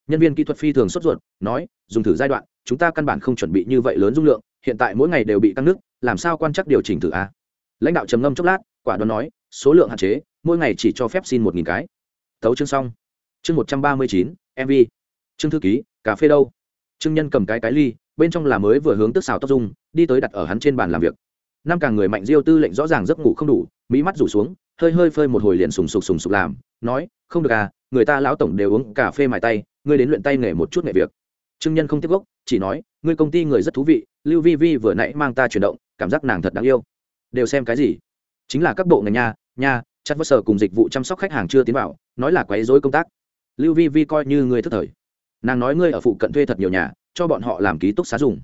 Nhân viên kỹ thuật phi thường sốt ruột, nói, dùng thử giai đoạn, chúng ta căn bản không chuẩn bị như vậy lớn dung lượng, hiện tại mỗi ngày đều bị tăng nước, làm sao quan chắc điều chỉnh thử a? Lãnh đạo trầm ngâm chốc lát, quả đoán nói số lượng hạn chế, mỗi ngày chỉ cho phép xin một nghìn cái. Thấu chương xong. Chương một trăm ba mươi chín mv chương thư ký, cà phê đâu? Trương nhân cầm cái cái ly, bên trong là mới vừa hướng tức xào tóc dung, đi tới đặt ở hắn trên bàn làm việc. Năm càng người mạnh diêu tư lệnh rõ ràng giấc ngủ không đủ mỹ mắt rủ xuống, hơi hơi phơi một hồi liền sùng sục sùng sục làm, nói, không được à người ta lão tổng đều uống cà phê mài tay, ngươi đến luyện tay nghề một chút nghề việc. Trương nhân không tiếp gốc, chỉ nói, ngươi công ty người rất thú vị, lưu vi vi vừa nãy mang ta chuyển động, cảm giác nàng thật đáng yêu. Đều xem cái gì? Chính là các bộ ngành nha nha, chặt vất sở cùng dịch vụ chăm sóc khách hàng chưa tiến vào, nói là quấy rối công tác. Lưu vi vi coi như ngươi thức thời. Nàng nói ngươi ở phụ cận thuê thật nhiều nhà, cho bọn họ làm ký túc xá dùng.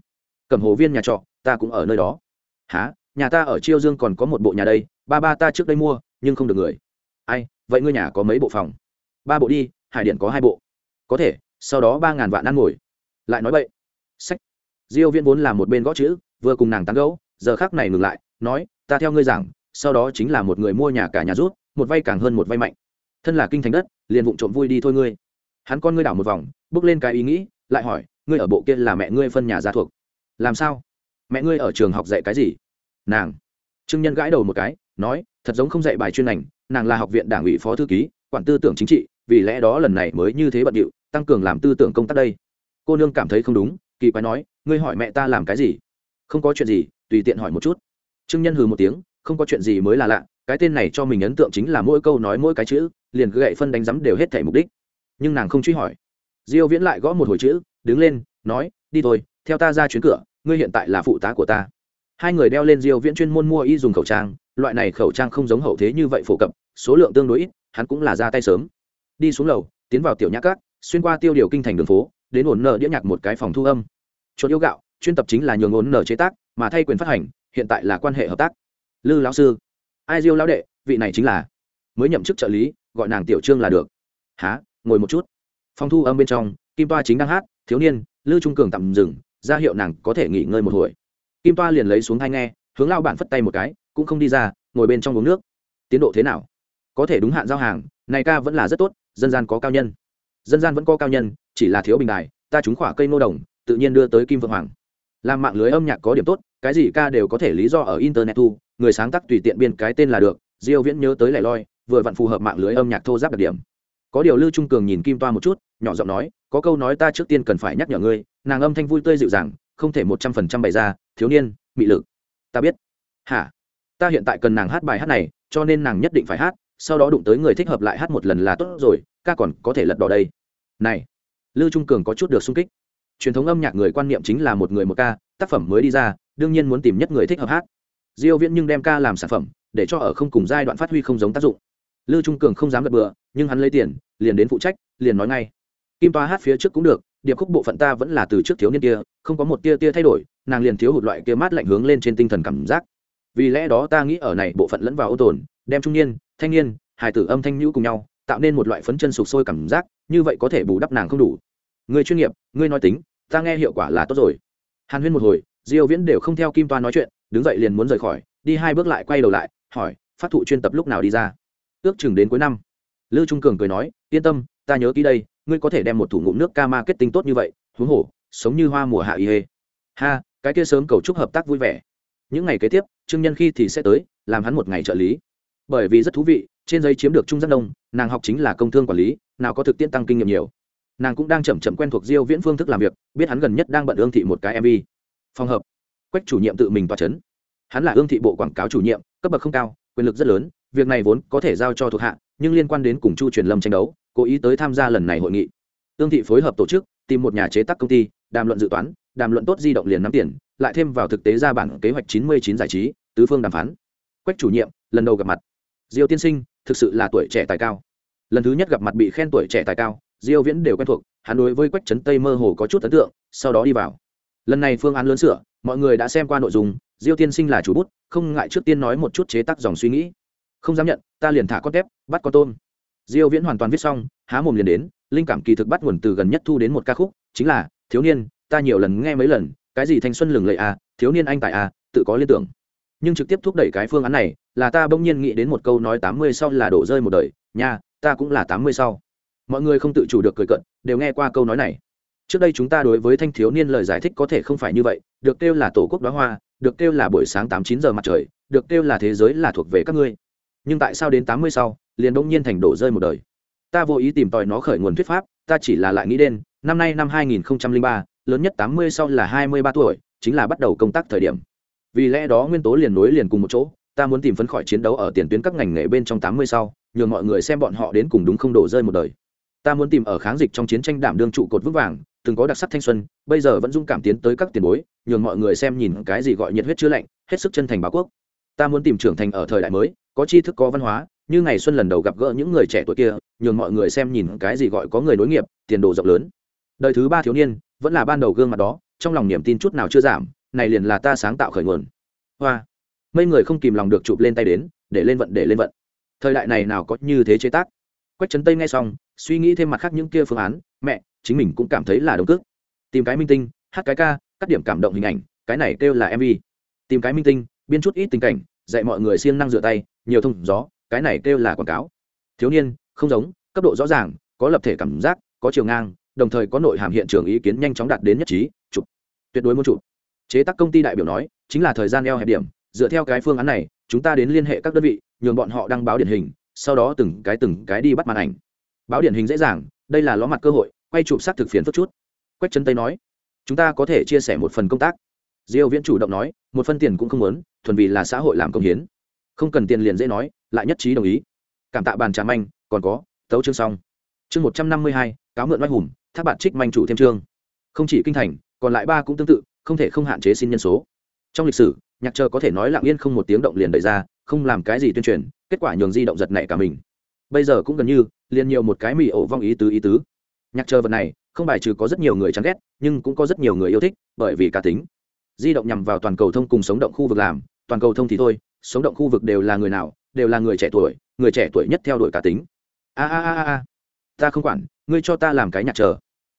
Cầm hồ viên nhà trọ, ta cũng ở nơi đó. Há nhà ta ở chiêu dương còn có một bộ nhà đây, ba ba ta trước đây mua, nhưng không được người. Ai, vậy ngươi nhà có mấy bộ phòng? Ba bộ đi, hải điện có hai bộ. Có thể, sau đó ba ngàn vạn ăn ngồi. Lại nói vậy sách. Diêu viễn vốn là một bên gõ chữ, vừa cùng nàng tán gẫu, giờ khắc này ngừng lại, nói, ta theo ngươi giảng sau đó chính là một người mua nhà cả nhà rút, một vay càng hơn một vay mạnh. Thân là kinh thành đất, liền vụng trộm vui đi thôi ngươi. Hắn con ngươi đảo một vòng, bước lên cái ý nghĩ, lại hỏi, ngươi ở bộ kia là mẹ ngươi phân nhà gia thuộc? Làm sao? Mẹ ngươi ở trường học dạy cái gì? Nàng. Trương nhân gãi đầu một cái, nói, thật giống không dạy bài chuyên ngành, nàng là học viện đảng ủy phó thư ký, quản tư tưởng chính trị, vì lẽ đó lần này mới như thế bận điệu, tăng cường làm tư tưởng công tác đây. Cô nương cảm thấy không đúng, kỳ quái nói, ngươi hỏi mẹ ta làm cái gì? Không có chuyện gì, tùy tiện hỏi một chút. Trương nhân hừ một tiếng không có chuyện gì mới là lạ, cái tên này cho mình ấn tượng chính là mỗi câu nói mỗi cái chữ, liền gậy phân đánh rắm đều hết thể mục đích. Nhưng nàng không truy hỏi. Diêu viễn lại gõ một hồi chữ, đứng lên, nói, đi thôi, theo ta ra chuyến cửa, ngươi hiện tại là phụ tá của ta. Hai người đeo lên diêu viễn chuyên môn mua y dùng khẩu trang, loại này khẩu trang không giống hậu thế như vậy phổ cập, số lượng tương đối ít, hắn cũng là ra tay sớm. Đi xuống lầu, tiến vào tiểu nhã cát xuyên qua tiêu điều kinh thành đường phố, đến ổn nợ đĩa nhạc một cái phòng thu âm. Chuột yêu gạo, chuyên tập chính là nhường ổn nợ chế tác, mà thay quyền phát hành, hiện tại là quan hệ hợp tác lư lão sư. Ai diêu lão đệ, vị này chính là. Mới nhậm chức trợ lý, gọi nàng tiểu trương là được. Há ngồi một chút. Phong thu âm bên trong, kim toa chính đang hát, thiếu niên, lư trung cường tạm dừng, ra hiệu nàng có thể nghỉ ngơi một hồi. Kim toa liền lấy xuống thai nghe, hướng lao bản phất tay một cái, cũng không đi ra, ngồi bên trong uống nước. Tiến độ thế nào? Có thể đúng hạn giao hàng, này ca vẫn là rất tốt, dân gian có cao nhân. Dân gian vẫn có cao nhân, chỉ là thiếu bình đài, ta trúng khỏa cây nô đồng, tự nhiên đưa tới kim vượng hoàng. Làm mạng lưới âm nhạc có điểm tốt cái gì ca đều có thể lý do ở internet thu, người sáng tác tùy tiện biên cái tên là được, diêu viễn nhớ tới lẻ loi, vừa vặn phù hợp mạng lưới âm nhạc thô giáp đặc điểm. Có điều lưu trung cường nhìn kim toa một chút, nhỏ giọng nói, có câu nói ta trước tiên cần phải nhắc nhở ngươi, nàng âm thanh vui tươi dịu dàng, không thể một trăm phần trăm bày ra, thiếu niên, mị lực. Ta biết. Hả? Ta hiện tại cần nàng hát bài hát này, cho nên nàng nhất định phải hát, sau đó đụng tới người thích hợp lại hát một lần là tốt rồi, ca còn có thể lật đỏ đây. Này. Lưu trung cường có chút được sung kích. Truyền thống âm nhạc người quan niệm chính là một người một ca tác phẩm mới đi ra, đương nhiên muốn tìm nhất người thích hợp hát. Diêu viễn nhưng đem ca làm sản phẩm, để cho ở không cùng giai đoạn phát huy không giống tác dụng. Lưu trung cường không dám gật bừa, nhưng hắn lấy tiền, liền đến phụ trách, liền nói ngay. Kim toa hát phía trước cũng được, điệp khúc bộ phận ta vẫn là từ trước thiếu niên kia, không có một tia tia thay đổi, nàng liền thiếu hụt loại kia mát lạnh hướng lên trên tinh thần cảm giác. Vì lẽ đó ta nghĩ ở này bộ phận lẫn vào ô tồn, đem trung niên, thanh niên, hài tử âm thanh nhũ cùng nhau, tạo nên một loại phấn chân sụp sôi cảm giác, như vậy có thể bù đắp nàng không đủ. Người chuyên nghiệp, người nói tính, ta nghe hiệu quả là tốt rồi hàn huyên một hồi diêu viễn đều không theo kim toa nói chuyện đứng dậy liền muốn rời khỏi đi hai bước lại quay đầu lại hỏi phát thụ chuyên tập lúc nào đi ra? Ước chừng đến cuối năm. Lư trung cường cười nói yên tâm ta nhớ kỹ đây ngươi có thể đem một thủ ngụm nước ca tinh tốt như vậy huống hổ, sống như hoa mùa hạ y hê. Ha cái kia sớm cầu chúc hợp tác vui vẻ. Những ngày kế tiếp trương nhân khi thì sẽ tới làm hắn một ngày trợ lý. Bởi vì rất thú vị trên giấy chiếm được trung rất đông nàng học chính là công thương quản lý nào có thực tiễn tăng kinh nghiệm nhiều nàng cũng đang chậm chậm quen thuộc diêu viễn phương thức làm việc, biết hắn gần nhất đang bận ương thị một cái mv phòng hợp, quách chủ nhiệm tự mình tỏa chấn. Hắn là ương thị bộ quảng cáo chủ nhiệm, cấp bậc không cao, quyền lực rất lớn, việc này vốn có thể giao cho thuộc hạ, nhưng liên quan đến cùng chu truyền lâm tranh đấu, cố ý tới tham gia lần này hội nghị. Ương thị phối hợp tổ chức, tìm một nhà chế tác công ty, đàm luận dự toán, đàm luận tốt di động liền nắm tiền, lại thêm vào thực tế ra bản kế hoạch chín mươi chín giải trí, tứ phương đàm phán. Quách chủ nhiệm, lần đầu gặp mặt. Diêu tiên sinh, thực sự là tuổi trẻ tài cao. Lần thứ nhất gặp mặt bị khen tuổi trẻ tài cao diêu viễn đều quen thuộc, hắn đối với quách trấn tây mơ hồ có chút ấn tượng, sau đó đi vào. Lần này phương án lớn sửa, mọi người đã xem qua nội dung, diêu tiên sinh là chủ bút, không ngại trước tiên nói một chút chế tác dòng suy nghĩ. Không dám nhận, ta liền thả con tép, bắt con tôm. Diêu viễn hoàn toàn viết xong, há mồm liền đến, linh cảm kỳ thực bắt nguồn từ gần nhất thu đến một ca khúc, chính là, thiếu niên, ta nhiều lần nghe mấy lần, cái gì thanh xuân lừng lẫy à thiếu niên anh tại à tự có liên tưởng. Nhưng trực tiếp thúc đẩy cái phương án này, là ta bỗng nhiên nghĩ đến một câu nói 80 sau là đổ rơi một đời, nha, ta cũng là 80 sau mọi người không tự chủ được cười cận, đều nghe qua câu nói này. Trước đây chúng ta đối với thanh thiếu niên lời giải thích có thể không phải như vậy, được kêu là tổ quốc đóa hoa, được kêu là buổi sáng tám chín giờ mặt trời, được kêu là thế giới là thuộc về các ngươi. Nhưng tại sao đến tám mươi sau, liền bỗng nhiên thành đổ rơi một đời? Ta vô ý tìm tòi nó khởi nguồn thuyết pháp, ta chỉ là lại nghĩ đến, năm nay năm hai nghìn ba, lớn nhất tám mươi sau là hai mươi ba tuổi, chính là bắt đầu công tác thời điểm. Vì lẽ đó nguyên tố liền nối liền cùng một chỗ, ta muốn tìm phấn khỏi chiến đấu ở tiền tuyến các ngành nghề bên trong tám mươi sau, nhường mọi người xem bọn họ đến cùng đúng không đổ rơi một đời ta muốn tìm ở kháng dịch trong chiến tranh đảm đương trụ cột vững vàng, từng có đặc sắc thanh xuân, bây giờ vẫn dung cảm tiến tới các tiền bối, nhường mọi người xem nhìn cái gì gọi nhiệt huyết chữa lạnh, hết sức chân thành báo quốc. Ta muốn tìm trưởng thành ở thời đại mới, có tri thức, có văn hóa, như ngày xuân lần đầu gặp gỡ những người trẻ tuổi kia, nhường mọi người xem nhìn cái gì gọi có người nối nghiệp, tiền đồ rộng lớn. Đời thứ ba thiếu niên, vẫn là ban đầu gương mặt đó, trong lòng niềm tin chút nào chưa giảm, này liền là ta sáng tạo khởi nguồn. Hoa. Mấy người không kìm lòng được chụp lên tay đến, để lên vận, để lên vận. Thời đại này nào có như thế chế tác. Quách trấn tây nghe xong suy nghĩ thêm mặt khác những kia phương án, mẹ, chính mình cũng cảm thấy là đồng cước. Tìm cái minh tinh, hát cái ca, cắt điểm cảm động hình ảnh, cái này kêu là mv tìm cái minh tinh, biên chút ít tình cảnh, dạy mọi người siêng năng rửa tay, nhiều thông gió, cái này kêu là quảng cáo. Thiếu niên, không giống, cấp độ rõ ràng, có lập thể cảm giác, có chiều ngang, đồng thời có nội hàm hiện trường ý kiến nhanh chóng đạt đến nhất trí, chụp. Tuyệt đối muốn chụp. Chế tác công ty đại biểu nói, chính là thời gian eo hẹp điểm, dựa theo cái phương án này, chúng ta đến liên hệ các đơn vị, nhường bọn họ đăng báo điển hình, sau đó từng cái từng cái đi bắt màn ảnh báo điển hình dễ dàng, đây là ló mặt cơ hội, quay chụp xác thực phiền phức chút. Quách trấn tây nói. Chúng ta có thể chia sẻ một phần công tác. Diêu viễn chủ động nói, một phân tiền cũng không muốn, thuần vì là xã hội làm công hiến. Không cần tiền liền dễ nói, lại nhất trí đồng ý. Cảm tạ bàn trà manh, còn có, tấu chương xong. Chương một trăm năm mươi hai, cáo mượn oai hùng, thác bạn trích manh chủ thêm chương. Không chỉ kinh thành, còn lại ba cũng tương tự, không thể không hạn chế xin nhân số. Trong lịch sử, nhạc chờ có thể nói lặng yên không một tiếng động liền đẩy ra, không làm cái gì tuyên truyền, kết quả nhường di động giật nảy cả mình bây giờ cũng gần như liền nhiều một cái mì ổ vong ý tứ ý tứ. Nhạc chờ vật này, không bài trừ có rất nhiều người chán ghét, nhưng cũng có rất nhiều người yêu thích, bởi vì cá tính. Di động nhằm vào toàn cầu thông cùng sống động khu vực làm, toàn cầu thông thì thôi, sống động khu vực đều là người nào, đều là người trẻ tuổi, người trẻ tuổi nhất theo đuổi cá tính. A a a a ta không quản, ngươi cho ta làm cái nhạc chờ.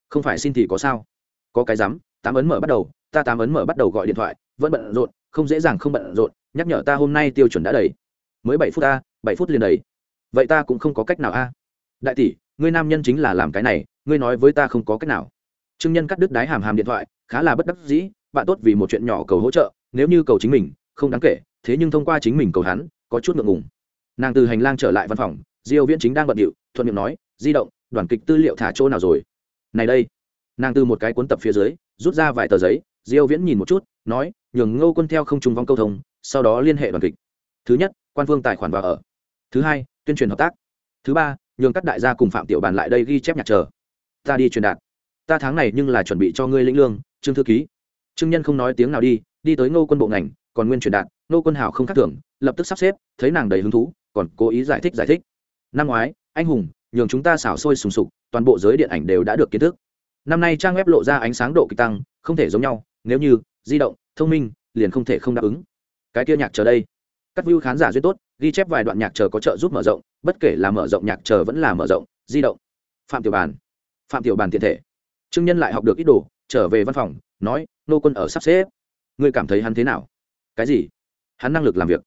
Không phải xin thì có sao? Có cái dám tám ấn mở bắt đầu, ta tám ấn mở bắt đầu gọi điện thoại, vẫn bận rộn, không dễ dàng không bận rộn, nhắc nhở ta hôm nay tiêu chuẩn đã đầy. Mới bảy phút ta, bảy phút liền đầy vậy ta cũng không có cách nào a. Đại tỷ, ngươi nam nhân chính là làm cái này, ngươi nói với ta không có cách nào. Trương nhân cắt đứt đái hàm hàm điện thoại, khá là bất đắc dĩ, bạn tốt vì một chuyện nhỏ cầu hỗ trợ, nếu như cầu chính mình, không đáng kể, thế nhưng thông qua chính mình cầu hắn, có chút ngượng ngùng. Nàng từ hành lang trở lại văn phòng, diêu viễn chính đang bận điệu, thuận miệng nói, di động, đoàn kịch tư liệu thả chỗ nào rồi? Này đây. Nàng từ một cái cuốn tập phía dưới, rút ra vài tờ giấy, diêu viễn nhìn một chút, nói, nhường ngô quân theo không trùng vong câu thông, sau đó liên hệ đoàn kịch. Thứ nhất, quan vương tài khoản và ở thứ hai, tuyên truyền hợp tác. Thứ ba, nhường các đại gia cùng phạm tiểu bàn lại đây ghi chép nhạc chờ. Ta đi truyền đạt. Ta tháng này nhưng là chuẩn bị cho ngươi lĩnh lương, trương thư ký. Trương nhân không nói tiếng nào đi đi tới ngô quân bộ ngành, còn nguyên truyền đạt, ngô quân hảo không khác thường, lập tức sắp xếp, thấy nàng đầy hứng thú, còn cố ý giải thích giải thích. Năm ngoái, anh hùng, nhường chúng ta xảo sôi sùng sục, toàn bộ giới điện ảnh đều đã được kiến thức. Năm nay trang web lộ ra ánh sáng độ kịch tăng, không thể giống nhau, nếu như, di động, thông minh, liền không thể không đáp ứng. Cái kia nhạc chờ đây. Các view khán giả duyên tốt ghi chép vài đoạn nhạc chờ có trợ giúp mở rộng, bất kể là mở rộng nhạc chờ vẫn là mở rộng, di động. Phạm tiểu bàn. Phạm tiểu bàn tiện thể. Trương nhân lại học được ít đồ, trở về văn phòng, nói, nô quân ở sắp xếp. Ngươi cảm thấy hắn thế nào? Cái gì? Hắn năng lực làm việc.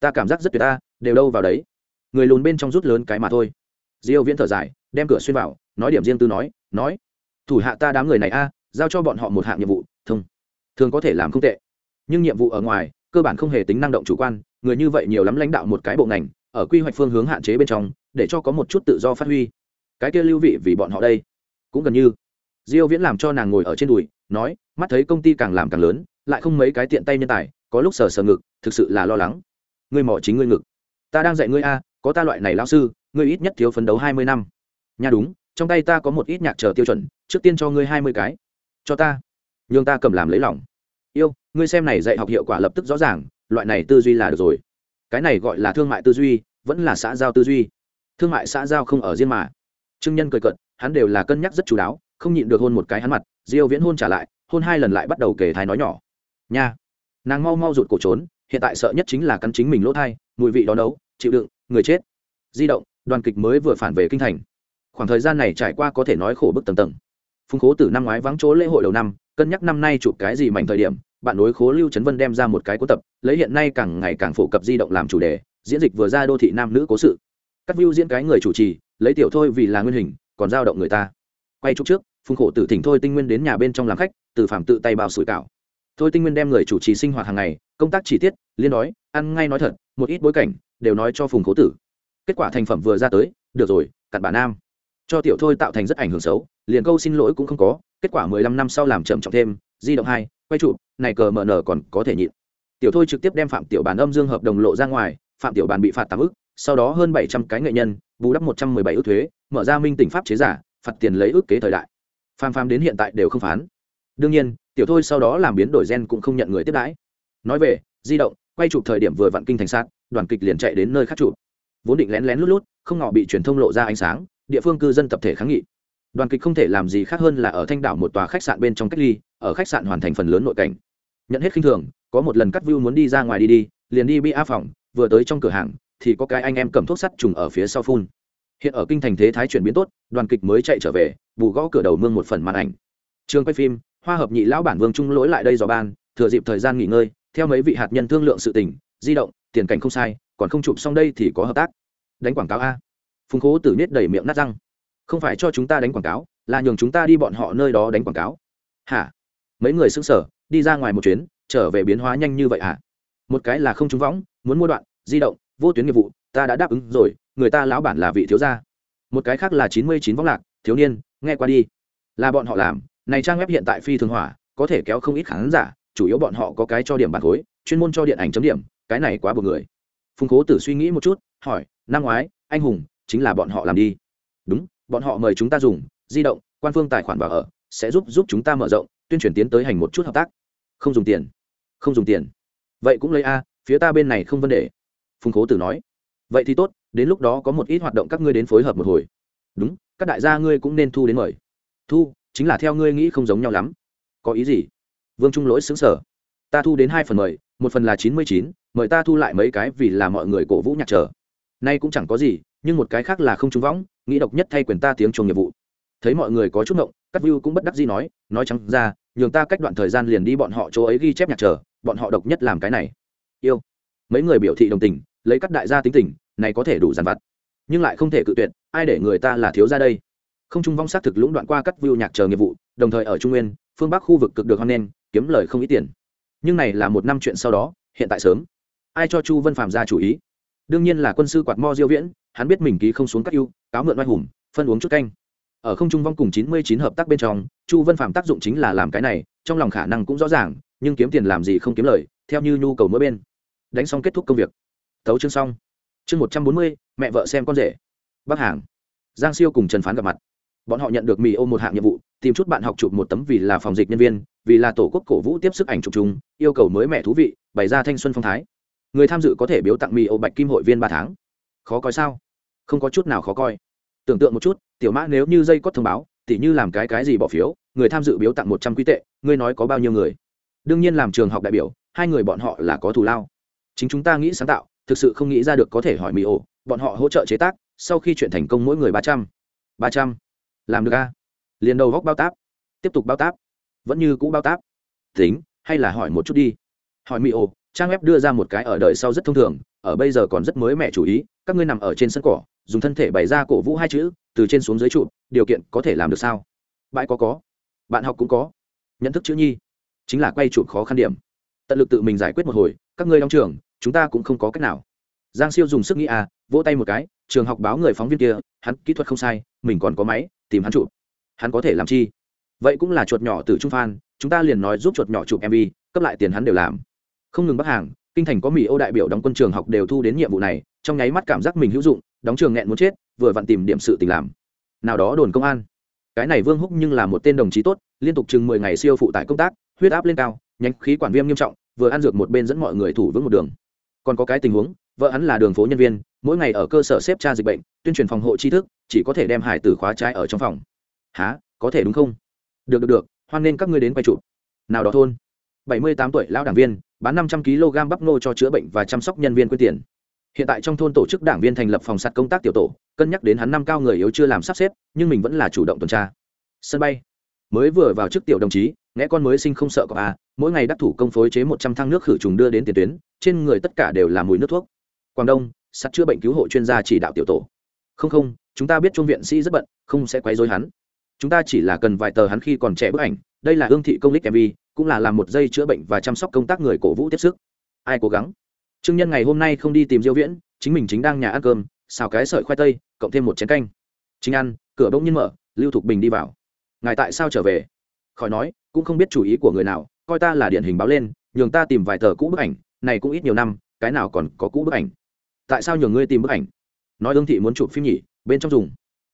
Ta cảm giác rất tuyệt ta, đều đâu vào đấy. Người lùn bên trong rút lớn cái mà thôi. Diêu viễn thở dài, đem cửa xuyên vào, nói điểm riêng tư nói nói, thủ hạ ta đám người này a, giao cho bọn họ một hạng nhiệm vụ, thông. Thường có thể làm không tệ, nhưng nhiệm vụ ở ngoài, cơ bản không hề tính năng động chủ quan người như vậy nhiều lắm lãnh đạo một cái bộ ngành, ở quy hoạch phương hướng hạn chế bên trong, để cho có một chút tự do phát huy. Cái kia lưu vị vì bọn họ đây, cũng gần như. Diêu viễn làm cho nàng ngồi ở trên đùi, nói, mắt thấy công ty càng làm càng lớn, lại không mấy cái tiện tay nhân tài, có lúc sờ sờ ngực, thực sự là lo lắng. Ngươi mỏ chính ngươi ngực. Ta đang dạy ngươi a, có ta loại này lão sư, ngươi ít nhất thiếu phấn đấu hai mươi năm. Nha đúng, trong tay ta có một ít nhạc chờ tiêu chuẩn, trước tiên cho ngươi hai mươi cái. Cho ta. Nhưng ta cầm làm lấy lòng. Yêu, ngươi xem này dạy học hiệu quả lập tức rõ ràng loại này tư duy là được rồi. Cái này gọi là thương mại tư duy, vẫn là xã giao tư duy. Thương mại xã giao không ở riêng mà. Trương nhân cười cận hắn đều là cân nhắc rất chú đáo, không nhịn được hôn một cái hắn mặt, diêu viễn hôn trả lại, hôn hai lần lại bắt đầu kể thai nói nhỏ. Nha, nàng mau mau rụt cổ trốn, hiện tại sợ nhất chính là cắn chính mình lỗ thai, mùi vị đó nấu, chịu đựng, người chết. Di động, đoàn kịch mới vừa phản về kinh thành. Khoảng thời gian này trải qua có thể nói khổ bức tầng tầng phung khố từ năm ngoái vắng chỗ lễ hội đầu năm, cân nhắc năm nay chụp cái gì mảnh thời điểm, bạn đối khố lưu trấn vân đem ra một cái cố tập, lấy hiện nay càng ngày càng phổ cập di động làm chủ đề, diễn dịch vừa ra đô thị nam nữ cố sự. Các view diễn cái người chủ trì, lấy tiểu thôi vì là nguyên hình, còn giao động người ta. Quay chụp trước phung khổ tử thỉnh thôi tinh nguyên đến nhà bên trong làm khách, từ phạm tự tay bao sủi cảo. Thôi tinh nguyên đem người chủ trì sinh hoạt hàng ngày, công tác chi tiết, liên nói ăn ngay nói thật, một ít bối cảnh, đều nói cho phùng khố tử. Kết quả thành phẩm vừa ra tới, được rồi, cặn bà nam cho tiểu thôi tạo thành rất ảnh hưởng xấu, liền câu xin lỗi cũng không có, kết quả mười lăm năm sau làm trầm trọng thêm, di động hai, quay trụ này cờ mờ nở còn có thể nhịn. Tiểu thôi trực tiếp đem phạm tiểu bàn âm dương hợp đồng lộ ra ngoài, phạm tiểu bàn bị phạt tám ức, sau đó hơn bảy trăm cái nghệ nhân, bù đắp một trăm mười bảy ước thuế, mở ra minh tỉnh pháp chế giả, phạt tiền lấy ước kế thời đại. Phàm phàm đến hiện tại đều không phán. Đương nhiên, tiểu thôi sau đó làm biến đổi gen cũng không nhận người tiếp đãi. Nói về, di động, quay chụp thời điểm vừa vặn kinh thành sát, đoàn kịch liền chạy đến nơi khác chụp. Vốn định lén lén lút lút, không ngọ bị truyền thông lộ ra ánh sáng địa phương cư dân tập thể kháng nghị. Đoàn kịch không thể làm gì khác hơn là ở thanh đảo một tòa khách sạn bên trong cách ly, ở khách sạn hoàn thành phần lớn nội cảnh. Nhận hết khinh thường, có một lần cắt view muốn đi ra ngoài đi đi, liền đi bi a phòng, vừa tới trong cửa hàng, thì có cái anh em cầm thuốc sắt trùng ở phía sau phun. Hiện ở kinh thành thế thái chuyển biến tốt, đoàn kịch mới chạy trở về, bù gõ cửa đầu mương một phần màn ảnh. Trường quay phim, hoa hợp nhị lão bản vương trung lỗi lại đây dò ban, thừa dịp thời gian nghỉ ngơi, theo mấy vị hạt nhân thương lượng sự tình, di động, tiền cảnh không sai, còn không chụp xong đây thì có hợp tác. Đánh quảng cáo a phùng khố tử nết đầy miệng nát răng. Không phải cho chúng ta đánh quảng cáo, là nhường chúng ta đi bọn họ nơi đó đánh quảng cáo. Hả? Mấy người xứng sở đi ra ngoài một chuyến, trở về biến hóa nhanh như vậy hả? Một cái là không trúng võng, muốn mua đoạn, di động, vô tuyến nghiệp vụ, ta đã đáp ứng rồi, người ta lão bản là vị thiếu gia. Một cái khác là chín mươi chín võng lạc, thiếu niên, nghe qua đi. Là bọn họ làm, này trang web hiện tại phi thường hỏa, có thể kéo không ít khán giả, chủ yếu bọn họ có cái cho điểm bản khối chuyên môn cho điện ảnh chấm điểm, cái này quá buồn người. Phùng cố tử suy nghĩ một chút, hỏi, năm ngoái, anh hùng chính là bọn họ làm đi. Đúng, bọn họ mời chúng ta dùng, di động, quan phương tài khoản vào ở, sẽ giúp giúp chúng ta mở rộng, tuyên truyền tiến tới hành một chút hợp tác. Không dùng tiền. Không dùng tiền. Vậy cũng lấy a, phía ta bên này không vấn đề. Phùng cố tử nói. Vậy thì tốt, đến lúc đó có một ít hoạt động các ngươi đến phối hợp một hồi. Đúng, các đại gia ngươi cũng nên thu đến mời. Thu, chính là theo ngươi nghĩ không giống nhau lắm. Có ý gì? Vương trung lỗi xứng sở ta thu đến hai phần mời, một phần là chín mươi chín, mời ta thu lại mấy cái vì là mọi người cổ vũ nhạc trở nay cũng chẳng có gì nhưng một cái khác là không trúng võng, nghĩ độc nhất thay quyền ta tiếng chuồng nghiệp vụ. Thấy mọi người có chút ngộng các view cũng bất đắc gì nói nói trắng ra, nhường ta cách đoạn thời gian liền đi bọn họ chỗ ấy ghi chép nhạc trở bọn họ độc nhất làm cái này. Yêu. Mấy người biểu thị đồng tình, lấy các đại gia tính tình, này có thể đủ dàn vặt. Nhưng lại không thể cự tuyệt, ai để người ta là thiếu ra đây? Không trung vong xác thực lũng đoạn qua cắt view nhạc chờ nghiệp vụ, đồng thời ở trung nguyên, phương bắc khu vực cực được hoan nghênh, kiếm lời không ít tiền. Nhưng này là một năm chuyện sau đó, hiện tại sớm. Ai cho chu vân phạm ra chủ ý? Đương nhiên là quân sư quạt mo diêu viễn hắn biết mình ký không xuống các ưu cáo mượn oai hùng phân uống chút canh. Ở không trung vong cùng 99 hợp tác bên trong chu vân phạm tác dụng chính là làm cái này trong lòng khả năng cũng rõ ràng nhưng kiếm tiền làm gì không kiếm lời theo như nhu cầu mỗi bên. Đánh xong kết thúc công việc. Tấu chương xong. Chương 140, mẹ vợ xem con rể. Bắc hàng. Giang siêu cùng trần phán gặp mặt. Bọn họ nhận được mì ô một hạng nhiệm vụ tìm chút bạn học chụp một tấm vì là phòng dịch nhân viên vì là tổ quốc cổ vũ tiếp sức ảnh chụp chúng, yêu cầu mới mẹ thú vị bày ra thanh xuân phong thái. Người tham dự có thể biếu tặng mì ô bạch kim hội viên ba tháng khó coi sao? Không có chút nào khó coi. Tưởng tượng một chút, tiểu mã nếu như dây có thông báo, tỉ như làm cái cái gì bỏ phiếu, người tham dự biếu tặng một trăm quý tệ, ngươi nói có bao nhiêu người? Đương nhiên làm trường học đại biểu, hai người bọn họ là có thù lao. Chính chúng ta nghĩ sáng tạo, thực sự không nghĩ ra được có thể hỏi mỹ ổ, bọn họ hỗ trợ chế tác, sau khi chuyện thành công mỗi người ba trăm. Ba trăm. Làm được a? Liền đầu góc bao táp. Tiếp tục bao táp. Vẫn như cũ bao táp. Tính, hay là hỏi một chút đi. Hỏi mỹ ổ, trang web đưa ra một cái ở đời sau rất thông thường ở bây giờ còn rất mới mẹ chủ ý, các ngươi nằm ở trên sân cỏ, dùng thân thể bày ra cổ vũ hai chữ, từ trên xuống dưới trụ điều kiện có thể làm được sao? Bãi có có, bạn học cũng có. Nhận thức chữ nhi, chính là quay chụp khó khăn điểm. Tận lực tự mình giải quyết một hồi, các ngươi đóng trường, chúng ta cũng không có cách nào. Giang siêu dùng sức nghĩ à vỗ tay một cái, trường học báo người phóng viên kia, hắn kỹ thuật không sai, mình còn có máy, tìm hắn chụp. Hắn có thể làm chi? Vậy cũng là chuột nhỏ từ trung phan, chúng ta liền nói giúp chuột nhỏ chụp mv cấp lại tiền hắn đều làm. Không ngừng bắc hàng kinh thành có mỹ ô đại biểu đóng quân trường học đều thu đến nhiệm vụ này, trong nháy mắt cảm giác mình hữu dụng, đóng trường nghẹn muốn chết, vừa vặn tìm điểm sự tình làm. Nào đó đồn công an. Cái này vương húc nhưng là một tên đồng chí tốt, liên tục chừng mười ngày siêu phụ tải công tác, huyết áp lên cao, nhánh khí quản viêm nghiêm trọng, vừa ăn dược một bên dẫn mọi người thủ vững một đường. Còn có cái tình huống, vợ hắn là đường phố nhân viên, mỗi ngày ở cơ sở xếp tra dịch bệnh, tuyên truyền phòng hộ tri thức, chỉ có thể đem hải tử khóa trái ở trong phòng. Há có thể đúng không? Được được được, hoan nên các ngươi đến quay trụ nào đó thôn bảy mươi tám tuổi lão đảng viên, bán năm trăm kg bắp nô cho chữa bệnh và chăm sóc nhân viên quyên tiền. Hiện tại trong thôn tổ chức đảng viên thành lập phòng sạt công tác tiểu tổ, cân nhắc đến hắn năm cao người yếu chưa làm sắp xếp, nhưng mình vẫn là chủ động tuần tra. Sân bay. Mới vừa vào trước tiểu đồng chí, nghe con mới sinh không sợ có à mỗi ngày đắc thủ công phối chế một trăm thang nước khử trùng đưa đến tiền tuyến, trên người tất cả đều là mùi nước thuốc. Quảng đông sắt chữa bệnh cứu hộ chuyên gia chỉ đạo tiểu tổ. Không không, chúng ta biết trung viện sĩ rất bận, không sẽ quấy rối hắn. Chúng ta chỉ là cần vài tờ hắn khi còn trẻ bức ảnh đây là hương thị công lích mv, cũng là làm một giây chữa bệnh và chăm sóc công tác người cổ vũ tiếp sức. Ai cố gắng? Trương nhân ngày hôm nay không đi tìm diêu viễn, chính mình chính đang nhà ăn cơm, xào cái sợi khoai tây, cộng thêm một chén canh. Chính ăn, cửa bỗng nhiên mở, lưu thục bình đi vào. Ngài tại sao trở về? Khỏi nói, cũng không biết chủ ý của người nào, coi ta là điển hình báo lên, nhường ta tìm vài tờ cũ bức ảnh, này cũng ít nhiều năm, cái nào còn có cũ bức ảnh? Tại sao nhường ngươi tìm bức ảnh? Nói ương thị muốn chụp phim nhỉ, bên trong dùng.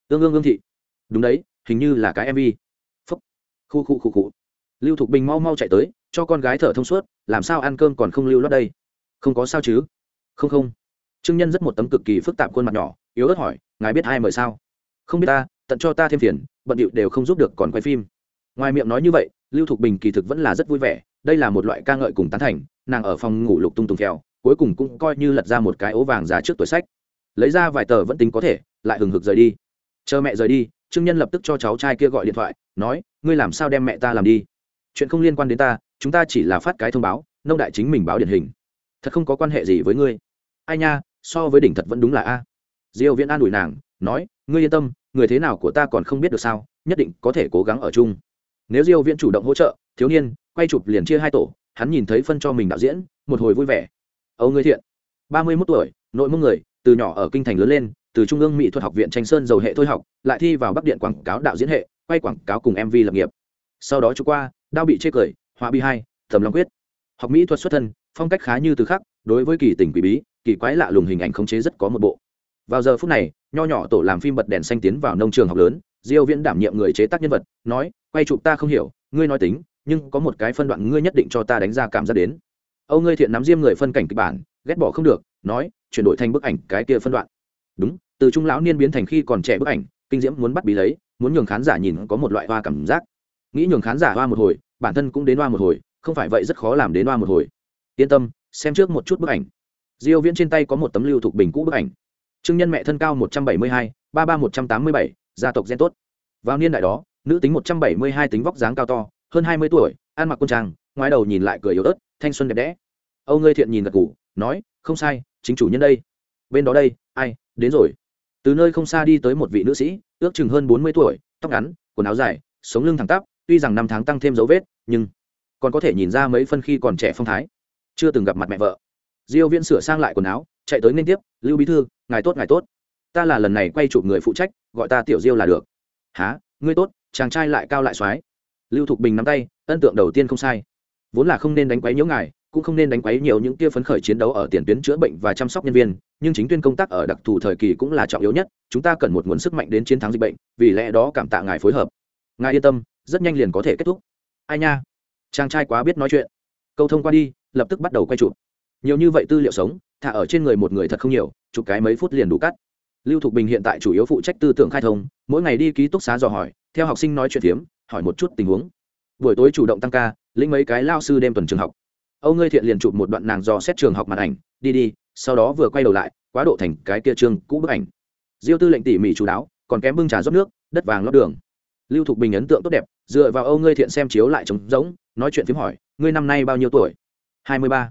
Ương ương ương thị. Đúng đấy, hình như là cái mv khu khu khu khu. Lưu thục bình mau mau chạy tới, cho con gái thở thông suốt, làm sao ăn cơm còn không lưu lót đây? Không có sao chứ? Không không. Trương nhân rất một tấm cực kỳ phức tạp khuôn mặt nhỏ, yếu ớt hỏi, ngài biết ai mời sao? Không biết ta, tận cho ta thêm phiền, bận điệu đều không giúp được còn quay phim. Ngoài miệng nói như vậy, lưu thục bình kỳ thực vẫn là rất vui vẻ, đây là một loại ca ngợi cùng tán thành, nàng ở phòng ngủ lục tung tùng kèo cuối cùng cũng coi như lật ra một cái ố vàng giá trước tuổi sách. Lấy ra vài tờ vẫn tính có thể, lại hừng hực rời đi. Chờ mẹ rời đi trương nhân lập tức cho cháu trai kia gọi điện thoại, nói, ngươi làm sao đem mẹ ta làm đi? Chuyện không liên quan đến ta, chúng ta chỉ là phát cái thông báo, nông đại chính mình báo điển hình. Thật không có quan hệ gì với ngươi. Ai nha, so với đỉnh thật vẫn đúng là a. Diêu viễn an ủi nàng, nói, ngươi yên tâm, người thế nào của ta còn không biết được sao, nhất định có thể cố gắng ở chung. Nếu diêu viễn chủ động hỗ trợ, thiếu niên, quay chụp liền chia hai tổ, hắn nhìn thấy phân cho mình đạo diễn, một hồi vui vẻ. Âu ngươi thiện. ba mươi 31 tuổi, nội mông người, từ nhỏ ở kinh thành lớn lên từ trung ương mỹ thuật học viện tranh sơn dầu hệ thôi học, lại thi vào bắc điện quảng cáo đạo diễn hệ, quay quảng cáo cùng mv lập nghiệp. Sau đó trôi qua, đao bị chê cười, họa bi hai thầm long quyết. Học mỹ thuật xuất thân, phong cách khá như từ khắc, đối với kỳ tình quỷ bí, kỳ quái lạ lùng hình ảnh khống chế rất có một bộ. Vào giờ phút này, nho nhỏ tổ làm phim bật đèn xanh tiến vào nông trường học lớn, diêu viễn đảm nhiệm người chế tác nhân vật, nói, quay chụp ta không hiểu, ngươi nói tính, nhưng có một cái phân đoạn ngươi nhất định cho ta đánh ra cảm giác đến. Âu ngươi thiện nắm diêm người phân cảnh kịch bản, ghét bỏ không được, nói, chuyển đổi thành bức ảnh cái kia phân đoạn. Đúng từ trung lão niên biến thành khi còn trẻ bức ảnh kinh diễm muốn bắt bí lấy muốn nhường khán giả nhìn có một loại hoa cảm giác. Nghĩ nhường khán giả hoa một hồi bản thân cũng đến hoa một hồi không phải vậy rất khó làm đến hoa một hồi. Yên tâm xem trước một chút bức ảnh. Diêu viễn trên tay có một tấm lưu thuộc bình cũ bức ảnh. Trương nhân mẹ thân cao 172, ba ba 187, gia tộc gen tốt. Vào niên đại đó nữ tính 172 tính vóc dáng cao to hơn 20 tuổi ăn mặc quân trang ngoái đầu nhìn lại cười yếu ớt thanh xuân đẹp đẽ. Âu ngươi thiện nhìn gật gù nói không sai chính chủ nhân đây. Bên đó đây ai đến rồi từ nơi không xa đi tới một vị nữ sĩ, ước chừng hơn 40 tuổi, tóc ngắn, quần áo dài, sống lưng thẳng tắp, tuy rằng năm tháng tăng thêm dấu vết, nhưng còn có thể nhìn ra mấy phân khi còn trẻ phong thái. Chưa từng gặp mặt mẹ vợ. Diêu viễn sửa sang lại quần áo, chạy tới nên tiếp, lưu bí thư, ngài tốt ngài tốt. Ta là lần này quay chụp người phụ trách, gọi ta tiểu diêu là được. Há ngươi tốt, chàng trai lại cao lại xoái lưu thục bình nắm tay ấn tượng đầu tiên không sai. Vốn là không nên đánh quấy nhiễu ngài cũng không nên đánh quấy nhiều những kia phấn khởi chiến đấu ở tiền tuyến chữa bệnh và chăm sóc nhân viên nhưng chính tuyên công tác ở đặc thù thời kỳ cũng là trọng yếu nhất chúng ta cần một nguồn sức mạnh đến chiến thắng dịch bệnh vì lẽ đó cảm tạ ngài phối hợp. Ngài yên tâm rất nhanh liền có thể kết thúc. Ai nha? Chàng trai quá biết nói chuyện. Câu thông qua đi lập tức bắt đầu quay chụp. Nhiều như vậy tư liệu sống thả ở trên người một người thật không nhiều chụp cái mấy phút liền đủ cắt. Lưu thục bình hiện tại chủ yếu phụ trách tư tưởng khai thông mỗi ngày đi ký túc xá dò hỏi theo học sinh nói chuyện thiếm, hỏi một chút tình huống. Buổi tối chủ động tăng ca lĩnh mấy cái lao sư đêm tuần trường học âu ngươi thiện liền chụp một đoạn nàng dò xét trường học màn ảnh, đi đi, sau đó vừa quay đầu lại, quá độ thành cái kia trường cũ bức ảnh. Diêu tư lệnh tỉ mỉ chú đáo, còn kém bưng trà rót nước, đất vàng lót đường. Lưu thục bình ấn tượng tốt đẹp, dựa vào âu ngươi thiện xem chiếu lại trống rỗng, nói chuyện phím hỏi, ngươi năm nay bao nhiêu tuổi? Hai mươi ba.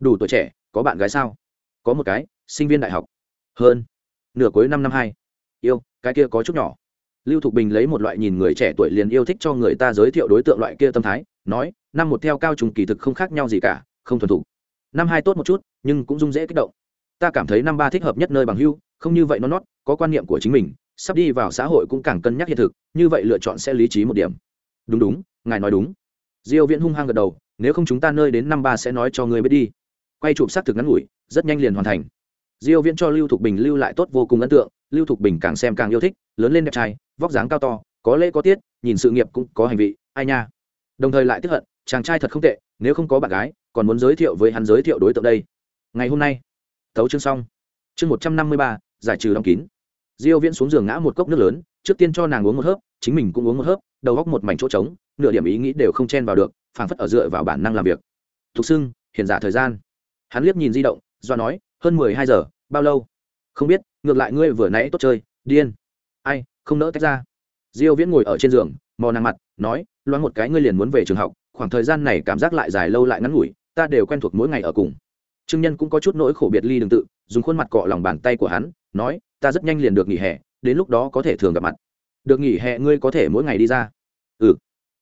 Đủ tuổi trẻ, có bạn gái sao? Có một cái, sinh viên đại học. Hơn. Nửa cuối năm năm hai. Yêu, cái kia có chút nhỏ. Lưu thục bình lấy một loại nhìn người trẻ tuổi liền yêu thích cho người ta giới thiệu đối tượng loại kia tâm thái, nói năm một theo cao trùng kỳ thực không khác nhau gì cả, không thuần thủ năm hai tốt một chút, nhưng cũng dung dễ kích động. Ta cảm thấy năm ba thích hợp nhất nơi bằng hưu, không như vậy nó nót, có quan niệm của chính mình, sắp đi vào xã hội cũng càng cân nhắc hiện thực, như vậy lựa chọn sẽ lý trí một điểm. Đúng đúng, ngài nói đúng. Diêu viễn hung hăng gật đầu, nếu không chúng ta nơi đến năm ba sẽ nói cho ngươi biết đi. Quay chụp xác thực ngắn ngủi, rất nhanh liền hoàn thành. Diêu viễn cho lưu thục bình lưu lại tốt vô cùng ấn tượng, lưu thục bình càng xem càng yêu thích, lớn lên đẹp trai, vóc dáng cao to, có lễ có tiết, nhìn sự nghiệp cũng có hành vị, ai nha. Đồng thời lại tức hận chàng trai thật không tệ, nếu không có bạn gái, còn muốn giới thiệu với hắn giới thiệu đối tượng đây. Ngày hôm nay, thấu chương xong. Chương một trăm năm mươi ba, giải trừ đóng kín. Diêu viễn xuống giường ngã một cốc nước lớn, trước tiên cho nàng uống một hớp, chính mình cũng uống một hớp, đầu góc một mảnh chỗ trống, nửa điểm ý nghĩ đều không chen vào được, phảng phất ở dựa vào bản năng làm việc. Thục xưng hiện giả thời gian. Hắn liếc nhìn di động, do nói, hơn mười hai giờ, bao lâu? Không biết, ngược lại ngươi vừa nãy tốt chơi, điên. Ai, không nỡ tách ra. Diêu viễn ngồi ở trên giường, mò nàng mặt, nói, loáng một cái ngươi liền muốn về trường học khoảng thời gian này cảm giác lại dài lâu lại ngắn ngủi, ta đều quen thuộc mỗi ngày ở cùng. Trương nhân cũng có chút nỗi khổ biệt ly đừng tự, dùng khuôn mặt cọ lòng bàn tay của hắn, nói, ta rất nhanh liền được nghỉ hè, đến lúc đó có thể thường gặp mặt. Được nghỉ hè, ngươi có thể mỗi ngày đi ra. Ừ.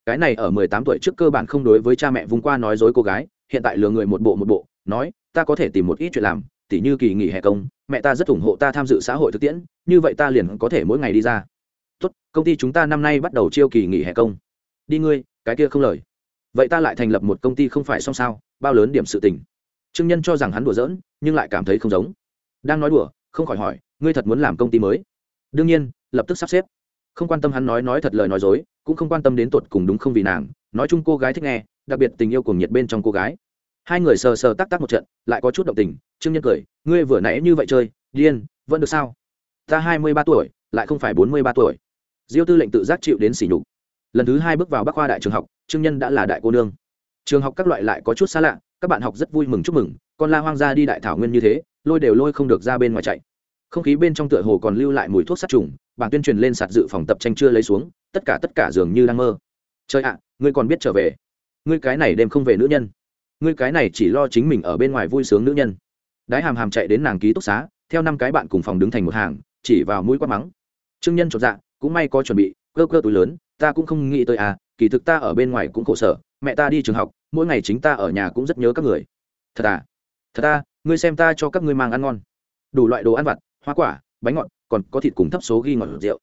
Cái này ở mười tám tuổi trước cơ bản không đối với cha mẹ vùng qua nói dối cô gái, hiện tại lừa người một bộ một bộ, nói, ta có thể tìm một ít chuyện làm, tỉ như kỳ nghỉ hè công, mẹ ta rất ủng hộ ta tham dự xã hội thực tiễn, như vậy ta liền có thể mỗi ngày đi ra. Tốt, công ty chúng ta năm nay bắt đầu chiêu kỳ nghỉ hè công. Đi ngươi, cái kia không lời vậy ta lại thành lập một công ty không phải xong sao? Bao lớn điểm sự tình? Trương nhân cho rằng hắn đùa giỡn, nhưng lại cảm thấy không giống. Đang nói đùa, không khỏi hỏi, ngươi thật muốn làm công ty mới? Đương nhiên, lập tức sắp xếp. Không quan tâm hắn nói nói thật lời nói dối, cũng không quan tâm đến tuột cùng đúng không vì nàng. Nói chung cô gái thích nghe, đặc biệt tình yêu cùng nhiệt bên trong cô gái. Hai người sờ sờ tắc tắc một trận, lại có chút động tình. Trương nhân cười, ngươi vừa nãy như vậy chơi, điên, vẫn được sao? Ta hai mươi ba tuổi, lại không phải bốn mươi ba tuổi. Diêu tư lệnh tự giác chịu đến sỉ nhục lần thứ hai bước vào bắc khoa đại trường học, trương nhân đã là đại cô nương. Trường học các loại lại có chút xa lạ, các bạn học rất vui mừng chúc mừng, con la hoang gia đi đại thảo nguyên như thế, lôi đều lôi không được ra bên ngoài chạy. Không khí bên trong tựa hồ còn lưu lại mùi thuốc sát trùng bảng tuyên truyền lên sạt dự phòng tập tranh chưa lấy xuống, tất cả tất cả dường như đang mơ. Trời ạ, ngươi còn biết trở về. Ngươi cái này đêm không về nữ nhân. Ngươi cái này chỉ lo chính mình ở bên ngoài vui sướng nữ nhân. Đái hàm hàm chạy đến nàng ký túc xá, theo năm cái bạn cùng phòng đứng thành một hàng, chỉ vào mũi quát mắng. Trương nhân chột dạ cũng may có chuẩn bị, cơ cơ túi lớn ta cũng không nghĩ tới à kỳ thực ta ở bên ngoài cũng khổ sở, mẹ ta đi trường học, mỗi ngày chính ta ở nhà cũng rất nhớ các người. Thật à? Thật à ngươi xem ta cho các ngươi mang ăn ngon. Đủ loại đồ ăn vặt, hoa quả, bánh ngọt, còn có thịt cùng thấp số ghi ngọt rượu.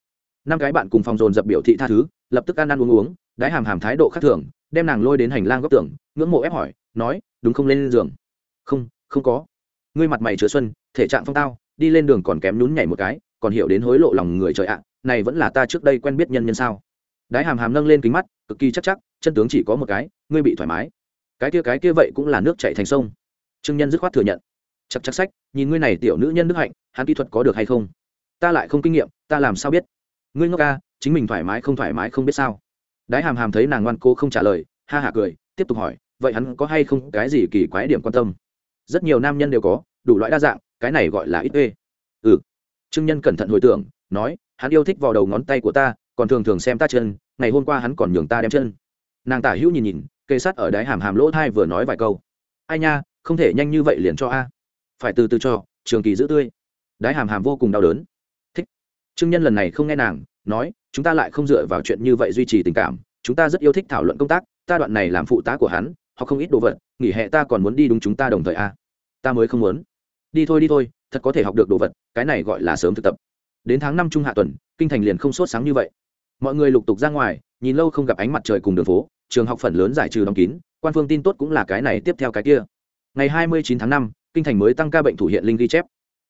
Năm cái bạn cùng phòng dồn dập biểu thị tha thứ, lập tức ăn ăn uống uống, đái hàm hàm thái độ khác thường, đem nàng lôi đến hành lang góc tường, ngưỡng mộ ép hỏi, nói, đúng không lên giường? Không không có. Ngươi mặt mày chứa xuân, thể trạng phong tao, đi lên đường còn kém nhún nhảy một cái, còn hiểu đến hối lộ lòng người trời ạ, này vẫn là ta trước đây quen biết nhân nhân sao? Đái hàm hàm nâng lên kính mắt, cực kỳ chắc chắc, chân tướng chỉ có một cái, ngươi bị thoải mái. Cái kia cái kia vậy cũng là nước chạy thành sông. Trương nhân dứt khoát thừa nhận. Chắc chắc sách, nhìn ngươi này tiểu nữ nhân đức hạnh, hắn kỹ thuật có được hay không? Ta lại không kinh nghiệm, ta làm sao biết? Ngươi ngốc ca chính mình thoải mái không thoải mái không biết sao? Đái hàm hàm thấy nàng ngoan cô không trả lời, ha hạ cười, tiếp tục hỏi, vậy hắn có hay không cái gì kỳ quái điểm quan tâm? Rất nhiều nam nhân đều có, đủ loại đa dạng, cái này gọi là ít ê. Ừ. Trương nhân cẩn thận hồi tưởng, nói, hắn yêu thích vào đầu ngón tay của ta còn thường thường xem ta chân, ngày hôm qua hắn còn nhường ta đem chân. Nàng tả hữu nhìn nhìn kê sát ở đáy hàm hàm lỗ thai vừa nói vài câu. Ai nha, không thể nhanh như vậy liền cho a. Phải từ từ cho, trường kỳ giữ tươi. Đái hàm hàm vô cùng đau đớn. Thích. Trương nhân lần này không nghe nàng, nói, chúng ta lại không dựa vào chuyện như vậy duy trì tình cảm, chúng ta rất yêu thích thảo luận công tác, ta đoạn này làm phụ tá của hắn họ không ít đồ vật, nghỉ hè ta còn muốn đi đúng chúng ta đồng thời a. Ta mới không muốn. Đi thôi đi thôi, thật có thể học được đồ vật, cái này gọi là sớm thực tập. Đến tháng năm trung hạ tuần, kinh thành liền không sốt sáng như vậy mọi người lục tục ra ngoài, nhìn lâu không gặp ánh mặt trời cùng đường phố, trường học phần lớn giải trừ đóng kín, quan phương tin tốt cũng là cái này tiếp theo cái kia. Ngày hai mươi chín tháng năm, kinh thành mới tăng ca bệnh thủ hiện linh ghi chép.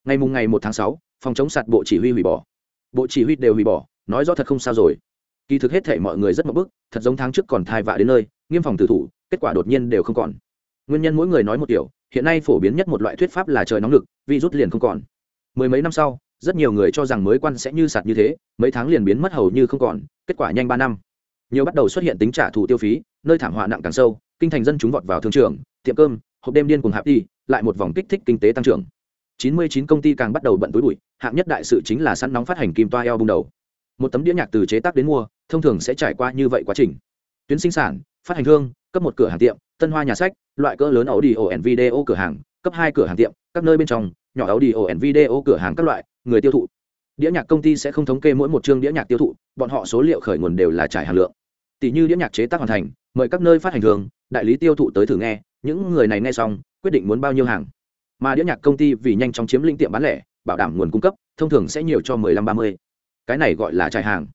Ngày mùng ngày một tháng sáu, phòng chống sạt bộ chỉ huy hủy bỏ. Bộ chỉ huy đều hủy bỏ, nói rõ thật không sao rồi. Kỳ thực hết thể mọi người rất mập bức, thật giống tháng trước còn thai vạ đến nơi, nghiêm phòng tử thủ, kết quả đột nhiên đều không còn. Nguyên nhân mỗi người nói một kiểu, hiện nay phổ biến nhất một loại thuyết pháp là trời nóng lực, virus liền không còn. Mười mấy năm sau rất nhiều người cho rằng mới quan sẽ như sạt như thế, mấy tháng liền biến mất hầu như không còn, kết quả nhanh ba năm. Nhiều bắt đầu xuất hiện tính trả thù tiêu phí, nơi thảm họa nặng càng sâu, kinh thành dân chúng vọt vào thương trường, tiệm cơm, hộp đêm điên cùng hạp đi, lại một vòng kích thích kinh tế tăng trưởng. 99 công ty càng bắt đầu bận túi bụi, hạng nhất đại sự chính là săn nóng phát hành kim toa eo bung đầu. Một tấm đĩa nhạc từ chế tác đến mua, thông thường sẽ trải qua như vậy quá trình. Tuyến sinh sản, phát hành thương, cấp một cửa hàng tiệm, tân hoa nhà sách, loại cỡ lớn ấu đi ổ video cửa hàng, cấp hai cửa hàng tiệm, các nơi bên trong, nhỏ ấu đi ổ video cửa hàng các loại người tiêu thụ. Đĩa nhạc công ty sẽ không thống kê mỗi một chương đĩa nhạc tiêu thụ, bọn họ số liệu khởi nguồn đều là trải hàng lượng. Tỷ như đĩa nhạc chế tác hoàn thành, mời các nơi phát hành thường, đại lý tiêu thụ tới thử nghe, những người này nghe xong, quyết định muốn bao nhiêu hàng. Mà đĩa nhạc công ty vì nhanh chóng chiếm lĩnh tiệm bán lẻ, bảo đảm nguồn cung cấp, thông thường sẽ nhiều cho mười lăm ba mươi. Cái này gọi là trải hàng.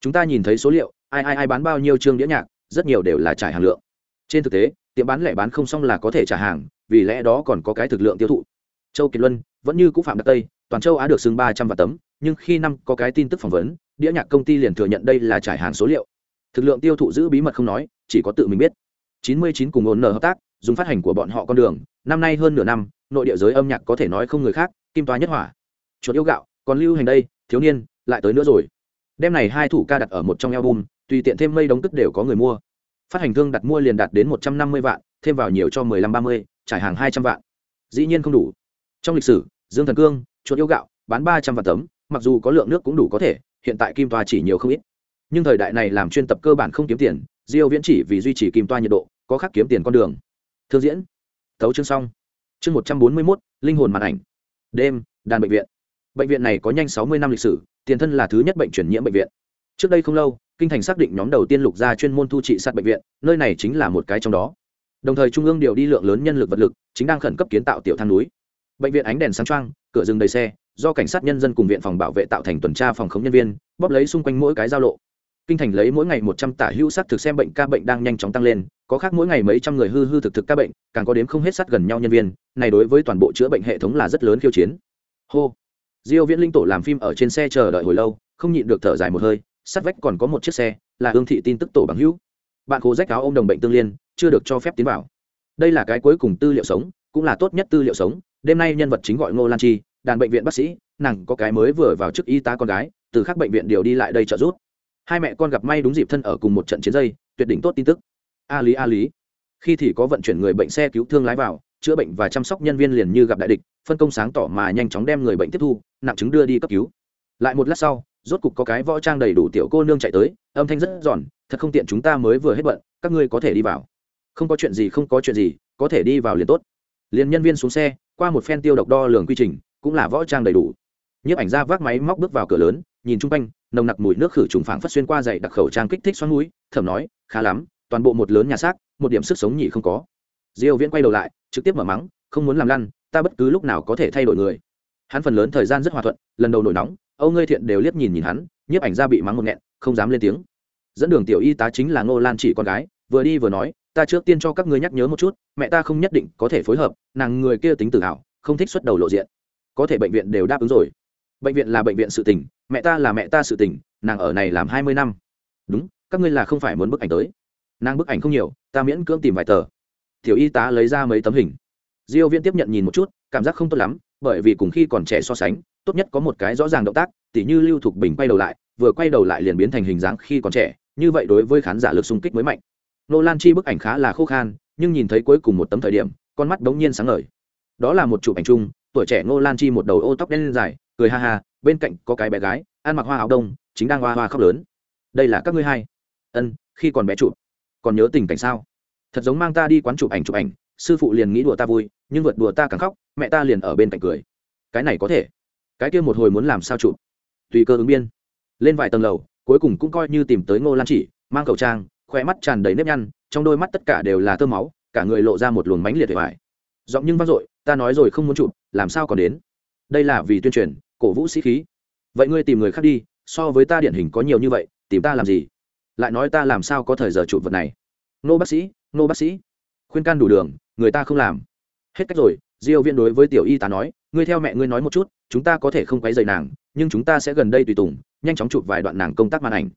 Chúng ta nhìn thấy số liệu, ai ai ai bán bao nhiêu chương đĩa nhạc, rất nhiều đều là trải hàng lượng. Trên thực tế, tiệm bán lẻ bán không xong là có thể trả hàng, vì lẽ đó còn có cái thực lượng tiêu thụ. Châu kiệt luân vẫn như cũ phạm đặc tây toàn châu á được xưng ba trăm vạn tấm, nhưng khi năm có cái tin tức phỏng vấn, đĩa nhạc công ty liền thừa nhận đây là trải hàng số liệu. Thực lượng tiêu thụ giữ bí mật không nói, chỉ có tự mình biết. 99 cùng ổn nở hợp tác, dùng phát hành của bọn họ con đường, năm nay hơn nửa năm, nội địa giới âm nhạc có thể nói không người khác, kim toa nhất hỏa. Chuột yêu gạo, còn lưu hành đây, thiếu niên, lại tới nữa rồi. Đêm này hai thủ ca đặt ở một trong album, tùy tiện thêm mây đóng tức đều có người mua. Phát hành thương đặt mua liền đạt đến một trăm năm mươi vạn, thêm vào nhiều cho mười lăm ba mươi, trải hàng hai trăm vạn. Dĩ nhiên không đủ. Trong lịch sử, dương thần cương chuột yêu gạo bán ba trăm vạn tấm mặc dù có lượng nước cũng đủ có thể hiện tại kim toa chỉ nhiều không ít. Nhưng thời đại này làm chuyên tập cơ bản không kiếm tiền diêu viễn chỉ vì duy trì kim toa nhiệt độ có khác kiếm tiền con đường. Thương diễn thấu chương xong. Chương một trăm bốn mươi 141, linh hồn màn ảnh. Đêm đàn bệnh viện. Bệnh viện này có nhanh sáu mươi năm lịch sử tiền thân là thứ nhất bệnh truyền nhiễm bệnh viện. Trước đây không lâu kinh thành xác định nhóm đầu tiên lục ra chuyên môn thu trị sát bệnh viện nơi này chính là một cái trong đó. Đồng thời trung ương điều đi lượng lớn nhân lực vật lực chính đang khẩn cấp kiến tạo tiểu thang núi bệnh viện ánh đèn sáng trăng cửa rừng đầy xe, do cảnh sát nhân dân cùng viện phòng bảo vệ tạo thành tuần tra phòng khống nhân viên, bóp lấy xung quanh mỗi cái giao lộ. Kinh thành lấy mỗi ngày một trăm tả hữu sắc thực xem bệnh ca bệnh đang nhanh chóng tăng lên, có khác mỗi ngày mấy trăm người hư hư thực thực ca bệnh, càng có đếm không hết sát gần nhau nhân viên, này đối với toàn bộ chữa bệnh hệ thống là rất lớn khiêu chiến. Hô. Diêu viễn linh tổ làm phim ở trên xe chờ đợi hồi lâu, không nhịn được thở dài một hơi, sát vách còn có một chiếc xe, là hương thị tin tức tổ bằng hữu. Bạn cố rách áo ôm đồng bệnh tương liên, chưa được cho phép tiến vào. Đây là cái cuối cùng tư liệu sống, cũng là tốt nhất tư liệu sống đêm nay nhân vật chính gọi ngô lan chi, đàn bệnh viện bác sĩ, nàng có cái mới vừa vào chức y tá con gái, từ các bệnh viện điều đi lại đây trợ giúp. Hai mẹ con gặp may đúng dịp thân ở cùng một trận chiến dây, tuyệt đỉnh tốt tin tức. A lý a lý. Khi thì có vận chuyển người bệnh xe cứu thương lái vào, chữa bệnh và chăm sóc nhân viên liền như gặp đại địch, phân công sáng tỏ mà nhanh chóng đem người bệnh tiếp thu, nặng chứng đưa đi cấp cứu. Lại một lát sau, rốt cục có cái võ trang đầy đủ tiểu cô nương chạy tới, âm thanh rất giòn, thật không tiện chúng ta mới vừa hết bận, các ngươi có thể đi vào. Không có chuyện gì, không có chuyện gì, có thể đi vào liền tốt. Liền nhân viên xuống xe qua một phen tiêu độc đo lường quy trình, cũng là võ trang đầy đủ. Nhiếp ảnh ra vác máy móc bước vào cửa lớn, nhìn chung quanh, nồng nặc mùi nước khử trùng phảng phất xuyên qua dày đặc khẩu trang kích thích xoắn núi thẩm nói, khá lắm, toàn bộ một lớn nhà xác, một điểm sức sống nhị không có. Diêu viễn quay đầu lại, trực tiếp mở mắng, không muốn làm lăn, ta bất cứ lúc nào có thể thay đổi người. Hắn phần lớn thời gian rất hòa thuận, lần đầu nổi nóng, âu ngươi thiện đều liếc nhìn nhìn hắn, nhiếp ảnh ra bị mắng một nghẹn, không dám lên tiếng. Dẫn đường tiểu y tá chính là ngô lan chỉ con gái, vừa đi vừa nói ta trước tiên cho các ngươi nhắc nhớ một chút, mẹ ta không nhất định có thể phối hợp, nàng người kia tính tự hào, không thích xuất đầu lộ diện. Có thể bệnh viện đều đáp ứng rồi. Bệnh viện là bệnh viện sự tình, mẹ ta là mẹ ta sự tình, nàng ở này làm hai mươi năm. Đúng, các ngươi là không phải muốn bức ảnh tới. Nàng bức ảnh không nhiều, ta miễn cưỡng tìm vài tờ. Tiểu y tá lấy ra mấy tấm hình. Diêu viên tiếp nhận nhìn một chút, cảm giác không tốt lắm, bởi vì cùng khi còn trẻ so sánh, tốt nhất có một cái rõ ràng động tác, tỉ như lưu thục bình quay đầu lại, vừa quay đầu lại liền biến thành hình dáng khi còn trẻ, như vậy đối với khán giả lực xung kích mới mạnh nô lan chi bức ảnh khá là khô khan, nhưng nhìn thấy cuối cùng một tấm thời điểm, con mắt đống nhiên sáng ngời. Đó là một chụp ảnh chung, tuổi trẻ nô lan chi một đầu ô tóc đen dài, cười ha ha, bên cạnh có cái bé gái, ăn mặc hoa áo đông, chính đang hoa hoa khóc lớn. Đây là các ngươi hai. Ân, khi còn bé chụp. Còn nhớ tình cảnh sao? Thật giống mang ta đi quán chụp ảnh chụp ảnh, sư phụ liền nghĩ đùa ta vui, nhưng vượt đùa ta càng khóc, mẹ ta liền ở bên cạnh cười. Cái này có thể. Cái kia một hồi muốn làm sao chụp? Tùy cơ ứng biên. Lên vài tầng lầu, cuối cùng cũng coi như tìm tới ngô lan chỉ, mang khẩu trang khoe mắt tràn đầy nếp nhăn, trong đôi mắt tất cả đều là tơ máu, cả người lộ ra một luồng mánh liệt để vải giọng nhưng vang dội, ta nói rồi không muốn chụp, làm sao còn đến? Đây là vì tuyên truyền, cổ vũ sĩ khí. Vậy ngươi tìm người khác đi, so với ta điển hình có nhiều như vậy, tìm ta làm gì? Lại nói ta làm sao có thời giờ chụp vật này? Nô bác sĩ, nô bác sĩ. Khuyên can đủ đường, người ta không làm. Hết cách rồi, diêu viên đối với tiểu y tá nói, ngươi theo mẹ ngươi nói một chút, chúng ta có thể không quấy rầy nàng, nhưng chúng ta sẽ gần đây tùy tùng, nhanh chóng chụp vài đoạn nàng công tác màn ảnh.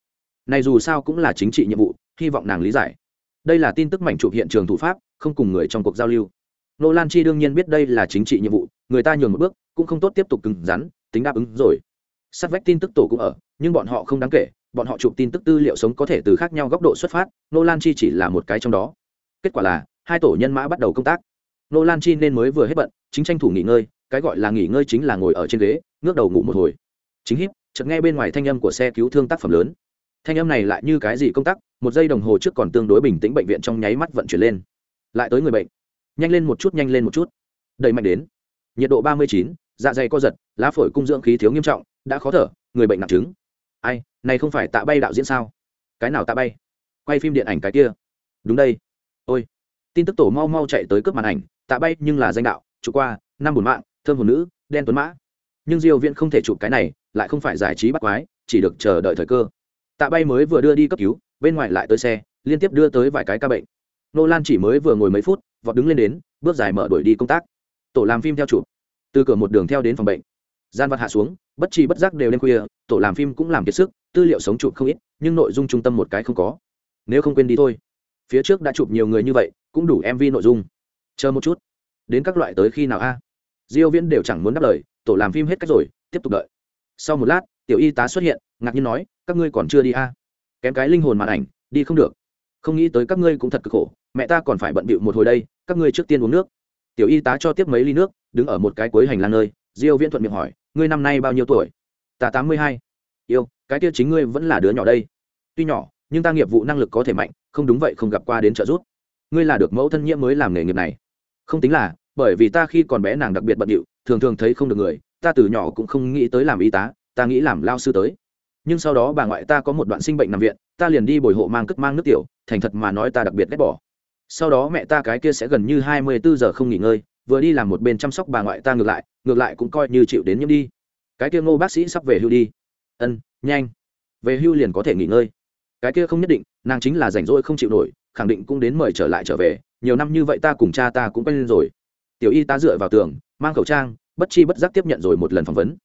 Này dù sao cũng là chính trị nhiệm vụ hy vọng nàng lý giải. Đây là tin tức mảnh chụp hiện trường thủ pháp, không cùng người trong cuộc giao lưu. Nô lan chi đương nhiên biết đây là chính trị nhiệm vụ, người ta nhường một bước, cũng không tốt tiếp tục cứng rắn, tính đáp ứng rồi. Sát vách tin tức tổ cũng ở, nhưng bọn họ không đáng kể, bọn họ chụp tin tức tư liệu sống có thể từ khác nhau góc độ xuất phát, nô lan chi chỉ là một cái trong đó. Kết quả là, hai tổ nhân mã bắt đầu công tác. Nô lan chi nên mới vừa hết bận, chính tranh thủ nghỉ ngơi, cái gọi là nghỉ ngơi chính là ngồi ở trên ghế, ngước đầu ngủ một hồi. Chính hiếp chợt nghe bên ngoài thanh âm của xe cứu thương tác phẩm lớn thanh âm này lại như cái gì công tác một giây đồng hồ trước còn tương đối bình tĩnh bệnh viện trong nháy mắt vận chuyển lên. Lại tới người bệnh. Nhanh lên một chút, nhanh lên một chút. Đẩy mạnh đến. Nhiệt độ ba mươi chín dạ dày co giật, lá phổi cung dưỡng khí thiếu nghiêm trọng, đã khó thở, người bệnh nặng chứng ai, này không phải tạ bay đạo diễn sao? Cái nào tạ bay? Quay phim điện ảnh cái kia. Đúng đây. Ôi. Tin tức tổ mau mau chạy tới cướp màn ảnh, tạ bay nhưng là danh đạo trụ qua, năm bùn mạng, thơm hồn nữ, đen tuấn mã. Nhưng diêu viễn không thể chụp cái này, lại không phải giải trí bắt quái, chỉ được chờ đợi thời cơ tạ bay mới vừa đưa đi cấp cứu, bên ngoài lại tới xe, liên tiếp đưa tới vài cái ca bệnh. Nô lan chỉ mới vừa ngồi mấy phút, vọt đứng lên đến, bước dài mở đuổi đi công tác. Tổ làm phim theo chụp. Từ cửa một đường theo đến phòng bệnh. Gian vật hạ xuống, bất chi bất giác đều đêm khuya, tổ làm phim cũng làm kiệt sức, tư liệu sống chụp không ít, nhưng nội dung trung tâm một cái không có. Nếu không quên đi thôi. Phía trước đã chụp nhiều người như vậy, cũng đủ mv nội dung. Chờ một chút. Đến các loại tới khi nào a? Diêu viễn đều chẳng muốn đáp lời, tổ làm phim hết cách rồi, tiếp tục đợi. Sau một lát tiểu y tá xuất hiện, ngạc nhiên nói, các ngươi còn chưa đi a? Kém cái linh hồn màn ảnh, đi không được. Không nghĩ tới các ngươi cũng thật cực khổ, mẹ ta còn phải bận bịu một hồi đây, các ngươi trước tiên uống nước. Tiểu y tá cho tiếp mấy ly nước, đứng ở một cái cuối hành lang nơi, diêu viễn thuận miệng hỏi, ngươi năm nay bao nhiêu tuổi? Ta tám mươi hai. Yêu, cái kia chính ngươi vẫn là đứa nhỏ đây. Tuy nhỏ, nhưng ta nghiệp vụ năng lực có thể mạnh, không đúng vậy không gặp qua đến trợ giúp. Ngươi là được mẫu thân nhiễm mới làm nghề nghiệp này. Không tính là, bởi vì ta khi còn bé nàng đặc biệt bận điệu thường thường thấy không được người, ta từ nhỏ cũng không nghĩ tới làm y tá ta nghĩ làm lao sư tới. Nhưng sau đó bà ngoại ta có một đoạn sinh bệnh nằm viện, ta liền đi bồi hộ mang cất mang nước tiểu, thành thật mà nói ta đặc biệt ghét bỏ. Sau đó mẹ ta cái kia sẽ gần như hai mươi bốn giờ không nghỉ ngơi, vừa đi làm một bên chăm sóc bà ngoại ta ngược lại ngược lại cũng coi như chịu đến nhiễm đi. Cái kia ngô bác sĩ sắp về hưu đi. Ân, nhanh. Về hưu liền có thể nghỉ ngơi. Cái kia không nhất định, nàng chính là rảnh rỗi không chịu nổi, khẳng định cũng đến mời trở lại trở về, nhiều năm như vậy ta cùng cha ta cũng quen lên rồi. Tiểu y tá dựa vào tường, mang khẩu trang, bất chi bất giác tiếp nhận rồi một lần phỏng vấn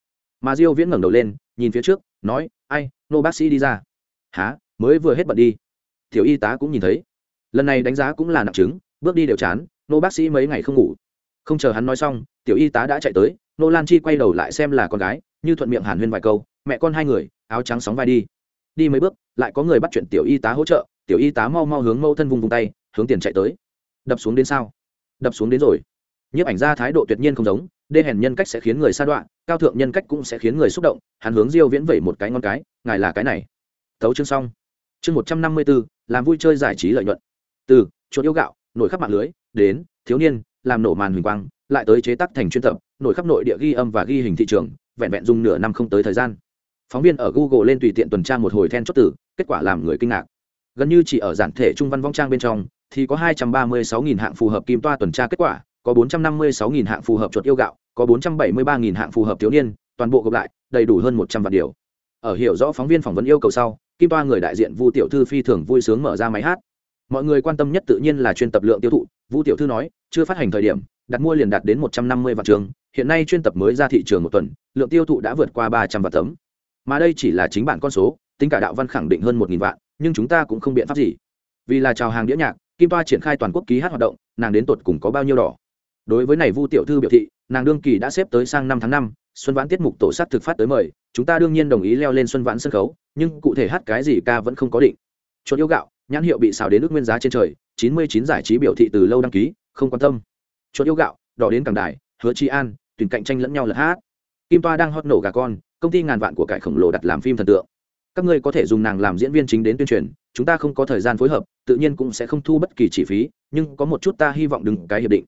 mà diêu viễn ngẩng đầu lên, nhìn phía trước, nói, ai, nô bác sĩ đi ra. Há mới vừa hết bận đi. Tiểu y tá cũng nhìn thấy. Lần này đánh giá cũng là nặng chứng bước đi đều chán, nô bác sĩ mấy ngày không ngủ. Không chờ hắn nói xong, tiểu y tá đã chạy tới, nô lan chi quay đầu lại xem là con gái, như thuận miệng hàn huyên vài câu, mẹ con hai người, áo trắng sóng vai đi. Đi mấy bước, lại có người bắt chuyện tiểu y tá hỗ trợ, tiểu y tá mau mau hướng mâu thân vùng vùng tay, hướng tiền chạy tới. Đập xuống đến sao? Đập xuống đến rồi. Nhiếp ảnh ra thái độ tuyệt nhiên không giống đê hèn nhân cách sẽ khiến người sa đoạn cao thượng nhân cách cũng sẽ khiến người xúc động hắn hướng diêu viễn vẩy một cái ngon cái ngài là cái này. Thấu chương xong. Chương một trăm năm mươi 154, làm vui chơi giải trí lợi nhuận. Từ chuột yêu gạo nổi khắp mạng lưới đến thiếu niên làm nổ màn huỳnh quang lại tới chế tác thành chuyên tập nổi khắp nội địa ghi âm và ghi hình thị trường vẹn vẹn dùng nửa năm không tới thời gian. Phóng viên ở google lên tùy tiện tuần tra một hồi then chốt tử kết quả làm người kinh ngạc. Gần như chỉ ở giản thể trung văn vong trang bên trong thì có 236.000 hạng phù hợp kim toa tuần tra kết quả có 456.000 hạng phù hợp chuột yêu gạo, có 473.000 hạng phù hợp thiếu niên, toàn bộ gộp lại, đầy đủ hơn 100 vạn điều. Ở hiểu rõ phóng viên phỏng vấn yêu cầu sau, kim toa người đại diện vu tiểu thư phi thường vui sướng mở ra máy hát. Mọi người quan tâm nhất tự nhiên là chuyên tập lượng tiêu thụ, vu tiểu thư nói, chưa phát hành thời điểm, đặt mua liền đạt đến 150 vạn trường, hiện nay chuyên tập mới ra thị trường một tuần, lượng tiêu thụ đã vượt qua 300 vạn tấm. Mà đây chỉ là chính bản con số, tính cả đạo văn khẳng định hơn một nghìn vạn, nhưng chúng ta cũng không biện pháp gì. Vì là chào hàng đĩa nhạc, kim toa triển khai toàn quốc ký hát hoạt động, nàng đến tột cùng có bao nhiêu đỏ? Đối với này vu tiểu thư biểu thị, nàng đương kỳ đã xếp tới sang năm tháng năm, xuân vãn tiết mục tổ sát thực phát tới mời, chúng ta đương nhiên đồng ý leo lên xuân vãn sân khấu, nhưng cụ thể hát cái gì ca vẫn không có định. Chuột yêu gạo, nhãn hiệu bị xào đến nước nguyên giá trên trời, chín mươi chín giải trí biểu thị từ lâu đăng ký, không quan tâm. Chuột yêu gạo, đỏ đến càng đài, hứa chi an, tuyển cạnh tranh lẫn nhau lật hát. Kim toa đang hót nổ gà con, công ty ngàn vạn của cải khổng lồ đặt làm phim thần tượng. Các ngươi có thể dùng nàng làm diễn viên chính đến tuyên truyền, chúng ta không có thời gian phối hợp, tự nhiên cũng sẽ không thu bất kỳ chi phí, nhưng có một chút ta hy vọng đừng cái hiệp định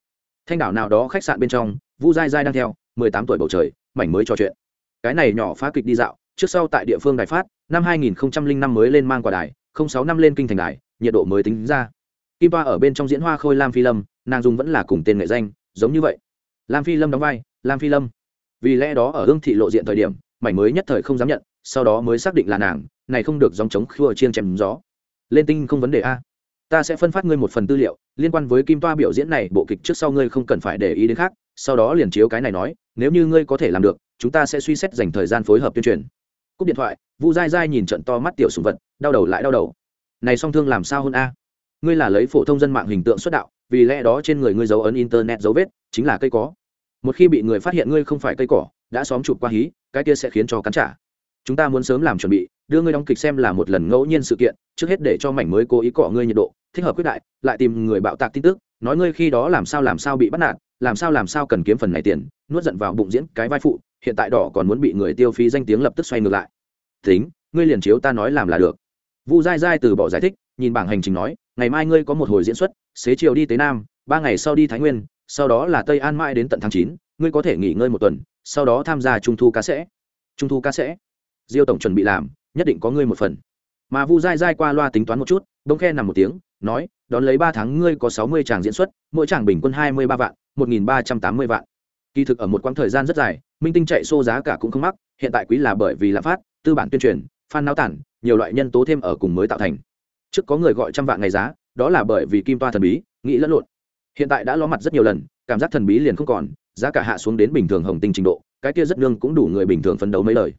thanh đảo nào đó khách sạn bên trong, vu dai dai đang theo, mười tám tuổi bầu trời, mảnh mới trò chuyện. Cái này nhỏ phá kịch đi dạo, trước sau tại địa phương đài phát, năm hai nghìn năm mới lên mang quả đài, không sáu năm lên kinh thành đài, nhiệt độ mới tính ra. Kim toa ở bên trong diễn hoa khôi lam phi lâm, nàng dùng vẫn là cùng tên nghệ danh, giống như vậy. Lam phi lâm đóng vai, lam phi lâm. Vì lẽ đó ở hương thị lộ diện thời điểm, mảnh mới nhất thời không dám nhận, sau đó mới xác định là nàng, này không được dòng chống khua chiên chèm gió. Lên tinh không vấn đề a ta sẽ phân phát ngươi một phần tư liệu, liên quan với kim toa biểu diễn này, bộ kịch trước sau ngươi không cần phải để ý đến khác, sau đó liền chiếu cái này nói, nếu như ngươi có thể làm được, chúng ta sẽ suy xét dành thời gian phối hợp tuyên truyền. Cúp điện thoại, vu dai dai nhìn trận to mắt tiểu sùng vật, đau đầu lại đau đầu. Này song thương làm sao hơn a? Ngươi là lấy phổ thông dân mạng hình tượng xuất đạo, vì lẽ đó trên người ngươi dấu ấn internet dấu vết, chính là cây có một khi bị người phát hiện ngươi không phải cây cỏ, đã xóm chụp qua hí, cái kia sẽ khiến cho cắn trả. Chúng ta muốn sớm làm chuẩn bị, đưa ngươi đóng kịch xem là một lần ngẫu nhiên sự kiện, trước hết để cho mảnh mới cố ý cọ ngươi nhiệt độ thích hợp quyết đại, lại tìm người bạo tạc tin tức, nói ngươi khi đó làm sao làm sao bị bắt nạt, làm sao làm sao cần kiếm phần này tiền, nuốt giận vào bụng diễn cái vai phụ, hiện tại đỏ còn muốn bị người tiêu phí danh tiếng lập tức xoay ngược lại. Tính, ngươi liền chiếu ta nói làm là được. Vu dai dai từ bỏ giải thích, nhìn bảng hành trình nói, ngày mai ngươi có một hồi diễn xuất, xế chiều đi tới nam, ba ngày sau đi thái nguyên, sau đó là tây an mãi đến tận tháng chín, ngươi có thể nghỉ ngơi một tuần, sau đó tham gia trung thu ca sẽ. Trung thu ca sẽ. Diêu tổng chuẩn bị làm, nhất định có ngươi một phần. Mà vu dai dai qua loa tính toán một chút Đông khe nằm một tiếng nói, đón lấy ba tháng ngươi có sáu mươi tràng diễn xuất, mỗi tràng bình quân hai mươi ba vạn, một nghìn ba trăm tám mươi vạn. Kỳ thực ở một quãng thời gian rất dài, minh tinh chạy xô giá cả cũng không mắc, hiện tại quý là bởi vì lạm phát, tư bản tuyên truyền, phan náo tản, nhiều loại nhân tố thêm ở cùng mới tạo thành. Trước có người gọi trăm vạn ngày giá, đó là bởi vì kim toa thần bí, nghĩ lẫn lộn. Hiện tại đã ló mặt rất nhiều lần, cảm giác thần bí liền không còn, giá cả hạ xuống đến bình thường hồng tinh trình độ, cái kia rất nương cũng đủ người bình thường phấn đấu mấy lời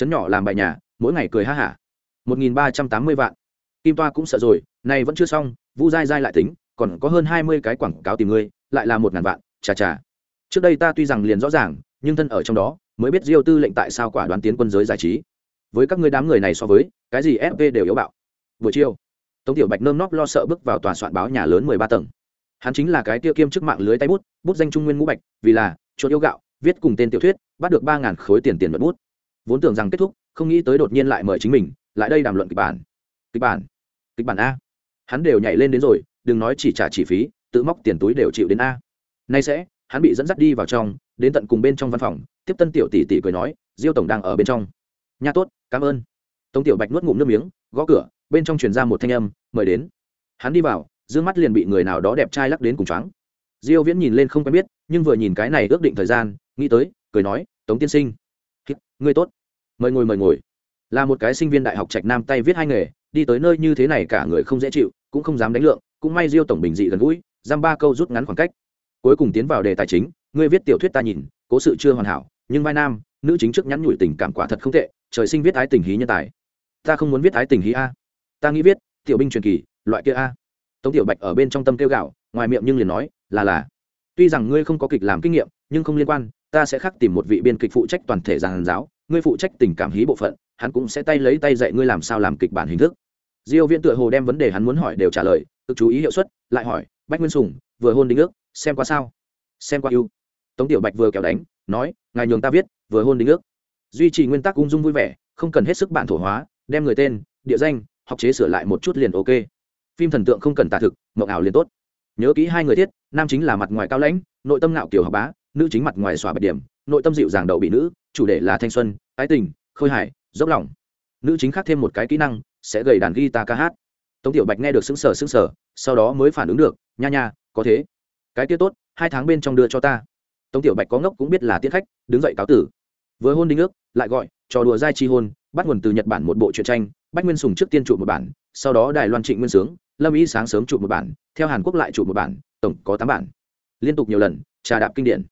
chấn nhỏ làm bài nhà, mỗi ngày cười ha hả. Một nghìn ba trăm tám mươi vạn kim toa cũng sợ rồi này vẫn chưa xong, vu dai dai lại tính, còn có hơn hai mươi cái quảng cáo tìm ngươi, lại là một ngàn vạn, chà chà. Trước đây ta tuy rằng liền rõ ràng, nhưng thân ở trong đó, mới biết diêu tư lệnh tại sao quả đoán tiến quân giới giải trí. Với các ngươi đám người này so với, cái gì fv đều yếu bạo. Buổi chiều, tống tiểu bạch nơm nóp lo sợ bước vào tòa soạn báo nhà lớn mười ba tầng. Hắn chính là cái tiêu kiêm trước mạng lưới tay bút bút danh trung nguyên ngũ bạch, vì là, chuột yêu gạo, viết cùng tên tiểu thuyết, bắt được ba ngàn khối tiền tiền mật bút. Vốn tưởng rằng kết thúc, không nghĩ tới đột nhiên lại mời chính mình, lại đây đàm luận kịch bản kịch bản. Kịch bản a. Hắn đều nhảy lên đến rồi, đừng nói chỉ trả chi phí, tự móc tiền túi đều chịu đến a. Nay sẽ, hắn bị dẫn dắt đi vào trong, đến tận cùng bên trong văn phòng, tiếp tân tiểu tỷ tỷ cười nói, diêu tổng đang ở bên trong. Nha tốt, cảm ơn. Tống tiểu bạch nuốt ngụm nước miếng, gõ cửa, bên trong truyền ra một thanh âm, mời đến. Hắn đi vào d mắt liền bị người nào đó đẹp trai lắc đến cùng choáng. Diêu viễn nhìn lên không quen biết, nhưng vừa nhìn cái này ước định thời gian, nghĩ tới, cười nói, tống tiên sinh. Ngươi tốt. Mời ngồi mời ngồi. Là một cái sinh viên đại học trạch nam tay viết hai nghề đi tới nơi như thế này cả người không dễ chịu, cũng không dám đánh lượng, cũng may diêu tổng bình dị gần gũi, giam ba câu rút ngắn khoảng cách. Cuối cùng tiến vào đề tài chính, ngươi viết tiểu thuyết ta nhìn, cố sự chưa hoàn hảo, nhưng vai nam, nữ chính trước nhắn nhủi tình cảm quả thật không tệ, trời sinh viết ái tình hí nhân tài. Ta không muốn viết ái tình hí a. Ta nghĩ viết, tiểu binh truyền kỳ, loại kia a. Tống tiểu bạch ở bên trong tâm kêu gạo ngoài miệng nhưng liền nói, là là. Tuy rằng ngươi không có kịch làm kinh nghiệm, nhưng không liên quan, ta sẽ khắc tìm một vị biên kịch phụ trách toàn thể giàn giáo, ngươi phụ trách tình cảm hí bộ phận hắn cũng sẽ tay lấy tay dạy ngươi làm sao làm kịch bản hình thức. Diêu viễn tựa hồ đem vấn đề hắn muốn hỏi đều trả lời, cực chú ý hiệu suất, lại hỏi, bách nguyên sùng, vừa hôn đính ước, xem qua sao? Xem qua ưu. Tống tiểu bạch vừa kéo đánh, nói, ngài nhường ta viết, vừa hôn đính ước. Duy trì nguyên tắc ung dung vui vẻ, không cần hết sức bản thổ hóa, đem người tên, địa danh, học chế sửa lại một chút liền ok. Phim thần tượng không cần tả thực, mộng ảo liền tốt. Nhớ kỹ hai người thiết, nam chính là mặt ngoài cao lãnh, nội tâm ngạo kiểu học bá, nữ chính mặt ngoài xóa bạch điểm, nội tâm dịu dàng đậu bị nữ, chủ đề là thanh xuân, ái tình, khôi hài dốc lòng. Nữ chính khác thêm một cái kỹ năng, sẽ gầy đàn guitar ca hát. Tống tiểu bạch nghe được sững sở sững sở sau đó mới phản ứng được, nha nha, có thế. Cái kia tốt, hai tháng bên trong đưa cho ta. Tống tiểu bạch có ngốc cũng biết là tiết khách, đứng dậy cáo tử. Vừa hôn đinh ước, lại gọi, trò đùa giai chi hôn, bắt nguồn từ nhật bản một bộ truyện tranh, bách nguyên sùng trước tiên chụp một bản, sau đó đài loan trịnh nguyên sướng, lâm ý sáng sớm chụp một bản, theo hàn quốc lại chụp một bản, tổng có tám bản. Liên tục nhiều lần, trà đạp kinh điển.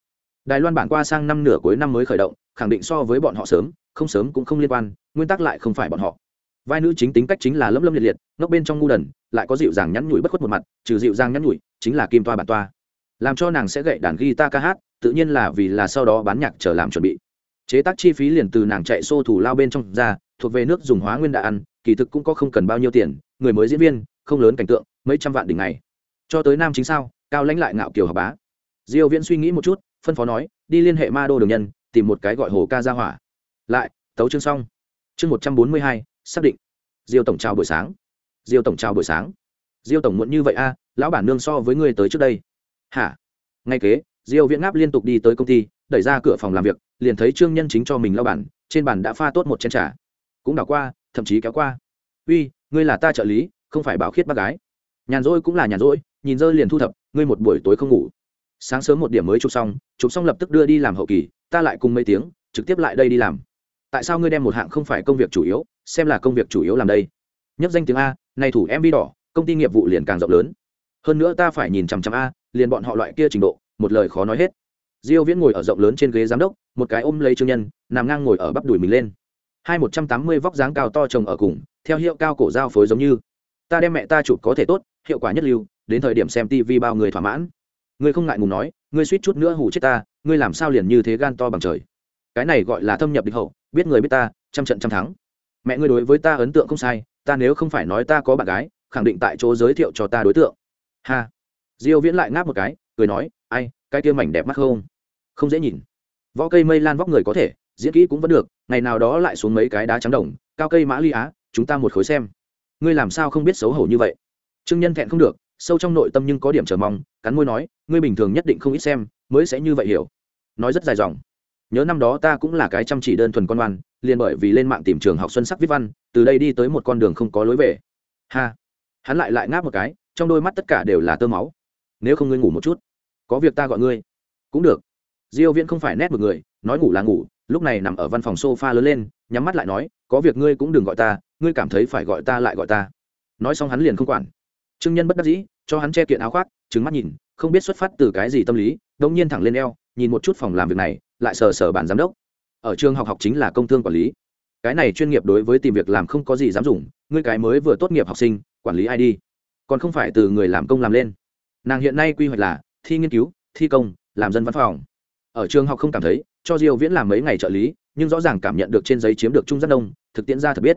Đài loan bản qua sang năm nửa cuối năm mới khởi động, khẳng định so với bọn họ sớm không sớm cũng không liên quan, nguyên tắc lại không phải bọn họ. Vai nữ chính tính cách chính là lâm lâm liệt liệt, ngốc bên trong ngu đần, lại có dịu dàng nhắn nhủi bất khuất một mặt, trừ dịu dàng nhắn nhủi, chính là kim toa bản toa. Làm cho nàng sẽ gậy đàn guitar ca hát, tự nhiên là vì là sau đó bán nhạc trở làm chuẩn bị. Chế tác chi phí liền từ nàng chạy xô thủ lao bên trong ra, thuộc về nước dùng hóa nguyên đã ăn, kỳ thực cũng có không cần bao nhiêu tiền, người mới diễn viên, không lớn cảnh tượng, mấy trăm vạn đỉnh ngày. cho tới nam chính sao, cao lãnh lại ngạo kiều hợp bá. Diêu viễn suy nghĩ một chút, phân phó nói, đi liên hệ ma đô đường nhân, tìm một cái gọi hồ ca ra hỏa lại tấu chương xong. Chương 142, xác định. Diêu tổng chào buổi sáng. Diêu tổng chào buổi sáng. Diêu tổng muộn như vậy a lão bản nương so với ngươi tới trước đây. Hả? Ngay kế diêu viễn ngáp liên tục đi tới công ty đẩy ra cửa phòng làm việc liền thấy trương nhân chính cho mình lao bản trên bàn đã pha tốt một chén trà. Cũng đảo qua thậm chí kéo qua. Uy ngươi là ta trợ lý không phải bảo khiết bác gái. Nhàn rỗi cũng là nhàn rỗi nhìn rơi liền thu thập ngươi một buổi tối không ngủ. Sáng sớm một điểm mới chụp xong chụp xong lập tức đưa đi làm hậu kỳ ta lại cùng mấy tiếng trực tiếp lại đây đi làm tại sao ngươi đem một hạng không phải công việc chủ yếu, xem là công việc chủ yếu làm đây? Nhấp danh tiếng a, này thủ mv đỏ, công ty nghiệp vụ liền càng rộng lớn. Hơn nữa ta phải nhìn chằm chằm a, liền bọn họ loại kia trình độ, một lời khó nói hết. Diêu viễn ngồi ở rộng lớn trên ghế giám đốc, một cái ôm lấy trương nhân, nằm ngang ngồi ở bắp đùi mình lên. Hai một trăm tám mươi vóc dáng cao to chồng ở cùng, theo hiệu cao cổ giao phối giống như. Ta đem mẹ ta chụp có thể tốt, hiệu quả nhất lưu, đến thời điểm xem tivi bao người thỏa mãn. Ngươi không ngại ngùng nói, ngươi suýt chút nữa hù chết ta, ngươi làm sao liền như thế gan to bằng trời? Cái này gọi là thâm nhập địch hậu biết người biết ta, trăm trận trăm thắng. Mẹ ngươi đối với ta ấn tượng không sai, ta nếu không phải nói ta có bạn gái, khẳng định tại chỗ giới thiệu cho ta đối tượng. Ha. Diêu viễn lại ngáp một cái, cười nói, ai, cái kia mảnh đẹp mắt không? Không dễ nhìn. Võ cây mây lan vóc người có thể, diễn kỹ cũng vẫn được, ngày nào đó lại xuống mấy cái đá trắng đồng, cao cây mã ly á, chúng ta một khối xem. Ngươi làm sao không biết xấu hổ như vậy? Trương nhân thẹn không được, sâu trong nội tâm nhưng có điểm chờ mong, cắn môi nói, ngươi bình thường nhất định không ít xem, mới sẽ như vậy hiểu. Nói rất dài dòng nhớ năm đó ta cũng là cái chăm chỉ đơn thuần con oan, liền bởi vì lên mạng tìm trường học xuân sắc viết văn, từ đây đi tới một con đường không có lối về. Ha. Hắn lại lại ngáp một cái, trong đôi mắt tất cả đều là tơ máu. Nếu không ngươi ngủ một chút, có việc ta gọi ngươi. Cũng được. Diêu viễn không phải nét một người, nói ngủ là ngủ, lúc này nằm ở văn phòng sofa lớn lên, nhắm mắt lại nói, có việc ngươi cũng đừng gọi ta, ngươi cảm thấy phải gọi ta lại gọi ta. Nói xong hắn liền không quản. Trương nhân bất đắc dĩ, cho hắn che kiện áo khoác trứng mắt nhìn, không biết xuất phát từ cái gì tâm lý đông nhiên thẳng lên eo, nhìn một chút phòng làm việc này lại sờ sờ bản giám đốc. Ở trường học học chính là công thương quản lý. Cái này chuyên nghiệp đối với tìm việc làm không có gì dám dùng, ngươi cái mới vừa tốt nghiệp học sinh, quản lý ai đi? Còn không phải từ người làm công làm lên. Nàng hiện nay quy hoạch là thi nghiên cứu, thi công, làm dân văn phòng. Ở trường học không cảm thấy, cho diêu viễn làm mấy ngày trợ lý, nhưng rõ ràng cảm nhận được trên giấy chiếm được trung rất đông, thực tiễn ra thật biết.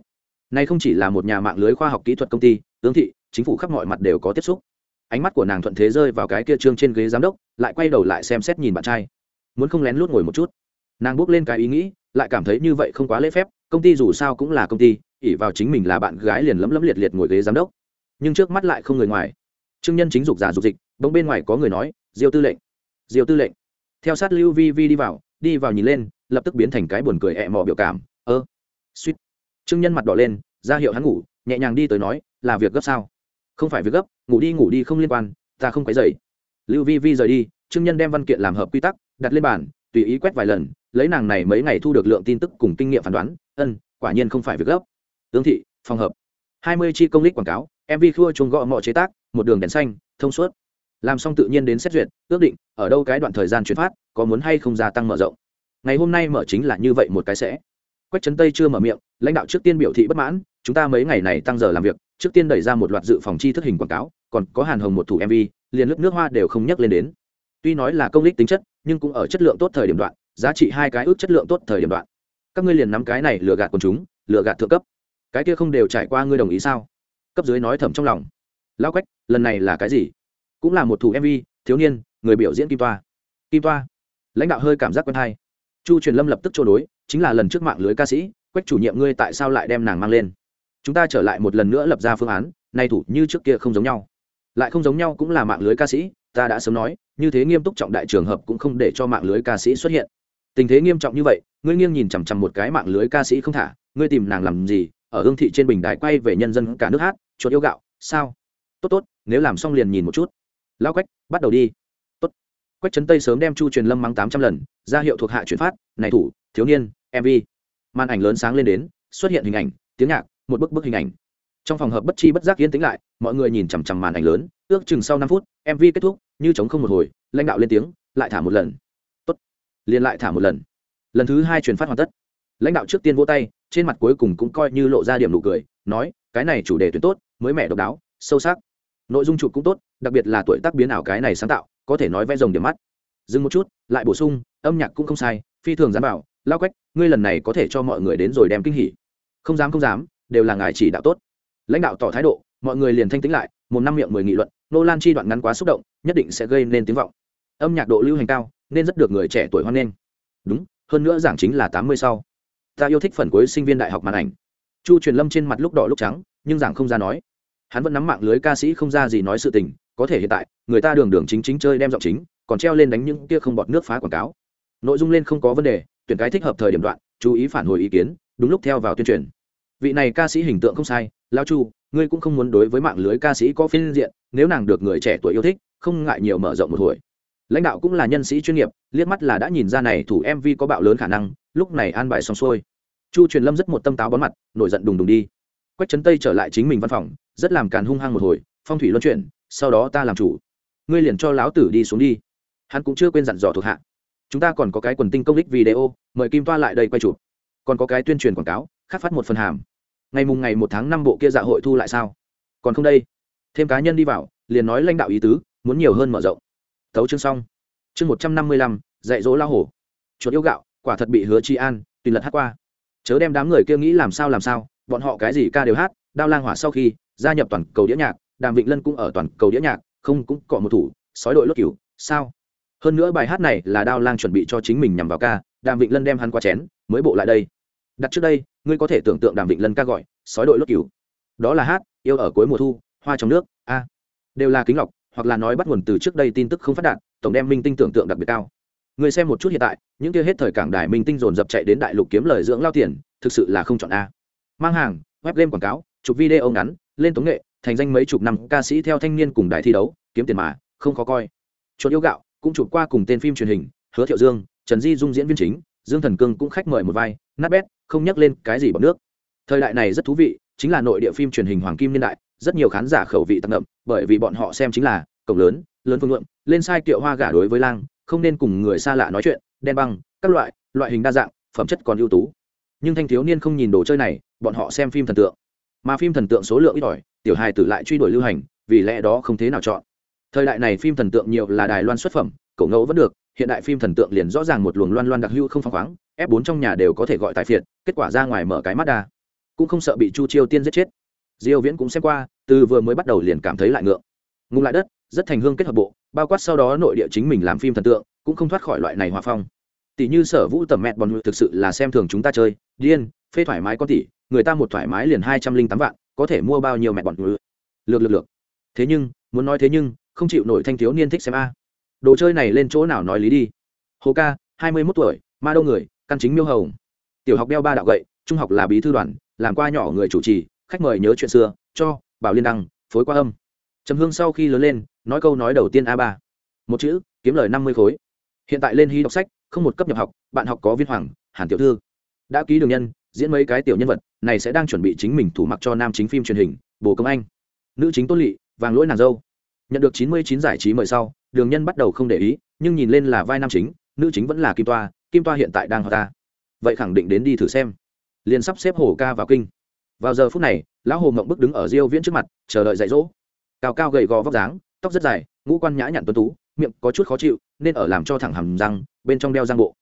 Nay không chỉ là một nhà mạng lưới khoa học kỹ thuật công ty, tướng thị, chính phủ khắp mọi mặt đều có tiếp xúc. Ánh mắt của nàng thuận thế rơi vào cái kia trương trên ghế giám đốc, lại quay đầu lại xem xét nhìn bạn trai muốn không lén lút ngồi một chút. Nàng bước lên cái ý nghĩ, lại cảm thấy như vậy không quá lễ phép, công ty dù sao cũng là công ty ỉ vào chính mình là bạn gái liền lấm lấm liệt liệt ngồi ghế giám đốc. Nhưng trước mắt lại không người ngoài. Trương nhân chính dục giả dục dịch, bỗng bên ngoài có người nói, diêu tư lệnh, diêu tư lệnh. Theo sát lưu vi vi đi vào đi vào nhìn lên, lập tức biến thành cái buồn cười ẹ mò biểu cảm, ơ, suýt. Trương nhân mặt đỏ lên, ra hiệu hắn ngủ, nhẹ nhàng đi tới nói, là việc gấp sao? Không phải việc gấp, ngủ đi ngủ đi không liên quan, ta không quấy dậy lưu vi vi rời đi, trương nhân đem văn kiện làm hợp quy tắc đặt lên bàn, tùy ý quét vài lần, lấy nàng này mấy ngày thu được lượng tin tức cùng kinh nghiệm phán đoán. Ân, quả nhiên không phải việc gấp. Tương thị, phòng hợp. Hai mươi chi công lích quảng cáo mv khua chuồng gõ mọi chế tác, một đường đèn xanh, thông suốt. Làm xong tự nhiên đến xét duyệt, ước định, ở đâu cái đoạn thời gian chuyển phát, có muốn hay không gia tăng mở rộng. Ngày hôm nay mở chính là như vậy một cái sẽ. Quách trấn tây chưa mở miệng, lãnh đạo trước tiên biểu thị bất mãn, chúng ta mấy ngày này tăng giờ làm việc, trước tiên đẩy ra một loạt dự phòng chi thức hình quảng cáo, còn có hàn hồng một thủ mv liền nước nước hoa đều không nhắc lên đến. Tuy nói là công lý tính chất nhưng cũng ở chất lượng tốt thời điểm đoạn, giá trị hai cái ước chất lượng tốt thời điểm đoạn. Các ngươi liền nắm cái này lừa gạt quần chúng, lừa gạt thượng cấp. Cái kia không đều trải qua ngươi đồng ý sao? Cấp dưới nói thầm trong lòng. Lao quách, lần này là cái gì? Cũng là một thủ mv thiếu niên, người biểu diễn kim toa. Kim toa. Lãnh đạo hơi cảm giác quen hay. Chu truyền lâm lập tức trôi đối, chính là lần trước mạng lưới ca sĩ, quách chủ nhiệm ngươi tại sao lại đem nàng mang lên? Chúng ta trở lại một lần nữa lập ra phương án, nay thủ như trước kia không giống nhau. Lại không giống nhau cũng là mạng lưới ca sĩ ta đã sớm nói, như thế nghiêm túc trọng đại trường hợp cũng không để cho mạng lưới ca sĩ xuất hiện. Tình thế nghiêm trọng như vậy, ngươi nghiêng nhìn chằm chằm một cái mạng lưới ca sĩ không thả, ngươi tìm nàng làm gì, ở hương thị trên bình đài quay về nhân dân cả nước hát, chuột yêu gạo, sao? Tốt tốt, nếu làm xong liền nhìn một chút. Lao quách, bắt đầu đi. Tốt. Quách trấn tây sớm đem chu truyền lâm mắng tám trăm lần, ra hiệu thuộc hạ chuyển phát, này thủ, thiếu niên mv màn ảnh lớn sáng lên đến, xuất hiện hình ảnh, tiếng nhạc, một bức bức hình ảnh trong phòng hợp bất chi bất giác yên tĩnh lại, mọi người nhìn chằm chằm màn ảnh lớn, ước chừng sau năm phút mv kết thúc, như chống không một hồi, lãnh đạo lên tiếng, lại thả một lần. Tốt. Liền lại thả một lần. Lần thứ hai truyền phát hoàn tất. Lãnh đạo trước tiên vỗ tay, trên mặt cuối cùng cũng coi như lộ ra điểm nụ cười, nói, cái này chủ đề tuyến tốt, mới mẻ độc đáo, sâu sắc. Nội dung chụp cũng tốt, đặc biệt là tuổi tác biến ảo cái này sáng tạo, có thể nói vẽ rồng điểm mắt. Dừng một chút, lại bổ sung, âm nhạc cũng không sai, phi thường dám bảo. Lao quách, ngươi lần này có thể cho mọi người đến rồi đem kinh hỉ. Không dám không dám, đều là ngài chỉ đạo tốt lãnh đạo tỏ thái độ, mọi người liền thanh tĩnh lại một năm miệng mười nghị luận nô lan chi đoạn ngắn quá xúc động, nhất định sẽ gây nên tiếng vọng. Âm nhạc độ lưu hành cao, nên rất được người trẻ tuổi hoan nghênh. Đúng, hơn nữa giảng chính là tám mươi sau. Ta yêu thích phần cuối sinh viên đại học màn ảnh. Chu truyền lâm trên mặt lúc đỏ lúc trắng, nhưng giảng không ra nói. Hắn vẫn nắm mạng lưới ca sĩ không ra gì nói sự tình, có thể hiện tại, người ta đường đường chính chính chơi đem giọng chính, còn treo lên đánh những kia không bọt nước phá quảng cáo. Nội dung lên không có vấn đề, tuyển cái thích hợp thời điểm đoạn, chú ý phản hồi ý kiến, đúng lúc theo vào tuyên truyền. Vị này ca sĩ hình tượng không sai lao chu, ngươi cũng không muốn đối với mạng lưới ca sĩ có phiên diện, nếu nàng được người trẻ tuổi yêu thích, không ngại nhiều mở rộng một hồi. Lãnh đạo cũng là nhân sĩ chuyên nghiệp, liếc mắt là đã nhìn ra này thủ mv có bạo lớn khả năng, lúc này an bài xong xuôi. Chu truyền lâm rất một tâm táo bón mặt, nổi giận đùng đùng đi. Quách trấn tây trở lại chính mình văn phòng, rất làm càn hung hăng một hồi, phong thủy luân chuyển, sau đó ta làm chủ. Ngươi liền cho lão tử đi xuống đi. Hắn cũng chưa quên dặn dò thuộc hạ. Chúng ta còn có cái quần tinh công đích video, mời kim toa lại đây quay chụp. Còn có cái tuyên truyền quảng cáo, khắc phát một phần hàm ngày mùng ngày một tháng năm bộ kia dạ hội thu lại sao? Còn không đây? Thêm cá nhân đi vào, liền nói lãnh đạo ý tứ, muốn nhiều hơn mở rộng. Thấu chương xong. Chương một trăm năm mươi lăm, dạy dỗ lao hổ. Chuột yêu gạo, quả thật bị hứa tri an, tùy lật hát qua. Chớ đem đám người kia nghĩ làm sao làm sao, bọn họ cái gì ca đều hát, đao lang hỏa sau khi, gia nhập toàn cầu đĩa nhạc, đàm vịnh lân cũng ở toàn cầu đĩa nhạc, không cũng cọ một thủ, sói đội lốt cửu sao? Hơn nữa bài hát này là đao lang chuẩn bị cho chính mình nhằm vào ca, đàm vịnh lân đem hắn qua chén, mới bộ lại đây đặt trước đây, ngươi có thể tưởng tượng đàm vịnh lân ca gọi, sói đội lốt cửu đó là hát, yêu ở cuối mùa thu, hoa trong nước, a. Đều là kính lọc, hoặc là nói bắt nguồn từ trước đây tin tức không phát đạt, tổng đem minh tinh tưởng tượng đặc biệt cao. Người xem một chút hiện tại, những kia hết thời cảng đài minh tinh dồn dập chạy đến đại lục kiếm lời dưỡng lao tiền, thực sự là không chọn a. Mang hàng, web game quảng cáo, chụp video ngắn, lên tống nghệ, thành danh mấy chục năm ca sĩ theo thanh niên cùng đài thi đấu, kiếm tiền mà, không khó coi. Chuột yêu gạo, cũng chụp qua cùng tên phim truyền hình, hứa thiệu dương, trần di dung diễn viên chính, dương thần cương cũng khách mời một vai, nát bét không nhắc lên cái gì bằng nước. Thời đại này rất thú vị, chính là nội địa phim truyền hình hoàng kim niên đại, rất nhiều khán giả khẩu vị tăng ngậm bởi vì bọn họ xem chính là cổng lớn lớn phương lượng lên sai kiệu hoa gả đối với lang, không nên cùng người xa lạ nói chuyện, đen băng, các loại loại hình đa dạng, phẩm chất còn ưu tú. Nhưng thanh thiếu niên không nhìn đồ chơi này, bọn họ xem phim thần tượng. Mà phim thần tượng số lượng ít ỏi, tiểu hài tử lại truy đuổi lưu hành, vì lẽ đó không thế nào chọn. Thời đại này phim thần tượng nhiều là đài loan xuất phẩm, cổ ngẫu vẫn được hiện đại phim thần tượng liền rõ ràng một luồng loan loan đặc hữu không phăng khoáng, f 4 trong nhà đều có thể gọi tài phiệt, kết quả ra ngoài mở cái mắt đa. Cũng không sợ bị chu chiêu tiên giết chết. Diêu viễn cũng xem qua, từ vừa mới bắt đầu liền cảm thấy lại ngượng. Ngung lại đất, rất thành hương kết hợp bộ, bao quát sau đó nội địa chính mình làm phim thần tượng, cũng không thoát khỏi loại này hòa phong. Tỷ như sở vũ tầm mẹ bọn thực sự là xem thường chúng ta chơi, điên, phê thoải mái có tỷ, người ta một thoải mái liền hai trăm linh tám vạn, có thể mua bao nhiêu mẹ bọn ngữ lược lược lược. Thế nhưng, muốn nói thế nhưng, không chịu nổi thanh thiếu niên thích xem a đồ chơi này lên chỗ nào nói lý đi. Hồ ca, hai mươi mốt tuổi, ma đâu người, căn chính miêu hồng. Tiểu học đeo ba đạo gậy, trung học là bí thư đoàn, làm qua nhỏ người chủ trì, khách mời nhớ chuyện xưa, cho, bảo liên đăng, phối qua âm. Trầm hương sau khi lớn lên, nói câu nói đầu tiên a ba. Một chữ, kiếm lời năm mươi khối. Hiện tại lên hy đọc sách, không một cấp nhập học, bạn học có viên hoàng, hàn tiểu thư. Đã ký đường nhân, diễn mấy cái tiểu nhân vật, này sẽ đang chuẩn bị chính mình thủ mặc cho nam chính phim truyền hình, bồ công anh. Nữ chính tôn lỵ vàng lỗi nàng dâu. Nhận được chín mươi chín giải trí mời sau đường nhân bắt đầu không để ý, nhưng nhìn lên là vai nam chính, nữ chính vẫn là kim toa kim toa hiện tại đang hoặc ta. Vậy khẳng định đến đi thử xem. Liền sắp xếp hồ ca vào kinh. Vào giờ phút này, lão hồ mộng bức đứng ở diêu viễn trước mặt, chờ đợi dạy dỗ. Cao cao gầy gò vóc dáng, tóc rất dài, ngũ quan nhã nhặn tuấn tú, miệng có chút khó chịu, nên ở làm cho thẳng hầm răng, bên trong đeo răng bộ.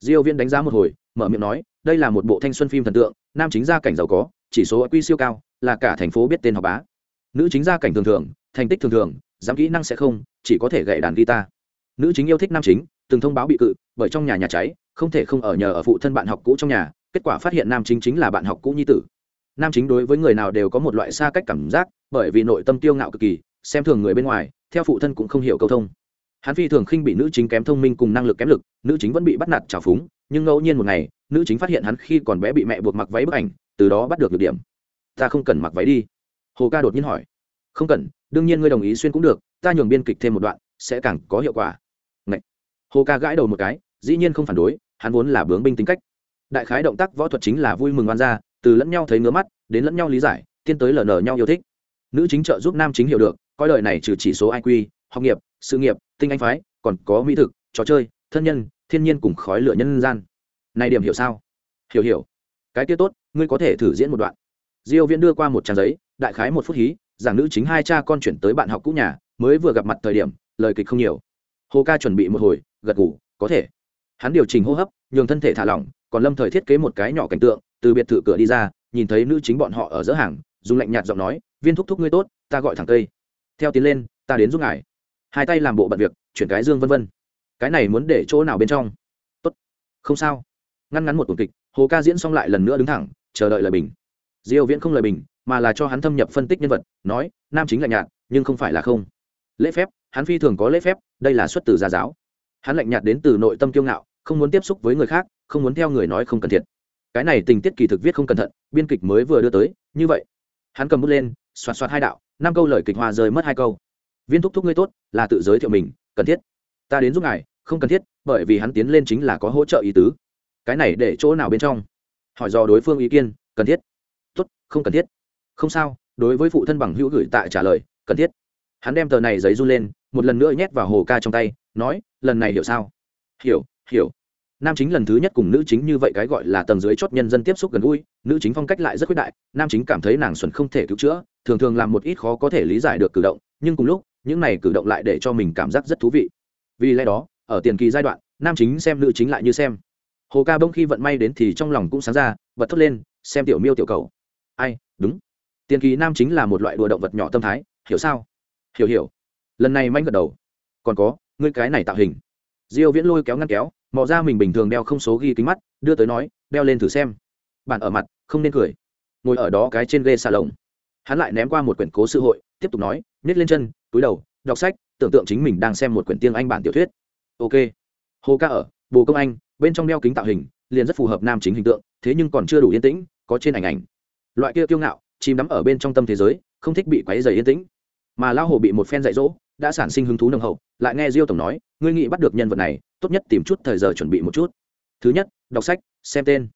Diêu viễn đánh giá một hồi, mở miệng nói, đây là một bộ thanh xuân phim thần tượng, nam chính gia cảnh giàu có, chỉ số quy siêu cao, là cả thành phố biết tên học bá. Nữ chính gia cảnh thường thường, thành tích thường thường, dám kỹ năng sẽ không chỉ có thể gậy đàn guitar. Nữ chính yêu thích nam chính, từng thông báo bị cự, bởi trong nhà nhà cháy, không thể không ở nhờ ở phụ thân bạn học cũ trong nhà, kết quả phát hiện nam chính chính là bạn học cũ nhi tử. Nam chính đối với người nào đều có một loại xa cách cảm giác, bởi vì nội tâm tiêu ngạo cực kỳ, xem thường người bên ngoài, theo phụ thân cũng không hiểu câu thông. Hắn phi thường khinh bị nữ chính kém thông minh cùng năng lực kém lực, nữ chính vẫn bị bắt nạt trào phúng, nhưng ngẫu nhiên một ngày, nữ chính phát hiện hắn khi còn bé bị mẹ buộc mặc váy bức ảnh, từ đó bắt được được điểm. Ta không cần mặc váy đi. Hồ ca đột nhiên hỏi. Không cần đương nhiên ngươi đồng ý xuyên cũng được, ta nhường biên kịch thêm một đoạn, sẽ càng có hiệu quả. Ngậy. hồ ca gãi đầu một cái, dĩ nhiên không phản đối, hắn vốn là bướng binh tính cách. Đại khái động tác võ thuật chính là vui mừng oan ra từ lẫn nhau thấy ngứa mắt, đến lẫn nhau lý giải, tiên tới lờ nở nhau yêu thích. Nữ chính trợ giúp nam chính hiểu được, coi lời này trừ chỉ số iq học nghiệp, sự nghiệp, tinh anh phái, còn có mỹ thực, trò chơi, thân nhân, thiên nhiên cùng khói lửa nhân gian. Này điểm hiểu sao? Hiểu hiểu. Cái kia tốt, ngươi có thể thử diễn một đoạn. Diêu viễn đưa qua một trang giấy, đại khái một phút hí giảng nữ chính hai cha con chuyển tới bạn học cũ nhà, mới vừa gặp mặt thời điểm, lời kịch không nhiều. Hồ ca chuẩn bị một hồi, gật gù, có thể. Hắn điều chỉnh hô hấp, nhường thân thể thả lỏng, còn lâm thời thiết kế một cái nhỏ cảnh tượng, từ biệt thự cửa đi ra, nhìn thấy nữ chính bọn họ ở giữa hàng, dùng lạnh nhạt giọng nói, viên thúc thúc ngươi tốt, ta gọi thẳng tây. Theo tiến lên, ta đến giúp ngài. Hai tay làm bộ bận việc, chuyển cái dương vân vân. Cái này muốn để chỗ nào bên trong? Tốt. Không sao. Ngăn ngắn một tuần kịch, hồ ca diễn xong lại lần nữa đứng thẳng, chờ đợi lời bình. Diêu viễn không lời bình mà là cho hắn thâm nhập phân tích nhân vật, nói, nam chính lạnh nhạt, nhưng không phải là không. Lễ phép, hắn phi thường có lễ phép, đây là xuất từ gia giáo. Hắn lạnh nhạt đến từ nội tâm kiêu ngạo, không muốn tiếp xúc với người khác, không muốn theo người nói không cần thiết cái này tình tiết kỳ thực viết không cẩn thận, biên kịch mới vừa đưa tới, như vậy. Hắn cầm bút lên, xoạt xoạt hai đạo, năm câu lời kịch hòa rơi mất hai câu. Viên thúc thúc ngươi tốt, là tự giới thiệu mình, cần thiết. Ta đến giúp ngài, không cần thiết, bởi vì hắn tiến lên chính là có hỗ trợ ý tứ. Cái này để chỗ nào bên trong? Hỏi do đối phương ý kiến, cần thiết. Tốt, không cần thiết không sao, đối với phụ thân bằng hữu gửi tại trả lời, cần thiết. Hắn đem tờ này giấy run lên, một lần nữa nhét vào hồ ca trong tay, nói, lần này hiểu sao? Hiểu hiểu. Nam chính lần thứ nhất cùng nữ chính như vậy cái gọi là tầng dưới chót nhân dân tiếp xúc gần gũi, nữ chính phong cách lại rất quyết đại, nam chính cảm thấy nàng xuẩn không thể cứu chữa, thường thường làm một ít khó có thể lý giải được cử động, nhưng cùng lúc, những này cử động lại để cho mình cảm giác rất thú vị. Vì lẽ đó, ở tiền kỳ giai đoạn, nam chính xem nữ chính lại như xem. Hồ ca bông khi vận may đến thì trong lòng cũng sáng ra, bật thốt lên, xem tiểu miêu tiểu cầu. Ai, đúng tiền kỳ nam chính là một loại đùa động vật nhỏ tâm thái, hiểu sao? Hiểu hiểu. Lần này manh gật đầu. Còn có, ngươi cái này tạo hình. Diêu viễn lôi kéo ngăn kéo, mò ra mình bình thường đeo không số ghi kính mắt, đưa tới nói, đeo lên thử xem. Bạn ở mặt, không nên cười. Ngồi ở đó cái trên ghê xà lồng. Hắn lại ném qua một quyển cố sự hội, tiếp tục nói, nhét lên chân, túi đầu, đọc sách, tưởng tượng chính mình đang xem một quyển tiếng anh bản tiểu thuyết. Ok. Hồ ca ở, bồ công anh, bên trong đeo kính tạo hình, liền rất phù hợp nam chính hình tượng, thế nhưng còn chưa đủ yên tĩnh, có trên ảnh ảnh. Loại kia kiêu ngạo chìm đắm ở bên trong tâm thế giới, không thích bị quấy dày yên tĩnh. Mà lao hồ bị một phen dạy dỗ, đã sản sinh hứng thú nồng hậu, lại nghe diêu tổng nói, ngươi nghĩ bắt được nhân vật này, tốt nhất tìm chút thời giờ chuẩn bị một chút. Thứ nhất, đọc sách, xem tên.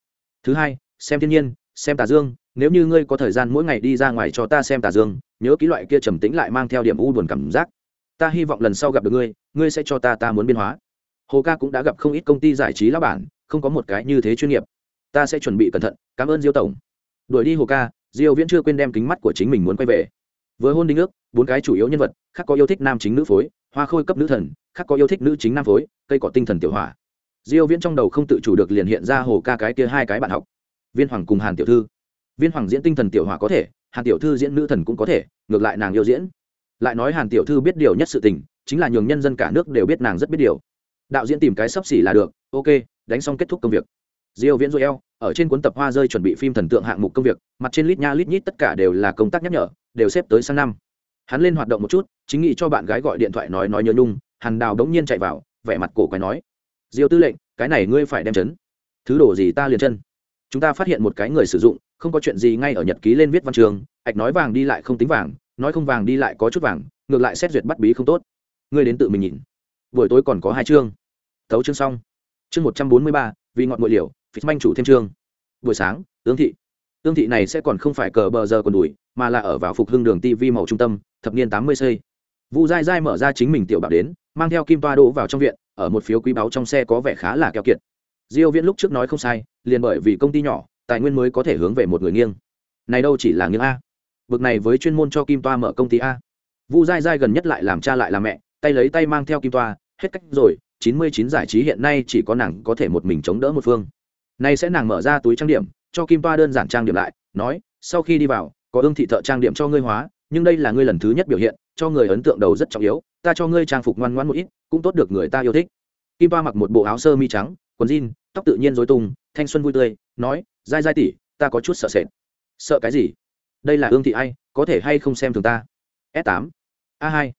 Thứ hai, xem thiên nhiên, xem tà dương, nếu như ngươi có thời gian mỗi ngày đi ra ngoài cho ta xem tà dương, nhớ ký loại kia trầm tĩnh lại mang theo điểm u buồn cảm giác. Ta hy vọng lần sau gặp được ngươi ngươi sẽ cho ta ta muốn biên hóa. Hồ ca cũng đã gặp không ít công ty giải trí lá bản, không có một cái như thế chuyên nghiệp. Ta sẽ chuẩn bị cẩn thận, cảm ơn diêu tổng. Đuổi đi hồ ca diêu viễn chưa quên đem kính mắt của chính mình muốn quay về. Với hôn đinh ước, bốn cái chủ yếu nhân vật, khác có yêu thích nam chính nữ phối, hoa khôi cấp nữ thần, khác có yêu thích nữ chính nam phối, cây cỏ tinh thần tiểu hỏa diêu viễn trong đầu không tự chủ được liền hiện ra hồ ca cái kia hai cái bạn học. Viên hoàng cùng hàn tiểu thư. Viên hoàng diễn tinh thần tiểu hỏa có thể, hàn tiểu thư diễn nữ thần cũng có thể, ngược lại nàng yêu diễn. Lại nói hàn tiểu thư biết điều nhất sự tình, chính là nhường nhân dân cả nước đều biết nàng rất biết điều. Đạo diễn tìm cái sắp xỉ là được, ok, đánh xong kết thúc công việc diêu viễn rồi eo, ở trên cuốn tập hoa rơi chuẩn bị phim thần tượng hạng mục công việc, mặt trên lít nha lít nhít tất cả đều là công tác nhắc nhở, đều xếp tới sang năm. Hắn lên hoạt động một chút, chính nghĩ cho bạn gái gọi điện thoại nói nói nhớ nhung, hàn đào đống nhiên chạy vào, vẻ mặt cổ quái nói, diêu tư lệnh, cái này ngươi phải đem chấn. Thứ đồ gì ta liền chân. Chúng ta phát hiện một cái người sử dụng, không có chuyện gì ngay ở nhật ký lên viết văn trường, ạch nói vàng đi lại không tính vàng, nói không vàng đi lại có chút vàng, ngược lại xét duyệt bắt bí không tốt. Ngươi đến tự mình nhìn. Buổi tối còn có hai chương. Tấu chương xong. Chương một trăm bốn mươi ba, vì ngọn ngội liều Phí manh chủ thêm trương. Buổi sáng, tương thị. Tương thị này sẽ còn không phải cờ bờ giờ còn đùi, mà là ở vào phục hưng đường tv màu trung tâm, thập niên tám mươi xây. Vu dai dai mở ra chính mình tiểu bảo đến, mang theo kim toa đỗ vào trong viện, ở một phiếu quý báu trong xe có vẻ khá là keo kiệt. Diêu viễn lúc trước nói không sai, liền bởi vì công ty nhỏ, tài nguyên mới có thể hướng về một người nghiêng. Này đâu chỉ là nghiêng a. Bực này với chuyên môn cho kim toa mở công ty a. Vu dai dai gần nhất lại làm cha lại làm mẹ, tay lấy tay mang theo kim toa, hết cách rồi 99 giải trí hiện nay chỉ có nàng có thể một mình chống đỡ một phương nay sẽ nàng mở ra túi trang điểm, cho kim toa đơn giản trang điểm lại, nói, sau khi đi vào, có ương thị thợ trang điểm cho ngươi hóa, nhưng đây là ngươi lần thứ nhất biểu hiện, cho người ấn tượng đầu rất trọng yếu, ta cho ngươi trang phục ngoan ngoãn một ít, cũng tốt được người ta yêu thích. Kim toa mặc một bộ áo sơ mi trắng, quần jean, tóc tự nhiên dối tung, thanh xuân vui tươi, nói, dai dai tỉ ta có chút sợ sệt. Sợ cái gì? Đây là ương thị ai, có thể hay không xem thường ta? S 8 a 2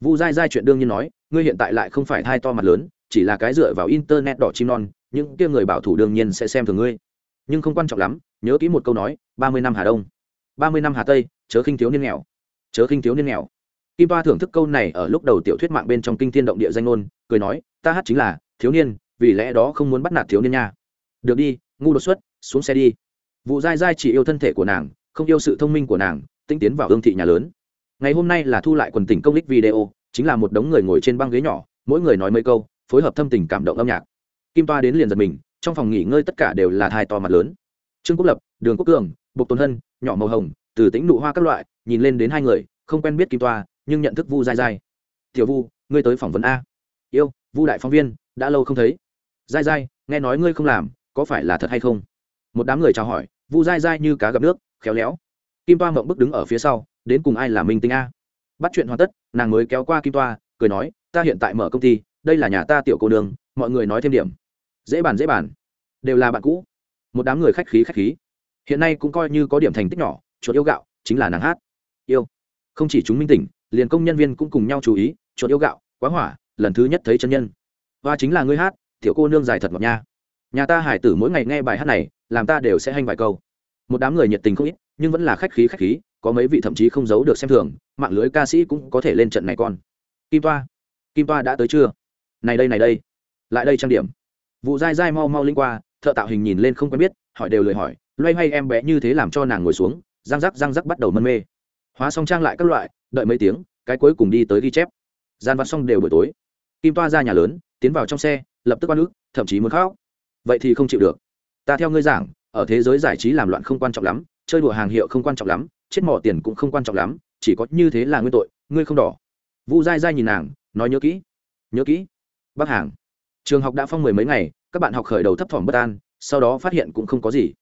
vu dai dai chuyện đương nhiên nói, ngươi hiện tại lại không phải thai to mặt lớn, chỉ là cái dựa vào internet đỏ chim non những kia người bảo thủ đương nhiên sẽ xem thường ngươi. Nhưng không quan trọng lắm, nhớ kỹ một câu nói, ba mươi năm hà đông, ba mươi năm hà tây, chớ khinh thiếu niên nghèo, chớ khinh thiếu niên nghèo. Kim toa thưởng thức câu này ở lúc đầu tiểu thuyết mạng bên trong kinh thiên động địa danh ngôn, cười nói, ta hát chính là, thiếu niên, vì lẽ đó không muốn bắt nạt thiếu niên nha. Được đi, ngu đột xuất, xuống xe đi. Vụ dai dai chỉ yêu thân thể của nàng, không yêu sự thông minh của nàng tinh tiến vào hương thị nhà lớn. Ngày hôm nay là thu lại quần tỉnh công lích video, chính là một đống người ngồi trên băng ghế nhỏ, mỗi người nói mấy câu, phối hợp thâm tình cảm động âm nhạc kim toa đến liền giật mình, trong phòng nghỉ ngơi tất cả đều là thai to mặt lớn. Trương quốc lập, đường quốc cường, bộc tôn hân, nhỏ màu hồng, từ tĩnh nụ hoa các loại, nhìn lên đến hai người, không quen biết kim toa, nhưng nhận thức vu dai dai tiểu vu, ngươi tới phỏng vấn a. Yêu, vu đại phóng viên, đã lâu không thấy. Dai dai nghe nói ngươi không làm, có phải là thật hay không? Một đám người chào hỏi, vu dai dai như cá gặp nước, khéo léo. Kim toa mộng bức đứng ở phía sau, đến cùng ai là minh tinh a? Bắt chuyện hoàn tất, nàng mới kéo qua kim toa, cười nói, ta hiện tại mở công ty, đây là nhà ta tiểu cô đường mọi người nói thêm điểm. Dễ bàn dễ bàn. Đều là bạn cũ. Một đám người khách khí khách khí. Hiện nay cũng coi như có điểm thành tích nhỏ, chuột yêu gạo, chính là nàng hát. Yêu. Không chỉ chúng minh tỉnh, liền công nhân viên cũng cùng nhau chú ý, chuột yêu gạo, quá hỏa, lần thứ nhất thấy chân nhân. Và chính là ngươi hát, tiểu cô nương dài thật ngọt nha. Nhà ta hải tử mỗi ngày nghe bài hát này, làm ta đều sẽ hanh vài câu. Một đám người nhiệt tình không ít, nhưng vẫn là khách khí khách khí, có mấy vị thậm chí không giấu được xem thường, mạng lưới ca sĩ cũng có thể lên trận này con. Kim toa. Kim toa đã tới chưa? Này đây này đây lại đây trang điểm. Vụ dai dai mau mau linh qua, thợ tạo hình nhìn lên không quen biết, hỏi đều lời hỏi, loay hoay em bé như thế làm cho nàng ngồi xuống, răng rắc răng rắc bắt đầu mân mê. Hóa xong trang lại các loại, đợi mấy tiếng, cái cuối cùng đi tới ghi chép. Gian vặt xong đều buổi tối. Kim toa ra nhà lớn, tiến vào trong xe, lập tức oan ức, thậm chí muốn khóc. Vậy thì không chịu được. Ta theo ngươi giảng, ở thế giới giải trí làm loạn không quan trọng lắm, chơi đùa hàng hiệu không quan trọng lắm, chết mỏ tiền cũng không quan trọng lắm, chỉ có như thế là nguyên tội, ngươi không đỏ. Vu dai dai nhìn nàng, nói nhớ kỹ. Nhớ kỹ. Bác hàng trường học đã phong mười mấy ngày các bạn học khởi đầu thấp thỏm bất an sau đó phát hiện cũng không có gì.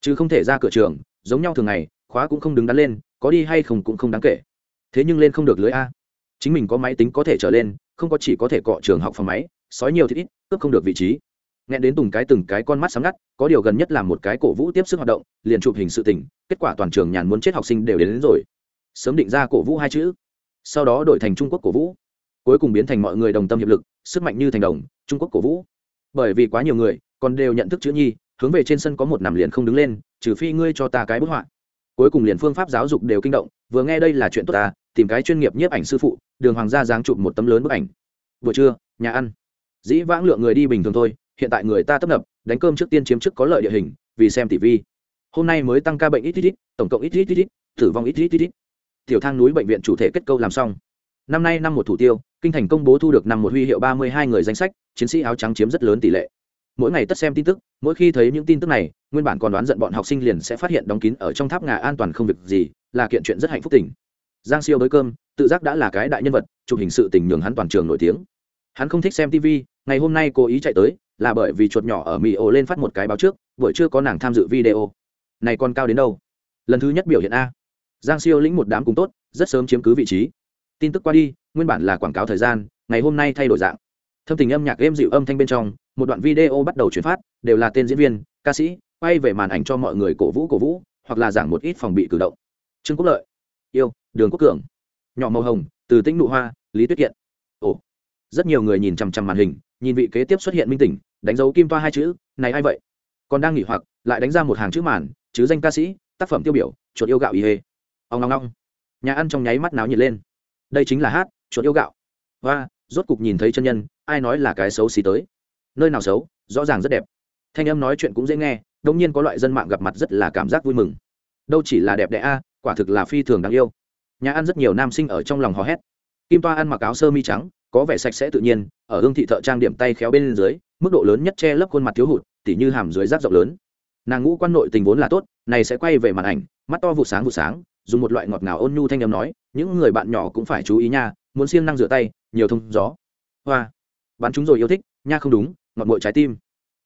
Chứ không thể ra cửa trường giống nhau thường ngày khóa cũng không đứng đắn lên có đi hay không cũng không đáng kể. Thế nhưng lên không được lưới a. Chính mình có máy tính có thể trở lên không có chỉ có thể cọ trường học phòng máy sói nhiều thì ít cướp không được vị trí. Nghe đến từng cái từng cái con mắt sáng ngắt có điều gần nhất là một cái cổ vũ tiếp sức hoạt động liền chụp hình sự tỉnh, kết quả toàn trường nhàn muốn chết học sinh đều đến, đến rồi. Sớm định ra cổ vũ hai chữ. Sau đó đổi thành trung quốc cổ vũ. Cuối cùng biến thành mọi người đồng tâm hiệp lực sức mạnh như thành đồng trung quốc cổ vũ. Bởi vì quá nhiều người còn đều nhận thức chữ nhi, hướng về trên sân có một nằm liền không đứng lên, trừ phi ngươi cho ta cái bức họa. Cuối cùng liền phương pháp giáo dục đều kinh động, vừa nghe đây là chuyện tốt ta, tìm cái chuyên nghiệp nhiếp ảnh sư phụ, đường hoàng gia giáng chụp một tấm lớn bức ảnh. Vừa trưa, nhà ăn. Dĩ vãng lượng người đi bình thường thôi, hiện tại người ta tấp nập, đánh cơm trước tiên chiếm chức có lợi địa hình, vì xem tv hôm nay mới tăng ca bệnh ít ít ít, tổng cộng ít ít ít ít, tử vong ít ít ít ít. Tiểu thang núi bệnh viện chủ thể kết câu làm xong. Năm nay năm một thủ tiêu kinh thành công bố thu được năm một huy hiệu ba mươi hai người danh sách, chiến sĩ áo trắng chiếm rất lớn tỷ lệ. Mỗi ngày tất xem tin tức, mỗi khi thấy những tin tức này, nguyên bản còn đoán giận bọn học sinh liền sẽ phát hiện đóng kín ở trong tháp ngà an toàn không việc gì, là kiện chuyện rất hạnh phúc tình. Giang siêu với cơm, tự giác đã là cái đại nhân vật, chụp hình sự tình nhường hắn toàn trường nổi tiếng. Hắn không thích xem tv ngày hôm nay cố ý chạy tới, là bởi vì chuột nhỏ ở mỹ ồ lên phát một cái báo trước, buổi chưa có nàng tham dự video. Này còn cao đến đâu? Lần thứ nhất biểu hiện a. Giang siêu lĩnh một đám cùng tốt, rất sớm chiếm cứ vị trí tin tức qua đi, nguyên bản là quảng cáo thời gian, ngày hôm nay thay đổi dạng. Thâm tình âm nhạc êm dịu âm thanh bên trong, một đoạn video bắt đầu chuyển phát, đều là tên diễn viên, ca sĩ, quay về màn ảnh cho mọi người cổ vũ cổ vũ, hoặc là giảng một ít phòng bị cử động. Trương quốc lợi. Yêu, đường quốc cường. Nhỏ màu hồng, từ tĩnh nụ hoa, lý tuyết kiện. Ồ. Rất nhiều người nhìn chằm chằm màn hình, nhìn vị kế tiếp xuất hiện minh tỉnh, đánh dấu kim toa hai chữ, này ai vậy? Còn đang nghỉ hoặc, lại đánh ra một hàng chữ màn, chứ danh ca sĩ, tác phẩm tiêu biểu, chuột yêu gạo y hê. Ông ngong ngong nhà ăn trong nháy mắt náo nhiệt lên đây chính là hát, chuột yêu gạo. Và rốt cục nhìn thấy chân nhân, ai nói là cái xấu xí tới? Nơi nào xấu, rõ ràng rất đẹp. Thanh âm nói chuyện cũng dễ nghe đông nhiên có loại dân mạng gặp mặt rất là cảm giác vui mừng. Đâu chỉ là đẹp đẽ a, quả thực là phi thường đáng yêu. Nhà ăn rất nhiều nam sinh ở trong lòng hò hét. Kim toa ăn mặc áo sơ mi trắng, có vẻ sạch sẽ tự nhiên, ở hương thị thợ trang điểm tay khéo bên dưới, mức độ lớn nhất che lấp khuôn mặt thiếu hụt, tỉ như hàm dưới rác rộng lớn. Nàng ngũ quan nội tình vốn là tốt, này sẽ quay về màn ảnh, mắt to vụ sáng vụ sáng dùng một loại ngọt ngào ôn nhu thanh âm nói, những người bạn nhỏ cũng phải chú ý nha, muốn siêng năng rửa tay, nhiều thông gió. Hoa. Bắn chúng rồi yêu thích, nha không đúng, ngọt mội trái tim.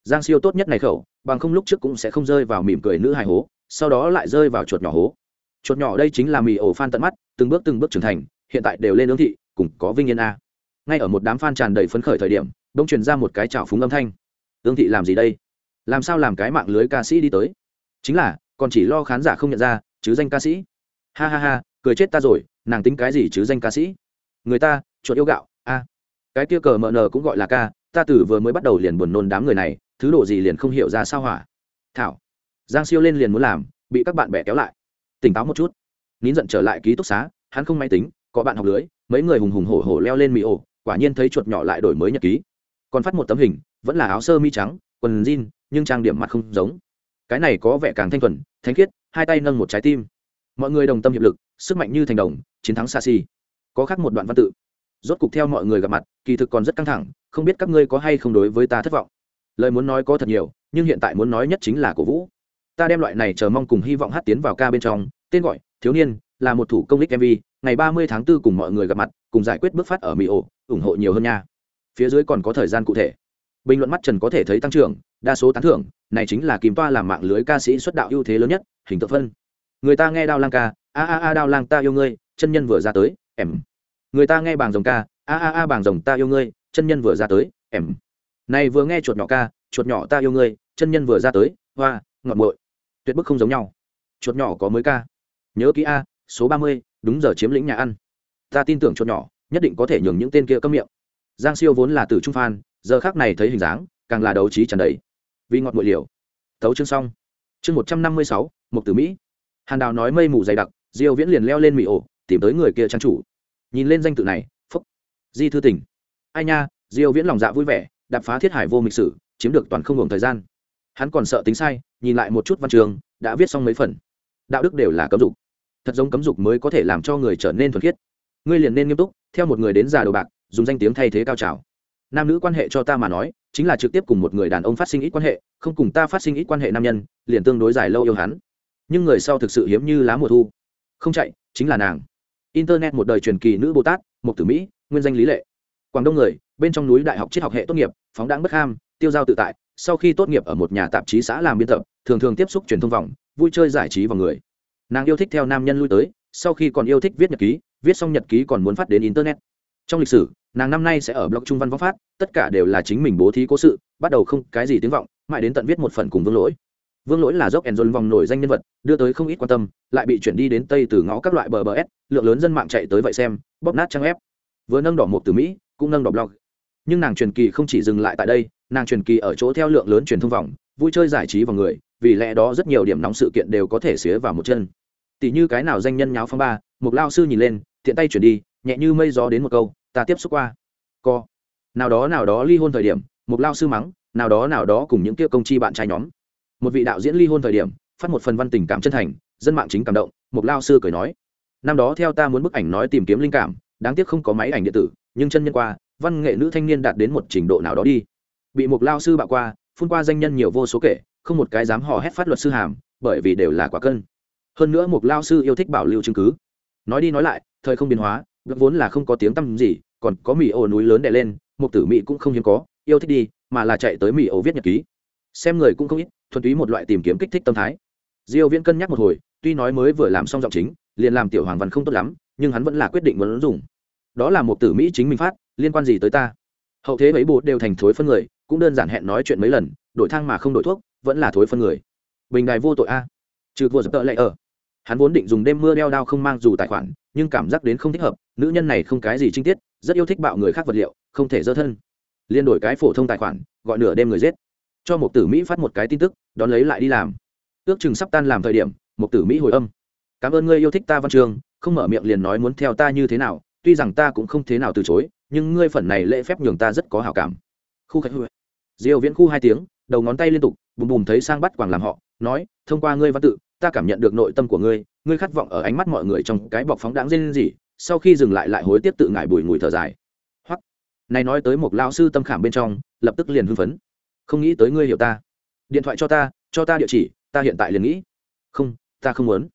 Giang siêu tốt nhất này khẩu, bằng không lúc trước cũng sẽ không rơi vào mỉm cười nữ hài hố, sau đó lại rơi vào chuột nhỏ hố. Chuột nhỏ đây chính là mì ổ phan tận mắt, từng bước từng bước trưởng thành, hiện tại đều lên ứng thị, cùng có vinh yên a. Ngay ở một đám fan tràn đầy phấn khởi thời điểm đông truyền ra một cái trào phúng âm thanh. Ương thị làm gì đây? Làm sao làm cái mạng lưới ca sĩ đi tới? Chính là, còn chỉ lo khán giả không nhận ra, chứ danh ca sĩ ha ha ha, cười chết ta rồi, nàng tính cái gì chứ danh ca sĩ? Người ta, chuột yêu gạo, a. Cái kia cờ mờ nờ cũng gọi là ca, ta từ vừa mới bắt đầu liền buồn nôn đám người này, thứ độ gì liền không hiểu ra sao hỏa thảo, giang siêu lên liền muốn làm, bị các bạn bè kéo lại. Tỉnh táo một chút. Nín giận trở lại ký túc xá, hắn không máy tính, có bạn học lưới, mấy người hùng hùng hổ hổ leo lên mì ổ, quả nhiên thấy chuột nhỏ lại đổi mới nhật ký. Còn phát một tấm hình, vẫn là áo sơ mi trắng, quần jean, nhưng trang điểm mặt không giống. Cái này có vẻ càng thanh thuần, thanh khiết, hai tay nâng một trái tim mọi người đồng tâm hiệp lực, sức mạnh như thành đồng, chiến thắng xa xi có khác một đoạn văn tự. Rốt cục theo mọi người gặp mặt, kỳ thực còn rất căng thẳng, không biết các ngươi có hay không đối với ta thất vọng. Lời muốn nói có thật nhiều, nhưng hiện tại muốn nói nhất chính là cổ vũ. Ta đem loại này chờ mong cùng hy vọng hát tiến vào ca bên trong, tên gọi, thiếu niên, là một thủ công đích mv ngày ba mươi tháng 4 cùng mọi người gặp mặt, cùng giải quyết bước phát ở mỹ ổ, ủng hộ nhiều hơn nha. Phía dưới còn có thời gian cụ thể. Bình luận mắt trần có thể thấy tăng trưởng, đa số tán thưởng, này chính là kìm toa làm mạng lưới ca sĩ xuất đạo ưu thế lớn nhất, hình tượng phân người ta nghe đao lang ca, a a a, đao lang ta yêu ngươi, chân nhân vừa ra tới, em. Người ta nghe bàng rồng ca, a a a bàng rồng ta yêu ngươi, chân nhân vừa ra tới, em. Này vừa nghe chuột nhỏ ca, chuột nhỏ ta yêu ngươi, chân nhân vừa ra tới, hoa ngọt bội tuyệt bức không giống nhau. Chuột nhỏ có mới ca. Nhớ kỹ a, số ba mươi, đúng giờ chiếm lĩnh nhà ăn. Ta tin tưởng chuột nhỏ, nhất định có thể nhường những tên kia cấm miệng. Giang siêu vốn là từ trung phan giờ khác này thấy hình dáng, càng là đấu trí tràn đầy. Vì ngọt bội liều. Tấu chương xong. Chương một trăm năm mươi sáu, mục tử mỹ hàn đào nói mây mù dày đặc, diêu viễn liền leo lên mị ổ, tìm tới người kia trang chủ. Nhìn lên danh tự này, phúc. Di thư tỉnh. ai nha, diêu viễn lòng dạ vui vẻ, đạp phá thiết hải vô mịch sử, chiếm được toàn không ngừng thời gian. Hắn còn sợ tính sai, nhìn lại một chút văn trường, đã viết xong mấy phần. Đạo đức đều là cấm dục. Thật giống cấm dục mới có thể làm cho người trở nên thuần khiết. Ngươi liền nên nghiêm túc, theo một người đến già đồ bạc, dùng danh tiếng thay thế cao trào. Nam nữ quan hệ cho ta mà nói, chính là trực tiếp cùng một người đàn ông phát sinh ít quan hệ, không cùng ta phát sinh ít quan hệ nam nhân, liền tương đối dài lâu yêu hắn nhưng người sau thực sự hiếm như lá mùa thu. Không chạy, chính là nàng. Internet một đời truyền kỳ nữ bồ tát một tử mỹ, nguyên danh lý lệ. Quảng đông người, bên trong núi đại học triết học hệ tốt nghiệp, phóng đáng bất ham, tiêu giao tự tại, sau khi tốt nghiệp ở một nhà tạp chí xã làm biên tập, thường thường tiếp xúc truyền thông vòng, vui chơi giải trí vào người. Nàng yêu thích theo nam nhân lui tới, sau khi còn yêu thích viết nhật ký, viết xong nhật ký còn muốn phát đến internet. Trong lịch sử, nàng năm nay sẽ ở blog trung văn võ phát, tất cả đều là chính mình bố thí cố sự, bắt đầu không cái gì tiếng vọng, mãi đến tận viết một phần cùng vương lỗi vương lỗi là dốc ẻn vòng nổi danh nhân vật, đưa tới không ít quan tâm, lại bị chuyển đi đến tây từ ngõ các loại bờ bờ s, lượng lớn dân mạng chạy tới vậy xem, bóp nát trang ép vừa nâng đỏ một từ mỹ, cũng nâng đỏ blog. Nhưng nàng truyền kỳ không chỉ dừng lại tại đây, nàng truyền kỳ ở chỗ theo lượng lớn truyền thông vòng, vui chơi giải trí vào người, vì lẽ đó rất nhiều điểm nóng sự kiện đều có thể xía vào một chân. Tỷ như cái nào danh nhân nháo phong ba, một lao sư nhìn lên, tiện tay chuyển đi, nhẹ như mây gió đến một câu, ta tiếp xúc qua. Co. Nào đó nào đó ly hôn thời điểm, một lao sư mắng, nào đó nào đó cùng những kia công chi bạn trai nhóm một vị đạo diễn ly hôn thời điểm, phát một phần văn tình cảm chân thành, dân mạng chính cảm động một lao sư cười nói, năm đó theo ta muốn bức ảnh nói tìm kiếm linh cảm, đáng tiếc không có máy ảnh điện tử, nhưng chân nhân qua, văn nghệ nữ thanh niên đạt đến một trình độ nào đó đi. Bị một lao sư bạo qua, phun qua danh nhân nhiều vô số kể, không một cái dám hò hét phát luật sư hàm, bởi vì đều là quả cân. Hơn nữa một lao sư yêu thích bảo lưu chứng cứ. Nói đi nói lại, thời không biến hóa vốn là không có tiếng tăm gì, còn có mỹ ổ núi lớn đè lên một tử mỹ cũng không hiếm có, yêu thích đi, mà là chạy tới mỹ ổ viết nhật ký. Xem người cũng không ít thuần túy một loại tìm kiếm kích thích tâm thái. Diêu viễn cân nhắc một hồi, tuy nói mới vừa làm xong giọng chính, liền làm tiểu hoàng văn không tốt lắm, nhưng hắn vẫn là quyết định muốn dùng đó là một tử mỹ chính mình phát, liên quan gì tới ta? Hậu thế mấy bộ đều thành thối phân người, cũng đơn giản hẹn nói chuyện mấy lần, đổi thang mà không đổi thuốc, vẫn là thối phân người. Bình đài vô tội a. Trừ vừa dập tợ lại ở. Hắn vốn định dùng đêm mưa đeo đao không mang dù tài khoản, nhưng cảm giác đến không thích hợp, nữ nhân này không cái gì trinh tiết, rất yêu thích bạo người khác vật liệu, không thể dơ thân. Liên đổi cái phổ thông tài khoản, gọi nửa đêm người giết cho một tử mỹ phát một cái tin tức, đón lấy lại đi làm. Ước chừng sắp tan làm thời điểm một tử mỹ hồi âm. Cảm ơn ngươi yêu thích ta văn trường, không mở miệng liền nói muốn theo ta như thế nào, tuy rằng ta cũng không thế nào từ chối, nhưng ngươi phần này lễ phép nhường ta rất có hảo cảm. Khu khách huệ diêu viễn khu hai tiếng, đầu ngón tay liên tục, bùm bùm thấy sang bắt quảng làm họ, nói, thông qua ngươi văn tự, ta cảm nhận được nội tâm của ngươi ngươi khát vọng ở ánh mắt mọi người trong cái bọc phóng đáng dên gì sau khi dừng lại lại hối tiếc tự ngại bùi ngùi thở dài. Hoặc này nói tới một lao sư tâm khảm bên trong, lập tức liền hưng phấn không nghĩ tới ngươi hiểu ta. Điện thoại cho ta cho ta địa chỉ, ta hiện tại liền nghĩ. Không, ta không muốn.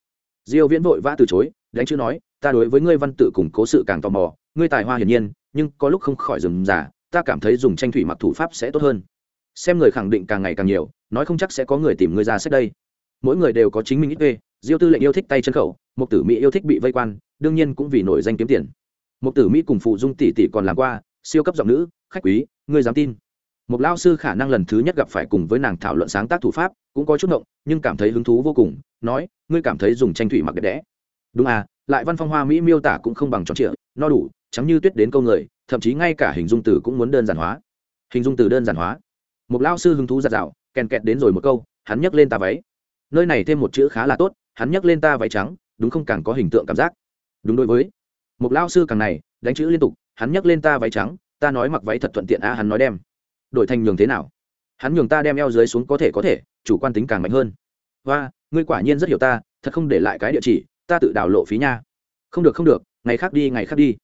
Diêu viễn vội vã từ chối, đánh chữ nói, ta đối với ngươi văn tự củng cố sự càng tò mò, ngươi tài hoa hiển nhiên, nhưng có lúc không khỏi dừng giả ta cảm thấy dùng tranh thủy mặc thủ pháp sẽ tốt hơn. Xem người khẳng định càng ngày càng nhiều, nói không chắc sẽ có người tìm ngươi ra sách đây. Mỗi người đều có chính mình ít ê, diêu tư lệnh yêu thích tay chân khẩu một tử mỹ yêu thích bị vây quan, đương nhiên cũng vì nổi danh kiếm tiền. Một tử mỹ cùng phụ dung tỷ tỷ còn làm qua, siêu cấp giọng nữ, khách quý, ngươi dám tin? Một lao sư khả năng lần thứ nhất gặp phải cùng với nàng thảo luận sáng tác thủ pháp, cũng có chút ngộng, nhưng cảm thấy hứng thú vô cùng, nói, ngươi cảm thấy dùng tranh thủy mặc đẹp đẽ. Đúng à lại văn phong hoa mỹ miêu tả cũng không bằng tròn trịa, no đủ trắng như tuyết đến câu người, thậm chí ngay cả hình dung từ cũng muốn đơn giản hóa. Hình dung từ đơn giản hóa? Một lao sư hứng thú giặt rào kèn kẹt đến rồi một câu, hắn nhấc lên ta váy. Nơi này thêm một chữ khá là tốt, hắn nhấc lên ta váy trắng, đúng không càng có hình tượng cảm giác. Đúng đối với. Một lao sư càng này, đánh chữ liên tục, hắn nhấc lên ta váy trắng, ta nói mặc váy thật thuận tiện a hắn nói đem đổi thành nhường thế nào? Hắn nhường ta đem eo dưới xuống có thể có thể, chủ quan tính càng mạnh hơn. Và ngươi quả nhiên rất hiểu ta, thật không để lại cái địa chỉ, ta tự đào lộ phí nha. Không được không được, ngày khác đi, ngày khác đi.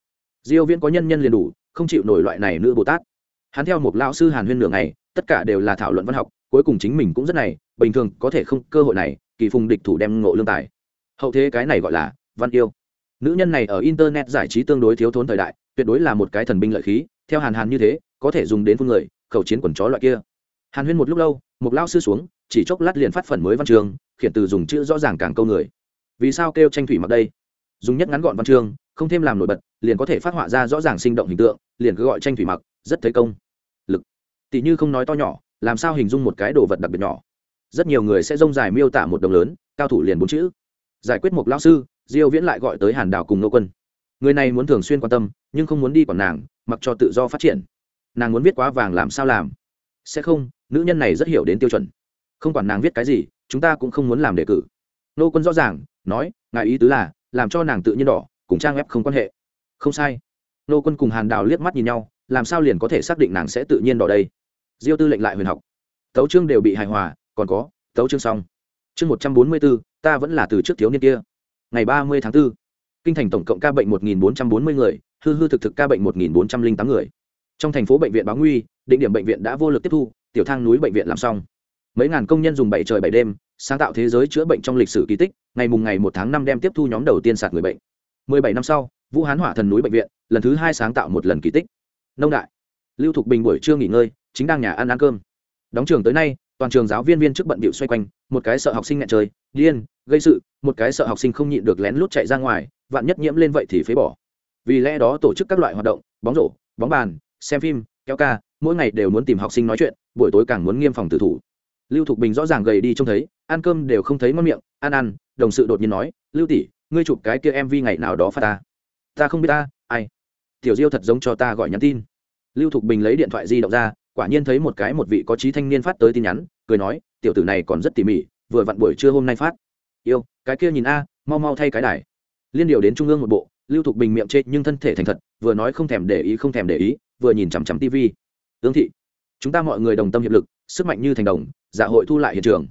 Diêu viễn có nhân nhân liền đủ, không chịu nổi loại này nữ bồ tát. Hắn theo một lão sư hàn huyên nửa ngày, tất cả đều là thảo luận văn học, cuối cùng chính mình cũng rất này, bình thường có thể không cơ hội này, kỳ phùng địch thủ đem ngộ lương tài. Hậu thế cái này gọi là văn yêu. Nữ nhân này ở internet giải trí tương đối thiếu thốn thời đại, tuyệt đối là một cái thần binh lợi khí, theo hàn hàn như thế, có thể dùng đến phun người khẩu chiến quần chó loại kia. Hàn huyên một lúc lâu, một lao sư xuống, chỉ chốc lát liền phát phần mới văn chương khiển từ dùng chữ rõ ràng càng câu người. Vì sao kêu tranh thủy mặc đây? Dùng nhất ngắn gọn văn chương không thêm làm nổi bật, liền có thể phát họa ra rõ ràng sinh động hình tượng, liền cứ gọi tranh thủy mặc, rất thấy công. Lực. Tỷ như không nói to nhỏ, làm sao hình dung một cái đồ vật đặc biệt nhỏ? Rất nhiều người sẽ rông dài miêu tả một đồng lớn, cao thủ liền bốn chữ. Giải quyết một lao sư, diêu viễn lại gọi tới hàn đào cùng nô quân. Người này muốn thường xuyên quan tâm, nhưng không muốn đi quản nàng, mặc cho tự do phát triển nàng muốn viết quá vàng làm sao làm? Sẽ không nữ nhân này rất hiểu đến tiêu chuẩn. Không quản nàng viết cái gì chúng ta cũng không muốn làm đề cử. Nô quân rõ ràng nói ngài ý tứ là làm cho nàng tự nhiên đỏ cùng trang ép không quan hệ. Không sai. Nô quân cùng hàn đào liếc mắt nhìn nhau làm sao liền có thể xác định nàng sẽ tự nhiên đỏ đây? Diêu tư lệnh lại huyền học. Tấu chương đều bị hài hòa còn có tấu chương xong. Chương một trăm bốn mươi bốn ta vẫn là từ trước thiếu niên kia. Ngày ba mươi tháng 4, kinh thành tổng cộng ca bệnh một nghìn bốn trăm bốn mươi người hư hư thực thực ca bệnh một nghìn bốn trăm linh tám người trong thành phố bệnh viện báo nguy định điểm bệnh viện đã vô lực tiếp thu, tiểu thang núi bệnh viện làm xong. Mấy ngàn công nhân dùng bảy trời bảy đêm, sáng tạo thế giới chữa bệnh trong lịch sử kỳ tích, ngày mùng ngày một tháng năm đem tiếp thu nhóm đầu tiên sạt người bệnh. Mười bảy năm sau, vũ hán hỏa thần núi bệnh viện, lần thứ hai sáng tạo một lần kỳ tích. Nông đại, lưu thục bình buổi trưa nghỉ ngơi, chính đang nhà ăn ăn cơm. Đóng trường tới nay, toàn trường giáo viên viên chức bận bịu xoay quanh, một cái sợ học sinh ngại chơi điên, gây sự, một cái sợ học sinh không nhịn được lén lút chạy ra ngoài, vạn nhất nhiễm lên vậy thì phế bỏ. Vì lẽ đó tổ chức các loại hoạt động, bóng rổ, bóng bàn xem phim, kéo ca, mỗi ngày đều muốn tìm học sinh nói chuyện, buổi tối càng muốn nghiêm phòng tử thủ. Lưu thục bình rõ ràng gầy đi trông thấy, ăn cơm đều không thấy ngon miệng, ăn ăn, đồng sự đột nhiên nói, lưu tỷ, ngươi chụp cái kia mv ngày nào đó phát ta. Ta không biết ta, ai? Tiểu diêu thật giống cho ta gọi nhắn tin. Lưu thục bình lấy điện thoại di động ra, quả nhiên thấy một cái một vị có trí thanh niên phát tới tin nhắn, cười nói, tiểu tử này còn rất tỉ mỉ, vừa vặn buổi trưa hôm nay phát. Yêu, cái kia nhìn a, mau mau thay cái đài. Liên điều đến trung ương một bộ, lưu thục bình miệng chê nhưng thân thể thành thật, vừa nói không thèm để ý không thèm để ý vừa nhìn chằm chằm tv ương thị, chúng ta mọi người đồng tâm hiệp lực, sức mạnh như thành đồng dạ hội thu lại hiện trường.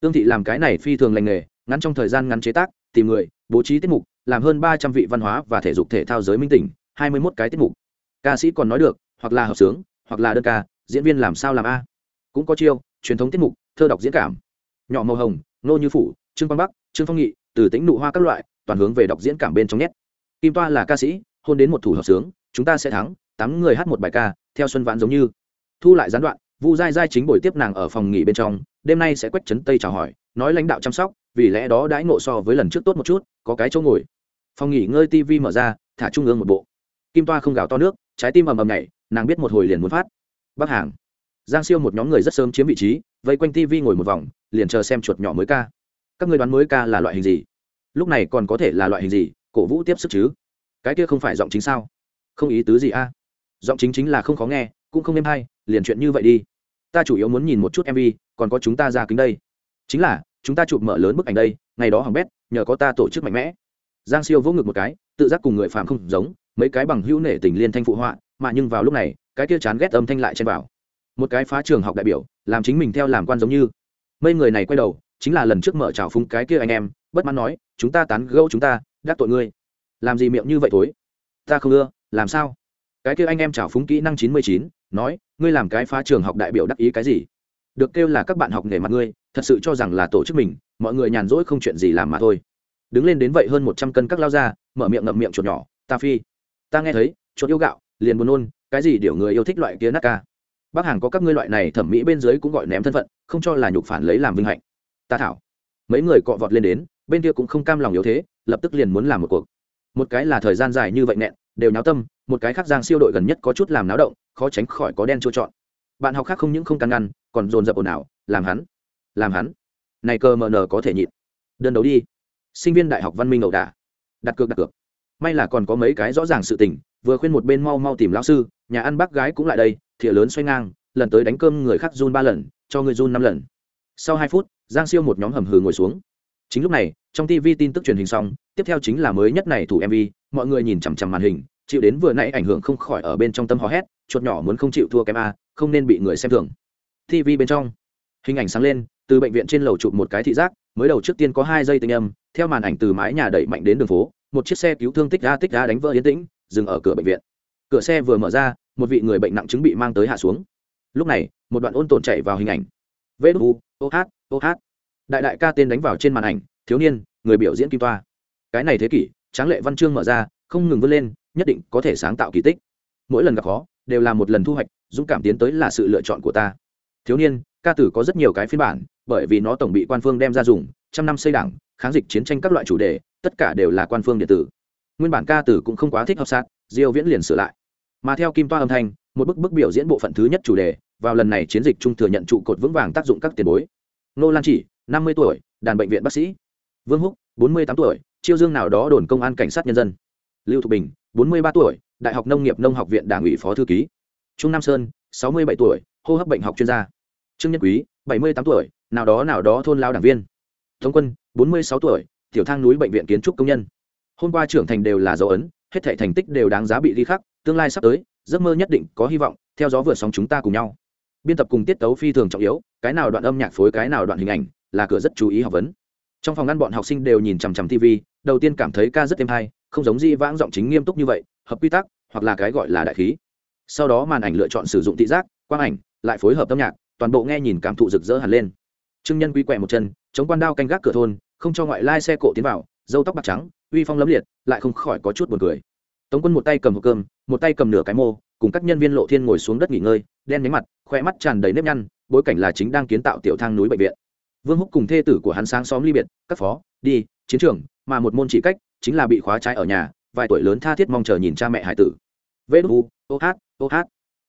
Ương thị làm cái này phi thường lành nghề, ngắn trong thời gian ngắn chế tác, tìm người, bố trí tiết mục, làm hơn ba trăm vị văn hóa và thể dục thể thao giới minh tỉnh, hai mươi mốt cái tiết mục. Ca sĩ còn nói được, hoặc là hợp sướng, hoặc là đơn ca, diễn viên làm sao làm a? Cũng có chiêu, truyền thống tiết mục, thơ đọc diễn cảm. Nhỏ màu hồng, nô như phủ, trương quang bắc, trương phong nghị, từ tính nụ hoa các loại, toàn hướng về đọc diễn cảm bên trong nhét kim toa là ca sĩ, hôn đến một thủ hợp sướng, chúng ta sẽ thắng tám người hát một bài ca, theo xuân vãn giống như. Thu lại gián đoạn, vu dai dai chính buổi tiếp nàng ở phòng nghỉ bên trong, đêm nay sẽ quách trấn tây chào hỏi, nói lãnh đạo chăm sóc, vì lẽ đó đãi ngộ so với lần trước tốt một chút, có cái chỗ ngồi. Phòng nghỉ ngơi tv mở ra, thả trung ương một bộ. Kim toa không gào to nước, trái tim ầm ầm nhảy, nàng biết một hồi liền muốn phát. Bắc hàng. Giang siêu một nhóm người rất sớm chiếm vị trí, vây quanh tv ngồi một vòng, liền chờ xem chuột nhỏ mới ca. Các người đoán mới ca là loại hình gì? Lúc này còn có thể là loại hình gì? Cổ vũ tiếp sức chứ? Cái kia không phải giọng chính sao? Không ý tứ gì a? Giọng chính chính là không khó nghe, cũng không êm hay, liền chuyện như vậy đi. Ta chủ yếu muốn nhìn một chút mv còn có chúng ta ra kính đây. Chính là, chúng ta chụp mở lớn bức ảnh đây, ngày đó hỏng bét, nhờ có ta tổ chức mạnh mẽ. Giang siêu vỗ ngực một cái, tự giác cùng người phạm không giống, mấy cái bằng hữu nể tình liên thanh phụ họa, mà nhưng vào lúc này, cái kia chán ghét âm thanh lại chen vào. Một cái phá trường học đại biểu, làm chính mình theo làm quan giống như. Mấy người này quay đầu, chính là lần trước mở trào phúng cái kia anh em, bất mãn nói, chúng ta tán gẫu chúng ta, đắc tội ngươi. Làm gì miệng như vậy thối? Ta không ưa, làm sao? Cái kia anh em trào phúng kỹ năng chín mươi chín, nói, ngươi làm cái phá trường học đại biểu đắc ý cái gì? Được kêu là các bạn học nghề mặt ngươi, thật sự cho rằng là tổ chức mình, mọi người nhàn rỗi không chuyện gì làm mà thôi. Đứng lên đến vậy hơn một trăm cân các lao ra, mở miệng ngậm miệng chuột nhỏ, ta phi. Ta nghe thấy, chuột yêu gạo, liền buồn nôn, cái gì điều người yêu thích loại kia nát ca? Bác hàng có các ngươi loại này thẩm mỹ bên dưới cũng gọi ném thân phận, không cho là nhục phản lấy làm vinh hạnh. Ta thảo. Mấy người cọ vọt lên đến, bên kia cũng không cam lòng yếu thế, lập tức liền muốn làm một cuộc. Một cái là thời gian dài như vậy nẹn đều nháo tâm một cái khác giang siêu đội gần nhất có chút làm náo động, khó tránh khỏi có đen chua chọn bạn học khác không những không căn ngăn, còn dồn dập ồn ào, làm hắn làm hắn. Này cơ mờ nờ có thể nhịn. Đơn đấu đi. Sinh viên đại học văn minh ẩu đả. Đặt cược đặt cược. May là còn có mấy cái rõ ràng sự tình, vừa khuyên một bên mau mau tìm lão sư, nhà ăn bác gái cũng lại đây, thìa lớn xoay ngang, lần tới đánh cơm người khác run ba lần, cho người run năm lần. Sau hai phút, giang siêu một nhóm hầm hừ ngồi xuống. Chính lúc này, trong tv tin tức truyền hình xong, tiếp theo chính là mới nhất này thủ mv mọi người nhìn chằm chằm màn hình chịu đến vừa nãy ảnh hưởng không khỏi ở bên trong tâm hò hét, chuột nhỏ muốn không chịu thua kém a, không nên bị người xem thường. Tv bên trong, hình ảnh sáng lên, từ bệnh viện trên lầu chụp một cái thị giác, mới đầu trước tiên có hai giây tinh âm, theo màn ảnh từ mái nhà đẩy mạnh đến đường phố, một chiếc xe cứu thương tích ra tích ra đánh vỡ yên tĩnh, dừng ở cửa bệnh viện. Cửa xe vừa mở ra, một vị người bệnh nặng chứng bị mang tới hạ xuống. Lúc này, một đoạn ôn tồn chạy vào hình ảnh. Vê đu ô hát ô hát. Đại đại ca tên đánh vào trên màn ảnh, thiếu niên, người biểu diễn kim toa. Cái này thế kỷ, tráng lệ văn chương mở ra, không ngừng vươn lên nhất định có thể sáng tạo kỳ tích. Mỗi lần gặp khó, đều là một lần thu hoạch, dũng cảm tiến tới là sự lựa chọn của ta. Thiếu niên, ca tử có rất nhiều cái phiên bản, bởi vì nó tổng bị quan phương đem ra dùng, trăm năm xây đảng, kháng dịch chiến tranh các loại chủ đề, tất cả đều là quan phương điện tử. Nguyên bản ca tử cũng không quá thích hợp sát, diêu viễn liền sửa lại. Mà theo kim toa âm thanh, một bức bức biểu diễn bộ phận thứ nhất chủ đề, vào lần này chiến dịch trung thừa nhận trụ cột vững vàng tác dụng các tiền bối. Nô lan chỉ, năm mươi tuổi, đàn bệnh viện bác sĩ. Vương húc, bốn mươi tám tuổi, chiêu dương nào đó đồn công an cảnh sát nhân dân. Lưu thục bình bốn mươi ba tuổi, đại học nông nghiệp nông học viện đảng ủy phó thư ký. Trung nam sơn, sáu mươi bảy tuổi, hô hấp bệnh học chuyên gia. Trương nhân quý, bảy mươi tám tuổi, nào đó nào đó thôn lao đảng viên. Thống quân, bốn mươi sáu tuổi, tiểu thang núi bệnh viện kiến trúc công nhân. Hôm qua trưởng thành đều là dấu ấn, hết thể thành tích đều đáng giá bị ghi khắc, tương lai sắp tới, giấc mơ nhất định có hy vọng, theo gió vượt sóng chúng ta cùng nhau. Biên tập cùng tiết tấu phi thường trọng yếu, cái nào đoạn âm nhạc phối cái nào đoạn hình ảnh, là cửa rất chú ý học vấn. Trong phòng ngăn bọn học sinh đều nhìn chằm chằm tv đầu tiên cảm thấy ca rất êm hay không giống di vãng giọng chính nghiêm túc như vậy, hợp quy tắc, hoặc là cái gọi là đại khí. Sau đó màn ảnh lựa chọn sử dụng thị giác, quang ảnh, lại phối hợp âm nhạc, toàn bộ nghe nhìn cảm thụ rực rỡ hẳn lên. Trương nhân quy quẹ một chân, chống quan đao canh gác cửa thôn, không cho ngoại lai xe cộ tiến vào dâu tóc bạc trắng, uy phong lấm liệt, lại không khỏi có chút buồn cười. Tống quân một tay cầm hộp cơm, một tay cầm nửa cái mô, cùng các nhân viên lộ thiên ngồi xuống đất nghỉ ngơi, đen nhánh mặt khoe mắt tràn đầy nếp nhăn, bối cảnh là chính đang kiến tạo tiểu thang núi bệnh viện. Vương húc cùng thê tử của hắn sáng xóm ly biệt, các phó, đi, chiến trường, mà một môn chỉ cách chính là bị khóa trái ở nhà, vài tuổi lớn tha thiết mong chờ nhìn cha mẹ hải tử. Vê đu ô hát ô hát.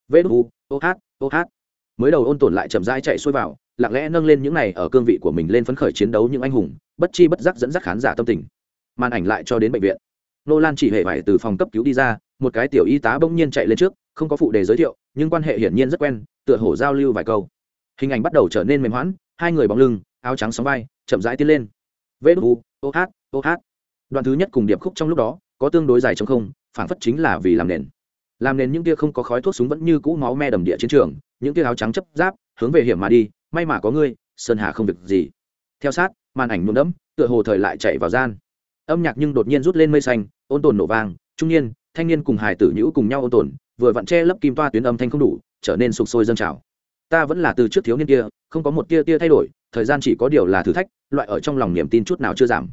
Vê đu ô hát ô hát. Mới đầu ôn tồn lại chậm rãi chạy xuôi vào, lặng lẽ nâng lên những này ở cương vị của mình lên phấn khởi chiến đấu những anh hùng, bất chi bất giác dẫn dắt khán giả tâm tình. Màn ảnh lại cho đến bệnh viện. Nô lan chỉ hệ vải từ phòng cấp cứu đi ra, một cái tiểu y tá bỗng nhiên chạy lên trước, không có phụ đề giới thiệu, nhưng quan hệ hiển nhiên rất quen, tựa hổ giao lưu vài câu. Hình ảnh bắt đầu trở nên mềm hoãn, hai người bóng lưng, áo trắng sóng vai, chậm rãi tiến lên. Vê đu ô hát ô hát đoạn thứ nhất cùng điệp khúc trong lúc đó, có tương đối dài trong không phản phất chính là vì làm nền. Làm nền những kia không có khói thuốc súng vẫn như cũ máu me đầm địa chiến trường, những kia áo trắng chấp giáp, hướng về hiểm mà đi, may mà có ngươi, sơn hà không việc gì. Theo sát, màn ảnh nhuộm đẫm, tựa hồ thời lại chạy vào gian. Âm nhạc nhưng đột nhiên rút lên mây xanh, ôn tồn nổ vang, trung niên, thanh niên cùng hài tử nhữ cùng nhau ôn tồn, vừa vặn che lấp kim toa tuyến âm thanh không đủ, trở nên sụp sôi dâng trào. Ta vẫn là từ trước thiếu niên kia, không có một tia tia thay đổi, thời gian chỉ có điều là thử thách, loại ở trong lòng niềm tin chút nào chưa giảm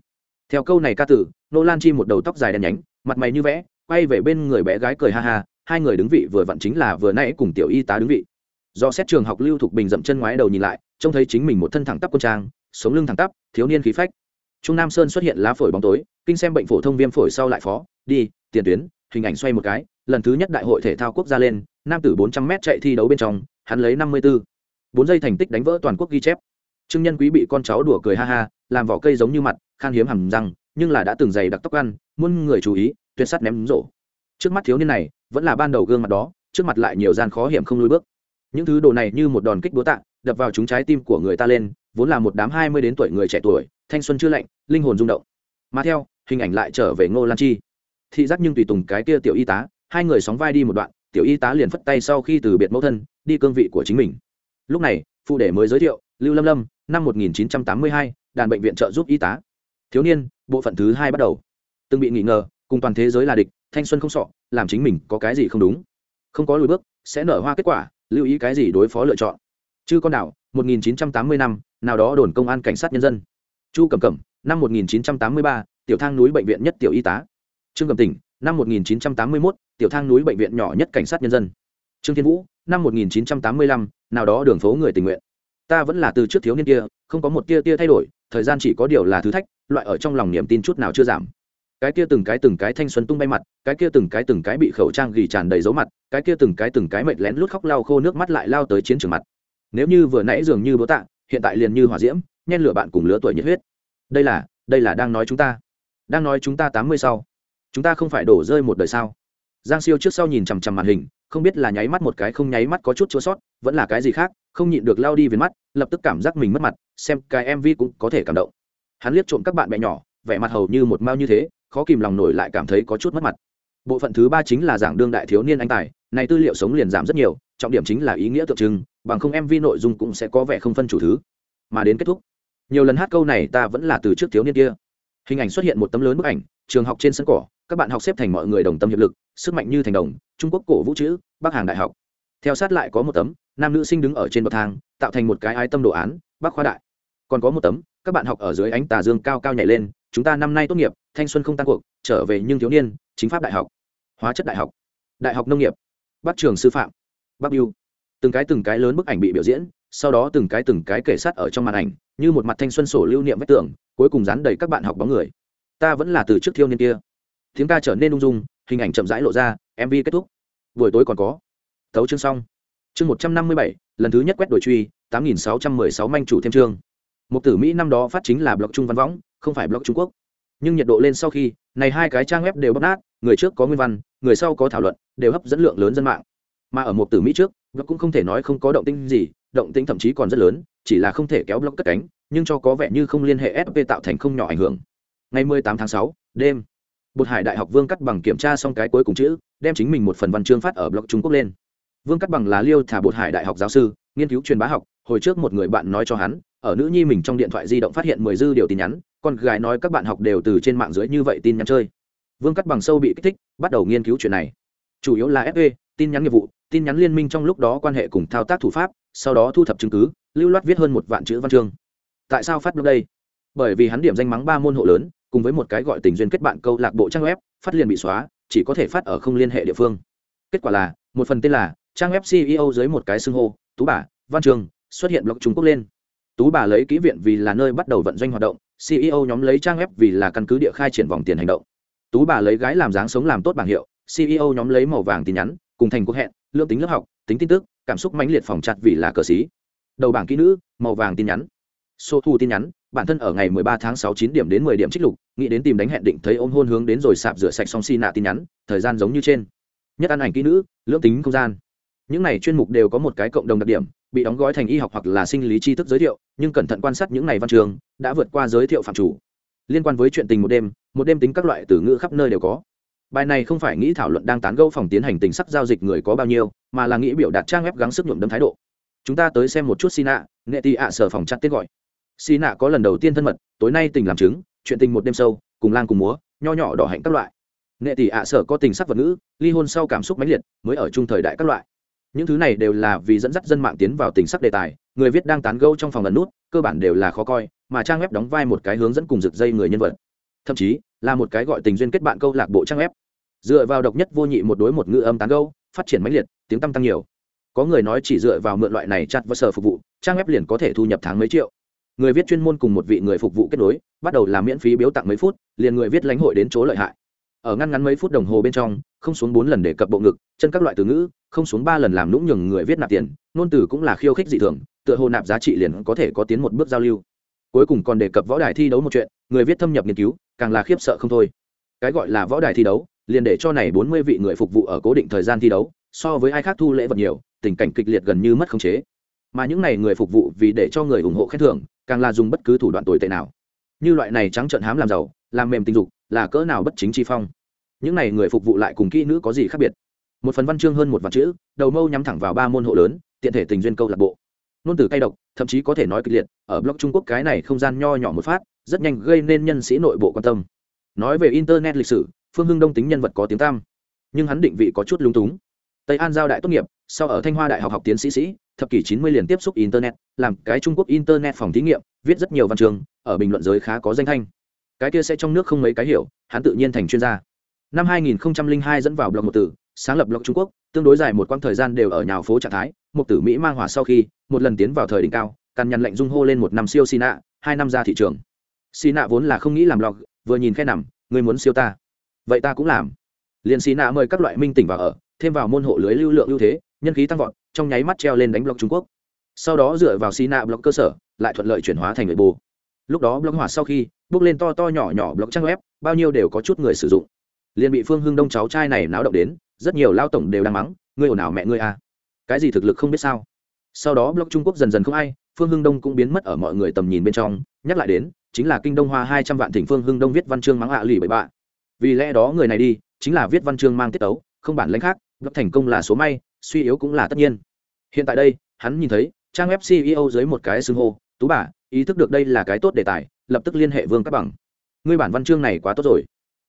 theo câu này ca tử, nô lan chi một đầu tóc dài đen nhánh, mặt mày như vẽ, quay về bên người bé gái cười ha ha, hai người đứng vị vừa vặn chính là vừa nãy cùng tiểu y tá đứng vị. Do xét trường học lưu thục bình dậm chân ngoái đầu nhìn lại, trông thấy chính mình một thân thẳng tắp quân trang, sống lưng thẳng tắp, thiếu niên khí phách. Trung nam sơn xuất hiện lá phổi bóng tối, kinh xem bệnh phổ thông viêm phổi sau lại phó, đi, tiền tuyến, hình ảnh xoay một cái, lần thứ nhất đại hội thể thao quốc gia lên, nam tử bốn trăm m chạy thi đấu bên trong, hắn lấy năm mươi b ố bốn giây thành tích đánh vỡ toàn quốc ghi chép. Trương nhân quý bị con cháu đùa cười ha ha, làm vỏ cây giống như mặt khan hiếm hầm răng nhưng là đã từng dày đặc tóc ăn muôn người chú ý tuyệt sắt ném rổ. Trước mắt thiếu niên này vẫn là ban đầu gương mặt đó trước mặt lại nhiều gian khó hiểm không lùi bước. Những thứ đồ này như một đòn kích búa tạ đập vào chúng trái tim của người ta lên vốn là một đám hai mươi đến tuổi người trẻ tuổi thanh xuân chưa lạnh linh hồn rung động. Mà theo hình ảnh lại trở về ngô lan chi. Thị giác nhưng tùy tùng cái kia tiểu y tá hai người sóng vai đi một đoạn tiểu y tá liền phất tay sau khi từ biệt mẫu thân đi cương vị của chính mình. Lúc này phụ đề mới giới thiệu lưu lâm lâm năm 1982, đàn bệnh viện trợ giúp y tá thiếu niên, bộ phận thứ hai bắt đầu. Từng bị nghi ngờ, cùng toàn thế giới là địch, thanh xuân không sọ, làm chính mình có cái gì không đúng. Không có lùi bước, sẽ nở hoa kết quả, lưu ý cái gì đối phó lựa chọn. Chư con đảo 1980 năm, nào đó đồn công an cảnh sát nhân dân. Chu cẩm cẩm, năm 1983 tiểu thang núi bệnh viện nhất tiểu y tá. Trương cẩm tỉnh, năm 1981 tiểu thang núi bệnh viện nhỏ nhất cảnh sát nhân dân. Trương thiên vũ, năm 1985 nào đó đường phố người tình nguyện. Ta vẫn là từ trước thiếu niên kia, không có một tia tia thay đổi, thời gian chỉ có điều là thử thách loại ở trong lòng niềm tin chút nào chưa giảm. Cái kia từng cái từng cái thanh xuân tung bay mặt, cái kia từng cái từng cái bị khẩu trang gỉ tràn đầy dấu mặt, cái kia từng cái từng cái mệt lén lút khóc lau khô nước mắt lại lao tới chiến trường mặt. Nếu như vừa nãy dường như bố tạ, hiện tại liền như hỏa diễm, nhen lửa bạn cùng lứa tuổi nhiệt huyết. Đây là đây là đang nói chúng ta. Đang nói chúng ta tám mươi sau. Chúng ta không phải đổ rơi một đời sao? Giang siêu trước sau nhìn chằm chằm màn hình, không biết là nháy mắt một cái không nháy mắt có chút chua sót, vẫn là cái gì khác, không nhịn được lao đi về mắt, lập tức cảm giác mình mất mặt, xem cái mv cũng có thể cảm động hắn liếc trộm các bạn bè nhỏ, vẻ mặt hầu như một mao như thế, khó kìm lòng nổi lại cảm thấy có chút mất mặt. Bộ phận thứ ba chính là giảng đương đại thiếu niên anh tài, này tư liệu sống liền giảm rất nhiều, trọng điểm chính là ý nghĩa tượng trưng, bằng không mv nội dung cũng sẽ có vẻ không phân chủ thứ. Mà đến kết thúc, nhiều lần hát câu này ta vẫn là từ trước thiếu niên kia. Hình ảnh xuất hiện một tấm lớn bức ảnh, trường học trên sân cỏ, các bạn học xếp thành mọi người đồng tâm hiệp lực, sức mạnh như thành đồng, trung quốc cổ vũ chữ, bắc hàng đại học. Theo sát lại có một tấm, nam nữ sinh đứng ở trên bậc thang, tạo thành một cái ái tâm đồ án, bắc khoa đại còn có một tấm, các bạn học ở dưới ánh tà dương cao cao nhảy lên, chúng ta năm nay tốt nghiệp, thanh xuân không tan cuộc, trở về nhưng thiếu niên, chính pháp đại học, hóa chất đại học đại học nông nghiệp bắc trường sư phạm bắc biêu từng cái từng cái lớn bức ảnh bị biểu diễn, sau đó từng cái từng cái kể sát ở trong màn ảnh, như một mặt thanh xuân sổ lưu niệm vách tường, cuối cùng dán đầy các bạn học bóng người. Ta vẫn là từ trước thiêu niên kia. Tiếng ca trở nên ung dung, hình ảnh chậm rãi lộ ra mv kết thúc. Buổi tối còn có. Thấu chương xong. Chương một trăm năm mươi bảy, lần thứ nhất quét đổi truy, tám nghìn sáu trăm mười sáu manh chủ thêm chương một tử mỹ năm đó phát chính là blog trung văn võng không phải blog trung quốc. Nhưng nhiệt độ lên sau khi này hai cái trang web đều bóc nát người trước có nguyên văn người sau có thảo luận đều hấp dẫn lượng lớn dân mạng. Mà ở một tử mỹ trước blog cũng không thể nói không có động tinh gì động tĩnh thậm chí còn rất lớn chỉ là không thể kéo blog cất cánh nhưng cho có vẻ như không liên hệ fp tạo thành không nhỏ ảnh hưởng. Ngày 18 tháng 6, đêm bột hải đại học vương cắt bằng kiểm tra xong cái cuối cùng chữ đem chính mình một phần văn chương phát ở blog trung quốc lên. Vương cắt bằng là liêu thả bột hải đại học giáo sư nghiên cứu truyền bá học hồi trước một người bạn nói cho hắn ở nữ nhi mình trong điện thoại di động phát hiện mười dư điều tin nhắn, con gái nói các bạn học đều từ trên mạng dưới như vậy tin nhắn chơi. Vương cắt bằng sâu bị kích thích, bắt đầu nghiên cứu chuyện này. Chủ yếu là fe tin nhắn nghiệp vụ, tin nhắn liên minh trong lúc đó quan hệ cùng thao tác thủ pháp, sau đó thu thập chứng cứ, lưu loát viết hơn một vạn chữ văn chương. Tại sao phát blog đây? Bởi vì hắn điểm danh mắng ba môn hộ lớn, cùng với một cái gọi tình duyên kết bạn câu lạc bộ trang web, phát liền bị xóa, chỉ có thể phát ở không liên hệ địa phương. Kết quả là, một phần tên là trang web ceo dưới một cái xưng hô, tú bà, văn trường xuất hiện blog trung quốc lên tú bà lấy kỹ viện vì là nơi bắt đầu vận doanh hoạt động ceo nhóm lấy trang web vì là căn cứ địa khai triển vòng tiền hành động. Tú bà lấy gái làm dáng sống làm tốt bảng hiệu ceo nhóm lấy màu vàng tin nhắn, cùng thành cuộc hẹn, lương tính lớp học, tính tin tức, cảm xúc mãnh liệt phòng chặt vì là cờ xí đầu bảng kỹ nữ, màu vàng tin nhắn. Số thu tin nhắn, bản thân ở ngày 13 tháng 6 9 điểm đến 10 điểm trích lục, nghĩ đến tìm đánh hẹn định thấy ôm hôn hướng đến rồi sạp rửa sạch xong xi nạ tin nhắn, thời gian giống như trên. Nhất ăn ảnh kỹ nữ lưỡng tính không gian. Những này chuyên mục đều có một cái cộng đồng đặc điểm bị đóng gói thành y học hoặc là sinh lý tri thức giới thiệu, nhưng cẩn thận quan sát những này văn trường, đã vượt qua giới thiệu phạm chủ. Liên quan với chuyện tình một đêm một đêm tính các loại từ ngữ khắp nơi đều có. Bài này không phải nghĩ thảo luận đang tán gẫu phòng tiến hành tình sắc giao dịch người có bao nhiêu, mà là nghĩ biểu đạt trang web gắng sức nhuộm đâm thái độ. Chúng ta tới xem một chút xin ạ nghệ tị ạ sở phòng chặt tên gọi. Xin ạ có lần đầu tiên thân mật, tối nay tình làm chứng, chuyện tình một đêm sâu, cùng lang cùng múa, nho nhỏ đỏ hạnh các loại. Nghệ tỷ ạ sở có tình sắc vật ngữ, ly hôn sau cảm xúc mãnh liệt, mới ở chung thời đại các loại những thứ này đều là vì dẫn dắt dân mạng tiến vào tình sắc đề tài, người viết đang tán gẫu trong phòng lần nút, cơ bản đều là khó coi, mà trang web đóng vai một cái hướng dẫn cùng rực dây người nhân vật. Thậm chí, là một cái gọi tình duyên kết bạn câu lạc bộ trang web. Dựa vào độc nhất vô nhị một đối một ngữ âm tán gẫu, phát triển mãnh liệt, tiếng tăm tăng nhiều. Có người nói chỉ dựa vào mượn loại này chặt và sở phục vụ, trang web liền có thể thu nhập tháng mấy triệu. Người viết chuyên môn cùng một vị người phục vụ kết nối, bắt đầu làm miễn phí biếu tặng mấy phút, liền người viết lãnh hội đến chỗ lợi hại ở ngăn ngắn mấy phút đồng hồ bên trong, không xuống bốn lần để cập bộ ngực, chân các loại từ ngữ, không xuống ba lần làm lũng nhường người viết nạp tiền nôn từ cũng là khiêu khích dị thường, tựa hồ nạp giá trị liền có thể có tiến một bước giao lưu. Cuối cùng còn đề cập võ đài thi đấu một chuyện, người viết thâm nhập nghiên cứu, càng là khiếp sợ không thôi. Cái gọi là võ đài thi đấu, liền để cho này bốn mươi vị người phục vụ ở cố định thời gian thi đấu, so với ai khác thu lễ vật nhiều, tình cảnh kịch liệt gần như mất khống chế. Mà những này người phục vụ vì để cho người ủng hộ khen thưởng, càng là dùng bất cứ thủ đoạn tồi tệ nào. Như loại này trắng trợn hám làm giàu, làm mềm tình dục là cỡ nào bất chính chi phong. Những này người phục vụ lại cùng kỹ nữ có gì khác biệt? Một phần văn chương hơn một vạn chữ, đầu mâu nhắm thẳng vào ba môn hộ lớn, tiện thể tình duyên câu lạc bộ. Nôn từ cay độc, thậm chí có thể nói kịch liệt, ở blog trung quốc cái này không gian nho nhỏ một phát, rất nhanh gây nên nhân sĩ nội bộ quan tâm. Nói về internet lịch sử, phương hưng đông tính nhân vật có tiếng tam nhưng hắn định vị có chút lúng túng. Tây an giao đại tốt nghiệp, sau ở thanh hoa đại học học tiến sĩ sĩ, thập kỷ chín mươi liền tiếp xúc internet, làm cái trung quốc internet phòng thí nghiệm, viết rất nhiều văn trường ở bình luận giới khá có danh thanh cái kia sẽ trong nước không mấy cái hiểu, hắn tự nhiên thành chuyên gia. Năm 2002 dẫn vào blog một tử, sáng lập blog trung quốc, tương đối dài một quãng thời gian đều ở nhào phố trạng thái, một tử mỹ mang hỏa sau khi, một lần tiến vào thời đỉnh cao căn nhằn lệnh dung hô lên một năm siêu xì nạ hai năm ra thị trường. Xì nạ vốn là không nghĩ làm blog vừa nhìn khe nằm người muốn siêu ta? Vậy ta cũng làm. Liền xì nạ mời các loại minh tỉnh vào ở, thêm vào môn hộ lưới lưu lượng ưu thế, nhân khí tăng vọt, trong nháy mắt treo lên đánh blog trung quốc. Sau đó dựa vào xì nạ blog cơ sở, lại thuận lợi chuyển hóa thành người bù lúc đó blog hỏa sau khi bước lên to to nhỏ nhỏ blog trang web, bao nhiêu đều có chút người sử dụng. Liền bị phương hưng đông cháu trai này náo động đến, rất nhiều lao tổng đều đang mắng, ngươi ồn ào mẹ ngươi à? Cái gì thực lực không biết sao? Sau đó blog trung quốc dần dần không ai, phương hưng đông cũng biến mất ở mọi người tầm nhìn bên trong. Nhắc lại đến, chính là kinh đông hoa hai trăm vạn thỉnh phương hưng đông viết văn chương mắng hạ lì bậy bạ. Vì lẽ đó người này đi, chính là viết văn chương mang tiết tấu, không bản lãnh khác blog thành công là số may, suy yếu cũng là tất nhiên. Hiện tại đây, hắn nhìn thấy trang web ceo dưới một cái xưng hô, tú bà ý thức được đây là cái tốt đề tài, lập tức liên hệ vương các bằng. Ngươi bản văn chương này quá tốt rồi.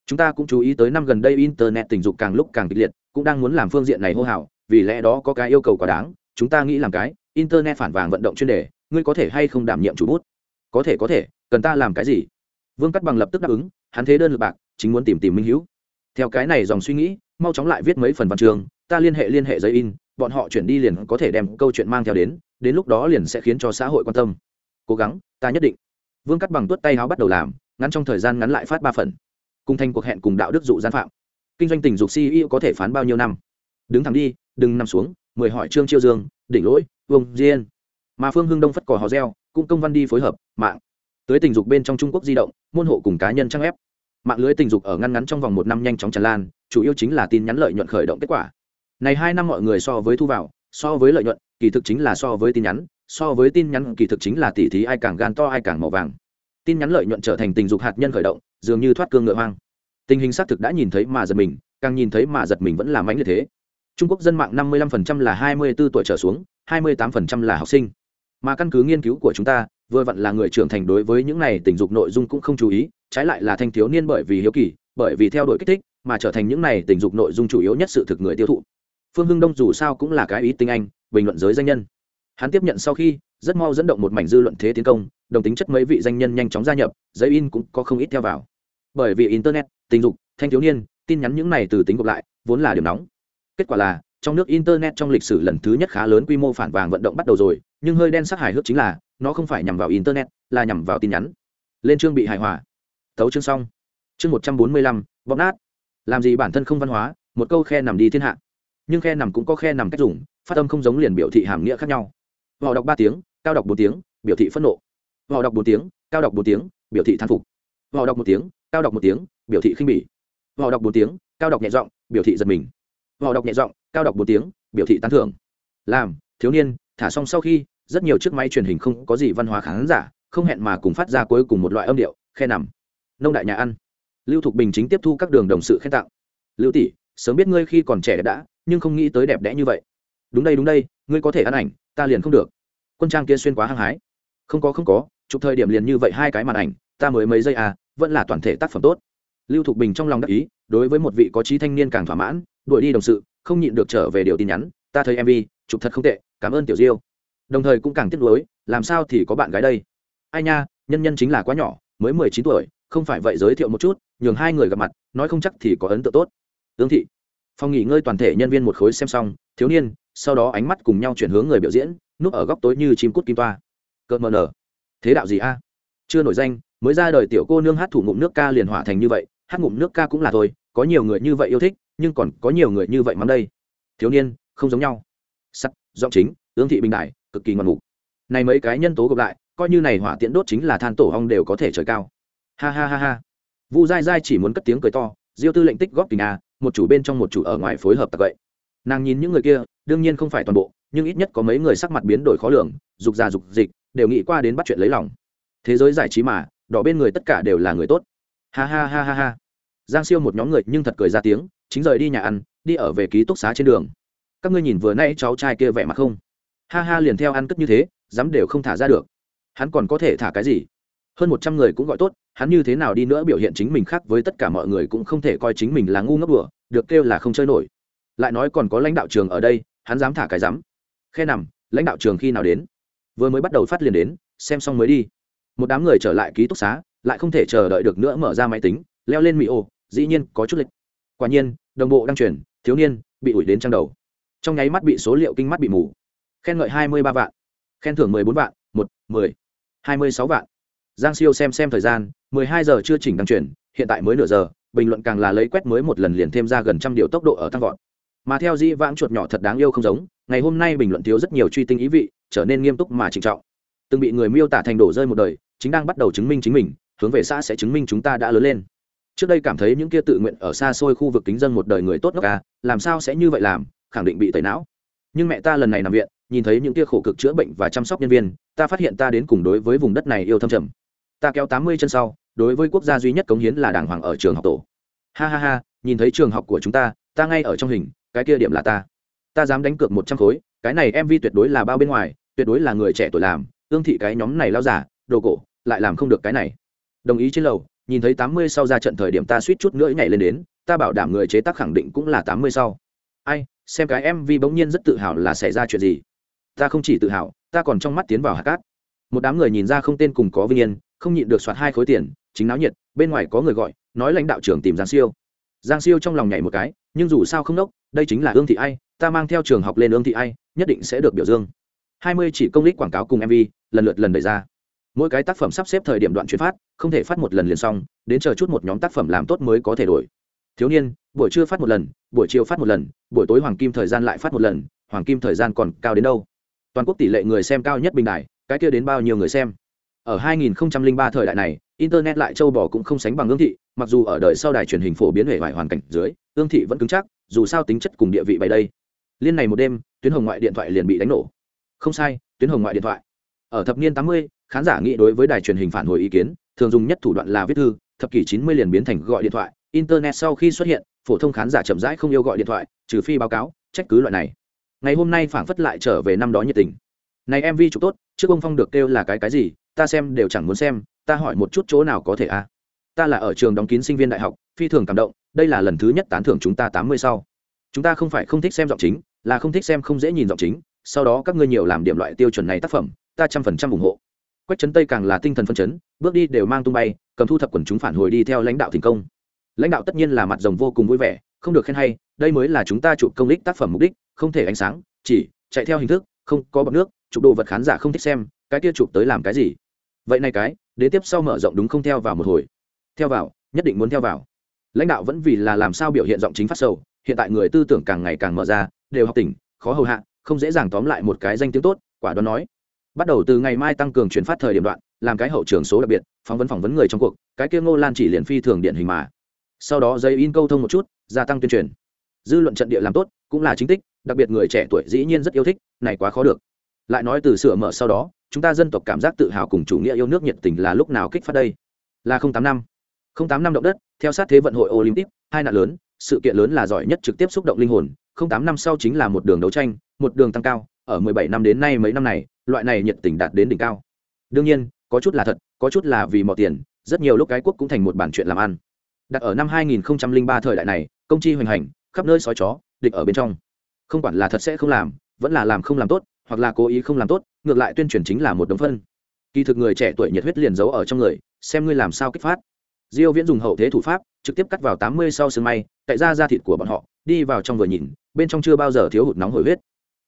Chúng ta cũng chú ý tới năm gần đây internet tình dục càng lúc càng kịch liệt, cũng đang muốn làm phương diện này hô hào, vì lẽ đó có cái yêu cầu quá đáng, chúng ta nghĩ làm cái, internet phản vàng vận động chuyên đề, ngươi có thể hay không đảm nhiệm chủ bút? Có thể có thể, cần ta làm cái gì? Vương cắt bằng lập tức đáp ứng, hắn thế đơn lập bạc, chính muốn tìm tìm minh hữu theo cái này dòng suy nghĩ, mau chóng lại viết mấy phần văn chương, ta liên hệ liên hệ giấy in, bọn họ chuyển đi liền có thể đem câu chuyện mang theo đến đến lúc đó liền sẽ khiến cho xã hội quan tâm cố gắng, ta nhất định. Vương cắt bằng tuất tay áo bắt đầu làm, ngắn trong thời gian ngắn lại phát ba phần. Cùng thành cuộc hẹn cùng đạo đức dụ gian phạm. Kinh doanh tình dục ceo có thể phán bao nhiêu năm? Đứng thẳng đi, đừng nằm xuống mời hỏi trương chiêu dương, đỉnh lỗi, vương diên. Mà phương hưng đông phất cò hò reo, cũng công văn đi phối hợp, mạng. Tới tình dục bên trong trung quốc di động, môn hộ cùng cá nhân trang ép mạng lưới tình dục ở ngăn ngắn trong vòng một năm nhanh chóng tràn lan, chủ yếu chính là tin nhắn lợi nhuận khởi động kết quả. Này hai năm mọi người so với thu vào, so với lợi nhuận, kỳ thực chính là so với tin nhắn so với tin nhắn kỳ thực chính là tỉ thí ai càng gan to ai càng màu vàng. Tin nhắn lợi nhuận trở thành tình dục hạt nhân khởi động, dường như thoát cương ngựa hoang. Tình hình xác thực đã nhìn thấy mà giật mình, càng nhìn thấy mà giật mình vẫn là mãnh liệt thế. Trung quốc dân mạng 55% là 24 tuổi trở xuống 28% là học sinh. Mà căn cứ nghiên cứu của chúng ta, vừa vặn là người trưởng thành đối với những này tình dục nội dung cũng không chú ý, trái lại là thanh thiếu niên bởi vì hiếu kỳ, bởi vì theo đuổi kích thích, mà trở thành những này tình dục nội dung chủ yếu nhất sự thực người tiêu thụ. Phương hưng đông dù sao cũng là cái ý tinh anh, bình luận giới danh nhân hắn tiếp nhận sau khi, rất mau dẫn động một mảnh dư luận thế tiến công, đồng tính chất mấy vị danh nhân nhanh chóng gia nhập, giấy in cũng có không ít theo vào. Bởi vì internet, tình dục, thanh thiếu niên, tin nhắn những này từ tính gộp lại, vốn là điểm nóng. Kết quả là, trong nước internet trong lịch sử lần thứ nhất khá lớn quy mô phản vàng vận động bắt đầu rồi, nhưng hơi đen sắc hài hước chính là, nó không phải nhằm vào internet, là nhằm vào tin nhắn. Lên chương bị hài hòa. Thấu chương xong. Chương một trăm bốn mươi lăm, bóp nát. Làm gì bản thân không văn hóa, một câu khe nằm đi thiên hạ. Nhưng khe nằm cũng có khe nằm cách dùng, phát âm không giống liền biểu thị hàm nghĩa khác nhau họ đọc ba tiếng, cao đọc bốn tiếng, biểu thị phẫn nộ. Họ đọc bốn tiếng, cao đọc bốn tiếng, biểu thị thán phục. Họ đọc một tiếng, cao đọc một tiếng, biểu thị khinh bỉ. Họ đọc bốn tiếng, cao đọc nhẹ giọng, biểu thị giật mình. Họ đọc nhẹ giọng, cao đọc bốn tiếng, biểu thị tán thưởng. Làm, thiếu niên, thả xong sau khi, rất nhiều chiếc máy truyền hình không có gì văn hóa khán giả, không hẹn mà cùng phát ra cuối cùng một loại âm điệu, khe nằm. Nông đại nhà ăn. Lưu thục bình chính tiếp thu các đường đồng sự khen tặng. Lưu tỷ, sớm biết ngươi khi còn trẻ đã, nhưng không nghĩ tới đẹp đẽ như vậy. Đúng đây đúng đây, ngươi có thể ăn ảnh ta liền không được. Quân trang kia xuyên quá hăng hái. Không có không có, chụp thời điểm liền như vậy hai cái màn ảnh, ta mới mấy giây à vẫn là toàn thể tác phẩm tốt. Lưu thục bình trong lòng đắc ý, đối với một vị có trí thanh niên càng thỏa mãn, đuổi đi đồng sự, không nhịn được trở về điều tin nhắn, ta thấy mv chụp thật không tệ, cảm ơn tiểu diêu. Đồng thời cũng càng tiếc nuối, làm sao thì có bạn gái đây? Ai nha, nhân nhân chính là quá nhỏ, mới mười chín tuổi, không phải vậy giới thiệu một chút, nhường hai người gặp mặt, nói không chắc thì có ấn tượng tốt. Tương thị, phòng nghỉ ngơi toàn thể nhân viên một khối xem xong, thiếu niên sau đó ánh mắt cùng nhau chuyển hướng người biểu diễn, núp ở góc tối như chim cút kim toa. Cợt mờ nở. Thế đạo gì a? Chưa nổi danh, mới ra đời tiểu cô nương hát thủ ngụm nước ca liền hỏa thành như vậy, hát ngụm nước ca cũng là thôi, có nhiều người như vậy yêu thích, nhưng còn có nhiều người như vậy mắm đây. Thiếu niên, không giống nhau. Sắc giọng chính, ương thị bình đại, cực kỳ ngoạn mục. Này mấy cái nhân tố gộp lại, coi như này hỏa tiễn đốt chính là than tổ hong đều có thể trời cao. Ha ha ha ha. Vu dai dai chỉ muốn cất tiếng cười to, diêu tư lệnh tích góp tình a một chủ bên trong một chủ ở ngoài phối hợp tặc vậy nàng nhìn những người kia đương nhiên không phải toàn bộ nhưng ít nhất có mấy người sắc mặt biến đổi khó lường dục già dục dịch đều nghĩ qua đến bắt chuyện lấy lòng. Thế giới giải trí mà đỏ bên người tất cả đều là người tốt. Ha ha ha ha ha. Giang siêu một nhóm người nhưng thật cười ra tiếng chính rời đi nhà ăn đi ở về ký túc xá trên đường. Các ngươi nhìn vừa nay cháu trai kia vẻ mặt không? Ha ha liền theo ăn cất như thế dám đều không thả ra được. Hắn còn có thể thả cái gì? Hơn một trăm người cũng gọi tốt hắn như thế nào đi nữa biểu hiện chính mình khác với tất cả mọi người cũng không thể coi chính mình là ngu ngốc bừa, được kêu là không chơi nổi. Lại nói còn có lãnh đạo trường ở đây hắn dám thả cái dám khe nằm lãnh đạo trường khi nào đến? Vừa mới bắt đầu phát liền đến xem xong mới đi. Một đám người trở lại ký túc xá lại không thể chờ đợi được nữa mở ra máy tính leo lên mỹ ô dĩ nhiên có chút lịch. Quả nhiên đồng bộ đăng chuyển, thiếu niên bị ủi đến trang đầu. Trong nháy mắt bị số liệu kinh mắt bị mù. Khen ngợi hai mươi ba vạn. Khen thưởng mười bốn vạn một mười hai mươi sáu vạn. Giang siêu xem xem thời gian mười hai giờ chưa chỉnh đăng chuyển, hiện tại mới nửa giờ bình luận càng là lấy quét mới một lần liền thêm ra gần trăm điều tốc độ ở tăng vọt mà theo dĩ vãng chuột nhỏ thật đáng yêu không giống, ngày hôm nay bình luận thiếu rất nhiều truy tinh ý vị, trở nên nghiêm túc mà trịnh trọng. Từng bị người miêu tả thành đổ rơi một đời, chính đang bắt đầu chứng minh chính mình, hướng về xã sẽ chứng minh chúng ta đã lớn lên. Trước đây cảm thấy những kia tự nguyện ở xa xôi khu vực kính dân một đời người tốt ngốc à làm sao sẽ như vậy làm, khẳng định bị tẩy não. Nhưng mẹ ta lần này nằm viện, nhìn thấy những kia khổ cực chữa bệnh và chăm sóc nhân viên, ta phát hiện ta đến cùng đối với vùng đất này yêu thâm trầm. Ta kéo tám mươi chân sau, đối với quốc gia duy nhất cống hiến là đàng hoàng ở trường học tổ. Ha ha ha, nhìn thấy trường học của chúng ta ta ngay ở trong hình cái kia điểm là ta. Ta dám đánh cược một trăm khối, cái này mv tuyệt đối là bao bên ngoài, tuyệt đối là người trẻ tuổi làm, ương thị cái nhóm này lao giả, đồ cổ, lại làm không được cái này. Đồng ý trên lầu, nhìn thấy tám mươi sau ra trận thời điểm ta suýt chút nữa nhảy lên đến, ta bảo đảm người chế tác khẳng định cũng là tám mươi sau. Ai, xem cái mv bỗng nhiên rất tự hào là xảy ra chuyện gì. Ta không chỉ tự hào, ta còn trong mắt tiến vào hạt cát. Một đám người nhìn ra không tên cùng có vinh yên, không nhịn được soạt hai khối tiền, chính náo nhiệt, bên ngoài có người gọi, nói lãnh đạo trưởng tìm giang siêu. Giang siêu trong lòng nhảy một cái nhưng dù sao không đốc đây chính là ương thị ai, ta mang theo trường học lên ương thị ai, nhất định sẽ được biểu dương. Hai mươi chỉ công lích quảng cáo cùng mv lần lượt lần đẩy ra. Mỗi cái tác phẩm sắp xếp thời điểm đoạn chuyển phát, không thể phát một lần liền xong, đến chờ chút một nhóm tác phẩm làm tốt mới có thể đổi. Thiếu niên, buổi trưa phát một lần, buổi chiều phát một lần, buổi tối hoàng kim thời gian lại phát một lần, hoàng kim thời gian còn cao đến đâu? Toàn quốc tỷ lệ người xem cao nhất bình đại cái kia đến bao nhiêu người xem? Ở 2003 thời đại này, internet lại châu bò cũng không sánh bằng ương thị, mặc dù ở đời sau đài truyền hình phổ biến hệ vải hoàn cảnh dưới ương thị vẫn cứng chắc dù sao tính chất cùng địa vị bày đây. Liên này một đêm tuyến hồng ngoại điện thoại liền bị đánh nổ. Không sai tuyến hồng ngoại điện thoại. Ở thập niên 80, khán giả nghĩ đối với đài truyền hình phản hồi ý kiến thường dùng nhất thủ đoạn là viết thư thập kỷ 90 liền biến thành gọi điện thoại. Internet sau khi xuất hiện phổ thông khán giả chậm rãi không yêu gọi điện thoại trừ phi báo cáo trách cứ loại này. Ngày hôm nay phảng phất lại trở về năm đó nhiệt tình. Này mv chụp tốt trước ông phong được kêu là cái cái gì ta xem đều chẳng muốn xem ta hỏi một chút chỗ nào có thể à? ta là ở trường đóng kín sinh viên đại học phi thường cảm động đây là lần thứ nhất tán thưởng chúng ta tám mươi sau. Chúng ta không phải không thích xem giọng chính, là không thích xem không dễ nhìn giọng chính, sau đó các ngươi nhiều làm điểm loại tiêu chuẩn này tác phẩm, ta trăm phần trăm ủng hộ. Quách trấn tây càng là tinh thần phân chấn, bước đi đều mang tung bay, cầm thu thập quần chúng phản hồi đi theo lãnh đạo thành công. Lãnh đạo tất nhiên là mặt rồng vô cùng vui vẻ, không được khen hay, đây mới là chúng ta chụp công đích tác phẩm mục đích, không thể ánh sáng, chỉ chạy theo hình thức, không có bọc nước, chụp đồ vật khán giả không thích xem, cái kia chụp tới làm cái gì? Vậy này cái, đến tiếp sau mở rộng đúng không theo vào một hồi. Theo vào, nhất định muốn theo vào lãnh đạo vẫn vì là làm sao biểu hiện giọng chính phát sầu, hiện tại người tư tưởng càng ngày càng mở ra, đều học tỉnh, khó hầu hạ, không dễ dàng tóm lại một cái danh tiếng tốt, quả đoán nói. Bắt đầu từ ngày mai tăng cường chuyển phát thời điểm đoạn, làm cái hậu trường số đặc biệt phỏng vấn phỏng vấn người trong cuộc, cái kia ngô lan chỉ liền phi thường điện hình mà. Sau đó giấy in câu thông một chút, gia tăng tuyên truyền. Dư luận trận địa làm tốt, cũng là chính tích, đặc biệt người trẻ tuổi dĩ nhiên rất yêu thích, này quá khó được. Lại nói từ sửa mở sau đó, chúng ta dân tộc cảm giác tự hào cùng chủ nghĩa yêu nước nhiệt tình là lúc nào kích phát đây? Là không tám năm không tám năm động đất, theo sát thế vận hội olympic, hai nạn lớn, sự kiện lớn là giỏi nhất trực tiếp xúc động linh hồn, không tám năm sau chính là một đường đấu tranh, một đường tăng cao, ở mười bảy năm đến nay mấy năm này, loại này nhiệt tình đạt đến đỉnh cao. Đương nhiên, có chút là thật, có chút là vì mọi tiền, rất nhiều lúc cái quốc cũng thành một bản chuyện làm ăn. Đặt ở năm 2003 thời đại này, công chi hoành hành, khắp nơi sói chó, địch ở bên trong. Không quản là thật sẽ không làm, vẫn là làm không làm tốt, hoặc là cố ý không làm tốt, ngược lại tuyên truyền chính là một đống phân. Kỳ thực người trẻ tuổi nhiệt huyết liền giấu ở trong người, xem ngươi làm sao kích phát diêu viễn dùng hậu thế thủ pháp, trực tiếp cắt vào 80 sau xương may cậy ra da thịt của bọn họ, đi vào trong vừa nhìn, bên trong chưa bao giờ thiếu hụt nóng hổi huyết.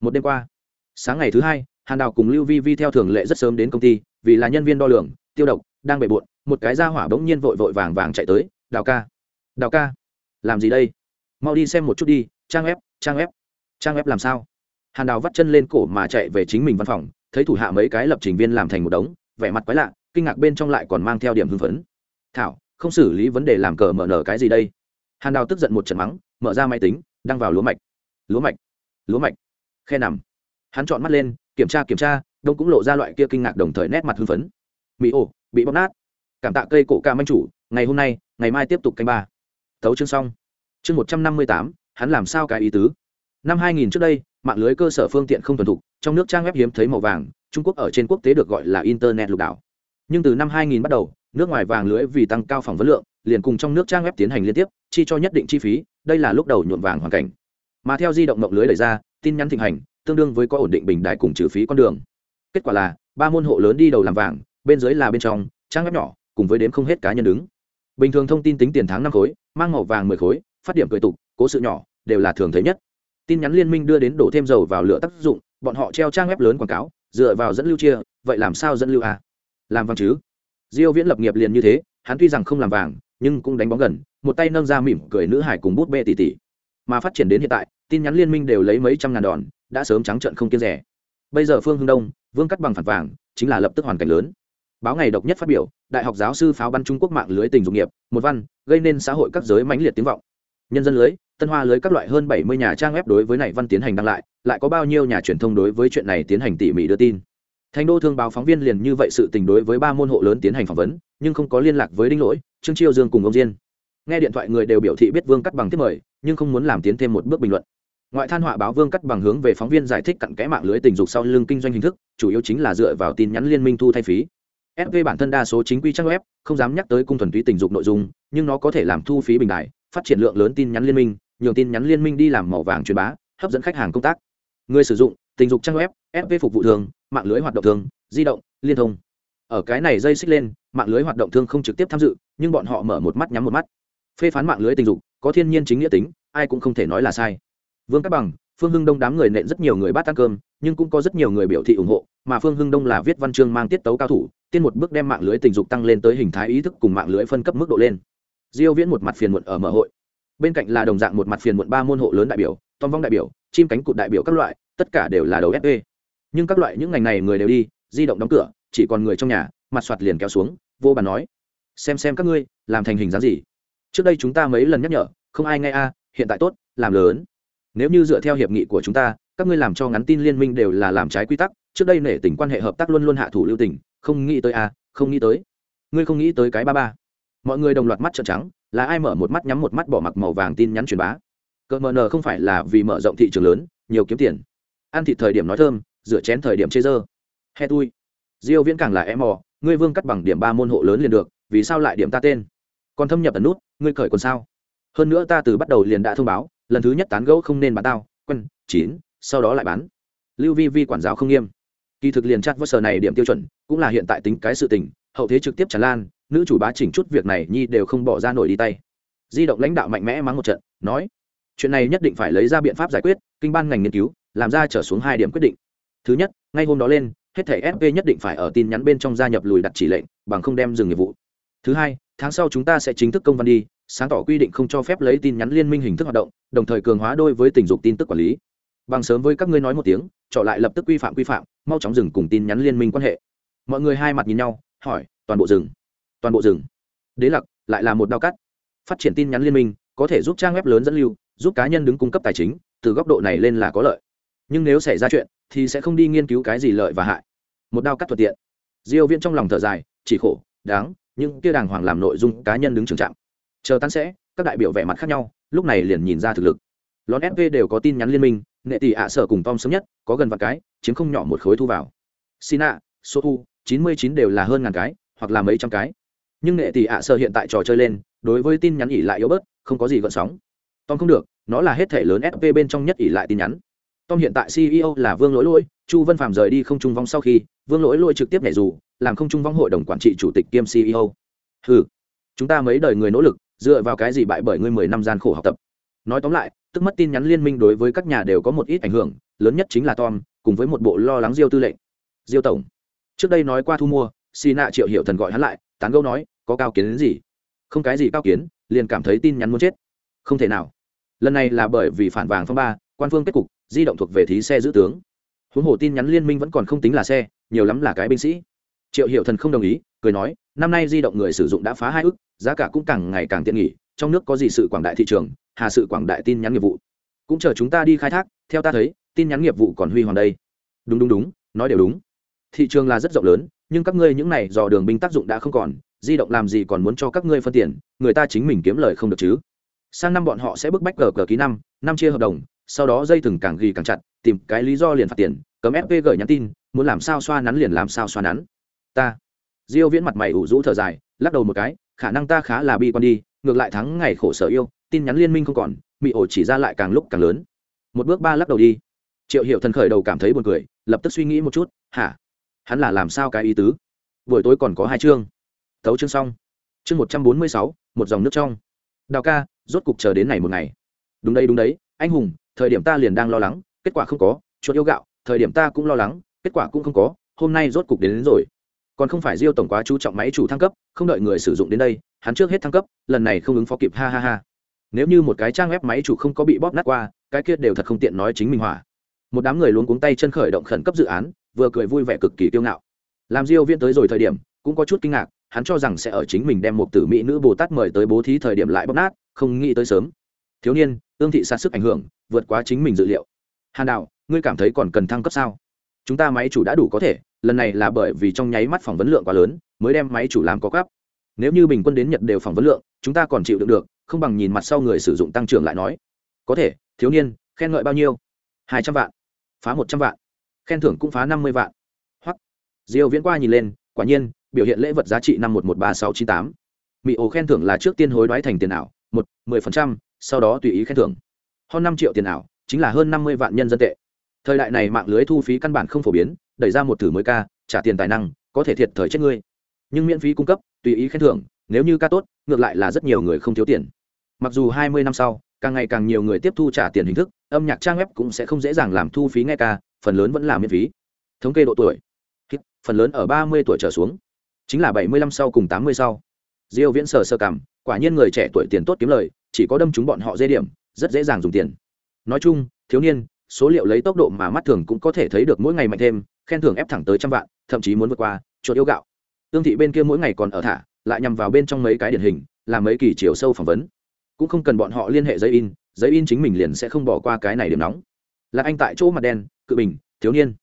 Một đêm qua, sáng ngày thứ hai, hàn đào cùng lưu vi vi theo thường lệ rất sớm đến công ty, vì là nhân viên đo lường, tiêu độc, đang bề bộn, một cái da hỏa bỗng nhiên vội vội vàng vàng chạy tới, đào ca đào ca, làm gì đây? Mau đi xem một chút đi, trang ép trang ép trang ép làm sao? Hàn đào vắt chân lên cổ mà chạy về chính mình văn phòng, thấy thủ hạ mấy cái lập trình viên làm thành một đống, vẻ mặt quái lạ, kinh ngạc bên trong lại còn mang theo điểm hưng phấn. Thảo không xử lý vấn đề làm cờ mở nở cái gì đây? Hàn đào tức giận một trận mắng, mở ra máy tính, đăng vào lúa mạch. Lúa mạch lúa mạch. Khe nằm. Hắn chọn mắt lên, kiểm tra kiểm tra, đông cũng lộ ra loại kia kinh ngạc đồng thời nét mặt hưng phấn. Mỹ ồ bị bóc nát. Cảm tạ cây cổ ca manh chủ, ngày hôm nay, ngày mai tiếp tục canh ba. Tấu chương xong. Chương một trăm năm mươi tám, hắn làm sao cái ý tứ? Năm hai nghìn trước đây, mạng lưới cơ sở phương tiện không thuần thục, trong nước trang web hiếm thấy màu vàng, trung quốc ở trên quốc tế được gọi là internet lục đảo. Nhưng từ năm 2000 bắt đầu nước ngoài vàng lưới vì tăng cao phỏng vấn lượng, liền cùng trong nước trang web tiến hành liên tiếp, chi cho nhất định chi phí, đây là lúc đầu nhuộm vàng hoàn cảnh. Mà theo di động mộng lưới đẩy ra, tin nhắn thịnh hành, tương đương với có ổn định bình đại cùng trừ phí con đường. Kết quả là, ba môn hộ lớn đi đầu làm vàng, bên dưới là bên trong, trang web nhỏ, cùng với đếm không hết cá nhân đứng. Bình thường thông tin tính tiền tháng năm khối, mang màu vàng mười khối, phát điểm cười tục, cố sự nhỏ, đều là thường thấy nhất. Tin nhắn liên minh đưa đến đổ thêm dầu vào lửa tác dụng, bọn họ treo trang web lớn quảng cáo, dựa vào dẫn lưu chia, vậy làm sao dẫn lưu à? làm vàng chứ? Diêu viễn lập nghiệp liền như thế, hắn tuy rằng không làm vàng, nhưng cũng đánh bóng gần, một tay nâng ra mỉm cười nữ hải cùng bút bê tỷ tỷ mà phát triển đến hiện tại, tin nhắn liên minh đều lấy mấy trăm ngàn đòn, đã sớm trắng trợn không kiêng rẻ. Bây giờ phương hưng đông, vương cắt bằng phản vàng, chính là lập tức hoàn cảnh lớn. Báo ngày độc nhất phát biểu, đại học giáo sư pháo bắn trung quốc mạng lưới tình dục nghiệp, một văn, gây nên xã hội các giới mãnh liệt tiếng vọng. Nhân dân lưới, tân hoa lưới các loại hơn bảy mươi nhà trang web đối với này văn tiến hành đăng lại lại có bao nhiêu nhà truyền thông đối với chuyện này tiến hành tỉ mỉ đưa tin thành đô thương báo phóng viên liền như vậy sự tình đối với ba môn hộ lớn tiến hành phỏng vấn, nhưng không có liên lạc với đinh lỗi, trương chiêu dương cùng ông diên. Nghe điện thoại người đều biểu thị biết vương cắt bằng tiếp mời, nhưng không muốn làm tiến thêm một bước bình luận. Ngoại than họa báo vương cắt bằng hướng về phóng viên giải thích cặn kẽ mạng lưới tình dục sau lưng kinh doanh hình thức, chủ yếu chính là dựa vào tin nhắn liên minh thu thay phí. Fv bản thân đa số chính quy trang web, không dám nhắc tới cung thuần túy tình dục nội dung, nhưng nó có thể làm thu phí bình đại, phát triển lượng lớn tin nhắn liên minh, nhường tin nhắn liên minh đi làm màu vàng truyền bá, hấp dẫn khách hàng công tác. Người sử dụng, tình dục trang web fv phục vụ thường mạng lưới hoạt động thường di động, liên thông. Ở cái này dây xích lên, mạng lưới hoạt động thương không trực tiếp tham dự, nhưng bọn họ mở một mắt nhắm một mắt. Phê phán mạng lưới tình dục, có thiên nhiên chính nghĩa tính, ai cũng không thể nói là sai. Vương cát bằng, phương hưng đông đám người nện rất nhiều người bát ăn cơm, nhưng cũng có rất nhiều người biểu thị ủng hộ, mà phương hưng đông là viết văn chương mang tiết tấu cao thủ, tiên một bước đem mạng lưới tình dục tăng lên tới hình thái ý thức cùng mạng lưới phân cấp mức độ lên. Diêu viễn một mặt phiền muộn ở mở hội. Bên cạnh là đồng dạng một mặt phiền muộn ba môn hộ lớn đại biểu, tom vong đại biểu, chim cánh cụt đại biểu các loại, tất cả đều là đầu fp nhưng các loại những ngành này người đều đi, di động đóng cửa, chỉ còn người trong nhà, mặt soạt liền kéo xuống, vô bàn nói, xem xem các ngươi, làm thành hình dáng gì? Trước đây chúng ta mấy lần nhắc nhở, không ai nghe a, hiện tại tốt, làm lớn. Nếu như dựa theo hiệp nghị của chúng ta, các ngươi làm cho ngắn tin liên minh đều là làm trái quy tắc, trước đây nể tình quan hệ hợp tác luôn luôn hạ thủ lưu tình, không nghĩ tới a, không nghĩ tới. Ngươi không nghĩ tới cái ba ba. Mọi người đồng loạt mắt trợn trắng, là ai mở một mắt nhắm một mắt bỏ mặc màu vàng tin nhắn truyền bá. Cỡ mờ nờ không phải là vì mở rộng thị trường lớn, nhiều kiếm tiền. Ăn thịt thời điểm nói thơm rửa chén thời điểm chê dơ. He tui. Diêu viễn càng là em mò, ngươi vương cắt bằng điểm ba môn hộ lớn liền được, vì sao lại điểm ta tên? Còn thâm nhập ẩn nút, ngươi cởi còn sao? Hơn nữa ta từ bắt đầu liền đã thông báo, lần thứ nhất tán gẫu không nên bán tao quân chín, sau đó lại bán. Lưu vi vi quản giáo không nghiêm. Kỳ thực liền chặt vớt sở này điểm tiêu chuẩn, cũng là hiện tại tính cái sự tình, hậu thế trực tiếp tràn lan, nữ chủ bá chỉnh chút việc này nhi đều không bỏ ra nổi đi tay. Di động lãnh đạo mạnh mẽ mắng một trận, nói, chuyện này nhất định phải lấy ra biện pháp giải quyết, kinh ban ngành nghiên cứu, làm ra trở xuống hai điểm quyết định thứ nhất, ngay hôm đó lên, hết thẻ fp nhất định phải ở tin nhắn bên trong gia nhập lùi đặt chỉ lệnh, bằng không đem dừng nghiệp vụ. Thứ hai, tháng sau chúng ta sẽ chính thức công văn đi, sáng tỏ quy định không cho phép lấy tin nhắn liên minh hình thức hoạt động, đồng thời cường hóa đôi với tình dục tin tức quản lý. Bằng sớm với các ngươi nói một tiếng trọ lại lập tức quy phạm quy phạm, mau chóng dừng cùng tin nhắn liên minh quan hệ. Mọi người hai mặt nhìn nhau, hỏi, toàn bộ rừng toàn bộ rừng đế lặc, lại là một đao cắt. Phát triển tin nhắn liên minh, có thể giúp trang web lớn dẫn lưu, giúp cá nhân đứng cung cấp tài chính, từ góc độ này lên là có lợi. Nhưng nếu xảy ra chuyện thì sẽ không đi nghiên cứu cái gì lợi và hại. Một đao cắt thuận tiện. Diêu viễn trong lòng thở dài, chỉ khổ, đáng, nhưng kia đàng hoàng làm nội dung cá nhân đứng trường trạng. Chờ tan sẽ, các đại biểu vẻ mặt khác nhau, lúc này liền nhìn ra thực lực. Lón SV đều có tin nhắn liên minh, nệ tỷ ạ sở cùng tom sớm nhất, có gần vạn cái, chiếm không nhỏ một khối thu vào. Sina số thu, chín mươi chín đều là hơn ngàn cái, hoặc là mấy trăm cái. Nhưng nệ tỷ ạ sở hiện tại trò chơi lên, đối với tin nhắn ỉ lại yếu bớt, không có gì gợn sóng. Tom không được, nó là hết thể lớn SV bên trong nhất ỉ lại tin nhắn tom hiện tại ceo là vương lỗi lỗi chu vân phạm rời đi không trung vong sau khi vương lỗi lỗi trực tiếp nhảy dù làm không trung vong hội đồng quản trị chủ tịch kiêm ceo Hừ, chúng ta mấy đời người nỗ lực dựa vào cái gì bại bởi ngươi mười năm gian khổ học tập? Nói tóm lại tức mất tin nhắn liên minh đối với các nhà đều có một ít ảnh hưởng lớn nhất chính là tom cùng với một bộ lo lắng diêu tư lệnh. Diêu tổng trước đây nói qua thu mua xì nạ triệu hiệu thần gọi hắn lại tán gẫu nói có cao kiến đến gì? Không cái gì cao kiến liền cảm thấy tin nhắn muốn chết. Không thể nào. Lần này là bởi vì phản vàng phong ba quan phương kết cục, di động thuộc về thí xe giữ tướng. Huống hồ tin nhắn liên minh vẫn còn không tính là xe, nhiều lắm là cái binh sĩ. Triệu hiệu thần không đồng ý, cười nói, năm nay di động người sử dụng đã phá hai ước giá cả cũng càng ngày càng tiện nghỉ, trong nước có gì sự quảng đại thị trường, hà sự quảng đại tin nhắn nghiệp vụ. Cũng chờ chúng ta đi khai thác, theo ta thấy, tin nhắn nghiệp vụ còn huy hoàng đây. Đúng đúng đúng, nói đều đúng. Thị trường là rất rộng lớn, nhưng các ngươi những này dò đường binh tác dụng đã không còn, di động làm gì còn muốn cho các ngươi phân tiền, người ta chính mình kiếm lời không được chứ. Sang năm bọn họ sẽ bức bách cờ cờ ký năm năm chia hợp đồng sau đó dây thừng càng ghi càng chặt, tìm cái lý do liền phạt tiền, cấm fp gửi nhắn tin, muốn làm sao xoa nắn liền làm sao xoa nắn. Ta. Diêu viễn mặt mày ủ rũ thở dài, lắc đầu một cái, khả năng ta khá là bi quan đi, ngược lại thắng ngày khổ sở yêu, tin nhắn liên minh không còn bị ổ chỉ ra lại càng lúc càng lớn. Một bước ba lắc đầu đi. Triệu hiệu thần khởi đầu cảm thấy buồn cười, lập tức suy nghĩ một chút, hả? Hắn là làm sao cái ý tứ? Buổi tối còn có hai chương. Tấu chương xong. Chương một trăm bốn mươi sáu, một dòng nước trong. Đào ca, rốt cục chờ đến này một ngày. Đúng đấy đúng đấy, anh hùng thời điểm ta liền đang lo lắng kết quả không có chuột yêu gạo thời điểm ta cũng lo lắng kết quả cũng không có hôm nay rốt cục đến, đến rồi. Còn không phải diêu tổng quá chú trọng máy chủ thăng cấp không đợi người sử dụng đến đây hắn trước hết thăng cấp lần này không ứng phó kịp ha ha ha. Nếu như một cái trang web máy chủ không có bị bóp nát qua cái kia đều thật không tiện nói chính mình hỏa. Một đám người luôn cuống tay chân khởi động khẩn cấp dự án vừa cười vui vẻ cực kỳ kiêu ngạo. Làm diêu viên tới rồi thời điểm cũng có chút kinh ngạc hắn cho rằng sẽ ở chính mình đem một tử mỹ nữ bồ tát mời tới bố thí thời điểm lại bóp nát không nghĩ tới sớm thiếu niên, ương thị xa sức ảnh hưởng, vượt quá chính mình dự liệu. Hàn đạo, ngươi cảm thấy còn cần thăng cấp sao? Chúng ta máy chủ đã đủ có thể, lần này là bởi vì trong nháy mắt phỏng vấn lượng quá lớn, mới đem máy chủ làm có cấp. Nếu như bình quân đến nhật đều phỏng vấn lượng, chúng ta còn chịu được được, không bằng nhìn mặt sau người sử dụng tăng trưởng lại nói. Có thể, thiếu niên, khen ngợi bao nhiêu? Hai trăm vạn. Phá một trăm vạn. Khen thưởng cũng phá năm mươi vạn. Hoặc diêu viễn qua nhìn lên, quả nhiên, biểu hiện lễ vật giá trị năm một một ba sáu chín tám. Mỹ ổ khen thưởng là trước tiên hối đoái thành tiền ảo, một, mười phần trăm sau đó tùy ý khen thưởng. Hơn năm triệu tiền ảo, chính là hơn năm mươi vạn nhân dân tệ. Thời đại này mạng lưới thu phí căn bản không phổ biến, đẩy ra một thử mới ca, trả tiền tài năng, có thể thiệt thời chết ngươi. Nhưng miễn phí cung cấp, tùy ý khen thưởng, nếu như ca tốt, ngược lại là rất nhiều người không thiếu tiền. Mặc dù hai mươi năm sau, càng ngày càng nhiều người tiếp thu trả tiền hình thức, âm nhạc trang web cũng sẽ không dễ dàng làm thu phí nghe ca, phần lớn vẫn là miễn phí. Thống kê độ tuổi. Phần lớn ở ba mươi tuổi trở xuống. Chính là bảy mươi lăm sau cùng tám mươi sau diêu viễn sờ sơ cảm quả nhiên người trẻ tuổi tiền tốt kiếm lời, chỉ có đâm chúng bọn họ dây điểm, rất dễ dàng dùng tiền. Nói chung, thiếu niên, số liệu lấy tốc độ mà mắt thường cũng có thể thấy được mỗi ngày mạnh thêm, khen thưởng ép thẳng tới trăm vạn, thậm chí muốn vượt qua, chuột yêu gạo. Tương thị bên kia mỗi ngày còn ở thả, lại nhằm vào bên trong mấy cái điển hình, làm mấy kỳ chiều sâu phỏng vấn. Cũng không cần bọn họ liên hệ giấy in giấy in chính mình liền sẽ không bỏ qua cái này điểm nóng. Là anh tại chỗ mặt đen, cự bình, thiếu niên.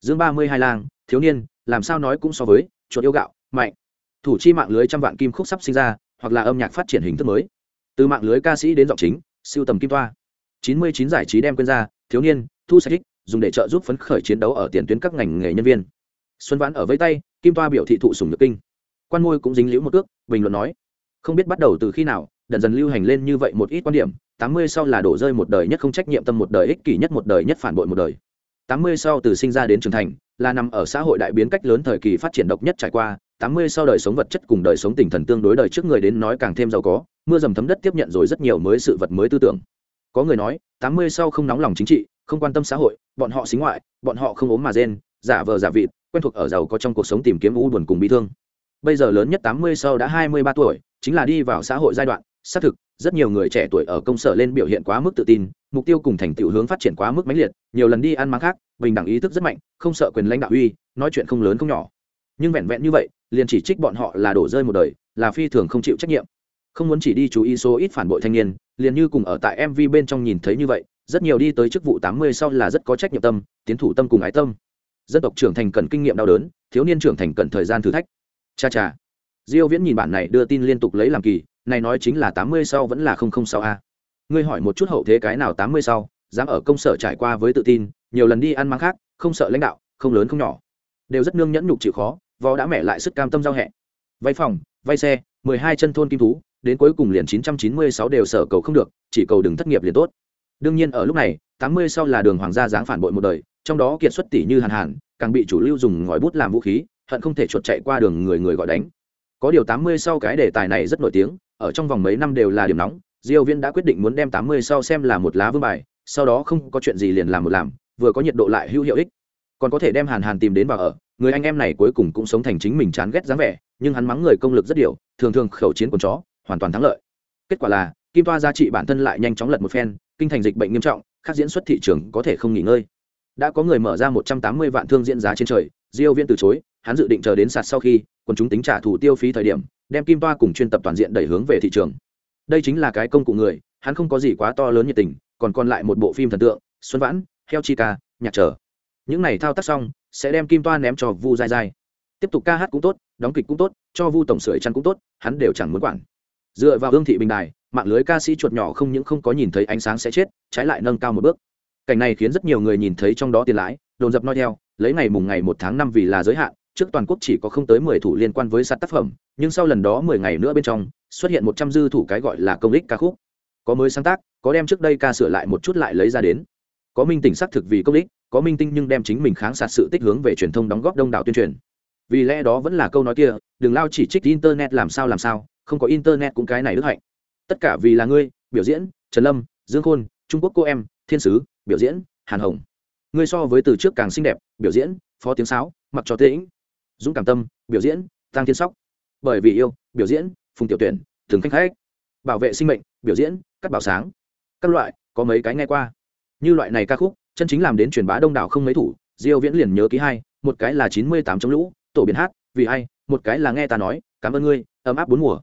Dương ba mươi hai lang, thiếu niên, làm sao nói cũng so với, chuột yêu gạo, mạnh thủ chi mạng lưới trăm vạn kim khúc sắp sinh ra, hoặc là âm nhạc phát triển hình thức mới. Từ mạng lưới ca sĩ đến giọng chính, siêu tầm kim toa. Chín mươi chín giải trí đem quên ra, thiếu niên, thu sách dùng để trợ giúp phấn khởi chiến đấu ở tiền tuyến các ngành nghề nhân viên. Xuân vãn ở vây tay, kim toa biểu thị thụ sùng nhược kinh. Quan môi cũng dính liễu một ước bình luận nói, không biết bắt đầu từ khi nào đần dần lưu hành lên như vậy một ít quan điểm, tám mươi sau là đổ rơi một đời nhất không trách nhiệm tâm một đời ích kỷ nhất một đời nhất phản bội một đời. tám mươi sau từ sinh ra đến trưởng thành, là nằm ở xã hội đại biến cách lớn thời kỳ phát triển độc nhất trải qua tám mươi sau đời sống vật chất cùng đời sống tinh thần tương đối đời trước người đến nói càng thêm giàu có, mưa dầm thấm đất tiếp nhận rồi rất nhiều mới sự vật mới tư tưởng. Có người nói, tám mươi sau không nóng lòng chính trị, không quan tâm xã hội, bọn họ xính ngoại, bọn họ không ốm mà rên, giả vờ giả vịt, quen thuộc ở giàu có trong cuộc sống tìm kiếm u buồn cùng bi thương. Bây giờ lớn nhất tám mươi sau đã hai mươi ba tuổi, chính là đi vào xã hội giai đoạn, xác thực, rất nhiều người trẻ tuổi ở công sở lên biểu hiện quá mức tự tin, mục tiêu cùng thành tựu hướng phát triển quá mức mãnh liệt, nhiều lần đi ăn máng khác, bình đẳng ý thức rất mạnh, không sợ quyền lãnh đạo uy, nói chuyện không lớn không nhỏ nhưng vẹn vẹn như vậy, liền chỉ trích bọn họ là đổ rơi một đời, là phi thường không chịu trách nhiệm. Không muốn chỉ đi chú ý số ít phản bội thanh niên, liền như cùng ở tại mv bên trong nhìn thấy như vậy, rất nhiều đi tới chức vụ tám mươi sau là rất có trách nhiệm tâm, tiến thủ tâm cùng ái tâm. Dân tộc trưởng thành cần kinh nghiệm đau đớn, thiếu niên trưởng thành cần thời gian thử thách. Cha cha. Diêu viễn nhìn bản này đưa tin liên tục lấy làm kỳ, này nói chính là tám mươi sau vẫn là không không sáu a. Ngươi hỏi một chút hậu thế cái nào tám mươi sau, dám ở công sở trải qua với tự tin, nhiều lần đi ăn mang khác, không sợ lãnh đạo, không lớn không nhỏ. Đều rất nương nhẫn nhục chịu khó vó đã mẹ lại sức cam tâm giao hẹ. Vay phòng vay xe, mười hai chân thôn kim thú, đến cuối cùng liền chín trăm chín mươi sáu đều sở cầu không được, chỉ cầu đừng thất nghiệp liền tốt. Đương nhiên ở lúc này, tám mươi sau là đường hoàng gia dáng phản bội một đời, trong đó kiệt xuất tỷ như hàn hàn, càng bị chủ lưu dùng ngòi bút làm vũ khí, hận không thể chuột chạy qua đường người người gọi đánh. Có điều tám mươi sau cái đề tài này rất nổi tiếng, ở trong vòng mấy năm đều là điểm nóng, diêu viên đã quyết định muốn đem tám mươi sau xem là một lá vương bài, sau đó không có chuyện gì liền làm một làm, vừa có nhiệt độ lại hữu hiệu ích. Còn có thể đem hàn hàn tìm đến vào ở người anh em này cuối cùng cũng sống thành chính mình chán ghét dáng vẻ, nhưng hắn mắng người công lực rất điều, thường thường khẩu chiến của chó, hoàn toàn thắng lợi. Kết quả là, kim toa giá trị bản thân lại nhanh chóng lật một phen, kinh thành dịch bệnh nghiêm trọng, khác diễn xuất thị trường có thể không nghỉ ngơi. Đã có người mở ra một trăm tám mươi vạn thương diễn giá trên trời, diêu viên từ chối, hắn dự định chờ đến sạt sau khi, quần chúng tính trả thủ tiêu phí thời điểm, đem kim toa cùng chuyên tập toàn diện đẩy hướng về thị trường. Đây chính là cái công cụ người, hắn không có gì quá to lớn nhiệt tình, còn còn lại một bộ phim thần tượng, xuân vãn, heo chi ca, nhạc trở. Những này thao tác xong sẽ đem kim toa ném cho vu dai dai tiếp tục ca hát cũng tốt, đóng kịch cũng tốt, cho vu tổng sưởi chăn cũng tốt, hắn đều chẳng muốn quản. Dựa vào hương thị bình đài, mạng lưới ca sĩ chuột nhỏ không những không có nhìn thấy ánh sáng sẽ chết, trái lại nâng cao một bước. Cảnh này khiến rất nhiều người nhìn thấy trong đó tiền lãi, đồn dập nói theo, lấy ngày mùng ngày một tháng năm vì là giới hạn, trước toàn quốc chỉ có không tới mười thủ liên quan với sạt tác phẩm, nhưng sau lần đó mười ngày nữa bên trong, xuất hiện một trăm dư thủ cái gọi là công ích ca khúc. Có mới sáng tác, có đem trước đây ca sửa lại một chút lại lấy ra đến có minh tỉnh xác thực vì công ích, có minh tinh nhưng đem chính mình kháng sạt sự tích hướng về truyền thông đóng góp đông đảo tuyên truyền. Vì lẽ đó vẫn là câu nói kia, đừng lao chỉ trích internet làm sao làm sao, không có internet cũng cái này đức hạnh. Tất cả vì là ngươi, biểu diễn, trần lâm, dương khôn, trung quốc cô em, thiên sứ, biểu diễn, hàn hồng. Ngươi so với từ trước càng xinh đẹp, biểu diễn, phó tiếng sáo, mặc cho tĩnh. Dũng cảm tâm, biểu diễn, tăng thiên sóc. Bởi vì yêu, biểu diễn, phùng tiểu tuyển, thường khách khách. Bảo vệ sinh mệnh, biểu diễn cắt bảo sáng. Các loại, có mấy cái nghe qua như loại này ca khúc, chân chính làm đến truyền bá đông đảo không mấy thủ, diêu viễn liền nhớ ký hai, một cái là chín mươi tám trong lũ, tổ biến hát, vì ai, một cái là nghe ta nói, cảm ơn ngươi, ấm áp bốn mùa.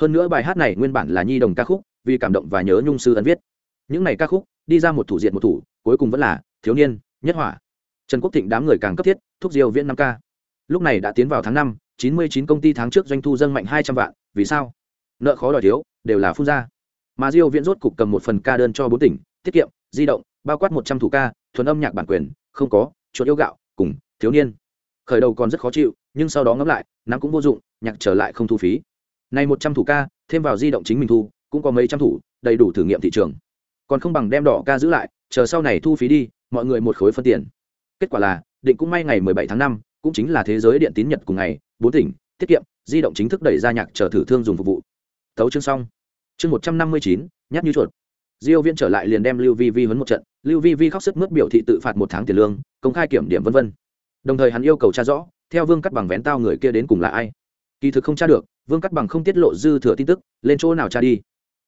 Hơn nữa bài hát này nguyên bản là nhi đồng ca khúc, vì cảm động và nhớ nhung sư ấn viết. Những này ca khúc, đi ra một thủ diện một thủ, cuối cùng vẫn là thiếu niên, nhất hỏa. Trần quốc thịnh đám người càng cấp thiết, thúc diêu viễn năm ca. Lúc này đã tiến vào tháng năm, chín mươi chín công ty tháng trước doanh thu dâng mạnh hai trăm vạn, vì sao? Nợ khó đòi thiếu, đều là phun ra. Mà diêu viễn rốt cục cầm một phần ca đơn cho bốn tỉnh, tiết kiệm, di động bao quát một trăm thủ ca thuần âm nhạc bản quyền không có chuột yêu gạo cùng thiếu niên. Khởi đầu còn rất khó chịu nhưng sau đó ngẫm lại nắm cũng vô dụng nhạc trở lại không thu phí. Này một trăm thủ ca thêm vào di động chính mình thu cũng có mấy trăm thủ đầy đủ thử nghiệm thị trường. Còn không bằng đem đỏ ca giữ lại chờ sau này thu phí đi mọi người một khối phân tiền. Kết quả là định cũng may ngày 17 tháng 5, cũng chính là thế giới điện tín nhật cùng ngày bốn tỉnh tiết kiệm di động chính thức đẩy ra nhạc chờ thử thương dùng phục vụ. Tấu chương xong. Chương một trăm năm mươi chín nhắc như chuột diêu Viễn trở lại liền đem lưu vi vi huấn một trận. Lưu vi vi khóc sức mướt biểu thị tự phạt một tháng tiền lương, công khai kiểm điểm vân vân. Đồng thời hắn yêu cầu tra rõ, theo vương cắt bằng vén tao người kia đến cùng là ai. Kỳ thực không tra được, vương cắt bằng không tiết lộ dư thừa tin tức, lên chỗ nào tra đi.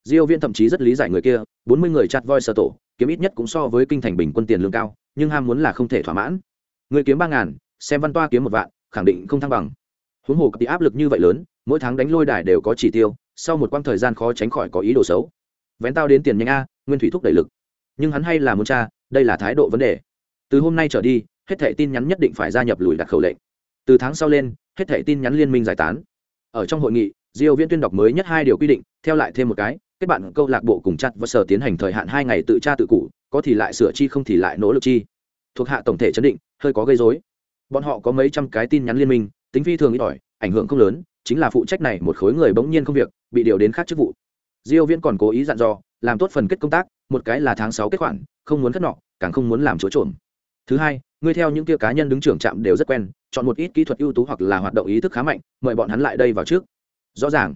Diêu Viễn thậm chí rất lý giải người kia, bốn mươi người chặt voi sở tổ, kiếm ít nhất cũng so với kinh thành bình quân tiền lương cao, nhưng ham muốn là không thể thỏa mãn. Người kiếm ba ngàn, xem văn toa kiếm một vạn, khẳng định không thăng bằng. Huống hồ bị áp lực như vậy lớn, mỗi tháng đánh lôi đài đều có chỉ tiêu, sau một quãng thời gian khó tránh khỏi có ý đồ xấu vén tao đến tiền nhanh a, nguyên thủy thúc đẩy lực. Nhưng hắn hay là muốn cha đây là thái độ vấn đề. Từ hôm nay trở đi, hết thẻ tin nhắn nhất định phải gia nhập lùi đặt khẩu lệnh. Từ tháng sau lên, hết thẻ tin nhắn liên minh giải tán. Ở trong hội nghị, diêu viễn tuyên đọc mới nhất hai điều quy định, theo lại thêm một cái, kết bạn câu lạc bộ cùng chặt và sở tiến hành thời hạn hai ngày tự tra tự cụ có thì lại sửa chi, không thì lại nỗ lực chi. Thuộc hạ tổng thể chấn định, hơi có gây rối. Bọn họ có mấy trăm cái tin nhắn liên minh, tính phi thường ít ỏi, ảnh hưởng không lớn, chính là phụ trách này một khối người bỗng nhiên không việc, bị điều đến khác chức vụ diêu viễn còn cố ý dặn dò, làm tốt phần kết công tác, một cái là tháng 6 kết khoản, không muốn cất nọ, càng không muốn làm chỗ trộm. Thứ hai, ngươi theo những kia cá nhân đứng trưởng trạm đều rất quen, chọn một ít kỹ thuật ưu tú hoặc là hoạt động ý thức khá mạnh, mời bọn hắn lại đây vào trước. Rõ ràng.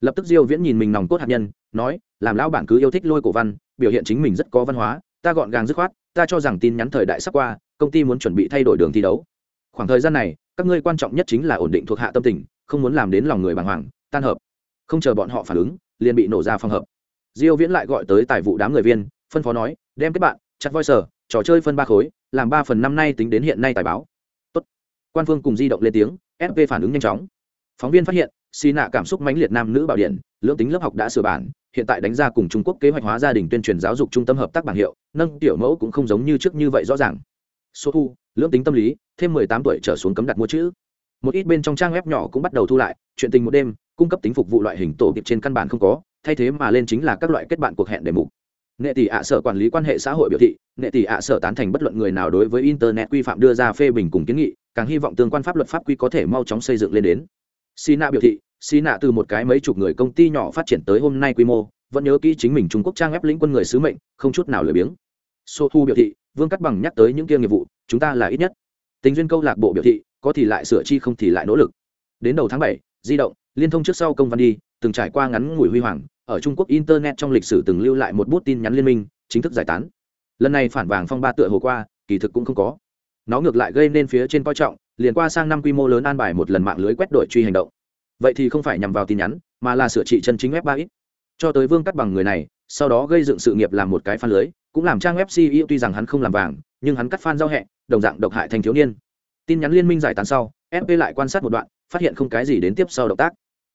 Lập tức diêu viễn nhìn mình nòng cốt hạt nhân, nói, làm lão bản cứ yêu thích lôi cổ văn, biểu hiện chính mình rất có văn hóa, ta gọn gàng dứt khoát, ta cho rằng tin nhắn thời đại sắp qua, công ty muốn chuẩn bị thay đổi đường thi đấu. Khoảng thời gian này, các ngươi quan trọng nhất chính là ổn định thuộc hạ tâm tình, không muốn làm đến lòng người bàng hoàng, tan hợp. Không chờ bọn họ phản ứng liền bị nổ ra phòng hợp. Diêu viễn lại gọi tới tài vụ đám người viên, phân phó nói, đem kết bạn, chặt voi sở trò chơi phân ba khối, làm ba phần năm nay tính đến hiện nay tài báo. Tốt. quan phương cùng di động lên tiếng fp phản ứng nhanh chóng. Phóng viên phát hiện xì nạ cảm xúc mãnh liệt nam nữ bảo điện, lưỡng tính lớp học đã sửa bản, hiện tại đánh ra cùng trung quốc kế hoạch hóa gia đình tuyên truyền giáo dục trung tâm hợp tác bảng hiệu, nâng tiểu mẫu cũng không giống như trước như vậy rõ ràng. Số thu, lưỡng tính tâm lý, thêm mười tám tuổi trở xuống cấm đặt mua chữ. Một ít bên trong trang web nhỏ cũng bắt đầu thu lại, chuyện tình một đêm cung cấp tính phục vụ loại hình tổ kịp trên căn bản không có, thay thế mà lên chính là các loại kết bạn cuộc hẹn đề mục. Nghệ tỷ ạ sở quản lý quan hệ xã hội biểu thị nghệ tỷ ạ sở tán thành bất luận người nào đối với internet quy phạm đưa ra phê bình cùng kiến nghị, càng hy vọng tương quan pháp luật pháp quy có thể mau chóng xây dựng lên đến. Sina biểu thị sina từ một cái mấy chục người công ty nhỏ phát triển tới hôm nay quy mô, vẫn nhớ kỹ chính mình trung quốc trang ép lĩnh quân người sứ mệnh, không chút nào lười biếng. Sô thu biểu thị, vương cắt bằng nhắc tới những kia nghiệp vụ, chúng ta là ít nhất. Tình duyên câu lạc bộ biểu thị, có thì lại sửa chi không thì lại nỗ lực. Đến đầu tháng bảy, di động liên thông trước sau công văn đi, từng trải qua ngắn ngủi huy hoàng, ở trung quốc internet trong lịch sử từng lưu lại một bút tin nhắn liên minh, chính thức giải tán. Lần này phản vàng phong ba tựa hồ qua, kỳ thực cũng không có. Nó ngược lại gây nên phía trên coi trọng, liền qua sang năm quy mô lớn an bài một lần mạng lưới quét đổi truy hành động. Vậy thì không phải nhằm vào tin nhắn, mà là sửa trị chân chính web ba ít cho tới vương cắt bằng người này, sau đó gây dựng sự nghiệp làm một cái phan lưới, cũng làm trang web ceo tuy rằng hắn không làm vàng, nhưng hắn cắt fan giao hẹ, đồng dạng độc hại thành thiếu niên. Tin nhắn liên minh giải tán sau fp lại quan sát một đoạn, phát hiện không cái gì đến tiếp sau động tác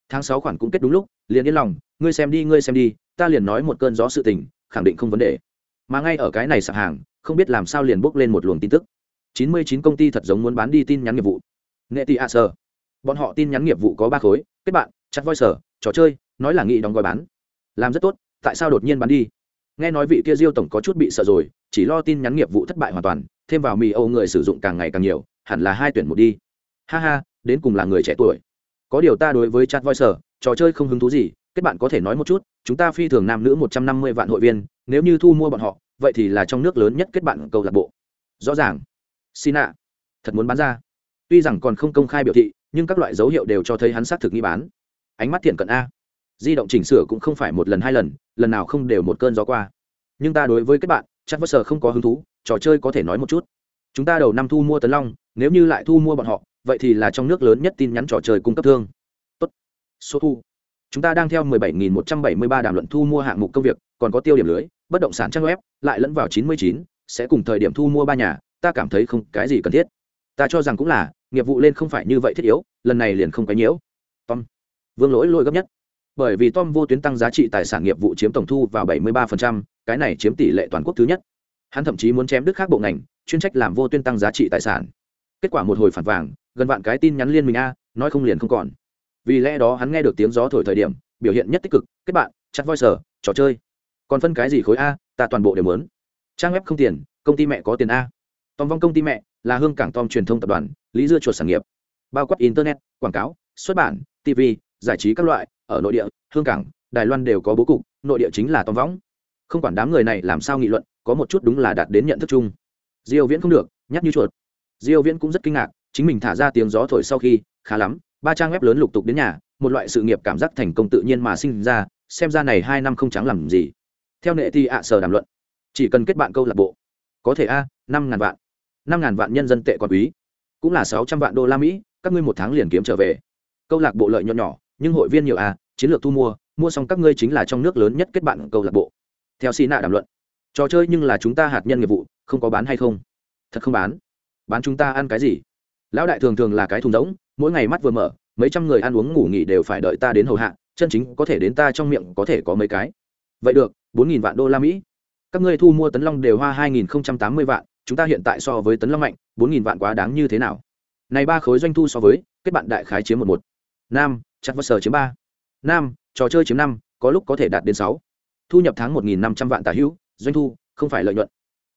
tháng sáu khoản cũng kết đúng lúc, liền yên lòng, ngươi xem đi, ngươi xem đi, ta liền nói một cơn gió sự tình, khẳng định không vấn đề. Mà ngay ở cái này sạp hàng, không biết làm sao liền bốc lên một luồng tin tức. Chín mươi chín công ty thật giống muốn bán đi tin nhắn nghiệp vụ. Nghệ tị a sơ bọn họ tin nhắn nghiệp vụ có ba khối, kết bạn chặt voi sở trò chơi, nói là nghị đóng gói bán. Làm rất tốt, tại sao đột nhiên bán đi? Nghe nói vị kia diêu tổng có chút bị sợ rồi, chỉ lo tin nhắn nghiệp vụ thất bại hoàn toàn, thêm vào mì âu người sử dụng càng ngày càng nhiều, hẳn là hai tuyển một đi. Ha ha, đến cùng là người trẻ tuổi có điều ta đối với chat voice trò chơi không hứng thú gì, kết bạn có thể nói một chút, chúng ta phi thường nam nữ một trăm năm mươi vạn hội viên, nếu như thu mua bọn họ, vậy thì là trong nước lớn nhất kết bạn câu lạc bộ. Rõ ràng. Xin ạ. Thật muốn bán ra. Tuy rằng còn không công khai biểu thị, nhưng các loại dấu hiệu đều cho thấy hắn xác thực nghi bán. Ánh mắt thiện cận a. Di động chỉnh sửa cũng không phải một lần hai lần lần nào không đều một cơn gió qua. Nhưng ta đối với các bạn chắc vất sờ không có hứng thú, trò chơi có thể nói một chút. Chúng ta đầu năm thu mua tấn long, nếu như lại thu mua bọn họ vậy thì là trong nước lớn nhất tin nhắn trò chơi cung cấp thương. Tốt. Số thu. Chúng ta đang theo 17.173 đàm luận thu mua hạng mục công việc còn có tiêu điểm lưới bất động sản trang web lại lẫn vào 99, sẽ cùng thời điểm thu mua ba nhà ta cảm thấy không cái gì cần thiết. Ta cho rằng cũng là nghiệp vụ lên không phải như vậy thiết yếu lần này liền không cái nhiễu. Tom. Vương lỗi lỗi gấp nhất. Bởi vì tom vô tuyến tăng giá trị tài sản nghiệp vụ chiếm tổng thu vào 73%, cái này chiếm tỷ lệ toàn quốc thứ nhất. Hắn thậm chí muốn chém đứt khác bộ ngành chuyên trách làm vô tuyến tăng giá trị tài sản. Kết quả một hồi phản vàng gần vạn cái tin nhắn liên minh a, nói không liền không còn. Vì lẽ đó hắn nghe được tiếng gió thổi thời điểm, biểu hiện nhất tích cực, kết bạn chặt voi sở trò chơi. Còn phân cái gì khối a, ta toàn bộ đều muốn. Trang web không tiền, công ty mẹ có tiền a. Tòng vong công ty mẹ, là hương cảng tom truyền thông tập đoàn, lý dưa chuột sản nghiệp. Bao quát internet, quảng cáo, xuất bản tv giải trí các loại, ở nội địa, hương cảng, đài loan đều có bố cục, nội địa chính là tòng võng không quản đám người này làm sao nghị luận, có một chút đúng là đạt đến nhận thức chung. Diêu viễn không được nhắc như chuột. Diêu viễn cũng rất kinh ngạc chính mình thả ra tiếng gió thổi sau khi, khá lắm, ba trang web lớn lục tục đến nhà, một loại sự nghiệp cảm giác thành công tự nhiên mà sinh ra, xem ra này hai năm không trắng làm gì. Theo nệ thì ạ sở đàm luận, chỉ cần kết bạn câu lạc bộ, có thể a, năm ngàn vạn, năm ngàn vạn nhân dân tệ còn quý, cũng là sáu trăm vạn đô la mỹ, các ngươi một tháng liền kiếm trở về. Câu lạc bộ lợi nhuận nhỏ, nhưng hội viên nhiều a, chiến lược thu mua mua xong các ngươi chính là trong nước lớn nhất kết bạn câu lạc bộ. Theo xì nạ đàm luận, trò chơi nhưng là chúng ta hạt nhân nghiệp vụ, không có bán hay không? Thật không bán? Bán chúng ta ăn cái gì? Lão đại thường thường là cái thùng rỗng, mỗi ngày mắt vừa mở, mấy trăm người ăn uống ngủ nghỉ đều phải đợi ta đến hầu hạ, chân chính có thể đến ta trong miệng có thể có mấy cái. Vậy được, bốn nghìn vạn đô la mỹ. Các ngươi thu mua tấn long đều hoa hai nghìn tám mươi vạn, chúng ta hiện tại so với tấn long mạnh, bốn nghìn vạn quá đáng như thế nào? Này ba khối doanh thu so với, kết bạn đại khái chiếm một một. Nam, chặt vật sở chiếm ba. Nam, trò chơi chiếm năm, có lúc có thể đạt đến sáu. Thu nhập tháng một nghìn năm trăm vạn tà hữu, doanh thu, không phải lợi nhuận.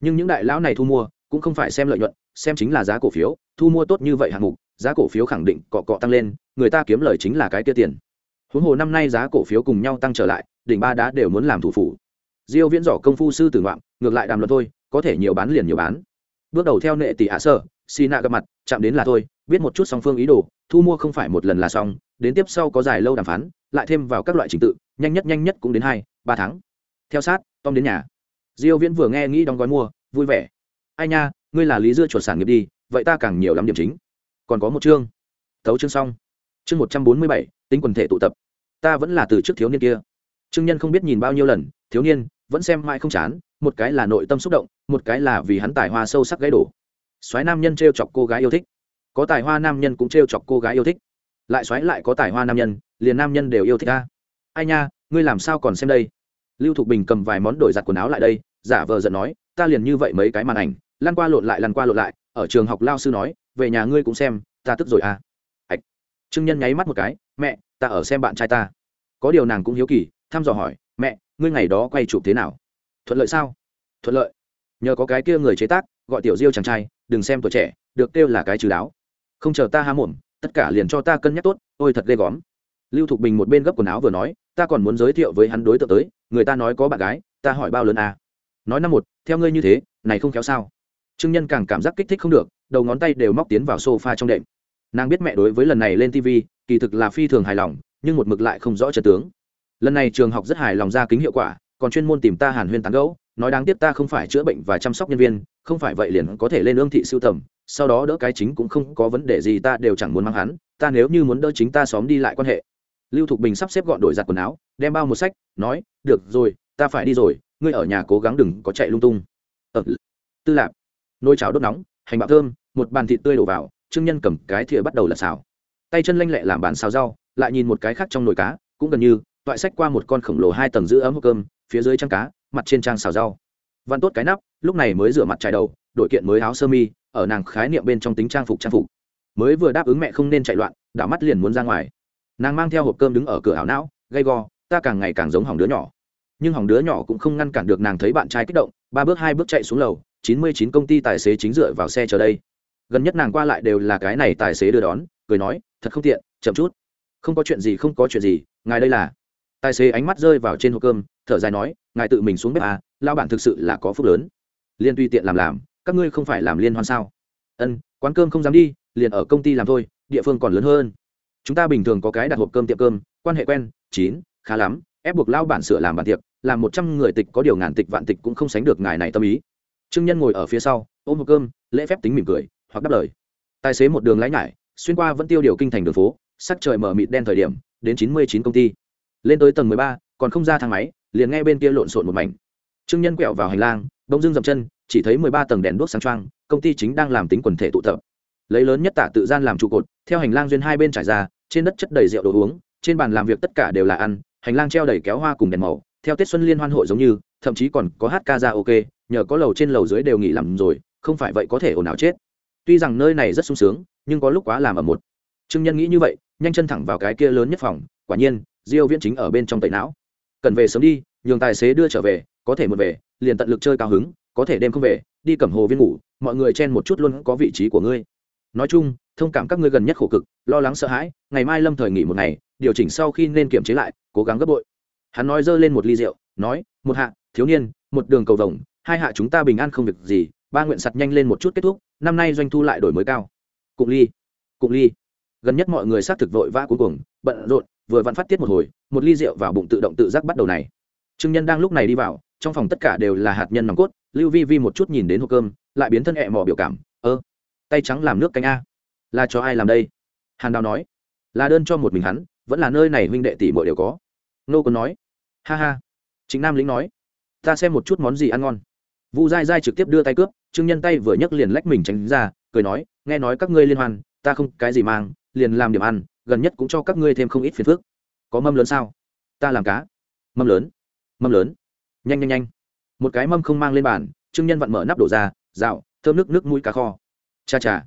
Nhưng những đại lão này thu mua cũng không phải xem lợi nhuận, xem chính là giá cổ phiếu, thu mua tốt như vậy hạng mục, giá cổ phiếu khẳng định cọ cọ tăng lên, người ta kiếm lời chính là cái kia tiền. Huống hồ năm nay giá cổ phiếu cùng nhau tăng trở lại, đỉnh ba đá đều muốn làm thủ phủ. Diêu viễn giỏ công phu sư tử ngoạm ngược lại đàm luận thôi, có thể nhiều bán liền nhiều bán. Bước đầu theo nệ tỷ ả sơ xì nạ gặp mặt, chạm đến là thôi, biết một chút song phương ý đồ, thu mua không phải một lần là xong, đến tiếp sau có dài lâu đàm phán, lại thêm vào các loại trình tự, nhanh nhất nhanh nhất cũng đến hai, ba tháng. Theo sát, tom đến nhà. Diêu viễn vừa nghe nghĩ đóng gói mua, vui vẻ ai nha, ngươi là lý dưa chuột sản nghiệp đi, vậy ta càng nhiều lắm điểm chính. Còn có một chương. Tấu chương xong. Chương một trăm bốn mươi bảy, tính quần thể tụ tập. Ta vẫn là từ trước thiếu niên kia. Trương nhân không biết nhìn bao nhiêu lần, thiếu niên, vẫn xem mãi không chán, một cái là nội tâm xúc động, một cái là vì hắn tài hoa sâu sắc gãy đổ. Soái nam nhân t r e o chọc cô gái yêu thích. Có tài hoa nam nhân cũng t r e o chọc cô gái yêu thích. Lại soái lại có tài hoa nam nhân, liền nam nhân đều yêu thích ta. Ai nha, ngươi làm sao còn xem đây? Lưu thục bình cầm vài món đổi giặt quần áo lại đây, giả vờ giận nói, ta liền như vậy mấy cái màn ảnh lăn qua lộn lại lăn qua lộn lại, ở trường học lao sư nói, về nhà ngươi cũng xem, ta tức rồi à. Ạch trương nhân nháy mắt một cái, mẹ, ta ở xem bạn trai ta. Có điều nàng cũng hiếu kỳ, thăm dò hỏi, mẹ, ngươi ngày đó quay chụp thế nào? Thuận lợi sao? Thuận lợi. Nhờ có cái kia người chế tác, gọi tiểu diêu chàng trai, đừng xem tuổi trẻ, được kêu là cái trừ đáo. Không chờ ta há mồm, tất cả liền cho ta cân nhắc tốt, ôi thật ghê góm lưu thục bình một bên gấp quần áo vừa nói, ta còn muốn giới thiệu với hắn đối tượng tới, người ta nói có bạn gái, ta hỏi bao lớn à. nói năm một, theo ngươi như thế, này không khéo sao? Trương nhân càng cảm giác kích thích không được đầu ngón tay đều móc tiến vào sofa trong đệm. Nàng biết mẹ đối với lần này lên tv kỳ thực là phi thường hài lòng nhưng một mực lại không rõ trật tướng. Lần này trường học rất hài lòng ra kính hiệu quả còn chuyên môn tìm ta hàn huyên tán gẫu nói đáng tiếc ta không phải chữa bệnh và chăm sóc nhân viên không phải vậy liền có thể lên ương thị siêu tầm sau đó đỡ cái chính cũng không có vấn đề gì ta đều chẳng muốn mang hắn ta nếu như muốn đỡ chính ta xóm đi lại quan hệ. Lưu thục bình sắp xếp gọn đổi giặt quần áo đem bao một sách nói được rồi ta phải đi rồi ngươi ở nhà cố gắng đừng có chạy lung tung. Ờ, tư lạc nồi cháo đốt nóng, hành bạo thơm, một bàn thịt tươi đổ vào, trương nhân cầm cái thìa bắt đầu lật xào. Tay chân lanh lẹ làm bàn xào rau, lại nhìn một cái khác trong nồi cá, cũng gần như, toại sách qua một con khổng lồ hai tầng giữ ấm hộp cơm, phía dưới trang cá, mặt trên trang xào rau. Văn tốt cái nắp, lúc này mới rửa mặt trải đầu đội kiện mới áo sơ mi, ở nàng khái niệm bên trong tính trang phục trang phục. Mới vừa đáp ứng mẹ không nên chạy loạn, đảo mắt liền muốn ra ngoài. Nàng mang theo hộp cơm đứng ở cửa ảo não, gay go, ta càng ngày càng giống hỏng đứa nhỏ nhưng hỏng đứa nhỏ cũng không ngăn cản được nàng thấy bạn trai kích động, ba bước hai bước chạy xuống lầu, chín mươi chín công ty tài xế chính dựa vào xe chờ đây. Gần nhất nàng qua lại đều là cái này tài xế đưa đón, cười nói, thật không tiện, chậm chút. Không có chuyện gì, không có chuyện gì, ngài đây là. Tài xế ánh mắt rơi vào trên hộp cơm, thở dài nói, ngài tự mình xuống bếp à lao bản thực sự là có phúc lớn. Liên tùy tiện làm làm, các ngươi không phải làm liên hoan sao? Ân, quán cơm không dám đi, liền ở công ty làm thôi, địa phương còn lớn hơn. Chúng ta bình thường có cái đặt hộp cơm tiệm cơm, quan hệ quen, chín, khá lắm, ép buộc lao bản sửa làm bàn tiệc làm một trăm người tịch có điều ngàn tịch vạn tịch cũng không sánh được ngài này tâm ý. Trương nhân ngồi ở phía sau, ôm hộp cơm, lễ phép tính mỉm cười, hoặc đáp lời. Tài xế một đường lái nhải, xuyên qua vẫn tiêu điều kinh thành đường phố, sắc trời mở mịt đen thời điểm, đến chín mươi chín công ty. Lên tới tầng mười ba, còn không ra thang máy, liền nghe bên kia lộn xộn một mảnh. Trương nhân quẹo vào hành lang, bỗng dưng dậm chân, chỉ thấy mười ba tầng đèn đuốc sáng trăng công ty chính đang làm tính quần thể tụ tập. Lấy lớn nhất tả tự gian làm trụ cột, theo hành lang duyên hai bên trải ra, trên đất chất đầy rượu đồ uống, trên bàn làm việc tất cả đều là ăn, hành lang treo đầy kéo hoa cùng đèn màu theo tết xuân liên hoan hội giống như, thậm chí còn có hát ca ra ok nhờ có lầu trên lầu dưới đều nghỉ làm rồi, không phải vậy có thể ồn ào chết. Tuy rằng nơi này rất sung sướng, nhưng có lúc quá làm ở một. Trương nhân nghĩ như vậy, nhanh chân thẳng vào cái kia lớn nhất phòng, quả nhiên, diêu viễn chính ở bên trong tẩy não. Cần về sớm đi, nhường tài xế đưa trở về, có thể một về, liền tận lực chơi cao hứng, có thể đêm không về, đi cẩm hồ viên ngủ, mọi người chen một chút luôn có vị trí của ngươi. Nói chung, thông cảm các ngươi gần nhất khổ cực, lo lắng sợ hãi, ngày mai lâm thời nghỉ một ngày, điều chỉnh sau khi nên kiểm chế lại, cố gắng gấp bội hắn nói dơ lên một ly rượu, nói, một hạ, thiếu niên, một đường cầu vồng, hai hạ chúng ta bình an không việc gì, ba nguyện sặt nhanh lên một chút kết thúc, năm nay doanh thu lại đổi mới cao. Cụng ly cụng ly. Gần nhất mọi người xác thực vội vã cuối cùng bận rộn, vừa vặn phát tiết một hồi, một ly rượu vào bụng tự động tự giác bắt đầu này. Trương nhân đang lúc này đi vào, trong phòng tất cả đều là hạt nhân nòng cốt, lưu vi vi một chút nhìn đến hộp cơm, lại biến thân hẹ mỏ biểu cảm, ơ, tay trắng làm nước canh a. Là cho ai làm đây? Hàn đào nói, là đơn cho một mình hắn, vẫn là nơi này huynh đệ tỷ muội đều có nô còn nói. Ha ha. Chính nam lĩnh nói, ta xem một chút món gì ăn ngon. Vu dai dai trực tiếp đưa tay cướp, trương nhân tay vừa nhấc liền lách mình tránh ra, cười nói, nghe nói các ngươi liên hoan, ta không cái gì mang, liền làm điểm ăn, gần nhất cũng cho các ngươi thêm không ít phiền phức. Có mâm lớn sao? Ta làm cá. Mâm lớn. Mâm lớn. Nhanh nhanh nhanh. Một cái mâm không mang lên bàn, trương nhân vặn mở nắp đổ ra rào thơm nước nước mũi cá kho. Cha cha.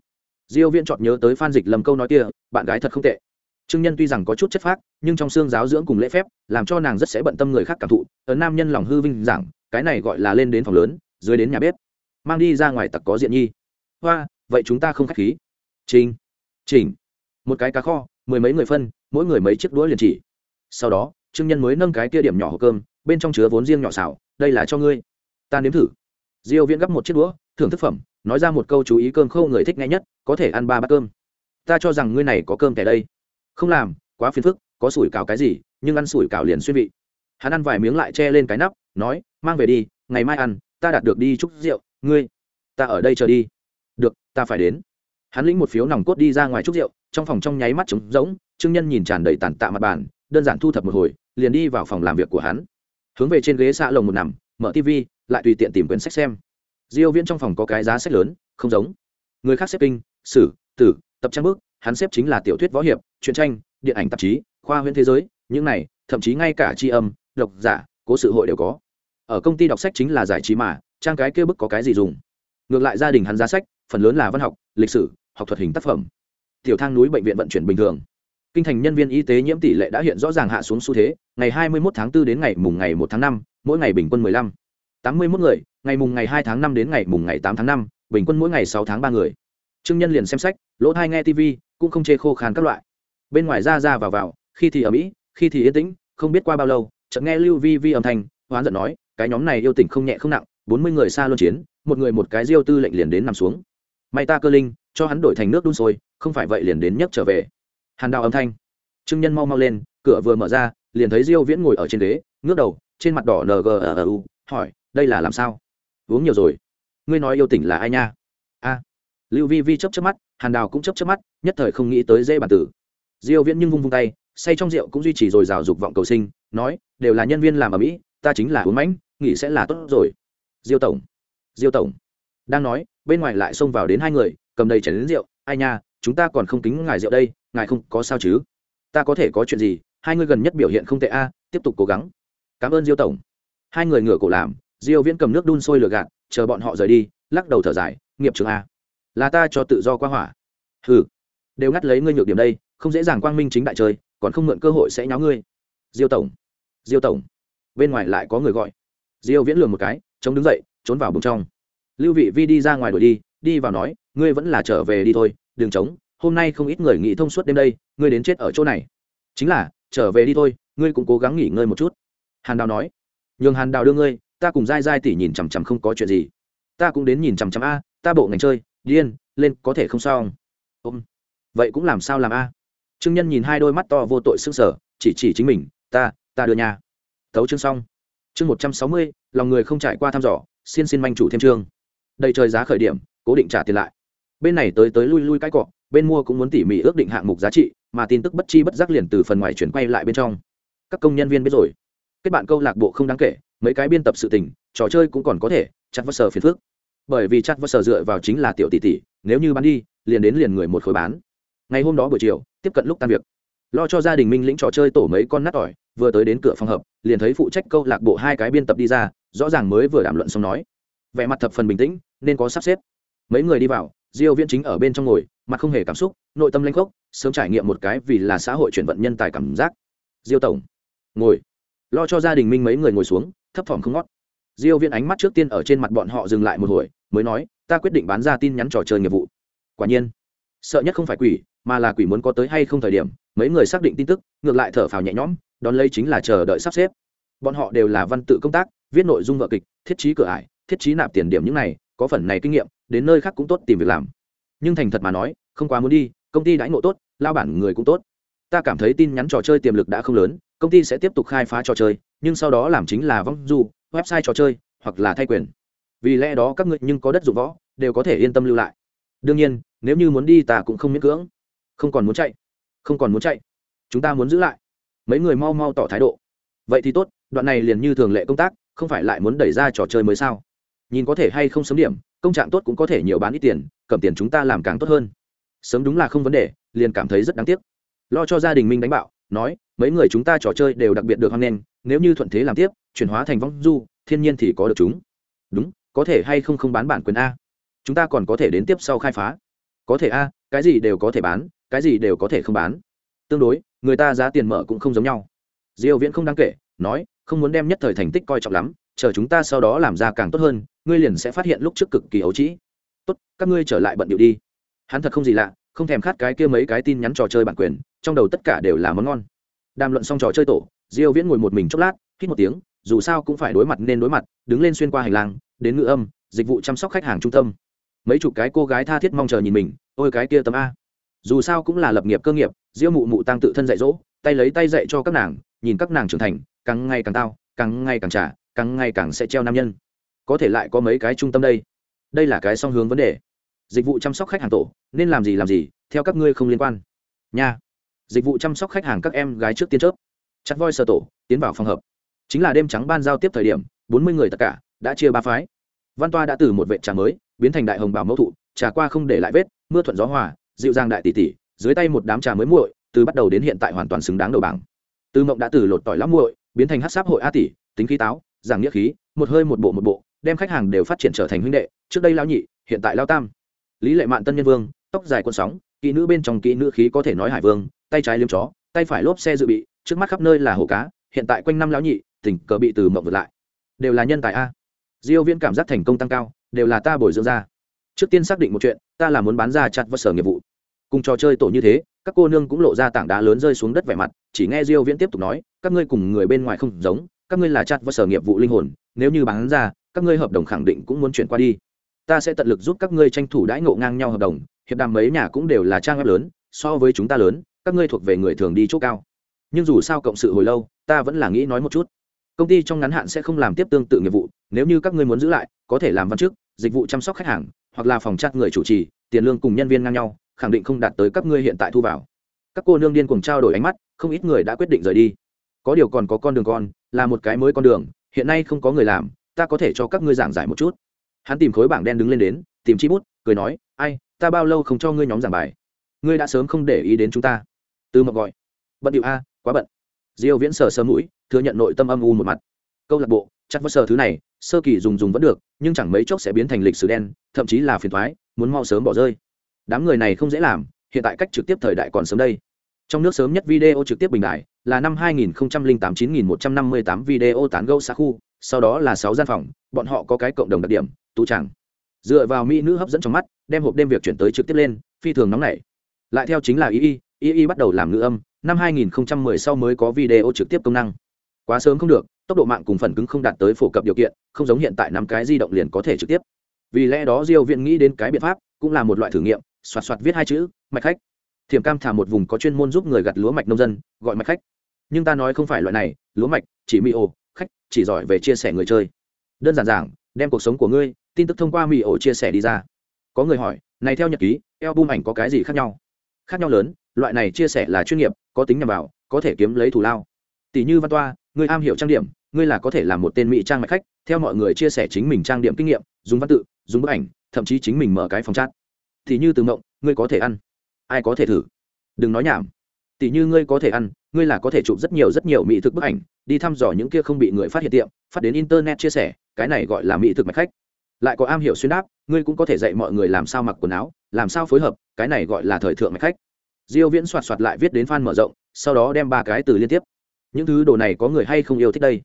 Diêu viên chọn nhớ tới phan dịch lầm câu nói kia, bạn gái thật không tệ trương nhân tuy rằng có chút chất phác, nhưng trong xương giáo dưỡng cùng lễ phép, làm cho nàng rất sẽ bận tâm người khác cảm thụ. Ở nam nhân lòng hư vinh rằng, cái này gọi là lên đến phòng lớn, dưới đến nhà bếp. Mang đi ra ngoài tặc có diện nhi. Hoa, vậy chúng ta không khách khí. Trình chỉnh một cái cá kho, mười mấy người phân, mỗi người mấy chiếc đũa liền chỉ. Sau đó, trương nhân mới nâng cái kia điểm nhỏ hộp cơm, bên trong chứa vốn riêng nhỏ xào, đây là cho ngươi. Ta nếm thử. Diêu viễn gấp một chiếc đũa, thưởng thức phẩm, nói ra một câu chú ý cơm khâu người thích nghe nhất, có thể ăn ba bát cơm. Ta cho rằng ngươi này có cơm kẻ đây không làm, quá phiền phức, có sủi cảo cái gì, nhưng ăn sủi cảo liền xuyên vị. Hắn ăn vài miếng lại che lên cái nắp, nói, mang về đi, ngày mai ăn, ta đạt được đi chúc rượu, ngươi, ta ở đây chờ đi. Được, ta phải đến. Hắn lĩnh một phiếu nòng cốt đi ra ngoài chúc rượu, trong phòng trong nháy mắt trống rỗng, trương nhân nhìn tràn đầy tàn tạ mặt bàn, đơn giản thu thập một hồi, liền đi vào phòng làm việc của hắn. Hướng về trên ghế xạ lồng một nằm, mở tv lại tùy tiện tìm quyển sách xem. Diêu viễn trong phòng có cái giá sách lớn, không giống. Người khác xếp kinh, sử, tử, tập trang bước hắn xếp chính là tiểu thuyết võ hiệp truyện tranh điện ảnh tạp chí khoa huyễn thế giới những này thậm chí ngay cả tri âm độc giả cố sự hội đều có. Ở công ty đọc sách chính là giải trí mà trang cái kia bức có cái gì dùng? Ngược lại gia đình hắn giá sách phần lớn là văn học lịch sử học thuật hình tác phẩm. Tiểu thang núi bệnh viện vận chuyển bình thường. Kinh thành nhân viên y tế nhiễm tỷ lệ đã hiện rõ ràng hạ xuống xu thế ngày 21 tháng 4 đến ngày mùng ngày 1 tháng 5, mỗi ngày bình quân 15. 81 người ngày mùng ngày 2 tháng 5 đến ngày mùng ngày 8 tháng 5, bình quân mỗi ngày 6 tháng 3 người. Trương nhân liền xem sách lỗ thai nghe tv cũng không chê khô khan các loại. Bên ngoài ra ra vào vào, khi thì ở mỹ khi thì yên tĩnh, không biết qua bao lâu, chợt nghe lưu vi vi âm thanh, hoán giận nói, cái nhóm này yêu tỉnh không nhẹ không nặng, bốn mươi người xa luân chiến, một người một cái diêu tư lệnh liền đến nằm xuống. May ta cơ linh, cho hắn đổi thành nước đun sôi, không phải vậy liền đến nhấc trở về. Hàn đào âm thanh. Trương nhân mau mau lên, cửa vừa mở ra, liền thấy diêu viễn ngồi ở trên ghế, ngước đầu, trên mặt đỏ ngu hỏi, đây là làm sao? Uống nhiều rồi. Ngươi nói yêu tỉnh là ai nha? A. Lưu vi vi chấp chấp mắt hàn đào cũng chấp chấp mắt, nhất thời không nghĩ tới dễ bản tử. Diêu viễn nhưng vung vung tay, say trong rượu cũng duy trì rồi rào dục vọng cầu sinh, nói, đều là nhân viên làm ở mỹ, ta chính là uống mãnh, nghỉ sẽ là tốt rồi. Diêu tổng diêu tổng, đang nói, bên ngoài lại xông vào đến hai người, cầm đầy chén đến rượu, ai nha, chúng ta còn không kính ngài rượu đây, ngài không có sao chứ? Ta có thể có chuyện gì? Hai người gần nhất biểu hiện không tệ a, tiếp tục cố gắng. Cảm ơn diêu tổng. Hai người ngửa cổ làm, diêu viễn cầm nước đun sôi lửa gạt, chờ bọn họ rời đi, lắc đầu thở dài, nghiệp trường a là ta cho tự do qua hỏa. Hừ, đều ngắt lấy ngươi nhược điểm đây, không dễ dàng quang minh chính đại chơi còn không mượn cơ hội sẽ nháo ngươi. Diêu tổng diêu tổng. Bên ngoài lại có người gọi. Diêu viễn lường một cái, chống đứng dậy, trốn vào bụng trong. Lưu vị vi đi ra ngoài đuổi đi đi vào nói, ngươi vẫn là trở về đi thôi, đừng chống hôm nay không ít người nghĩ thông suốt đêm đây, ngươi đến chết ở chỗ này. Chính là, trở về đi thôi, ngươi cũng cố gắng nghỉ ngơi một chút. Hàn đào nói, nhường hàn đào đưa ngươi, ta cùng dai dai tỉ nhìn chằm chằm không có chuyện gì. Ta cũng đến nhìn chằm chằm a, ta bộ ngành chơi điên, lên, có thể không sao ôm. Vậy cũng làm sao làm a? Trương nhân nhìn hai đôi mắt to vô tội s ư n g sở chỉ chỉ chính mình, ta ta đưa nhà. Thấu chương xong. Chương một trăm sáu mươi, lòng người không trải qua thăm dò, xin xin manh chủ thêm chương. Đầy trời giá khởi điểm, cố định trả tiền lại. Bên này tới tới lui lui cái cọ, bên mua cũng muốn tỉ mỉ ước định hạng mục giá trị, mà tin tức bất chi bất giác liền từ phần ngoài chuyển quay lại bên trong. Các công nhân viên biết rồi. Kết bạn câu lạc bộ không đáng kể, mấy cái biên tập sự tình, trò chơi cũng còn có thể, chặt vắt sờ phiền phước bởi vì chặt vất sở dựa vào chính là tiểu tỷ tỷ, nếu như bán đi, liền đến liền người một khối bán. Ngày hôm đó buổi chiều, tiếp cận lúc tan việc. Lo cho gia đình minh lĩnh trò chơi tổ mấy con nát ỏi, vừa tới đến cửa phòng hợp liền thấy phụ trách câu lạc bộ hai cái biên tập đi ra, rõ ràng mới vừa đàm luận xong nói. Vẻ mặt thập phần bình tĩnh, nên có sắp xếp. Mấy người đi vào, diêu viễn chính ở bên trong ngồi, mặt không hề cảm xúc, nội tâm lanh khốc, sớm trải nghiệm một cái vì là xã hội chuyển vận nhân tài cảm giác. Diêu tổng, ngồi. Lo cho gia đình minh mấy người ngồi xuống, thấp thỏm không ngót diêu viễn ánh mắt trước tiên ở trên mặt bọn họ dừng lại một hồi, mới nói, ta quyết định bán ra tin nhắn trò chơi nghiệp vụ. Quả nhiên, sợ nhất không phải quỷ, mà là quỷ muốn có tới hay không thời điểm, mấy người xác định tin tức, ngược lại thở phào nhẹ nhõm, đón lấy chính là chờ đợi sắp xếp. Bọn họ đều là văn tự công tác, viết nội dung vợ kịch, thiết trí cửa ải, thiết trí nạp tiền điểm những này, có phần này kinh nghiệm, đến nơi khác cũng tốt tìm việc làm. Nhưng thành thật mà nói, không quá muốn đi, công ty đãi ngộ tốt, lao bản người cũng tốt ta cảm thấy tin nhắn trò chơi tiềm lực đã không lớn, công ty sẽ tiếp tục khai phá trò chơi, nhưng sau đó làm chính là vong du, website trò chơi, hoặc là thay quyền. Vì lẽ đó các ngươi nhưng có đất dụng võ, đều có thể yên tâm lưu lại. Đương nhiên, nếu như muốn đi ta cũng không miễn cưỡng. Không còn muốn chạy. Không còn muốn chạy. Chúng ta muốn giữ lại. Mấy người mau mau tỏ thái độ. Vậy thì tốt, đoạn này liền như thường lệ công tác, không phải lại muốn đẩy ra trò chơi mới sao? Nhìn có thể hay không sớm điểm, công trạng tốt cũng có thể nhiều bán ít tiền, cầm tiền chúng ta làm càng tốt hơn. Sớm đúng là không vấn đề, liền cảm thấy rất đáng tiếc lo cho gia đình minh đánh bạo, nói, mấy người chúng ta trò chơi đều đặc biệt được hoan nghênh, nếu như thuận thế làm tiếp, chuyển hóa thành vong du, thiên nhiên thì có được chúng. Đúng, có thể hay không không bán bản quyền a? Chúng ta còn có thể đến tiếp sau khai phá. Có thể a, cái gì đều có thể bán, cái gì đều có thể không bán. Tương đối, người ta giá tiền mở cũng không giống nhau. Diêu viễn không đáng kể, nói, không muốn đem nhất thời thành tích coi trọng lắm, chờ chúng ta sau đó làm ra càng tốt hơn, ngươi liền sẽ phát hiện lúc trước cực kỳ ấu trĩ. Tốt, các ngươi trở lại bận điệu đi. Hắn thật không gì lạ, không thèm khát cái kia mấy cái tin nhắn trò chơi bản quyền trong đầu tất cả đều là món ngon. Đàm luận xong trò chơi tổ, diêu viễn ngồi một mình chốc lát, hít một tiếng, dù sao cũng phải đối mặt nên đối mặt, đứng lên xuyên qua hành lang, đến ngựa âm, dịch vụ chăm sóc khách hàng trung tâm. Mấy chục cái cô gái tha thiết mong chờ nhìn mình, ôi, cái kia tấm a. Dù sao cũng là lập nghiệp cơ nghiệp, diêu mụ mụ tăng tự thân dạy dỗ, tay lấy tay dạy cho các nàng, nhìn các nàng trưởng thành, càng ngày càng tao, càng ngày càng trả, càng ngày càng sẽ treo nam nhân. Có thể lại có mấy cái trung tâm đây? Đây là cái song hướng vấn đề. Dịch vụ chăm sóc khách hàng tổ, nên làm gì làm gì, theo các ngươi không liên quan. Nha dịch vụ chăm sóc khách hàng các em gái trước tiên chớp. Chặt voi sơ tổ, tiến vào phòng hợp. Chính là đêm trắng ban giao tiếp thời điểm, bốn mươi người tất cả đã chia ba phái. Văn toa đã từ một vệ trà mới, biến thành đại hồng bảo mẫu thụ, trà qua không để lại vết, mưa thuận gió hòa, dịu dàng đại tỷ tỷ, dưới tay một đám trà mới muội, từ bắt đầu đến hiện tại hoàn toàn xứng đáng đầu bảng. Tư mộng đã từ lột tỏi lắm muội, biến thành hát sáp hội a tỷ, tính khí táo, giảng nghĩa khí, một hơi một bộ một bộ, đem khách hàng đều phát triển trở thành huynh đệ, trước đây lao nhị, hiện tại lao tam. Lý lệ mạn tân nhân vương, tóc dài quân sóng, kỹ nữ bên trong kỹ nữ khí có thể nói hải vương tay trái liếm chó, tay phải lốp xe dự bị, trước mắt khắp nơi là hồ cá, hiện tại quanh năm lão nhị tỉnh cờ bị từ mộng vượt lại. Đều là nhân tài a. Diêu viễn cảm giác thành công tăng cao, đều là ta bồi dưỡng ra. Trước tiên xác định một chuyện, ta là muốn bán ra chặt vật sở nghiệp vụ. Cùng trò chơi tổ như thế, các cô nương cũng lộ ra tảng đá lớn rơi xuống đất vẻ mặt, chỉ nghe diêu viễn tiếp tục nói, các ngươi cùng người bên ngoài không giống, các ngươi là chặt vật sở nghiệp vụ linh hồn, nếu như bán ra, các ngươi hợp đồng khẳng định cũng muốn chuyển qua đi. Ta sẽ tận lực giúp các ngươi tranh thủ đãi ngộ ngang nhau hợp đồng, hiệp đàm mấy nhà cũng đều là trang web lớn, so với chúng ta lớn các ngươi thuộc về người thường đi chỗ cao. Nhưng dù sao cộng sự hồi lâu, ta vẫn là nghĩ nói một chút. Công ty trong ngắn hạn sẽ không làm tiếp tương tự nghiệp vụ, nếu như các ngươi muốn giữ lại, có thể làm văn chức, dịch vụ chăm sóc khách hàng, hoặc là phòng trát người chủ trì, tiền lương cùng nhân viên ngang nhau, khẳng định không đạt tới các ngươi hiện tại thu vào. Các cô nương điên cùng trao đổi ánh mắt, không ít người đã quyết định rời đi. Có điều còn có con đường con, là một cái mới con đường, hiện nay không có người làm, ta có thể cho các ngươi giảng giải một chút. Hắn tìm khối bảng đen đứng lên đến, tìm chi bút, cười nói, ai, ta bao lâu không cho ngươi nhóm giảng bài? Ngươi đã sớm không để ý đến chúng ta từ mộng gọi. Bận điệu a, quá bận. Diêu viễn sờ sờ mũi, thừa nhận nội tâm âm u một mặt. Câu lạc bộ, chắc vỡ sờ thứ này, sơ kỳ dùng dùng vẫn được, nhưng chẳng mấy chốc sẽ biến thành lịch sử đen, thậm chí là phiền toái, muốn mau sớm bỏ rơi. Đám người này không dễ làm, hiện tại cách trực tiếp thời đại còn sớm đây. Trong nước sớm nhất video trực tiếp bình đại là năm 2008 9158 video tán gẫu xã khu sau đó là sáu gian phòng, bọn họ có cái cộng đồng đặc điểm, tú tràng. Dựa vào mỹ nữ hấp dẫn trong mắt, đem hộp đêm việc chuyển tới trực tiếp lên, phi thường nóng nảy. Lại theo chính là y y y y bắt đầu làm ngữ âm, năm 2010 sau mới có video trực tiếp công năng. Quá sớm không được, tốc độ mạng cùng phần cứng không đạt tới phổ cập điều kiện, không giống hiện tại năm cái di động liền có thể trực tiếp. Vì lẽ đó diêu viện nghĩ đến cái biện pháp, cũng là một loại thử nghiệm, xoạt xoạt viết hai chữ, mạch khách. Thiểm cam thả một vùng có chuyên môn giúp người gặt lúa mạch nông dân, gọi mạch khách. Nhưng ta nói không phải loại này, lúa mạch, chỉ mỹ ổ, khách, chỉ giỏi về chia sẻ người chơi. Đơn giản giảng, đem cuộc sống của ngươi, tin tức thông qua mỹ ổ chia sẻ đi ra. Có người hỏi, này theo nhật ký, album ảnh có cái gì khác nhau? Khác nhau lớn, loại này chia sẻ là chuyên nghiệp, có tính nhằm vào, có thể kiếm lấy thù lao. Tỷ như văn toa, người am hiểu trang điểm, ngươi là có thể làm một tên mỹ trang mạch khách, theo mọi người chia sẻ chính mình trang điểm kinh nghiệm, dùng văn tự, dùng bức ảnh, thậm chí chính mình mở cái phòng chat. Thì như từ mộng, ngươi có thể ăn. Ai có thể thử? Đừng nói nhảm. Tỷ như ngươi có thể ăn, ngươi là có thể chụp rất nhiều rất nhiều mỹ thực bức ảnh, đi thăm dò những kia không bị người phát hiện tiệm, phát đến internet chia sẻ, cái này gọi là mỹ thực mạch khách lại có am hiểu xuyên đáp, ngươi cũng có thể dạy mọi người làm sao mặc quần áo, làm sao phối hợp, cái này gọi là thời thượng mạch khách. Diêu viễn soạt soạt lại viết đến fan mở rộng, sau đó đem ba cái từ liên tiếp. Những thứ đồ này có người hay không yêu thích đây?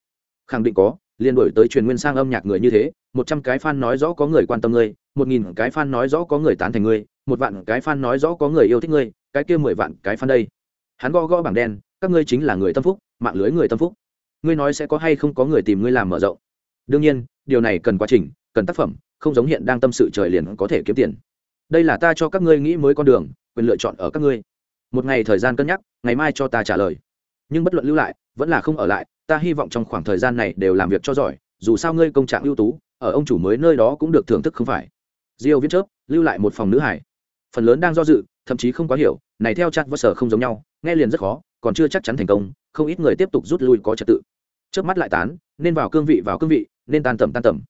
Khẳng định có, liên đổi tới truyền nguyên sang âm nhạc người như thế, một trăm cái fan nói rõ có người quan tâm ngươi, một nghìn cái fan nói rõ có người tán thành ngươi, một vạn cái fan nói rõ có người yêu thích ngươi, cái kia mười vạn cái fan đây. Hắn gõ gõ bảng đen, các ngươi chính là người tâm phúc, mạng lưới người tâm phúc. Ngươi nói sẽ có hay không có người tìm ngươi làm mở rộng. Đương nhiên, điều này cần quá trình cần tác phẩm, không giống hiện đang tâm sự trời liền có thể kiếm tiền. Đây là ta cho các ngươi nghĩ mới con đường, quyền lựa chọn ở các ngươi. Một ngày thời gian cân nhắc, ngày mai cho ta trả lời. Nhưng bất luận lưu lại, vẫn là không ở lại, ta hy vọng trong khoảng thời gian này đều làm việc cho giỏi, dù sao ngươi công trạng ưu tú, ở ông chủ mới nơi đó cũng được thưởng thức không phải. Diêu viết chớp, lưu lại một phòng nữ hải. Phần lớn đang do dự, thậm chí không quá hiểu, này theo chặt vỡ sở không giống nhau, nghe liền rất khó, còn chưa chắc chắn thành công, không ít người tiếp tục rút lui có trật tự. Trước mắt lại tán, nên vào cương vị, vào cương vị, nên tan tầm tan tầm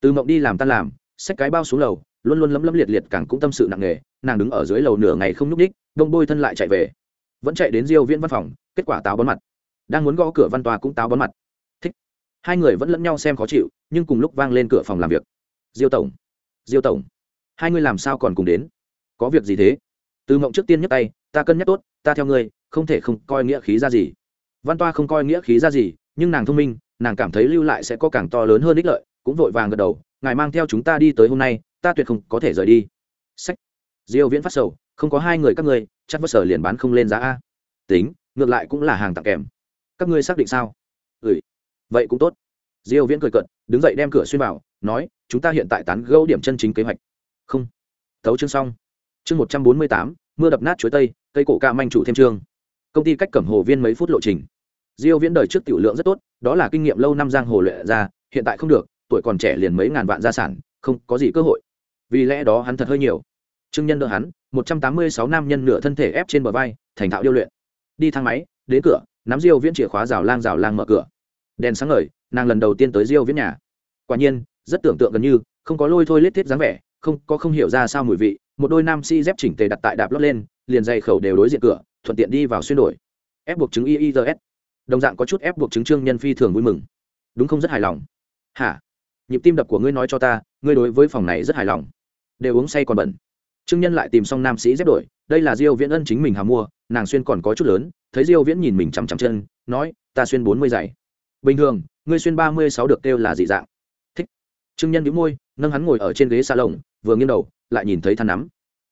từ mộng đi làm tan làm, xách cái bao xuống lầu, luôn luôn lấm lấm liệt liệt càng cũng tâm sự nặng nề, nàng đứng ở dưới lầu nửa ngày không nhúc ních đông bôi thân lại chạy về. Vẫn chạy đến diêu viễn văn phòng, kết quả táo bón mặt. Đang muốn gõ cửa văn tòa cũng táo bón mặt. Thích. Hai người vẫn lẫn nhau xem khó chịu, nhưng cùng lúc vang lên cửa phòng làm việc. Diêu tổng. Diêu tổng. Hai người làm sao còn cùng đến? Có việc gì thế? Từ mộng trước tiên nhấc tay, ta cân nhắc tốt, ta theo ngươi, không thể không coi nghĩa khí ra gì. Văn toa không coi nghĩa khí ra gì, nhưng nàng thông minh, nàng cảm thấy lưu lại sẽ có càng to lớn hơn ích lợi cũng vội vàng gật đầu ngài mang theo chúng ta đi tới hôm nay ta tuyệt không có thể rời đi. Sách. Diêu viễn phát sầu không có hai người các ngươi chắc vất sở liền bán không lên giá a. Tính ngược lại cũng là hàng tặng kèm. Các ngươi xác định sao? Ừ. Vậy cũng tốt. Diêu viễn cười cợt đứng dậy đem cửa xuyên vào nói chúng ta hiện tại tán gẫu điểm chân chính kế hoạch. Không. Tấu chương xong. Chương 148, mưa đập nát chuối tây cây cổ ca manh chủ thêm chương công ty cách cẩm hồ viên mấy phút lộ trình. Diêu viễn đời trước tiểu lượng rất tốt đó là kinh nghiệm lâu năm giang hồ luyện ra hiện tại không được tuổi còn trẻ liền mấy ngàn vạn gia sản, không có gì cơ hội. Vì lẽ đó hắn thật hơi nhiều. Trương nhân đỡ hắn 186 nam nhân nửa thân thể ép trên bờ vai, thành thạo điêu luyện. Đi thang máy, đến cửa, nắm diêu viễn chìa khóa rào lang rào lang mở cửa. Đèn sáng ngời, nàng lần đầu tiên tới diêu viễn nhà. Quả nhiên, rất tưởng tượng gần như, không có lôi thôi lết thiết dáng vẻ, không, có không hiểu ra sao mùi vị, một đôi nam si dép chỉnh tề đặt tại đạp lót lên, liền dày khẩu đều đối diện cửa, thuận tiện đi vào xuyên đổi. Ép buộc chứng iis đồng dạng có chút ép buộc chứng trương nhân phi thường vui mừng. Đúng không? Rất hài lòng. Hả? Nhịp tim đập của ngươi nói cho ta ngươi đối với phòng này rất hài lòng. Đều uống say còn bẩn. Trương nhân lại tìm xong nam sĩ dép đổi đây là diêu viễn ân chính mình hà mua nàng xuyên còn có chút lớn thấy diêu viễn nhìn mình chằm chằm chân nói ta xuyên 40 giày. Bình thường ngươi xuyên 36 được kêu là dị dạng. Thích. Trương nhân nhíu môi nâng hắn ngồi ở trên ghế lồng, vừa nghiêng đầu lại nhìn thấy than nắm.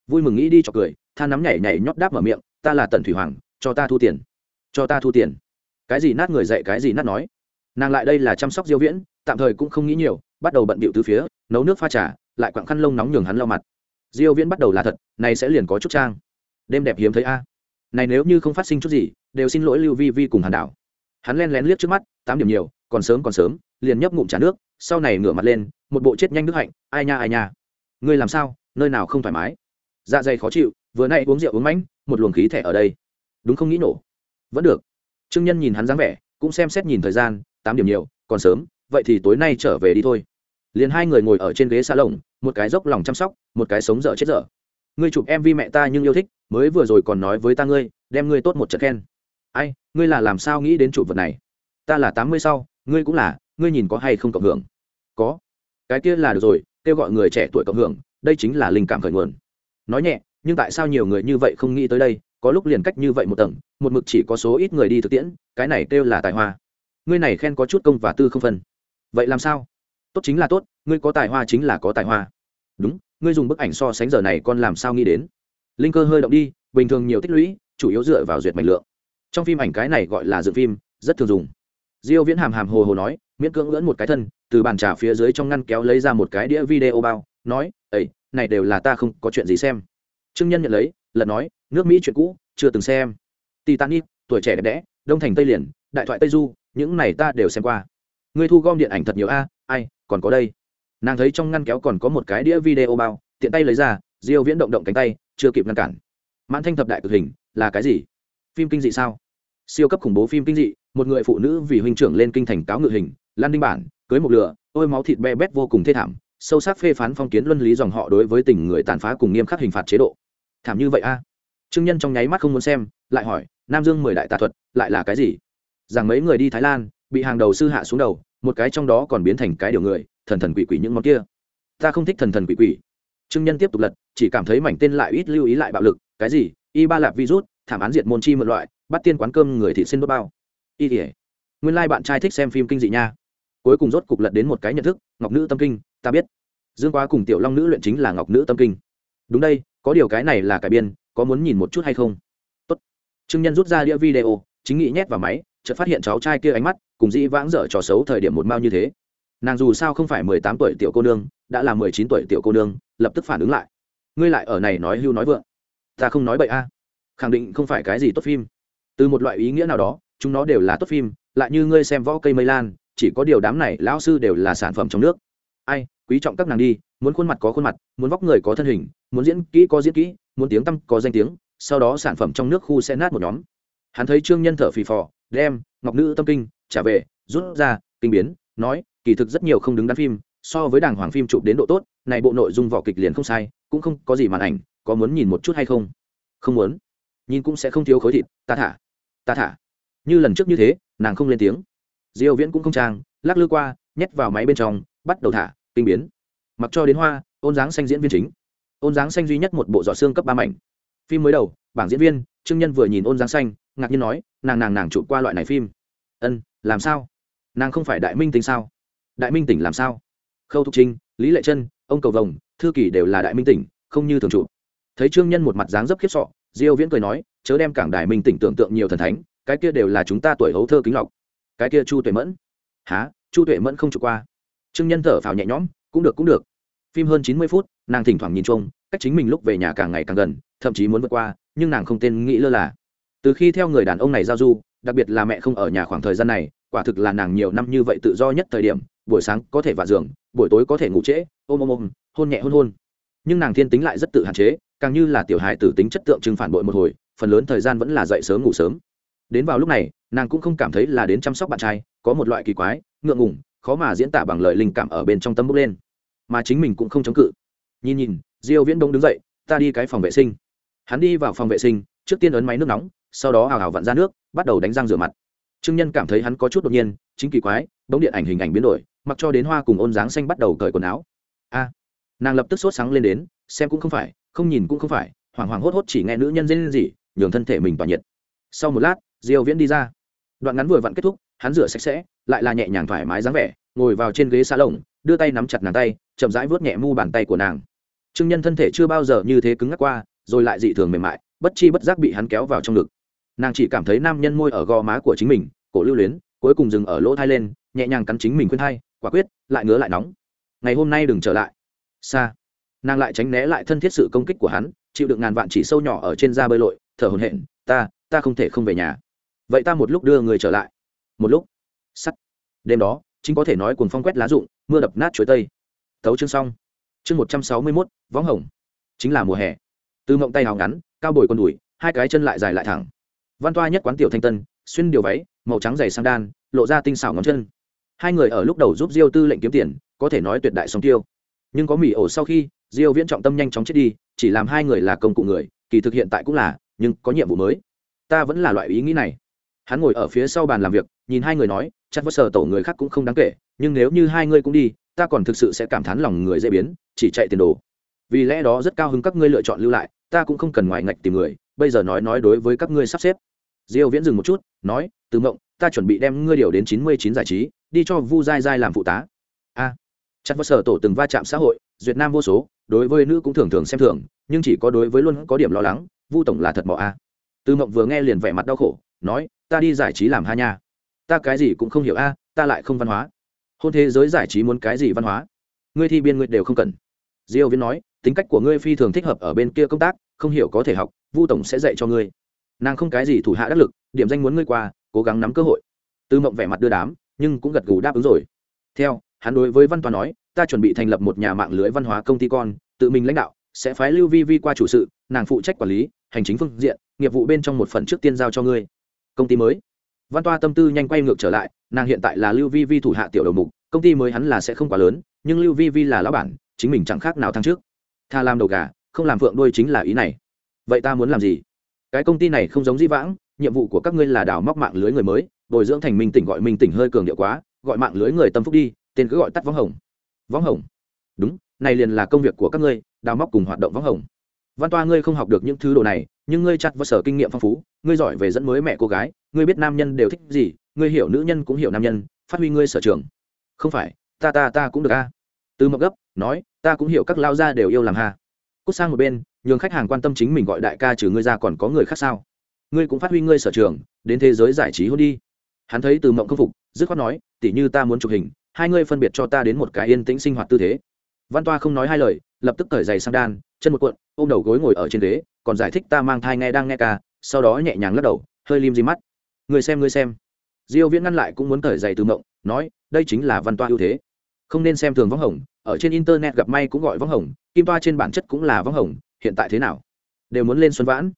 Vui mừng nghĩ đi cho cười than nắm nhảy nhảy nhót đáp mở miệng ta là tần thủy hoàng cho ta thu tiền. Cho ta thu tiền. Cái gì nát người dạy cái gì nát nói. Nàng lại đây là chăm sóc diêu viễn tạm thời cũng không nghĩ nhiều, bắt đầu bận bịu từ phía, nấu nước pha trà, lại quặng khăn lông nóng nhường hắn lau mặt. Diêu viễn bắt đầu là thật, này sẽ liền có chút trang. Đêm đẹp hiếm thấy a. Này nếu như không phát sinh chút gì, đều xin lỗi lưu vi vi cùng hàn đảo. Hắn len lén liếc trước mắt, tám điểm nhiều, còn sớm còn sớm, liền nhấp ngụm trà nước, sau này ngửa mặt lên, một bộ chết nhanh nước hạnh, ai nha ai nha. Ngươi làm sao, nơi nào không thoải mái? Dạ dày khó chịu, vừa nay uống rượu uống mánh, một luồng khí thẻ ở đây. Đúng không nghĩ nổ? Vẫn được. Trương nhân nhìn hắn dáng vẻ, cũng xem xét nhìn thời gian, tám điểm nhiều, còn sớm vậy thì tối nay trở về đi thôi. Liền hai người ngồi ở trên ghế xa lồng một cái dốc lòng chăm sóc, một cái sống dở chết dở. Ngươi chụp mv mẹ ta nhưng yêu thích, mới vừa rồi còn nói với ta ngươi, đem ngươi tốt một trận khen. Ai, ngươi là làm sao nghĩ đến chụp vật này? Ta là tám mươi sau, ngươi cũng là, ngươi nhìn có hay không cộng hưởng? Có. Cái kia là được rồi, kêu gọi người trẻ tuổi cộng hưởng, đây chính là linh cảm khởi nguồn. Nói nhẹ, nhưng tại sao nhiều người như vậy không nghĩ tới đây, có lúc liền cách như vậy một tầng, một mực chỉ có số ít người đi thực tiễn, cái này kêu là tài hoa. Ngươi này khen có chút công và tư không phân vậy làm sao? Tốt chính là tốt, ngươi có tài hoa chính là có tài hoa. Đúng, ngươi dùng bức ảnh so sánh giờ này con làm sao nghĩ đến? Linh cơ hơi động đi, bình thường nhiều tích lũy, chủ yếu dựa vào duyệt mạch lượng. Trong phim ảnh cái này gọi là dự phim, rất thường dùng. Diêu viễn hàm hàm hồ hồ nói, miễn cưỡng lưỡn một cái thân, từ bàn trà phía dưới trong ngăn kéo lấy ra một cái đĩa video bao, nói ấy này đều là ta không có chuyện gì xem. Trương nhân nhận lấy lần nói, nước mỹ chuyện cũ, chưa từng xem. Titanic, tuổi trẻ đẹp đẽ, đông thành tây liền, đại thoại tây du, những này ta đều xem qua ngươi thu gom điện ảnh thật nhiều a, ai, còn có đây. Nàng thấy trong ngăn kéo còn có một cái đĩa video bao, tiện tay lấy ra, diêu viễn động động cánh tay, chưa kịp ngăn cản. Mãn thanh thập đại cực hình, là cái gì? Phim kinh dị sao? Siêu cấp khủng bố phim kinh dị, một người phụ nữ vì huynh trưởng lên kinh thành cáo ngự hình, lan đinh bản, cưới một lửa, ôi máu thịt be bét vô cùng thê thảm, sâu sắc phê phán phong kiến luân lý dòng họ đối với tình người tàn phá cùng nghiêm khắc hình phạt chế độ. Thảm như vậy a? Trương nhân trong nháy mắt không muốn xem, lại hỏi, nam dương mười đại tà thuật, lại là cái gì? Rằng mấy người đi thái lan bị hàng đầu sư hạ xuống đầu, một cái trong đó còn biến thành cái điều người, thần thần quỷ quỷ những món kia. Ta không thích thần thần quỷ quỷ. Trương nhân tiếp tục lật, chỉ cảm thấy mảnh tên lại ít lưu ý lại bạo lực. Cái gì? Y ba lạp virus thảm án diệt môn chi một loại, bắt tiên quán cơm người thị xin đốt bao. Y tỉa nguyên lai bạn trai thích xem phim kinh dị nha. Cuối cùng rốt cục lật đến một cái nhận thức, ngọc nữ tâm kinh, ta biết. Dương quá cùng tiểu long nữ luyện chính là ngọc nữ tâm kinh. Đúng đây, có điều cái này là cải biên, có muốn nhìn một chút hay không? Tốt. Trương nhân rút ra đĩa video, chính nghĩ nhét vào máy chợt phát hiện cháu trai kia ánh mắt, cùng dĩ vãng dở trò xấu thời điểm một mao như thế. Nàng dù sao không phải mười tám tuổi tiểu cô nương, đã là mười chín tuổi tiểu cô nương, lập tức phản ứng lại. Ngươi lại ở này nói hưu nói vượng. Ta không nói bậy a. Khẳng định không phải cái gì tốt phim. Từ một loại ý nghĩa nào đó, chúng nó đều là tốt phim, lại như ngươi xem võ cây mây lan, chỉ có điều đám này lão sư đều là sản phẩm trong nước. Ai, quý trọng các nàng đi, muốn khuôn mặt có khuôn mặt, muốn vóc người có thân hình, muốn diễn kỹ có diễn kỹ, muốn tiếng tăm có danh tiếng, sau đó sản phẩm trong nước khu sẽ nát một nhóm. Hắn thấy trương nhân thở phì phò đem, ngọc nữ tâm kinh, trả về, rút ra, kinh biến, nói, kỳ thực rất nhiều không đứng đắn phim, so với đàng hoàng phim chụp đến độ tốt, này bộ nội dung vỏ kịch liền không sai, cũng không có gì màn ảnh, có muốn nhìn một chút hay không? Không muốn. Nhìn cũng sẽ không thiếu khối thịt, ta thả. Ta thả. Như lần trước như thế, nàng không lên tiếng. Diêu viễn cũng không trang, lắc lư qua, nhét vào máy bên trong, bắt đầu thả, kinh biến. Mặc cho đến hoa, ôn dáng xanh diễn viên chính. Ôn dáng xanh duy nhất một bộ giỏ xương cấp ba mảnh. Phim mới đầu, bảng diễn viên, trương nhân vừa nhìn ôn dáng xanh ngạc nhiên nói nàng nàng nàng chụp qua loại này phim. Ân làm sao? Nàng không phải đại minh tính sao? Đại minh tỉnh làm sao? Khâu thục trinh lý lệ chân ông cầu vồng thư kỷ đều là đại minh tỉnh không như thường trụ thấy trương nhân một mặt dáng dấp khiếp sọ diêu viễn cười nói chớ đem cảng đại minh tỉnh tưởng tượng nhiều thần thánh cái kia đều là chúng ta tuổi hấu thơ kính lọc. Cái kia chu tuệ mẫn. Há chu tuệ mẫn không chụp qua. Trương nhân thở phào nhẹ nhõm cũng được cũng được. Phim hơn 90 phút nàng thỉnh thoảng nhìn trông, cách chính mình lúc về nhà càng ngày càng gần thậm chí muốn vượt qua nhưng nàng không tên nghĩ lơ là từ khi theo người đàn ông này giao du, đặc biệt là mẹ không ở nhà khoảng thời gian này, quả thực là nàng nhiều năm như vậy tự do nhất thời điểm, buổi sáng có thể vạ giường, buổi tối có thể ngủ trễ, ôm ôm ôm, hôn nhẹ hôn hôn. Nhưng nàng thiên tính lại rất tự hạn chế, càng như là tiểu hài tử tính chất tượng trưng phản bội một hồi, phần lớn thời gian vẫn là dậy sớm ngủ sớm. Đến vào lúc này, nàng cũng không cảm thấy là đến chăm sóc bạn trai, có một loại kỳ quái, ngượng ngùng, khó mà diễn tả bằng lời linh cảm ở bên trong tâm bốc lên. Mà chính mình cũng không chống cự. Nhìn nhìn, diêu viễn đông đứng dậy, ta đi cái phòng vệ sinh. Hắn đi vào phòng vệ sinh trước tiên ấn máy nước nóng, sau đó hào hào vặn ra nước, bắt đầu đánh răng rửa mặt. Trương nhân cảm thấy hắn có chút đột nhiên, chính kỳ quái bóng điện ảnh hình ảnh biến đổi, mặc cho đến hoa cùng ôn dáng xanh bắt đầu cởi quần áo. A, nàng lập tức sốt sáng lên đến, xem cũng không phải, không nhìn cũng không phải, hoảng hoảng hốt hốt chỉ nghe nữ nhân dên gì nhường thân thể mình tỏa nhiệt. Sau một lát, diêu viễn đi ra. Đoạn ngắn vừa vặn kết thúc, hắn rửa sạch sẽ, lại là nhẹ nhàng thoải mái dáng vẻ, ngồi vào trên ghế xa lồng, đưa tay nắm chặt nàng tay, chậm rãi vuốt nhẹ mu bàn tay của nàng. Trương nhân thân thể chưa bao giờ như thế cứng ngắc qua, rồi lại dị thường mềm mại bất chi bất giác bị hắn kéo vào trong ngực. Nàng chỉ cảm thấy nam nhân môi ở gò má của chính mình, cổ lưu luyến, cuối cùng dừng ở lỗ thai lên, nhẹ nhàng cắn chính mình khuyên thai, quả quyết, lại ngứa lại nóng. Ngày hôm nay đừng trở lại. Xa nàng lại tránh né lại thân thiết sự công kích của hắn, chịu được ngàn vạn chỉ sâu nhỏ ở trên da bơi lội, thở hồn hển, ta ta không thể không về nhà. Vậy ta một lúc đưa người trở lại. Một lúc? Sắt. Đêm đó, chính có thể nói cuồng phong quét lá rụng, mưa đập nát chuối tây. Thấu chương xong. Chương một trăm sáu mươi mốt, võng hồng. Chính là mùa hè. Từ mộng tay hào ngắn cao bồi con đùi, hai cái chân lại dài lại thẳng. Văn toa nhất quán tiểu thanh tân, xuyên điều váy, màu trắng dày sang đan, lộ ra tinh xảo ngón chân. Hai người ở lúc đầu giúp diêu tư lệnh kiếm tiền, có thể nói tuyệt đại song tiêu. Nhưng có mỉ ổ sau khi, diêu viễn trọng tâm nhanh chóng chết đi, chỉ làm hai người là công cụ người, kỳ thực hiện tại cũng là, nhưng có nhiệm vụ mới. Ta vẫn là loại ý nghĩ này. Hắn ngồi ở phía sau bàn làm việc, nhìn hai người nói, chắc vất sở tổ người khác cũng không đáng kể, nhưng nếu như hai người cũng đi, ta còn thực sự sẽ cảm thán lòng người dễ biến, chỉ chạy tiền đồ. Vì lẽ đó rất cao hứng các ngươi lựa chọn lưu lại ta cũng không cần ngoài ngạch tìm người bây giờ nói nói đối với các ngươi sắp xếp. Diêu viễn dừng một chút nói từ mộng ta chuẩn bị đem ngươi điều đến 99 giải trí đi cho vu dai dai làm phụ tá. A. À, chắc sở tổ từng va chạm xã hội duyệt nam vô số đối với nữ cũng thường thường xem thường nhưng chỉ có đối với luôn có điểm lo lắng vu tổng là thật bỏ a. Từ mộng vừa nghe liền vẻ mặt đau khổ nói ta đi giải trí làm ha nha. Ta cái gì cũng không hiểu a ta lại không văn hóa. Hôn thế giới giải trí muốn cái gì văn hóa? Ngươi thi biên ngươi đều không cần. Diêu viễn nói tính cách của ngươi phi thường thích hợp ở bên kia công tác không hiểu có thể học, vu tổng sẽ dạy cho ngươi. Nàng không cái gì thủ hạ đắc lực, điểm danh muốn ngươi qua, cố gắng nắm cơ hội. Tư mộng vẻ mặt đưa đám, nhưng cũng gật gù đáp ứng rồi. Theo, hắn đối với văn toàn nói, ta chuẩn bị thành lập một nhà mạng lưới văn hóa công ty con, tự mình lãnh đạo, sẽ phái lưu vi vi qua chủ sự, nàng phụ trách quản lý, hành chính phương diện, nghiệp vụ bên trong một phần trước tiên giao cho ngươi. Công ty mới. Văn toa tâm tư nhanh quay ngược trở lại, nàng hiện tại là lưu vi vi thủ hạ tiểu đầu mục, công ty mới hắn là sẽ không quá lớn, nhưng lưu vi vi là lão bản, chính mình chẳng khác nào thăng trước. Tha làm đầu gà không làm phượng đôi chính là ý này. Vậy ta muốn làm gì? Cái công ty này không giống di vãng, nhiệm vụ của các ngươi là đào móc mạng lưới người mới, bồi dưỡng thành minh tỉnh gọi minh tỉnh hơi cường điệu quá, gọi mạng lưới người tâm phúc đi, tên cứ gọi tắt võng hồng. Võng hồng? Đúng, này liền là công việc của các ngươi, đào móc cùng hoạt động võng hồng. Văn toa ngươi không học được những thứ đồ này, nhưng ngươi chặt vào sở kinh nghiệm phong phú, ngươi giỏi về dẫn mới mẹ cô gái, ngươi biết nam nhân đều thích gì, ngươi hiểu nữ nhân cũng hiểu nam nhân, phát huy ngươi sở trường. Không phải, ta ta ta cũng được a. Từ mộc gấp, nói, ta cũng hiểu các lao gia đều yêu làm hà cút sang một bên, nhường khách hàng quan tâm chính mình gọi đại ca trừ ngươi ra còn có người khác sao? Ngươi cũng phát huy ngươi sở trường, đến thế giới giải trí hôn đi. Hắn thấy từ mộng khâm phục, dứt khoát nói tỉ như ta muốn chụp hình, hai ngươi phân biệt cho ta đến một cái yên tĩnh sinh hoạt tư thế. Văn toa không nói hai lời, lập tức cởi giày sang đan, chân một cuộn, ôm đầu gối ngồi ở trên ghế, còn giải thích ta mang thai nghe đang nghe ca, sau đó nhẹ nhàng lắc đầu, hơi lim di mắt. Người xem người xem. Diêu viễn ngăn lại cũng muốn cởi giày từ mộng, nói, đây chính là văn toa ưu thế. Không nên xem thường võng hồng ở trên internet gặp may cũng gọi võng hồng, kim toa trên bản chất cũng là võng hồng, hiện tại thế nào? Đều muốn lên xuân vãn.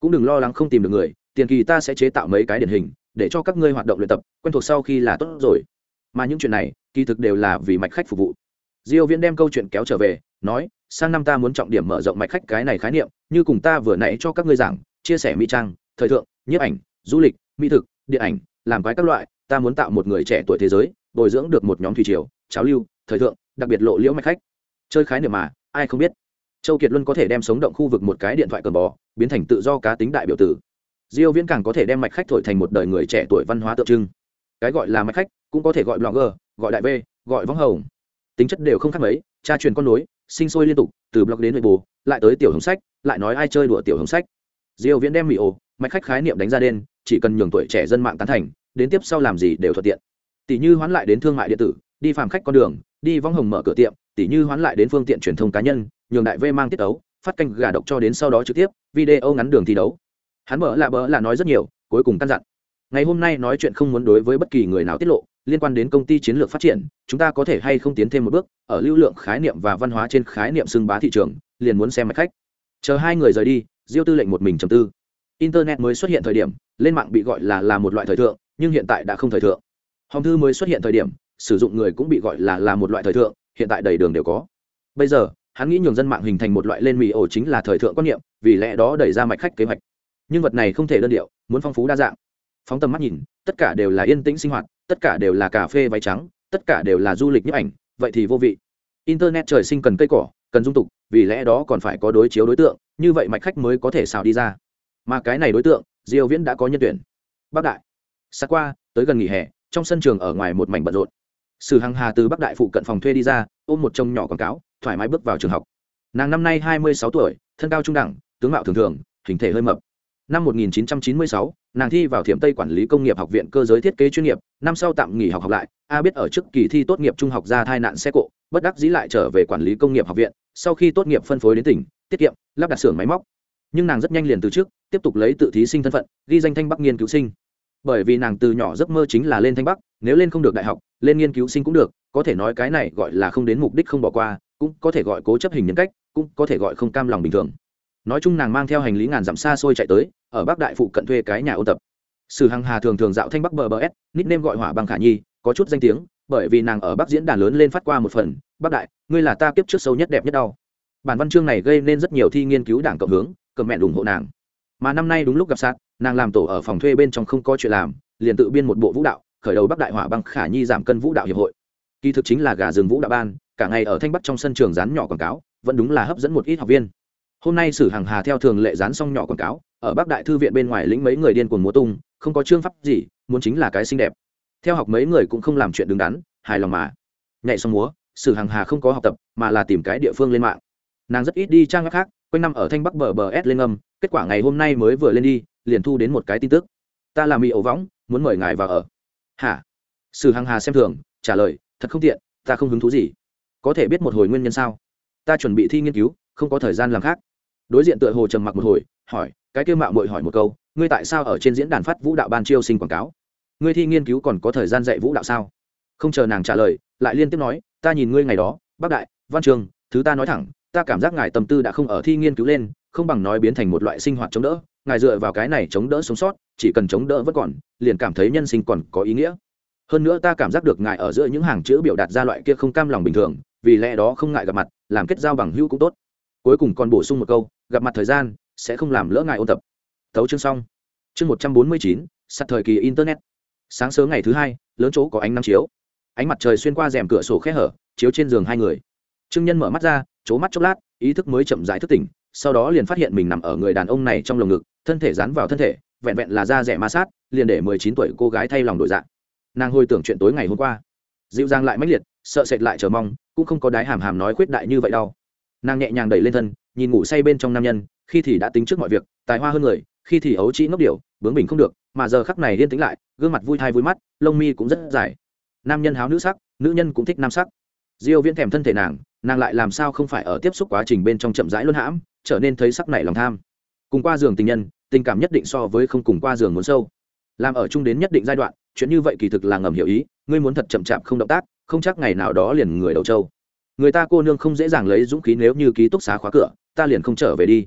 Cũng đừng lo lắng không tìm được người, tiền kỳ ta sẽ chế tạo mấy cái điển hình, để cho các ngươi hoạt động luyện tập, quen thuộc sau khi là tốt rồi. Mà những chuyện này, kỳ thực đều là vì mạch khách phục vụ. Diêu viễn đem câu chuyện kéo trở về, nói, sang năm ta muốn trọng điểm mở rộng mạch khách cái này khái niệm, như cùng ta vừa nãy cho các ngươi giảng, chia sẻ mỹ trang, thời thượng, nhiếp ảnh, du lịch, mỹ thực, điện ảnh, làm quái các loại, ta muốn tạo một người trẻ tuổi thế giới, bồi dưỡng được một nhóm thủy triều, cháo lưu, thời thượng đặc biệt lộ liễu mạch khách. Chơi khái niệm mà, ai không biết. Châu kiệt luân có thể đem sống động khu vực một cái điện thoại cờ bò, biến thành tự do cá tính đại biểu tử. Diêu viễn càng có thể đem mạch khách thổi thành một đời người trẻ tuổi văn hóa tượng trưng. Cái gọi là mạch khách, cũng có thể gọi blogger, gọi đại v, gọi võng hồng. Tính chất đều không khác mấy tra truyền con nối, sinh sôi liên tục, từ blog đến nội bù lại tới tiểu hồng sách, lại nói ai chơi đùa tiểu hồng sách. Diêu viễn đem mỹ ồ mạch khách khái niệm đánh ra đen, chỉ cần nhường tuổi trẻ dân mạng tán thành, đến tiếp sau làm gì đều thuận tiện. Tỷ như hoán lại đến thương mại điện tử đi phàm khách con đường, đi vong hồng mở cửa tiệm tỷ như hoán lại đến phương tiện truyền thông cá nhân, nhường đại v mang tiết đấu phát canh gà độc cho đến sau đó trực tiếp, video ngắn đường thi đấu. Hắn mở là bỡ là nói rất nhiều, cuối cùng căn dặn. Ngày hôm nay nói chuyện không muốn đối với bất kỳ người nào tiết lộ, liên quan đến công ty chiến lược phát triển, chúng ta có thể hay không tiến thêm một bước, ở lưu lượng khái niệm và văn hóa trên khái niệm xưng bá thị trường, liền muốn xem mạch khách. Chờ hai người rời đi, diêu tư lệnh một mình trầm tư. Internet mới xuất hiện thời điểm, lên mạng bị gọi là là một loại thời thượng, nhưng hiện tại đã không thời thượng. Hòm thư mới xuất hiện thời điểm sử dụng người cũng bị gọi là là một loại thời thượng, hiện tại đầy đường đều có. Bây giờ, hắn nghĩ nhường dân mạng hình thành một loại lên mì ổ chính là thời thượng quan niệm, vì lẽ đó đẩy ra mạch khách kế hoạch. Nhưng vật này không thể đơn điệu, muốn phong phú đa dạng. Phóng tầm mắt nhìn, tất cả đều là yên tĩnh sinh hoạt, tất cả đều là cà phê váy trắng, tất cả đều là du lịch nhấp ảnh, vậy thì vô vị. Internet trời sinh cần cây cỏ, cần dung tục, vì lẽ đó còn phải có đối chiếu đối tượng, như vậy mạch khách mới có thể xào đi ra. Mà cái này đối tượng, diêu viễn đã có nhân tuyển. Bắc đại, xa qua, tới gần nghỉ hè, trong sân trường ở ngoài một mảnh bận rộn sử hằng hà từ bắc đại phụ cận phòng thuê đi ra ôm một chồng nhỏ quảng cáo thoải mái bước vào trường học. Nàng năm nay 26 tuổi thân cao trung đẳng tướng mạo thường thường hình thể hơi mập. Năm 1996, nàng thi vào thiểm tây quản lý công nghiệp học viện cơ giới thiết kế chuyên nghiệp năm sau tạm nghỉ học học lại a biết ở trước kỳ thi tốt nghiệp trung học ra thai nạn xe cộ bất đắc dĩ lại trở về quản lý công nghiệp học viện sau khi tốt nghiệp phân phối đến tỉnh tiết kiệm lắp đặt xưởng máy móc. Nhưng nàng rất nhanh liền từ trước tiếp tục lấy tự thí sinh thân phận ghi danh thanh bắc nghiên cứu sinh. Bởi vì nàng từ nhỏ giấc mơ chính là lên thanh bắc nếu lên không được đại học, lên nghiên cứu sinh cũng được, có thể nói cái này gọi là không đến mục đích không bỏ qua, cũng có thể gọi cố chấp hình nhân cách, cũng có thể gọi không cam lòng bình thường. Nói chung nàng mang theo hành lý ngàn dặm xa xôi chạy tới, ở bắc đại phụ cận thuê cái nhà ôn tập. Sử hằng hà thường thường dạo thanh bắc bờ bờ s nít nêm gọi hỏa bằng khả nhi, có chút danh tiếng, bởi vì nàng ở bắc diễn đàn lớn lên phát qua một phần, bắc đại, ngươi là ta kiếp trước sâu nhất đẹp nhất đau. Bản văn chương này gây nên rất nhiều thi nghiên cứu đảng cộng hướng, cầm mẹ ủng hộ nàng. Mà năm nay đúng lúc gặp sát nàng làm tổ ở phòng thuê bên trong không có chuyện làm, liền tự biên một bộ vũ đạo khởi đầu bắc đại hỏa băng khả nhi giảm cân vũ đạo hiệp hội. Kỳ thực chính là gà rừng vũ đạo ban, cả ngày ở thanh bắc trong sân trường rán nhỏ quảng cáo, vẫn đúng là hấp dẫn một ít học viên. Hôm nay sử hàng hà theo thường lệ dán xong nhỏ quảng cáo, ở bắc đại thư viện bên ngoài lĩnh mấy người điên cuồng múa tung, không có chương pháp gì, muốn chính là cái xinh đẹp. Theo học mấy người cũng không làm chuyện đứng đắn, hài lòng mà. Nhảy xong múa, sử hàng hà không có học tập, mà là tìm cái địa phương lên mạng. Nàng rất ít đi trang web khác, quanh năm ở thanh bắc bờ bờ s lên âm, kết quả ngày hôm nay mới vừa lên đi, liền thu đến một cái tin tức. Ta là mỹ ấu võng, muốn mời ngài vào ở hả? Sử hằng hà xem thường, trả lời, thật không tiện, ta không hứng thú gì. Có thể biết một hồi nguyên nhân sao? Ta chuẩn bị thi nghiên cứu, không có thời gian làm khác. Đối diện tựa hồ trầm mặc một hồi, hỏi, cái kêu mạo mội hỏi một câu, ngươi tại sao ở trên diễn đàn phát vũ đạo ban chiêu sinh quảng cáo? Ngươi thi nghiên cứu còn có thời gian dạy vũ đạo sao? Không chờ nàng trả lời, lại liên tiếp nói, ta nhìn ngươi ngày đó, bác đại, văn trường, thứ ta nói thẳng, ta cảm giác ngài tâm tư đã không ở thi nghiên cứu lên, không bằng nói biến thành một loại sinh hoạt chống đỡ, ngài dựa vào cái này chống đỡ sống sót chỉ cần chống đỡ vẫn còn, liền cảm thấy nhân sinh còn có ý nghĩa. Hơn nữa ta cảm giác được ngài ở giữa những hàng chữ biểu đạt ra loại kia không cam lòng bình thường, vì lẽ đó không ngại gặp mặt, làm kết giao bằng hữu cũng tốt. Cuối cùng còn bổ sung một câu, gặp mặt thời gian sẽ không làm lỡ ngài ôn tập. Thấu chương xong. Chương một trăm bốn mươi chín, sắt thời kỳ internet. Sáng sớm ngày thứ hai, lớn chỗ có ánh nắng chiếu. Ánh mặt trời xuyên qua rèm cửa sổ khe hở, chiếu trên giường hai người. Trương nhân mở mắt ra c mắt chốc lát, ý thức mới chậm rãi thức tỉnh, sau đó liền phát hiện mình nằm ở người đàn ông này trong lồng ngực, thân thể dán vào thân thể vẹn vẹn là da rẻ ma sát, liền để mười chín tuổi cô gái thay lòng đổi dạng. Nàng hồi tưởng chuyện tối ngày hôm qua. Dịu dàng lại mãnh liệt, sợ sệt lại chờ mong, cũng không có đái hàm hàm nói khuyết đại như vậy đâu nàng nhẹ nhàng đẩy lên thân, nhìn ngủ say bên trong nam nhân, khi thì đã tính trước mọi việc, tài hoa hơn người, khi thì ấu trĩ ngốc điệu bướng bình không được, mà giờ khắc này liên tĩnh lại, gương mặt vui thai vui mắt, lông mi cũng rất dài. Nam nhân háo nữ sắc, nữ nhân cũng thích nam sắc. Diêu viễn thèm thân thể nàng nàng lại làm sao không phải ở tiếp xúc quá trình bên trong chậm rãi luân hãm, trở nên thấy sắc này lòng tham. Cùng qua giường tình nhân tình cảm nhất định so với không cùng qua giường muốn sâu. Làm ở chung đến nhất định giai đoạn, chuyện như vậy kỳ thực là ngầm hiểu ý, ngươi muốn thật chậm chạp không động tác, không chắc ngày nào đó liền người đầu trâu. Người ta cô nương không dễ dàng lấy dũng khí nếu như ký túc xá khóa cửa, ta liền không trở về đi.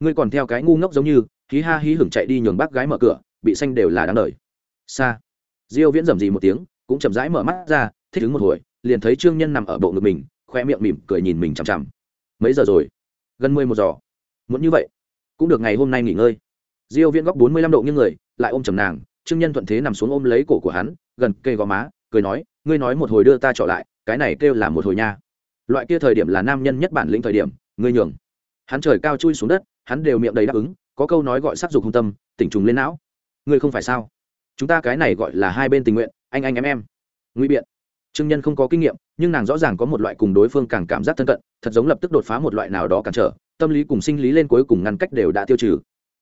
Ngươi còn theo cái ngu ngốc giống như khí ha hí hửng chạy đi nhường bác gái mở cửa, bị xanh đều là đáng đời. Xa diêu viễn rầm rì một tiếng, cũng chậm rãi mở mắt ra, thích ứng một hồi, liền thấy trương nhân nằm ở bộ ngực mình, khoe miệng mỉm cười nhìn mình chằm chằm. Mấy giờ rồi? Gần mười một giờ. Muốn như vậy. Cũng được ngày hôm nay nghỉ ngơi diêu viễn góc bốn mươi lăm độ như người, lại ôm chầm nàng, trương nhân thuận thế nằm xuống ôm lấy cổ của hắn, gần kề gò má, cười nói, ngươi nói một hồi đưa ta trở lại, cái này kêu là một hồi nha. Loại kia thời điểm là nam nhân nhất bản lĩnh thời điểm, ngươi nhường. Hắn trời cao chui xuống đất, hắn đều miệng đầy đáp ứng, có câu nói gọi sắc dục hung tâm, tỉnh trùng lên não. Ngươi không phải sao? Chúng ta cái này gọi là hai bên tình nguyện, anh anh em em. Nguy biện. Trương nhân không có kinh nghiệm, nhưng nàng rõ ràng có một loại cùng đối phương càng cảm giác thân cận, thật giống lập tức đột phá một loại nào đó cản trở, tâm lý cùng sinh lý lên cuối cùng ngăn cách đều đã tiêu trừ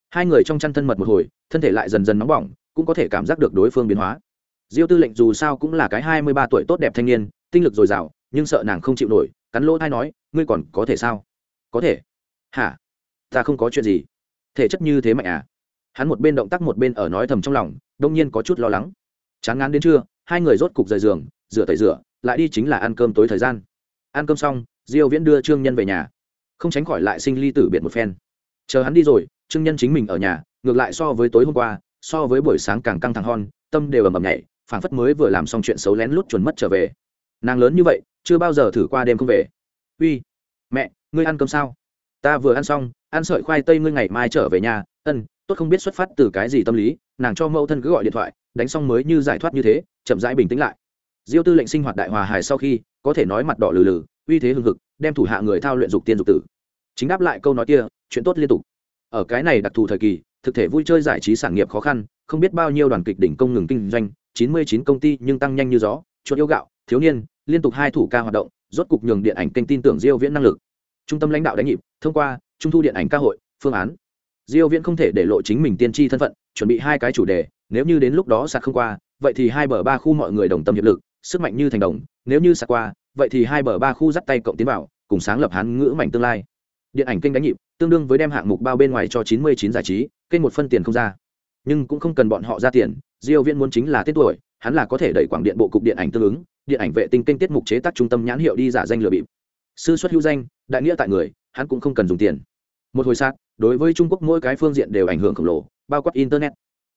hai người trong chăn thân mật một hồi, thân thể lại dần dần nóng bỏng, cũng có thể cảm giác được đối phương biến hóa. Diêu tư lệnh dù sao cũng là cái hai mươi ba tuổi tốt đẹp thanh niên, tinh lực dồi dào, nhưng sợ nàng không chịu nổi, cắn lỗ thai nói, ngươi còn có thể sao? Có thể. Hả? Ta không có chuyện gì. Thể chất như thế mạnh à? Hắn một bên động tác một bên ở nói thầm trong lòng, đông nhiên có chút lo lắng. Chán ngán đến trưa hai người rốt cục rời giường, rửa tẩy rửa, lại đi chính là ăn cơm tối thời gian. Ăn cơm xong, diêu viễn đưa trương nhân về nhà, không tránh khỏi lại sinh ly tử biệt một phen. Chờ hắn đi rồi trương nhân chính mình ở nhà, ngược lại so với tối hôm qua, so với buổi sáng càng căng thẳng hon tâm đều ầm ầm nhảy, phảng phất mới vừa làm xong chuyện xấu lén lút chuẩn mất trở về. Nàng lớn như vậy, chưa bao giờ thử qua đêm không về. Uy, mẹ, ngươi ăn cơm sao? Ta vừa ăn xong, ăn sợi khoai tây ngươi ngày mai trở về nhà. Ân, tốt không biết xuất phát từ cái gì tâm lý, nàng cho mẫu thân cứ gọi điện thoại, đánh xong mới như giải thoát như thế, chậm rãi bình tĩnh lại. Diêu tư lệnh sinh hoạt đại hòa hài sau khi, có thể nói mặt đỏ lừ lừ, uy thế hưng hực, đem thủ hạ người thao luyện dục tiên dục tử. Chính đáp lại câu nói kia, chuyện tốt liên tục ở cái này đặc thù thời kỳ, thực thể vui chơi giải trí sản nghiệp khó khăn, không biết bao nhiêu đoàn kịch đỉnh công ngừng kinh doanh, chín mươi chín công ty nhưng tăng nhanh như gió, chuột yêu gạo, thiếu niên, liên tục hai thủ ca hoạt động, rốt cục nhường điện ảnh kênh tin tưởng diêu viễn năng lực. Trung tâm lãnh đạo đánh nhịp, thông qua, trung thu điện ảnh ca hội, phương án. Diêu viễn không thể để lộ chính mình tiên tri thân phận, chuẩn bị hai cái chủ đề, nếu như đến lúc đó sạc không qua, vậy thì hai bờ ba khu mọi người đồng tâm hiệp lực, sức mạnh như thành đồng, nếu như sạc qua, vậy thì hai bờ ba khu dắt tay cộng tiến vào, cùng sáng lập hán ngữ mảnh tương lai điện ảnh kênh đánh nhịp, tương đương với đem hạng mục bao bên ngoài cho 99 giải trí, kênh một phân tiền không ra. Nhưng cũng không cần bọn họ ra tiền, diêu viễn muốn chính là tiết tuổi, hắn là có thể đẩy quảng điện bộ cục điện ảnh tương ứng, điện ảnh vệ tinh kênh tiết mục chế tác trung tâm nhãn hiệu đi giả danh lừa bịp. Sư xuất hữu danh, đại nghĩa tại người, hắn cũng không cần dùng tiền. Một hồi sát, đối với trung quốc mỗi cái phương diện đều ảnh hưởng khổng lồ, bao quát internet.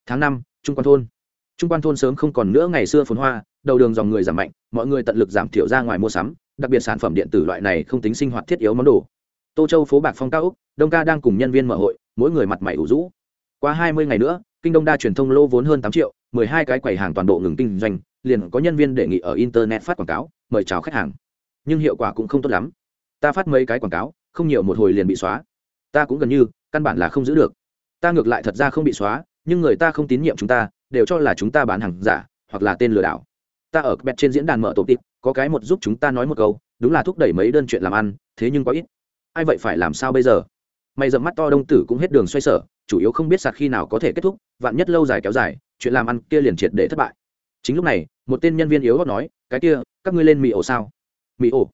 Tháng năm, trung quan thôn. Trung quan thôn sớm không còn nữa ngày xưa phồn hoa, đầu đường dòng người giảm mạnh, mọi người tận lực giảm thiểu ra ngoài mua sắm, đặc biệt sản phẩm điện tử loại này không tính sinh hoạt thiết yếu món đồ tô châu phố bạc phong cao úc đông ca đang cùng nhân viên mở hội, mỗi người mặt mày ủ rũ. Qua hai mươi ngày nữa, kinh đông đa truyền thông lô vốn hơn tám triệu, mười hai cái quầy hàng toàn bộ ngừng kinh doanh, liền có nhân viên đề nghị ở internet phát quảng cáo, mời chào khách hàng. Nhưng hiệu quả cũng không tốt lắm. Ta phát mấy cái quảng cáo, không nhiều một hồi liền bị xóa. Ta cũng gần như, căn bản là không giữ được. Ta ngược lại thật ra không bị xóa, nhưng người ta không tín nhiệm chúng ta, đều cho là chúng ta bán hàng giả, hoặc là tên lừa đảo. Ta ở bẹt trên diễn đàn mở tổ tịp, có cái một giúp chúng ta nói một câu, đúng là thúc đẩy mấy đơn chuyện làm ăn, thế nhưng có ít ai vậy phải làm sao bây giờ? Mày dậm mắt to đông tử cũng hết đường xoay sở, chủ yếu không biết sạt khi nào có thể kết thúc, vạn nhất lâu dài kéo dài, chuyện làm ăn kia liền triệt để thất bại. Chính lúc này, một tên nhân viên yếu gót nói, cái kia, các ngươi lên mì ổ sao? Mì ổ?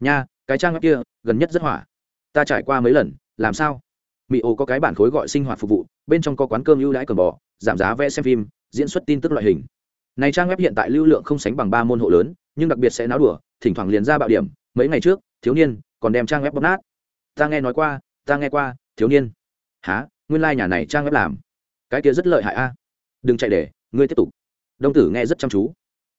Nha, cái trang web kia, gần nhất rất hỏa. Ta trải qua mấy lần, làm sao? Mì ổ có cái bản khối gọi sinh hoạt phục vụ, bên trong có quán cơm ưu đãi cờ bò, giảm giá vẽ xem phim, diễn xuất tin tức loại hình. Này trang web hiện tại lưu lượng không sánh bằng ba môn hộ lớn, nhưng đặc biệt sẽ náo đùa, thỉnh thoảng liền ra bạo điểm, mấy ngày trước, thiếu niên còn đem trang web bóp nát ta nghe nói qua, ta nghe qua, thiếu niên. Há nguyên lai、like、nhà này trang web làm. Cái kia rất lợi hại a. Đừng chạy để, ngươi tiếp tục. Đông tử nghe rất chăm chú.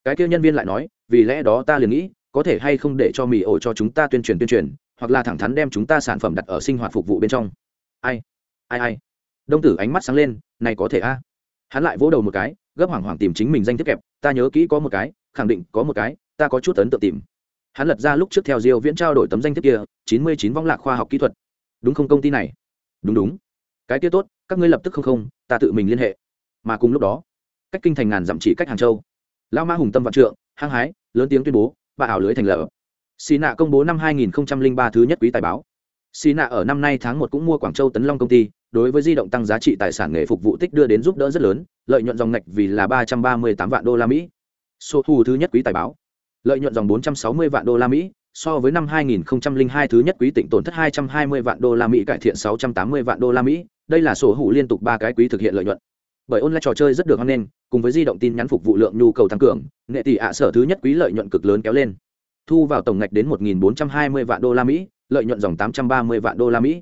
Cái kia nhân viên lại nói, vì lẽ đó ta liền nghĩ, có thể hay không để cho mì ổ cho chúng ta tuyên truyền tuyên truyền, hoặc là thẳng thắn đem chúng ta sản phẩm đặt ở sinh hoạt phục vụ bên trong. Ai? Ai ai? Đông tử ánh mắt sáng lên, này có thể a. Hắn lại vỗ đầu một cái, gấp hoảng hoảng tìm chính mình danh thiếp kẹp, ta nhớ kỹ có một cái, khẳng định có một cái, ta có chút ấn tự tìm hắn lật ra lúc trước theo diêu viễn trao đổi tấm danh thiếp kia, chín mươi chín vong lạc khoa học kỹ thuật. Đúng không công ty này? Đúng đúng. Cái kia tốt, các ngươi lập tức không không, ta tự mình liên hệ. Mà cùng lúc đó, cách kinh thành ngàn dặm chỉ cách hàng châu. Lao ma hùng tâm vạn trượng, hăng hái, lớn tiếng tuyên bố và ảo lưới thành lập. Xì nạ công bố năm 2003 thứ nhất quý tài báo. Xì nạ ở năm nay tháng một cũng mua quảng châu tấn long công ty, đối với di động tăng giá trị tài sản nghề phục vụ tích đưa đến giúp đỡ rất lớn, lợi nhuận dòng ngạch vì là ba trăm ba mươi tám vạn đô la mỹ. Số thu thứ nhất quý tài báo lợi nhuận dòng bốn trăm sáu mươi vạn đô la mỹ so với năm 2002 thứ nhất quý tỉnh tổn thất 220 vạn đô la Mỹ cải thiện 680 vạn đô la Mỹ, đây là sổ hữu liên tục ba cái quý thực hiện lợi nhuận. Bởi online trò chơi rất được hoan nghênh, cùng với di động tin nhắn phục vụ lượng nhu cầu tăng cường, nghệ tỷ ạ sở thứ nhất quý lợi nhuận cực lớn kéo lên. Thu vào tổng ngạch đến 1420 vạn đô la Mỹ, lợi nhuận dòng 830 vạn đô la Mỹ.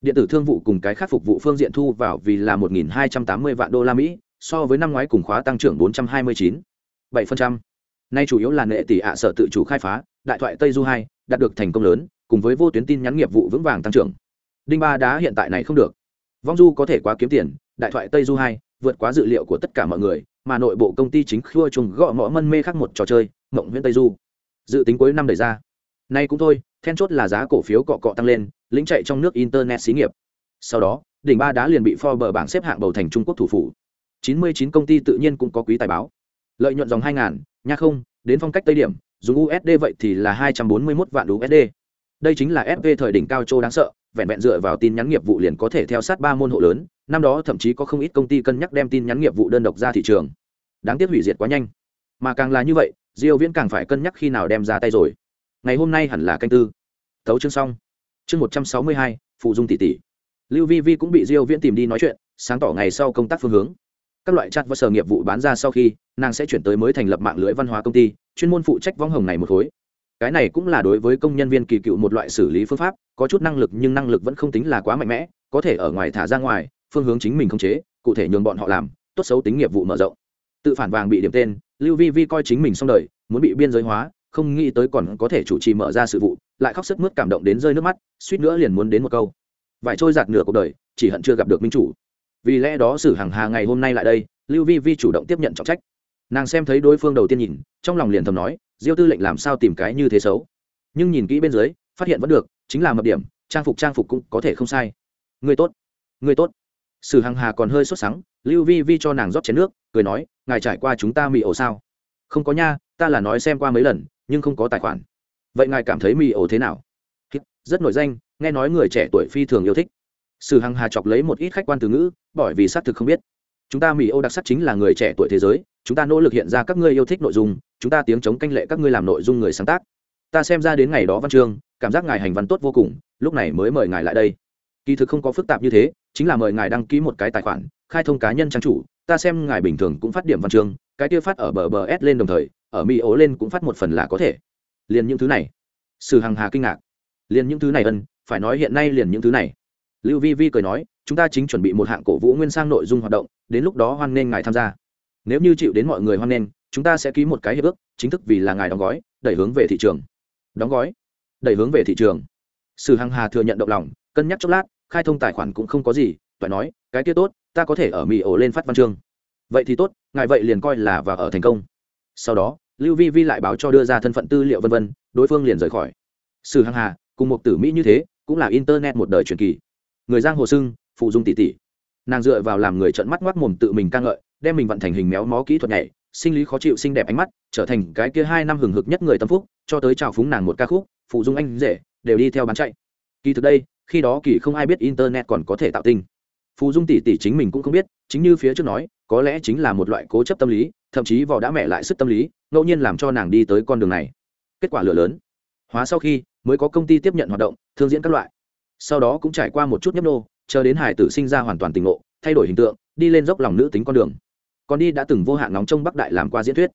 Điện tử thương vụ cùng cái khác phục vụ phương diện thu vào vì là 1280 vạn đô la Mỹ, so với năm ngoái cùng khóa tăng trưởng 429. 7%. Nay chủ yếu là nệ tỷ ạ sở tự chủ khai phá, đại thoại Tây Du hai đạt được thành công lớn, cùng với vô tuyến tin nhắn nghiệp vụ vững vàng tăng trưởng. Đinh ba đá hiện tại này không được. Vong Du có thể quá kiếm tiền, đại thoại Tây Du hai vượt quá dự liệu của tất cả mọi người, mà nội bộ công ty chính khua chung gõ mõ mân mê khác một trò chơi, Mộng nguyễn Tây Du. Dự tính cuối năm đẩy ra. Nay cũng thôi, then chốt là giá cổ phiếu cọ cọ tăng lên, lĩnh chạy trong nước internet xí nghiệp. Sau đó, đỉnh ba đá liền bị Forbes bảng xếp hạng bầu thành Trung Quốc thủ phủ. 99 công ty tự nhiên cũng có quý tài báo. Lợi nhuận dòng 2000, nha không, đến phong cách tây điểm, dùng USD vậy thì là 241 vạn USD. Đây chính là FV thời đỉnh cao châu đáng sợ, vẹn vẹn dựa vào tin nhắn nghiệp vụ liền có thể theo sát ba môn hộ lớn, năm đó thậm chí có không ít công ty cân nhắc đem tin nhắn nghiệp vụ đơn độc ra thị trường. Đáng tiếc hủy diệt quá nhanh. Mà càng là như vậy, Diêu Viễn càng phải cân nhắc khi nào đem ra tay rồi. Ngày hôm nay hẳn là canh tư. Tấu chương xong. Chương 162, phụ dung tỷ tỷ. Lưu Vi Vi cũng bị Diêu Viễn tìm đi nói chuyện, sáng tỏ ngày sau công tác phương hướng. Các loại chặt và sở nghiệp vụ bán ra sau khi, nàng sẽ chuyển tới mới thành lập mạng lưới văn hóa công ty, chuyên môn phụ trách vong hồng này một khối. Cái này cũng là đối với công nhân viên kỳ cựu một loại xử lý phương pháp có chút năng lực nhưng năng lực vẫn không tính là quá mạnh mẽ có thể ở ngoài thả ra ngoài phương hướng chính mình không chế cụ thể nhường bọn họ làm tốt xấu tính nghiệp vụ mở rộng. Tự phản vàng bị điểm tên lưu vi vi coi chính mình xong đời muốn bị biên giới hóa không nghĩ tới còn có thể chủ trì mở ra sự vụ lại khóc sức mướt cảm động đến rơi nước mắt suýt nữa liền muốn đến một câu. Vải trôi giạt nửa cuộc đời chỉ hận chưa gặp được minh chủ vì lẽ đó sử hàng hà ngày hôm nay lại đây, lưu vi vi chủ động tiếp nhận trọng trách. Nàng xem thấy đối phương đầu tiên nhìn, trong lòng liền thầm nói, diêu tư lệnh làm sao tìm cái như thế xấu? Nhưng nhìn kỹ bên dưới, phát hiện vẫn được, chính là mập điểm, trang phục trang phục cũng có thể không sai. Người tốt người tốt. Sử hằng hà còn hơi sốt sắng, lưu vi vi cho nàng rót chén nước, cười nói, ngài trải qua chúng ta mì ổ sao? Không có nha, ta là nói xem qua mấy lần, nhưng không có tài khoản. Vậy ngài cảm thấy mì ổ thế nào? Rất nổi danh, nghe nói người trẻ tuổi phi thường yêu thích sử hằng hà chọc lấy một ít khách quan từ ngữ, bởi vì xác thực không biết. Chúng ta mỹ âu đặc sắc chính là người trẻ tuổi thế giới, chúng ta nỗ lực hiện ra các ngươi yêu thích nội dung, chúng ta tiếng chống canh lệ các ngươi làm nội dung người sáng tác. Ta xem ra đến ngày đó văn chương, cảm giác ngài hành văn tốt vô cùng, lúc này mới mời ngài lại đây. Kỳ thực không có phức tạp như thế, chính là mời ngài đăng ký một cái tài khoản, khai thông cá nhân trang chủ, ta xem ngài bình thường cũng phát điểm văn chương, cái kia phát ở bờ bờ s lên đồng thời, ở mỹ ố lên cũng phát một phần là có thể. Liền những thứ này. Sử hằng hà kinh ngạc. Liền những thứ này ân, phải nói hiện nay liền những thứ này lưu vi vi cười nói, chúng ta chính chuẩn bị một hạng cổ vũ nguyên sang nội dung hoạt động, đến lúc đó hoan nghênh ngài tham gia. Nếu như chịu đến mọi người hoan nghênh, chúng ta sẽ ký một cái hiệp ước, chính thức vì là ngài đóng gói, đẩy hướng về thị trường. Đóng gói? Đẩy hướng về thị trường? Sử hằng hà thừa nhận động lòng, cân nhắc chốc lát, khai thông tài khoản cũng không có gì, phải nói, cái kia tốt, ta có thể ở mỹ ổ lên phát văn chương. Vậy thì tốt, ngài vậy liền coi là và ở thành công. Sau đó, lưu vi vi lại báo cho đưa ra thân phận tư liệu vân vân, đối phương liền rời khỏi. Sử hằng hà, cùng một tử mỹ như thế, cũng là internet một đời truyền kỳ người giang hồ sưng, phụ dung tỷ tỷ. Nàng dựa vào làm người trợn mắt ngoác mồm tự mình ca ngợi, đem mình vận thành hình méo mó kỹ thuật nhảy, sinh lý khó chịu xinh đẹp ánh mắt, trở thành cái kia hai năm hừng hực nhất người tâm phúc, cho tới chào phúng nàng một ca khúc, phụ dung anh rể, đều đi theo bán chạy. Kỳ thực đây, khi đó kỳ không ai biết internet còn có thể tạo tinh phù dung tỷ tỷ chính mình cũng không biết, chính như phía trước nói, có lẽ chính là một loại cố chấp tâm lý, thậm chí vò đã mẹ lại sức tâm lý, ngẫu nhiên làm cho nàng đi tới con đường này. Kết quả lửa lớn. Hóa sau khi, mới có công ty tiếp nhận hoạt động, thương diễn các loại sau đó cũng trải qua một chút nhấp nô, chờ đến hải tử sinh ra hoàn toàn tình ngộ, thay đổi hình tượng, đi lên dốc lòng nữ tính con đường. Còn đi đã từng vô hạn nóng trong bắc đại làm qua diễn thuyết.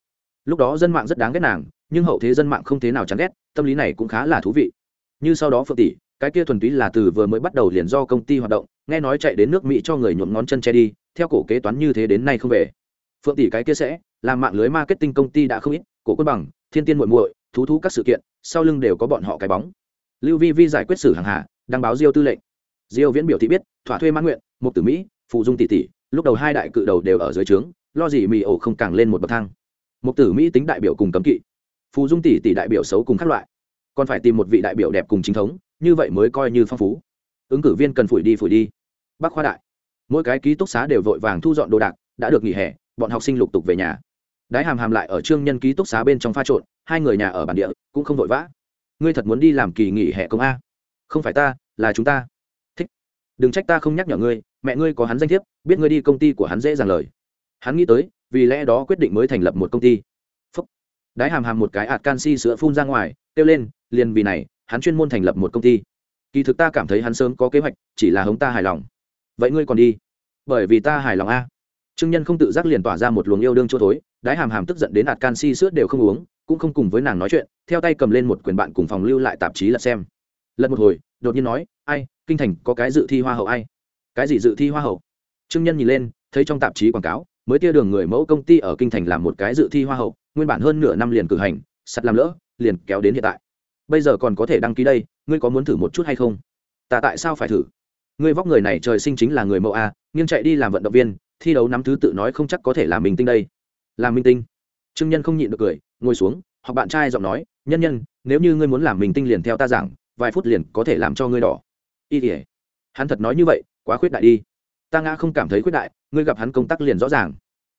Lúc đó dân mạng rất đáng ghét nàng, nhưng hậu thế dân mạng không thế nào chán ghét, tâm lý này cũng khá là thú vị. Như sau đó phượng tỷ, cái kia thuần túy là từ vừa mới bắt đầu liền do công ty hoạt động, nghe nói chạy đến nước mỹ cho người nhuộm ngón chân che đi, theo cổ kế toán như thế đến nay không về. Phượng tỷ cái kia sẽ, làm mạng lưới marketing công ty đã không ít, cổ quân bằng, thiên tiên muội muội, thú thú các sự kiện, sau lưng đều có bọn họ cái bóng. Lưu vi vi giải quyết xử hàng hạ đăng báo diêu tư lệnh. Diêu viễn biểu thị biết, thỏa thuê mãn nguyện một tử mỹ phụ dung tỷ tỷ, lúc đầu hai đại cự đầu đều ở dưới trướng, lo gì mì ổ không càng lên một bậc thang. Một tử mỹ tính đại biểu cùng cấm kỵ, phù dung tỷ tỷ đại biểu xấu cùng các loại. Còn phải tìm một vị đại biểu đẹp cùng chính thống, như vậy mới coi như phong phú. Ứng cử viên cần phủi đi phủi đi. Bác khoa đại, mỗi cái ký túc xá đều vội vàng thu dọn đồ đạc, đã được nghỉ hè, bọn học sinh lục tục về nhà. Đái hàm hàm lại ở trương nhân ký túc xá bên trong pha trộn, hai người nhà ở bản địa, cũng không vội vã. Ngươi thật muốn đi làm kỳ nghỉ hè công a không phải ta, là chúng ta. Thích. Đừng trách ta không nhắc nhở ngươi, mẹ ngươi có hắn danh thiếp, biết ngươi đi công ty của hắn dễ dàng lời. Hắn nghĩ tới, vì lẽ đó quyết định mới thành lập một công ty. Phúc. đái hàm hàm một cái ạt canxi sữa phun ra ngoài, kêu lên, liền vì này, hắn chuyên môn thành lập một công ty. Kỳ thực ta cảm thấy hắn sớm có kế hoạch, chỉ là hống ta hài lòng. Vậy ngươi còn đi? Bởi vì ta hài lòng a. Trương nhân không tự giác liền tỏa ra một luồng yêu đương chỗ thối, đái hàm hàm tức giận đến ạt canxi sữa đều không uống, cũng không cùng với nàng nói chuyện, theo tay cầm lên một quyển bạn cùng phòng lưu lại tạp chí lật xem lật một hồi, đột nhiên nói, ai, kinh thành có cái dự thi hoa hậu ai? Cái gì dự thi hoa hậu? Trương nhân nhìn lên, thấy trong tạp chí quảng cáo, mới tia đường người mẫu công ty ở kinh thành làm một cái dự thi hoa hậu, nguyên bản hơn nửa năm liền cử hành, sắt làm lỡ, liền kéo đến hiện tại. Bây giờ còn có thể đăng ký đây, ngươi có muốn thử một chút hay không? Ta tại sao phải thử? Ngươi vóc người này trời sinh chính là người mẫu a, nghiêng chạy đi làm vận động viên, thi đấu nắm thứ tự nói không chắc có thể làm minh tinh đây. Làm minh tinh. Trương nhân không nhịn được cười, ngồi xuống, hoặc bạn trai giọng nói, nhân nhân, nếu như ngươi muốn làm minh tinh liền theo ta giảng vài phút liền có thể làm cho ngươi đỏ. Y ỉa hắn thật nói như vậy, quá khuyết đại đi. Ta ngã không cảm thấy khuyết đại, ngươi gặp hắn công tác liền rõ ràng.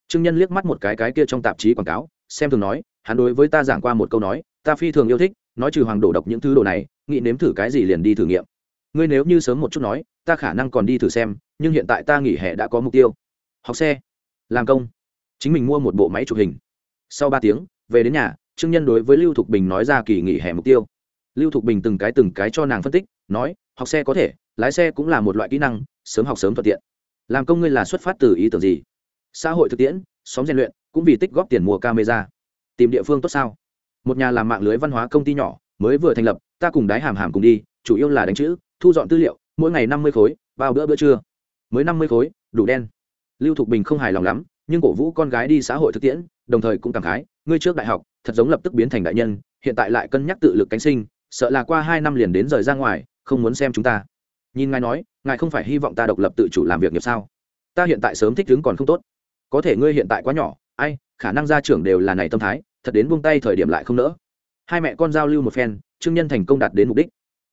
Trương nhân liếc mắt một cái cái kia trong tạp chí quảng cáo, xem thường nói, hắn đối với ta giảng qua một câu nói, ta phi thường yêu thích, nói trừ hoàng đổ độc những thứ đồ này, nghĩ nếm thử cái gì liền đi thử nghiệm. Ngươi nếu như sớm một chút nói, ta khả năng còn đi thử xem, nhưng hiện tại ta nghỉ hè đã có mục tiêu. Học xe. Làm công. Chính mình mua một bộ máy chụp hình. Sau ba tiếng, về đến nhà, trương nhân đối với lưu thục bình nói ra kỳ nghỉ hè mục tiêu lưu thục bình từng cái từng cái cho nàng phân tích, nói, học xe có thể, lái xe cũng là một loại kỹ năng, sớm học sớm thuận tiện. Làm công ngươi là xuất phát từ ý tưởng gì? Xã hội thực tiễn, xóm rèn luyện, cũng vì tích góp tiền mua camera. Tìm địa phương tốt sao? Một nhà làm mạng lưới văn hóa công ty nhỏ, mới vừa thành lập, ta cùng đái hàm hàm cùng đi, chủ yếu là đánh chữ, thu dọn tư liệu, mỗi ngày năm mươi khối vào bữa bữa trưa. Mới năm mươi khối, đủ đen. Lưu thục bình không hài lòng lắm, nhưng cổ vũ con gái đi xã hội thực tiễn, đồng thời cũng cảm khái, ngươi trước đại học, thật giống lập tức biến thành đại nhân, hiện tại lại cân nhắc tự lực cánh sinh sợ là qua hai năm liền đến rời ra ngoài, không muốn xem chúng ta. Nhìn ngài nói, ngài không phải hy vọng ta độc lập tự chủ làm việc nghiệp sao? Ta hiện tại sớm thích đứng còn không tốt. Có thể ngươi hiện tại quá nhỏ, ai, khả năng gia trưởng đều là này tâm thái, thật đến buông tay thời điểm lại không nỡ. Hai mẹ con giao lưu một phen, trương nhân thành công đạt đến mục đích.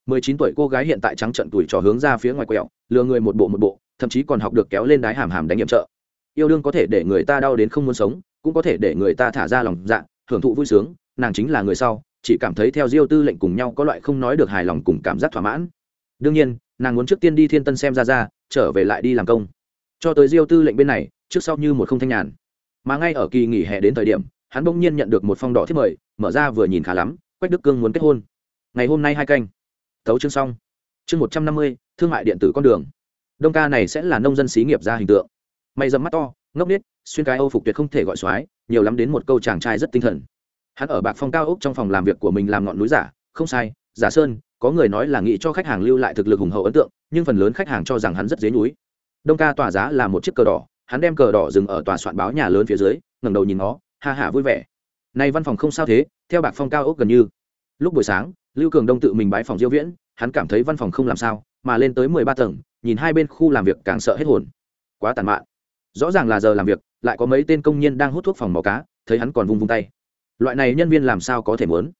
Mười chín tuổi cô gái hiện tại trắng trận tuổi trò hướng ra phía ngoài quẹo, lừa người một bộ một bộ, thậm chí còn học được kéo lên đái hàm hàm đánh nhiệm trợ. Yêu đương có thể để người ta đau đến không muốn sống, cũng có thể để người ta thả ra lòng dạ hưởng thụ vui sướng, nàng chính là người sau chỉ cảm thấy theo diêu tư lệnh cùng nhau có loại không nói được hài lòng cùng cảm giác thỏa mãn. Đương nhiên nàng muốn trước tiên đi thiên tân xem ra ra trở về lại đi làm công. Cho tới diêu tư lệnh bên này trước sau như một không thanh nhàn. Mà ngay ở kỳ nghỉ hè đến thời điểm hắn bỗng nhiên nhận được một phong đỏ thiết mời mở ra vừa nhìn khá lắm quách đức cương muốn kết hôn. Ngày hôm nay hai canh. Tấu chương xong. Chương một trăm năm mươi thương mại điện tử con đường. Đông ca này sẽ là nông dân xí nghiệp ra hình tượng. Mày dầm mắt to ngốc nết xuyên cái âu phục tuyệt không thể gọi xoái, nhiều lắm đến một câu chàng trai rất tinh thần hắn ở bạc phong cao ốc trong phòng làm việc của mình làm ngọn núi giả, không sai, giả sơn, có người nói là nghĩ cho khách hàng lưu lại thực lực hùng hậu ấn tượng, nhưng phần lớn khách hàng cho rằng hắn rất dế núi đông ca tỏa giá là một chiếc cờ đỏ, hắn đem cờ đỏ dừng ở tòa soạn báo nhà lớn phía dưới, ngẩng đầu nhìn nó, ha hả vui vẻ. Nay văn phòng không sao thế, theo bạc phong cao ốc gần như. Lúc buổi sáng, lưu cường đông tự mình bái phòng diêu viễn, hắn cảm thấy văn phòng không làm sao, mà lên tới mười ba tầng, nhìn hai bên khu làm việc càng sợ hết hồn. Quá tàn mạn. Rõ ràng là giờ làm việc, lại có mấy tên công nhân đang hút thuốc phòng màu cá, thấy hắn còn vung vung tay loại này nhân viên làm sao có thể muốn?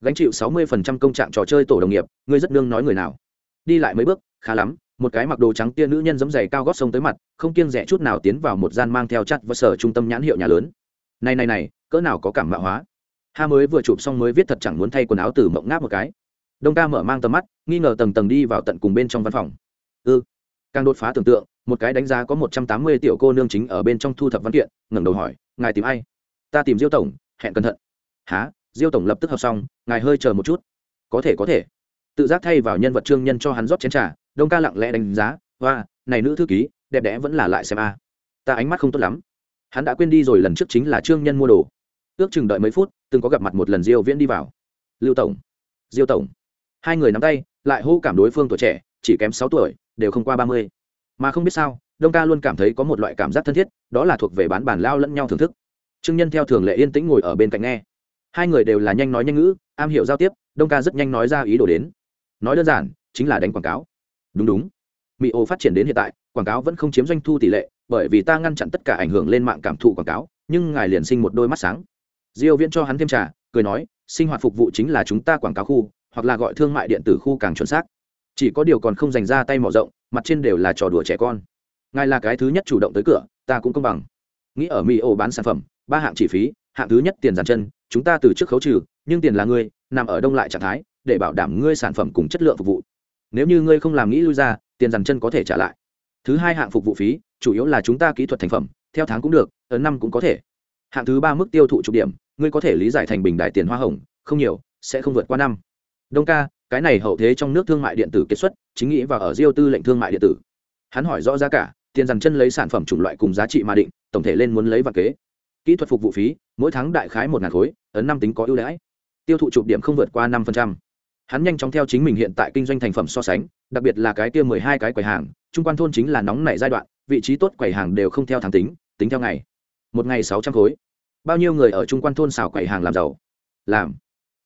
Gánh chịu sáu mươi phần trăm công trạng trò chơi tổ đồng nghiệp, ngươi rất nương nói người nào? Đi lại mấy bước, khá lắm, một cái mặc đồ trắng tia nữ nhân giấm giày cao gót sông tới mặt, không kiêng rẻ chút nào tiến vào một gian mang theo chặt và sở trung tâm nhãn hiệu nhà lớn. Này này này, cỡ nào có cảm mạo hóa? Ha mới vừa chụp xong mới viết thật chẳng muốn thay quần áo từ mộng ngáp một cái. Đông ca mở mang tầm mắt, nghi ngờ tầng tầng đi vào tận cùng bên trong văn phòng. Ư ừ. càng đột phá tưởng tượng, một cái đánh giá có một trăm tám mươi tiểu cô nương chính ở bên trong thu thập văn kiện, ngẩng đầu hỏi, ngài tìm ai? Ta tìm diêu tổng, hẹn cẩn thận há, diêu tổng lập tức học xong, ngài hơi chờ một chút. Có thể có thể. Tự giác thay vào nhân vật trương nhân cho hắn rót chén trà, đông ca lặng lẽ đánh giá và này nữ thư ký, đẹp đẽ vẫn là lại xem a. Ta ánh mắt không tốt lắm. Hắn đã quên đi rồi, lần trước chính là trương nhân mua đồ. Ước chừng đợi mấy phút, từng có gặp mặt một lần diêu viễn đi vào. Lưu tổng. Diêu tổng. Hai người nắm tay, lại hô cảm đối phương tuổi trẻ, chỉ kém sáu tuổi, đều không qua ba mươi. Mà không biết sao, đông ca luôn cảm thấy có một loại cảm giác thân thiết, đó là thuộc về bán bản lao lẫn nhau thưởng thức. Trương nhân theo thường lệ yên tĩnh ngồi ở bên cạnh nghe hai người đều là nhanh nói nhanh ngữ, am hiểu giao tiếp, đông ca rất nhanh nói ra ý đồ đến. Nói đơn giản, chính là đánh quảng cáo. Đúng đúng. Mỹ ô phát triển đến hiện tại, quảng cáo vẫn không chiếm doanh thu tỷ lệ, bởi vì ta ngăn chặn tất cả ảnh hưởng lên mạng cảm thụ quảng cáo, nhưng ngài liền sinh một đôi mắt sáng. Diêu viễn cho hắn thêm trà, cười nói, sinh hoạt phục vụ chính là chúng ta quảng cáo khu, hoặc là gọi thương mại điện tử khu càng chuẩn xác. Chỉ có điều còn không dành ra tay mở rộng, mặt trên đều là trò đùa trẻ con. Ngài là cái thứ nhất chủ động tới cửa, ta cũng công bằng. Nghĩ ở mỹ ô bán sản phẩm, ba hạng chi phí hạng thứ nhất tiền giàn chân, chúng ta từ trước khấu trừ, nhưng tiền là ngươi, nằm ở đông lại trạng thái, để bảo đảm ngươi sản phẩm cùng chất lượng phục vụ. Nếu như ngươi không làm nghĩ lui ra, tiền giàn chân có thể trả lại. Thứ hai hạng phục vụ phí, chủ yếu là chúng ta kỹ thuật thành phẩm, theo tháng cũng được ấn năm cũng có thể. Hạng thứ ba mức tiêu thụ trục điểm, ngươi có thể lý giải thành bình đại tiền hoa hồng, không nhiều, sẽ không vượt qua năm. Đông ca, cái này hậu thế trong nước thương mại điện tử kết xuất, chính nghĩ và ở riêng tư lệnh thương mại điện tử. Hắn hỏi rõ giá cả, tiền dằn chân lấy sản phẩm chủng loại cùng giá trị mà định, tổng thể lên muốn lấy vạn kế kỹ thuật phục vụ phí, mỗi tháng đại khái một ngàn khối, ấn năm tính có ưu đãi. Tiêu thụ chụp điểm không vượt qua năm hắn nhanh chóng theo chính mình hiện tại kinh doanh thành phẩm so sánh, đặc biệt là cái kia mười hai cái quầy hàng, trung quan thôn chính là nóng nảy giai đoạn, vị trí tốt quầy hàng đều không theo tháng tính tính theo ngày. Một ngày sáu trăm khối. Bao nhiêu người ở trung quan thôn xào quầy hàng làm giàu? Làm.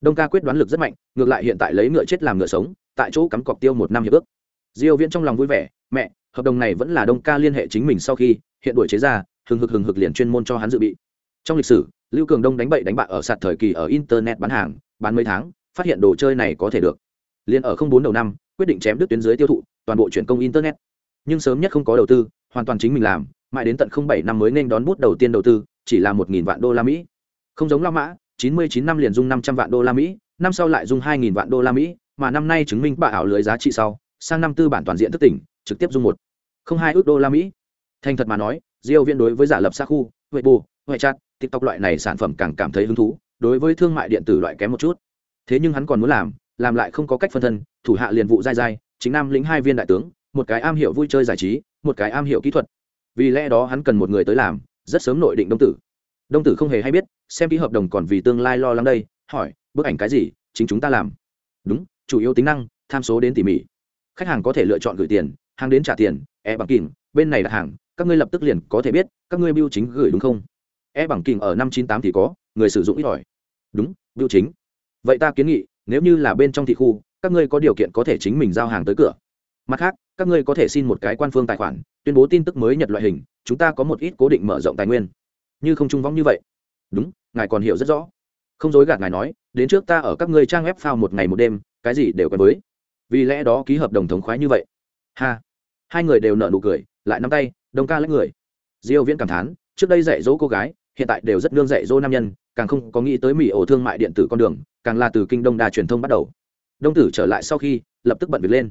Đông ca quyết đoán lực rất mạnh, ngược lại hiện tại lấy ngựa chết làm ngựa sống, tại chỗ cắm cọc tiêu một năm hiệp ước. Diêu viễn trong lòng vui vẻ, mẹ, hợp đồng này vẫn là đông ca liên hệ chính mình sau khi, hiện đuổi chế ra, hừng hực hừng hực liền chuyên môn cho hắn dự bị trong lịch sử, lưu cường đông đánh bậy đánh bại ở sạt thời kỳ ở internet bán hàng, bán mấy tháng, phát hiện đồ chơi này có thể được. Liền ở không bốn đầu năm, quyết định chém đứt tuyến dưới tiêu thụ, toàn bộ chuyển công internet. Nhưng sớm nhất không có đầu tư, hoàn toàn chính mình làm, mãi đến tận không bảy năm mới nên đón bút đầu tiên đầu tư, chỉ là một nghìn vạn đô la mỹ. Không giống la mã, chín mươi chín năm liền dung năm trăm vạn đô la mỹ, năm sau lại dung hai nghìn vạn đô la mỹ, mà năm nay chứng minh bà ảo lưới giá trị sau, sang năm tư bản toàn diện thức tỉnh, trực tiếp dung một không hai ước đô la mỹ. Thành thật mà nói, diêu viên đối với giả lập xa khu, huệ bù, huệ chặt tiktok loại này sản phẩm càng cảm thấy hứng thú, đối với thương mại điện tử loại kém một chút. Thế nhưng hắn còn muốn làm làm lại không có cách phân thân, thủ hạ liền vụ dai dai, chính nam lĩnh hai viên đại tướng, một cái am hiểu vui chơi giải trí, một cái am hiểu kỹ thuật. Vì lẽ đó hắn cần một người tới làm, rất sớm nội định đông tử. Đông tử không hề hay biết, xem ký hợp đồng còn vì tương lai lo lắng đây, hỏi, bức ảnh cái gì, chính chúng ta làm? Đúng, chủ yếu tính năng, tham số đến tỉ mỉ. Khách hàng có thể lựa chọn gửi tiền, hàng đến trả tiền e bằng kìm, bên này đặt hàng, các ngươi lập tức liền có thể biết, các ngươi biêu chính gửi đúng không? E bằng kinh ở năm chín tám thì có, người sử dụng ít ỏi. Đúng biểu chính. Vậy ta kiến nghị, nếu như là bên trong thị khu, các ngươi có điều kiện có thể chính mình giao hàng tới cửa. Mặt khác, các ngươi có thể xin một cái quan phương tài khoản, tuyên bố tin tức mới nhật loại hình, chúng ta có một ít cố định mở rộng tài nguyên. Như không trung vong như vậy. Đúng, ngài còn hiểu rất rõ. Không dối gạt ngài nói, đến trước ta ở các ngươi trang web phao một ngày một đêm, cái gì đều quen với. Vì lẽ đó ký hợp đồng thống khoái như vậy. Ha. Hai người đều nợ nụ cười, lại nắm tay, đông ca lấy người. Diêu viễn cảm thán, trước đây dạy dỗ cô gái hiện tại đều rất nương dạy dỗ nam nhân, càng không có nghĩ tới mỹ ổ thương mại điện tử con đường, càng là từ kinh đông đa truyền thông bắt đầu. Đông tử trở lại sau khi, lập tức bận việc lên.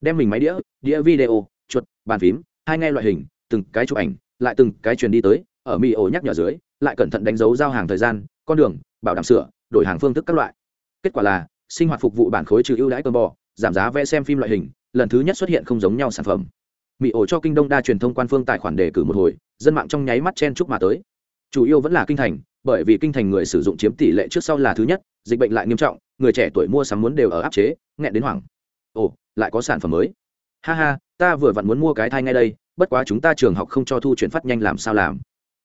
Đem mình máy đĩa đĩa video, chuột, bàn phím, hai nghe loại hình, từng cái chụp ảnh, lại từng cái truyền đi tới, ở mỹ ổ nhắc nhở dưới, lại cẩn thận đánh dấu giao hàng thời gian, con đường, bảo đảm sửa, đổi hàng phương thức các loại. Kết quả là, sinh hoạt phục vụ bản khối trừ ưu đãi cơm bò, giảm giá vẽ xem phim loại hình, lần thứ nhất xuất hiện không giống nhau sản phẩm. Mỹ ổ cho kinh đông đa truyền thông quan phương tài khoản đề cử một hồi, dân mạng trong nháy mắt chen chúc mà tới chủ yếu vẫn là kinh thành, bởi vì kinh thành người sử dụng chiếm tỷ lệ trước sau là thứ nhất, dịch bệnh lại nghiêm trọng, người trẻ tuổi mua sắm muốn đều ở áp chế, nghẹn đến hoảng. Ồ, lại có sản phẩm mới. Ha ha, ta vừa vặn muốn mua cái thai ngay đây, bất quá chúng ta trường học không cho thu chuyển phát nhanh làm sao làm.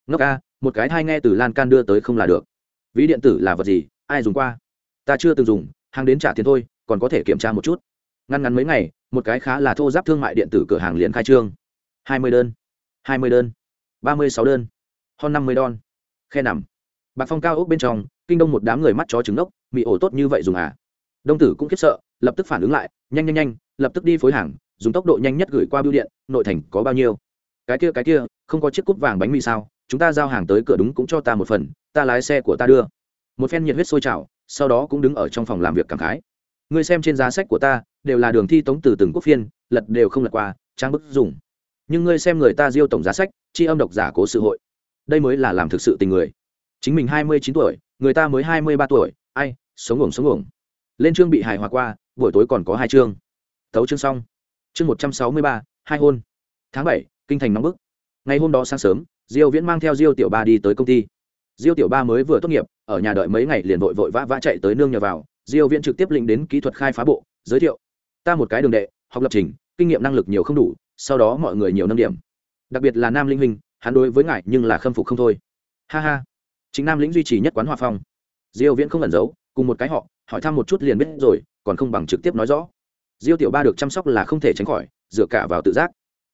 Ngốc a, một cái thai nghe từ lan can đưa tới không là được. Ví điện tử là vật gì, ai dùng qua? Ta chưa từng dùng, hàng đến trả tiền thôi, còn có thể kiểm tra một chút. Ngăn ngắn mấy ngày, một cái khá là thô giáp thương mại điện tử cửa hàng liền khai trương. Hai mươi đơn, hai mươi đơn, ba mươi sáu đơn hơn năm mươi đon. Khe nằm. Bạc phong cao ốc bên trong, kinh đông một đám người mắt chó trứng ốc bị ổ tốt như vậy dùng à? Đông tử cũng khiếp sợ, lập tức phản ứng lại, nhanh nhanh nhanh, lập tức đi phối hàng, dùng tốc độ nhanh nhất gửi qua bưu điện, nội thành có bao nhiêu? Cái kia cái kia, không có chiếc cúp vàng bánh mì sao? Chúng ta giao hàng tới cửa đúng cũng cho ta một phần, ta lái xe của ta đưa. Một phen nhiệt huyết sôi trào, sau đó cũng đứng ở trong phòng làm việc cảm khái. Ngươi xem trên giá sách của ta, đều là đường thi tống từ từng quốc phiên, lật đều không lật qua, trang bức dùng. Nhưng ngươi xem người ta diêu tổng giá sách chi âm độc giả cố sự hội đây mới là làm thực sự tình người. Chính mình hai mươi chín tuổi, người ta mới hai mươi ba tuổi, ai, sống ổng sống ổng lên chương bị hài hòa qua, buổi tối còn có hai chương. Tấu chương xong. Chương một trăm sáu mươi ba, hai hôn. Tháng bảy, kinh thành nóng bức. Ngày hôm đó sáng sớm, diêu viễn mang theo diêu tiểu ba đi tới công ty. Diêu tiểu ba mới vừa tốt nghiệp, ở nhà đợi mấy ngày liền vội vội vã vã chạy tới nương nhờ vào. Diêu viễn trực tiếp lĩnh đến kỹ thuật khai phá bộ, giới thiệu. Ta một cái đường đệ, học lập trình, kinh nghiệm năng lực nhiều không đủ, sau đó mọi người nhiều nâng điểm. Đặc biệt là nam linh huynh hắn đối với ngài nhưng là khâm phục không thôi. Ha ha. Chính nam lĩnh duy trì nhất quán hòa phong. Diêu viễn không ẩn giấu, cùng một cái họ, hỏi thăm một chút liền biết rồi, còn không bằng trực tiếp nói rõ. Diêu tiểu ba được chăm sóc là không thể tránh khỏi, dựa cả vào tự giác.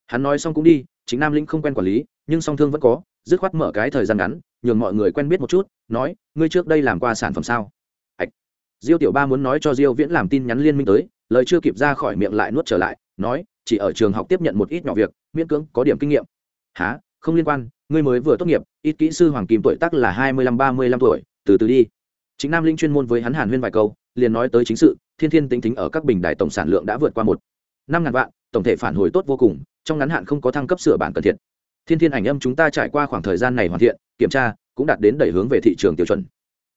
Hắn nói xong cũng đi chính nam lĩnh không quen quản lý, nhưng song thương vẫn có, dứt khoát mở cái thời gian ngắn, nhường mọi người quen biết một chút, nói, ngươi trước đây làm qua sản phẩm sao? Ạch. Diêu tiểu ba muốn nói cho diêu viễn làm tin nhắn liên minh tới, lời chưa kịp ra khỏi miệng lại nuốt trở lại, nói, chỉ ở trường học tiếp nhận một ít nhỏ việc, miễn cưỡng có điểm kinh nghiệm. Há không liên quan, ngươi mới vừa tốt nghiệp, ít kỹ sư hoàng kim tuổi tác là hai mươi lăm, ba mươi lăm tuổi, từ từ đi. Chính nam linh chuyên môn với hắn hàn huyên vài câu, liền nói tới chính sự, thiên thiên tính tính ở các bình đài tổng sản lượng đã vượt qua một năm ngàn vạn, tổng thể phản hồi tốt vô cùng, trong ngắn hạn không có thăng cấp sửa bản cần thiện thiên thiên ảnh âm chúng ta trải qua khoảng thời gian này hoàn thiện, kiểm tra, cũng đạt đến đẩy hướng về thị trường tiêu chuẩn.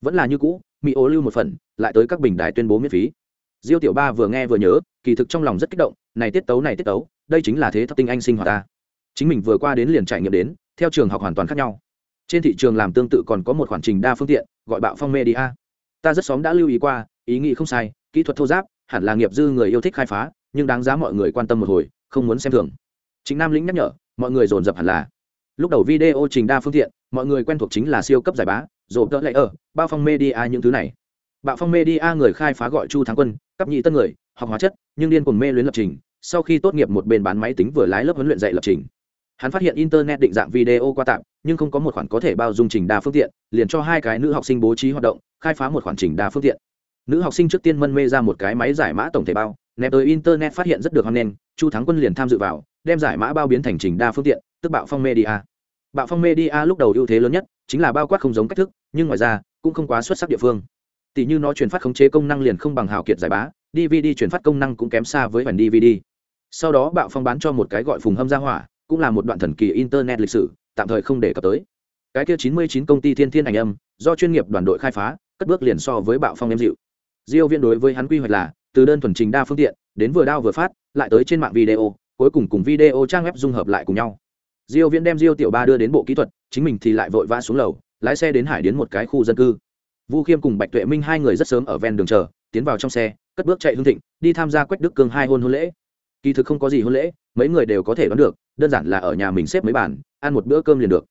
Vẫn là như cũ, mỹ ô lưu một phần, lại tới các bình đài tuyên bố miễn phí. Diêu tiểu ba vừa nghe vừa nhớ, kỳ thực trong lòng rất kích động, này tiết tấu này tiết tấu, đây chính là thế thất tinh anh sinh hoạt ta chính mình vừa qua đến liền trải nghiệm đến, theo trường học hoàn toàn khác nhau. Trên thị trường làm tương tự còn có một khoản trình đa phương tiện, gọi bạo phong media. Ta rất xóm đã lưu ý qua, ý nghĩ không sai, kỹ thuật thô giáp, hẳn là nghiệp dư người yêu thích khai phá, nhưng đáng giá mọi người quan tâm một hồi, không muốn xem thường. Chính nam lĩnh nhắc nhở, mọi người dồn dập hẳn là. Lúc đầu video trình đa phương tiện, mọi người quen thuộc chính là siêu cấp giải bá rồi đỡ lại ở, bao phong media những thứ này. Bạo phong media người khai phá gọi chu thắng quân, cấp nhị tân người, học hóa chất, nhưng điên cuồng mê luyến lập trình, sau khi tốt nghiệp một bên bán máy tính vừa lái lớp huấn luyện dạy lập trình hắn phát hiện internet định dạng video qua tạm, nhưng không có một khoản có thể bao dung trình đa phương tiện, liền cho hai cái nữ học sinh bố trí hoạt động, khai phá một khoản trình đa phương tiện. Nữ học sinh trước tiên mân mê ra một cái máy giải mã tổng thể bao nẹp tới internet phát hiện rất được hoan nghênh, chu thắng quân liền tham dự vào, đem giải mã bao biến thành trình đa phương tiện, tức bạo phong media. Bạo phong media lúc đầu ưu thế lớn nhất, chính là bao quát không giống cách thức, nhưng ngoài ra, cũng không quá xuất sắc địa phương. Tỷ như nó truyền phát khống chế công năng liền không bằng hào kiệt giải bá, dvd truyền phát công năng cũng kém xa với bản dvd. Sau đó bạo phong bán cho một cái gọi phùng hâm ra hỏa cũng là một đoạn thần kỳ internet lịch sử, tạm thời không để cập tới. Cái kia 99 công ty thiên thiên ảnh âm, do chuyên nghiệp đoàn đội khai phá, cất bước liền so với bạo phong em dịu. Diêu viên đối với hắn quy hoạch là, từ đơn thuần trình đa phương tiện, đến vừa đao vừa phát, lại tới trên mạng video, cuối cùng cùng video trang web dung hợp lại cùng nhau. Diêu viễn đem diêu tiểu ba đưa đến bộ kỹ thuật, chính mình thì lại vội vã xuống lầu, lái xe đến hải đến một cái khu dân cư. Vu khiêm cùng bạch tuệ minh hai người rất sớm ở ven đường chờ, tiến vào trong xe, cất bước chạy hương thịnh, đi tham gia quách đức cương hai hôn hôn lễ. Kỳ thực không có gì hôn lễ mấy người đều có thể đoán được, đơn giản là ở nhà mình xếp mấy bàn, ăn một bữa cơm liền được.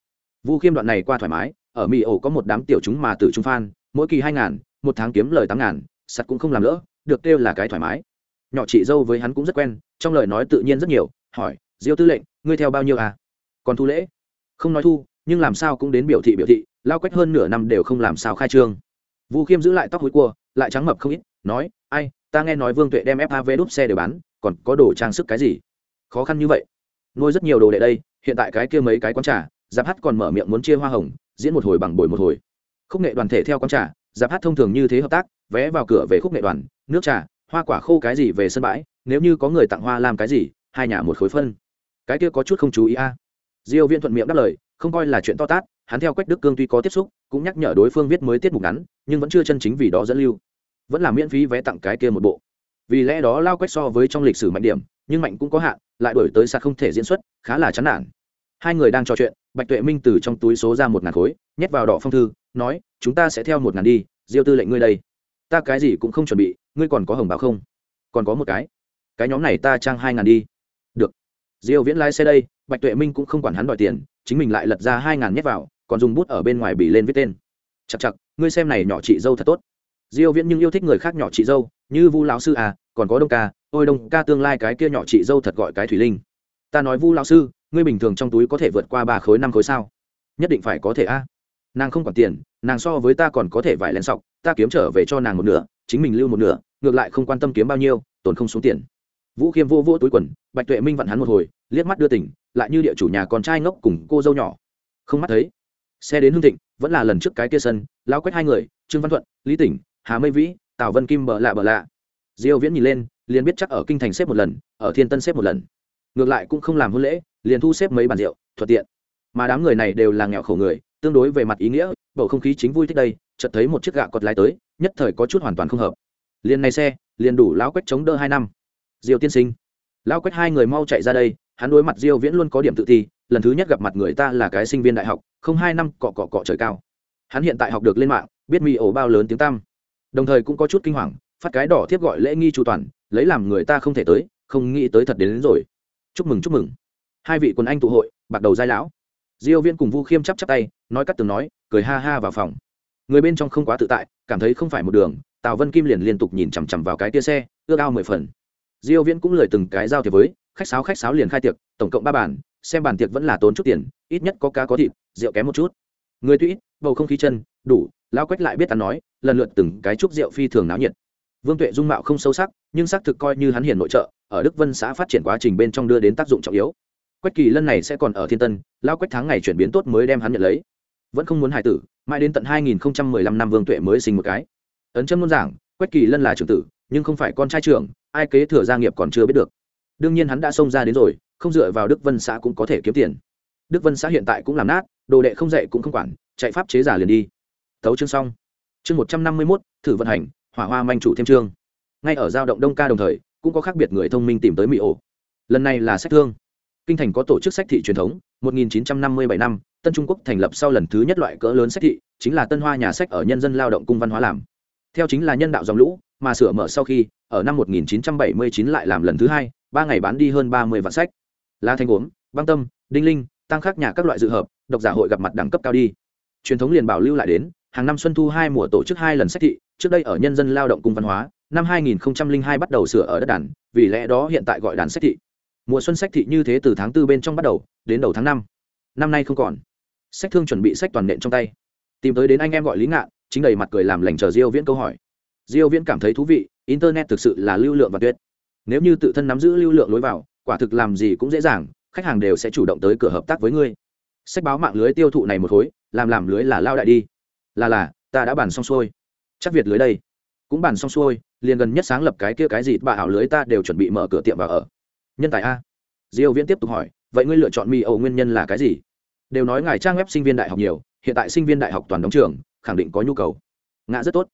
Vu khiêm đoạn này qua thoải mái, ở mỹ ổ có một đám tiểu chúng mà từ trung phan, mỗi kỳ hai ngàn, một tháng kiếm lời tám ngàn sắt cũng không làm lỡ, được kêu là cái thoải mái. Nhỏ chị dâu với hắn cũng rất quen, trong lời nói tự nhiên rất nhiều, hỏi, diêu tư lệnh, ngươi theo bao nhiêu à? Còn thu lễ? Không nói thu, nhưng làm sao cũng đến biểu thị biểu thị, lao quách hơn nửa năm đều không làm sao khai trương. Vu khiêm giữ lại tóc hối cua, lại trắng mập không ít, nói, ai, ta nghe nói vương tuệ đem fav đúp xe để bán, còn có đồ trang sức cái gì? Khó khăn như vậy. Nuôi rất nhiều đồ đệ đây, hiện tại cái kia mấy cái quán trà, giáp hát còn mở miệng muốn chia hoa hồng, diễn một hồi bằng bồi một hồi. Khúc nghệ đoàn thể theo quán trà, giáp hát thông thường như thế hợp tác, vé vào cửa về khúc nghệ đoàn, nước trà, hoa quả khô cái gì về sân bãi, nếu như có người tặng hoa làm cái gì, hai nhà một khối phân. Cái kia có chút không chú ý a. À. diêu viên thuận miệng đáp lời, không coi là chuyện to tát, hắn theo quách đức cương tuy có tiếp xúc, cũng nhắc nhở đối phương viết mới tiết mục ngắn, nhưng vẫn chưa chân chính vì đó dẫn lưu. Vẫn là miễn phí vé tặng cái kia một bộ vì lẽ đó lao quét so với trong lịch sử mạnh điểm, nhưng mạnh cũng có hạn, lại đổi tới xa không thể diễn xuất, khá là chán nản. Hai người đang trò chuyện, bạch tuệ minh từ trong túi số ra một ngàn khối, nhét vào đỏ phong thư, nói, chúng ta sẽ theo một ngàn đi, diêu tư lệnh ngươi đây. Ta cái gì cũng không chuẩn bị, ngươi còn có hồng báo không? Còn có một cái. Cái nhóm này ta trang hai ngàn đi. Được. Diêu viễn lái xe đây, bạch tuệ minh cũng không quản hắn đòi tiền, chính mình lại lật ra hai ngàn nhét vào, còn dùng bút ở bên ngoài bị lên viết tên. Chặt chặt ngươi xem này nhỏ chị dâu thật tốt diêu viễn nhưng yêu thích người khác nhỏ chị dâu, như vu lão sư à còn có đông ca, ôi đông ca tương lai cái kia nhỏ chị dâu thật gọi cái thủy linh. Ta nói vu lão sư, ngươi bình thường trong túi có thể vượt qua ba khối, năm khối sao? Nhất định phải có thể a. Nàng không còn tiền, nàng so với ta còn có thể vải lén sọc, ta kiếm trở về cho nàng một nửa, chính mình lưu một nửa, ngược lại không quan tâm kiếm bao nhiêu tồn không xuống tiền. Vũ khiêm vô vô túi quần, bạch tuệ minh vặn hắn một hồi, liếc mắt đưa tỉnh, lại như địa chủ nhà con trai ngốc cùng cô dâu nhỏ. Không mắt thấy. Xe đến hương thịnh, vẫn là lần trước cái kia sân lao quét hai người, trương văn thuận, lý tỉnh hà mây vĩ, tào vân kim bợ lạ bợ lạ. Diêu viễn nhìn lên, liền biết chắc ở kinh thành xếp một lần, ở thiên tân xếp một lần. Ngược lại cũng không làm hôn lễ, liền thu xếp mấy bàn rượu, thuận tiện. Mà đám người này đều là nghèo khổ người, tương đối về mặt ý nghĩa, bầu không khí chính vui thích đây, chợt thấy một chiếc gạ cọt lái tới, nhất thời có chút hoàn toàn không hợp. Liền này xe, liền đủ lão quách chống đỡ hai năm. Diêu tiên sinh. Lão quách hai người mau chạy ra đây, hắn đối mặt diêu viễn luôn có điểm tự ti, lần thứ nhất gặp mặt người ta là cái sinh viên đại học, không hai năm cọ cọ cọ trời cao. Hắn hiện tại học được lên mạng, biết mi ổ bao lớn tiếng tăm đồng thời cũng có chút kinh hoàng phát cái đỏ thiếp gọi lễ nghi chu toàn lấy làm người ta không thể tới không nghĩ tới thật đến, đến rồi. Chúc mừng chúc mừng. Hai vị quân anh tụ hội bạc đầu giai lão. Diêu Viên cùng vu khiêm chắp chắp tay nói cắt từng nói cười ha ha vào phòng. Người bên trong không quá tự tại cảm thấy không phải một đường tào vân kim liền liên tục nhìn chằm chằm vào cái tia xe ước ao mười phần. Diêu viễn cũng lời từng cái giao thiệp với khách sáo khách sáo liền khai tiệc tổng cộng ba bàn xem bàn tiệc vẫn là tốn chút tiền ít nhất có cá có thịt rượu kém một chút. Người tuy ít bầu không khí chân đủ Lão quách lại biết ta nói, lần lượt từng cái chúc rượu phi thường náo nhiệt. Vương tuệ dung mạo không sâu sắc, nhưng xác thực coi như hắn hiền nội trợ, ở đức vân xã phát triển quá trình bên trong đưa đến tác dụng trọng yếu. Quách kỳ lân này sẽ còn ở thiên tân, Lão quách tháng ngày chuyển biến tốt mới đem hắn nhận lấy. Vẫn không muốn hài tử, mãi đến tận 2015 năm vương tuệ mới sinh một cái. Ấn châm luôn giảng, quách kỳ lân là trưởng tử, nhưng không phải con trai trưởng, ai kế thừa gia nghiệp còn chưa biết được. Đương nhiên hắn đã xông ra đến rồi, không dựa vào đức vân xã cũng có thể kiếm tiền. Đức vân xã hiện tại cũng làm nát, đồ đệ không dạy cũng không quản, chạy pháp chế giả liền đi tấu chương xong. Chương một trăm năm mươi mốt, thử vận hành, hỏa hoa manh chủ thêm chương. Ngay ở giao động đông ca đồng thời, cũng có khác biệt người thông minh tìm tới mỹ ổ. Lần này là sách thương. Kinh thành có tổ chức sách thị truyền thống 1957 năm tân trung quốc thành lập sau lần thứ nhất loại cỡ lớn sách thị, chính là tân hoa nhà sách ở nhân dân lao động cung văn hóa làm. Theo chính là nhân đạo dòng lũ, mà sửa mở sau khi, ở năm 1979 lại làm lần thứ hai, ba ngày bán đi hơn 30 vạn sách. La thanh gốm băng tâm, đinh linh tăng khắc nhà các loại dự hợp, độc giả hội gặp mặt đẳng cấp cao đi. Truyền thống liền bảo lưu lại đến hàng năm xuân thu hai mùa tổ chức hai lần sách thị, trước đây ở nhân dân lao động cung văn hóa, năm 2002 bắt đầu sửa ở đất đàn, vì lẽ đó hiện tại gọi đàn sách thị. Mùa xuân sách thị như thế từ tháng tư bên trong bắt đầu, đến đầu tháng năm. Năm nay không còn. Sách thương chuẩn bị sách toàn nện trong tay. Tìm tới đến anh em gọi lý ngạn, chính đầy mặt cười làm lành chờ diêu viễn câu hỏi. Diêu viễn cảm thấy thú vị, internet thực sự là lưu lượng và tuyệt. Nếu như tự thân nắm giữ lưu lượng lối vào, quả thực làm gì cũng dễ dàng, khách hàng đều sẽ chủ động tới cửa hợp tác với ngươi. Sách báo mạng lưới tiêu thụ này một khối, làm làm lưới là lao đại đi là là, ta đã bàn xong xuôi. Chắc việt lưới đây. Cũng bàn xong xuôi, liền gần nhất sáng lập cái kia cái gì, bà ảo lưới ta đều chuẩn bị mở cửa tiệm vào ở. Nhân tài a. Diêu viễn tiếp tục hỏi, vậy ngươi lựa chọn mi ẩu nguyên nhân là cái gì? Đều nói ngài trang web sinh viên đại học nhiều, hiện tại sinh viên đại học toàn đóng trường, khẳng định có nhu cầu. Ngã rất tốt.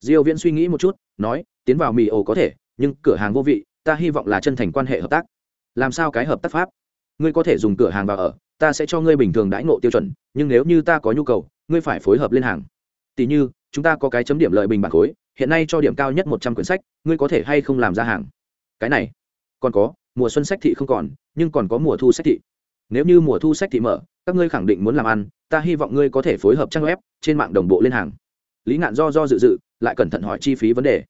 Diêu viễn suy nghĩ một chút, nói, tiến vào mì ẩu có thể, nhưng cửa hàng vô vị, ta hy vọng là chân thành quan hệ hợp tác. Làm sao cái hợp tác pháp? Ngươi có thể dùng cửa hàng vào ở, ta sẽ cho ngươi bình thường đãi ngộ tiêu chuẩn, nhưng nếu như ta có nhu cầu ngươi phải phối hợp lên hàng. Tỷ như, chúng ta có cái chấm điểm lợi bình bản khối, hiện nay cho điểm cao nhất một trăm quyển sách, ngươi có thể hay không làm ra hàng? Cái này, còn có, mùa xuân sách thị không còn, nhưng còn có mùa thu sách thị. Nếu như mùa thu sách thị mở, các ngươi khẳng định muốn làm ăn, ta hy vọng ngươi có thể phối hợp trang web, trên mạng đồng bộ lên hàng. Lý ngạn do do dự dự, lại cẩn thận hỏi chi phí vấn đề.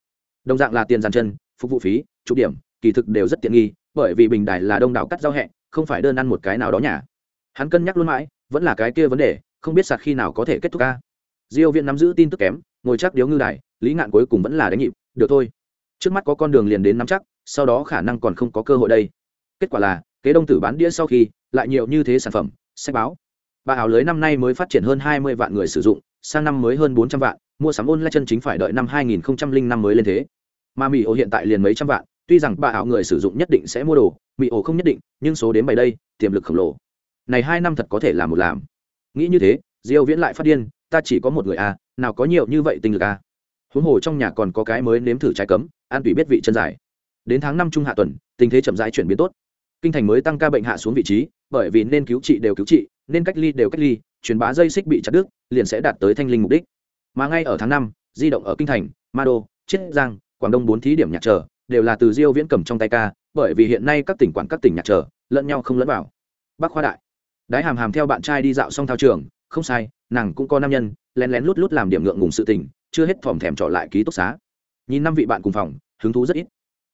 Đồng dạng là tiền dàn chân, phục vụ phí, trụ điểm, kỳ thực đều rất tiện nghi, bởi vì bình đài là đông đảo cắt giao hẹ, không phải đơn ăn một cái nào đó nhà. Hắn cân nhắc luôn mãi, vẫn là cái kia vấn đề không biết sạt khi nào có thể kết thúc ca. Diêu viện nắm giữ tin tức kém, ngồi chắc điếu ngư đài, lý ngạn cuối cùng vẫn là đánh nhịp, được thôi. Trước mắt có con đường liền đến nắm chắc, sau đó khả năng còn không có cơ hội đây. Kết quả là, kế đông tử bán đĩa sau khi, lại nhiều như thế sản phẩm, sách báo. Bà ảo lưới năm nay mới phát triển hơn hai mươi vạn người sử dụng, sang năm mới hơn bốn trăm vạn, mua sắm online chân chính phải đợi năm hai nghìn năm mới lên thế. Mà mỹ ổ hiện tại liền mấy trăm vạn, tuy rằng bà ảo người sử dụng nhất định sẽ mua đồ mỹ ổ không nhất định, nhưng số đến bảy đây, tiềm lực khổng lồ. Này hai năm thật có thể làm một làm nghĩ như thế, diêu viễn lại phát điên, ta chỉ có một người à nào có nhiều như vậy tinh lực à huống hồ trong nhà còn có cái mới nếm thử trái cấm, an tùy biết vị chân dài. Đến tháng năm trung hạ tuần, tình thế chậm rãi chuyển biến tốt. Kinh thành mới tăng ca bệnh hạ xuống vị trí, bởi vì nên cứu trị đều cứu trị, nên cách ly đều cách ly, truyền bá dây xích bị chặt đứt, liền sẽ đạt tới thanh linh mục đích. Mà ngay ở tháng năm, di động ở kinh thành, ma đô, chiết giang, quảng đông bốn thí điểm nhạc trở đều là từ diêu viễn cầm trong tay ca, bởi vì hiện nay các tỉnh quản các tỉnh nhạc trở lẫn nhau không lẫn vào. Bắc khoa đại đái hàm hàm theo bạn trai đi dạo xong thao trường, không sai, nàng cũng có nam nhân, lén lén lút lút làm điểm ngượng ngùng sự tình, chưa hết thòm thèm trọ lại ký túc xá. Nhìn năm vị bạn cùng phòng, hứng thú rất ít.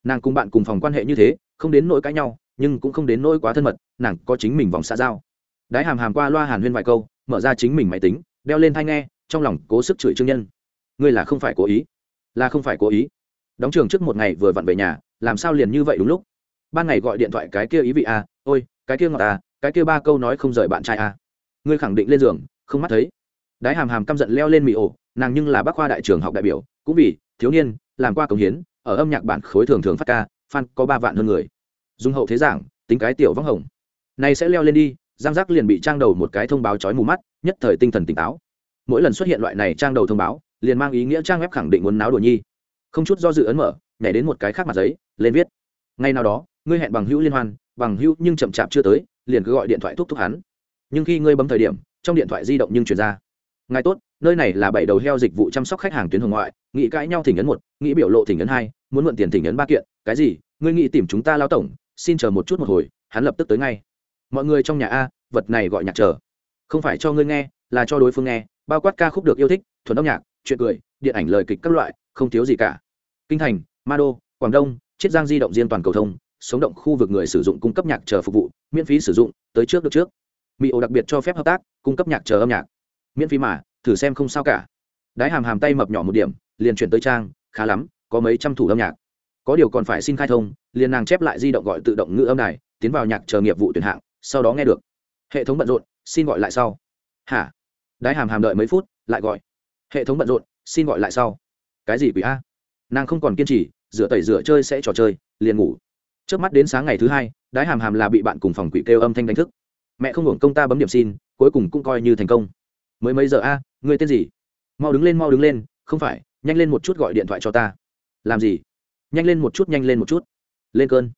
Nàng cùng bạn cùng phòng quan hệ như thế, không đến nỗi cãi nhau, nhưng cũng không đến nỗi quá thân mật, nàng có chính mình vòng xã giao. Đái hàm hàm qua loa hàn huyên vài câu, mở ra chính mình máy tính, đeo lên thai nghe, trong lòng cố sức chửi trương nhân. Ngươi là không phải cố ý. Là không phải cố ý. Đóng trường trước một ngày vừa vặn về nhà, làm sao liền như vậy đúng lúc? Ban ngày gọi điện thoại cái kia ý vị à? ôi, cái kia ngọt à cái kia ba câu nói không rời bạn trai à. ngươi khẳng định lên giường, không mắt thấy. Đái hàm hàm căm giận leo lên mì ổ, nàng nhưng là bác khoa đại trường học đại biểu, cũng vì thiếu niên, làm qua công hiến, ở âm nhạc bản khối thường thường phát ca, fan có ba vạn hơn người. Dùng hậu thế giảng, tính cái tiểu vắng hồng. Này sẽ leo lên đi, giang giác liền bị trang đầu một cái thông báo chói mù mắt, nhất thời tinh thần tỉnh táo. Mỗi lần xuất hiện loại này trang đầu thông báo, liền mang ý nghĩa trang web khẳng định muốn náo đồ nhi. Không chút do dự ấn mở, nhảy đến một cái khác mặt giấy, lên viết. Ngay nào đó, ngươi hẹn bằng hữu liên hoan, bằng hữu nhưng chậm chạp chưa tới liền cứ gọi điện thoại thúc thúc hắn. Nhưng khi ngươi bấm thời điểm, trong điện thoại di động nhưng chuyển ra. Ngài tốt, nơi này là bảy đầu heo dịch vụ chăm sóc khách hàng tuyến hồng ngoại, nghĩ cãi nhau thỉnh ấn một, nghĩ biểu lộ thỉnh ấn hai, muốn mượn tiền thỉnh ấn ba kiện, cái gì? Ngươi nghĩ tìm chúng ta lao tổng, xin chờ một chút một hồi, hắn lập tức tới ngay. Mọi người trong nhà a, vật này gọi nhạc chờ. Không phải cho ngươi nghe, là cho đối phương nghe, bao quát ca khúc được yêu thích, thuần âm nhạc, chuyện cười, điện ảnh lời kịch các loại, không thiếu gì cả. Kinh thành ma đô quảng đông, chiết giang di động riêng toàn cầu thông sống động khu vực người sử dụng cung cấp nhạc chờ phục vụ, miễn phí sử dụng, tới trước được trước. Mỹ ổ đặc biệt cho phép hợp tác, cung cấp nhạc chờ âm nhạc. Miễn phí mà, thử xem không sao cả. Đái hàm hàm tay mập nhỏ một điểm, liền chuyển tới trang, khá lắm, có mấy trăm thủ âm nhạc. Có điều còn phải xin khai thông, liền nàng chép lại di động gọi tự động ngữ âm này tiến vào nhạc chờ nghiệp vụ tuyển hạng, sau đó nghe được. Hệ thống bận rộn, xin gọi lại sau. Hả? Đái hàm hàm đợi mấy phút, lại gọi. Hệ thống bận rộn, xin gọi lại sau. Cái gì quỷ a? Nàng không còn kiên trì, rửa tẩy rửa chơi sẽ trò chơi, liền ngủ trước mắt đến sáng ngày thứ hai đái hàm hàm là bị bạn cùng phòng quỷ kêu âm thanh đánh thức. Mẹ không hưởng công ta bấm điểm xin cuối cùng cũng coi như thành công. Mới mấy giờ a à, người tên gì? Mau đứng lên mau đứng lên không phải nhanh lên một chút gọi điện thoại cho ta. Làm gì? Nhanh lên một chút nhanh lên một chút. Lên cơn.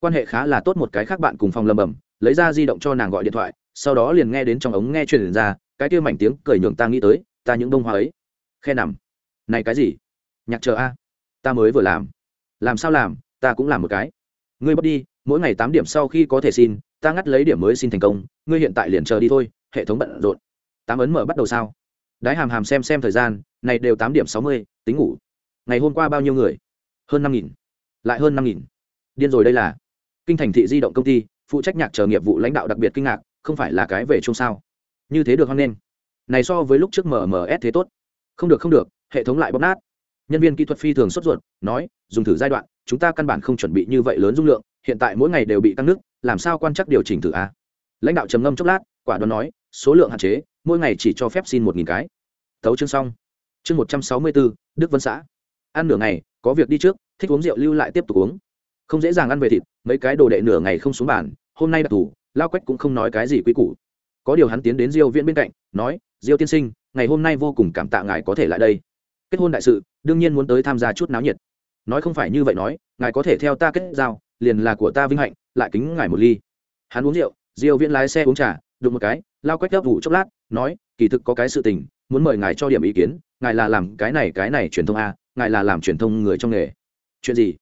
Quan hệ khá là tốt một cái khác bạn cùng phòng lầm bầm lấy ra di động cho nàng gọi điện thoại sau đó liền nghe đến trong ống nghe truyền ra cái kia mảnh tiếng cười nhường ta nghĩ tới ta những bông hoa ấy. Khe nằm. Này cái gì? Nhạc chờ a. Ta mới vừa làm. Làm sao làm? Ta cũng làm một cái ngươi bớt đi, mỗi ngày tám điểm sau khi có thể xin, ta ngắt lấy điểm mới xin thành công, ngươi hiện tại liền chờ đi thôi, hệ thống bận rộn. Tám ấn mở bắt đầu sao? Đái hàm hàm xem xem thời gian, này đều tám điểm sáu mươi, tính ngủ. Ngày hôm qua bao nhiêu người? Hơn năm nghìn. Lại hơn năm nghìn. Điên rồi đây là. Kinh thành thị di động công ty, phụ trách nhạc chờ nghiệp vụ lãnh đạo đặc biệt kinh ngạc, không phải là cái về chung sao? Như thế được hoan nghênh. Này so với lúc trước mms thế tốt. Không được không được, hệ thống lại bóp nát. Nhân viên kỹ thuật phi thường sốt ruột, nói, dùng thử giai đoạn chúng ta căn bản không chuẩn bị như vậy lớn dung lượng, hiện tại mỗi ngày đều bị tăng nước, làm sao quan chắc điều chỉnh thử a? Lãnh đạo trầm ngâm chốc lát, quả đoán nói, số lượng hạn chế, mỗi ngày chỉ cho phép xin một nghìn cái. Tấu chương xong. Chương một trăm sáu mươi bốn, đức vân xã. Ăn nửa ngày, có việc đi trước, thích uống rượu lưu lại tiếp tục uống. Không dễ dàng ăn về thịt, mấy cái đồ đệ nửa ngày không xuống bàn, hôm nay đặc thù lao quách cũng không nói cái gì quý củ. Có điều hắn tiến đến diêu viễn bên cạnh, nói, diêu tiên sinh, ngày hôm nay vô cùng cảm tạ ngài có thể lại đây. Kết hôn đại sự, đương nhiên muốn tới tham gia chút náo nhiệt nói không phải như vậy nói, ngài có thể theo ta kết giao, liền là của ta vinh hạnh, lại kính ngài một ly. Hắn uống rượu, diêu viễn lái xe uống trà, đụng một cái, lao quách gấp vụ chốc lát, nói, kỳ thực có cái sự tình, muốn mời ngài cho điểm ý kiến, ngài là làm cái này cái này truyền thông a ngài là làm truyền thông người trong nghề. Chuyện gì?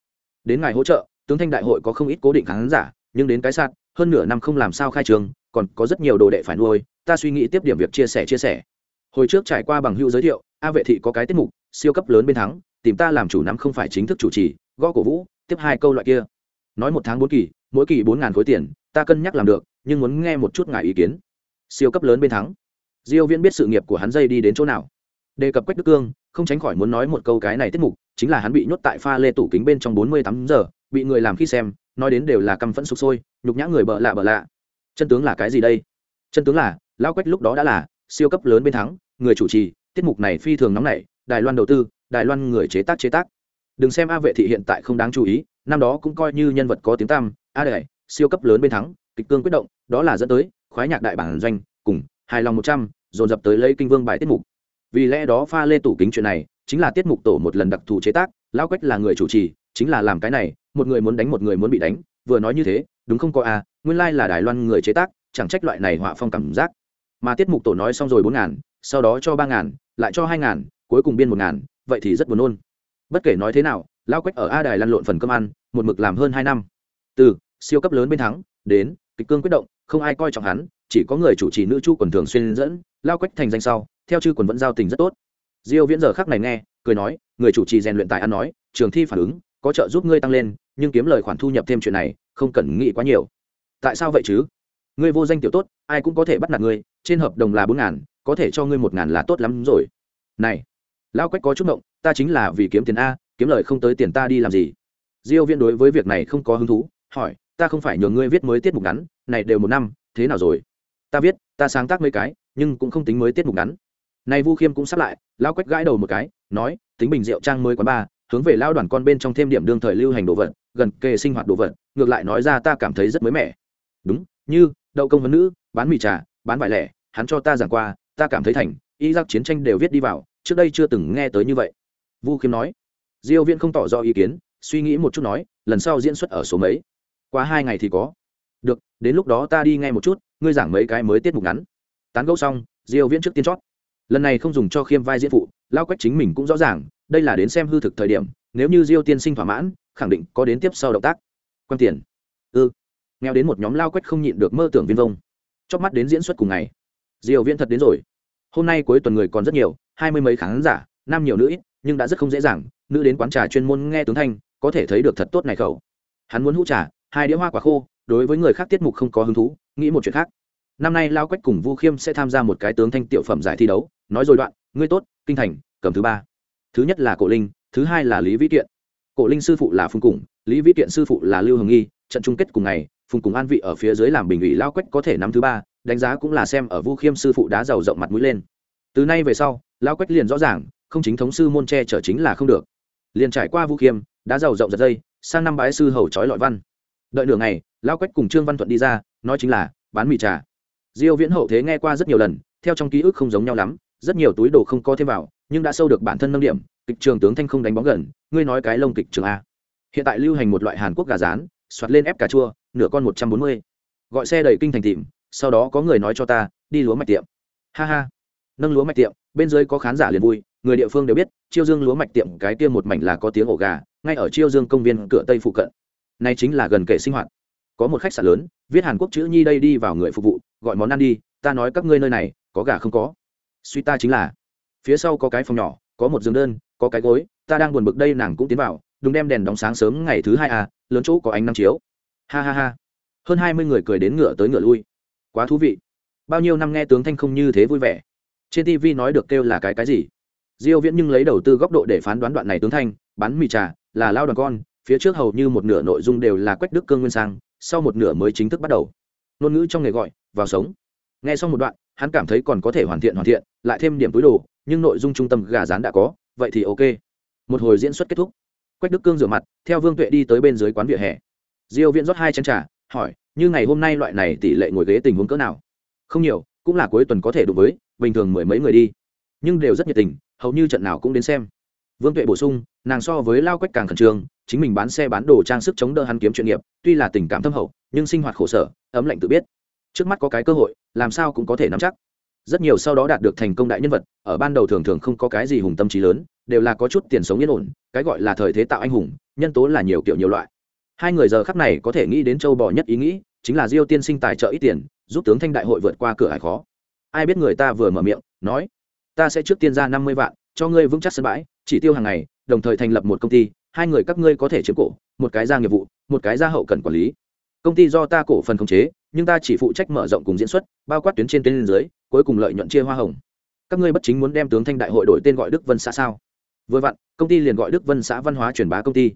Đến ngài hỗ trợ, tướng thanh đại hội có không ít cố định khán giả, nhưng đến cái sạt, hơn nửa năm không làm sao khai trường, còn có rất nhiều đồ đệ phải nuôi, ta suy nghĩ tiếp điểm việc chia sẻ chia sẻ. Hồi trước trải qua bằng hữu giới thiệu, a vệ thị có cái tiết mục, siêu cấp lớn bên thắng tìm ta làm chủ nắm không phải chính thức chủ trì, gõ cổ vũ, tiếp hai câu loại kia. Nói một tháng bốn kỳ, mỗi kỳ bốn ngàn khối tiền, ta cân nhắc làm được, nhưng muốn nghe một chút ngài ý kiến. Siêu cấp lớn bên thắng. Diêu viễn biết sự nghiệp của hắn dây đi đến chỗ nào. Đề cập quách đức cương, không tránh khỏi muốn nói một câu cái này tiết mục, chính là hắn bị nhốt tại pha lê tủ kính bên trong 48 giờ, bị người làm khi xem, nói đến đều là căm phẫn sục sôi, nhục nhã người bợ lạ bợ lạ. Chân tướng là cái gì đây? Chân tướng là, lão quách lúc đó đã là siêu cấp lớn bên thắng, người chủ trì, tiết mục này phi thường nóng nảy, đài loan đầu tư đài loan người chế tác chế tác. Đừng xem a vệ thị hiện tại không đáng chú ý, năm đó cũng coi như nhân vật có tiếng tăm, a đệ siêu cấp lớn bên thắng, kịch cương quyết động, đó là dẫn tới khoái nhạc đại bản doanh, cùng hài lòng một trăm, dồn dập tới lấy kinh vương bài tiết mục. Vì lẽ đó pha lê tủ kính chuyện này, chính là tiết mục tổ một lần đặc thù chế tác, lão quách là người chủ trì, chính là làm cái này, một người muốn đánh một người muốn bị đánh, vừa nói như thế, đúng không có a, nguyên lai là đài loan người chế tác, chẳng trách loại này họa phong cảm giác. Mà tiết mục tổ nói xong rồi bốn ngàn, sau đó cho ba ngàn, lại cho hai ngàn, cuối cùng biên một ngàn vậy thì rất buồn nôn. Bất kể nói thế nào lao quách ở a đài lăn lộn phần cơm ăn, một mực làm hơn hai năm. Từ siêu cấp lớn bên thắng, đến kịch cương quyết động, không ai coi trọng hắn, chỉ có người chủ trì nữ chu quần thường xuyên dẫn lao quách thành danh sau, theo chư quần vẫn giao tình rất tốt. Diêu viễn giờ khắc này nghe, cười nói, người chủ trì rèn luyện tài ăn nói, trường thi phản ứng, có trợ giúp ngươi tăng lên, nhưng kiếm lời khoản thu nhập thêm chuyện này, không cần nghĩ quá nhiều. Tại sao vậy chứ? Ngươi vô danh tiểu tốt, ai cũng có thể bắt nạt ngươi, trên hợp đồng là bốn ngàn, có thể cho ngươi một ngàn là tốt lắm rồi. Này lao quách có chút ngộng, ta chính là vì kiếm tiền a, kiếm lời không tới tiền ta đi làm gì? Diêu viễn đối với việc này không có hứng thú, hỏi, ta không phải nhường ngươi viết mới tiết mục ngắn, này đều một năm, thế nào rồi? Ta viết, ta sáng tác mấy cái, nhưng cũng không tính mới tiết mục ngắn. Này vu khiêm cũng sắp lại lao quách gãi đầu một cái, nói, tính bình rượu trang mới quán ba hướng về lao đoàn con bên trong thêm điểm đương thời lưu hành đồ vật, gần kề sinh hoạt đồ vật, ngược lại nói ra ta cảm thấy rất mới mẻ. Đúng, như, đậu công vấn nữ, bán mì trà, bán vải lẻ, hắn cho ta giảng qua, ta cảm thấy thành y giác chiến tranh đều viết đi vào trước đây chưa từng nghe tới như vậy. Vu khiêm nói. Diêu viễn không tỏ rõ ý kiến, suy nghĩ một chút nói, lần sau diễn xuất ở số mấy? Qua hai ngày thì có. Được, đến lúc đó ta đi nghe một chút, ngươi giảng mấy cái mới tiết mục ngắn. Tán gẫu xong, diêu viễn trước tiên chót. Lần này không dùng cho khiêm vai diễn phụ, lao quách chính mình cũng rõ ràng, đây là đến xem hư thực thời điểm, nếu như diêu tiên sinh thỏa mãn, khẳng định có đến tiếp sau động tác. Quan tiền. Ư ừ. nghèo đến một nhóm lao quách không nhịn được mơ tưởng viên vông. Chóp mắt đến diễn xuất cùng ngày. Diêu viễn thật đến rồi hôm nay cuối tuần người còn rất nhiều, hai mươi mấy khán giả, nam nhiều nữ ít, nhưng đã rất không dễ dàng, nữ đến quán trà chuyên môn nghe tướng thanh, có thể thấy được thật tốt này khẩu. Hắn muốn hũ trà, hai đĩa hoa quả khô, đối với người khác tiết mục không có hứng thú, nghĩ một chuyện khác. Năm nay lao quách cùng vu khiêm sẽ tham gia một cái tướng thanh tiểu phẩm giải thi đấu, nói rồi đoạn, ngươi tốt, kinh thành, cầm thứ ba. Thứ nhất là cổ linh, thứ hai là lý vĩ kiện. Cổ linh sư phụ là phùng củng lý vĩ kiện sư phụ là lưu hồng nghi, trận chung kết cùng ngày, phùng cùng an vị ở phía dưới làm bình ủy lao quách có thể năm thứ ba đánh giá cũng là xem ở vu khiêm sư phụ đá giàu rộng mặt mũi lên. Từ nay về sau lao quách liền rõ ràng, không chính thống sư môn tre trở chính là không được. Liền trải qua vu khiêm, đá giàu rộng giật dây, sang năm bái sư hầu trói lọi văn. Đợi nửa ngày lao quách cùng trương văn thuận đi ra, nói chính là, bán mì trà. Diêu viễn hậu thế nghe qua rất nhiều lần, theo trong ký ức không giống nhau lắm, rất nhiều túi đồ không có thêm vào, nhưng đã sâu được bản thân nâng điểm, kịch trường tướng thanh không đánh bóng gần, ngươi nói cái lông kịch trường a. Hiện tại lưu hành một loại hàn quốc gà rán xoát lên ép cà chua, nửa con một trăm bốn mươi. Gọi xe đầy kinh thành tìm sau đó có người nói cho ta, đi lúa mạch tiệm. Ha ha. Nâng lúa mạch tiệm, bên dưới có khán giả liền vui, người địa phương đều biết, chiêu dương lúa mạch tiệm cái tiêm một mảnh là có tiếng ổ gà, ngay ở chiêu dương công viên cửa tây phụ cận. Nay chính là gần kể sinh hoạt. Có một khách sạn lớn, viết hàn quốc chữ nhi đây đi vào người phục vụ, gọi món ăn đi, ta nói các ngươi nơi này, có gà không có. Suy ta chính là, phía sau có cái phòng nhỏ, có một giường đơn, có cái gối, ta đang buồn bực đây nàng cũng tiến vào, đừng đem đèn đóng sáng sớm ngày thứ hai à lớn chỗ có ánh năm chiếu. Ha ha ha. Hơn hai mươi người cười đến ngựa tới ngựa lui quá thú vị. Bao nhiêu năm nghe tướng thanh không như thế vui vẻ. Trên tv nói được kêu là cái cái gì? Diêu viễn nhưng lấy đầu tư góc độ để phán đoán đoạn này tướng thanh, bán mì trà, là lao đoàn con, phía trước hầu như một nửa nội dung đều là quách đức cương nguyên sang, sau một nửa mới chính thức bắt đầu. Ngôn ngữ trong nghề gọi, vào sống. Nghe xong một đoạn, hắn cảm thấy còn có thể hoàn thiện hoàn thiện, lại thêm điểm túi đồ, nhưng nội dung trung tâm gà rán đã có, vậy thì ok. Một hồi diễn xuất kết thúc. Quách đức cương rửa mặt, theo vương tuệ đi tới bên dưới quán vỉa hè. Diêu viễn rót hai chén trà, hỏi như ngày hôm nay loại này tỷ lệ ngồi ghế tình huống cỡ nào? Không nhiều, cũng là cuối tuần có thể đủ với, bình thường mười mấy người đi. Nhưng đều rất nhiệt tình, hầu như trận nào cũng đến xem. Vương tuệ bổ sung, nàng so với lao quách càng khẩn trương, chính mình bán xe bán đồ trang sức chống đỡ hắn kiếm chuyện nghiệp, tuy là tình cảm thâm hậu, nhưng sinh hoạt khổ sở, ấm lạnh tự biết. Trước mắt có cái cơ hội, làm sao cũng có thể nắm chắc. Rất nhiều sau đó đạt được thành công đại nhân vật, ở ban đầu thường thường không có cái gì hùng tâm trí lớn, đều là có chút tiền sống yên ổn, cái gọi là thời thế tạo anh hùng, nhân tố là nhiều kiểu nhiều loại hai người giờ khắc này có thể nghĩ đến châu bò nhất ý nghĩ, chính là diêu tiên sinh tài trợ ít tiền, giúp tướng thanh đại hội vượt qua cửa hải khó. Ai biết người ta vừa mở miệng, nói, ta sẽ trước tiên ra năm mươi vạn, cho ngươi vững chắc sân bãi, chỉ tiêu hàng ngày, đồng thời thành lập một công ty, hai người các ngươi có thể chiếm cổ, một cái ra nghiệp vụ, một cái ra hậu cần quản lý. Công ty do ta cổ phần khống chế, nhưng ta chỉ phụ trách mở rộng cùng diễn xuất, bao quát tuyến trên tên dưới, cuối cùng lợi nhuận chia hoa hồng. Các ngươi bất chính muốn đem tướng thanh đại hội đổi tên gọi đức vân xã sao? Vừa vặn, công ty liền gọi đức vân xã văn hóa truyền bá công ty.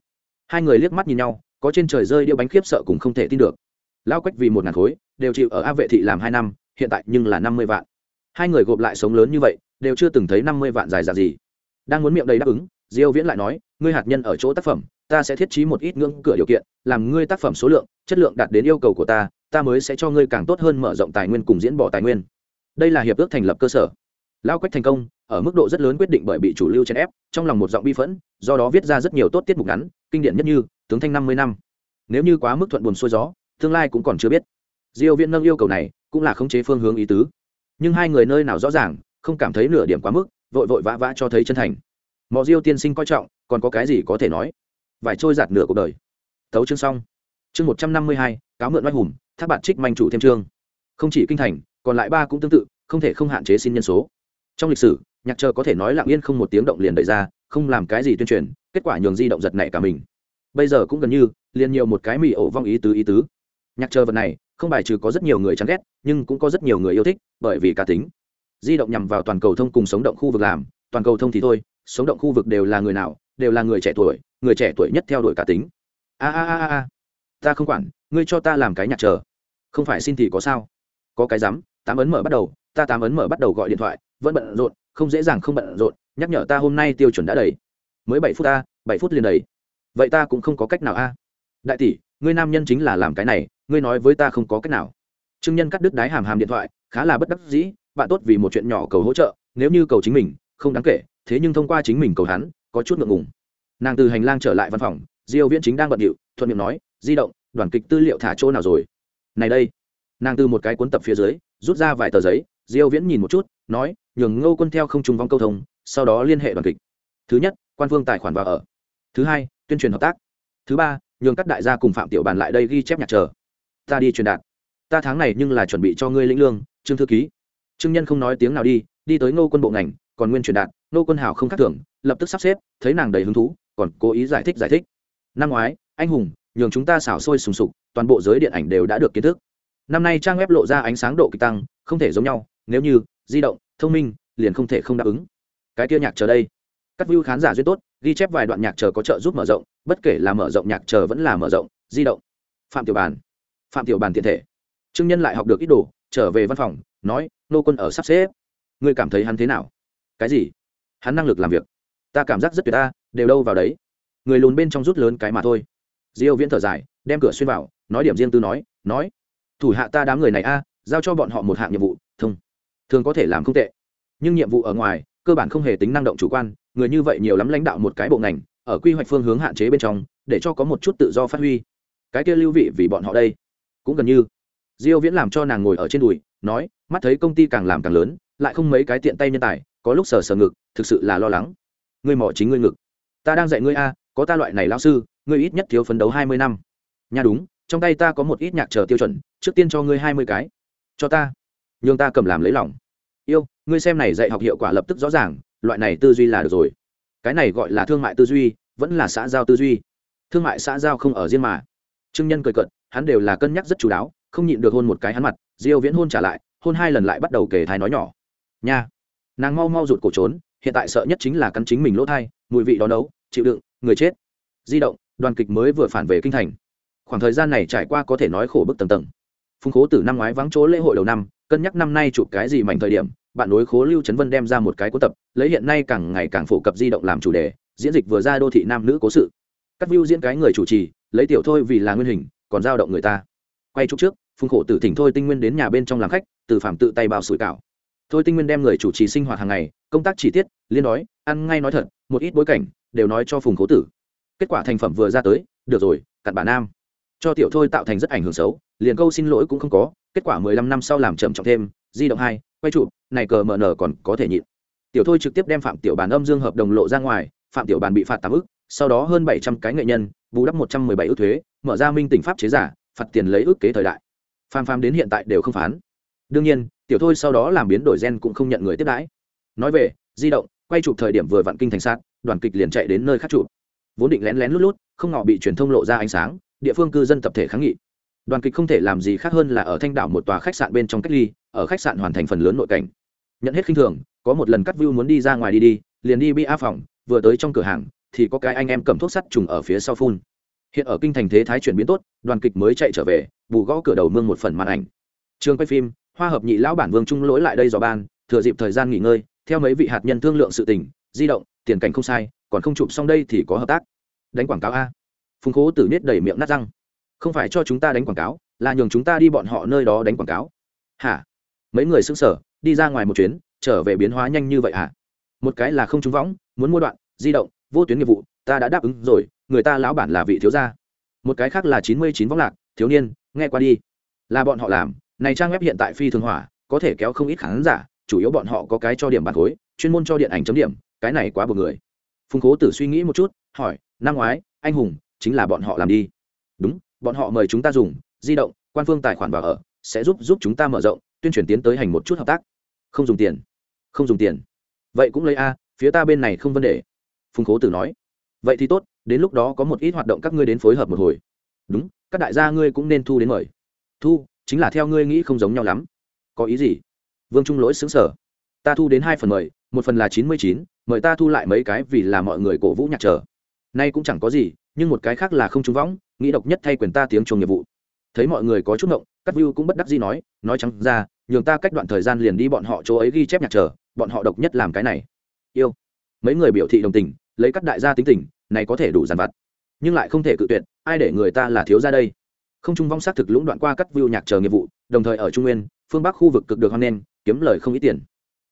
Hai người liếc mắt nhìn nhau có trên trời rơi điêu bánh khiếp sợ cũng không thể tin được. Lao quách vì một ngàn khối, đều chịu ở a vệ thị làm hai năm, hiện tại nhưng là năm mươi vạn. Hai người gộp lại sống lớn như vậy, đều chưa từng thấy năm mươi vạn dài dạng gì. Đang muốn miệng đầy đáp ứng, diêu viễn lại nói, ngươi hạt nhân ở chỗ tác phẩm, ta sẽ thiết trí một ít ngưỡng cửa điều kiện, làm ngươi tác phẩm số lượng, chất lượng đạt đến yêu cầu của ta ta mới sẽ cho ngươi càng tốt hơn mở rộng tài nguyên cùng diễn bỏ tài nguyên. Đây là hiệp ước thành lập cơ sở. Lao quách thành công, ở mức độ rất lớn quyết định bởi bị chủ lưu chèn ép, trong lòng một giọng bi phẫn, do đó viết ra rất nhiều tốt tiết mục ngắn, kinh điển nhất như tướng thanh năm mươi năm. Nếu như quá mức thuận buồn xuôi gió, tương lai cũng còn chưa biết. Diêu viễn nâng yêu cầu này, cũng là khống chế phương hướng ý tứ. Nhưng hai người nơi nào rõ ràng, không cảm thấy nửa điểm quá mức, vội vội vã vã cho thấy chân thành. Mọi diêu tiên sinh coi trọng, còn có cái gì có thể nói? Vải trôi giạt nửa cuộc đời. Tấu chương xong. Chương một trăm năm mươi hai, cáo mượn oai hùng, thác bạn trích manh chủ thêm chương không chỉ kinh thành, còn lại ba cũng tương tự, không thể không hạn chế xin nhân số. Trong lịch sử, nhạc chờ có thể nói lặng yên không một tiếng động liền đẩy ra, không làm cái gì tuyên truyền, kết quả nhường di động giật nảy cả mình bây giờ cũng gần như, liền nhiều một cái mì ổ vong ý tứ ý tứ. Nhạc chờ vật này, không bài trừ có rất nhiều người chán ghét, nhưng cũng có rất nhiều người yêu thích, bởi vì cá tính. Di động nhằm vào toàn cầu thông cùng sống động khu vực làm, toàn cầu thông thì thôi, sống động khu vực đều là người nào, đều là người trẻ tuổi, người trẻ tuổi nhất theo đuổi cá tính. A a a a ta không quản, ngươi cho ta làm cái nhạc chờ. Không phải xin thì có sao? Có cái rắm, tám ấn mở bắt đầu, ta tám ấn mở bắt đầu gọi điện thoại, vẫn bận rộn, không dễ dàng không bận rộn, nhắc nhở ta hôm nay tiêu chuẩn đã đầy. Mới bảy phút ta bảy phút liền đầy vậy ta cũng không có cách nào a. Đại tỷ, ngươi nam nhân chính là làm cái này, ngươi nói với ta không có cách nào. Trương nhân cắt đứt đái hàm hàm điện thoại, khá là bất đắc dĩ, bạn tốt vì một chuyện nhỏ cầu hỗ trợ, nếu như cầu chính mình, không đáng kể, thế nhưng thông qua chính mình cầu hắn, có chút ngượng ngùng. Nàng từ hành lang trở lại văn phòng, diêu viễn chính đang bận điệu, thuận miệng nói, di động, đoàn kịch tư liệu thả chỗ nào rồi? Này đây. Nàng từ một cái cuốn tập phía dưới, rút ra vài tờ giấy, diêu viễn nhìn một chút, nói, nhường ngô quân theo không trùng vong câu thông, sau đó liên hệ đoàn kịch. Thứ nhất, quan phương tài khoản vào ở. Thứ hai tuyên truyền hợp tác. Thứ ba, nhường các đại gia cùng phạm tiểu bàn lại đây ghi chép nhạc chờ. Ta đi truyền đạt. Ta tháng này nhưng là chuẩn bị cho ngươi lĩnh lương, trương thư ký. Trương nhân không nói tiếng nào đi đi tới ngô quân bộ ngành, còn nguyên truyền đạt, ngô quân hảo không khác thường, lập tức sắp xếp, thấy nàng đầy hứng thú, còn cố ý giải thích giải thích. Năm ngoái, anh hùng, nhường chúng ta xảo sôi sùng sục, toàn bộ giới điện ảnh đều đã được kiến thức. Năm nay trang web lộ ra ánh sáng độ kịch tăng, không thể giống nhau, nếu như, di động, thông minh, liền không thể không đáp ứng. Cái kia nhạc chờ đây. Các view khán giả duyên tốt ghi chép vài đoạn nhạc chờ có trợ giúp mở rộng, bất kể là mở rộng nhạc chờ vẫn là mở rộng, di động. Phạm tiểu bàn phạm tiểu bàn tiện thể. Trương nhân lại học được ít đồ, trở về văn phòng, nói, nô quân ở sắp xếp. Ngươi cảm thấy hắn thế nào? Cái gì? Hắn năng lực làm việc. Ta cảm giác rất tuyệt ta, đều đâu vào đấy. Người lùn bên trong rút lớn cái mà thôi. Diêu viễn thở dài, đem cửa xuyên vào, nói điểm riêng tư nói nói, thủ hạ ta đám người này a, giao cho bọn họ một hạng nhiệm vụ, thông. Thường có thể làm không tệ, nhưng nhiệm vụ ở ngoài, cơ bản không hề tính năng động chủ quan người như vậy nhiều lắm lãnh đạo một cái bộ ngành, ở quy hoạch phương hướng hạn chế bên trong, để cho có một chút tự do phát huy. Cái kia lưu vị vì bọn họ đây, cũng gần như. Diêu viễn làm cho nàng ngồi ở trên đùi, nói, mắt thấy công ty càng làm càng lớn, lại không mấy cái tiện tay nhân tài, có lúc sờ sờ ngực, thực sự là lo lắng. Ngươi mỏ chính ngươi ngực. Ta đang dạy ngươi a, có ta loại này lão sư, ngươi ít nhất thiếu phấn đấu 20 năm. Nha đúng, trong tay ta có một ít nhạc chờ tiêu chuẩn, trước tiên cho ngươi 20 cái. Cho ta. Nhưng ta cầm làm lấy lòng. Yêu, ngươi xem này dạy học hiệu quả lập tức rõ ràng loại này tư duy là được rồi. Cái này gọi là thương mại tư duy, vẫn là xã giao tư duy. Thương mại xã giao không ở riêng mà. Trương nhân cười cận hắn đều là cân nhắc rất chú đáo, không nhịn được hôn một cái hắn mặt, diêu viễn hôn trả lại, hôn hai lần lại bắt đầu kể thai nói nhỏ. Nha, nàng mau mau rụt cổ trốn, hiện tại sợ nhất chính là cắn chính mình lỗ thai, mùi vị đó nấu, chịu đựng, người chết. Di động, đoàn kịch mới vừa phản về kinh thành. Khoảng thời gian này trải qua có thể nói khổ bức tầng tầng. Phung khố từ năm ngoái vắng chỗ lễ hội đầu năm, cân nhắc năm nay chụp cái gì mảnh thời điểm bạn đối khố lưu trấn vân đem ra một cái cố tập, lấy hiện nay càng ngày càng phổ cập di động làm chủ đề, diễn dịch vừa ra đô thị nam nữ cố sự. Các view diễn cái người chủ trì, lấy tiểu thôi vì là nguyên hình, còn giao động người ta. Quay chúc trước, phùng khổ tử thỉnh thôi tinh nguyên đến nhà bên trong làm khách, từ phạm tự tay bao sủi cảo. Thôi tinh nguyên đem người chủ trì sinh hoạt hàng ngày, công tác chi tiết, liên nói ăn ngay nói thật, một ít bối cảnh, đều nói cho phùng khổ tử. Kết quả thành phẩm vừa ra tới, được rồi, cặn bà nam. Cho tiểu thôi tạo thành rất ảnh hưởng xấu, liền câu xin lỗi cũng không có, kết quả mười lăm năm sau làm trầm trọng thêm di động hai, quay chụp, này cờ mờ nở còn có thể nhịn. Tiểu thôi trực tiếp đem phạm tiểu bàn âm dương hợp đồng lộ ra ngoài, phạm tiểu bàn bị phạt tám ức, sau đó hơn bảy trăm cái nghệ nhân, bù đắp một trăm mười bảy ước thuế, mở ra minh tỉnh pháp chế giả, phạt tiền lấy ước kế thời đại. Phàm phàm đến hiện tại đều không phán. Đương nhiên, tiểu thôi sau đó làm biến đổi gen cũng không nhận người tiếp đãi. Nói về, di động, quay chụp thời điểm vừa vặn kinh thành sát, đoàn kịch liền chạy đến nơi khác chụp. Vốn định lén lén lút lút, không ngọ bị truyền thông lộ ra ánh sáng, địa phương cư dân tập thể kháng nghị. Đoàn kịch không thể làm gì khác hơn là ở thanh đảo một tòa khách sạn bên trong cách ly ở khách sạn hoàn thành phần lớn nội cảnh. Nhận hết khinh thường, có một lần cắt view muốn đi ra ngoài đi đi, liền đi bi a phòng, vừa tới trong cửa hàng, thì có cái anh em cầm thuốc sắt trùng ở phía sau phun. Hiện ở kinh thành thế thái chuyển biến tốt, đoàn kịch mới chạy trở về, bù gõ cửa đầu mương một phần màn ảnh. Trường quay phim, hoa hợp nhị lão bản vương trung lỗi lại đây dò ban, thừa dịp thời gian nghỉ ngơi, theo mấy vị hạt nhân thương lượng sự tình, di động, tiền cảnh không sai, còn không chụp xong đây thì có hợp tác. Đánh quảng cáo a. Phùng cố tử niết đầy miệng nát răng. Không phải cho chúng ta đánh quảng cáo, là nhường chúng ta đi bọn họ nơi đó đánh quảng cáo. Hả? Mấy người xứng sở đi ra ngoài một chuyến, trở về biến hóa nhanh như vậy hả? Một cái là không trúng võng, muốn mua đoạn, di động, vô tuyến nghiệp vụ, ta đã đáp ứng rồi, người ta lão bản là vị thiếu gia. Một cái khác là chín mươi chín võng lạc, thiếu niên, nghe qua đi. Là bọn họ làm, này trang web hiện tại phi thường hỏa, có thể kéo không ít khán giả, chủ yếu bọn họ có cái cho điểm bản khối chuyên môn cho điện ảnh chấm điểm, cái này quá buồn người. Phùng cố tử suy nghĩ một chút, hỏi, năm ngoái, anh hùng chính là bọn họ làm đi. Đúng, bọn họ mời chúng ta dùng, di động, quan phương tài khoản vào ở, sẽ giúp giúp chúng ta mở rộng tuyên truyền tiến tới hành một chút hợp tác. Không dùng tiền. Không dùng tiền. Vậy cũng lấy a, phía ta bên này không vấn đề. Phùng cố tử nói. Vậy thì tốt, đến lúc đó có một ít hoạt động các ngươi đến phối hợp một hồi. Đúng, các đại gia ngươi cũng nên thu đến mời. Thu, chính là theo ngươi nghĩ không giống nhau lắm. Có ý gì? Vương trung lỗi xứng sở ta thu đến hai phần mời, một phần là chín mươi chín, mời ta thu lại mấy cái vì là mọi người cổ vũ nhạc trở nay cũng chẳng có gì, nhưng một cái khác là không trúng võng, nghĩ độc nhất thay quyền ta tiếng chuồng nghiệp vụ. Thấy mọi người có chút ngộng cắt view cũng bất đắc gì nói nói trắng ra, nhường ta cách đoạn thời gian liền đi bọn họ chỗ ấy ghi chép nhạc trở bọn họ độc nhất làm cái này. Yêu. Mấy người biểu thị đồng tình, lấy các đại gia tính tình, này có thể đủ dàn vặt. Nhưng lại không thể cự tuyệt, ai để người ta là thiếu ra đây? Không trung vong xác thực lũng đoạn qua cắt view nhạc chờ nghiệp vụ, đồng thời ở trung nguyên, phương bắc khu vực cực được hoan nghênh, kiếm lời không ít tiền.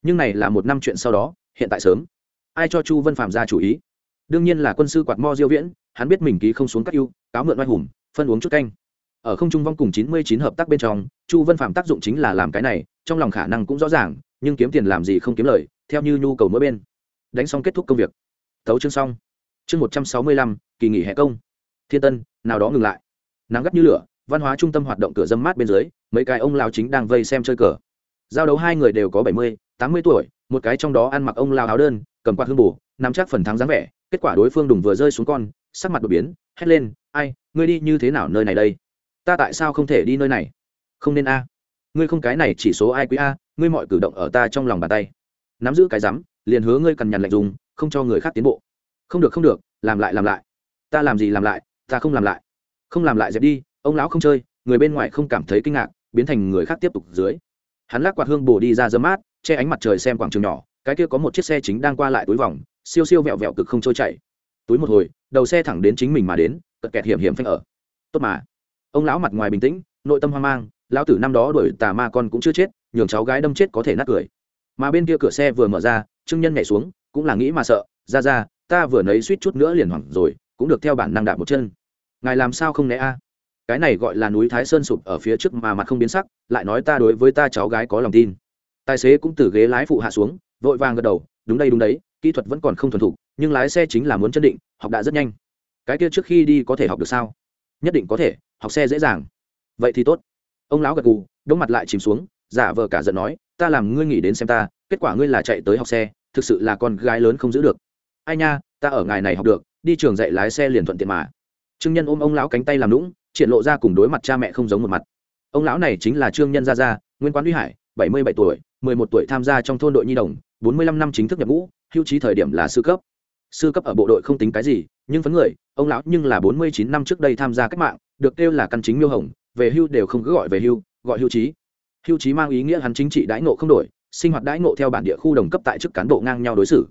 Nhưng này là một năm chuyện sau đó, hiện tại sớm. Ai cho chu vân phạm ra chủ ý? Đương nhiên là quân sư quạt mo diêu viễn, hắn biết mình ký không xuống các ưu cáo mượn oai hùng, phân uống chút canh ở không trung vong cùng 99 hợp tác bên trong chu vân phạm tác dụng chính là làm cái này trong lòng khả năng cũng rõ ràng nhưng kiếm tiền làm gì không kiếm lời theo như nhu cầu mỗi bên. Đánh xong kết thúc công việc. Thấu chương xong. Chương 165, kỳ nghỉ hè công. Thiên tân nào đó ngừng lại. Nắng gắt như lửa văn hóa trung tâm hoạt động cửa dâm mát bên dưới mấy cái ông lao chính đang vây xem chơi cờ. Giao đấu hai người đều có bảy mươi tám mươi tuổi một cái trong đó ăn mặc ông lao áo đơn cầm quạt hương bù nắm chắc phần thắng dáng vẻ kết quả đối phương đùng vừa rơi xuống con sắc mặt đột biến hét lên ai ngươi đi như thế nào nơi này đây? Ta tại sao không thể đi nơi này? Không nên a. Ngươi không cái này chỉ số ai quý a, ngươi mọi cử động ở ta trong lòng bàn tay. Nắm giữ cái rắm, liền hứa ngươi cần nhằn lạnh dùng, không cho người khác tiến bộ. Không được không được, làm lại làm lại. Ta làm gì làm lại, ta không làm lại. Không làm lại dẹp đi, ông lão không chơi, người bên ngoài không cảm thấy kinh ngạc, biến thành người khác tiếp tục dưới. Hắn lắc quạt hương bổ đi ra dơ mát, che ánh mặt trời xem quảng trường nhỏ, cái kia có một chiếc xe chính đang qua lại túi vòng, siêu siêu vẹo vẹo cực không trôi chảy. Túi một hồi, đầu xe thẳng đến chính mình mà đến, cật kẹt hiểm hiểm phanh ở. Tốt mà ông lão mặt ngoài bình tĩnh, nội tâm hoang mang, lão tử năm đó đuổi tà ma con cũng chưa chết, nhường cháu gái đâm chết có thể nát cười. Mà bên kia cửa xe vừa mở ra, trương nhân nhảy xuống, cũng là nghĩ mà sợ, ra ra, ta vừa nấy suýt chút nữa liền hoảng rồi, cũng được theo bản năng đạp một chân. Ngài làm sao không né a? Cái này gọi là núi thái sơn sụp ở phía trước mà mặt không biến sắc, lại nói ta đối với ta cháu gái có lòng tin. Tài xế cũng từ ghế lái phụ hạ xuống, vội vàng gật đầu, đúng đây, đúng đấy, kỹ thuật vẫn còn không thuần thục, nhưng lái xe chính là muốn chân định, học đã rất nhanh. Cái kia trước khi đi có thể học được sao? Nhất định có thể học xe dễ dàng. Vậy thì tốt. Ông lão gật gù, đống mặt lại chìm xuống, giả vờ cả giận nói, ta làm ngươi nghỉ đến xem ta, kết quả ngươi là chạy tới học xe, thực sự là con gái lớn không giữ được. Ai nha, ta ở ngài này học được, đi trường dạy lái xe liền thuận tiện mà. Trương nhân ôm ông lão cánh tay làm lũng triển lộ ra cùng đối mặt cha mẹ không giống một mặt. Ông lão này chính là trương nhân gia gia, nguyên quán uy hải, bảy mươi bảy tuổi, mười một tuổi tham gia trong thôn đội nhi đồng, bốn mươi lăm năm chính thức nhập ngũ, hưu trí thời điểm là sư cấp. Sư cấp ở bộ đội không tính cái gì, nhưng phấn người, ông lão nhưng là bốn mươi chín năm trước đây tham gia cách mạng được kêu là căn chính miêu hồng, về hưu đều không cứ gọi về hưu, gọi hưu trí. Hưu trí mang ý nghĩa hắn chính trị đãi ngộ không đổi, sinh hoạt đãi ngộ theo bản địa khu đồng cấp tại chức cán bộ ngang nhau đối xử.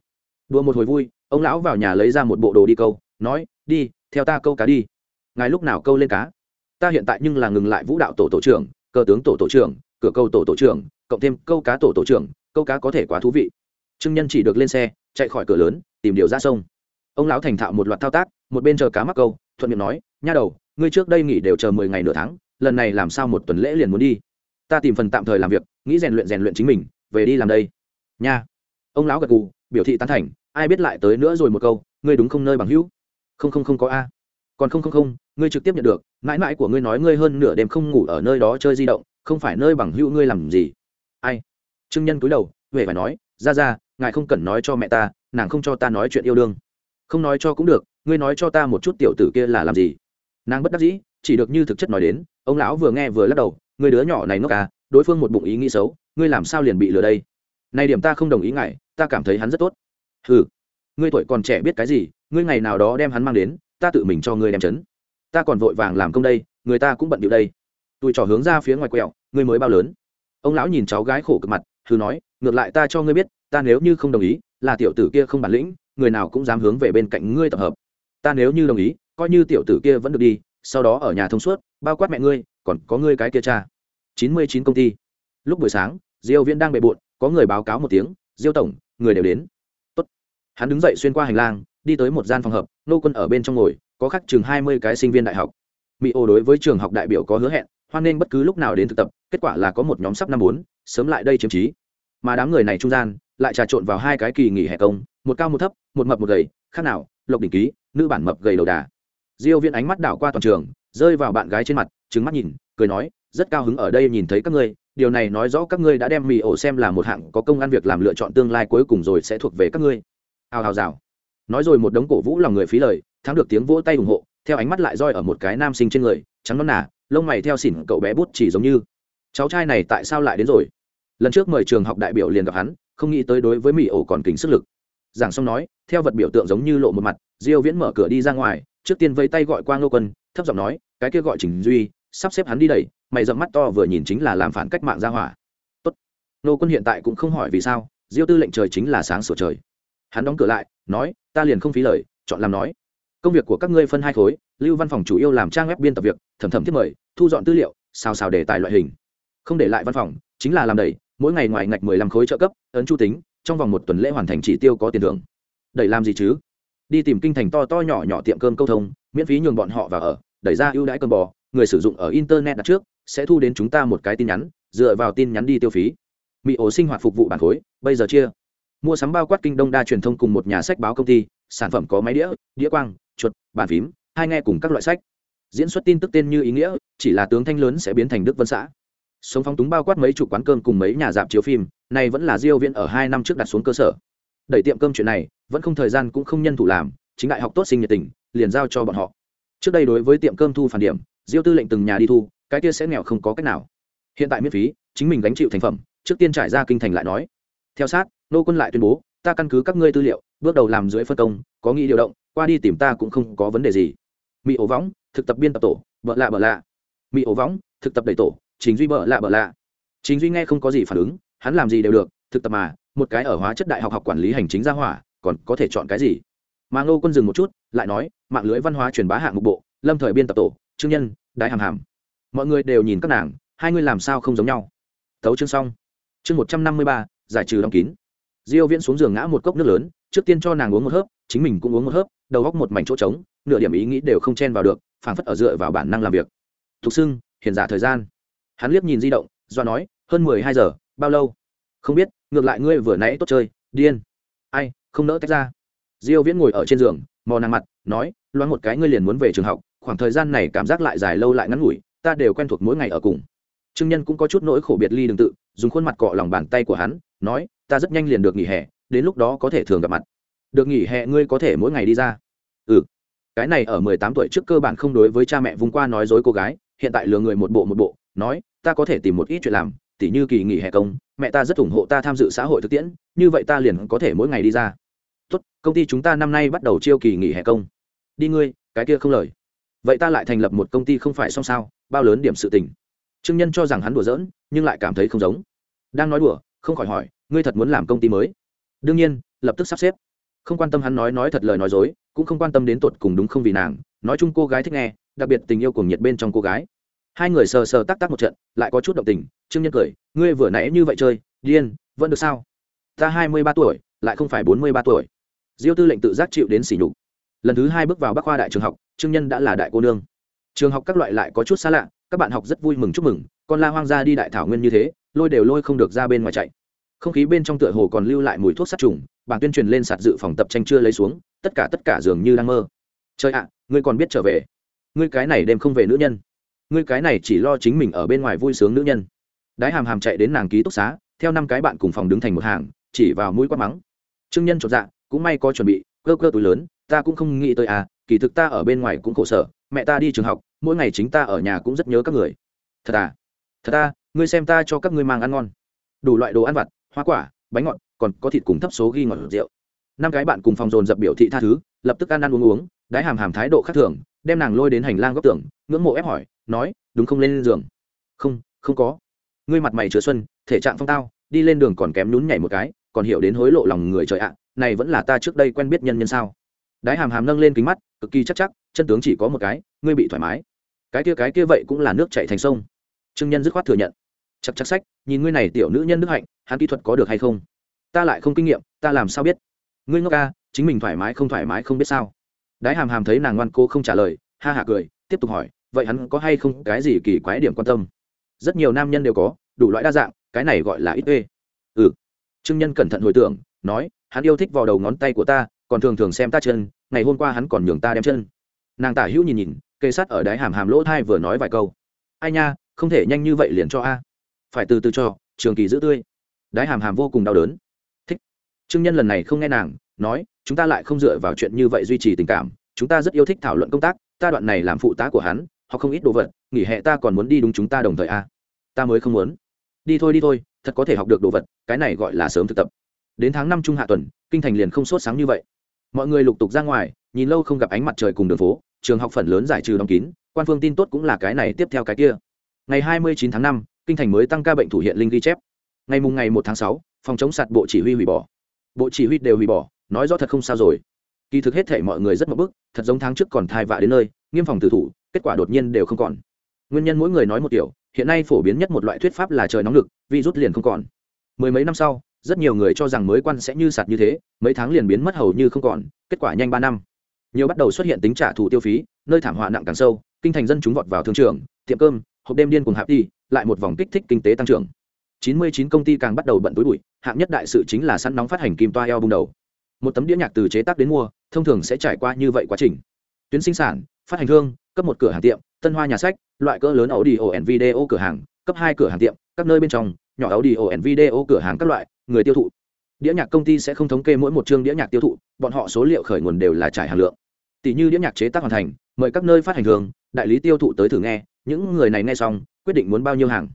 Đua một hồi vui, ông lão vào nhà lấy ra một bộ đồ đi câu, nói, đi, theo ta câu cá đi. Ngài lúc nào câu lên cá? Ta hiện tại nhưng là ngừng lại vũ đạo tổ tổ trưởng, cơ tướng tổ tổ trưởng, cửa câu tổ tổ trưởng, cộng thêm câu cá tổ tổ trưởng, câu cá có thể quá thú vị. Trương nhân chỉ được lên xe, chạy khỏi cửa lớn, tìm điều ra sông. Ông lão thành thạo một loạt thao tác, một bên chờ cá mắc câu, thuận miệng nói, nha đầu ngươi trước đây nghỉ đều chờ mười ngày nửa tháng, lần này làm sao một tuần lễ liền muốn đi? Ta tìm phần tạm thời làm việc, nghĩ rèn luyện rèn luyện chính mình, về đi làm đây. Nha. Ông lão gật gù, biểu thị tán thành, ai biết lại tới nữa rồi một câu, ngươi đúng không nơi bằng hữu? Không không không có a. Còn không không không, ngươi trực tiếp nhận được, mãi mãi của ngươi nói ngươi hơn nửa đêm không ngủ ở nơi đó chơi di động, không phải nơi bằng hữu ngươi làm gì? Ai? Trương nhân cúi đầu huệ phải nói, ra ra, ngài không cần nói cho mẹ ta, nàng không cho ta nói chuyện yêu đương. Không nói cho cũng được, ngươi nói cho ta một chút tiểu tử kia là làm gì? Nàng bất đắc dĩ, chỉ được như thực chất nói đến, ông lão vừa nghe vừa lắc đầu người đứa nhỏ này ngốc à đối phương một bụng ý nghĩ xấu, ngươi làm sao liền bị lừa đây? Này điểm ta không đồng ý ngài ta cảm thấy hắn rất tốt. Ừ ngươi tuổi còn trẻ biết cái gì, ngươi ngày nào đó đem hắn mang đến, ta tự mình cho ngươi đem chấn. Ta còn vội vàng làm công đây, người ta cũng bận điệu đây. Tôi trò hướng ra phía ngoài quẹo, ngươi mới bao lớn? Ông lão nhìn cháu gái khổ cực mặt thử nói, ngược lại ta cho ngươi biết, ta nếu như không đồng ý, là tiểu tử kia không bản lĩnh, người nào cũng dám hướng về bên cạnh ngươi tập hợp. Ta nếu như đồng ý coi như tiểu tử kia vẫn được đi, sau đó ở nhà thông suốt, bao quát mẹ ngươi, còn có ngươi cái kia cha. Chín mươi chín công ty. Lúc buổi sáng, diêu viễn đang bề bộn, có người báo cáo một tiếng, diêu tổng, người đều đến. Tốt. hắn đứng dậy xuyên qua hành lang, đi tới một gian phòng hợp, nô quân ở bên trong ngồi, có khắc chừng hai mươi cái sinh viên đại học. Mỹ ô đối với trường học đại biểu có hứa hẹn, hoan nghênh bất cứ lúc nào đến thực tập, kết quả là có một nhóm sắp năm bốn, sớm lại đây chiếm trí. Mà đám người này trung gian, lại trà trộn vào hai cái kỳ nghỉ hè công, một cao một thấp, một mập một gầy, khác nào, lộc đỉnh ký, nữ bản mập gầy đầu đà diêu Viễn ánh mắt đảo qua toàn trường rơi vào bạn gái trên mặt trừng mắt nhìn cười nói rất cao hứng ở đây nhìn thấy các ngươi điều này nói rõ các ngươi đã đem mì ổ xem là một hạng có công ăn việc làm lựa chọn tương lai cuối cùng rồi sẽ thuộc về các ngươi. Hào hào rào. Nói rồi một đống cổ vũ lòng người phí lời thắng được tiếng vỗ tay ủng hộ theo ánh mắt lại roi ở một cái nam sinh trên người trắng non nà, lông mày theo xỉn cậu bé bút chỉ giống như. Cháu trai này tại sao lại đến rồi? Lần trước mời trường học đại biểu liền gặp hắn không nghĩ tới đối với mỹ ổ còn kính sức lực. Giảng xong nói theo vật biểu tượng giống như lộ một mặt diêu viễn mở cửa đi ra ngoài trước tiên vẫy tay gọi qua ngô quân, thấp giọng nói, cái kia gọi trình duy, sắp xếp hắn đi đẩy mày dậm mắt to vừa nhìn chính là làm phản cách mạng ra hỏa. Tốt. Ngô quân hiện tại cũng không hỏi vì sao, diêu tư lệnh trời chính là sáng sủa trời. Hắn đóng cửa lại, nói, ta liền không phí lời, chọn làm nói. Công việc của các ngươi phân hai khối, lưu văn phòng chủ yếu làm trang web biên tập việc, thẩm thẩm thiết mời, thu dọn tư liệu, xào xào đề tài loại hình. Không để lại văn phòng, chính là làm đầy mỗi ngày ngoài ngạch mười lăm khối trợ cấp, ấn chu tính, trong vòng một tuần lễ hoàn thành chỉ tiêu có tiền thưởng. Đẩy làm gì chứ? Đi tìm kinh thành to to nhỏ nhỏ tiệm cơm câu thông, miễn phí nhường bọn họ vào ở, đẩy ra ưu đãi cơm bò, người sử dụng ở internet đặt trước, sẽ thu đến chúng ta một cái tin nhắn, dựa vào tin nhắn đi tiêu phí. Mỹ ổ sinh hoạt phục vụ bản khối, bây giờ chia. Mua sắm bao quát kinh đông đa truyền thông cùng một nhà sách báo công ty, sản phẩm có máy đĩa đĩa quang, chuột, bàn phím, hai nghe cùng các loại sách. Diễn xuất tin tức tên như ý nghĩa, chỉ là tướng thanh lớn sẽ biến thành đức vân xã. Sống phóng túng bao quát mấy chục quán cơm cùng mấy nhà dạp chiếu phim này vẫn là diêu viễn ở hai năm trước đặt xuống cơ sở. Đẩy tiệm cơm chuyện này vẫn không thời gian cũng không nhân thủ làm, chính đại học tốt sinh nhiệt tình, liền giao cho bọn họ. Trước đây đối với tiệm cơm thu phản điểm, diêu tư lệnh từng nhà đi thu, cái kia sẽ nghèo không có cách nào. Hiện tại miễn phí, chính mình gánh chịu thành phẩm, trước tiên trải ra kinh thành lại nói. Theo sát, nô quân lại tuyên bố, ta căn cứ các ngươi tư liệu, bước đầu làm dưới phân công, có nghĩ điều động, qua đi tìm ta cũng không có vấn đề gì. Mỹ ổ võng, thực tập biên tập tổ, bợ lạ bợ lạ. Mỹ ổ võng, thực tập đầy tổ chính duy bợ lạ bợ lạ. Chính duy nghe không có gì phản ứng, hắn làm gì đều được, thực tập mà, một cái ở hóa chất đại học học quản lý hành chính gia hỏa còn có thể chọn cái gì? Mà ngô quân dừng một chút, lại nói, mạng lưới văn hóa truyền bá hạng mục bộ, lâm thời biên tập tổ, trương nhân, đái hàm hàm. Mọi người đều nhìn các nàng, hai người làm sao không giống nhau? Thấu chương xong. Chương một trăm năm mươi ba, giải trừ đóng kín. Diêu viễn xuống giường ngã một cốc nước lớn, trước tiên cho nàng uống một hớp, chính mình cũng uống một hớp, đầu góc một mảnh chỗ trống, nửa điểm ý nghĩ đều không chen vào được, phảng phất ở dựa vào bản năng làm việc. Thục xưng hiện giả thời gian. Hắn liếc nhìn di động, do nói, hơn mười hai giờ, bao lâu? Không biết, ngược lại ngươi vừa nãy tốt chơi, điên không nỡ tách ra. Diêu viễn ngồi ở trên giường, mò nàng mặt, nói, loáng một cái ngươi liền muốn về trường học, khoảng thời gian này cảm giác lại dài lâu lại ngắn ngủi, ta đều quen thuộc mỗi ngày ở cùng. Trương nhân cũng có chút nỗi khổ biệt ly đừng tự, dùng khuôn mặt cọ lòng bàn tay của hắn, nói, ta rất nhanh liền được nghỉ hè, đến lúc đó có thể thường gặp mặt. Được nghỉ hè ngươi có thể mỗi ngày đi ra. Ừ. Cái này ở mười tám tuổi trước cơ bản không đối với cha mẹ vùng qua nói dối cô gái, hiện tại lừa người một bộ một bộ, nói, ta có thể tìm một ít chuyện làm, tỉ như kỳ nghỉ hè công, mẹ ta rất ủng hộ ta tham dự xã hội thực tiễn, như vậy ta liền có thể mỗi ngày đi ra tốt, công ty chúng ta năm nay bắt đầu chiêu kỳ nghỉ hè công. Đi ngươi, cái kia không lời. Vậy ta lại thành lập một công ty không phải xong sao, bao lớn điểm sự tình. Trương nhân cho rằng hắn đùa giỡn, nhưng lại cảm thấy không giống. Đang nói đùa, không khỏi hỏi, ngươi thật muốn làm công ty mới? Đương nhiên, lập tức sắp xếp. Không quan tâm hắn nói nói thật lời nói dối, cũng không quan tâm đến tột cùng đúng không vì nàng, nói chung cô gái thích nghe, đặc biệt tình yêu cùng nhiệt bên trong cô gái. Hai người sờ sờ tắc tắc một trận, lại có chút động tình, trương nhân cười, ngươi vừa nãy như vậy chơi, điên, vẫn được sao? Ta hai mươi ba tuổi, lại không phải bốn mươi ba tuổi diêu tư lệnh tự giác chịu đến sỉ nhục. Lần thứ hai bước vào bắc khoa đại trường học, trương nhân đã là đại cô nương. Trường học các loại lại có chút xa lạ, các bạn học rất vui mừng chúc mừng, con la hoang ra đi đại thảo nguyên như thế, lôi đều lôi không được ra bên ngoài chạy. Không khí bên trong tựa hồ còn lưu lại mùi thuốc sát trùng, bảng tuyên truyền lên sạt dự phòng tập tranh chưa lấy xuống, tất cả tất cả dường như đang mơ. Trời ạ, ngươi còn biết trở về. Ngươi cái này đêm không về nữ nhân. Ngươi cái này chỉ lo chính mình ở bên ngoài vui sướng nữ nhân. Đái hàm hàm chạy đến nàng ký túc xá, theo năm cái bạn cùng phòng đứng thành một hàng, chỉ vào mũi quát mắng. Trương nhân chột dạ cũng may có chuẩn bị, cơ cơ túi lớn, ta cũng không nghĩ tới à kỳ thực ta ở bên ngoài cũng khổ sở, mẹ ta đi trường học, mỗi ngày chính ta ở nhà cũng rất nhớ các người. Thật à? Thật à ngươi xem ta cho các ngươi mang ăn ngon. Đủ loại đồ ăn vặt, hoa quả, bánh ngọt, còn có thịt cùng thấp số ghi ngọt rượu. Năm cái bạn cùng phòng dồn dập biểu thị tha thứ, lập tức ăn ăn uống uống, đái hàm hàm thái độ khác thường, đem nàng lôi đến hành lang góc tường, ngưỡng mộ ép hỏi, nói, đúng không lên giường? Không không có. Ngươi mặt mày chứa xuân, thể trạng phong tao, đi lên đường còn kém nhún nhảy một cái, còn hiểu đến hối lộ lòng người trời ạ này vẫn là ta trước đây quen biết nhân nhân sao? Đái hàm hàm nâng lên kính mắt, cực kỳ chắc chắc, chân tướng chỉ có một cái, ngươi bị thoải mái. Cái kia cái kia vậy cũng là nước chạy thành sông. Trương nhân dứt khoát thừa nhận. Chắc chắc sách, nhìn ngươi này tiểu nữ nhân đức hạnh, hắn kỹ thuật có được hay không? Ta lại không kinh nghiệm, ta làm sao biết? Ngươi ngốc ca, chính mình thoải mái không thoải mái không biết sao? Đái hàm hàm thấy nàng ngoan cô không trả lời, ha hạ cười, tiếp tục hỏi, vậy hắn có hay không cái gì kỳ quái điểm quan tâm? Rất nhiều nam nhân đều có, đủ loại đa dạng, cái này gọi là ít ê. Ừ. Trương nhân cẩn thận hồi tưởng, nói hắn yêu thích vào đầu ngón tay của ta, còn thường thường xem ta chân, ngày hôm qua hắn còn nhường ta đem chân. Nàng tả hữu nhìn nhìn kê sát ở đáy hàm hàm lỗ thai vừa nói vài câu. Ai nha, không thể nhanh như vậy liền cho a. Phải từ từ cho, trường kỳ giữ tươi. Đáy hàm hàm vô cùng đau đớn. Thích. Trương nhân lần này không nghe nàng, nói, chúng ta lại không dựa vào chuyện như vậy duy trì tình cảm, chúng ta rất yêu thích thảo luận công tác, ta đoạn này làm phụ tá của hắn họ không ít đồ vật, nghỉ hè ta còn muốn đi đúng chúng ta đồng thời a. Ta mới không muốn. Đi thôi đi thôi, thật có thể học được đồ vật, cái này gọi là sớm thực tập đến tháng năm trung hạ tuần, kinh thành liền không sốt sáng như vậy. Mọi người lục tục ra ngoài, nhìn lâu không gặp ánh mặt trời cùng đường phố, trường học phần lớn giải trừ đóng kín, quan phương tin tốt cũng là cái này tiếp theo cái kia. Ngày hai mươi chín tháng năm, kinh thành mới tăng ca bệnh thủ hiện linh ghi chép. Ngày mùng ngày một tháng sáu, phòng chống sạt bộ chỉ huy hủy bỏ. Bộ chỉ huy đều hủy bỏ, nói rõ thật không sao rồi. Kỳ thực hết thể mọi người rất mập bức, thật giống tháng trước còn thai vạ đến nơi, nghiêm phòng tử thủ, kết quả đột nhiên đều không còn. Nguyên nhân mỗi người nói một kiểu, hiện nay phổ biến nhất một loại thuyết pháp là trời nóng lực, virus liền không còn. Mười mấy năm sau rất nhiều người cho rằng mới quan sẽ như sạt như thế, mấy tháng liền biến mất hầu như không còn, kết quả nhanh ba năm. Nhiều bắt đầu xuất hiện tính trả thù tiêu phí, nơi thảm họa nặng càng sâu, kinh thành dân chúng vọt vào thương trường, tiệm cơm, hộp đêm điên cùng hạp đi, lại một vòng kích thích kinh tế tăng trưởng. 99 công ty càng bắt đầu bận túi bụi, hạng nhất đại sự chính là sẵn nóng phát hành kim toa eo bung đầu. Một tấm đĩa nhạc từ chế tác đến mua, thông thường sẽ trải qua như vậy quá trình. Tuyến sinh sản, phát hành thương, cấp một cửa hàng tiệm, tân hoa nhà sách, loại cỡ lớn ấu đi ổ video cửa hàng, cấp hai cửa hàng tiệm, các nơi bên trong, nhỏ ấu đi ổ video cửa hàng các loại người tiêu thụ. Đĩa nhạc công ty sẽ không thống kê mỗi một chương đĩa nhạc tiêu thụ, bọn họ số liệu khởi nguồn đều là trải hàng lượng. Tỷ như đĩa nhạc chế tác hoàn thành, mời các nơi phát hành thường, đại lý tiêu thụ tới thử nghe, những người này nghe xong, quyết định muốn bao nhiêu hàng.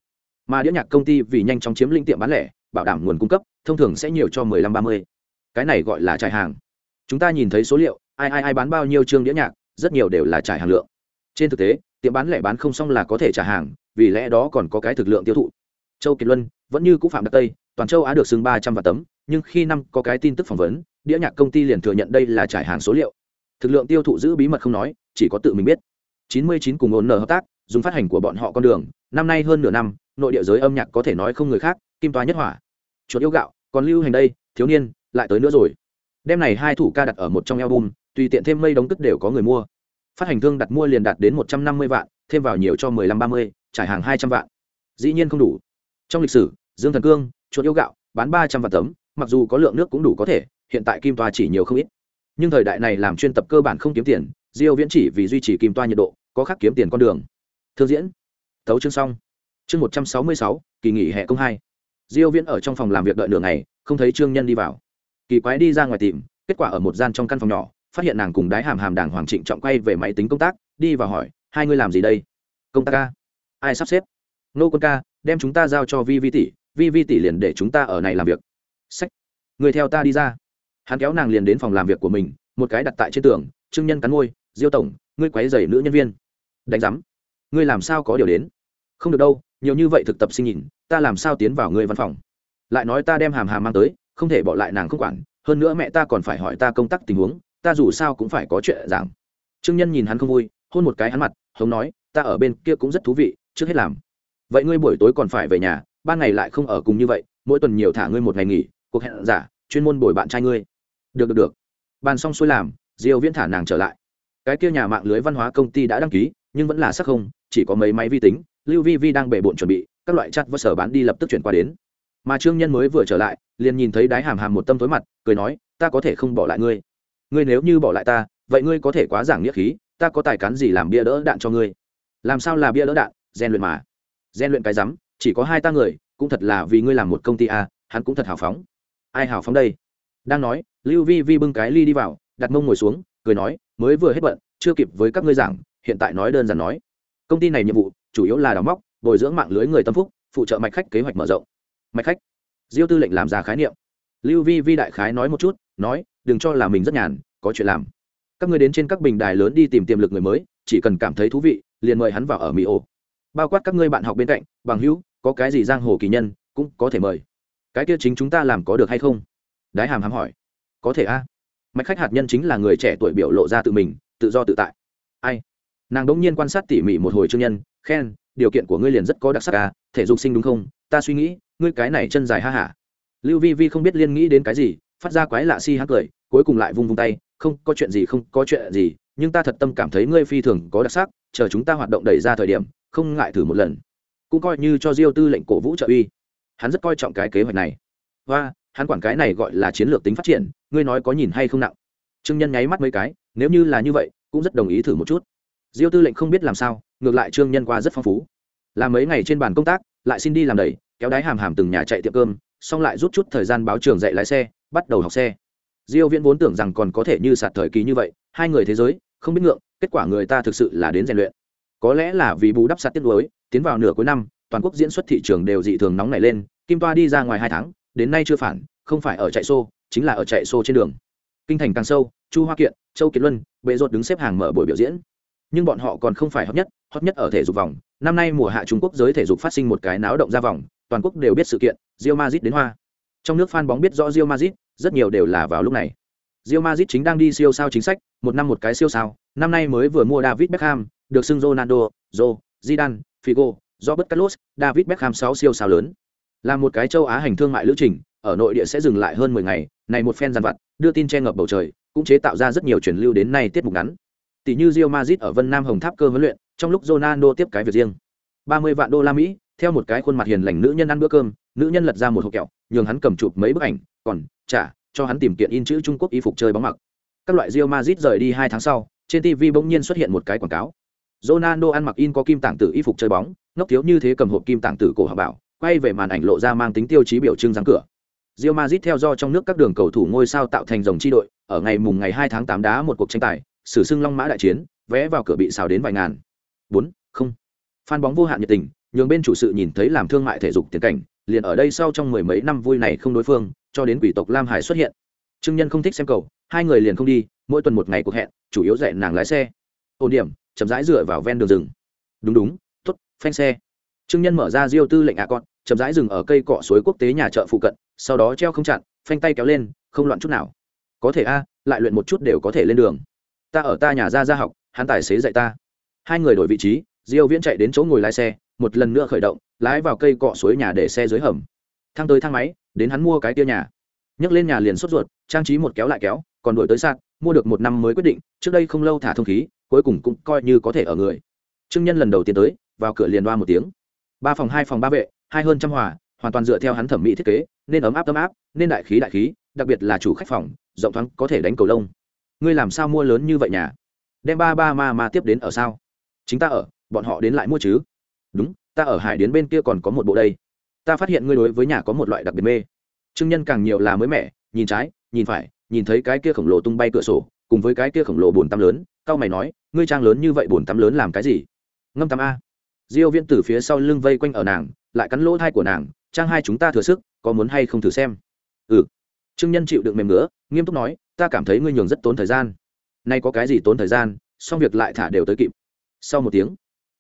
Mà đĩa nhạc công ty vì nhanh chóng chiếm lĩnh tiệm bán lẻ, bảo đảm nguồn cung cấp, thông thường sẽ nhiều cho mười lăm, ba mươi. Cái này gọi là trải hàng. Chúng ta nhìn thấy số liệu, ai ai ai bán bao nhiêu chương đĩa nhạc, rất nhiều đều là trải hàng lượng. Trên thực tế, tiệm bán lẻ bán không xong là có thể trả hàng, vì lẽ đó còn có cái thực lượng tiêu thụ. Châu kiệt luân vẫn như cũ phạm đặc tây toàn châu á được xưng ba trăm vạn tấm, nhưng khi năm có cái tin tức phỏng vấn, đĩa nhạc công ty liền thừa nhận đây là trải hàng số liệu. Thực lượng tiêu thụ giữ bí mật không nói, chỉ có tự mình biết. 99 cùng ổn nở hợp tác, dùng phát hành của bọn họ con đường, năm nay hơn nửa năm, nội địa giới âm nhạc có thể nói không người khác, kim toa nhất hỏa. Chuột yêu gạo, còn lưu hành đây, thiếu niên, lại tới nữa rồi. Đêm này hai thủ ca đặt ở một trong album, tùy tiện thêm mây đóng tức đều có người mua. Phát hành thương đặt mua liền đạt đến một trăm năm mươi vạn, thêm vào nhiều cho mười lăm ba mươi, trải hàng hai trăm vạn. Dĩ nhiên không đủ. Trong lịch sử, dương thần cương chuột yêu gạo, bán ba trăm vạn tấm, mặc dù có lượng nước cũng đủ có thể, hiện tại kim toa chỉ nhiều không ít. Nhưng thời đại này làm chuyên tập cơ bản không kiếm tiền, diêu viễn chỉ vì duy trì kim toa nhiệt độ, có khác kiếm tiền con đường. Thương diễn tấu chương xong. Chương một trăm sáu mươi sáu, kỳ nghỉ hè công hai. Diêu viễn ở trong phòng làm việc đợi nửa ngày, không thấy trương nhân đi vào. Kỳ quái đi ra ngoài tìm, kết quả ở một gian trong căn phòng nhỏ, phát hiện nàng cùng đái hàm hàm đàng hoàng trịnh trọng quay về máy tính công tác, đi và hỏi, hai người làm gì đây? Công tác ca. Ai sắp xếp? Nô quân ca, đem chúng ta giao cho vi vi tỷ vi vi tỷ liền để chúng ta ở này làm việc. Sách. Người theo ta đi ra. Hắn kéo nàng liền đến phòng làm việc của mình, một cái đặt tại trên tường, trương nhân cắn môi, diêu tổng, ngươi quấy dày nữ nhân viên. Đánh giám, ngươi làm sao có điều đến? Không được đâu, nhiều như vậy thực tập sinh nhìn, ta làm sao tiến vào ngươi văn phòng? Lại nói ta đem hàm hàm mang tới, không thể bỏ lại nàng không quản, hơn nữa mẹ ta còn phải hỏi ta công tác tình huống, ta dù sao cũng phải có chuyện giảng. Trương nhân nhìn hắn không vui, hôn một cái hắn mặt, hống nói, ta ở bên kia cũng rất thú vị, trước hết làm. Vậy ngươi buổi tối còn phải về nhà ban ngày lại không ở cùng như vậy, mỗi tuần nhiều thả ngươi một ngày nghỉ, cuộc hẹn giả, chuyên môn bồi bạn trai ngươi. Được được được. Bàn xong xuôi làm, diêu viễn thả nàng trở lại. Cái kia nhà mạng lưới văn hóa công ty đã đăng ký, nhưng vẫn là sắc không, chỉ có mấy máy vi tính, lưu vi vi đang bể bộn chuẩn bị, các loại chặt và sở bán đi lập tức chuyển qua đến. Mà trương nhân mới vừa trở lại, liền nhìn thấy đái hàm hàm một tâm tối mặt, cười nói, ta có thể không bỏ lại ngươi. Ngươi nếu như bỏ lại ta, vậy ngươi có thể quá giảng nghĩa khí, ta có tài cán gì làm bia đỡ đạn cho ngươi? Làm sao là bia đỡ đạn? Gian luyện mà. Gian luyện cái rắm chỉ có hai ta người, cũng thật là vì ngươi làm một công ty a hắn cũng thật hào phóng. Ai hào phóng đây? Đang nói, lưu vi vi bưng cái ly đi vào, đặt mông ngồi xuống, cười nói, mới vừa hết bận, chưa kịp với các ngươi giảng, hiện tại nói đơn giản nói. Công ty này nhiệm vụ, chủ yếu là đào móc, bồi dưỡng mạng lưới người tâm phúc, phụ trợ mạch khách kế hoạch mở rộng. Mạch khách. Diêu tư lệnh làm ra khái niệm. Lưu vi vi đại khái nói một chút, nói, đừng cho là mình rất nhàn, có chuyện làm. Các ngươi đến trên các bình đài lớn đi tìm tiềm lực người mới, chỉ cần cảm thấy thú vị, liền mời hắn vào ở mỹ ô. Bao quát các ngươi bạn học bên cạnh, bằng hữu có cái gì giang hồ kỳ nhân, cũng có thể mời. Cái kia chính chúng ta làm có được hay không? Đái hàm hàm hỏi. Có thể a. Mạch khách hạt nhân chính là người trẻ tuổi biểu lộ ra tự mình, tự do tự tại. Ai? Nàng đ ỗ n g nhiên quan sát tỉ mỉ một hồi chương nhân, khen, điều kiện của ngươi liền rất có đặc sắc à thể dục sinh đúng không? Ta suy nghĩ, ngươi cái này chân dài ha hả. Lưu vi vi không biết liên nghĩ đến cái gì, phát ra quái lạ si hát cười, cuối cùng lại vung vung tay, không, có chuyện gì, không, có chuyện gì, nhưng ta thật tâm cảm thấy ngươi phi thường có đặc sắc, chờ chúng ta hoạt động đẩy ra thời điểm, không ngại thử một lần cũng coi như cho diêu tư lệnh cổ vũ trợ uy. Hắn rất coi trọng cái kế hoạch này. Và, hắn quản cái này gọi là chiến lược tính phát triển, ngươi nói có nhìn hay không nặng? Trương nhân nháy mắt mấy cái, nếu như là như vậy, cũng rất đồng ý thử một chút. Diêu tư lệnh không biết làm sao, ngược lại trương nhân qua rất phong phú. Làm mấy ngày trên bàn công tác, lại xin đi làm đầy, kéo đái hàm hàm từng nhà chạy tiệm cơm, xong lại rút chút thời gian báo trường dạy lái xe, bắt đầu học xe. Diêu viễn vốn tưởng rằng còn có thể như sạt thời kỳ như vậy, hai người thế giới, không biết ngượng, kết quả người ta thực sự là đến rèn luyện. Có lẽ là vì bù đắp sạt tiết đối tiến vào nửa cuối năm toàn quốc diễn xuất thị trường đều dị thường nóng nảy lên kim toa đi ra ngoài hai tháng đến nay chưa phản không phải ở chạy xô chính là ở chạy xô trên đường. Kinh thành càng sâu chu hoa kiện châu kiệt luân bệ rột đứng xếp hàng mở buổi biểu diễn. Nhưng bọn họ còn không phải hot nhất hot nhất ở thể dục vòng. Năm nay mùa hạ trung quốc giới thể dục phát sinh một cái náo động ra vòng toàn quốc đều biết sự kiện rio mazit đến hoa. Trong nước fan bóng biết rõ rio mazit rất nhiều đều là vào lúc này. Real Madrid chính đang đi siêu sao chính sách, một năm một cái siêu sao, năm nay mới vừa mua David Beckham, được xưng Ronaldo, Joe, Zidane, Figo, Robert Carlos, David Beckham 6 siêu sao lớn. Là một cái châu Á hành thương mại lữ trình, ở nội địa sẽ dừng lại hơn 10 ngày, này một fan giàn vặt, đưa tin che ngập bầu trời, cũng chế tạo ra rất nhiều truyền lưu đến nay tiết mục ngắn. Tỷ như Real Madrid ở Vân Nam Hồng Tháp cơ huấn luyện, trong lúc Ronaldo tiếp cái việc riêng. 30 vạn đô la Mỹ, theo một cái khuôn mặt hiền lành nữ nhân ăn bữa cơm, nữ nhân lật ra một hộp kẹo, nhường hắn cầm chụp mấy bức ảnh, còn trả cho hắn tìm kiện in chữ Trung Quốc y phục chơi bóng mặc. Các loại Real Madrid rời đi 2 tháng sau, trên TV bỗng nhiên xuất hiện một cái quảng cáo. Ronaldo ăn mặc in có kim tảng tử y phục chơi bóng, ngốc thiếu như thế cầm hộp kim tảng tử cổ họ bảo, quay về màn ảnh lộ ra mang tính tiêu chí biểu trưng dáng cửa. Real Madrid theo do trong nước các đường cầu thủ ngôi sao tạo thành dòng chi đội, ở ngày mùng ngày 2 tháng 8 đá một cuộc tranh tài, sử sưng Long Mã đại chiến, vé vào cửa bị xào đến vài ngàn. 4, không. Fan bóng vô hạn nhiệt tình, nhường bên chủ sự nhìn thấy làm thương mại thể dục tiền cảnh, liền ở đây sau trong mười mấy năm vui này không đối phương, cho đến quỷ tộc Lam Hải xuất hiện. Trương Nhân không thích xem cầu, hai người liền không đi, mỗi tuần một ngày cuộc hẹn, chủ yếu dạy nàng lái xe. Ổn điểm, chậm rãi dựa vào ven đường rừng. Đúng đúng, tốt, phanh xe. Trương Nhân mở ra Diêu Tư lệnh ạ con, chậm rãi dừng ở cây cọ suối quốc tế nhà chợ phụ cận, sau đó treo không chặn, phanh tay kéo lên, không loạn chút nào. Có thể a, lại luyện một chút đều có thể lên đường. Ta ở ta nhà ra ra học, hắn tài xế dạy ta. Hai người đổi vị trí, Diêu Viễn chạy đến chỗ ngồi lái xe, một lần nữa khởi động, lái vào cây cọ suối nhà để xe dưới hầm. Thang tới thang máy, đến hắn mua cái kia nhà. Nhấc lên nhà liền sốt ruột, trang trí một kéo lại kéo, còn đổi tới sạc, mua được một năm mới quyết định, trước đây không lâu thả thông khí, cuối cùng cũng coi như có thể ở người. Trương Nhân lần đầu tiên tới, vào cửa liền đoa một tiếng. Ba phòng hai phòng ba vệ, hai hơn trăm hòa, hoàn toàn dựa theo hắn thẩm mỹ thiết kế, nên ấm áp ấm áp, nên đại khí đại khí, đặc biệt là chủ khách phòng, rộng thoáng có thể đánh cầu lông. Ngươi làm sao mua lớn như vậy nhà? Đem ba ba ma ma tiếp đến ở sao? Chính ta ở, bọn họ đến lại mua chứ? Đúng, ta ở Hải đến bên kia còn có một bộ đây. Ta phát hiện ngươi đối với nhà có một loại đặc biệt mê. Trương Nhân càng nhiều là mới mẻ, nhìn trái, nhìn phải, nhìn thấy cái kia khổng lồ tung bay cửa sổ, cùng với cái kia khổng lồ bồn tắm lớn, cao mày nói, ngươi trang lớn như vậy bồn tắm lớn làm cái gì? Ngâm tắm a. Diêu Viễn từ phía sau lưng vây quanh ở nàng, lại cắn lỗ thai của nàng, trang hai chúng ta thừa sức, có muốn hay không thử xem? Ừ. Trương Nhân chịu đựng mềm nữa, nghiêm túc nói, ta cảm thấy ngươi nhường rất tốn thời gian. Nay có cái gì tốn thời gian, xong việc lại thả đều tới kịp. Sau một tiếng,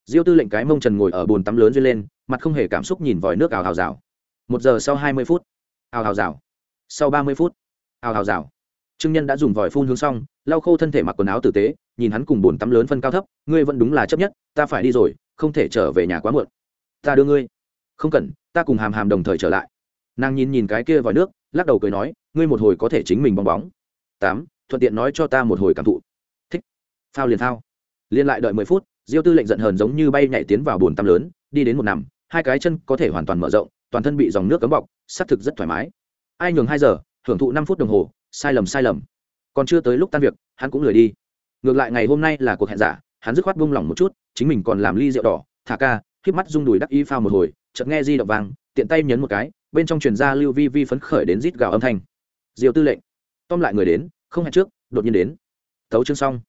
Diêu Tư lệnh cái mông trần ngồi ở bồn tắm lớn duyên lên, mặt không hề cảm xúc nhìn vòi nước ào hào rào. Một giờ sau hai mươi phút, ào hào rào. Sau ba mươi phút, ào hào rào. Trương Nhân đã dùng vòi phun hướng xong, lau khô thân thể mặc quần áo tử tế, nhìn hắn cùng bồn tắm lớn phân cao thấp, ngươi vẫn đúng là chấp nhất, ta phải đi rồi, không thể trở về nhà quá muộn. Ta đưa ngươi. Không cần, ta cùng Hàm Hàm đồng thời trở lại. Nàng nhìn nhìn cái kia vòi nước, lắc đầu cười nói, ngươi một hồi có thể chính mình bong bóng. Tám, thuận tiện nói cho ta một hồi cảm thụ. Thích. Phao liền phao. Liên lại đợi mười phút, Diêu Tư lệnh giận hờn giống như bay nhảy tiến vào bồn tắm lớn, đi đến một nằm, hai cái chân có thể hoàn toàn mở rộng, toàn thân bị dòng nước cấm bọc, xác thực rất thoải mái. Ai nhường hai giờ, hưởng thụ năm phút đồng hồ, sai lầm sai lầm. Còn chưa tới lúc tan việc, hắn cũng lười đi. Ngược lại ngày hôm nay là cuộc hẹn giả, hắn dứt khoát buông lỏng một chút, chính mình còn làm ly rượu đỏ, thả ca khiếp mắt rung đùi đắc y phao một hồi, chợt nghe di động vàng tiện tay nhấn một cái, bên trong truyền ra lưu vi vi phấn khởi đến rít gào âm thanh. Diều tư lệnh. Tom lại người đến, không hẹn trước, đột nhiên đến. Thấu chương xong.